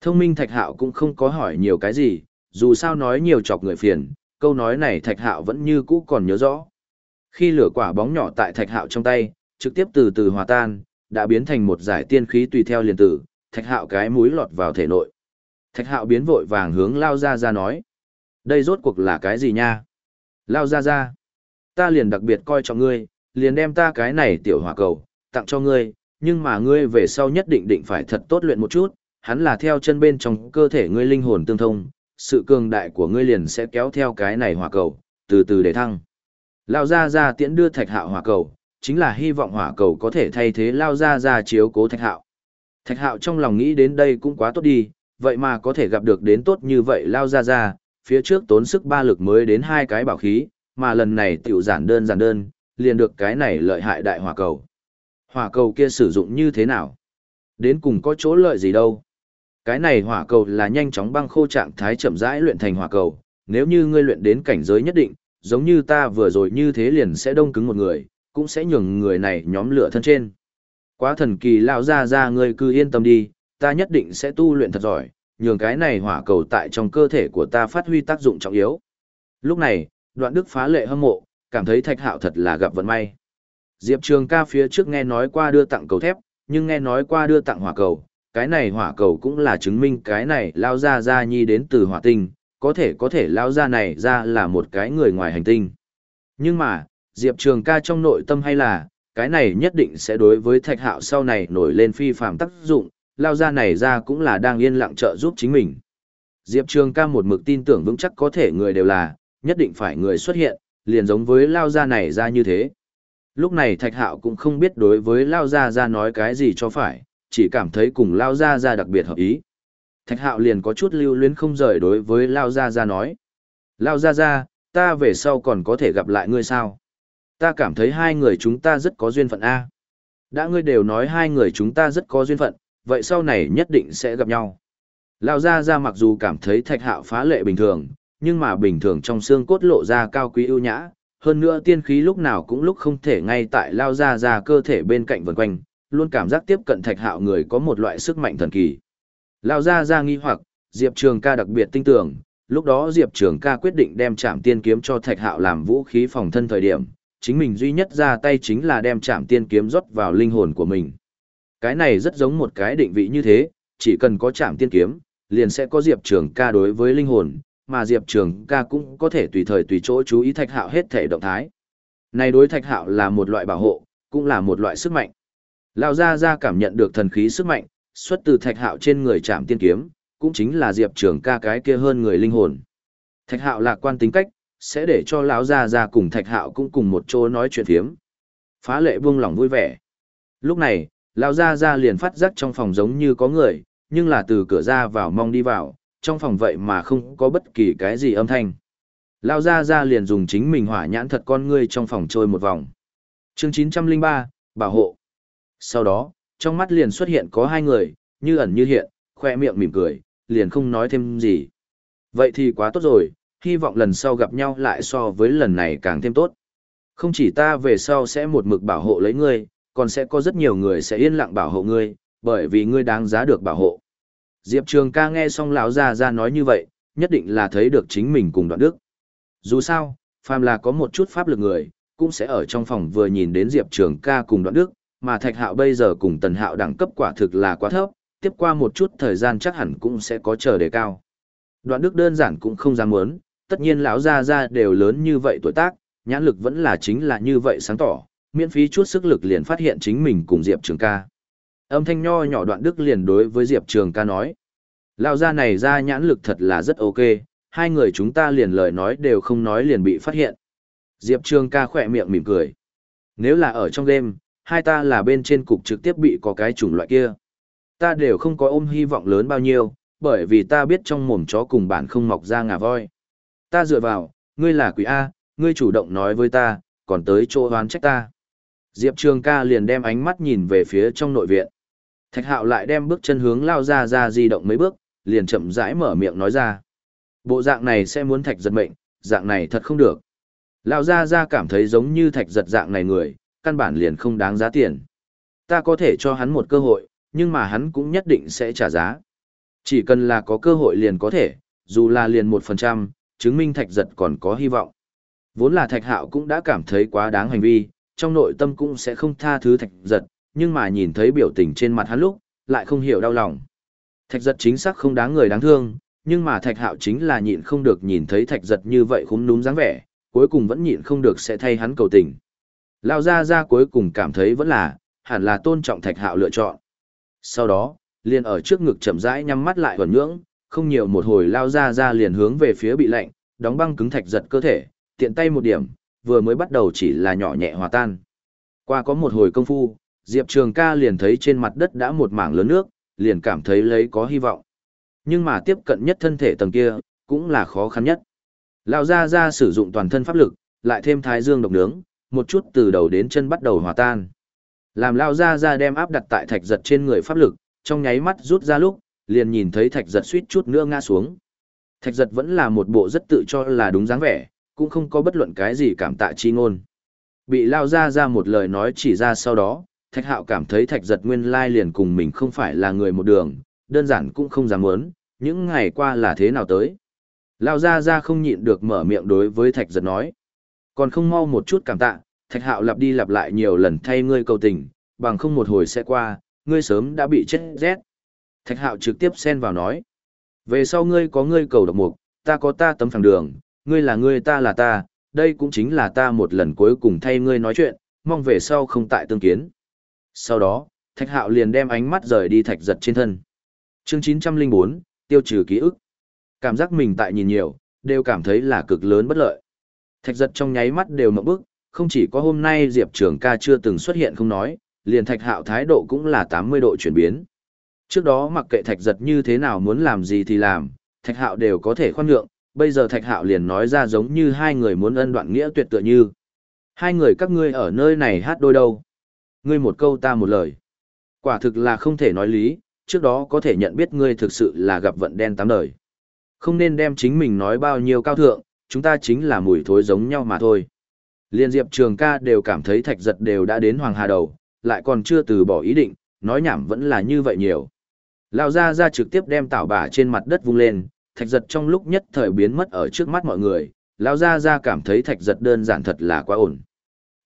Thông minh thạch hạo cũng không có hỏi nhiều cái gì, dù sao nói nhiều chọc người phiền, câu nói này thạch hạo vẫn như cũ còn nhớ rõ. Khi lửa quả bóng nhỏ tại thạch hạo trong tay, trực tiếp từ từ hòa tan, đã biến thành một giải tiên khí tùy theo liền tử, thạch hạo cái mũi lọt vào thể nội. Thạch hạo biến vội vàng hướng lao Gia Gia nói. Đây rốt cuộc là cái gì nha? Lao Gia Gia, Ta liền đặc biệt coi trọng ngươi, liền đem ta cái này tiểu hỏa cầu, tặng cho ngươi, nhưng mà ngươi về sau nhất định định phải thật tốt luyện một chút, hắn là theo chân bên trong cơ thể ngươi linh hồn tương thông, sự cường đại của ngươi liền sẽ kéo theo cái này hỏa cầu, từ từ để thăng. Lao ra ra tiễn đưa thạch hạo hỏa cầu, chính là hy vọng hỏa cầu có thể thay thế lao ra ra chiếu cố thạch hạo. Thạch hạo trong lòng nghĩ đến đây cũng quá tốt đi, vậy mà có thể gặp được đến tốt như vậy lao ra ra, phía trước tốn sức ba lực mới đến hai cái bảo khí, mà lần này tiểu giản đơn giản đơn, liền được cái này lợi hại đại hỏa cầu. Hỏa cầu kia sử dụng như thế nào? Đến cùng có chỗ lợi gì đâu? Cái này hỏa cầu là nhanh chóng băng khô trạng thái chậm rãi luyện thành hỏa cầu, nếu như ngươi luyện đến cảnh giới nhất định, giống như ta vừa rồi như thế liền sẽ đông cứng một người, cũng sẽ nhường người này nhóm lửa thân trên. Quá thần kỳ lão ra ra ngươi cứ yên tâm đi, ta nhất định sẽ tu luyện thật giỏi, nhường cái này hỏa cầu tại trong cơ thể của ta phát huy tác dụng trọng yếu. Lúc này, đoạn đức phá lệ hâm mộ, cảm thấy thạch hạo thật là gặp vận may. Diệp Trường ca phía trước nghe nói qua đưa tặng cầu thép, nhưng nghe nói qua đưa tặng hỏa cầu, cái này hỏa cầu cũng là chứng minh cái này lao ra ra nhi đến từ hỏa tinh, có thể có thể lao ra này ra là một cái người ngoài hành tinh. Nhưng mà, Diệp Trường ca trong nội tâm hay là, cái này nhất định sẽ đối với thạch hạo sau này nổi lên phi phạm tác dụng, lao ra này ra cũng là đang yên lặng trợ giúp chính mình. Diệp Trường ca một mực tin tưởng vững chắc có thể người đều là, nhất định phải người xuất hiện, liền giống với lao ra này ra như thế. Lúc này thạch hạo cũng không biết đối với lao ra ra nói cái gì cho phải, chỉ cảm thấy cùng lao Gia Gia đặc biệt hợp ý. Thạch hạo liền có chút lưu luyến không rời đối với lao Gia Gia nói. Lao Gia Gia, ta về sau còn có thể gặp lại ngươi sao? ta cảm thấy hai người chúng ta rất có duyên phận A. Đã ngươi đều nói hai người chúng ta rất có duyên phận, vậy sau này nhất định sẽ gặp nhau. Lao Gia Gia mặc dù cảm thấy thạch hạo phá lệ bình thường, nhưng mà bình thường trong xương cốt lộ ra cao quý ưu nhã, hơn nữa tiên khí lúc nào cũng lúc không thể ngay tại Lao Gia Gia cơ thể bên cạnh vần quanh, luôn cảm giác tiếp cận thạch hạo người có một loại sức mạnh thần kỳ. Lao ra ra nghi hoặc, Diệp Trường ca đặc biệt tin tưởng, lúc đó Diệp Trường ca quyết định đem trảm tiên kiếm cho thạch hạo làm vũ khí phòng thân thời điểm, chính mình duy nhất ra tay chính là đem trảm tiên kiếm rót vào linh hồn của mình. Cái này rất giống một cái định vị như thế, chỉ cần có trảm tiên kiếm, liền sẽ có Diệp Trường ca đối với linh hồn, mà Diệp Trường ca cũng có thể tùy thời tùy chỗ chú ý thạch hạo hết thể động thái. Này đối thạch hạo là một loại bảo hộ, cũng là một loại sức mạnh. Lão Gia Gia cảm nhận được thần khí sức mạnh, xuất từ thạch hạo trên người chạm tiên kiếm, cũng chính là Diệp Trường ca cái kia hơn người linh hồn. Thạch hạo lạc quan tính cách, sẽ để cho lão Gia Gia cùng thạch hạo cũng cùng một chỗ nói chuyện thiếm. Phá lệ buông lòng vui vẻ. Lúc này, lão Gia Gia liền phát giác trong phòng giống như có người, nhưng là từ cửa ra vào mong đi vào, trong phòng vậy mà không có bất kỳ cái gì âm thanh. Lao ra ra liền dùng chính mình hỏa nhãn thật con ngươi trong phòng trôi một vòng. chương 903, bảo hộ. Sau đó, trong mắt liền xuất hiện có hai người, như ẩn như hiện, khoe miệng mỉm cười, liền không nói thêm gì. Vậy thì quá tốt rồi, hy vọng lần sau gặp nhau lại so với lần này càng thêm tốt. Không chỉ ta về sau sẽ một mực bảo hộ lấy ngươi, còn sẽ có rất nhiều người sẽ yên lặng bảo hộ ngươi, bởi vì ngươi đáng giá được bảo hộ. Diệp Trường ca nghe xong lão gia ra nói như vậy, nhất định là thấy được chính mình cùng đoạn đức. Dù sao, phàm là có một chút pháp lực người, cũng sẽ ở trong phòng vừa nhìn đến Diệp Trường ca cùng đoạn đức, mà Thạch Hạo bây giờ cùng Tần Hạo đẳng cấp quả thực là quá thấp, tiếp qua một chút thời gian chắc hẳn cũng sẽ có chờ đề cao. Đoạn đức đơn giản cũng không dám muốn, tất nhiên lão gia gia đều lớn như vậy tuổi tác, nhãn lực vẫn là chính là như vậy sáng tỏ, miễn phí chút sức lực liền phát hiện chính mình cùng Diệp Trường ca. Âm thanh nho nhỏ đoạn đức liền đối với Diệp Trường ca nói. Lão gia này ra nhãn lực thật là rất ok, hai người chúng ta liền lời nói đều không nói liền bị phát hiện. Diệp Trường ca khỏe miệng mỉm cười. Nếu là ở trong đêm, hai ta là bên trên cục trực tiếp bị có cái chủng loại kia. Ta đều không có ôm hy vọng lớn bao nhiêu, bởi vì ta biết trong mồm chó cùng bản không mọc ra ngà voi. Ta dựa vào, ngươi là quỷ A, ngươi chủ động nói với ta, còn tới chỗ hoán trách ta. Diệp Trường ca liền đem ánh mắt nhìn về phía trong nội viện. Thạch hạo lại đem bước chân hướng lao ra ra di động mấy bước, liền chậm rãi mở miệng nói ra. Bộ dạng này sẽ muốn thạch giật mệnh, dạng này thật không được. Lao ra ra cảm thấy giống như thạch giật dạng này người, căn bản liền không đáng giá tiền. Ta có thể cho hắn một cơ hội, nhưng mà hắn cũng nhất định sẽ trả giá. Chỉ cần là có cơ hội liền có thể, dù là liền một phần trăm, chứng minh thạch giật còn có hy vọng. Vốn là thạch hạo cũng đã cảm thấy quá đáng hành vi, trong nội tâm cũng sẽ không tha thứ thạch giật, nhưng mà nhìn thấy biểu tình trên mặt hắn lúc, lại không hiểu đau lòng. Thạch giật chính xác không đáng người đáng thương, nhưng mà thạch hạo chính là nhịn không được nhìn thấy thạch giật như vậy khúm núm dáng vẻ, cuối cùng vẫn nhịn không được sẽ thay hắn cầu tình. Lao ra ra cuối cùng cảm thấy vẫn là, hẳn là tôn trọng thạch hạo lựa chọn. Sau đó, liền ở trước ngực chậm rãi nhắm mắt lại thuần nhưỡng, không nhiều một hồi lao ra ra liền hướng về phía bị lạnh, đóng băng cứng thạch giật cơ thể, tiện tay một điểm, vừa mới bắt đầu chỉ là nhỏ nhẹ hòa tan. Qua có một hồi công phu, Diệp Trường ca liền thấy trên mặt đất đã một mảng lớn nước, liền cảm thấy lấy có hy vọng. Nhưng mà tiếp cận nhất thân thể tầng kia, cũng là khó khăn nhất. Lão Gia Gia sử dụng toàn thân pháp lực, lại thêm thái dương độc nướng, một chút từ đầu đến chân bắt đầu hòa tan. Làm Lao Gia Gia đem áp đặt tại thạch giật trên người pháp lực, trong nháy mắt rút ra lúc, liền nhìn thấy thạch giật suýt chút nữa ngã xuống. Thạch giật vẫn là một bộ rất tự cho là đúng dáng vẻ, cũng không có bất luận cái gì cảm tạ chi ngôn. Bị Lao Gia Gia một lời nói chỉ ra sau đó, thạch hạo cảm thấy thạch giật nguyên lai liền cùng mình không phải là người một đường, đơn giản cũng không dám muốn, những ngày qua là thế nào tới. Lao ra ra không nhịn được mở miệng đối với thạch giật nói. Còn không mau một chút cảm tạ, thạch hạo lặp đi lặp lại nhiều lần thay ngươi cầu tình, bằng không một hồi sẽ qua, ngươi sớm đã bị chết rét. Thạch hạo trực tiếp xen vào nói. Về sau ngươi có ngươi cầu độc mục, ta có ta tấm phẳng đường, ngươi là ngươi ta là ta, đây cũng chính là ta một lần cuối cùng thay ngươi nói chuyện, mong về sau không tại tương kiến. Sau đó, Thạch Hạo liền đem ánh mắt rời đi Thạch Giật trên thân. Chương 904, tiêu trừ ký ức. Cảm giác mình tại nhìn nhiều, đều cảm thấy là cực lớn bất lợi. Thạch Giật trong nháy mắt đều mở bức, không chỉ có hôm nay Diệp Trường ca chưa từng xuất hiện không nói, liền Thạch Hạo thái độ cũng là 80 độ chuyển biến. Trước đó mặc kệ Thạch Giật như thế nào muốn làm gì thì làm, Thạch Hạo đều có thể khoan nhượng, bây giờ Thạch Hạo liền nói ra giống như hai người muốn ân đoạn nghĩa tuyệt tựa như. Hai người các ngươi ở nơi này hát đôi đâu? Ngươi một câu ta một lời. Quả thực là không thể nói lý, trước đó có thể nhận biết ngươi thực sự là gặp vận đen tám đời. Không nên đem chính mình nói bao nhiêu cao thượng, chúng ta chính là mùi thối giống nhau mà thôi. Liên Diệp Trường ca đều cảm thấy thạch giật đều đã đến Hoàng Hà đầu, lại còn chưa từ bỏ ý định, nói nhảm vẫn là như vậy nhiều. Lao ra ra trực tiếp đem tảo bả trên mặt đất vung lên, thạch giật trong lúc nhất thời biến mất ở trước mắt mọi người, Lao ra ra cảm thấy thạch giật đơn giản thật là quá ổn.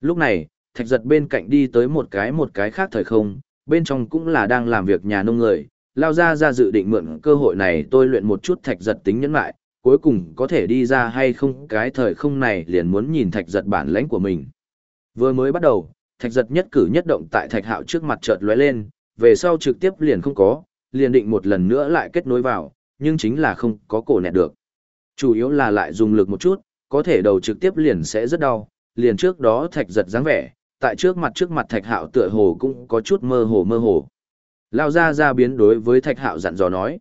Lúc này, thạch giật bên cạnh đi tới một cái một cái khác thời không, bên trong cũng là đang làm việc nhà nông người, Lao ra ra dự định mượn cơ hội này tôi luyện một chút thạch giật tính nhẫn lại, cuối cùng có thể đi ra hay không cái thời không này liền muốn nhìn thạch giật bản lãnh của mình. Vừa mới bắt đầu, thạch giật nhất cử nhất động tại thạch hạo trước mặt chợt lóe lên, về sau trực tiếp liền không có, liền định một lần nữa lại kết nối vào, nhưng chính là không có cổ nẹt được. Chủ yếu là lại dùng lực một chút, có thể đầu trực tiếp liền sẽ rất đau, liền trước đó thạch giật dáng vẻ, tại trước mặt trước mặt thạch hạo tựa hồ cũng có chút mơ hồ mơ hồ. Lao ra ra biến đối với thạch hạo dặn dò nói.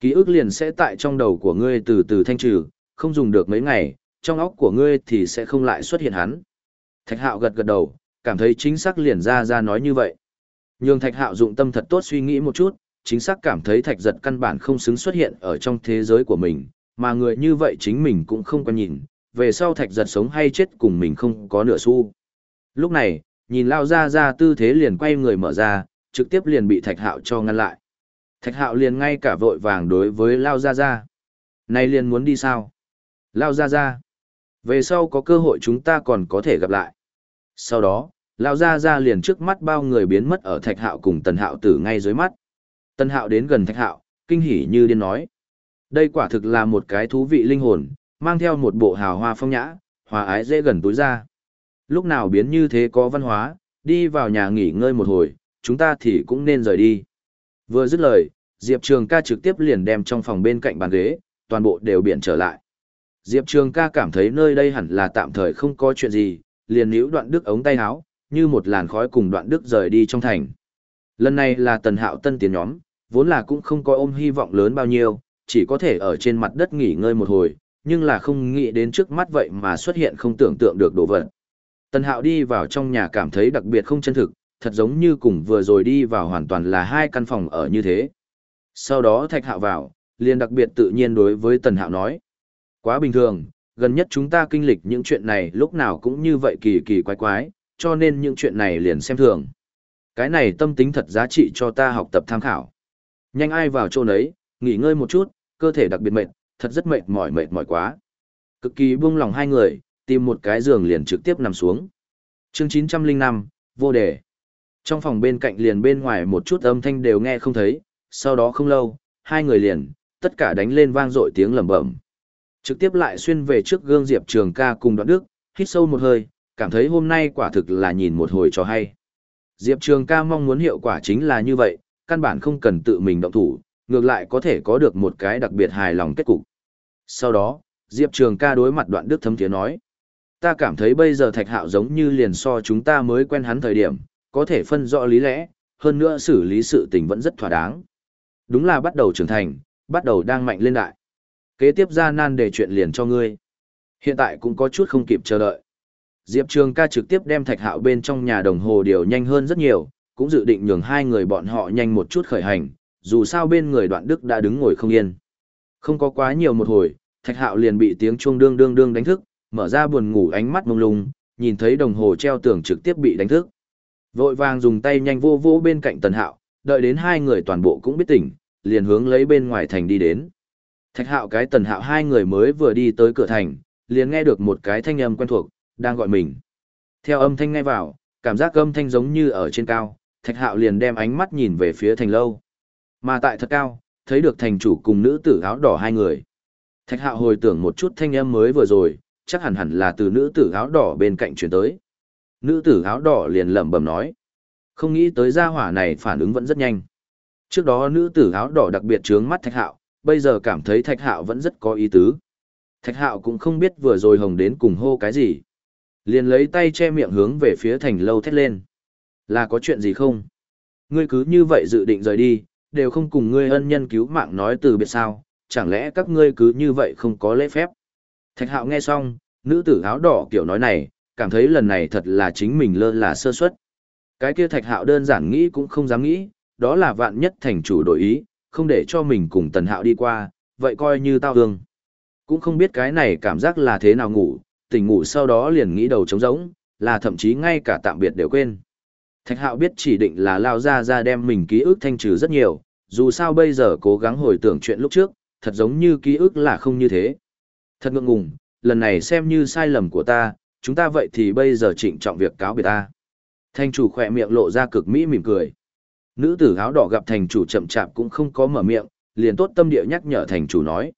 Ký ức liền sẽ tại trong đầu của ngươi từ từ thanh trừ, không dùng được mấy ngày, trong óc của ngươi thì sẽ không lại xuất hiện hắn. Thạch hạo gật gật đầu, cảm thấy chính xác liền ra ra nói như vậy. Nhưng thạch hạo dụng tâm thật tốt suy nghĩ một chút, chính xác cảm thấy thạch giật căn bản không xứng xuất hiện ở trong thế giới của mình, mà người như vậy chính mình cũng không quan nhìn, về sau thạch giật sống hay chết cùng mình không có nửa xu. Lúc này, nhìn lao ra ra tư thế liền quay người mở ra, trực tiếp liền bị thạch hạo cho ngăn lại. Thạch hạo liền ngay cả vội vàng đối với lao Gia Gia, nay liền muốn đi sao? Lao Gia Gia, Về sau có cơ hội chúng ta còn có thể gặp lại. Sau đó, lao Gia Gia liền trước mắt bao người biến mất ở thạch hạo cùng tần hạo tử ngay dưới mắt. Tần hạo đến gần thạch hạo, kinh hỉ như điên nói. Đây quả thực là một cái thú vị linh hồn, mang theo một bộ hào hoa phong nhã, hòa ái dễ gần túi ra. Lúc nào biến như thế có văn hóa, đi vào nhà nghỉ ngơi một hồi, chúng ta thì cũng nên rời đi. Vừa dứt lời, Diệp Trường ca trực tiếp liền đem trong phòng bên cạnh bàn ghế, toàn bộ đều biển trở lại. Diệp Trường ca cảm thấy nơi đây hẳn là tạm thời không có chuyện gì, liền níu đoạn đức ống tay áo, như một làn khói cùng đoạn đức rời đi trong thành. Lần này là tần hạo tân tiến nhóm, vốn là cũng không có ôm hy vọng lớn bao nhiêu, chỉ có thể ở trên mặt đất nghỉ ngơi một hồi, nhưng là không nghĩ đến trước mắt vậy mà xuất hiện không tưởng tượng được đồ vật. Tần hạo đi vào trong nhà cảm thấy đặc biệt không chân thực, thật giống như cùng vừa rồi đi vào hoàn toàn là hai căn phòng ở như thế. Sau đó thạch hạo vào, liền đặc biệt tự nhiên đối với tần hạo nói. Quá bình thường, gần nhất chúng ta kinh lịch những chuyện này lúc nào cũng như vậy kỳ kỳ quái quái, cho nên những chuyện này liền xem thường. Cái này tâm tính thật giá trị cho ta học tập tham khảo. Nhanh ai vào chỗ nấy, nghỉ ngơi một chút, cơ thể đặc biệt mệt, thật rất mệt mỏi mệt mỏi quá. Cực kỳ buông lòng hai người, tìm một cái giường liền trực tiếp nằm xuống. Chương 905, vô đề. Trong phòng bên cạnh liền bên ngoài một chút âm thanh đều nghe không thấy, sau đó không lâu, hai người liền, tất cả đánh lên vang dội tiếng lẩm bẩm. Trực tiếp lại xuyên về trước gương Diệp Trường ca cùng đoạn đức, hít sâu một hơi, cảm thấy hôm nay quả thực là nhìn một hồi cho hay. Diệp Trường ca mong muốn hiệu quả chính là như vậy, căn bản không cần tự mình động thủ, ngược lại có thể có được một cái đặc biệt hài lòng kết cục. Sau đó, Diệp Trường ca đối mặt đoạn đức thấm tiếng nói. Ta cảm thấy bây giờ thạch hạo giống như liền so chúng ta mới quen hắn thời điểm, có thể phân rõ lý lẽ, hơn nữa xử lý sự tình vẫn rất thỏa đáng. Đúng là bắt đầu trưởng thành, bắt đầu đang mạnh lên đại. Kế tiếp ra nan để chuyện liền cho ngươi. Hiện tại cũng có chút không kịp chờ đợi. Diệp Trường ca trực tiếp đem thạch hạo bên trong nhà đồng hồ điều nhanh hơn rất nhiều, cũng dự định nhường hai người bọn họ nhanh một chút khởi hành, dù sao bên người đoạn đức đã đứng ngồi không yên. Không có quá nhiều một hồi, thạch hạo liền bị tiếng chuông đương đương đương đánh thức, mở ra buồn ngủ ánh mắt mông lung, nhìn thấy đồng hồ treo tường trực tiếp bị đánh thức. Vội vàng dùng tay nhanh vô vô bên cạnh tần hạo, đợi đến hai người toàn bộ cũng biết tỉnh, liền hướng lấy bên ngoài thành đi đến. Thạch hạo cái tần hạo hai người mới vừa đi tới cửa thành, liền nghe được một cái thanh âm quen thuộc, đang gọi mình. Theo âm thanh ngay vào, cảm giác âm thanh giống như ở trên cao, thạch hạo liền đem ánh mắt nhìn về phía thành lâu. Mà tại thật cao, thấy được thành chủ cùng nữ tử áo đỏ hai người. Thạch hạo hồi tưởng một chút thanh âm mới vừa rồi, chắc hẳn hẳn là từ nữ tử áo đỏ bên cạnh chuyển tới. Nữ tử áo đỏ liền lẩm bẩm nói. Không nghĩ tới gia hỏa này phản ứng vẫn rất nhanh. Trước đó nữ tử áo đỏ đặc biệt trướng mắt thạch hạo, bây giờ cảm thấy thạch hạo vẫn rất có ý tứ. Thạch hạo cũng không biết vừa rồi hồng đến cùng hô cái gì. Liền lấy tay che miệng hướng về phía thành lâu thét lên. Là có chuyện gì không? Ngươi cứ như vậy dự định rời đi, đều không cùng ngươi ân nhân cứu mạng nói từ biệt sao, chẳng lẽ các ngươi cứ như vậy không có lễ phép? Thạch hạo nghe xong, nữ tử áo đỏ kiểu nói này, cảm thấy lần này thật là chính mình lơ là sơ suất. Cái kia thạch hạo đơn giản nghĩ cũng không dám nghĩ, đó là vạn nhất thành chủ đổi ý, không để cho mình cùng tần hạo đi qua, vậy coi như tao hương. Cũng không biết cái này cảm giác là thế nào ngủ, tỉnh ngủ sau đó liền nghĩ đầu trống rỗng, là thậm chí ngay cả tạm biệt đều quên. Thạch hạo biết chỉ định là lao ra ra đem mình ký ức thanh trừ rất nhiều, dù sao bây giờ cố gắng hồi tưởng chuyện lúc trước, thật giống như ký ức là không như thế. Thật ngượng ngùng, lần này xem như sai lầm của ta, chúng ta vậy thì bây giờ trịnh trọng việc cáo biệt ta. Thành chủ khỏe miệng lộ ra cực mỹ mỉm cười. Nữ tử áo đỏ gặp thành chủ chậm chạp cũng không có mở miệng, liền tốt tâm địa nhắc nhở thành chủ nói.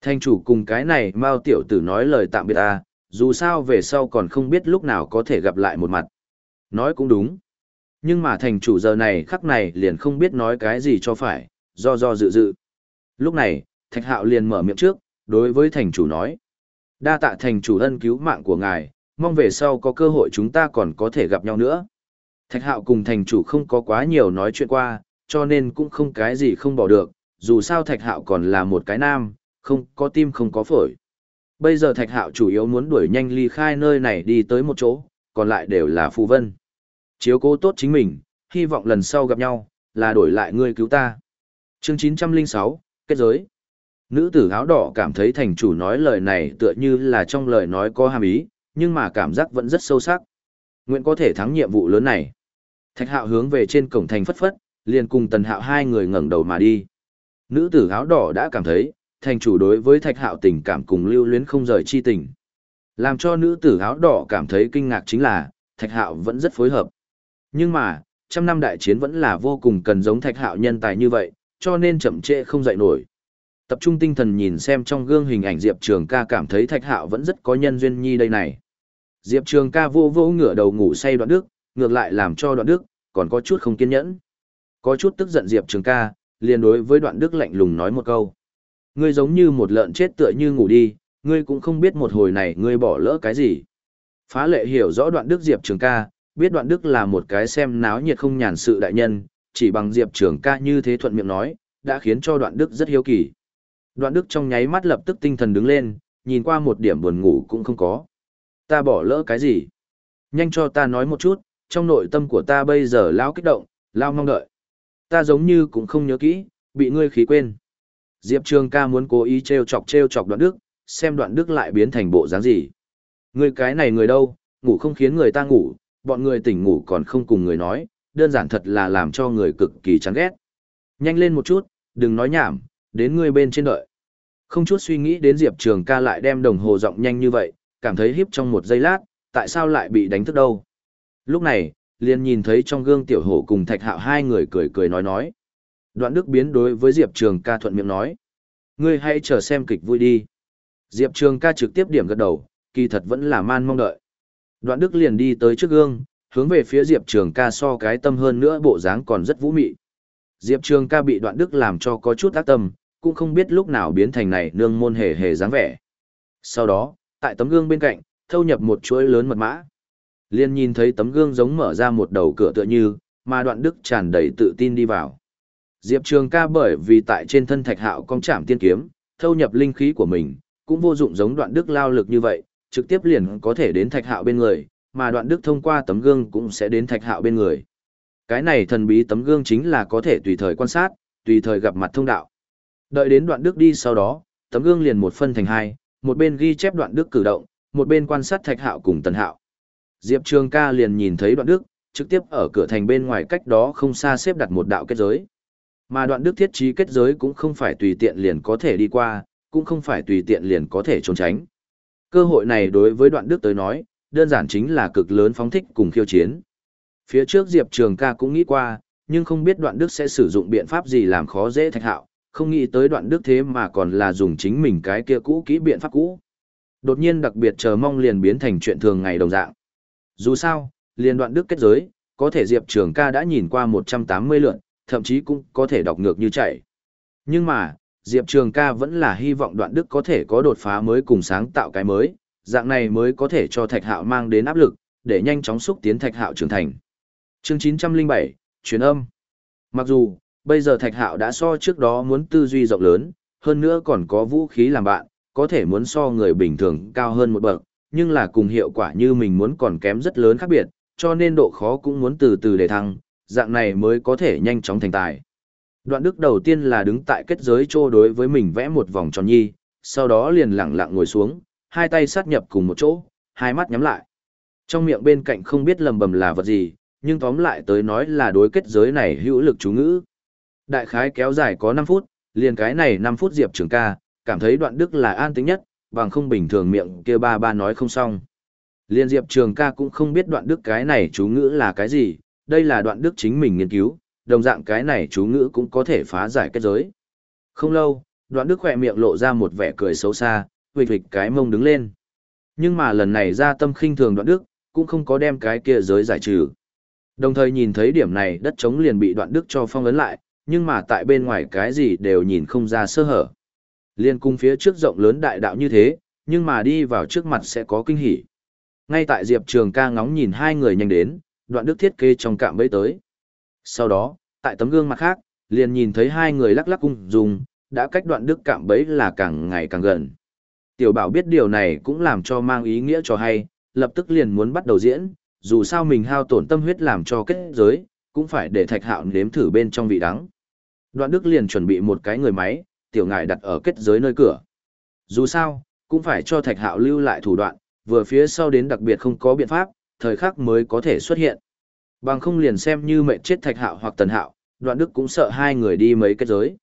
Thành chủ cùng cái này Mao tiểu tử nói lời tạm biệt ta, dù sao về sau còn không biết lúc nào có thể gặp lại một mặt. Nói cũng đúng. Nhưng mà thành chủ giờ này khắc này liền không biết nói cái gì cho phải, do do dự dự. Lúc này, thạch hạo liền mở miệng trước, đối với thành chủ nói. Đa tạ thành chủ ân cứu mạng của ngài, mong về sau có cơ hội chúng ta còn có thể gặp nhau nữa. Thạch hạo cùng thành chủ không có quá nhiều nói chuyện qua, cho nên cũng không cái gì không bỏ được, dù sao thạch hạo còn là một cái nam, không có tim không có phổi. Bây giờ thạch hạo chủ yếu muốn đuổi nhanh ly khai nơi này đi tới một chỗ, còn lại đều là phù vân. Chiếu cố tốt chính mình, hy vọng lần sau gặp nhau, là đổi lại ngươi cứu ta. Chương 906, kết giới. Nữ tử áo đỏ cảm thấy thành chủ nói lời này tựa như là trong lời nói có hàm ý, nhưng mà cảm giác vẫn rất sâu sắc. Nguyện có thể thắng nhiệm vụ lớn này. Thạch hạo hướng về trên cổng thành phất phất, liền cùng tần hạo hai người ngẩng đầu mà đi. Nữ tử áo đỏ đã cảm thấy, thành chủ đối với thạch hạo tình cảm cùng lưu luyến không rời chi tình. Làm cho nữ tử áo đỏ cảm thấy kinh ngạc chính là, thạch hạo vẫn rất phối hợp. Nhưng mà, trăm năm đại chiến vẫn là vô cùng cần giống thạch hạo nhân tài như vậy, cho nên chậm trễ không dậy nổi. Tập trung tinh thần nhìn xem trong gương hình ảnh Diệp Trường ca cảm thấy thạch hạo vẫn rất có nhân duyên nhi đây này. Diệp Trường ca vô vô ngửa đầu ngủ say đoạn đức, ngược lại làm cho đoạn đức, còn có chút không kiên nhẫn. Có chút tức giận Diệp Trường ca, liền đối với đoạn đức lạnh lùng nói một câu. Ngươi giống như một lợn chết tựa như ngủ đi, ngươi cũng không biết một hồi này ngươi bỏ lỡ cái gì. Phá lệ hiểu rõ đoạn đức Diệp Trường ca, biết đoạn đức là một cái xem náo nhiệt không nhàn sự đại nhân, chỉ bằng Diệp Trường ca như thế thuận miệng nói, đã khiến cho đoạn đức rất hiếu kỳ. Đoạn đức trong nháy mắt lập tức tinh thần đứng lên, nhìn qua một điểm buồn ngủ cũng không có. Ta bỏ lỡ cái gì? Nhanh cho ta nói một chút, trong nội tâm của ta bây giờ lao kích động, lao mong đợi. Ta giống như cũng không nhớ kỹ, bị ngươi khí quên. Diệp Trường ca muốn cố ý treo chọc treo chọc đoạn đức, xem đoạn đức lại biến thành bộ dáng gì. Ngươi cái này người đâu, ngủ không khiến người ta ngủ, bọn người tỉnh ngủ còn không cùng người nói, đơn giản thật là làm cho người cực kỳ chán ghét. Nhanh lên một chút, đừng nói nhảm, đến ngươi bên trên đợi. Không chút suy nghĩ đến Diệp Trường ca lại đem đồng hồ giọng nhanh như vậy, cảm thấy hiếp trong một giây lát, tại sao lại bị đánh thức đâu. Lúc này, liền nhìn thấy trong gương tiểu hổ cùng thạch hạo hai người cười cười nói nói. Đoạn đức biến đối với Diệp Trường ca thuận miệng nói. Ngươi hãy chờ xem kịch vui đi. Diệp Trường ca trực tiếp điểm gật đầu, kỳ thật vẫn là man mong đợi. Đoạn đức liền đi tới trước gương, hướng về phía Diệp Trường ca so cái tâm hơn nữa bộ dáng còn rất vũ mị. Diệp Trường ca bị đoạn đức làm cho có chút ác tâm, cũng không biết lúc nào biến thành này nương môn hề hề dáng vẻ. Sau đó, tại tấm gương bên cạnh, thâu nhập một chuỗi lớn mật mã. Liên nhìn thấy tấm gương giống mở ra một đầu cửa tựa như, mà đoạn đức tràn đầy tự tin đi vào. Diệp Trường ca bởi vì tại trên thân thạch hạo cong chạm tiên kiếm, thâu nhập linh khí của mình, cũng vô dụng giống đoạn đức lao lực như vậy, trực tiếp liền có thể đến thạch hạo bên người, mà đoạn đức thông qua tấm gương cũng sẽ đến thạch hạo bên người. Cái này thần bí tấm gương chính là có thể tùy thời quan sát, tùy thời gặp mặt thông đạo. Đợi đến đoạn đức đi sau đó, tấm gương liền một phân thành hai, một bên ghi chép đoạn đức cử động, một bên quan sát thạch hạo cùng tần hạo. Diệp Trường ca liền nhìn thấy đoạn đức, trực tiếp ở cửa thành bên ngoài cách đó không xa xếp đặt một đạo kết giới. Mà đoạn đức thiết trí kết giới cũng không phải tùy tiện liền có thể đi qua, cũng không phải tùy tiện liền có thể trốn tránh. Cơ hội này đối với đoạn đức tới nói, đơn giản chính là cực lớn phóng thích cùng khiêu chiến. Phía trước Diệp Trường ca cũng nghĩ qua, nhưng không biết đoạn đức sẽ sử dụng biện pháp gì làm khó dễ thạch hạo, không nghĩ tới đoạn đức thế mà còn là dùng chính mình cái kia cũ kỹ biện pháp cũ. Đột nhiên đặc biệt chờ mong liền biến thành chuyện thường ngày đồng dạng. Dù sao, liền đoạn đức kết giới, có thể Diệp Trường ca đã nhìn qua 180 lượn, thậm chí cũng có thể đọc ngược như chạy. Nhưng mà, Diệp Trường ca vẫn là hy vọng đoạn đức có thể có đột phá mới cùng sáng tạo cái mới, dạng này mới có thể cho thạch hạo mang đến áp lực, để nhanh chóng xúc tiến thạch hạo trưởng thành. Chương 907, truyền âm. Mặc dù, bây giờ thạch hạo đã so trước đó muốn tư duy rộng lớn, hơn nữa còn có vũ khí làm bạn, có thể muốn so người bình thường cao hơn một bậc, nhưng là cùng hiệu quả như mình muốn còn kém rất lớn khác biệt, cho nên độ khó cũng muốn từ từ để thăng, dạng này mới có thể nhanh chóng thành tài. Đoạn đức đầu tiên là đứng tại kết giới trô đối với mình vẽ một vòng tròn nhi, sau đó liền lẳng lặng ngồi xuống, hai tay sát nhập cùng một chỗ, hai mắt nhắm lại. Trong miệng bên cạnh không biết lầm bầm là vật gì, nhưng tóm lại tới nói là đối kết giới này hữu lực chú ngữ. Đại khái kéo dài có 5 phút, liền cái này 5 phút Diệp Trường ca, cảm thấy đoạn đức là an tĩnh nhất, bằng không bình thường miệng kia ba ba nói không xong. Liên Diệp Trường ca cũng không biết đoạn đức cái này chú ngữ là cái gì, đây là đoạn đức chính mình nghiên cứu, đồng dạng cái này chú ngữ cũng có thể phá giải kết giới. Không lâu, đoạn đức khỏe miệng lộ ra một vẻ cười xấu xa, huỵch huỵch cái mông đứng lên. Nhưng mà lần này ra tâm khinh thường đoạn đức, cũng không có đem cái kia giới giải trừ. Đồng thời nhìn thấy điểm này đất trống liền bị đoạn đức cho phong ấn lại, nhưng mà tại bên ngoài cái gì đều nhìn không ra sơ hở. Liên cung phía trước rộng lớn đại đạo như thế, nhưng mà đi vào trước mặt sẽ có kinh hỉ. Ngay tại Diệp Trường ca ngóng nhìn hai người nhanh đến, đoạn đức thiết kế trong cạm bẫy tới. Sau đó, tại tấm gương mặt khác, liền nhìn thấy hai người lắc lắc cung dùng, đã cách đoạn đức cạm bẫy là càng ngày càng gần. Tiểu bảo biết điều này cũng làm cho mang ý nghĩa cho hay, lập tức liền muốn bắt đầu diễn, dù sao mình hao tổn tâm huyết làm cho kết giới, cũng phải để thạch hạo nếm thử bên trong vị đắng. Đoạn đức liền chuẩn bị một cái người máy, tiểu ngài đặt ở kết giới nơi cửa. Dù sao, cũng phải cho thạch hạo lưu lại thủ đoạn, vừa phía sau đến đặc biệt không có biện pháp, thời khắc mới có thể xuất hiện. Bằng không liền xem như mệnh chết thạch hạo hoặc tần hạo, đoạn đức cũng sợ hai người đi mấy kết giới.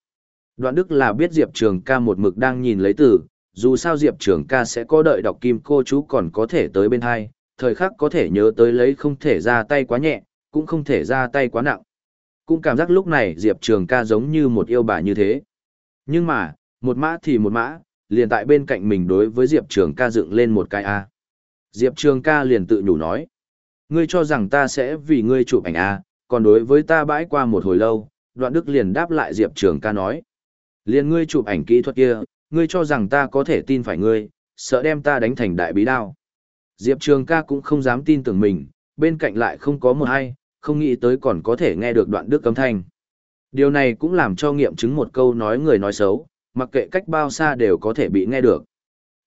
Đoạn đức là biết Diệp Trường ca một mực đang nhìn lấy từ, dù sao Diệp Trường ca sẽ có đợi đọc kim cô chú còn có thể tới bên hai, thời khắc có thể nhớ tới lấy không thể ra tay quá nhẹ, cũng không thể ra tay quá nặng. Cũng cảm giác lúc này Diệp Trường ca giống như một yêu bà như thế. Nhưng mà, một mã thì một mã, liền tại bên cạnh mình đối với Diệp Trường ca dựng lên một cái A. Diệp Trường ca liền tự nhủ nói. Ngươi cho rằng ta sẽ vì ngươi chụp ảnh A, còn đối với ta bãi qua một hồi lâu, đoạn đức liền đáp lại Diệp Trường ca nói. Liền ngươi chụp ảnh kỹ thuật kia, ngươi cho rằng ta có thể tin phải ngươi, sợ đem ta đánh thành đại bí đao. Diệp Trường ca cũng không dám tin tưởng mình, bên cạnh lại không có một ai, không nghĩ tới còn có thể nghe được đoạn đức cấm thanh. Điều này cũng làm cho nghiệm chứng một câu nói người nói xấu, mặc kệ cách bao xa đều có thể bị nghe được.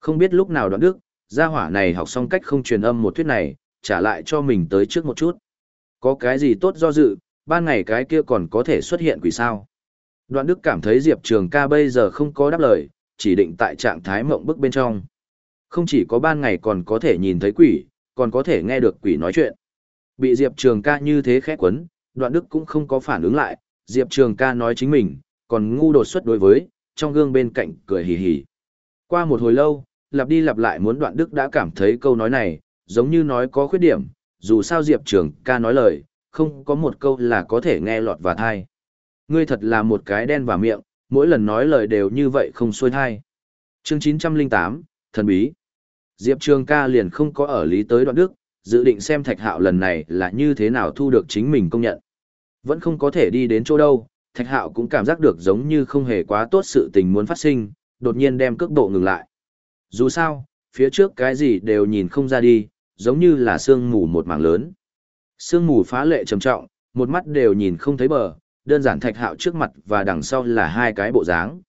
Không biết lúc nào đoạn đức, gia hỏa này học xong cách không truyền âm một thuyết này, trả lại cho mình tới trước một chút. Có cái gì tốt do dự, ban ngày cái kia còn có thể xuất hiện quỷ sao. Đoạn đức cảm thấy Diệp Trường ca bây giờ không có đáp lời, chỉ định tại trạng thái mộng bức bên trong. Không chỉ có ban ngày còn có thể nhìn thấy quỷ, còn có thể nghe được quỷ nói chuyện. Bị Diệp Trường ca như thế khẽ quấn, đoạn đức cũng không có phản ứng lại, Diệp Trường ca nói chính mình, còn ngu đột xuất đối với, trong gương bên cạnh cười hì hì. Qua một hồi lâu, lặp đi lặp lại muốn đoạn đức đã cảm thấy câu nói này, giống như nói có khuyết điểm, dù sao Diệp Trường ca nói lời, không có một câu là có thể nghe lọt và thai. Ngươi thật là một cái đen và miệng, mỗi lần nói lời đều như vậy không xuôi thai. Chương 908, Thần Bí Diệp Trường ca liền không có ở lý tới đoạn đức, dự định xem thạch hạo lần này là như thế nào thu được chính mình công nhận. Vẫn không có thể đi đến chỗ đâu, thạch hạo cũng cảm giác được giống như không hề quá tốt sự tình muốn phát sinh, đột nhiên đem cước độ ngừng lại. Dù sao, phía trước cái gì đều nhìn không ra đi, giống như là sương mù một mảng lớn. Sương mù phá lệ trầm trọng, một mắt đều nhìn không thấy bờ, đơn giản thạch hạo trước mặt và đằng sau là hai cái bộ dáng.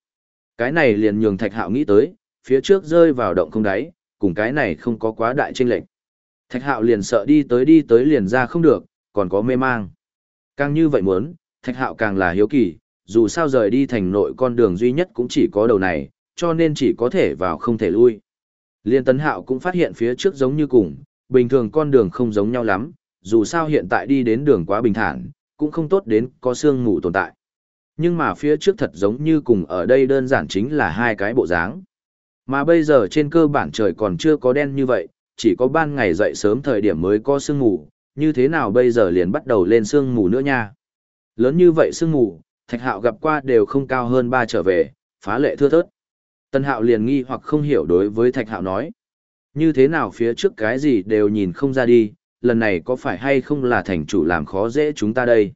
Cái này liền nhường thạch hạo nghĩ tới, phía trước rơi vào động không đáy, cùng cái này không có quá đại chênh lệch. Thạch hạo liền sợ đi tới đi tới liền ra không được, còn có mê mang. Càng như vậy muốn, thạch hạo càng là hiếu kỳ, dù sao rời đi thành nội con đường duy nhất cũng chỉ có đầu này, cho nên chỉ có thể vào không thể lui. Liên tấn hạo cũng phát hiện phía trước giống như cùng, bình thường con đường không giống nhau lắm, dù sao hiện tại đi đến đường quá bình thản, cũng không tốt đến có sương mù tồn tại. Nhưng mà phía trước thật giống như cùng ở đây đơn giản chính là hai cái bộ dáng. Mà bây giờ trên cơ bản trời còn chưa có đen như vậy, chỉ có ban ngày dậy sớm thời điểm mới có sương mù, như thế nào bây giờ liền bắt đầu lên sương mù nữa nha. Lớn như vậy sương mù, thạch hạo gặp qua đều không cao hơn ba trở về, phá lệ thưa thớt. Tân hạo liền nghi hoặc không hiểu đối với thạch hạo nói. Như thế nào phía trước cái gì đều nhìn không ra đi, lần này có phải hay không là thành chủ làm khó dễ chúng ta đây?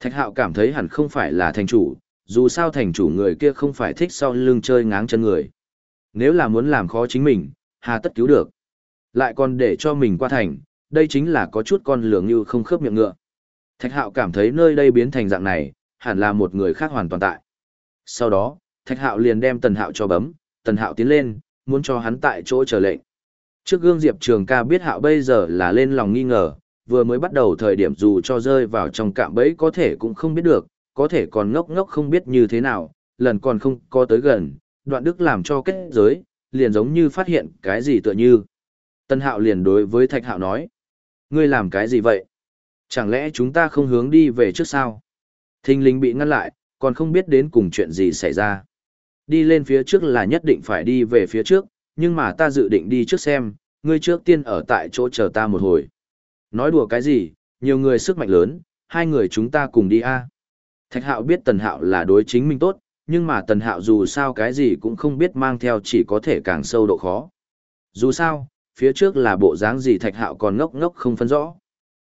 Thạch hạo cảm thấy hẳn không phải là thành chủ, dù sao thành chủ người kia không phải thích sau lưng chơi ngáng chân người. Nếu là muốn làm khó chính mình, hà tất cứu được. Lại còn để cho mình qua thành, đây chính là có chút con lường như không khớp miệng ngựa. Thạch hạo cảm thấy nơi đây biến thành dạng này, hẳn là một người khác hoàn toàn tại. Sau đó, thạch hạo liền đem tần hạo cho bấm, tần hạo tiến lên, muốn cho hắn tại chỗ chờ lệnh. Trước gương Diệp Trường ca biết hạo bây giờ là lên lòng nghi ngờ, vừa mới bắt đầu thời điểm dù cho rơi vào trong cạm bẫy có thể cũng không biết được, có thể còn ngốc ngốc không biết như thế nào, lần còn không có tới gần, đoạn đức làm cho kết giới, liền giống như phát hiện cái gì tựa như. Tân hạo liền đối với thạch hạo nói, ngươi làm cái gì vậy? Chẳng lẽ chúng ta không hướng đi về trước sao? Thinh linh bị ngăn lại, còn không biết đến cùng chuyện gì xảy ra. Đi lên phía trước là nhất định phải đi về phía trước, nhưng mà ta dự định đi trước xem, ngươi trước tiên ở tại chỗ chờ ta một hồi. Nói đùa cái gì, nhiều người sức mạnh lớn, hai người chúng ta cùng đi a. Thạch hạo biết tần hạo là đối chính mình tốt, nhưng mà tần hạo dù sao cái gì cũng không biết mang theo chỉ có thể càng sâu độ khó. Dù sao, phía trước là bộ dáng gì thạch hạo còn ngốc ngốc không phân rõ.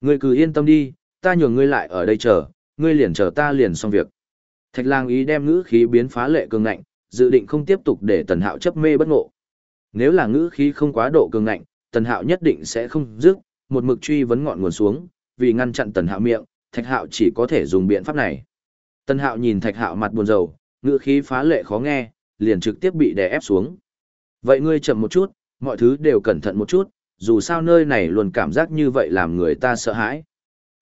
Ngươi cứ yên tâm đi, ta nhường ngươi lại ở đây chờ, ngươi liền chờ ta liền xong việc. Thạch lang ý đem ngữ khí biến phá lệ cường ngạnh, dự định không tiếp tục để tần hạo chấp mê bất ngộ. Nếu là ngữ khí không quá độ cường ngạnh, tần hạo nhất định sẽ không dứt, một mực truy vấn ngọn nguồn xuống, vì ngăn chặn tần hạo miệng, thạch hạo chỉ có thể dùng biện pháp này. Tần hạo nhìn thạch hạo mặt buồn rầu, ngữ khí phá lệ khó nghe, liền trực tiếp bị đè ép xuống. Vậy ngươi chậm một chút, mọi thứ đều cẩn thận một chút, dù sao nơi này luôn cảm giác như vậy làm người ta sợ hãi.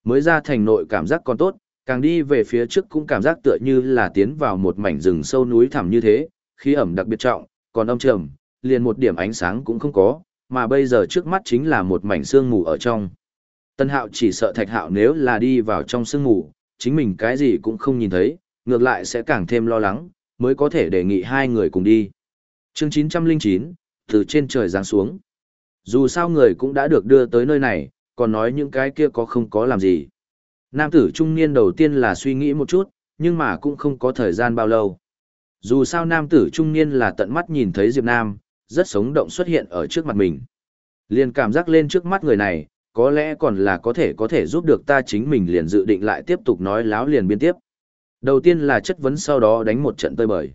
Mới ra thành nội cảm giác còn tốt, càng đi về phía trước cũng cảm giác tựa như là tiến vào một mảnh rừng sâu núi thẳm như thế, khí ẩm đặc biệt trọng, còn âm trầm, liền một điểm ánh sáng cũng không có, mà bây giờ trước mắt chính là một mảnh sương mù ở trong. Tân hạo chỉ sợ thạch hạo nếu là đi vào trong sương mù, chính mình cái gì cũng không nhìn thấy, ngược lại sẽ càng thêm lo lắng, mới có thể đề nghị hai người cùng đi. chương 909, từ trên trời giáng xuống. Dù sao người cũng đã được đưa tới nơi này, còn nói những cái kia có không có làm gì. Nam tử trung niên đầu tiên là suy nghĩ một chút, nhưng mà cũng không có thời gian bao lâu. Dù sao nam tử trung niên là tận mắt nhìn thấy Diệp Nam, rất sống động xuất hiện ở trước mặt mình. Liền cảm giác lên trước mắt người này, có lẽ còn là có thể có thể giúp được ta chính mình liền dự định lại tiếp tục nói láo liền biên tiếp. Đầu tiên là chất vấn sau đó đánh một trận tơi bời.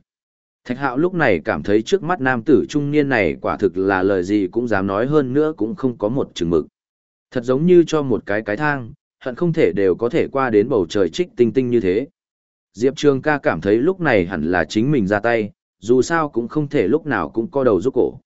Thạch hạo lúc này cảm thấy trước mắt nam tử trung niên này quả thực là lời gì cũng dám nói hơn nữa cũng không có một chừng mực. Thật giống như cho một cái cái thang, hận không thể đều có thể qua đến bầu trời trích tinh tinh như thế. Diệp Trường ca cảm thấy lúc này hẳn là chính mình ra tay, dù sao cũng không thể lúc nào cũng co đầu giúp cổ.